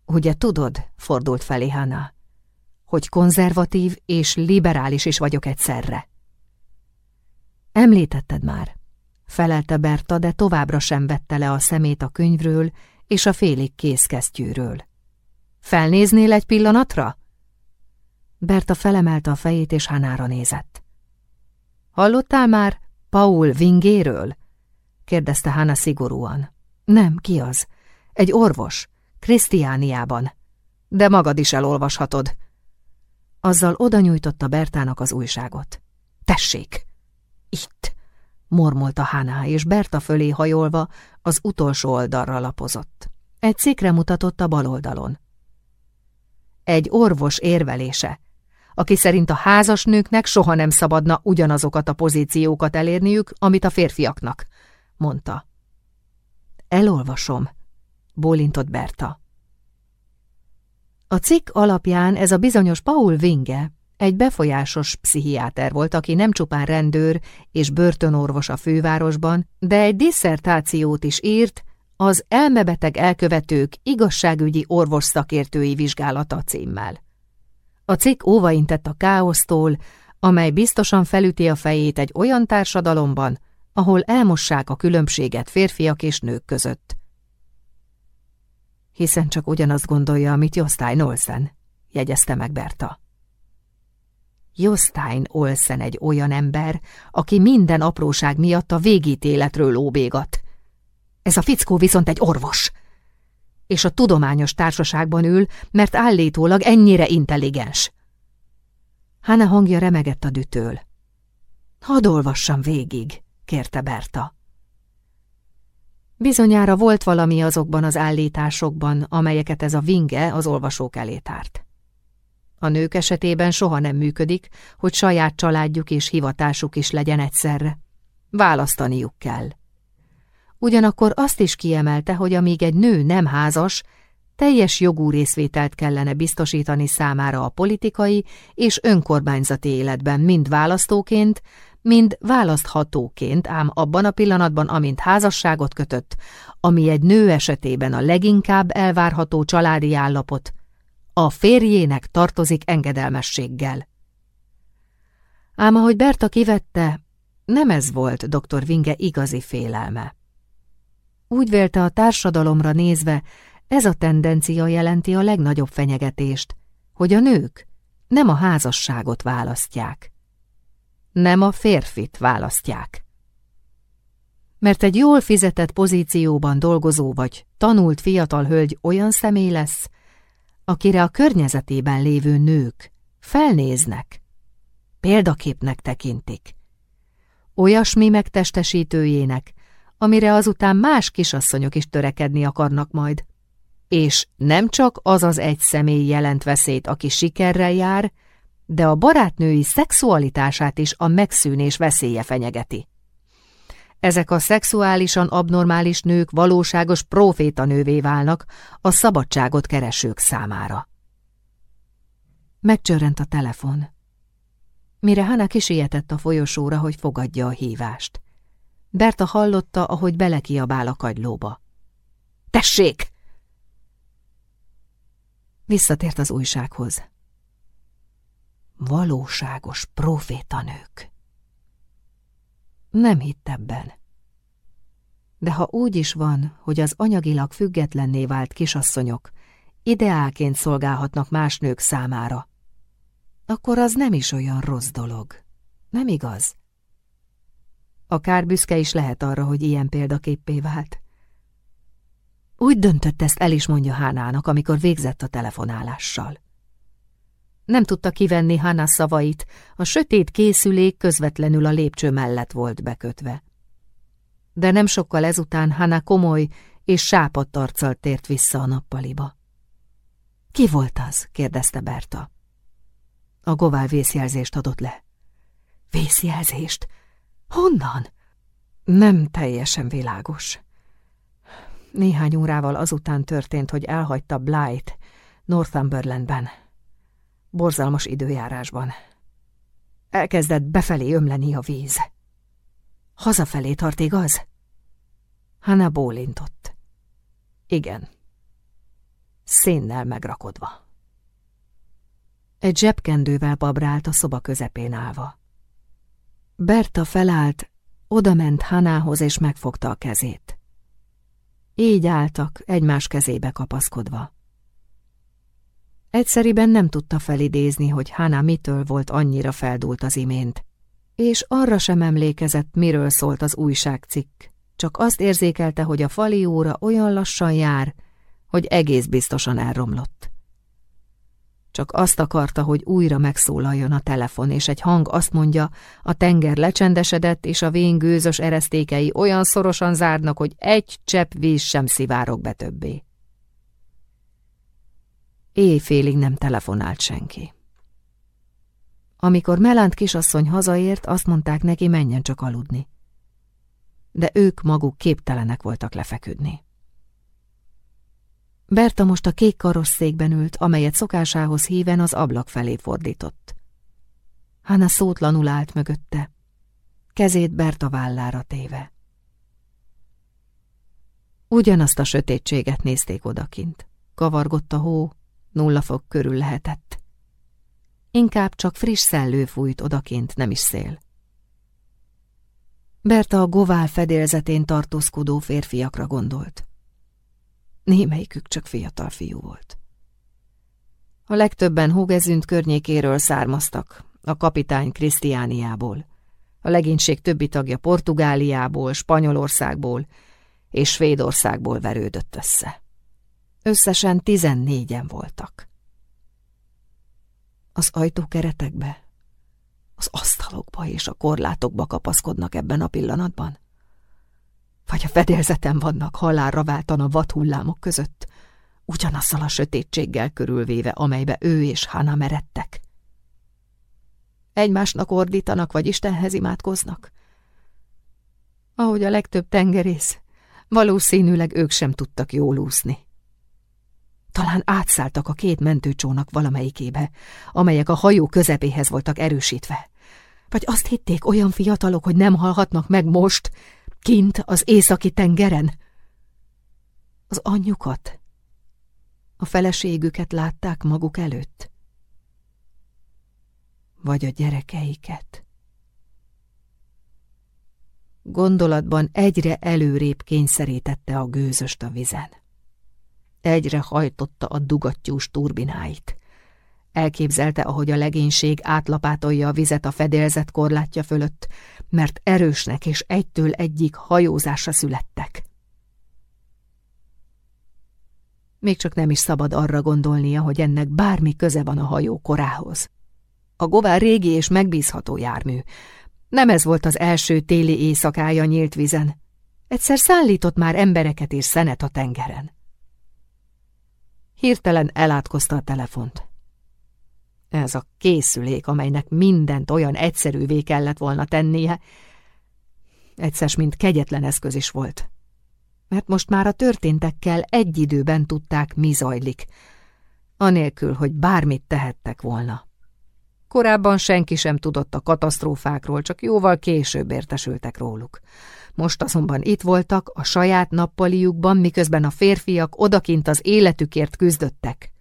Ugye tudod, fordult felé Hannah, hogy konzervatív és liberális is vagyok egyszerre. Említetted már, felelte Berta, de továbbra sem vette le a szemét a könyvről és a félig készkesztyűről. Felnéznél egy pillanatra? Berta felemelte a fejét és Hanára nézett. Hallottál már Paul Vingéről? kérdezte Hanna szigorúan. Nem, ki az? Egy orvos, Krisztiániában. De magad is elolvashatod. Azzal oda nyújtotta Bertának az újságot. Tessék! Itt! mormolta Hana, és Berta fölé hajolva az utolsó oldalra lapozott. Egy cikkre mutatott a bal oldalon. Egy orvos érvelése, aki szerint a házas nőknek soha nem szabadna ugyanazokat a pozíciókat elérniük, amit a férfiaknak, mondta. Elolvasom, bólintott Berta. A cikk alapján ez a bizonyos Paul Winge egy befolyásos pszichiáter volt, aki nem csupán rendőr és börtönorvos a fővárosban, de egy disszertációt is írt az elmebeteg elkövetők igazságügyi orvos szakértői vizsgálata címmel. A cikk óvaintett a káosztól, amely biztosan felüti a fejét egy olyan társadalomban, ahol elmossák a különbséget férfiak és nők között. Hiszen csak ugyanazt gondolja, amit Jostein Olsen, jegyezte meg Berta. Jostein Olsen egy olyan ember, aki minden apróság miatt a végítéletről lóbégat. Ez a fickó viszont egy orvos. És a tudományos társaságban ül, mert állítólag ennyire intelligens. Hanna hangja remegett a dütől. Hadd olvassam végig, kérte Berta. Bizonyára volt valami azokban az állításokban, amelyeket ez a vinge az olvasók elé tárt. A nők esetében soha nem működik, hogy saját családjuk és hivatásuk is legyen egyszerre. Választaniuk kell. Ugyanakkor azt is kiemelte, hogy amíg egy nő nem házas, teljes jogú részvételt kellene biztosítani számára a politikai és önkormányzati életben, mind választóként, mind választhatóként, ám abban a pillanatban, amint házasságot kötött, ami egy nő esetében a leginkább elvárható családi állapot, a férjének tartozik engedelmességgel. Ám ahogy Berta kivette, nem ez volt dr. Vinge igazi félelme. Úgy vélte a társadalomra nézve, ez a tendencia jelenti a legnagyobb fenyegetést, hogy a nők nem a házasságot választják. Nem a férfit választják. Mert egy jól fizetett pozícióban dolgozó vagy tanult fiatal hölgy olyan személy lesz, akire a környezetében lévő nők felnéznek, példaképnek tekintik. Olyasmi megtestesítőjének, amire azután más kisasszonyok is törekedni akarnak majd. És nem csak az az egy személy jelent veszélyt, aki sikerrel jár, de a barátnői szexualitását is a megszűnés veszélye fenyegeti. Ezek a szexuálisan abnormális nők valóságos profétanővé válnak a szabadságot keresők számára. Megcsörrent a telefon. Mire Hanna kisietett a folyosóra, hogy fogadja a hívást. Berta hallotta, ahogy belekiabál a kagylóba. Tessék! Visszatért az újsághoz. Valóságos profétanők. Nem hitt ebben. De ha úgy is van, hogy az anyagilag függetlenné vált kisasszonyok ideálként szolgálhatnak más nők számára, akkor az nem is olyan rossz dolog. Nem igaz? Akár büszke is lehet arra, hogy ilyen példaképpé vált. Úgy döntött ezt el is mondja Hánának, amikor végzett a telefonálással. Nem tudta kivenni Hana szavait, a sötét készülék közvetlenül a lépcső mellett volt bekötve. De nem sokkal ezután Hana komoly és sápadt arccal tért vissza a nappaliba. Ki volt az? kérdezte Berta. A govál vészjelzést adott le. Vészjelzést? Honnan? Nem teljesen világos. Néhány órával azután történt, hogy elhagyta Blight Northumberlandben. Borzalmas időjárásban. Elkezdett befelé ömleni a víz. Hazafelé tart, igaz? Hanna bólintott. Igen. Szénnel megrakodva. Egy zsebkendővel babrált a szoba közepén állva. Berta felállt, odament Hanához és megfogta a kezét. Így álltak, egymás kezébe kapaszkodva. Egyszeriben nem tudta felidézni, hogy Hana mitől volt annyira feldult az imént, és arra sem emlékezett, miről szólt az újságcikk, csak azt érzékelte, hogy a fali óra olyan lassan jár, hogy egész biztosan elromlott. Csak azt akarta, hogy újra megszólaljon a telefon, és egy hang azt mondja, a tenger lecsendesedett, és a vén gőzös eresztékei olyan szorosan zárnak, hogy egy csepp víz sem szivárok be többé. Éjfélig nem telefonált senki. Amikor Melánt kisasszony hazaért, azt mondták neki, menjen csak aludni. De ők maguk képtelenek voltak lefeküdni. Berta most a kék karosszékben ült, amelyet szokásához híven az ablak felé fordított. Hanna szótlanul állt mögötte, kezét Berta vállára téve. Ugyanazt a sötétséget nézték odakint. Kavargott a hó, nulla fok körül lehetett. Inkább csak friss szellő fújt odakint, nem is szél. Berta a govál fedélzetén tartózkodó férfiakra gondolt. Némelyikük csak fiatal fiú volt. A legtöbben Hugezünt környékéről származtak, a kapitány Krisztiániából. A legénység többi tagja Portugáliából, Spanyolországból és Svédországból verődött össze. Összesen tizennégyen voltak. Az ajtókeretekbe, az asztalokba és a korlátokba kapaszkodnak ebben a pillanatban? Vagy a fedélzeten vannak halálra váltan a vadhullámok között, ugyanazzal a sötétséggel körülvéve, amelybe ő és Hana meredtek? Egymásnak ordítanak, vagy Istenhez imádkoznak? Ahogy a legtöbb tengerész, valószínűleg ők sem tudtak jól úszni. Talán átszálltak a két mentőcsónak valamelyikébe, amelyek a hajó közepéhez voltak erősítve. Vagy azt hitték olyan fiatalok, hogy nem halhatnak meg most, kint az északi tengeren? Az anyjukat, a feleségüket látták maguk előtt? Vagy a gyerekeiket? Gondolatban egyre előrébb kényszerítette a gőzöst a vizen. Egyre hajtotta a dugattyús turbináit. Elképzelte, ahogy a legénység átlapátolja a vizet a fedélzet korlátja fölött, mert erősnek és egytől egyik hajózásra születtek. Még csak nem is szabad arra gondolnia, hogy ennek bármi köze van a hajó korához. A govár régi és megbízható jármű. Nem ez volt az első téli éjszakája nyílt vizen. Egyszer szállított már embereket és szenet a tengeren. Hirtelen elátkozta a telefont. Ez a készülék, amelynek mindent olyan egyszerűvé kellett volna tennie, egyszer, mint kegyetlen eszköz is volt. Mert most már a történtekkel egy időben tudták, mi zajlik, anélkül, hogy bármit tehettek volna. Korábban senki sem tudott a katasztrófákról, csak jóval később értesültek róluk. Most azonban itt voltak a saját nappaliukban, miközben a férfiak odakint az életükért küzdöttek.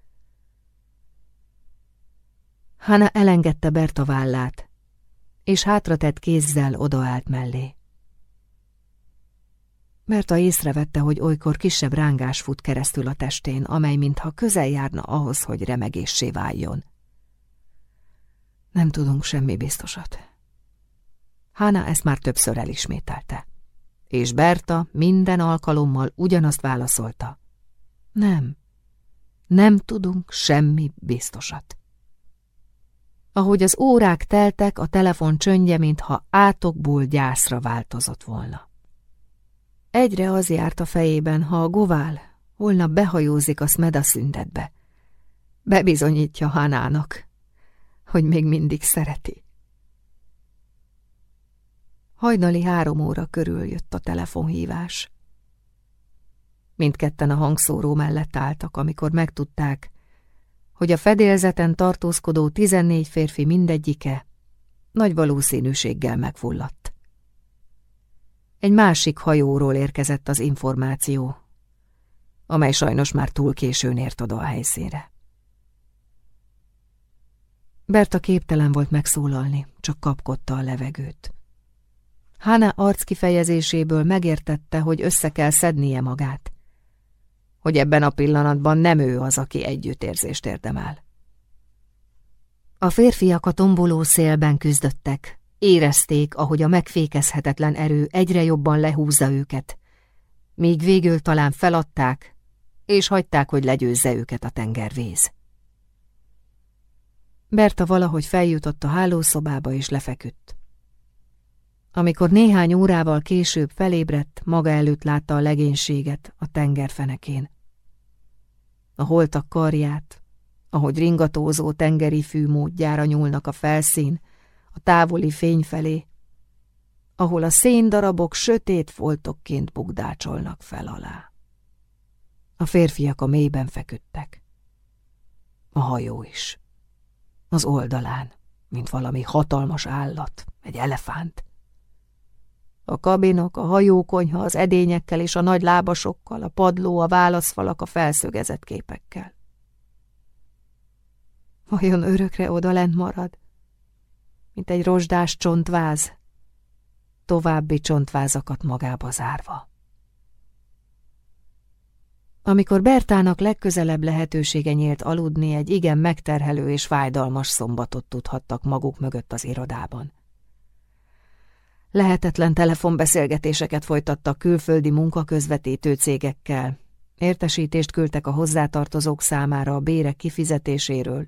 Hanna elengedte Berta vállát, és hátratett kézzel odaállt mellé. Berta észrevette, hogy olykor kisebb rángás fut keresztül a testén, amely mintha közel járna ahhoz, hogy remegéssé váljon. Nem tudunk semmi biztosat. Hána ezt már többször elismételte. És Berta minden alkalommal ugyanazt válaszolta. Nem, nem tudunk semmi biztosat. Ahogy az órák teltek, a telefon csöndje, mintha átokból gyászra változott volna. Egyre az járt a fejében, ha a govál holnap behajózik a Smeda szündetbe. Bebizonyítja Hanának, hogy még mindig szereti. Hajnali három óra körül jött a telefonhívás. Mindketten a hangszóró mellett álltak, amikor megtudták, hogy a fedélzeten tartózkodó tizennégy férfi mindegyike nagy valószínűséggel megfulladt. Egy másik hajóról érkezett az információ, amely sajnos már túl későn ért oda a helyszínre. Berta képtelen volt megszólalni, csak kapkodta a levegőt. Hána arc kifejezéséből megértette, hogy össze kell szednie magát, hogy ebben a pillanatban nem ő az, aki együttérzést érdemel. A férfiak a tomboló szélben küzdöttek, érezték, ahogy a megfékezhetetlen erő egyre jobban lehúzza őket, míg végül talán feladták, és hagyták, hogy legyőzze őket a tengervíz. Berta valahogy feljutott a hálószobába és lefeküdt. Amikor néhány órával később felébredt, maga előtt látta a legénységet a tengerfenekén. A holtak karját, ahogy ringatózó tengeri fű módjára nyúlnak a felszín, a távoli fény felé, ahol a széndarabok sötét foltokként bugdácsolnak fel alá. A férfiak a mélyben feküdtek. A hajó is. Az oldalán, mint valami hatalmas állat, egy elefánt. A kabinok, a hajókonyha az edényekkel és a nagy lábasokkal, a padló, a válaszfalak a felszögezett képekkel. Vajon örökre odalent marad? Mint egy rozsdás csontváz, további csontvázakat magába zárva. Amikor Bertának legközelebb lehetősége nyílt aludni, egy igen megterhelő és fájdalmas szombatot tudhattak maguk mögött az irodában. Lehetetlen telefonbeszélgetéseket folytattak külföldi munkaközvetítő cégekkel, értesítést küldtek a hozzátartozók számára a bérek kifizetéséről.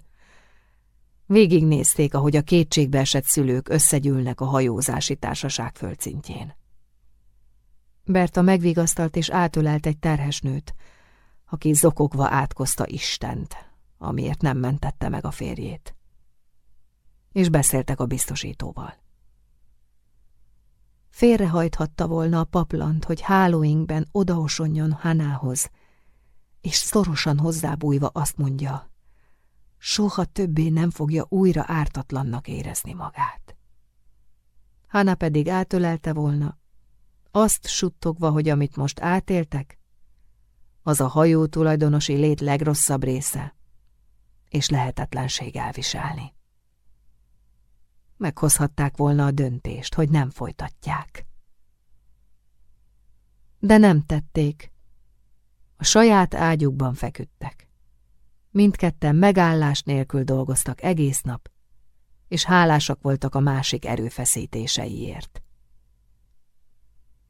Végignézték, ahogy a kétségbeesett szülők összegyűlnek a hajózási társaság földszintjén. Berta megvigasztalt és átölelt egy terhes nőt, aki zokogva átkozta Istent, amiért nem mentette meg a férjét. És beszéltek a biztosítóval. Félrehajthatta volna a paplant, hogy hálóinkben odaosonjon Hanához, és szorosan hozzábújva azt mondja, soha többé nem fogja újra ártatlannak érezni magát. Hana pedig átölelte volna, azt suttogva, hogy amit most átéltek, az a hajó tulajdonosi lét legrosszabb része, és lehetetlenség elviselni meghozhatták volna a döntést, hogy nem folytatják. De nem tették. A saját ágyukban feküdtek. Mindketten megállás nélkül dolgoztak egész nap, és hálásak voltak a másik erőfeszítéseiért.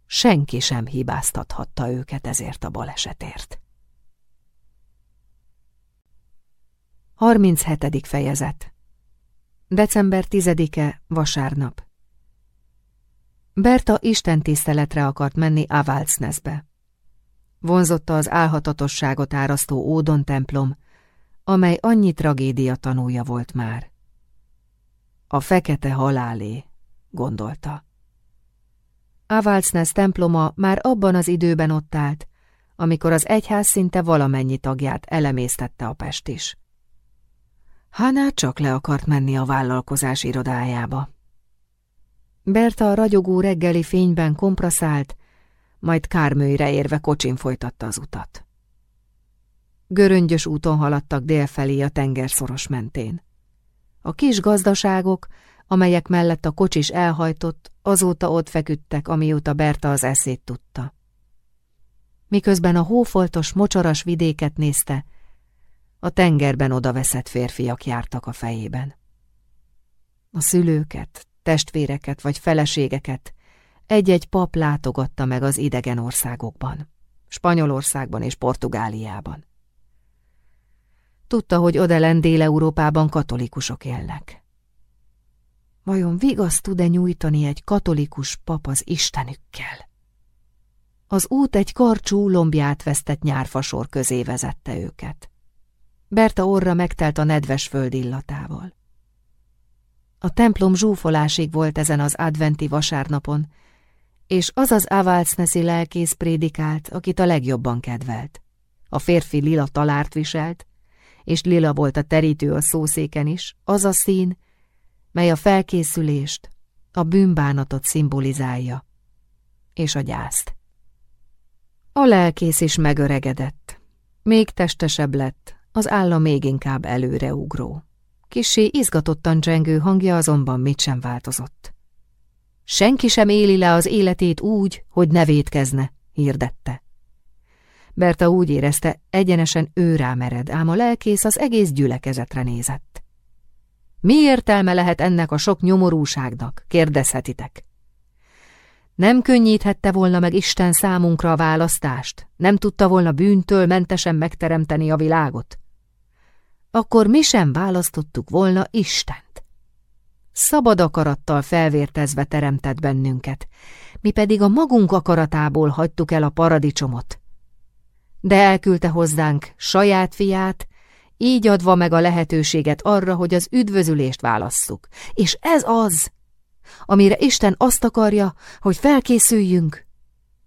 Senki sem hibáztathatta őket ezért a balesetért. 37. fejezet December 10-e, vasárnap. Berta istentiszteletre akart menni Avalcneszbe. Vonzotta az álhatatosságot árasztó Ódon templom, amely annyi tragédia tanúja volt már. A fekete halálé, gondolta. Avalcnesz temploma már abban az időben ott állt, amikor az egyház szinte valamennyi tagját elemésztette a pest is. Hana csak le akart menni a vállalkozás irodájába. Berta a ragyogó reggeli fényben kompraszált, majd Kármőire érve kocsin folytatta az utat. Göröngyös úton haladtak délfelé a tengerszoros mentén. A kis gazdaságok, amelyek mellett a kocsis elhajtott, azóta ott feküdtek, amióta Berta az eszét tudta. Miközben a hófoltos, mocsaras vidéket nézte, a tengerben odaveszett férfiak jártak a fejében. A szülőket, testvéreket vagy feleségeket egy-egy pap látogatta meg az idegen országokban, Spanyolországban és Portugáliában. Tudta, hogy odelen Dél-Európában katolikusok élnek. Vajon vigaszt tud-e nyújtani egy katolikus pap az Istenükkel? Az út egy karcsú, lombját vesztett nyárfasor közé vezette őket. Berta orra megtelt a nedves föld illatával. A templom zsúfolásig volt ezen az adventi vasárnapon, és az az Avalcneszi lelkész prédikált, akit a legjobban kedvelt. A férfi lila talárt viselt, és lila volt a terítő a szószéken is, az a szín, mely a felkészülést, a bűnbánatot szimbolizálja, és a gyászt. A lelkész is megöregedett. Még testesebb lett, az álla még inkább előreugró. Kissé izgatottan csengő hangja azonban mit sem változott. Senki sem éli le az életét úgy, hogy ne vétkezne, hirdette. Berta úgy érezte, egyenesen ő rámered, ám a lelkész az egész gyülekezetre nézett. Mi értelme lehet ennek a sok nyomorúságnak, kérdezhetitek. Nem könnyíthette volna meg Isten számunkra a választást? Nem tudta volna bűntől mentesen megteremteni a világot? Akkor mi sem választottuk volna Istent. Szabad akarattal felvértezve teremtett bennünket, mi pedig a magunk akaratából hagytuk el a paradicsomot. De elküldte hozzánk saját fiát, így adva meg a lehetőséget arra, hogy az üdvözülést válasszuk. És ez az, amire Isten azt akarja, hogy felkészüljünk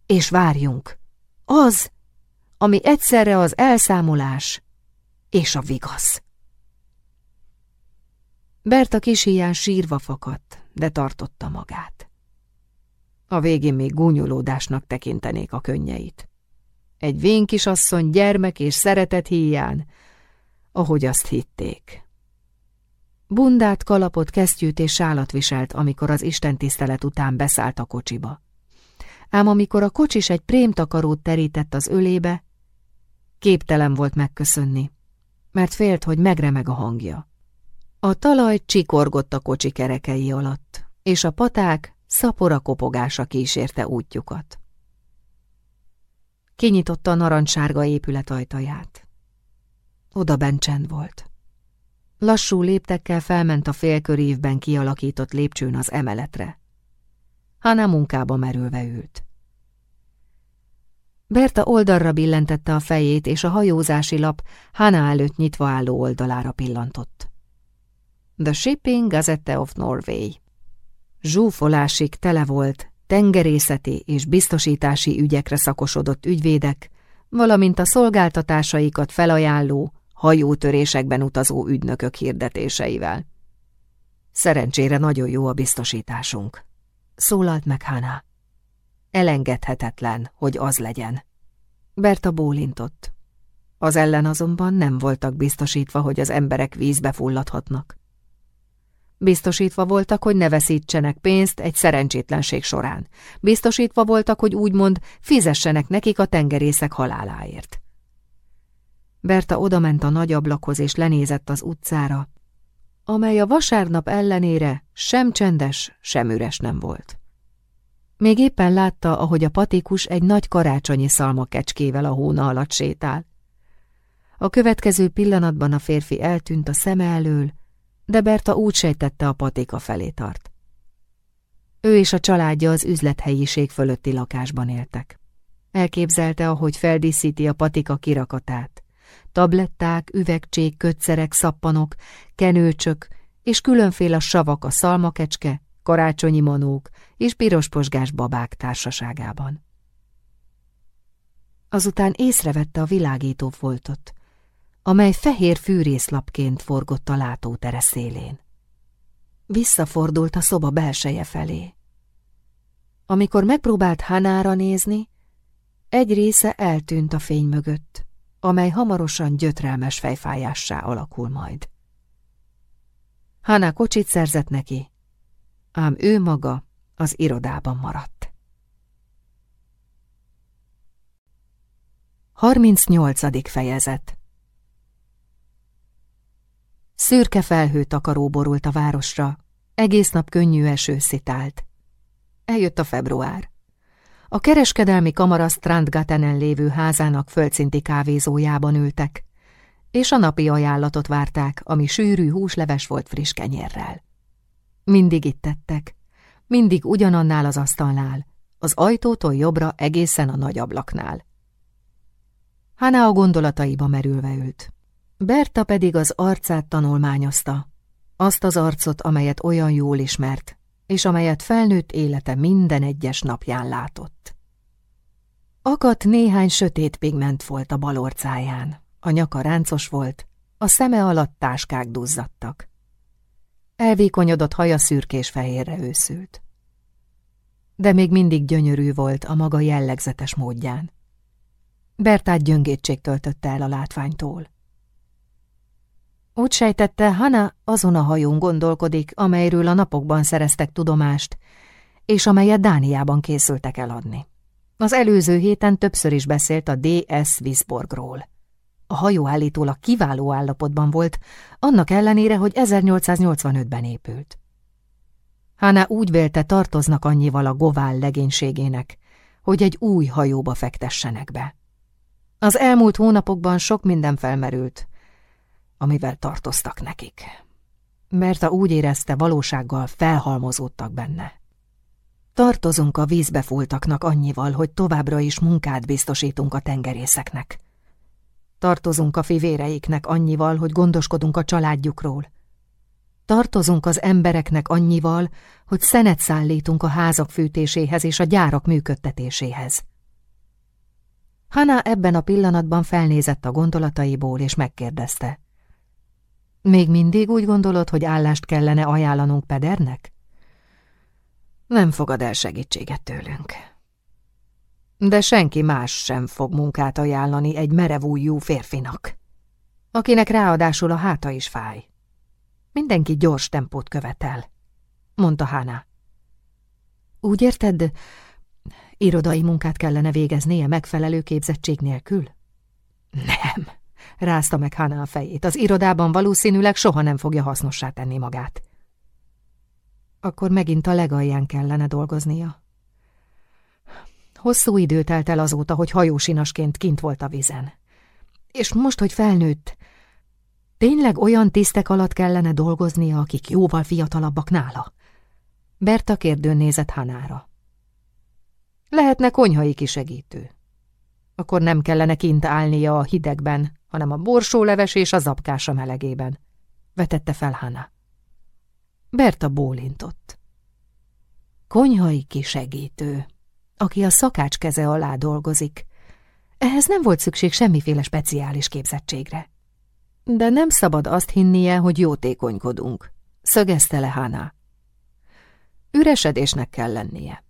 és várjunk. Az, ami egyszerre az elszámolás és a vigasz. Berta kisíján sírva fakadt, de tartotta magát. A végén még gúnyolódásnak tekintenék a könnyeit. Egy vén kisasszony gyermek és szeretet híján, ahogy azt hitték. Bundát, kalapot, kesztyűt és sálat viselt, amikor az istentisztelet után beszállt a kocsiba. Ám amikor a kocsis egy prémtakarót terített az ölébe, képtelen volt megköszönni, mert félt, hogy megremeg a hangja. A talaj csikorgott a kocsi kerekei alatt, és a paták szapora kopogása kísérte útjukat. Kinyitotta a narancssárga épület ajtaját. Oda bent csend volt. Lassú léptekkel felment a félkörívben kialakított lépcsőn az emeletre. Hana munkába merülve ült. Berta oldalra billentette a fejét, és a hajózási lap Hana előtt nyitva álló oldalára pillantott. The Shipping Gazette of Norway. Zsúfolásig tele volt tengerészeti és biztosítási ügyekre szakosodott ügyvédek, valamint a szolgáltatásaikat felajánló, hajótörésekben utazó ügynökök hirdetéseivel. Szerencsére nagyon jó a biztosításunk. Szólalt meg Hana. Elengedhetetlen, hogy az legyen. Berta bólintott. Az ellen azonban nem voltak biztosítva, hogy az emberek vízbe fulladhatnak. Biztosítva voltak, hogy ne veszítsenek pénzt egy szerencsétlenség során. Biztosítva voltak, hogy úgymond fizessenek nekik a tengerészek haláláért. Berta odament a nagy ablakhoz és lenézett az utcára, amely a vasárnap ellenére sem csendes, sem üres nem volt. Még éppen látta, ahogy a patikus egy nagy karácsonyi szalmakecskével a hóna alatt sétál. A következő pillanatban a férfi eltűnt a szeme elől, de Berta úgy sejtette a patika felé tart. Ő és a családja az üzlethelyiség fölötti lakásban éltek. Elképzelte, ahogy feldíszíti a patika kirakatát. Tabletták, üvegcsék, kötszerek, szappanok, kenőcsök és különféle savak a szalmakecske, karácsonyi manók és pirosposgás babák társaságában. Azután észrevette a világító foltot, amely fehér fűrészlapként forgott a látótere szélén. Visszafordult a szoba belseje felé. Amikor megpróbált Hanára nézni, egy része eltűnt a fény mögött, amely hamarosan gyötrelmes fejfájássá alakul majd. Hana kocsit szerzett neki, ám ő maga az irodában maradt. 38. fejezet Szürke felhő takaró borult a városra, Egész nap könnyű eső szitált. Eljött a február. A kereskedelmi kamara Strandgatenen lévő házának földszinti kávézójában ültek, és a napi ajánlatot várták, ami sűrű húsleves volt friss kenyérrel. Mindig itt tettek, mindig ugyanannál az asztalnál, az ajtótól jobbra egészen a nagy ablaknál. A gondolataiba merülve ült. Berta pedig az arcát tanulmányozta, azt az arcot, amelyet olyan jól ismert, és amelyet felnőtt élete minden egyes napján látott. Akadt néhány sötét pigment volt a bal orcáján, a nyaka ráncos volt, a szeme alatt táskák duzzadtak. Elvékonyodott haja szürkés-fehérre őszült. De még mindig gyönyörű volt a maga jellegzetes módján. Bertát gyöngétség töltötte el a látványtól. Úgy sejtette, Hana azon a hajón gondolkodik, amelyről a napokban szereztek tudomást, és amelyet Dániában készültek eladni. Az előző héten többször is beszélt a DS Wisborgról. A hajó állítólag kiváló állapotban volt, annak ellenére, hogy 1885-ben épült. Hana úgy vélte tartoznak annyival a govál legénységének, hogy egy új hajóba fektessenek be. Az elmúlt hónapokban sok minden felmerült, amivel tartoztak nekik. Mert a úgy érezte, valósággal felhalmozódtak benne. Tartozunk a vízbe fúltaknak annyival, hogy továbbra is munkát biztosítunk a tengerészeknek. Tartozunk a fivéreiknek annyival, hogy gondoskodunk a családjukról. Tartozunk az embereknek annyival, hogy szenet szállítunk a házak fűtéséhez és a gyárak működtetéséhez. Hana ebben a pillanatban felnézett a gondolataiból, és megkérdezte. Még mindig úgy gondolod, hogy állást kellene ajánlanunk Pedernek? Nem fogad el segítséget tőlünk. De senki más sem fog munkát ajánlani egy merevújú férfinak, akinek ráadásul a háta is fáj. Mindenki gyors tempót követel, mondta Hána. Úgy érted, irodai munkát kellene végeznie megfelelő képzettség nélkül? Nem, rázta meg Hana a fejét. Az irodában valószínűleg soha nem fogja hasznossá tenni magát. Akkor megint a legalján kellene dolgoznia. Hosszú idő telt el azóta, hogy hajósinasként kint volt a vizen. És most, hogy felnőtt, tényleg olyan tisztek alatt kellene dolgoznia, akik jóval fiatalabbak nála? Berta kérdőn nézett Hanára. Lehetne konyhai kisegítő. Akkor nem kellene kint állnia a hidegben, hanem a borsóleves és a zapkása melegében. Vetette fel Hana. Berta bólintott. Konyhai kisegítő, aki a szakács keze alá dolgozik. Ehhez nem volt szükség semmiféle speciális képzettségre. De nem szabad azt hinnie, hogy jótékonykodunk, szögezte le Hana. Üresedésnek kell lennie.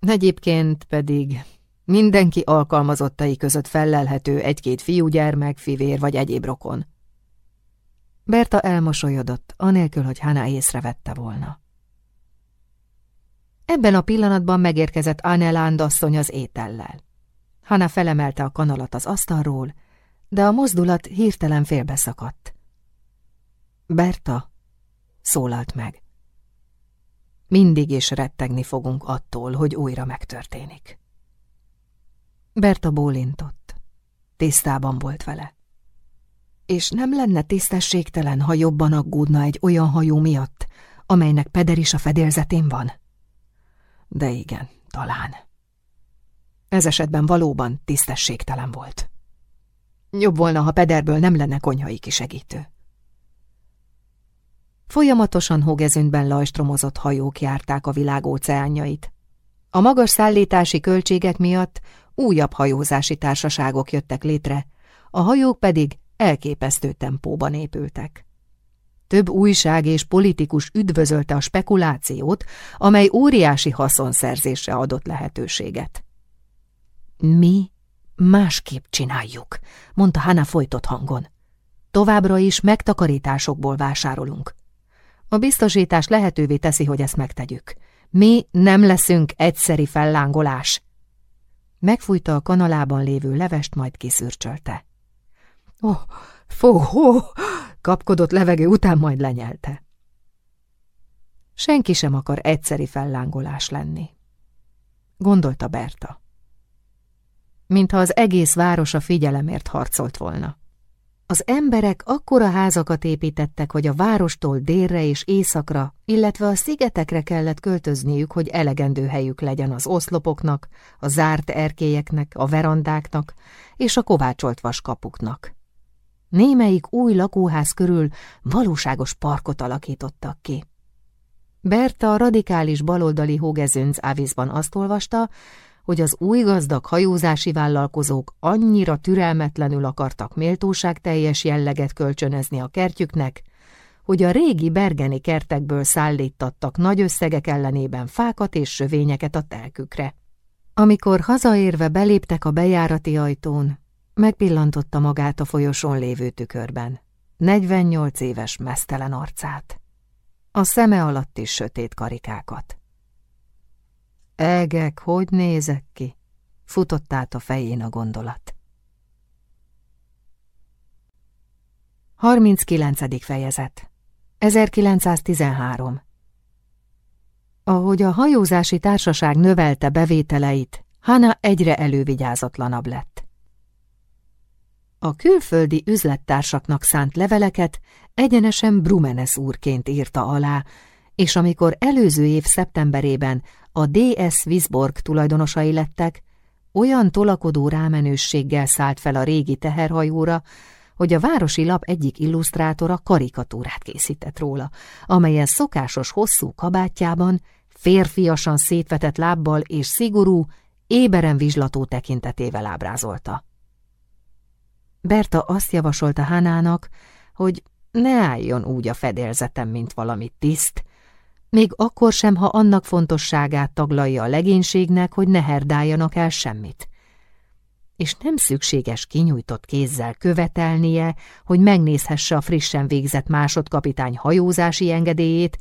Egyébként pedig Mindenki alkalmazottai között fellelhető egy-két fiúgyermek, fivér vagy egyéb rokon. Berta elmosolyodott, anélkül, hogy Hana észrevette volna. Ebben a pillanatban megérkezett Aneland asszony az étellel. Hana felemelte a kanalat az asztalról, de a mozdulat hirtelen félbeszakadt. Berta, szólalt meg. Mindig is rettegni fogunk attól, hogy újra megtörténik. Berta bólintott. Tisztában volt vele. És nem lenne tisztességtelen, ha jobban aggódna egy olyan hajó miatt, amelynek Peder is a fedélzetén van? De igen, talán. Ez esetben valóban tisztességtelen volt. Jobb volna, ha Pederből nem lenne konyhai kisegítő. Folyamatosan hógezünkben lajstromozott hajók járták a világ óceánjait. A magas szállítási költségek miatt újabb hajózási társaságok jöttek létre, a hajók pedig elképesztő tempóban épültek. Több újság és politikus üdvözölte a spekulációt, amely óriási haszonszerzésre adott lehetőséget. Mi másképp csináljuk, mondta Hanna folytott hangon. Továbbra is megtakarításokból vásárolunk. A biztosítás lehetővé teszi, hogy ezt megtegyük. Mi nem leszünk egyszeri fellángolás. Megfújta a kanalában lévő levest, majd kiszürcsölte. Ó, oh, fó, hó, kapkodott levegő után majd lenyelte. Senki sem akar egyszeri fellángolás lenni. Gondolta Berta. Mintha az egész város a figyelemért harcolt volna. Az emberek akkora házakat építettek, hogy a várostól délre és északra, illetve a szigetekre kellett költözniük, hogy elegendő helyük legyen az oszlopoknak, a zárt erkélyeknek, a verandáknak és a kovácsolt vaskapuknak. Némelyik új lakóház körül valóságos parkot alakítottak ki. Berta a radikális baloldali Hogezönc Áviszban azt olvasta, hogy az új gazdag hajózási vállalkozók annyira türelmetlenül akartak méltóságteljes jelleget kölcsönözni a kertjüknek, hogy a régi bergeni kertekből szállítattak nagy összegek ellenében fákat és sövényeket a telkükre. Amikor hazaérve beléptek a bejárati ajtón, megpillantotta magát a folyosón lévő tükörben. 48 éves mesztelen arcát. A szeme alatt is sötét karikákat. Egek, hogy nézek ki? Futott át a fején a gondolat. 39. fejezet 1913 Ahogy a hajózási társaság növelte bevételeit, Hana egyre elővigyázatlanabb lett. A külföldi üzlettársaknak szánt leveleket egyenesen Brumenes úrként írta alá, és amikor előző év szeptemberében a DS Wisborg tulajdonosai lettek, olyan tolakodó rámenősséggel szállt fel a régi teherhajóra, hogy a városi lap egyik illusztrátora karikatúrát készített róla, amelyen szokásos hosszú kabátjában, férfiasan szétvetett lábbal és szigorú, éberen vizslató tekintetével ábrázolta. Berta azt javasolta Hánának, hogy ne álljon úgy a fedélzetem, mint valami tiszt, még akkor sem, ha annak fontosságát taglalja a legénységnek, hogy ne herdáljanak el semmit. És nem szükséges kinyújtott kézzel követelnie, hogy megnézhesse a frissen végzett másodkapitány hajózási engedélyét,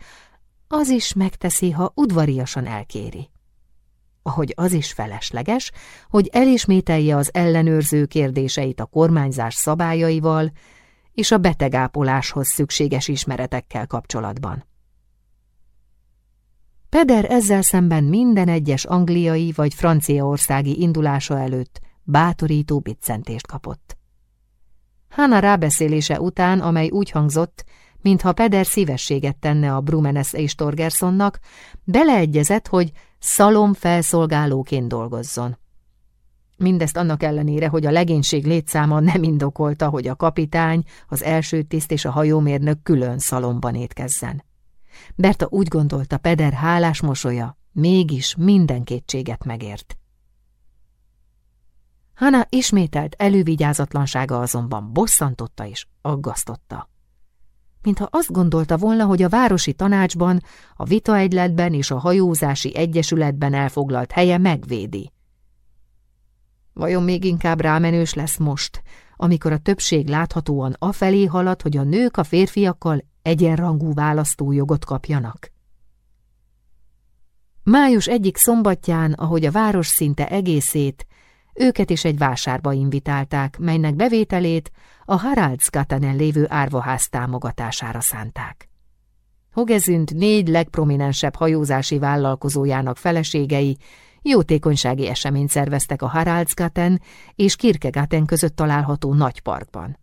az is megteszi, ha udvariasan elkéri. Ahogy az is felesleges, hogy elismételje az ellenőrző kérdéseit a kormányzás szabályaival és a betegápoláshoz szükséges ismeretekkel kapcsolatban. Peder ezzel szemben minden egyes angliai vagy franciaországi indulása előtt bátorító biccentést kapott. Hanna rábeszélése után, amely úgy hangzott, mintha Peder szívességet tenne a Brumenes és Torgersonnak, beleegyezett, hogy szalom felszolgálóként dolgozzon. Mindezt annak ellenére, hogy a legénység létszáma nem indokolta, hogy a kapitány, az első tiszt és a hajómérnök külön szalomban étkezzen. Berta úgy gondolta, Peder hálás mosolya mégis minden kétséget megért. Hana ismételt elővigyázatlansága azonban bosszantotta és aggasztotta. Mintha azt gondolta volna, hogy a városi tanácsban, a vitaegyletben és a hajózási egyesületben elfoglalt helye megvédi. Vajon még inkább rámenős lesz most, amikor a többség láthatóan afelé halad, hogy a nők a férfiakkal egyenrangú választójogot kapjanak. Május egyik szombatján, ahogy a város szinte egészét, őket is egy vásárba invitálták, melynek bevételét a Haraldsgatanen lévő árvaház támogatására szánták. Hogezünt négy legprominensebb hajózási vállalkozójának feleségei jótékonysági eseményt szerveztek a Haraldsgaten és Kirkegaten között található nagy parkban.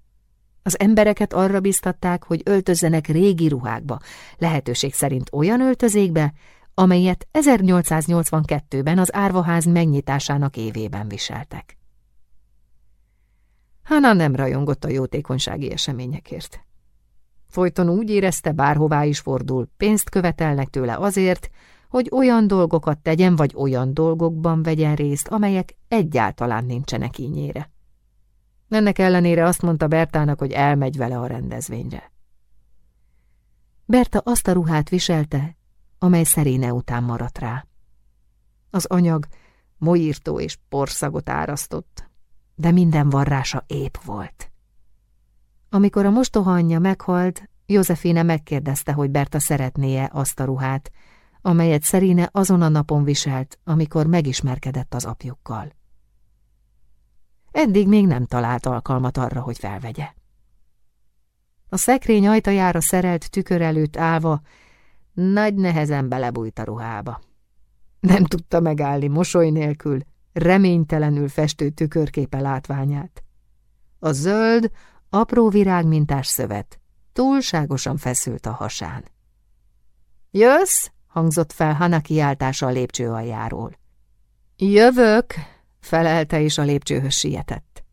Az embereket arra biztatták, hogy öltözzenek régi ruhákba, lehetőség szerint olyan öltözékbe, amelyet 1882-ben az árvaház megnyitásának évében viseltek. Hanna nem rajongott a jótékonysági eseményekért. Folyton úgy érezte, bárhová is fordul, pénzt követelnek tőle azért, hogy olyan dolgokat tegyen, vagy olyan dolgokban vegyen részt, amelyek egyáltalán nincsenek ínyére. Ennek ellenére azt mondta Bertának, hogy elmegy vele a rendezvényre. Berta azt a ruhát viselte, amely szeréne után maradt rá. Az anyag moírtó és porszagot árasztott, de minden varrása épp volt. Amikor a mostoha anyja meghalt, Józefine megkérdezte, hogy Berta szeretné-e azt a ruhát, amelyet Szerine azon a napon viselt, amikor megismerkedett az apjukkal. Eddig még nem talált alkalmat arra, hogy felvegye. A szekrény ajtajára szerelt tükör előtt állva Nagy nehezen belebújt a ruhába. Nem tudta megállni mosoly nélkül, reménytelenül festő tükörképe látványát. A zöld, apró virágmintás szövet túlságosan feszült a hasán. Jössz? hangzott fel Hana kiáltása a lépcső aljáról. Jövök, felelte és a lépcsőhöz sietett.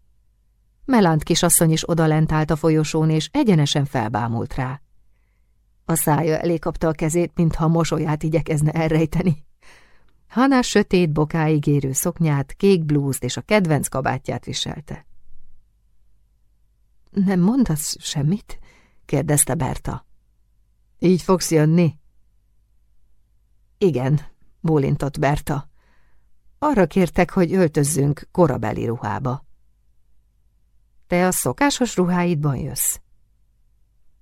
Melant kisasszony is odalent állt a folyosón, és egyenesen felbámult rá. A szája elé kapta a kezét, mintha a mosolyát igyekezne elrejteni. Hana sötét bokáig érő szoknyát, kék blúzt és a kedvenc kabátját viselte. Nem mondasz semmit? kérdezte Berta. Így fogsz jönni? Igen, bólintott Berta. Arra kértek, hogy öltözzünk korabeli ruhába. Te a szokásos ruháidban jössz?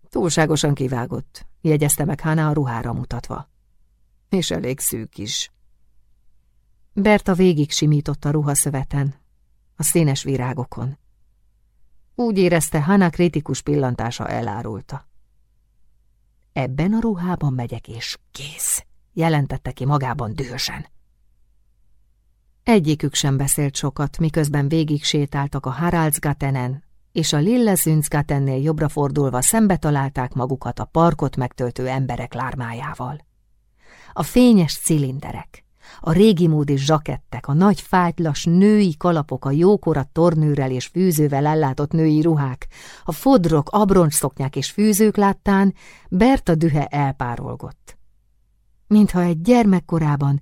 Túlságosan kivágott, jegyezte meg Hána a ruhára mutatva. És elég szűk is. Berta végig simított a ruhaszöveten, a színes virágokon. Úgy érezte, Hana kritikus pillantása elárulta. Ebben a ruhában megyek, és kész, jelentette ki magában dühösen. Egyikük sem beszélt sokat, miközben végig sétáltak a Haraldsgatenen, és a Lillesündsgatennél jobbra fordulva szembe találták magukat a parkot megtöltő emberek lármájával. A fényes cilinderek, a régi módi zsakettek, a nagy fájtlas női kalapok, a jókora tornőrrel és fűzővel ellátott női ruhák, a fodrok, abroncsszoknyák és fűzők láttán Berta dühe elpárolgott. Mintha egy gyermekkorában,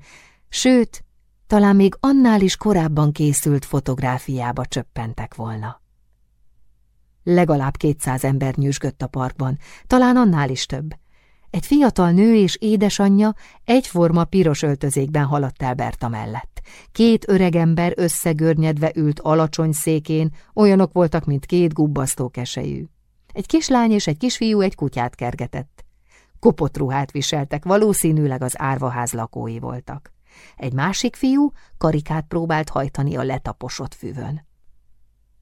sőt, talán még annál is korábban készült fotográfiába csöppentek volna. Legalább kétszáz ember nyüzsgött a parkban, talán annál is több. Egy fiatal nő és édesanyja egyforma piros öltözékben haladt el Berta mellett. Két öregember összegörnyedve ült alacsony székén, olyanok voltak, mint két gubbasztó kesejű. Egy kislány és egy kisfiú egy kutyát kergetett. Kopott ruhát viseltek, valószínűleg az árvaház lakói voltak. Egy másik fiú karikát próbált hajtani a letaposott füvön.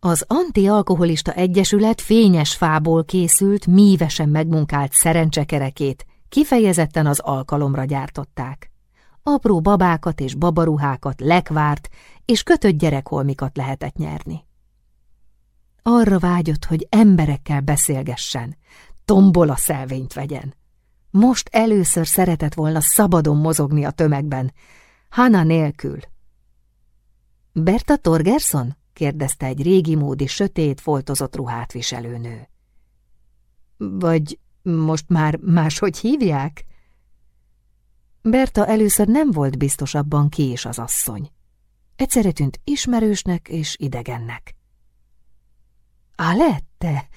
Az antialkoholista egyesület fényes fából készült, mívesen megmunkált szerencsekerekét kifejezetten az alkalomra gyártották. Apró babákat és babaruhákat, lekvárt és kötött gyerekholmikat lehetett nyerni. Arra vágyott, hogy emberekkel beszélgessen, tombol a szelvényt vegyen. Most először szeretett volna szabadon mozogni a tömegben, Hanna nélkül. Berta Torgerson? Kérdezte egy régi módi, sötét, foltozott ruhát viselő nő. Vagy most már máshogy hívják? Berta először nem volt biztos abban, ki is az asszony. Egyszerre tűnt ismerősnek és idegennek. Alette?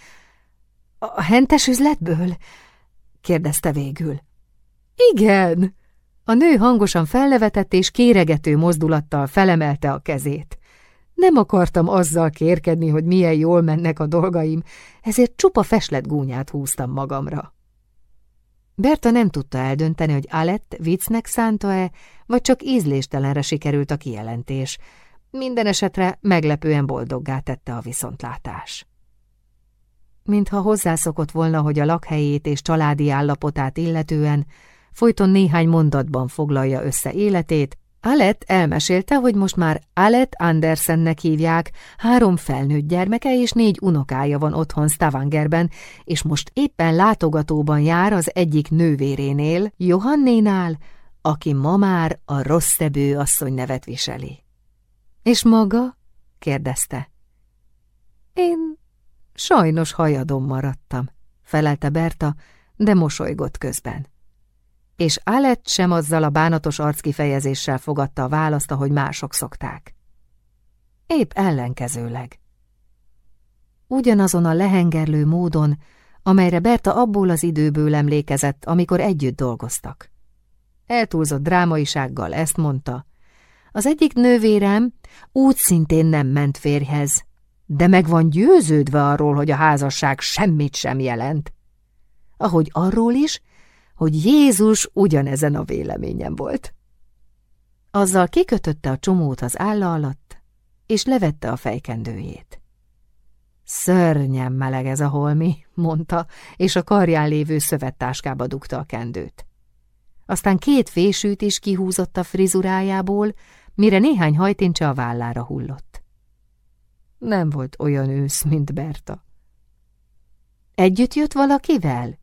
A hentes üzletből? kérdezte végül. Igen! A nő hangosan fellevetett és kéregető mozdulattal felemelte a kezét. Nem akartam azzal kérkedni, hogy milyen jól mennek a dolgaim, ezért csupa feslet gúnyát húztam magamra. Berta nem tudta eldönteni, hogy Alett viccnek szánta-e, vagy csak ízléstelenre sikerült a kijelentés. Minden esetre meglepően boldoggá tette a viszontlátás. Mintha hozzászokott volna, hogy a lakhelyét és családi állapotát illetően folyton néhány mondatban foglalja össze életét, Alett elmesélte, hogy most már Alett Andersennek hívják, három felnőtt gyermeke és négy unokája van otthon Stavangerben, és most éppen látogatóban jár az egyik nővérénél, Johannénál, aki ma már a rosszebő asszony nevet viseli. És maga? kérdezte. Én sajnos hajadom maradtam, felelte Berta, de mosolygott közben és Alett sem azzal a bánatos arckifejezéssel fogadta a választ, ahogy mások szokták. Épp ellenkezőleg. Ugyanazon a lehengerlő módon, amelyre Berta abból az időből emlékezett, amikor együtt dolgoztak. Eltúlzott drámaisággal ezt mondta. Az egyik nővérem úgy szintén nem ment férjhez, de meg van győződve arról, hogy a házasság semmit sem jelent. Ahogy arról is, hogy Jézus ugyanezen a véleményen volt. Azzal kikötötte a csomót az álla alatt, és levette a fejkendőjét. Szörnyen meleg ez a holmi, mondta, és a karján lévő szövettáskába dugta a kendőt. Aztán két fésűt is kihúzott a frizurájából, mire néhány hajtincse a vállára hullott. Nem volt olyan ősz, mint Berta. Együtt jött valakivel?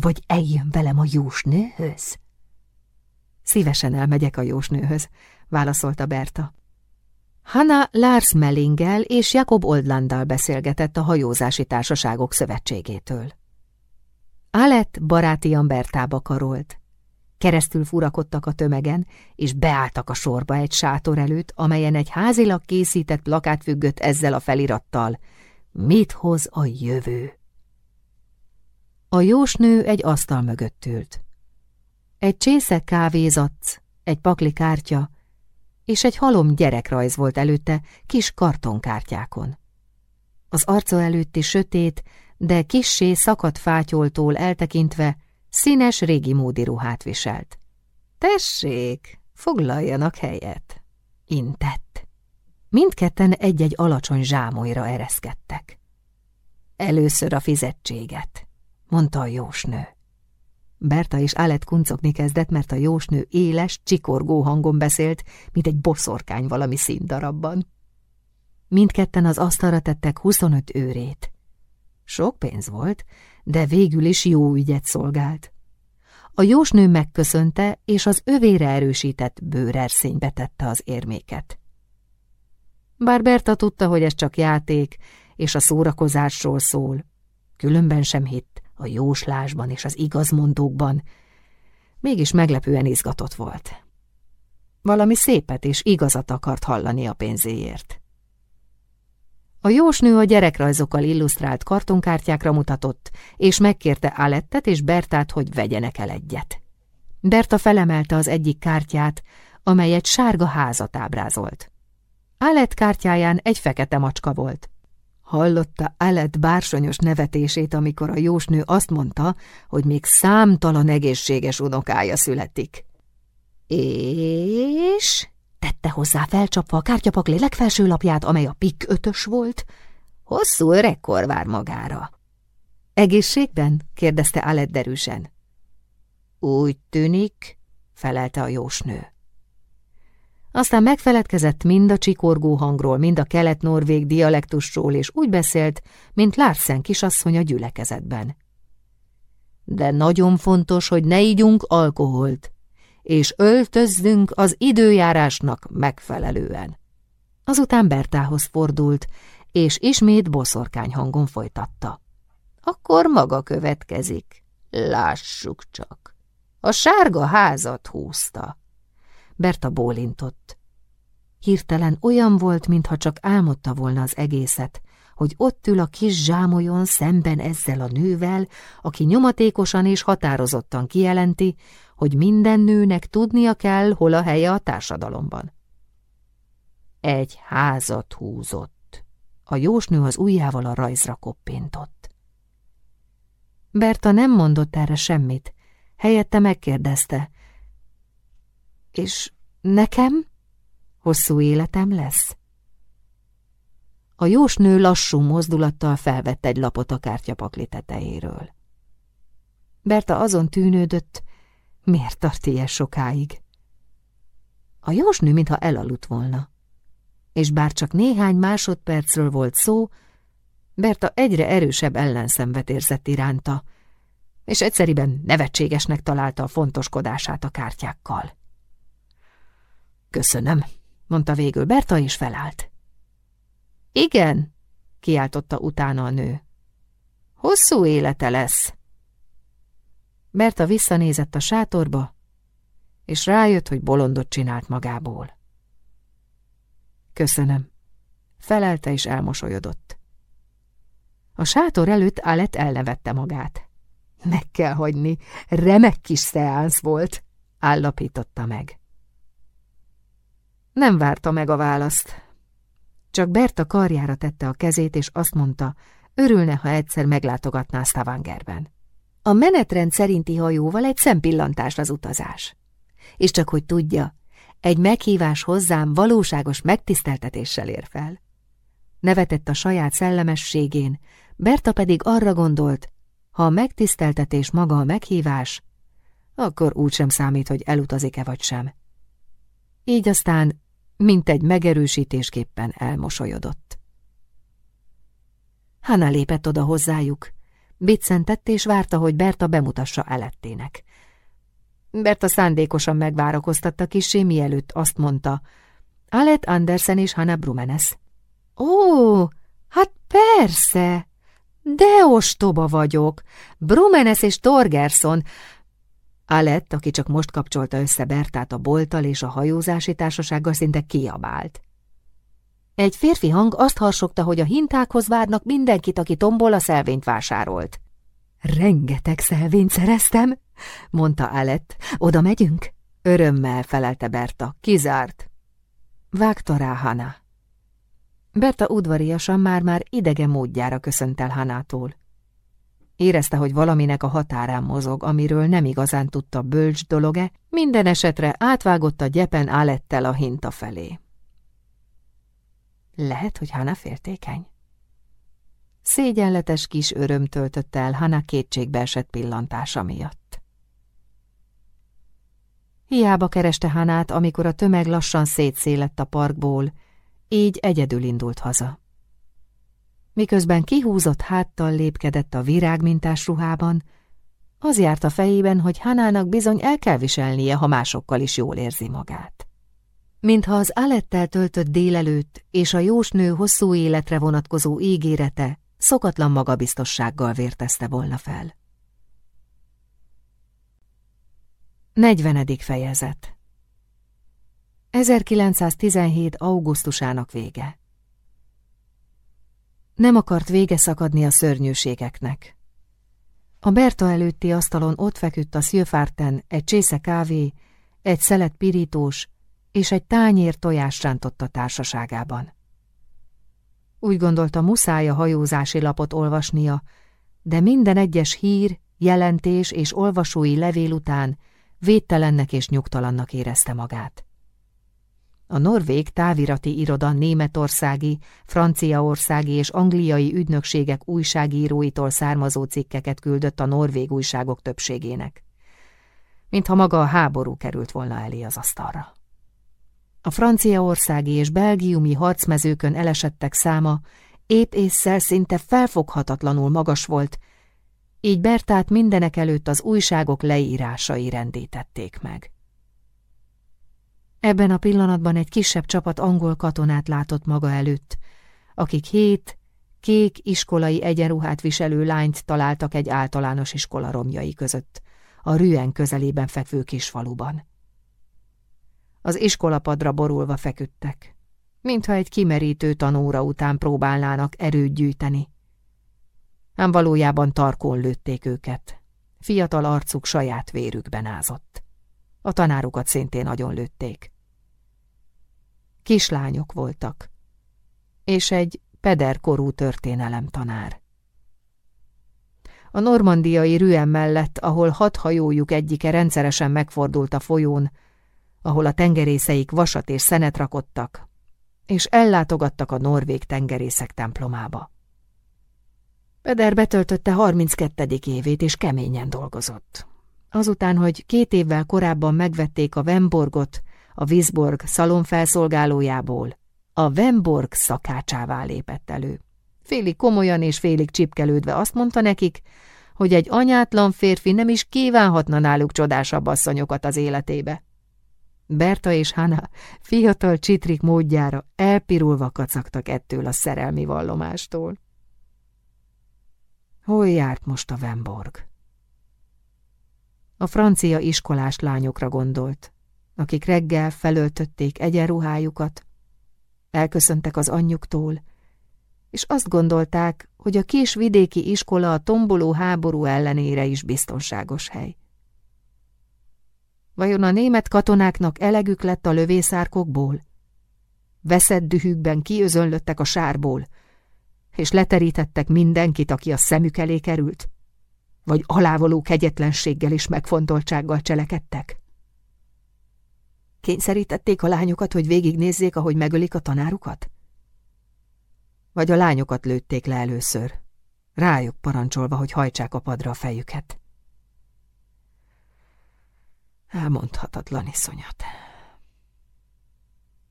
Vagy eljön velem a jósnőhöz? Szívesen elmegyek a jósnőhöz, válaszolta Berta. Hanna Lars Mellingel és Jakob Oldlanddal beszélgetett a hajózási társaságok szövetségétől. Alett barátian Bertába karolt. Keresztül furakodtak a tömegen, és beálltak a sorba egy sátor előtt, amelyen egy házilag készített plakát függött ezzel a felirattal. Mit hoz a jövő? A jósnő egy asztal mögött ült. Egy csésze kávézatsz, egy pakli kártya, és egy halom gyerekrajz volt előtte kis kartonkártyákon. Az arca előtti sötét, de kissé szakadt fátyoltól eltekintve színes régi módi ruhát viselt. Tessék, foglaljanak helyet, intett. Mindketten egy-egy alacsony zsámolyra ereszkedtek. Először a fizetséget, mondta a jósnő. Berta és Alet kuncogni kezdett, mert a jósnő éles, csikorgó hangon beszélt, mint egy boszorkány valami színdarabban. Mindketten az asztalra tettek 25 őrét. Sok pénz volt, de végül is jó ügyet szolgált. A jósnő megköszönte, és az övére erősített bőrerszénybe tette az érméket. Bár Berta tudta, hogy ez csak játék, és a szórakozásról szól, különben sem hitt a jóslásban és az igazmondókban, mégis meglepően izgatott volt. Valami szépet és igazat akart hallani a pénzéért. A jósnő a gyerekrajzokkal illusztrált kartonkártyákra mutatott, és megkérte Alettet és Bertát, hogy vegyenek el egyet. Berta felemelte az egyik kártyát, amely egy sárga házat ábrázolt. Alett kártyáján egy fekete macska volt. Hallotta Alett bársonyos nevetését, amikor a jósnő azt mondta, hogy még számtalan egészséges unokája születik. És tette hozzá felcsapva a kártyapakli legfelső lapját, amely a pik ötös volt. Hosszú öregkor vár magára. Egészségben? kérdezte Alett derűsen. Úgy tűnik, felelte a jósnő. Aztán megfeledkezett mind a csikorgó hangról, mind a kelet-norvég dialektusról, és úgy beszélt, mint Larsen kisasszony a gyülekezetben. De nagyon fontos, hogy ne ígyunk alkoholt, és öltözzünk az időjárásnak megfelelően. Azután Bertához fordult, és ismét boszorkány hangon folytatta. Akkor maga következik. Lássuk csak. A sárga házat húzta. Berta bólintott. Hirtelen olyan volt, mintha csak álmodta volna az egészet, hogy ott ül a kis zsámolyon szemben ezzel a nővel, aki nyomatékosan és határozottan kijelenti, hogy minden nőnek tudnia kell, hol a helye a társadalomban. Egy házat húzott. A jósnő az ujjával a rajzra koppintott. Berta nem mondott erre semmit, helyette megkérdezte. És nekem hosszú életem lesz? A jósnő lassú mozdulattal felvett egy lapot a kártyapakli tetejéről. Berta azon tűnődött, Miért tart ilyen sokáig? A jósnő mintha elaludt volna. És bár csak néhány másodpercről volt szó, Berta egyre erősebb ellenszenvet érzett iránta, és egyszeriben nevetségesnek találta a fontoskodását a kártyákkal. Köszönöm, mondta végül Berta, és felállt. Igen, kiáltotta utána a nő. Hosszú élete lesz. Berta visszanézett a sátorba, és rájött, hogy bolondot csinált magából. Köszönöm. Felelte és elmosolyodott. A sátor előtt Alet elnevette magát. Meg kell hagyni, remek kis szeánsz volt, állapította meg. Nem várta meg a választ. Csak Berta karjára tette a kezét, és azt mondta, örülne, ha egyszer meglátogatná Stavangerben. A menetrend szerinti hajóval egy szempillantás az utazás. És csak hogy tudja, egy meghívás hozzám valóságos megtiszteltetéssel ér fel. Nevetett a saját szellemességén, Berta pedig arra gondolt, ha a megtiszteltetés maga a meghívás, akkor úgysem számít, hogy elutazik-e vagy sem. Így aztán, mint egy megerősítésképpen elmosolyodott. Hanna lépett oda hozzájuk, biccentett és várta, hogy Berta bemutassa elettének. Berta szándékosan megvárakoztatta kisé, mielőtt azt mondta, Alet Andersen és Hanna Brumenes. Ó, hát persze, de ostoba vagyok. Brumenes és Torgerson. Alett, aki csak most kapcsolta össze Bertát a bolttal és a hajózási társasággal, szinte kiabált. Egy férfi hang azt harsogta, hogy a hintákhoz várnak mindenkit, aki tombol a szelvényt vásárolt. Rengeteg szelvényt szereztem, mondta Alett. Oda megyünk? Örömmel felelte Berta. Kizárt. Vágta rá Hana. Berta udvariasan már-már idegen módjára köszönt el Hanától. Érezte, hogy valaminek a határán mozog, amiről nem igazán tudta bölcs dolog-e, minden esetre átvágott a gyepen Alettel a hinta felé. Lehet, hogy Hana féltékeny? Szégyenletes kis öröm töltötte el Hana kétségbeesett pillantása miatt. Hiába kereste Hanát, amikor a tömeg lassan szétszélett a parkból, így egyedül indult haza. Miközben kihúzott háttal lépkedett a virágmintás ruhában, az járt a fejében, hogy Hanának bizony el kell viselnie, ha másokkal is jól érzi magát. Mintha az Alettel töltött délelőtt és a jósnő hosszú életre vonatkozó ígérete szokatlan magabiztossággal vértezte volna fel. 40. fejezet 1917. augusztusának vége. Nem akart vége szakadni a szörnyűségeknek. A Berta előtti asztalon ott feküdt a szilfárten egy csésze kávé, egy szelet pirítós és egy tányér tojás rántott a társaságában. Úgy gondolta, muszáj a hajózási lapot olvasnia, de minden egyes hír, jelentés és olvasói levél után védtelennek és nyugtalannak érezte magát. A norvég távirati iroda németországi, franciaországi és angliai ügynökségek újságíróitól származó cikkeket küldött a norvég újságok többségének. Mintha maga a háború került volna elé az asztalra. A franciaországi és belgiumi harcmezőkön elesettek száma épp észszel szinte felfoghatatlanul magas volt, így Bertát mindenek előtt az újságok leírásai rendítették meg. Ebben a pillanatban egy kisebb csapat angol katonát látott maga előtt, akik hét, kék iskolai egyenruhát viselő lányt találtak egy általános iskola romjai között, a Rüen közelében fekvő kisfaluban. Az iskolapadra borulva feküdtek, mintha egy kimerítő tanóra után próbálnának erőt gyűjteni. Ám valójában tarkon lőtték őket. Fiatal arcuk saját vérükben ázott. A tanárukat szintén nagyon lőtték. Kislányok voltak, és egy pederkorú történelem tanár. A normandiai rüen mellett, ahol hat hajójuk egyike rendszeresen megfordult a folyón, ahol a tengerészeik vasat és szenet rakottak, és ellátogattak a norvég tengerészek templomába. Peder betöltötte 32. évét, és keményen dolgozott. Azután, hogy két évvel korábban megvették a Vemborgot, a Wisborg szalonfelszolgálójából, a Vemborg szakácsává lépett elő. Félig komolyan és félig csipkelődve azt mondta nekik, hogy egy anyátlan férfi nem is kívánhatna náluk csodásabb asszonyokat az életébe. Berta és Hanna fiatal csitrik módjára elpirulva kacagtak ettől a szerelmi vallomástól. Hol járt most a Vemborg? A francia iskolás lányokra gondolt, akik reggel felöltötték egyenruhájukat, elköszöntek az anyjuktól, és azt gondolták, hogy a kis vidéki iskola a tomboló háború ellenére is biztonságos hely. Vajon a német katonáknak elegük lett a lövészárkokból? Veszett dühükben kiözönlöttek a sárból, és leterítettek mindenkit, aki a szemük elé került? Vagy alávaló kegyetlenséggel és megfontoltsággal cselekedtek? Kényszerítették a lányokat, hogy végignézzék, ahogy megölik a tanárukat? Vagy a lányokat lőtték le először, rájuk parancsolva, hogy hajtsák a padra a fejüket? Elmondhatatlan iszonyat.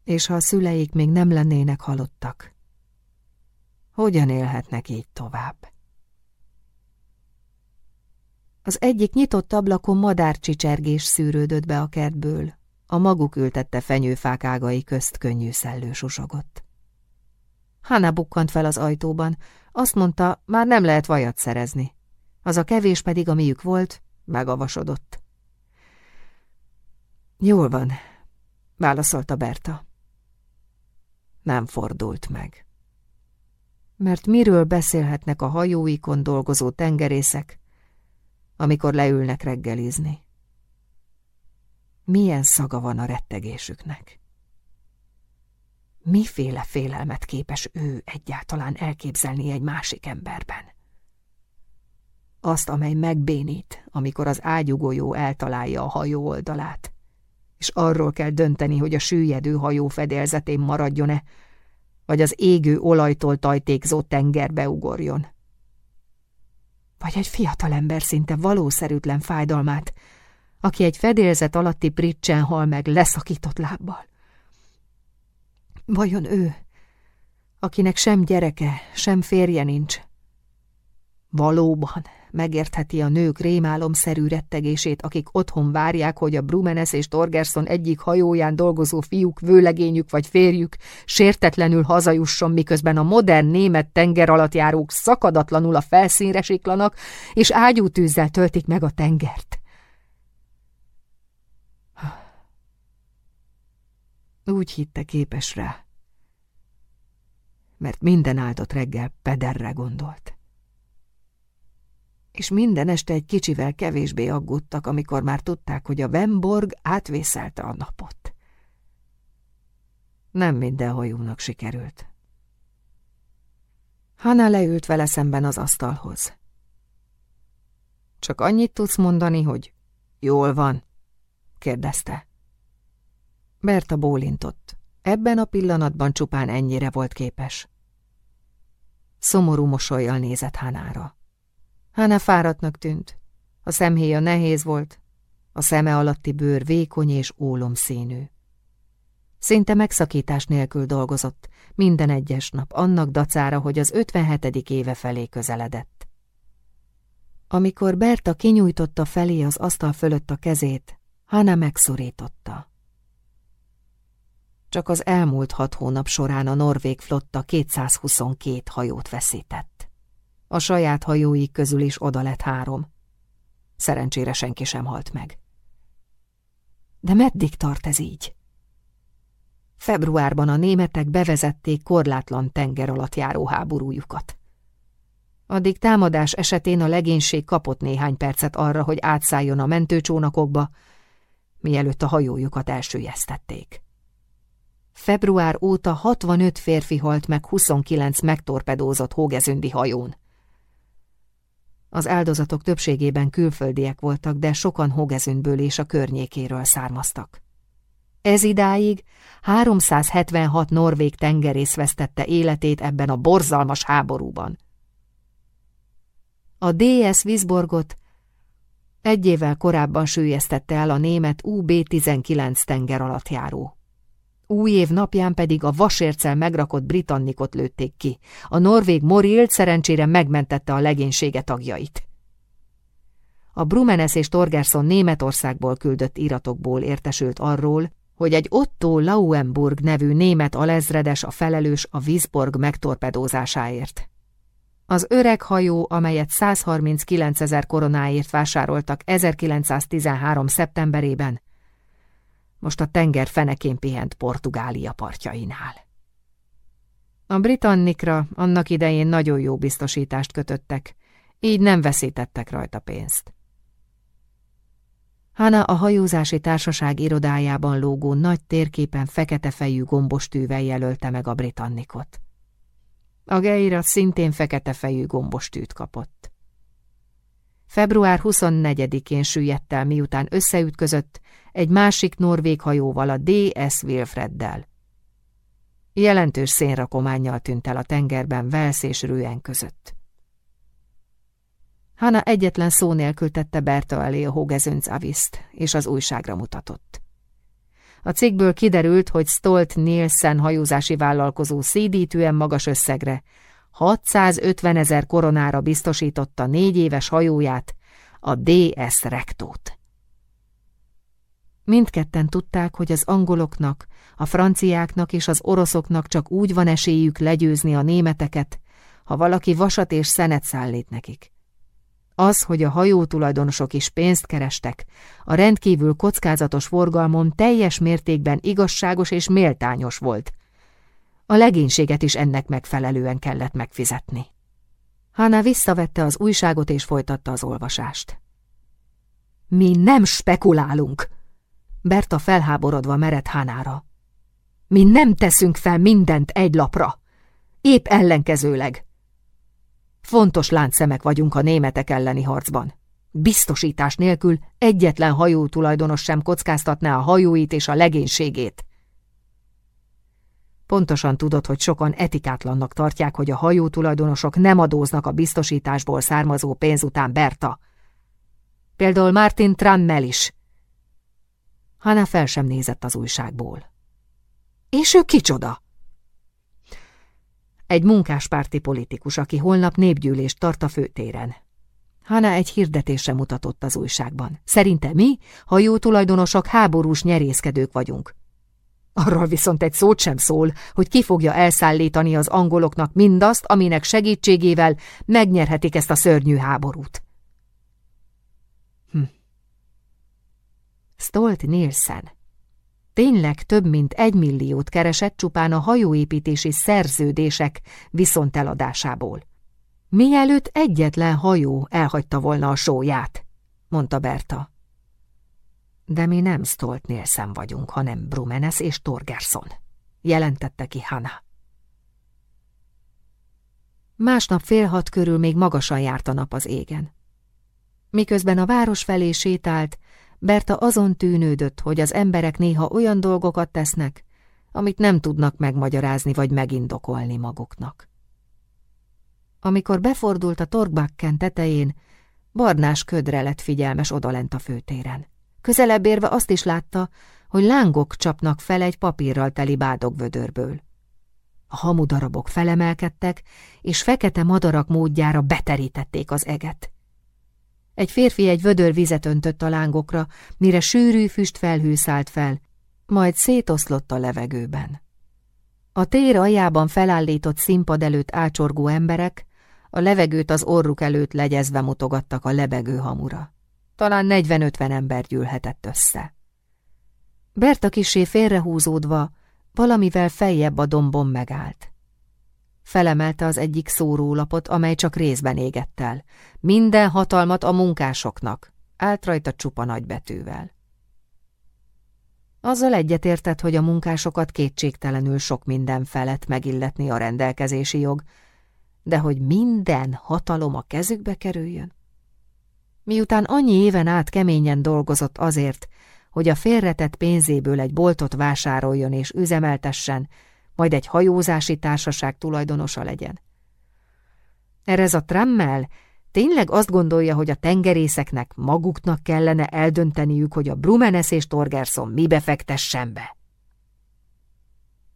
És ha a szüleik még nem lennének halottak, hogyan élhetnek így tovább? Az egyik nyitott ablakon madárcsicsergés szűrődött be a kertből, a maguk ültette fenyőfák ágai közt könnyű szellő susogott. Hanna bukkant fel az ajtóban, azt mondta, már nem lehet vajat szerezni. Az a kevés pedig, amiük volt, megavasodott. Jól van, válaszolta Berta. Nem fordult meg. Mert miről beszélhetnek a hajóikon dolgozó tengerészek, amikor leülnek reggelizni? Milyen szaga van a rettegésüknek? Miféle félelmet képes ő egyáltalán elképzelni egy másik emberben? Azt, amely megbénít, amikor az ágyugójó eltalálja a hajó oldalát, és arról kell dönteni, hogy a süllyedő hajó fedélzetén maradjon-e, vagy az égő olajtól tajtékzó tengerbe ugorjon. Vagy egy fiatalember szinte valószerűtlen fájdalmát, aki egy fedélzet alatti pricsen hal meg leszakított lábbal. Vajon ő, akinek sem gyereke, sem férje nincs, valóban megértheti a nők rémálomszerű rettegését, akik otthon várják, hogy a Brumenes és Torgerson egyik hajóján dolgozó fiúk, vőlegényük vagy férjük sértetlenül hazajusson, miközben a modern német tengeralattjárók szakadatlanul a felszínre siklanak, és ágyútűzzel töltik meg a tengert. Úgy hitte képes rá, mert minden áldott reggel Pederre gondolt és minden este egy kicsivel kevésbé aggódtak, amikor már tudták, hogy a Wemborg átvészelte a napot. Nem minden hajónak sikerült. Hanna leült vele szemben az asztalhoz. Csak annyit tudsz mondani, hogy jól van? kérdezte. Berta bólintott. Ebben a pillanatban csupán ennyire volt képes. Szomorú mosolyjal nézett Hanára. Hána fáradtnak tűnt. A szemhéja nehéz volt, a szeme alatti bőr vékony és ólomszínű. Szinte megszakítás nélkül dolgozott, minden egyes nap, annak dacára, hogy az 57. éve felé közeledett. Amikor Berta kinyújtotta felé az asztal fölött a kezét, Hanna megszorította. Csak az elmúlt hat hónap során a norvég flotta 222 hajót veszített. A saját hajóik közül is oda lett három. Szerencsére senki sem halt meg. De meddig tart ez így? Februárban a németek bevezették korlátlan tenger alatt járó háborújukat. Addig támadás esetén a legénység kapott néhány percet arra, hogy átszálljon a mentőcsónakokba, mielőtt a hajójukat elsőjeztették. Február óta 65 férfi halt meg 29 megtorpedózott hógezündi hajón. Az áldozatok többségében külföldiek voltak, de sokan Hogezünből és a környékéről származtak. Ez idáig 376 norvég tengerész vesztette életét ebben a borzalmas háborúban. A DS Wisborgot egy évvel korábban sűjesztette el a német UB-19 tenger alatt járó. Új év napján pedig a vasércel megrakott Britannikot lőtték ki. A norvég Morilt szerencsére megmentette a legénysége tagjait. A Brumenes és Torgerson Németországból küldött iratokból értesült arról, hogy egy Otto Lauenburg nevű német alezredes a felelős a Wisborg megtorpedózásáért. Az öreg hajó, amelyet 139 ezer koronáért vásároltak 1913. szeptemberében, most a tenger fenekén pihent Portugália partjainál. A Britannikra annak idején nagyon jó biztosítást kötöttek, így nem veszítettek rajta pénzt. Hanna a hajózási társaság irodájában lógó nagy térképen fekete fejű gombostűvel jelölte meg a Britannikot. A Geira szintén fekete fejű gombostűt kapott. Február 24-én süllyedt el, miután összeütközött egy másik norvég hajóval, a DS Wilfreddel. Jelentős szénrakományjal tűnt el a tengerben Velsz és Rően között. Hanna egyetlen szó nélkül tette Berta elé a Hógezönc aviszt, és az újságra mutatott. A cikkből kiderült, hogy Stolt Nielsen hajózási vállalkozó szédítően magas összegre, 650 ezer koronára biztosította négy éves hajóját, a DS Rektót. Mindketten tudták, hogy az angoloknak, a franciáknak és az oroszoknak csak úgy van esélyük legyőzni a németeket, ha valaki vasat és szenet szállít nekik. Az, hogy a hajó tulajdonosok is pénzt kerestek, a rendkívül kockázatos forgalmon teljes mértékben igazságos és méltányos volt. A legénységet is ennek megfelelően kellett megfizetni. Hanna visszavette az újságot és folytatta az olvasást. Mi nem spekulálunk! Berta felháborodva mered Hanára. Mi nem teszünk fel mindent egy lapra. Épp ellenkezőleg. Fontos láncszemek vagyunk a németek elleni harcban. Biztosítás nélkül egyetlen hajó tulajdonos sem kockáztatná a hajóit és a legénységét. Pontosan tudod, hogy sokan etikátlannak tartják, hogy a hajó tulajdonosok nem adóznak a biztosításból származó pénz után Berta. Például Martin Trammel is. Hanna fel sem nézett az újságból. És ő kicsoda? Egy munkáspárti politikus, aki holnap népgyűlést tart a főtéren. Hanna egy hirdetésre mutatott az újságban. Szerinte mi, hajó tulajdonosok, háborús nyerészkedők vagyunk. Arról viszont egy szót sem szól, hogy ki fogja elszállítani az angoloknak mindazt, aminek segítségével megnyerhetik ezt a szörnyű háborút. Hm. Stolt Nielsen Tényleg több mint egy milliót keresett csupán a hajóépítési szerződések viszonteladásából. Mielőtt egyetlen hajó elhagyta volna a sóját, mondta Berta. De mi nem Stolt Nielsen vagyunk, hanem Brumenes és Torgerson, jelentette ki Hanna. Másnap fél hat körül még magasan járt a nap az égen. Miközben a város felé sétált, Berta azon tűnődött, hogy az emberek néha olyan dolgokat tesznek, amit nem tudnak megmagyarázni vagy megindokolni maguknak. Amikor befordult a Torkbakken tetején, barnás ködre lett figyelmes odalent a főtéren. Közelebb érve azt is látta, hogy lángok csapnak fel egy papírral teli bádogvödörből. A hamudarabok felemelkedtek, és fekete madarak módjára beterítették az eget. Egy férfi egy vödör vizet öntött a lángokra, mire sűrű füstfelhő szállt fel, majd szétoszlott a levegőben. A tér aljában felállított színpad előtt ácsorgó emberek a levegőt az orruk előtt legyezve mutogattak a lebegő hamura. Talán 40-50 ember gyűlhetett össze. Berta kisé félrehúzódva, valamivel feljebb a dombon megállt. Felemelte az egyik szórólapot, amely csak részben égett el. Minden hatalmat a munkásoknak, állt rajta csupa nagybetűvel. Azzal egyetértett, hogy a munkásokat kétségtelenül sok minden felett megilletni a rendelkezési jog, de hogy minden hatalom a kezükbe kerüljön? Miután annyi éven át keményen dolgozott azért, hogy a félretett pénzéből egy boltot vásároljon és üzemeltessen, majd egy hajózási társaság tulajdonosa legyen. Erez a trammel tényleg azt gondolja, hogy a tengerészeknek maguknak kellene eldönteniük, hogy a Brumenes és Torgerson mibe fektessen be.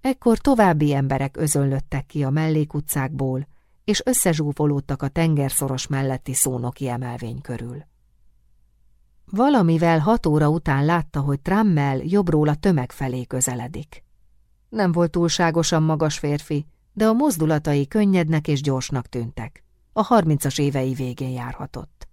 Ekkor további emberek özönlöttek ki a mellékutcákból, és összezsúfolódtak a tengerszoros melletti szónoki emelvény körül. Valamivel hat óra után látta, hogy Trammel jobbról a tömeg felé közeledik. Nem volt túlságosan magas férfi, de a mozdulatai könnyednek és gyorsnak tűntek. A harmincas évei végén járhatott.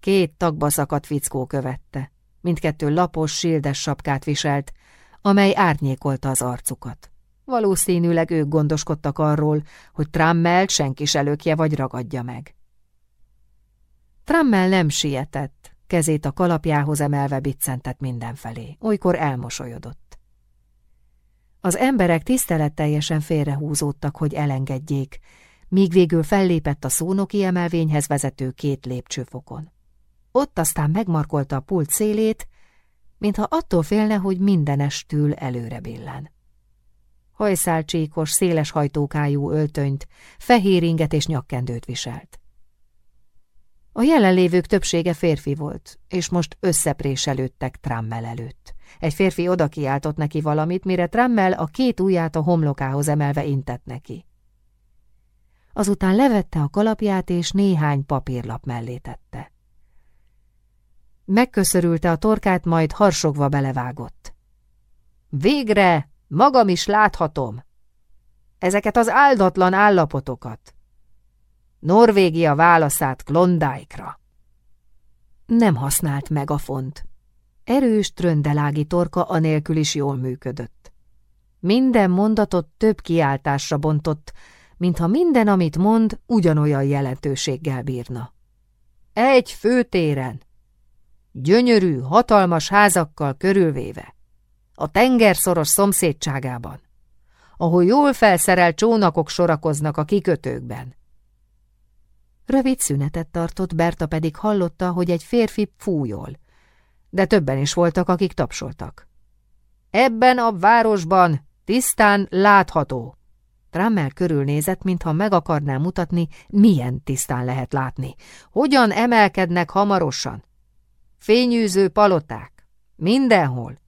Két tagba szakadt fickó követte. Mindkettő lapos, sildes sapkát viselt, amely árnyékolta az arcukat. Valószínűleg ők gondoskodtak arról, hogy Trammel senki se lökje vagy ragadja meg. Trammel nem sietett, kezét a kalapjához emelve biccentett mindenfelé, olykor elmosolyodott. Az emberek tiszteletteljesen félrehúzódtak, hogy elengedjék, míg végül fellépett a szónoki emelvényhez vezető két lépcsőfokon. Ott aztán megmarkolta a pult szélét, mintha attól félne, hogy mindenestül előre billen hajszálcsíkos, széles hajtókájú öltönyt, fehér inget és nyakkendőt viselt. A jelenlévők többsége férfi volt, és most összepréselődtek Trammel előtt. Egy férfi oda kiáltott neki valamit, mire Trammel a két ujját a homlokához emelve intett neki. Azután levette a kalapját, és néhány papírlap mellé tette. Megköszörülte a torkát, majd harsogva belevágott. Végre! Magam is láthatom! Ezeket az áldatlan állapotokat! Norvégia válaszát Klondike-ra. Nem használt meg a font. Erős tröndelági torka anélkül is jól működött. Minden mondatot több kiáltásra bontott, mintha minden, amit mond, ugyanolyan jelentőséggel bírna. Egy főtéren, gyönyörű, hatalmas házakkal körülvéve, a tengerszoros szomszédságában, ahol jól felszerelt csónakok sorakoznak a kikötőkben. Rövid szünetet tartott, Berta pedig hallotta, hogy egy férfi fújol, de többen is voltak, akik tapsoltak. Ebben a városban tisztán látható. Trammel körülnézett, mintha meg akarná mutatni, milyen tisztán lehet látni. Hogyan emelkednek hamarosan? Fényűző paloták. Mindenhol.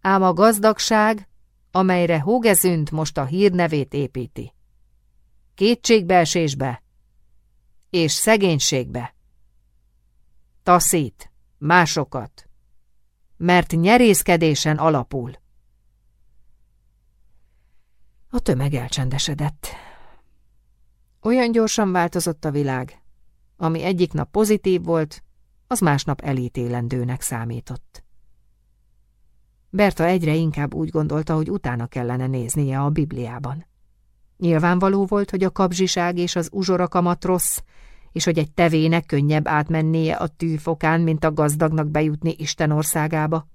Ám a gazdagság, amelyre Hógezünt most a hírnevét építi. Kétségbeesésbe és szegénységbe. Taszít másokat, mert nyerészkedésen alapul. A tömeg elcsendesedett. Olyan gyorsan változott a világ, ami egyik nap pozitív volt, az másnap elítélendőnek számított. Berta egyre inkább úgy gondolta, hogy utána kellene néznie a Bibliában. Nyilvánvaló volt, hogy a kapzsiság és az uzsorakamat rossz, és hogy egy tevének könnyebb átmennie a tűfokán, mint a gazdagnak bejutni Isten országába.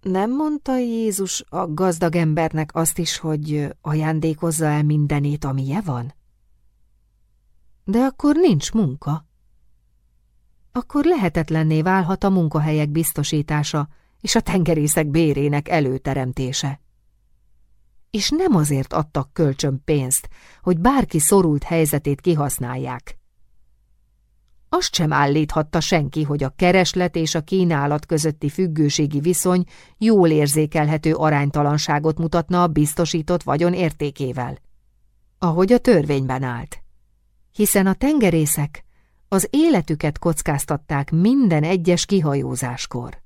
Nem mondta Jézus a gazdag embernek azt is, hogy ajándékozza el mindenét, amije van? De akkor nincs munka. Akkor lehetetlenné válhat a munkahelyek biztosítása és a tengerészek bérének előteremtése. És nem azért adtak kölcsön pénzt, hogy bárki szorult helyzetét kihasználják. Azt sem állíthatta senki, hogy a kereslet és a kínálat közötti függőségi viszony jól érzékelhető aránytalanságot mutatna a biztosított vagyon értékével. Ahogy a törvényben állt. Hiszen a tengerészek az életüket kockáztatták minden egyes kihajózáskor.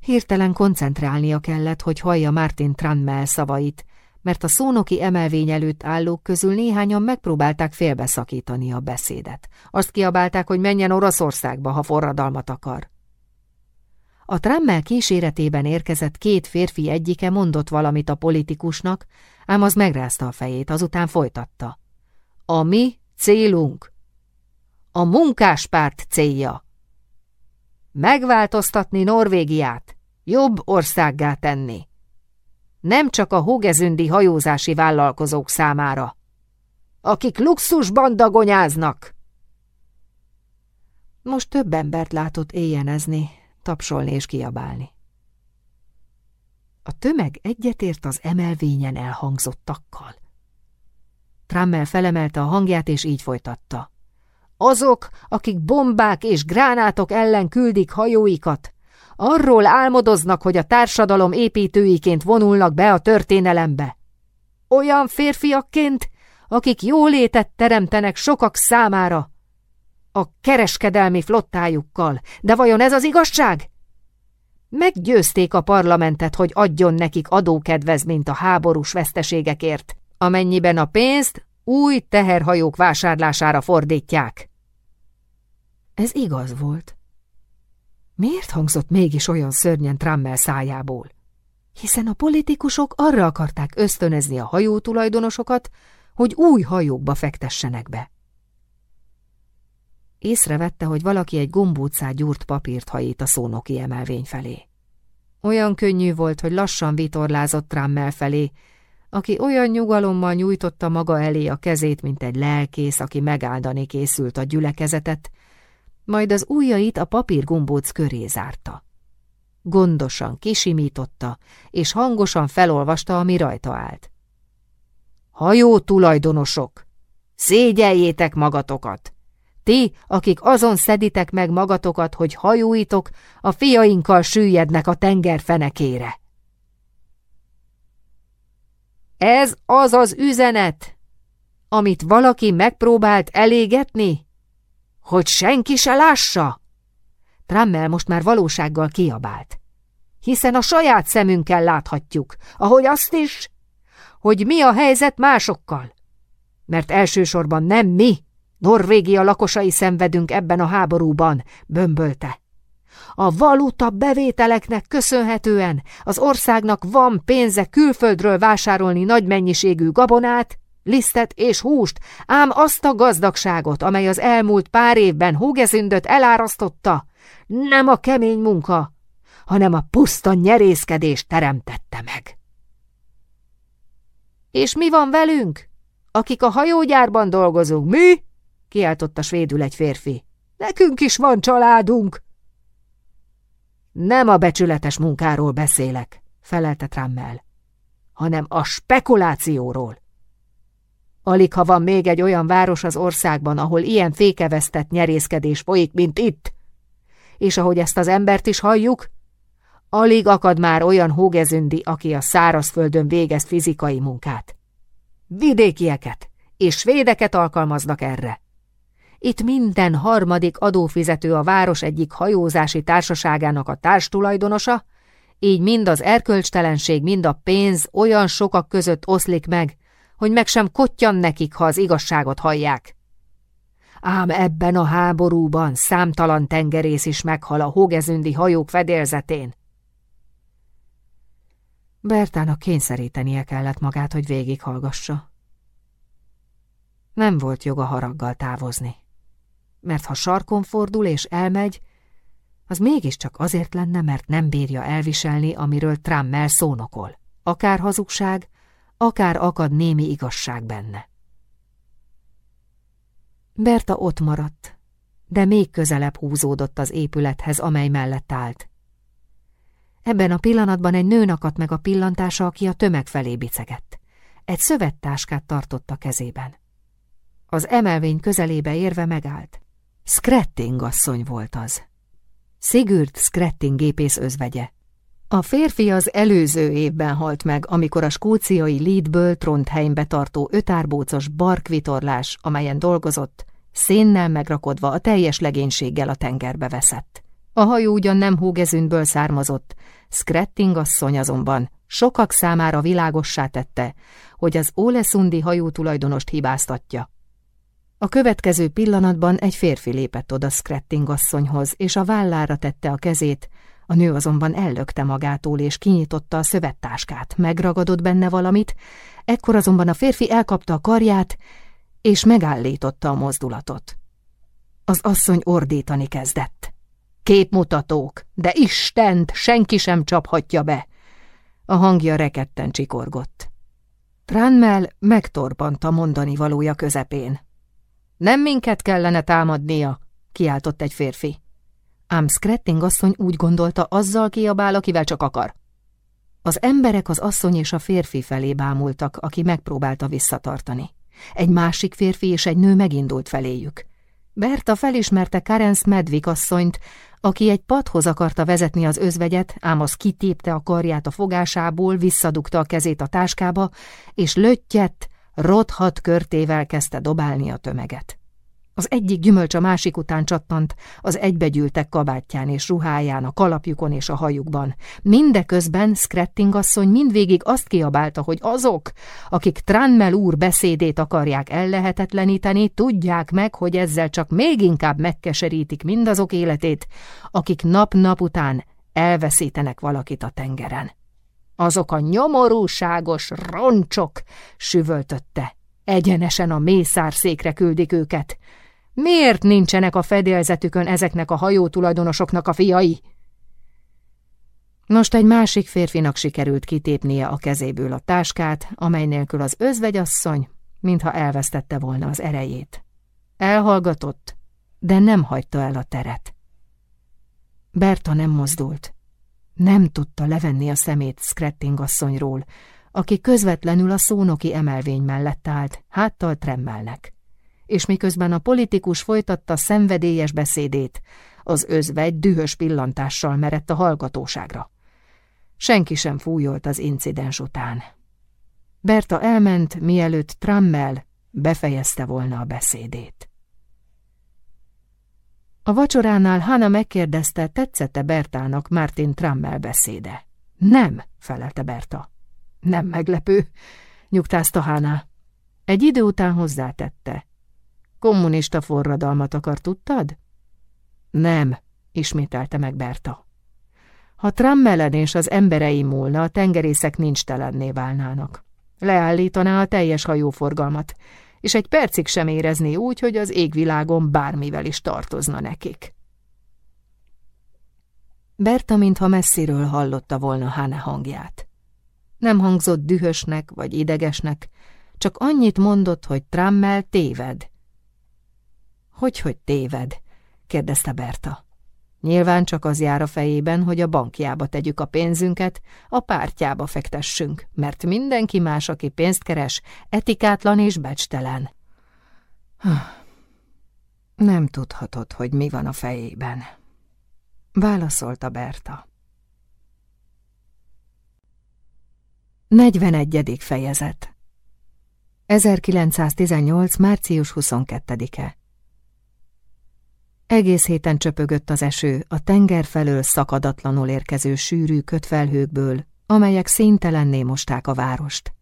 Hirtelen koncentrálnia kellett, hogy hallja Martin Tranmel szavait, mert a szónoki emelvény előtt állók közül néhányan megpróbálták félbeszakítani a beszédet. Azt kiabálták, hogy menjen Oroszországba, ha forradalmat akar. A trammel kíséretében érkezett két férfi egyike mondott valamit a politikusnak, ám az megrázta a fejét, azután folytatta. A mi célunk. A munkáspárt célja. Megváltoztatni Norvégiát, jobb országgá tenni nem csak a hógezündi hajózási vállalkozók számára, akik luxusban dagonyáznak. Most több embert látott éjjenezni, tapsolni és kiabálni. A tömeg egyetért az emelvényen elhangzottakkal. Trammel felemelte a hangját, és így folytatta. Azok, akik bombák és gránátok ellen küldik hajóikat, Arról álmodoznak, hogy a társadalom építőiként vonulnak be a történelembe. Olyan férfiakként, akik jólétet teremtenek sokak számára. A kereskedelmi flottájukkal. De vajon ez az igazság? Meggyőzték a parlamentet, hogy adjon nekik adókedvezményt a háborús veszteségekért, amennyiben a pénzt új teherhajók vásárlására fordítják. Ez igaz volt. Miért hangzott mégis olyan szörnyen Trammel szájából? Hiszen a politikusok arra akarták ösztönözni a hajó tulajdonosokat, hogy új hajókba fektessenek be. Észrevette, hogy valaki egy gombócá gyúrt papírt hajít a szónoki emelvény felé. Olyan könnyű volt, hogy lassan vitorlázott Trammel felé, aki olyan nyugalommal nyújtotta maga elé a kezét, mint egy lelkész, aki megáldani készült a gyülekezetet, majd az ujjait a papírgombóc köré zárta. Gondosan kisimította, és hangosan felolvasta, ami rajta állt. Hajó tulajdonosok! Szégyeljétek magatokat! Ti, akik azon szeditek meg magatokat, hogy hajóitok, a fiainkkal süllyednek a tenger fenekére. Ez az az üzenet, amit valaki megpróbált elégetni? Hogy senki se lássa? Trammel most már valósággal kiabált. Hiszen a saját szemünkkel láthatjuk, ahogy azt is, hogy mi a helyzet másokkal. Mert elsősorban nem mi, Norvégia lakosai szenvedünk ebben a háborúban, bömbölte. A valuta bevételeknek köszönhetően az országnak van pénze külföldről vásárolni nagy mennyiségű gabonát, lisztet és húst, ám azt a gazdagságot, amely az elmúlt pár évben Húgezündöt elárasztotta, nem a kemény munka, hanem a puszta nyerészkedés teremtette meg. És mi van velünk, akik a hajógyárban dolgozunk, mi? kiáltotta svédül egy férfi. Nekünk is van családunk. Nem a becsületes munkáról beszélek, felelte Trammel, hanem a spekulációról. Alig ha van még egy olyan város az országban, ahol ilyen fékevesztett nyerészkedés folyik, mint itt. És ahogy ezt az embert is halljuk, alig akad már olyan hógezündi, aki a szárazföldön végez fizikai munkát. Vidékieket és svédeket alkalmaznak erre. Itt minden harmadik adófizető a város egyik hajózási társaságának a társtulajdonosa, így mind az erkölcstelenség, mind a pénz olyan sokak között oszlik meg, hogy meg sem kottyan nekik, ha az igazságot hallják. Ám ebben a háborúban számtalan tengerész is meghal a hógezündi hajók fedélzetén. Bertának kényszerítenie kellett magát, hogy végighallgassa. Nem volt joga haraggal távozni mert ha sarkon fordul és elmegy, az mégiscsak azért lenne, mert nem bírja elviselni, amiről Trammel szónokol. Akár hazugság, akár akad némi igazság benne. Berta ott maradt, de még közelebb húzódott az épülethez, amely mellett állt. Ebben a pillanatban egy nőn akadt meg a pillantása, aki a tömeg felé bicegett. Egy szövettáskát tartott a kezében. Az emelvény közelébe érve megállt. Skretting asszony volt az. Sigurd Skretting gépész özvegye. A férfi az előző évben halt meg, amikor a skóciai Leadből Trondheimbe tartó ötárbócos barkvitorlás, amelyen dolgozott, szénnel megrakodva a teljes legénységgel a tengerbe veszett. A hajó ugyan nem hógezünkből származott, Skretting asszony azonban sokak számára világossá tette, hogy az Ólesundi hajó tulajdonost hibáztatja. A következő pillanatban egy férfi lépett oda Skretting asszonyhoz, és a vállára tette a kezét, a nő azonban ellökte magától, és kinyitotta a szövettáskát, megragadott benne valamit, ekkor azonban a férfi elkapta a karját, és megállította a mozdulatot. Az asszony ordítani kezdett. Képmutatók, de Istent senki sem csaphatja be! A hangja reketten csikorgott. Tranmel megtorpant a mondani valója közepén. Nem minket kellene támadnia, kiáltott egy férfi. Ám Skretting asszony úgy gondolta, azzal kiabál, akivel csak akar. Az emberek az asszony és a férfi felé bámultak, aki megpróbálta visszatartani. Egy másik férfi és egy nő megindult feléjük. Berta felismerte Karensz Medvik asszonyt, aki egy padhoz akarta vezetni az özvegyet, ám az kitépte a karját a fogásából, visszadugta a kezét a táskába, és löttyett, rothat körtével kezdte dobálni a tömeget. Az egyik gyümölcs a másik után csattant, az egybegyűltek kabátján és ruháján, a kalapjukon és a hajukban. Mindeközben Skretting asszony mindvégig azt kiabálta, hogy azok, akik Tranmel úr beszédét akarják ellehetetleníteni, tudják meg, hogy ezzel csak még inkább megkeserítik mindazok életét, akik nap-nap után elveszítenek valakit a tengeren. Azok a nyomorúságos roncsok, süvöltötte. Egyenesen a mészárszékre küldik őket. Miért nincsenek a fedélzetükön ezeknek a hajó tulajdonosoknak a fiai? Most egy másik férfinak sikerült kitépnie a kezéből a táskát, amely nélkül az özvegyasszony, mintha elvesztette volna az erejét. Elhallgatott, de nem hagyta el a teret. Berta nem mozdult. Nem tudta levenni a szemét Skretting asszonyról, aki közvetlenül a szónoki emelvény mellett állt, háttal tremmelnek. És miközben a politikus folytatta szenvedélyes beszédét, az özvegy dühös pillantással merett a hallgatóságra. Senki sem fújolt az incidens után. Berta elment, mielőtt Trammel befejezte volna a beszédét. A vacsoránál Hanna megkérdezte, tetszette Bertának Martin Trammel beszéde. Nem, felelte Berta. Nem meglepő, nyugtázta Hanna. Egy idő után hozzátette. Kommunista forradalmat akar, tudtad? Nem, ismételte meg Berta. Ha Trammelen és az emberei múlna, a tengerészek nincs telenné válnának. Leállítaná a teljes hajóforgalmat, és egy percig sem érezné úgy, hogy az égvilágon bármivel is tartozna nekik. Berta mintha messziről hallotta volna Hane hangját. Nem hangzott dühösnek vagy idegesnek, csak annyit mondott, hogy Trammel téved. Hogy, hogy téved? kérdezte Berta. Nyilván csak az jár a fejében, hogy a bankjába tegyük a pénzünket, a pártjába fektessünk, mert mindenki más, aki pénzt keres, etikátlan és becstelen. Nem tudhatod, hogy mi van a fejében. Válaszolta Berta. 41. fejezet 1918. március 22-e egész héten csöpögött az eső a tenger felől szakadatlanul érkező sűrű kötfelhőkből, amelyek színtelenné mosták a várost.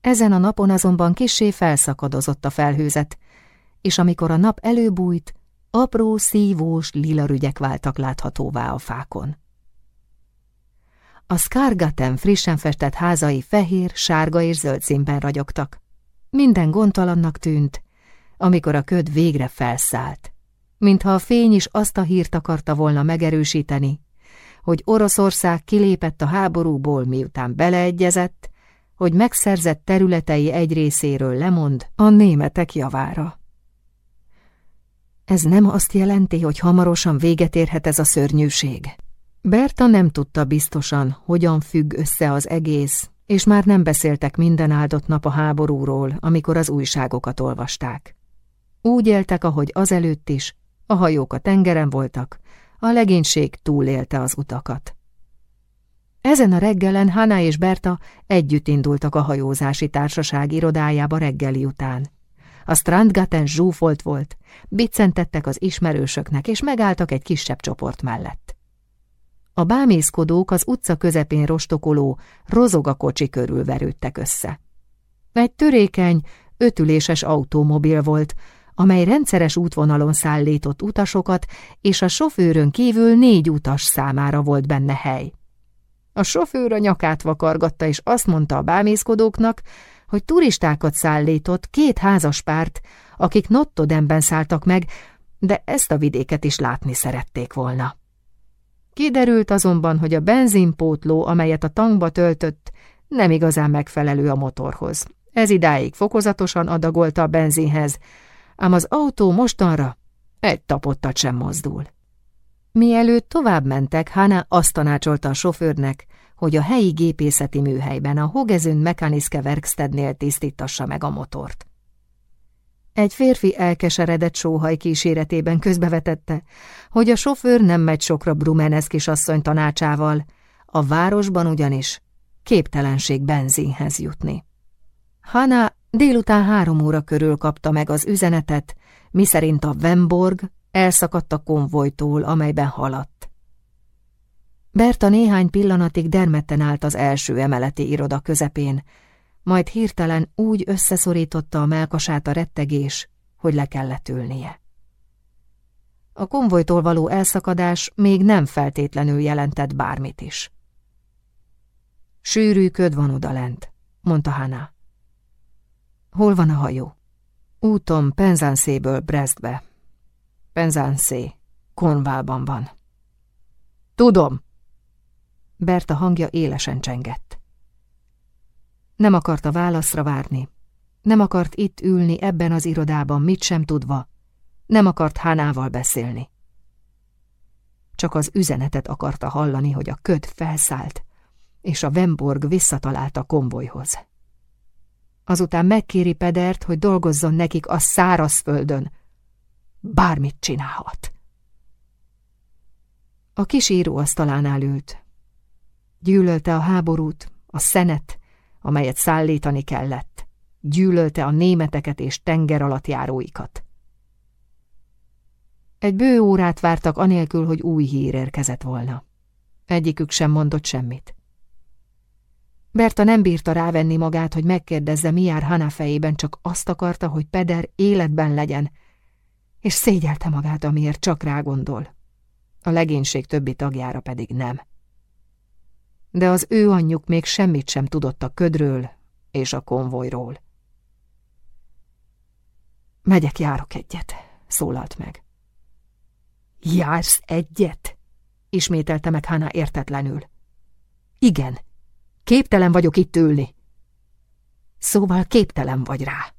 Ezen a napon azonban kissé felszakadozott a felhőzet, és amikor a nap előbújt, apró, szívós lilarügyek váltak láthatóvá a fákon. A Skargaten frissen festett házai fehér, sárga és zöld színben ragyogtak. Minden gondtalannak tűnt, amikor a köd végre felszállt mintha a fény is azt a hírt akarta volna megerősíteni, hogy Oroszország kilépett a háborúból, miután beleegyezett, hogy megszerzett területei egy részéről lemond a németek javára. Ez nem azt jelenti, hogy hamarosan véget érhet ez a szörnyűség. Berta nem tudta biztosan, hogyan függ össze az egész, és már nem beszéltek minden áldott nap a háborúról, amikor az újságokat olvasták. Úgy éltek, ahogy azelőtt is, a hajók a tengeren voltak, a legénység túlélte az utakat. Ezen a reggelen Hanna és Berta együtt indultak a hajózási társaság irodájába reggeli után. A Strandgaten zsúfolt volt, biccentettek az ismerősöknek, és megálltak egy kisebb csoport mellett. A bámészkodók az utca közepén rostokoló, rozogakocsi körül verődtek össze. Egy törékeny, ötüléses automobil volt, amely rendszeres útvonalon szállított utasokat, és a sofőrön kívül négy utas számára volt benne hely. A sofőr a nyakát vakargatta, és azt mondta a bámészkodóknak, hogy turistákat szállított két házaspárt, akik Nottodemben szálltak meg, de ezt a vidéket is látni szerették volna. Kiderült azonban, hogy a benzinpótló, amelyet a tankba töltött, nem igazán megfelelő a motorhoz. Ez idáig fokozatosan adagolta a benzinhez, ám az autó mostanra egy tapottat sem mozdul. Mielőtt tovább mentek, Hanna azt tanácsolta a sofőrnek, hogy a helyi gépészeti műhelyben a Hogezün Mechaniske Werkstednél tisztítassa meg a motort. Egy férfi elkeseredett sóhaj kíséretében közbevetette, hogy a sofőr nem megy sokra Brumenez kisasszony tanácsával, a városban ugyanis képtelenség benzinhez jutni. Hanna Délután három óra körül kapta meg az üzenetet, miszerint a Vemborg elszakadt a konvojtól, amelyben haladt. Berta néhány pillanatig dermedten állt az első emeleti iroda közepén, majd hirtelen úgy összeszorította a melkasát a rettegés, hogy le kellett ülnie. A konvojtól való elszakadás még nem feltétlenül jelentett bármit is. Sűrű köd van odalent, mondta Hannah. Hol van a hajó? Úton Penzánszéből Brestbe. Penzánszé, Konválban van. Tudom! Berta hangja élesen csengett. Nem akarta válaszra várni. Nem akart itt ülni ebben az irodában, mit sem tudva. Nem akart Hánával beszélni. Csak az üzenetet akarta hallani, hogy a köd felszállt, és a Vemborg visszatalált a konvojhoz. Azután megkéri Pedert, hogy dolgozzon nekik a szárazföldön. Bármit csinálhat. A kis íróasztalánál ült. Gyűlölte a háborút, a szenet, amelyet szállítani kellett. Gyűlölte a németeket és tenger alatt járóikat. Egy bő órát vártak anélkül, hogy új hír érkezett volna. Egyikük sem mondott semmit. Berta nem bírta rávenni magát, hogy megkérdezze, mi jár Hana fejében, csak azt akarta, hogy Peder életben legyen, és szégyelte magát, amiért csak rá gondol. A legénység többi tagjára pedig nem. De az ő anyjuk még semmit sem tudott a ködről és a konvojról. Megyek, járok egyet, szólalt meg. Jársz egyet? ismételte meg Hana értetlenül. Igen, képtelen vagyok itt ülni. Szóval képtelen vagy rá.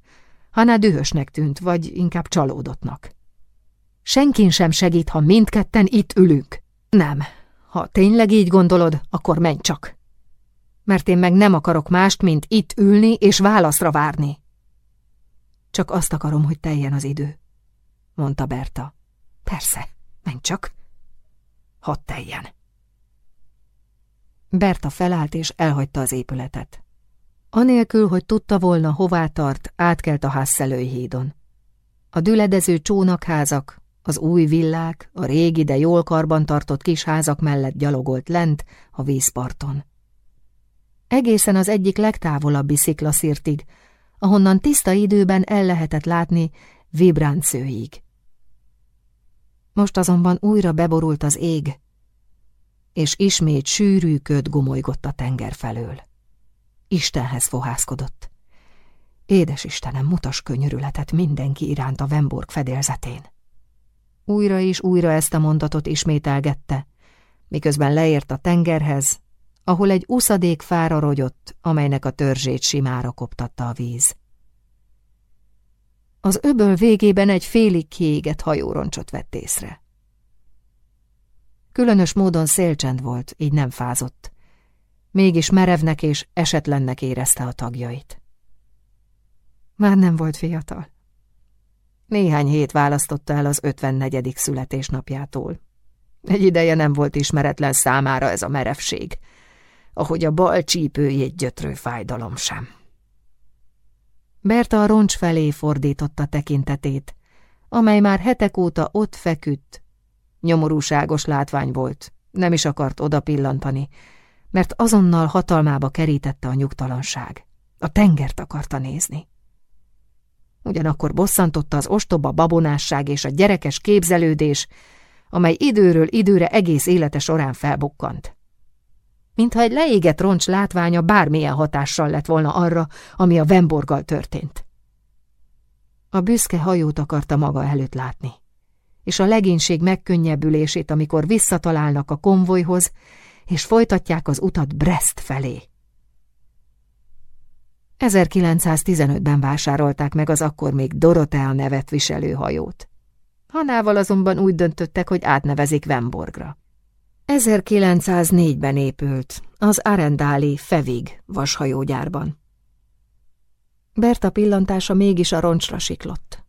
Hana dühösnek tűnt, vagy inkább csalódottnak. Senkin sem segít, ha mindketten itt ülünk. Nem, ha tényleg így gondolod, akkor menj csak. Mert én meg nem akarok mást, mint itt ülni és válaszra várni. Csak azt akarom, hogy teljen az idő, mondta Berta. Persze, menj csak. Hadd teljen. Berta felállt és elhagyta az épületet. Anélkül, hogy tudta volna, hová tart, átkelt a házszelői hídon. A düledező csónakházak, az új villák, a régi, de jól karban tartott kis házak mellett gyalogolt lent a vízparton. Egészen az egyik legtávolabbi sziklaszirtig, ahonnan tiszta időben el lehetett látni vibráncőig. Most azonban újra beborult az ég, és ismét sűrű köd gomolygott a tenger felől. Istenhez fohászkodott. Édes Istenem, mutas könyörületet mindenki iránt a Vemborg fedélzetén. Újra és újra ezt a mondatot ismételgette, miközben leért a tengerhez, ahol egy uszadék fára rogyott, amelynek a törzsét simára koptatta a víz. Az öböl végében egy félig kiégett hajóroncsot vett észre. Különös módon szélcsend volt, így nem fázott. Mégis merevnek és esetlennek érezte a tagjait. Már nem volt fiatal. Néhány hét választotta el az 54. születésnapjától. Egy ideje nem volt ismeretlen számára ez a merevség, ahogy a bal csípőjét gyötrő fájdalom sem. Berta a roncs felé fordította tekintetét, amely már hetek óta ott feküdt. Nyomorúságos látvány volt, nem is akart oda pillantani, mert azonnal hatalmába kerítette a nyugtalanság. A tengert akarta nézni. Ugyanakkor bosszantotta az ostoba babonásság és a gyerekes képzelődés, amely időről időre egész élete során felbukkant. Mintha egy leégett roncs látványa bármilyen hatással lett volna arra, ami a Vemborgal történt. A büszke hajót akarta maga előtt látni, és a legénység megkönnyebbülését, amikor visszatalálnak a konvojhoz, és folytatják az utat Brest felé. 1915-ben vásárolták meg az akkor még Dorotea nevet viselő hajót. Hanával azonban úgy döntöttek, hogy átnevezik Vemborgra. 1904-ben épült az Arendáli Fevig vashajógyárban. Berta pillantása mégis a roncsra siklott.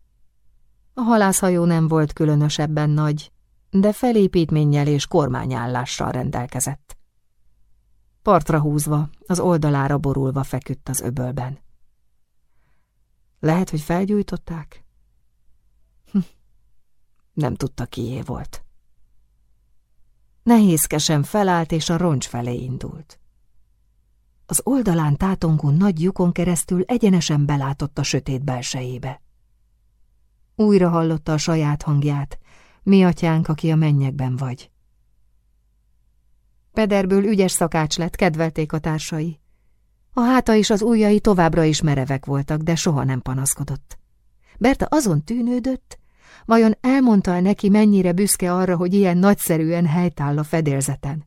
A halászhajó nem volt különösebben nagy, de felépítménnyel és kormányállással rendelkezett. Partra húzva, az oldalára borulva feküdt az öbölben. Lehet, hogy felgyújtották? Hm. Nem tudta, kié volt. Nehézkesen felállt, és a roncs felé indult. Az oldalán tátongó nagy lyukon keresztül egyenesen belátott a sötét belsejébe. Újra hallotta a saját hangját, mi atyánk, aki a mennyekben vagy. Pederből ügyes szakács lett, kedvelték a társai. A háta és az ujjai továbbra is merevek voltak, de soha nem panaszkodott. Berta azon tűnődött, vajon elmondta -e neki, mennyire büszke arra, hogy ilyen nagyszerűen helytáll a fedélzeten.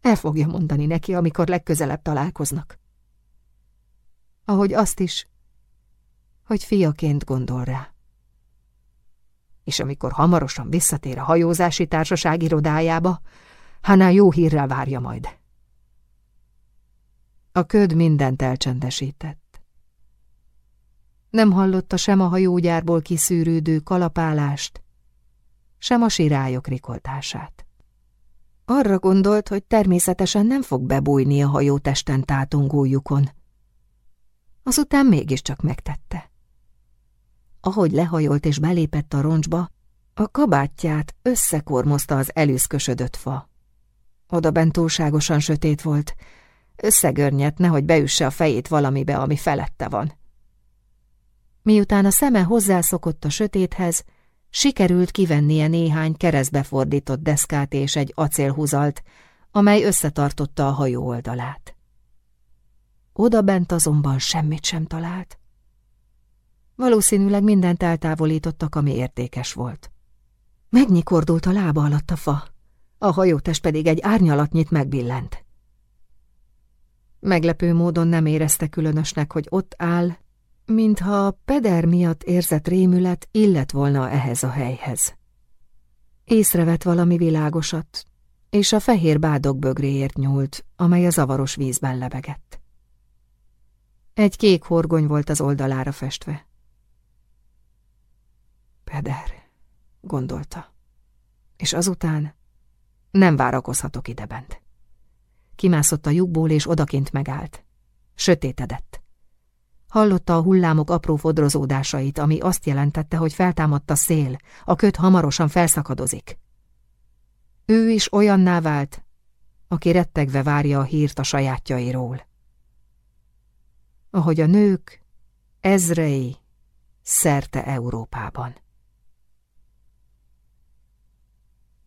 El fogja mondani neki, amikor legközelebb találkoznak. Ahogy azt is, hogy fiaként gondol rá. És amikor hamarosan visszatér a hajózási társaság irodájába, Hana jó hírrel várja majd. A köd mindent elcsendesített. Nem hallotta sem a hajógyárból kiszűrődő kalapálást, sem a sirályok rikoltását. Arra gondolt, hogy természetesen nem fog bebújni a hajótesten tátongójukon. Azután mégiscsak megtette. Ahogy lehajolt és belépett a roncsba, a kabátját összekormozta az elüszkösödött fa. Oda bent túlságosan sötét volt, összegörnyedt, nehogy beüsse a fejét valamibe, ami felette van. Miután a szeme hozzászokott a sötéthez, sikerült kivennie néhány keresztbe fordított deszkát és egy acélhuzalt, amely összetartotta a hajó oldalát. Oda bent azonban semmit sem talált. Valószínűleg mindent eltávolítottak, ami értékes volt. Megnyikordult a lába alatt a fa, a hajótest pedig egy árnyalatnyit megbillent. Meglepő módon nem érezte különösnek, hogy ott áll, mintha peder miatt érzett rémület illet volna ehhez a helyhez. Észrevett valami világosat, és a fehér bádok bögréért nyúlt, amely a zavaros vízben lebegett. Egy kék horgony volt az oldalára festve. Peder, gondolta, és azután nem várakozhatok idebent. Kimászott a lyukból, és odakint megállt. Sötétedett. Hallotta a hullámok apró fodrozódásait, ami azt jelentette, hogy feltámadt a szél, a köt hamarosan felszakadozik. Ő is olyanná vált, aki rettegve várja a hírt a sajátjairól. Ahogy a nők ezrei szerte Európában.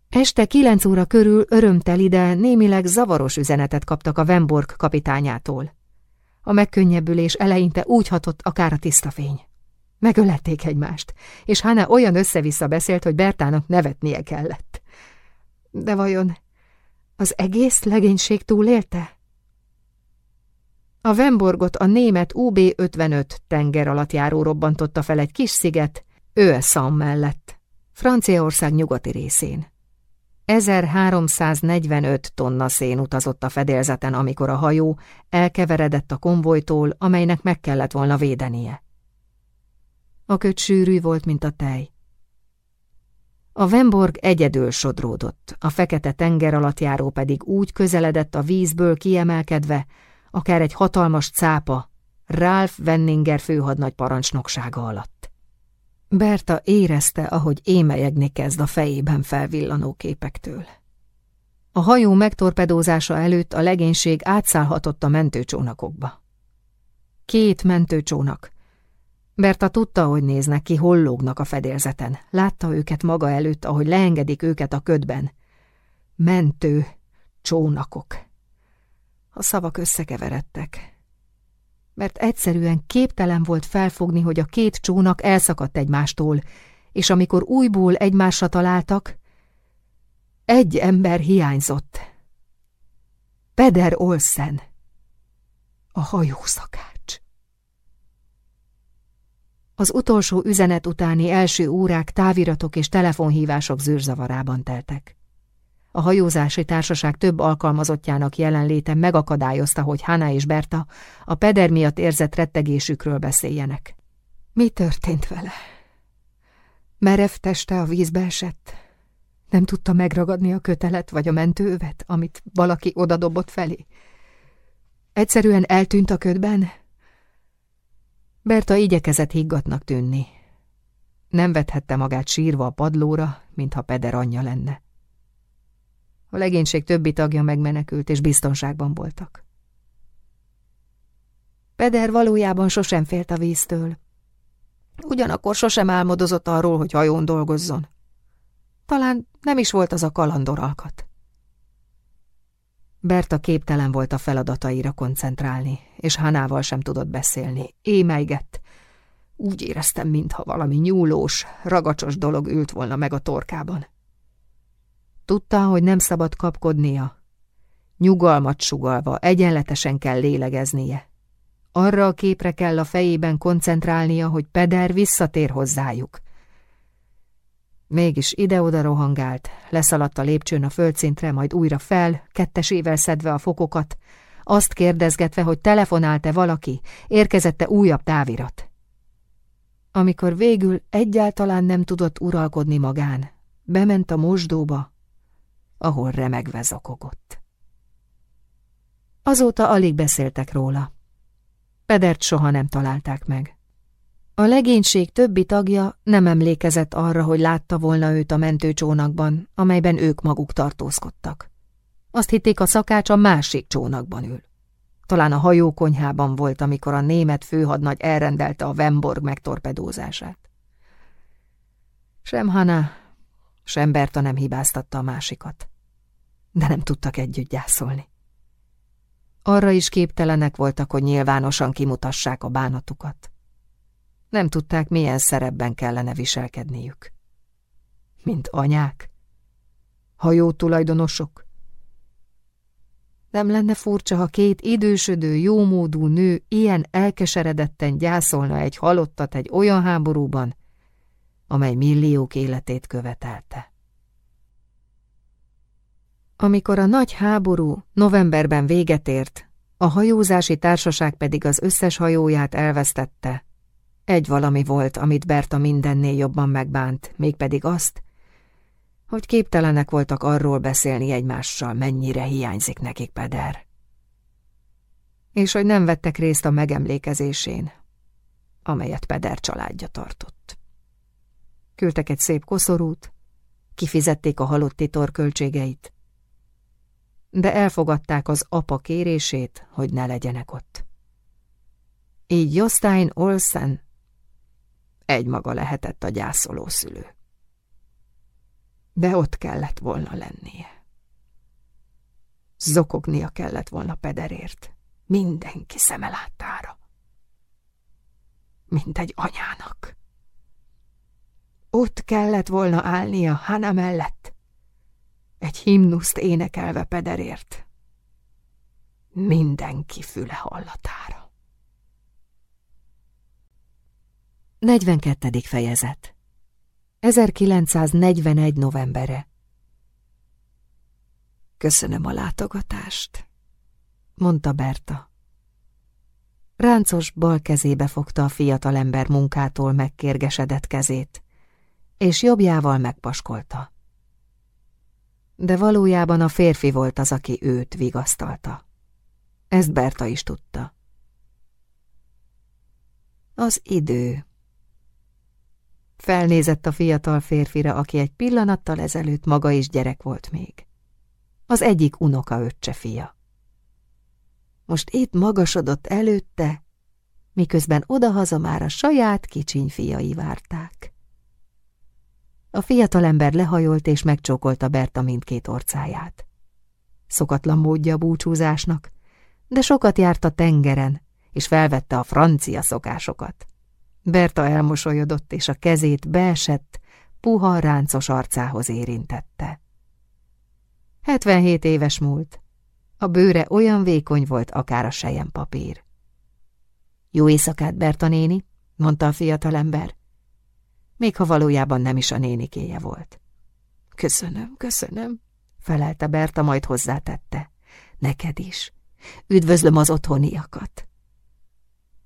Este kilenc óra körül örömteli, de némileg zavaros üzenetet kaptak a Vemborg kapitányától. A megkönnyebbülés eleinte úgy hatott akár a tiszta fény. Megölették egymást, és Hanna olyan össze-vissza beszélt, hogy Bertának nevetnie kellett. De vajon az egész legénység túlélte? A Vemborgot a német UB-55 tenger alatt járó robbantotta fel egy kis sziget, Őeszam mellett, Franciaország nyugati részén. 1345 tonna szén utazott a fedélzeten, amikor a hajó elkeveredett a konvojtól, amelynek meg kellett volna védenie. A köt sűrű volt, mint a tej. A Vemborg egyedül sodródott, a fekete tenger alatt járó pedig úgy közeledett a vízből kiemelkedve, akár egy hatalmas cápa, Ralph Wenninger főhadnagy parancsnoksága alatt. Berta érezte, ahogy émelyegni kezd a fejében felvillanó képektől. A hajó megtorpedózása előtt a legénység átszállhatott a mentőcsónakokba. Két mentőcsónak. Berta tudta, hogy néznek ki, hol lógnak a fedélzeten. Látta őket maga előtt, ahogy leengedik őket a ködben. Mentő csónakok. A szavak összekeveredtek mert egyszerűen képtelen volt felfogni, hogy a két csónak elszakadt egymástól, és amikor újból egymásra találtak, egy ember hiányzott. Peder Olsen, a hajószakács. Az utolsó üzenet utáni első órák táviratok és telefonhívások zűrzavarában teltek. A hajózási társaság több alkalmazottjának jelenléte megakadályozta, hogy Hanna és Berta a peder miatt érzett rettegésükről beszéljenek. Mi történt vele? Merev teste a vízbe esett. Nem tudta megragadni a kötelet vagy a mentővet, amit valaki odadobott felé. Egyszerűen eltűnt a ködben? Berta igyekezett higgatnak tűnni. Nem vethette magát sírva a padlóra, mintha Peder anyja lenne. A legénység többi tagja megmenekült, és biztonságban voltak. Peder valójában sosem félt a víztől. Ugyanakkor sosem álmodozott arról, hogy hajón dolgozzon. Talán nem is volt az a kalandoralkat. Berta képtelen volt a feladataira koncentrálni, és Hanával sem tudott beszélni. Émeigett. Úgy éreztem, mintha valami nyúlós, ragacsos dolog ült volna meg a torkában. Tudta, hogy nem szabad kapkodnia. Nyugalmat sugalva, egyenletesen kell lélegeznie. Arra a képre kell a fejében koncentrálnia, hogy Peder visszatér hozzájuk. Mégis ide-oda rohangált, leszaladt a lépcsőn a földszintre, majd újra fel, kettesével szedve a fokokat, azt kérdezgetve, hogy telefonált-e valaki, érkezette újabb távirat. Amikor végül egyáltalán nem tudott uralkodni magán, bement a mosdóba, ahol remegve zakogott. Azóta alig beszéltek róla. Pedert soha nem találták meg. A legénység többi tagja nem emlékezett arra, hogy látta volna őt a mentőcsónakban, amelyben ők maguk tartózkodtak. Azt hitték, a szakács a másik csónakban ül. Talán a hajókonyhában volt, amikor a német főhadnagy elrendelte a Vemborg megtorpedózását. Sem Hanna, sem Berta nem hibáztatta a másikat, de nem tudtak együtt gyászolni. Arra is képtelenek voltak, hogy nyilvánosan kimutassák a bánatukat. Nem tudták, milyen szerepben kellene viselkedniük. Mint anyák, hajó tulajdonosok, nem lenne furcsa, ha két idősödő, jómódú nő ilyen elkeseredetten gyászolna egy halottat egy olyan háborúban, amely milliók életét követelte. Amikor a nagy háború novemberben véget ért, a hajózási társaság pedig az összes hajóját elvesztette, egy valami volt, amit Berta mindennél jobban megbánt, mégpedig azt, hogy képtelenek voltak arról beszélni egymással, mennyire hiányzik nekik Peder. És hogy nem vettek részt a megemlékezésén, amelyet Peder családja tartott. Küldtek egy szép koszorút, kifizették a halott titor költségeit, de elfogadták az apa kérését, hogy ne legyenek ott. Így Jostein Olsen egymaga lehetett a gyászoló szülő de ott kellett volna lennie. Zokognia kellett volna pederért, mindenki szemelátára. Mint egy anyának. Ott kellett volna állnia Hana mellett, egy himnuszt énekelve pederért. Mindenki füle hallatára. 42. fejezet 1941. novembere Köszönöm a látogatást, mondta Berta. Ráncos bal kezébe fogta a fiatalember munkától megkérgesedett kezét, és jobbjával megpaskolta. De valójában a férfi volt az, aki őt vigasztalta. Ezt Berta is tudta. Az idő, Felnézett a fiatal férfira, aki egy pillanattal ezelőtt maga is gyerek volt még. Az egyik unoka öccse fia. Most itt magasodott előtte, miközben odahaza már a saját kicsiny fiai várták. A fiatalember lehajolt és megcsókolta Berta mindkét orcáját. Szokatlan módja a búcsúzásnak, de sokat járt a tengeren, és felvette a francia szokásokat. Berta elmosolyodott, és a kezét beesett, puha, ráncos arcához érintette. 77 éves múlt. A bőre olyan vékony volt, akár a sejem papír. Jó éjszakát, Berta néni, mondta a fiatalember. Még ha valójában nem is a nénikéje volt. Köszönöm, köszönöm, felelte Berta, majd hozzátette. Neked is. Üdvözlöm az otthoniakat.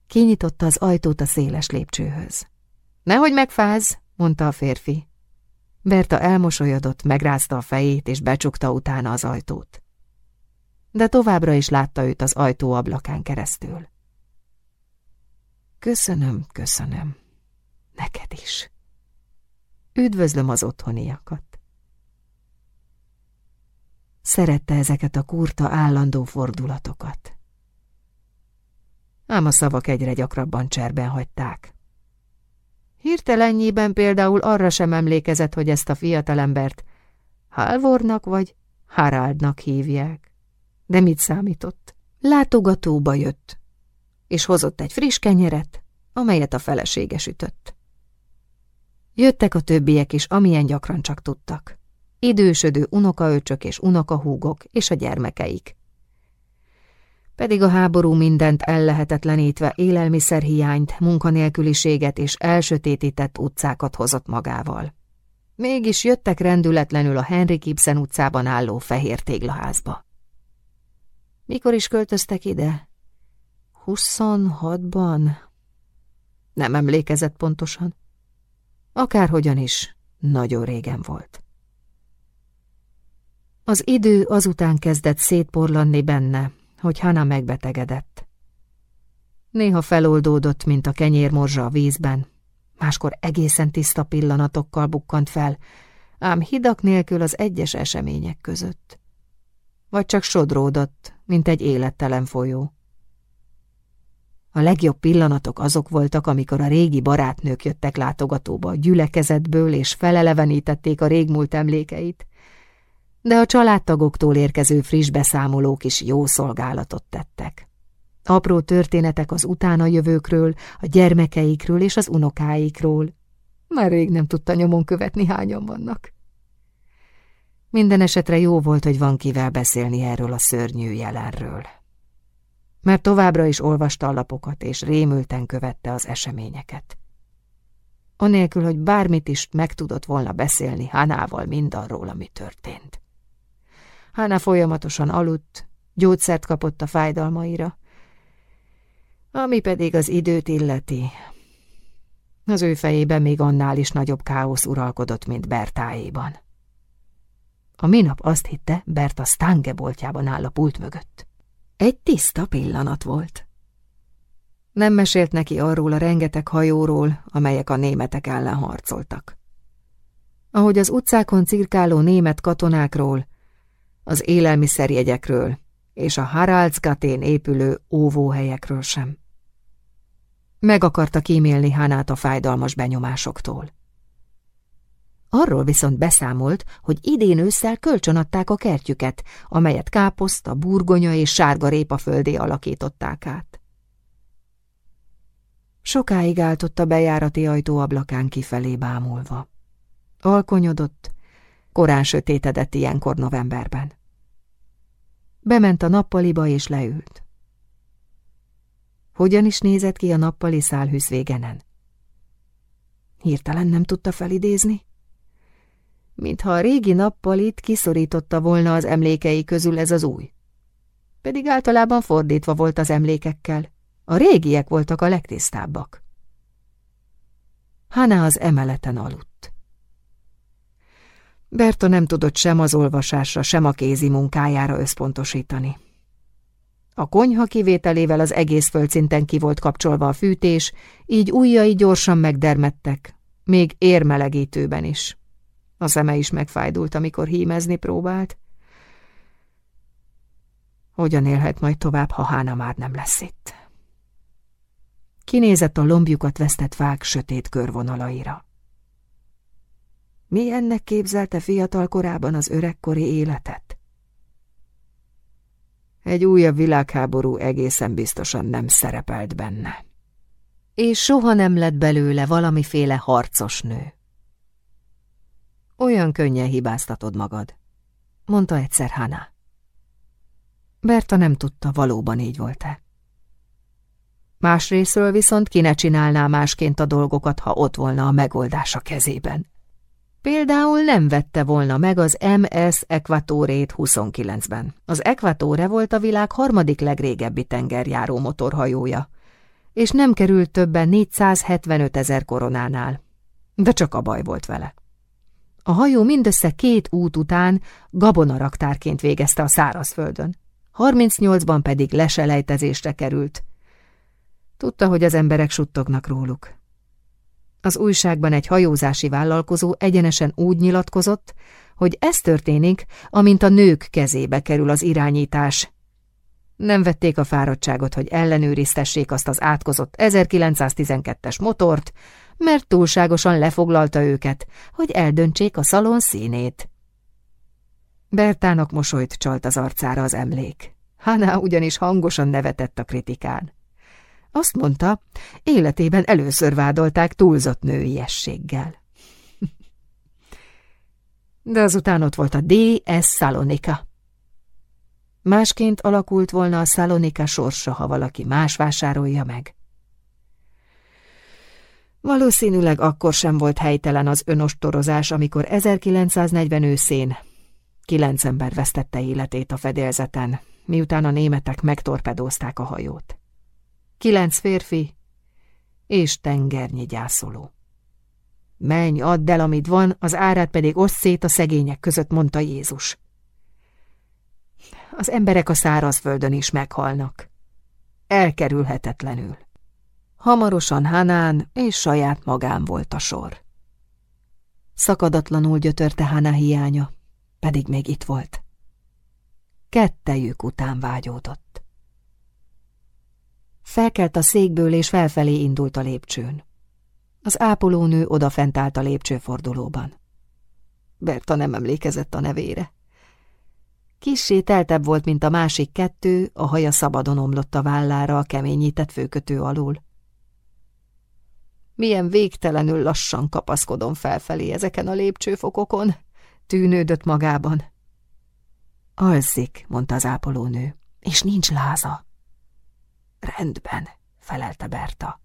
Kinyitotta az ajtót a széles lépcsőhöz. Nehogy megfáz, mondta a férfi. Berta elmosolyodott, megrázta a fejét, és becsukta utána az ajtót. De továbbra is látta őt az ajtó ablakán keresztül. Köszönöm, köszönöm. Neked is. Üdvözlöm az otthoniakat. Szerette ezeket a kurta állandó fordulatokat ám a szavak egyre gyakrabban cserben hagyták. Hirtelennyében például arra sem emlékezett, hogy ezt a fiatalembert Halvornak vagy Haraldnak hívják. De mit számított? Látogatóba jött, és hozott egy friss kenyeret, amelyet a felesége sütött. Jöttek a többiek is, amilyen gyakran csak tudtak. Idősödő unokaöcsök és unokahúgok és a gyermekeik pedig a háború mindent ellehetetlenítve élelmiszerhiányt, munkanélküliséget és elsötétített utcákat hozott magával. Mégis jöttek rendületlenül a Henry Gibson utcában álló fehér téglaházba. Mikor is költöztek ide? Huszonhatban? Nem emlékezett pontosan. Akárhogyan is, nagyon régen volt. Az idő azután kezdett szétporlanni benne, hogy Hana megbetegedett. Néha feloldódott, mint a kenyérmorzsa a vízben, máskor egészen tiszta pillanatokkal bukkant fel, ám hidak nélkül az egyes események között. Vagy csak sodródott, mint egy élettelen folyó. A legjobb pillanatok azok voltak, amikor a régi barátnők jöttek látogatóba a gyülekezetből, és felelevenítették a régmúlt emlékeit, de a családtagoktól érkező friss beszámolók is jó szolgálatot tettek. Apró történetek az utána jövőkről, a gyermekeikről és az unokáikról. Már rég nem tudta nyomon követni, hányan vannak. Minden esetre jó volt, hogy van kivel beszélni erről a szörnyű jelenről. Mert továbbra is olvasta a lapokat, és rémülten követte az eseményeket. Anélkül, hogy bármit is meg tudott volna beszélni Hánával mindarról, ami történt. Hána folyamatosan aludt, gyógyszert kapott a fájdalmaira, ami pedig az időt illeti. Az ő fejében még annál is nagyobb káosz uralkodott, mint Bertáéban. A minap azt hitte, Berta Stange boltjában áll a pult mögött. Egy tiszta pillanat volt. Nem mesélt neki arról a rengeteg hajóról, amelyek a németek ellen harcoltak. Ahogy az utcákon cirkáló német katonákról, az élelmiszerjegyekről és a Haraldsgatén épülő óvóhelyekről sem. Meg akarta kímélni Hánát a fájdalmas benyomásoktól. Arról viszont beszámolt, hogy idén ősszel kölcsönadták a kertjüket, amelyet káposzta, burgonya és sárga répa földé alakították át. Sokáig áltott a bejárati ajtó ablakán kifelé bámulva. Alkonyodott, korán sötétedett ilyenkor novemberben. Bement a nappaliba és leült. Hogyan is nézett ki a nappali szálhűsz végenen? Hirtelen nem tudta felidézni? Mintha a régi nappalit kiszorította volna az emlékei közül ez az új. Pedig általában fordítva volt az emlékekkel. A régiek voltak a legtisztábbak. Hana az emeleten aludt. Berta nem tudott sem az olvasásra, sem a kézi munkájára összpontosítani. A konyha kivételével az egész földszinten ki volt kapcsolva a fűtés, így ujjai gyorsan megdermettek, még érmelegítőben is. A szeme is megfájdult, amikor hímezni próbált. Hogyan élhet majd tovább, ha Hána már nem lesz itt? Kinézett a lombjukat vesztett fák sötét körvonalaira. Mi ennek képzelte fiatal korában az öregkori életet? Egy újabb világháború egészen biztosan nem szerepelt benne. És soha nem lett belőle valamiféle harcos nő. Olyan könnyen hibáztatod magad, mondta egyszer Hana. Berta nem tudta, valóban így volt-e. Másrésztről viszont ki ne csinálná másként a dolgokat, ha ott volna a megoldás a kezében. Például nem vette volna meg az MS Equatorét 29-ben. Az Equatore volt a világ harmadik legrégebbi tengerjáró motorhajója, és nem került többen 475 ezer koronánál. De csak a baj volt vele. A hajó mindössze két út után gabonaraktárként végezte a szárazföldön. 38-ban pedig leselejtezésre került. Tudta, hogy az emberek suttognak róluk. Az újságban egy hajózási vállalkozó egyenesen úgy nyilatkozott, hogy ez történik, amint a nők kezébe kerül az irányítás. Nem vették a fáradtságot, hogy ellenőriztessék azt az átkozott 1912-es motort, mert túlságosan lefoglalta őket, hogy eldöntsék a szalon színét. Bertának mosolyt csalt az arcára az emlék. Hana ugyanis hangosan nevetett a kritikán. Azt mondta, életében először vádolták túlzott nőiességgel. De azután ott volt a D.S. Salonika. Másként alakult volna a Salonika sorsa, ha valaki más vásárolja meg. Valószínűleg akkor sem volt helytelen az önostorozás, amikor 1940 őszén kilenc ember vesztette életét a fedélzeten, miután a németek megtorpedózták a hajót. Kilenc férfi és tengernyi gyászoló. Menj, add el, amit van, az árát pedig oszd szét a szegények között, mondta Jézus. Az emberek a szárazföldön is meghalnak. Elkerülhetetlenül. Hamarosan Hanán és saját magán volt a sor. Szakadatlanul gyötörte Hana hiánya, pedig még itt volt. Kettejük után vágyódott. Felkelt a székből, és felfelé indult a lépcsőn. Az ápolónő odafent állt a lépcsőfordulóban. Berta nem emlékezett a nevére. Kissé teltebb volt, mint a másik kettő, a haja szabadon omlott a vállára a keményített főkötő alul. Milyen végtelenül lassan kapaszkodom felfelé ezeken a lépcsőfokokon, tűnődött magában. Alszik, mondta az ápolónő, és nincs láza. Rendben, felelte Berta.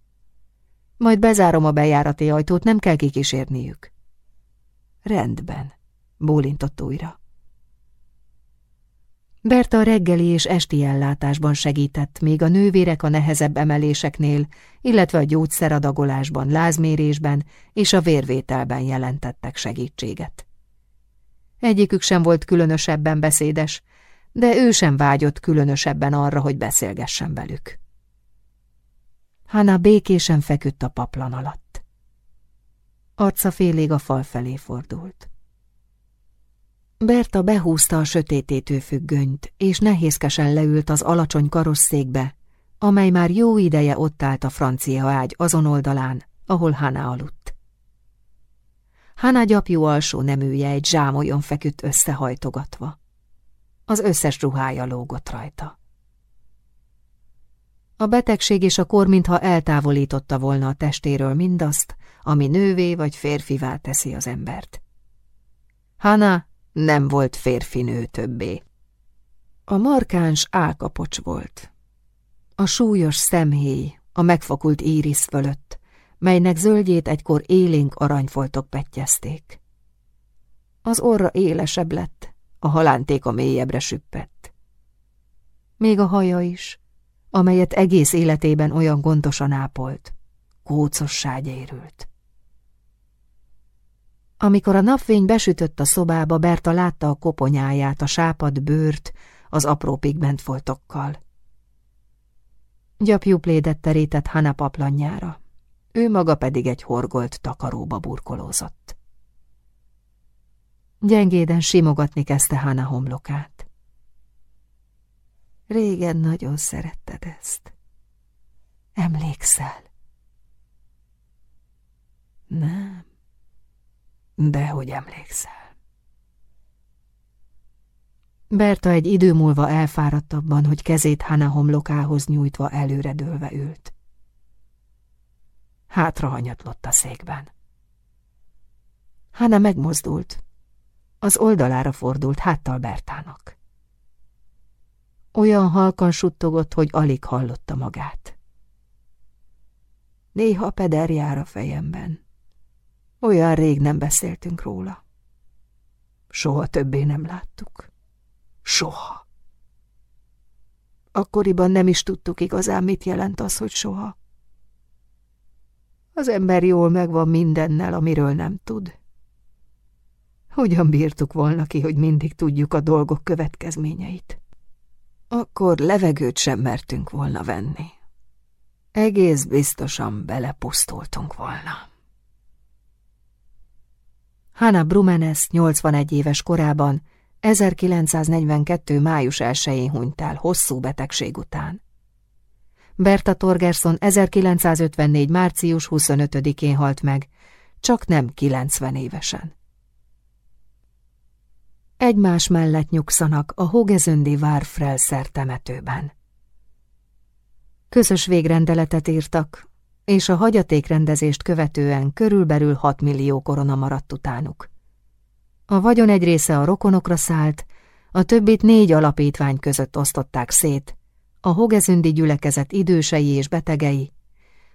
Majd bezárom a bejárati ajtót, nem kell kikísérniük. Rendben, bólintott újra. Berta reggeli és esti ellátásban segített, még a nővérek a nehezebb emeléseknél, illetve a gyógyszeradagolásban, lázmérésben és a vérvételben jelentettek segítséget. Egyikük sem volt különösebben beszédes, de ő sem vágyott különösebben arra, hogy beszélgessen velük. Hanna békésen feküdt a paplan alatt. Arca félig a fal felé fordult. Berta behúzta a sötététő függönyt, és nehézkesen leült az alacsony karosszékbe, amely már jó ideje ott állt a francia ágy azon oldalán, ahol Hana aludt. Hana gyapjú alsó neműje egy zsámolyon feküdt összehajtogatva. Az összes ruhája lógott rajta. A betegség és a kor mintha eltávolította volna a testéről mindazt, ami nővé vagy férfivá teszi az embert. Hana nem volt férfinő többé. A markáns álkapocs volt. A súlyos szemhéj a megfakult íris fölött, melynek zöldjét egykor élénk aranyfoltok petjezték. Az orra élesebb lett, a halántéka mélyebbre süppett. Még a haja is, amelyet egész életében olyan gondosan ápolt, kócossá gyérült. Amikor a napfény besütött a szobába, Berta látta a koponyáját, a sápad bőrt, az apró pigmentfoltokkal. Gyapjú plédet terített Hana paplanjára, ő maga pedig egy horgolt takaróba burkolózott. Gyengéden simogatni kezdte Hana homlokát. Régen nagyon szeretted ezt. Emlékszel? Nem. Dehogy emlékszel. Berta egy idő múlva elfáradtabban, hogy kezét Hana homlokához nyújtva előredőlve ült. Hátra hanyatlott a székben. Hana megmozdult. Az oldalára fordult háttal Bertának. Olyan halkan suttogott, hogy alig hallotta magát. Néha peder jár a fejemben. Olyan rég nem beszéltünk róla. Soha többé nem láttuk. Soha. Akkoriban nem is tudtuk igazán, mit jelent az, hogy soha. Az ember jól megvan mindennel, amiről nem tud. Hogyan bírtuk volna ki, hogy mindig tudjuk a dolgok következményeit? Akkor levegőt sem mertünk volna venni. Egész biztosan belepusztultunk volna. Hanna Brumenes 81 éves korában 1942. május 1-én hunyt el hosszú betegség után. Berta Torgerson 1954. március 25-én halt meg, csak nem 90 évesen. Egymás mellett nyugszanak a Hogezöndi Várfrelszer temetőben. Közös végrendeletet írtak, és a hagyatékrendezést követően körülbelül 6 millió korona maradt utánuk. A vagyon egy része a rokonokra szállt, a többit négy alapítvány között osztották szét, a Hogezündi gyülekezet idősei és betegei,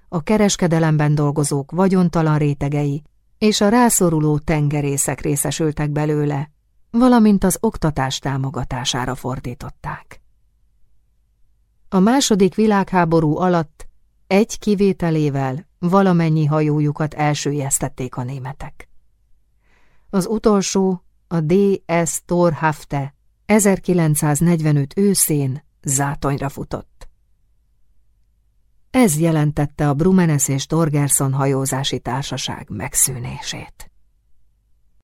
a kereskedelemben dolgozók vagyontalan rétegei és a rászoruló tengerészek részesültek belőle, valamint az oktatás támogatására fordították. A második világháború alatt Egy kivételével valamennyi hajójukat elsőjeztették a németek. Az utolsó, a D.S. Torhafte 1945 őszén zátonyra futott. Ez jelentette a Brumenes és Torgerson hajózási társaság megszűnését.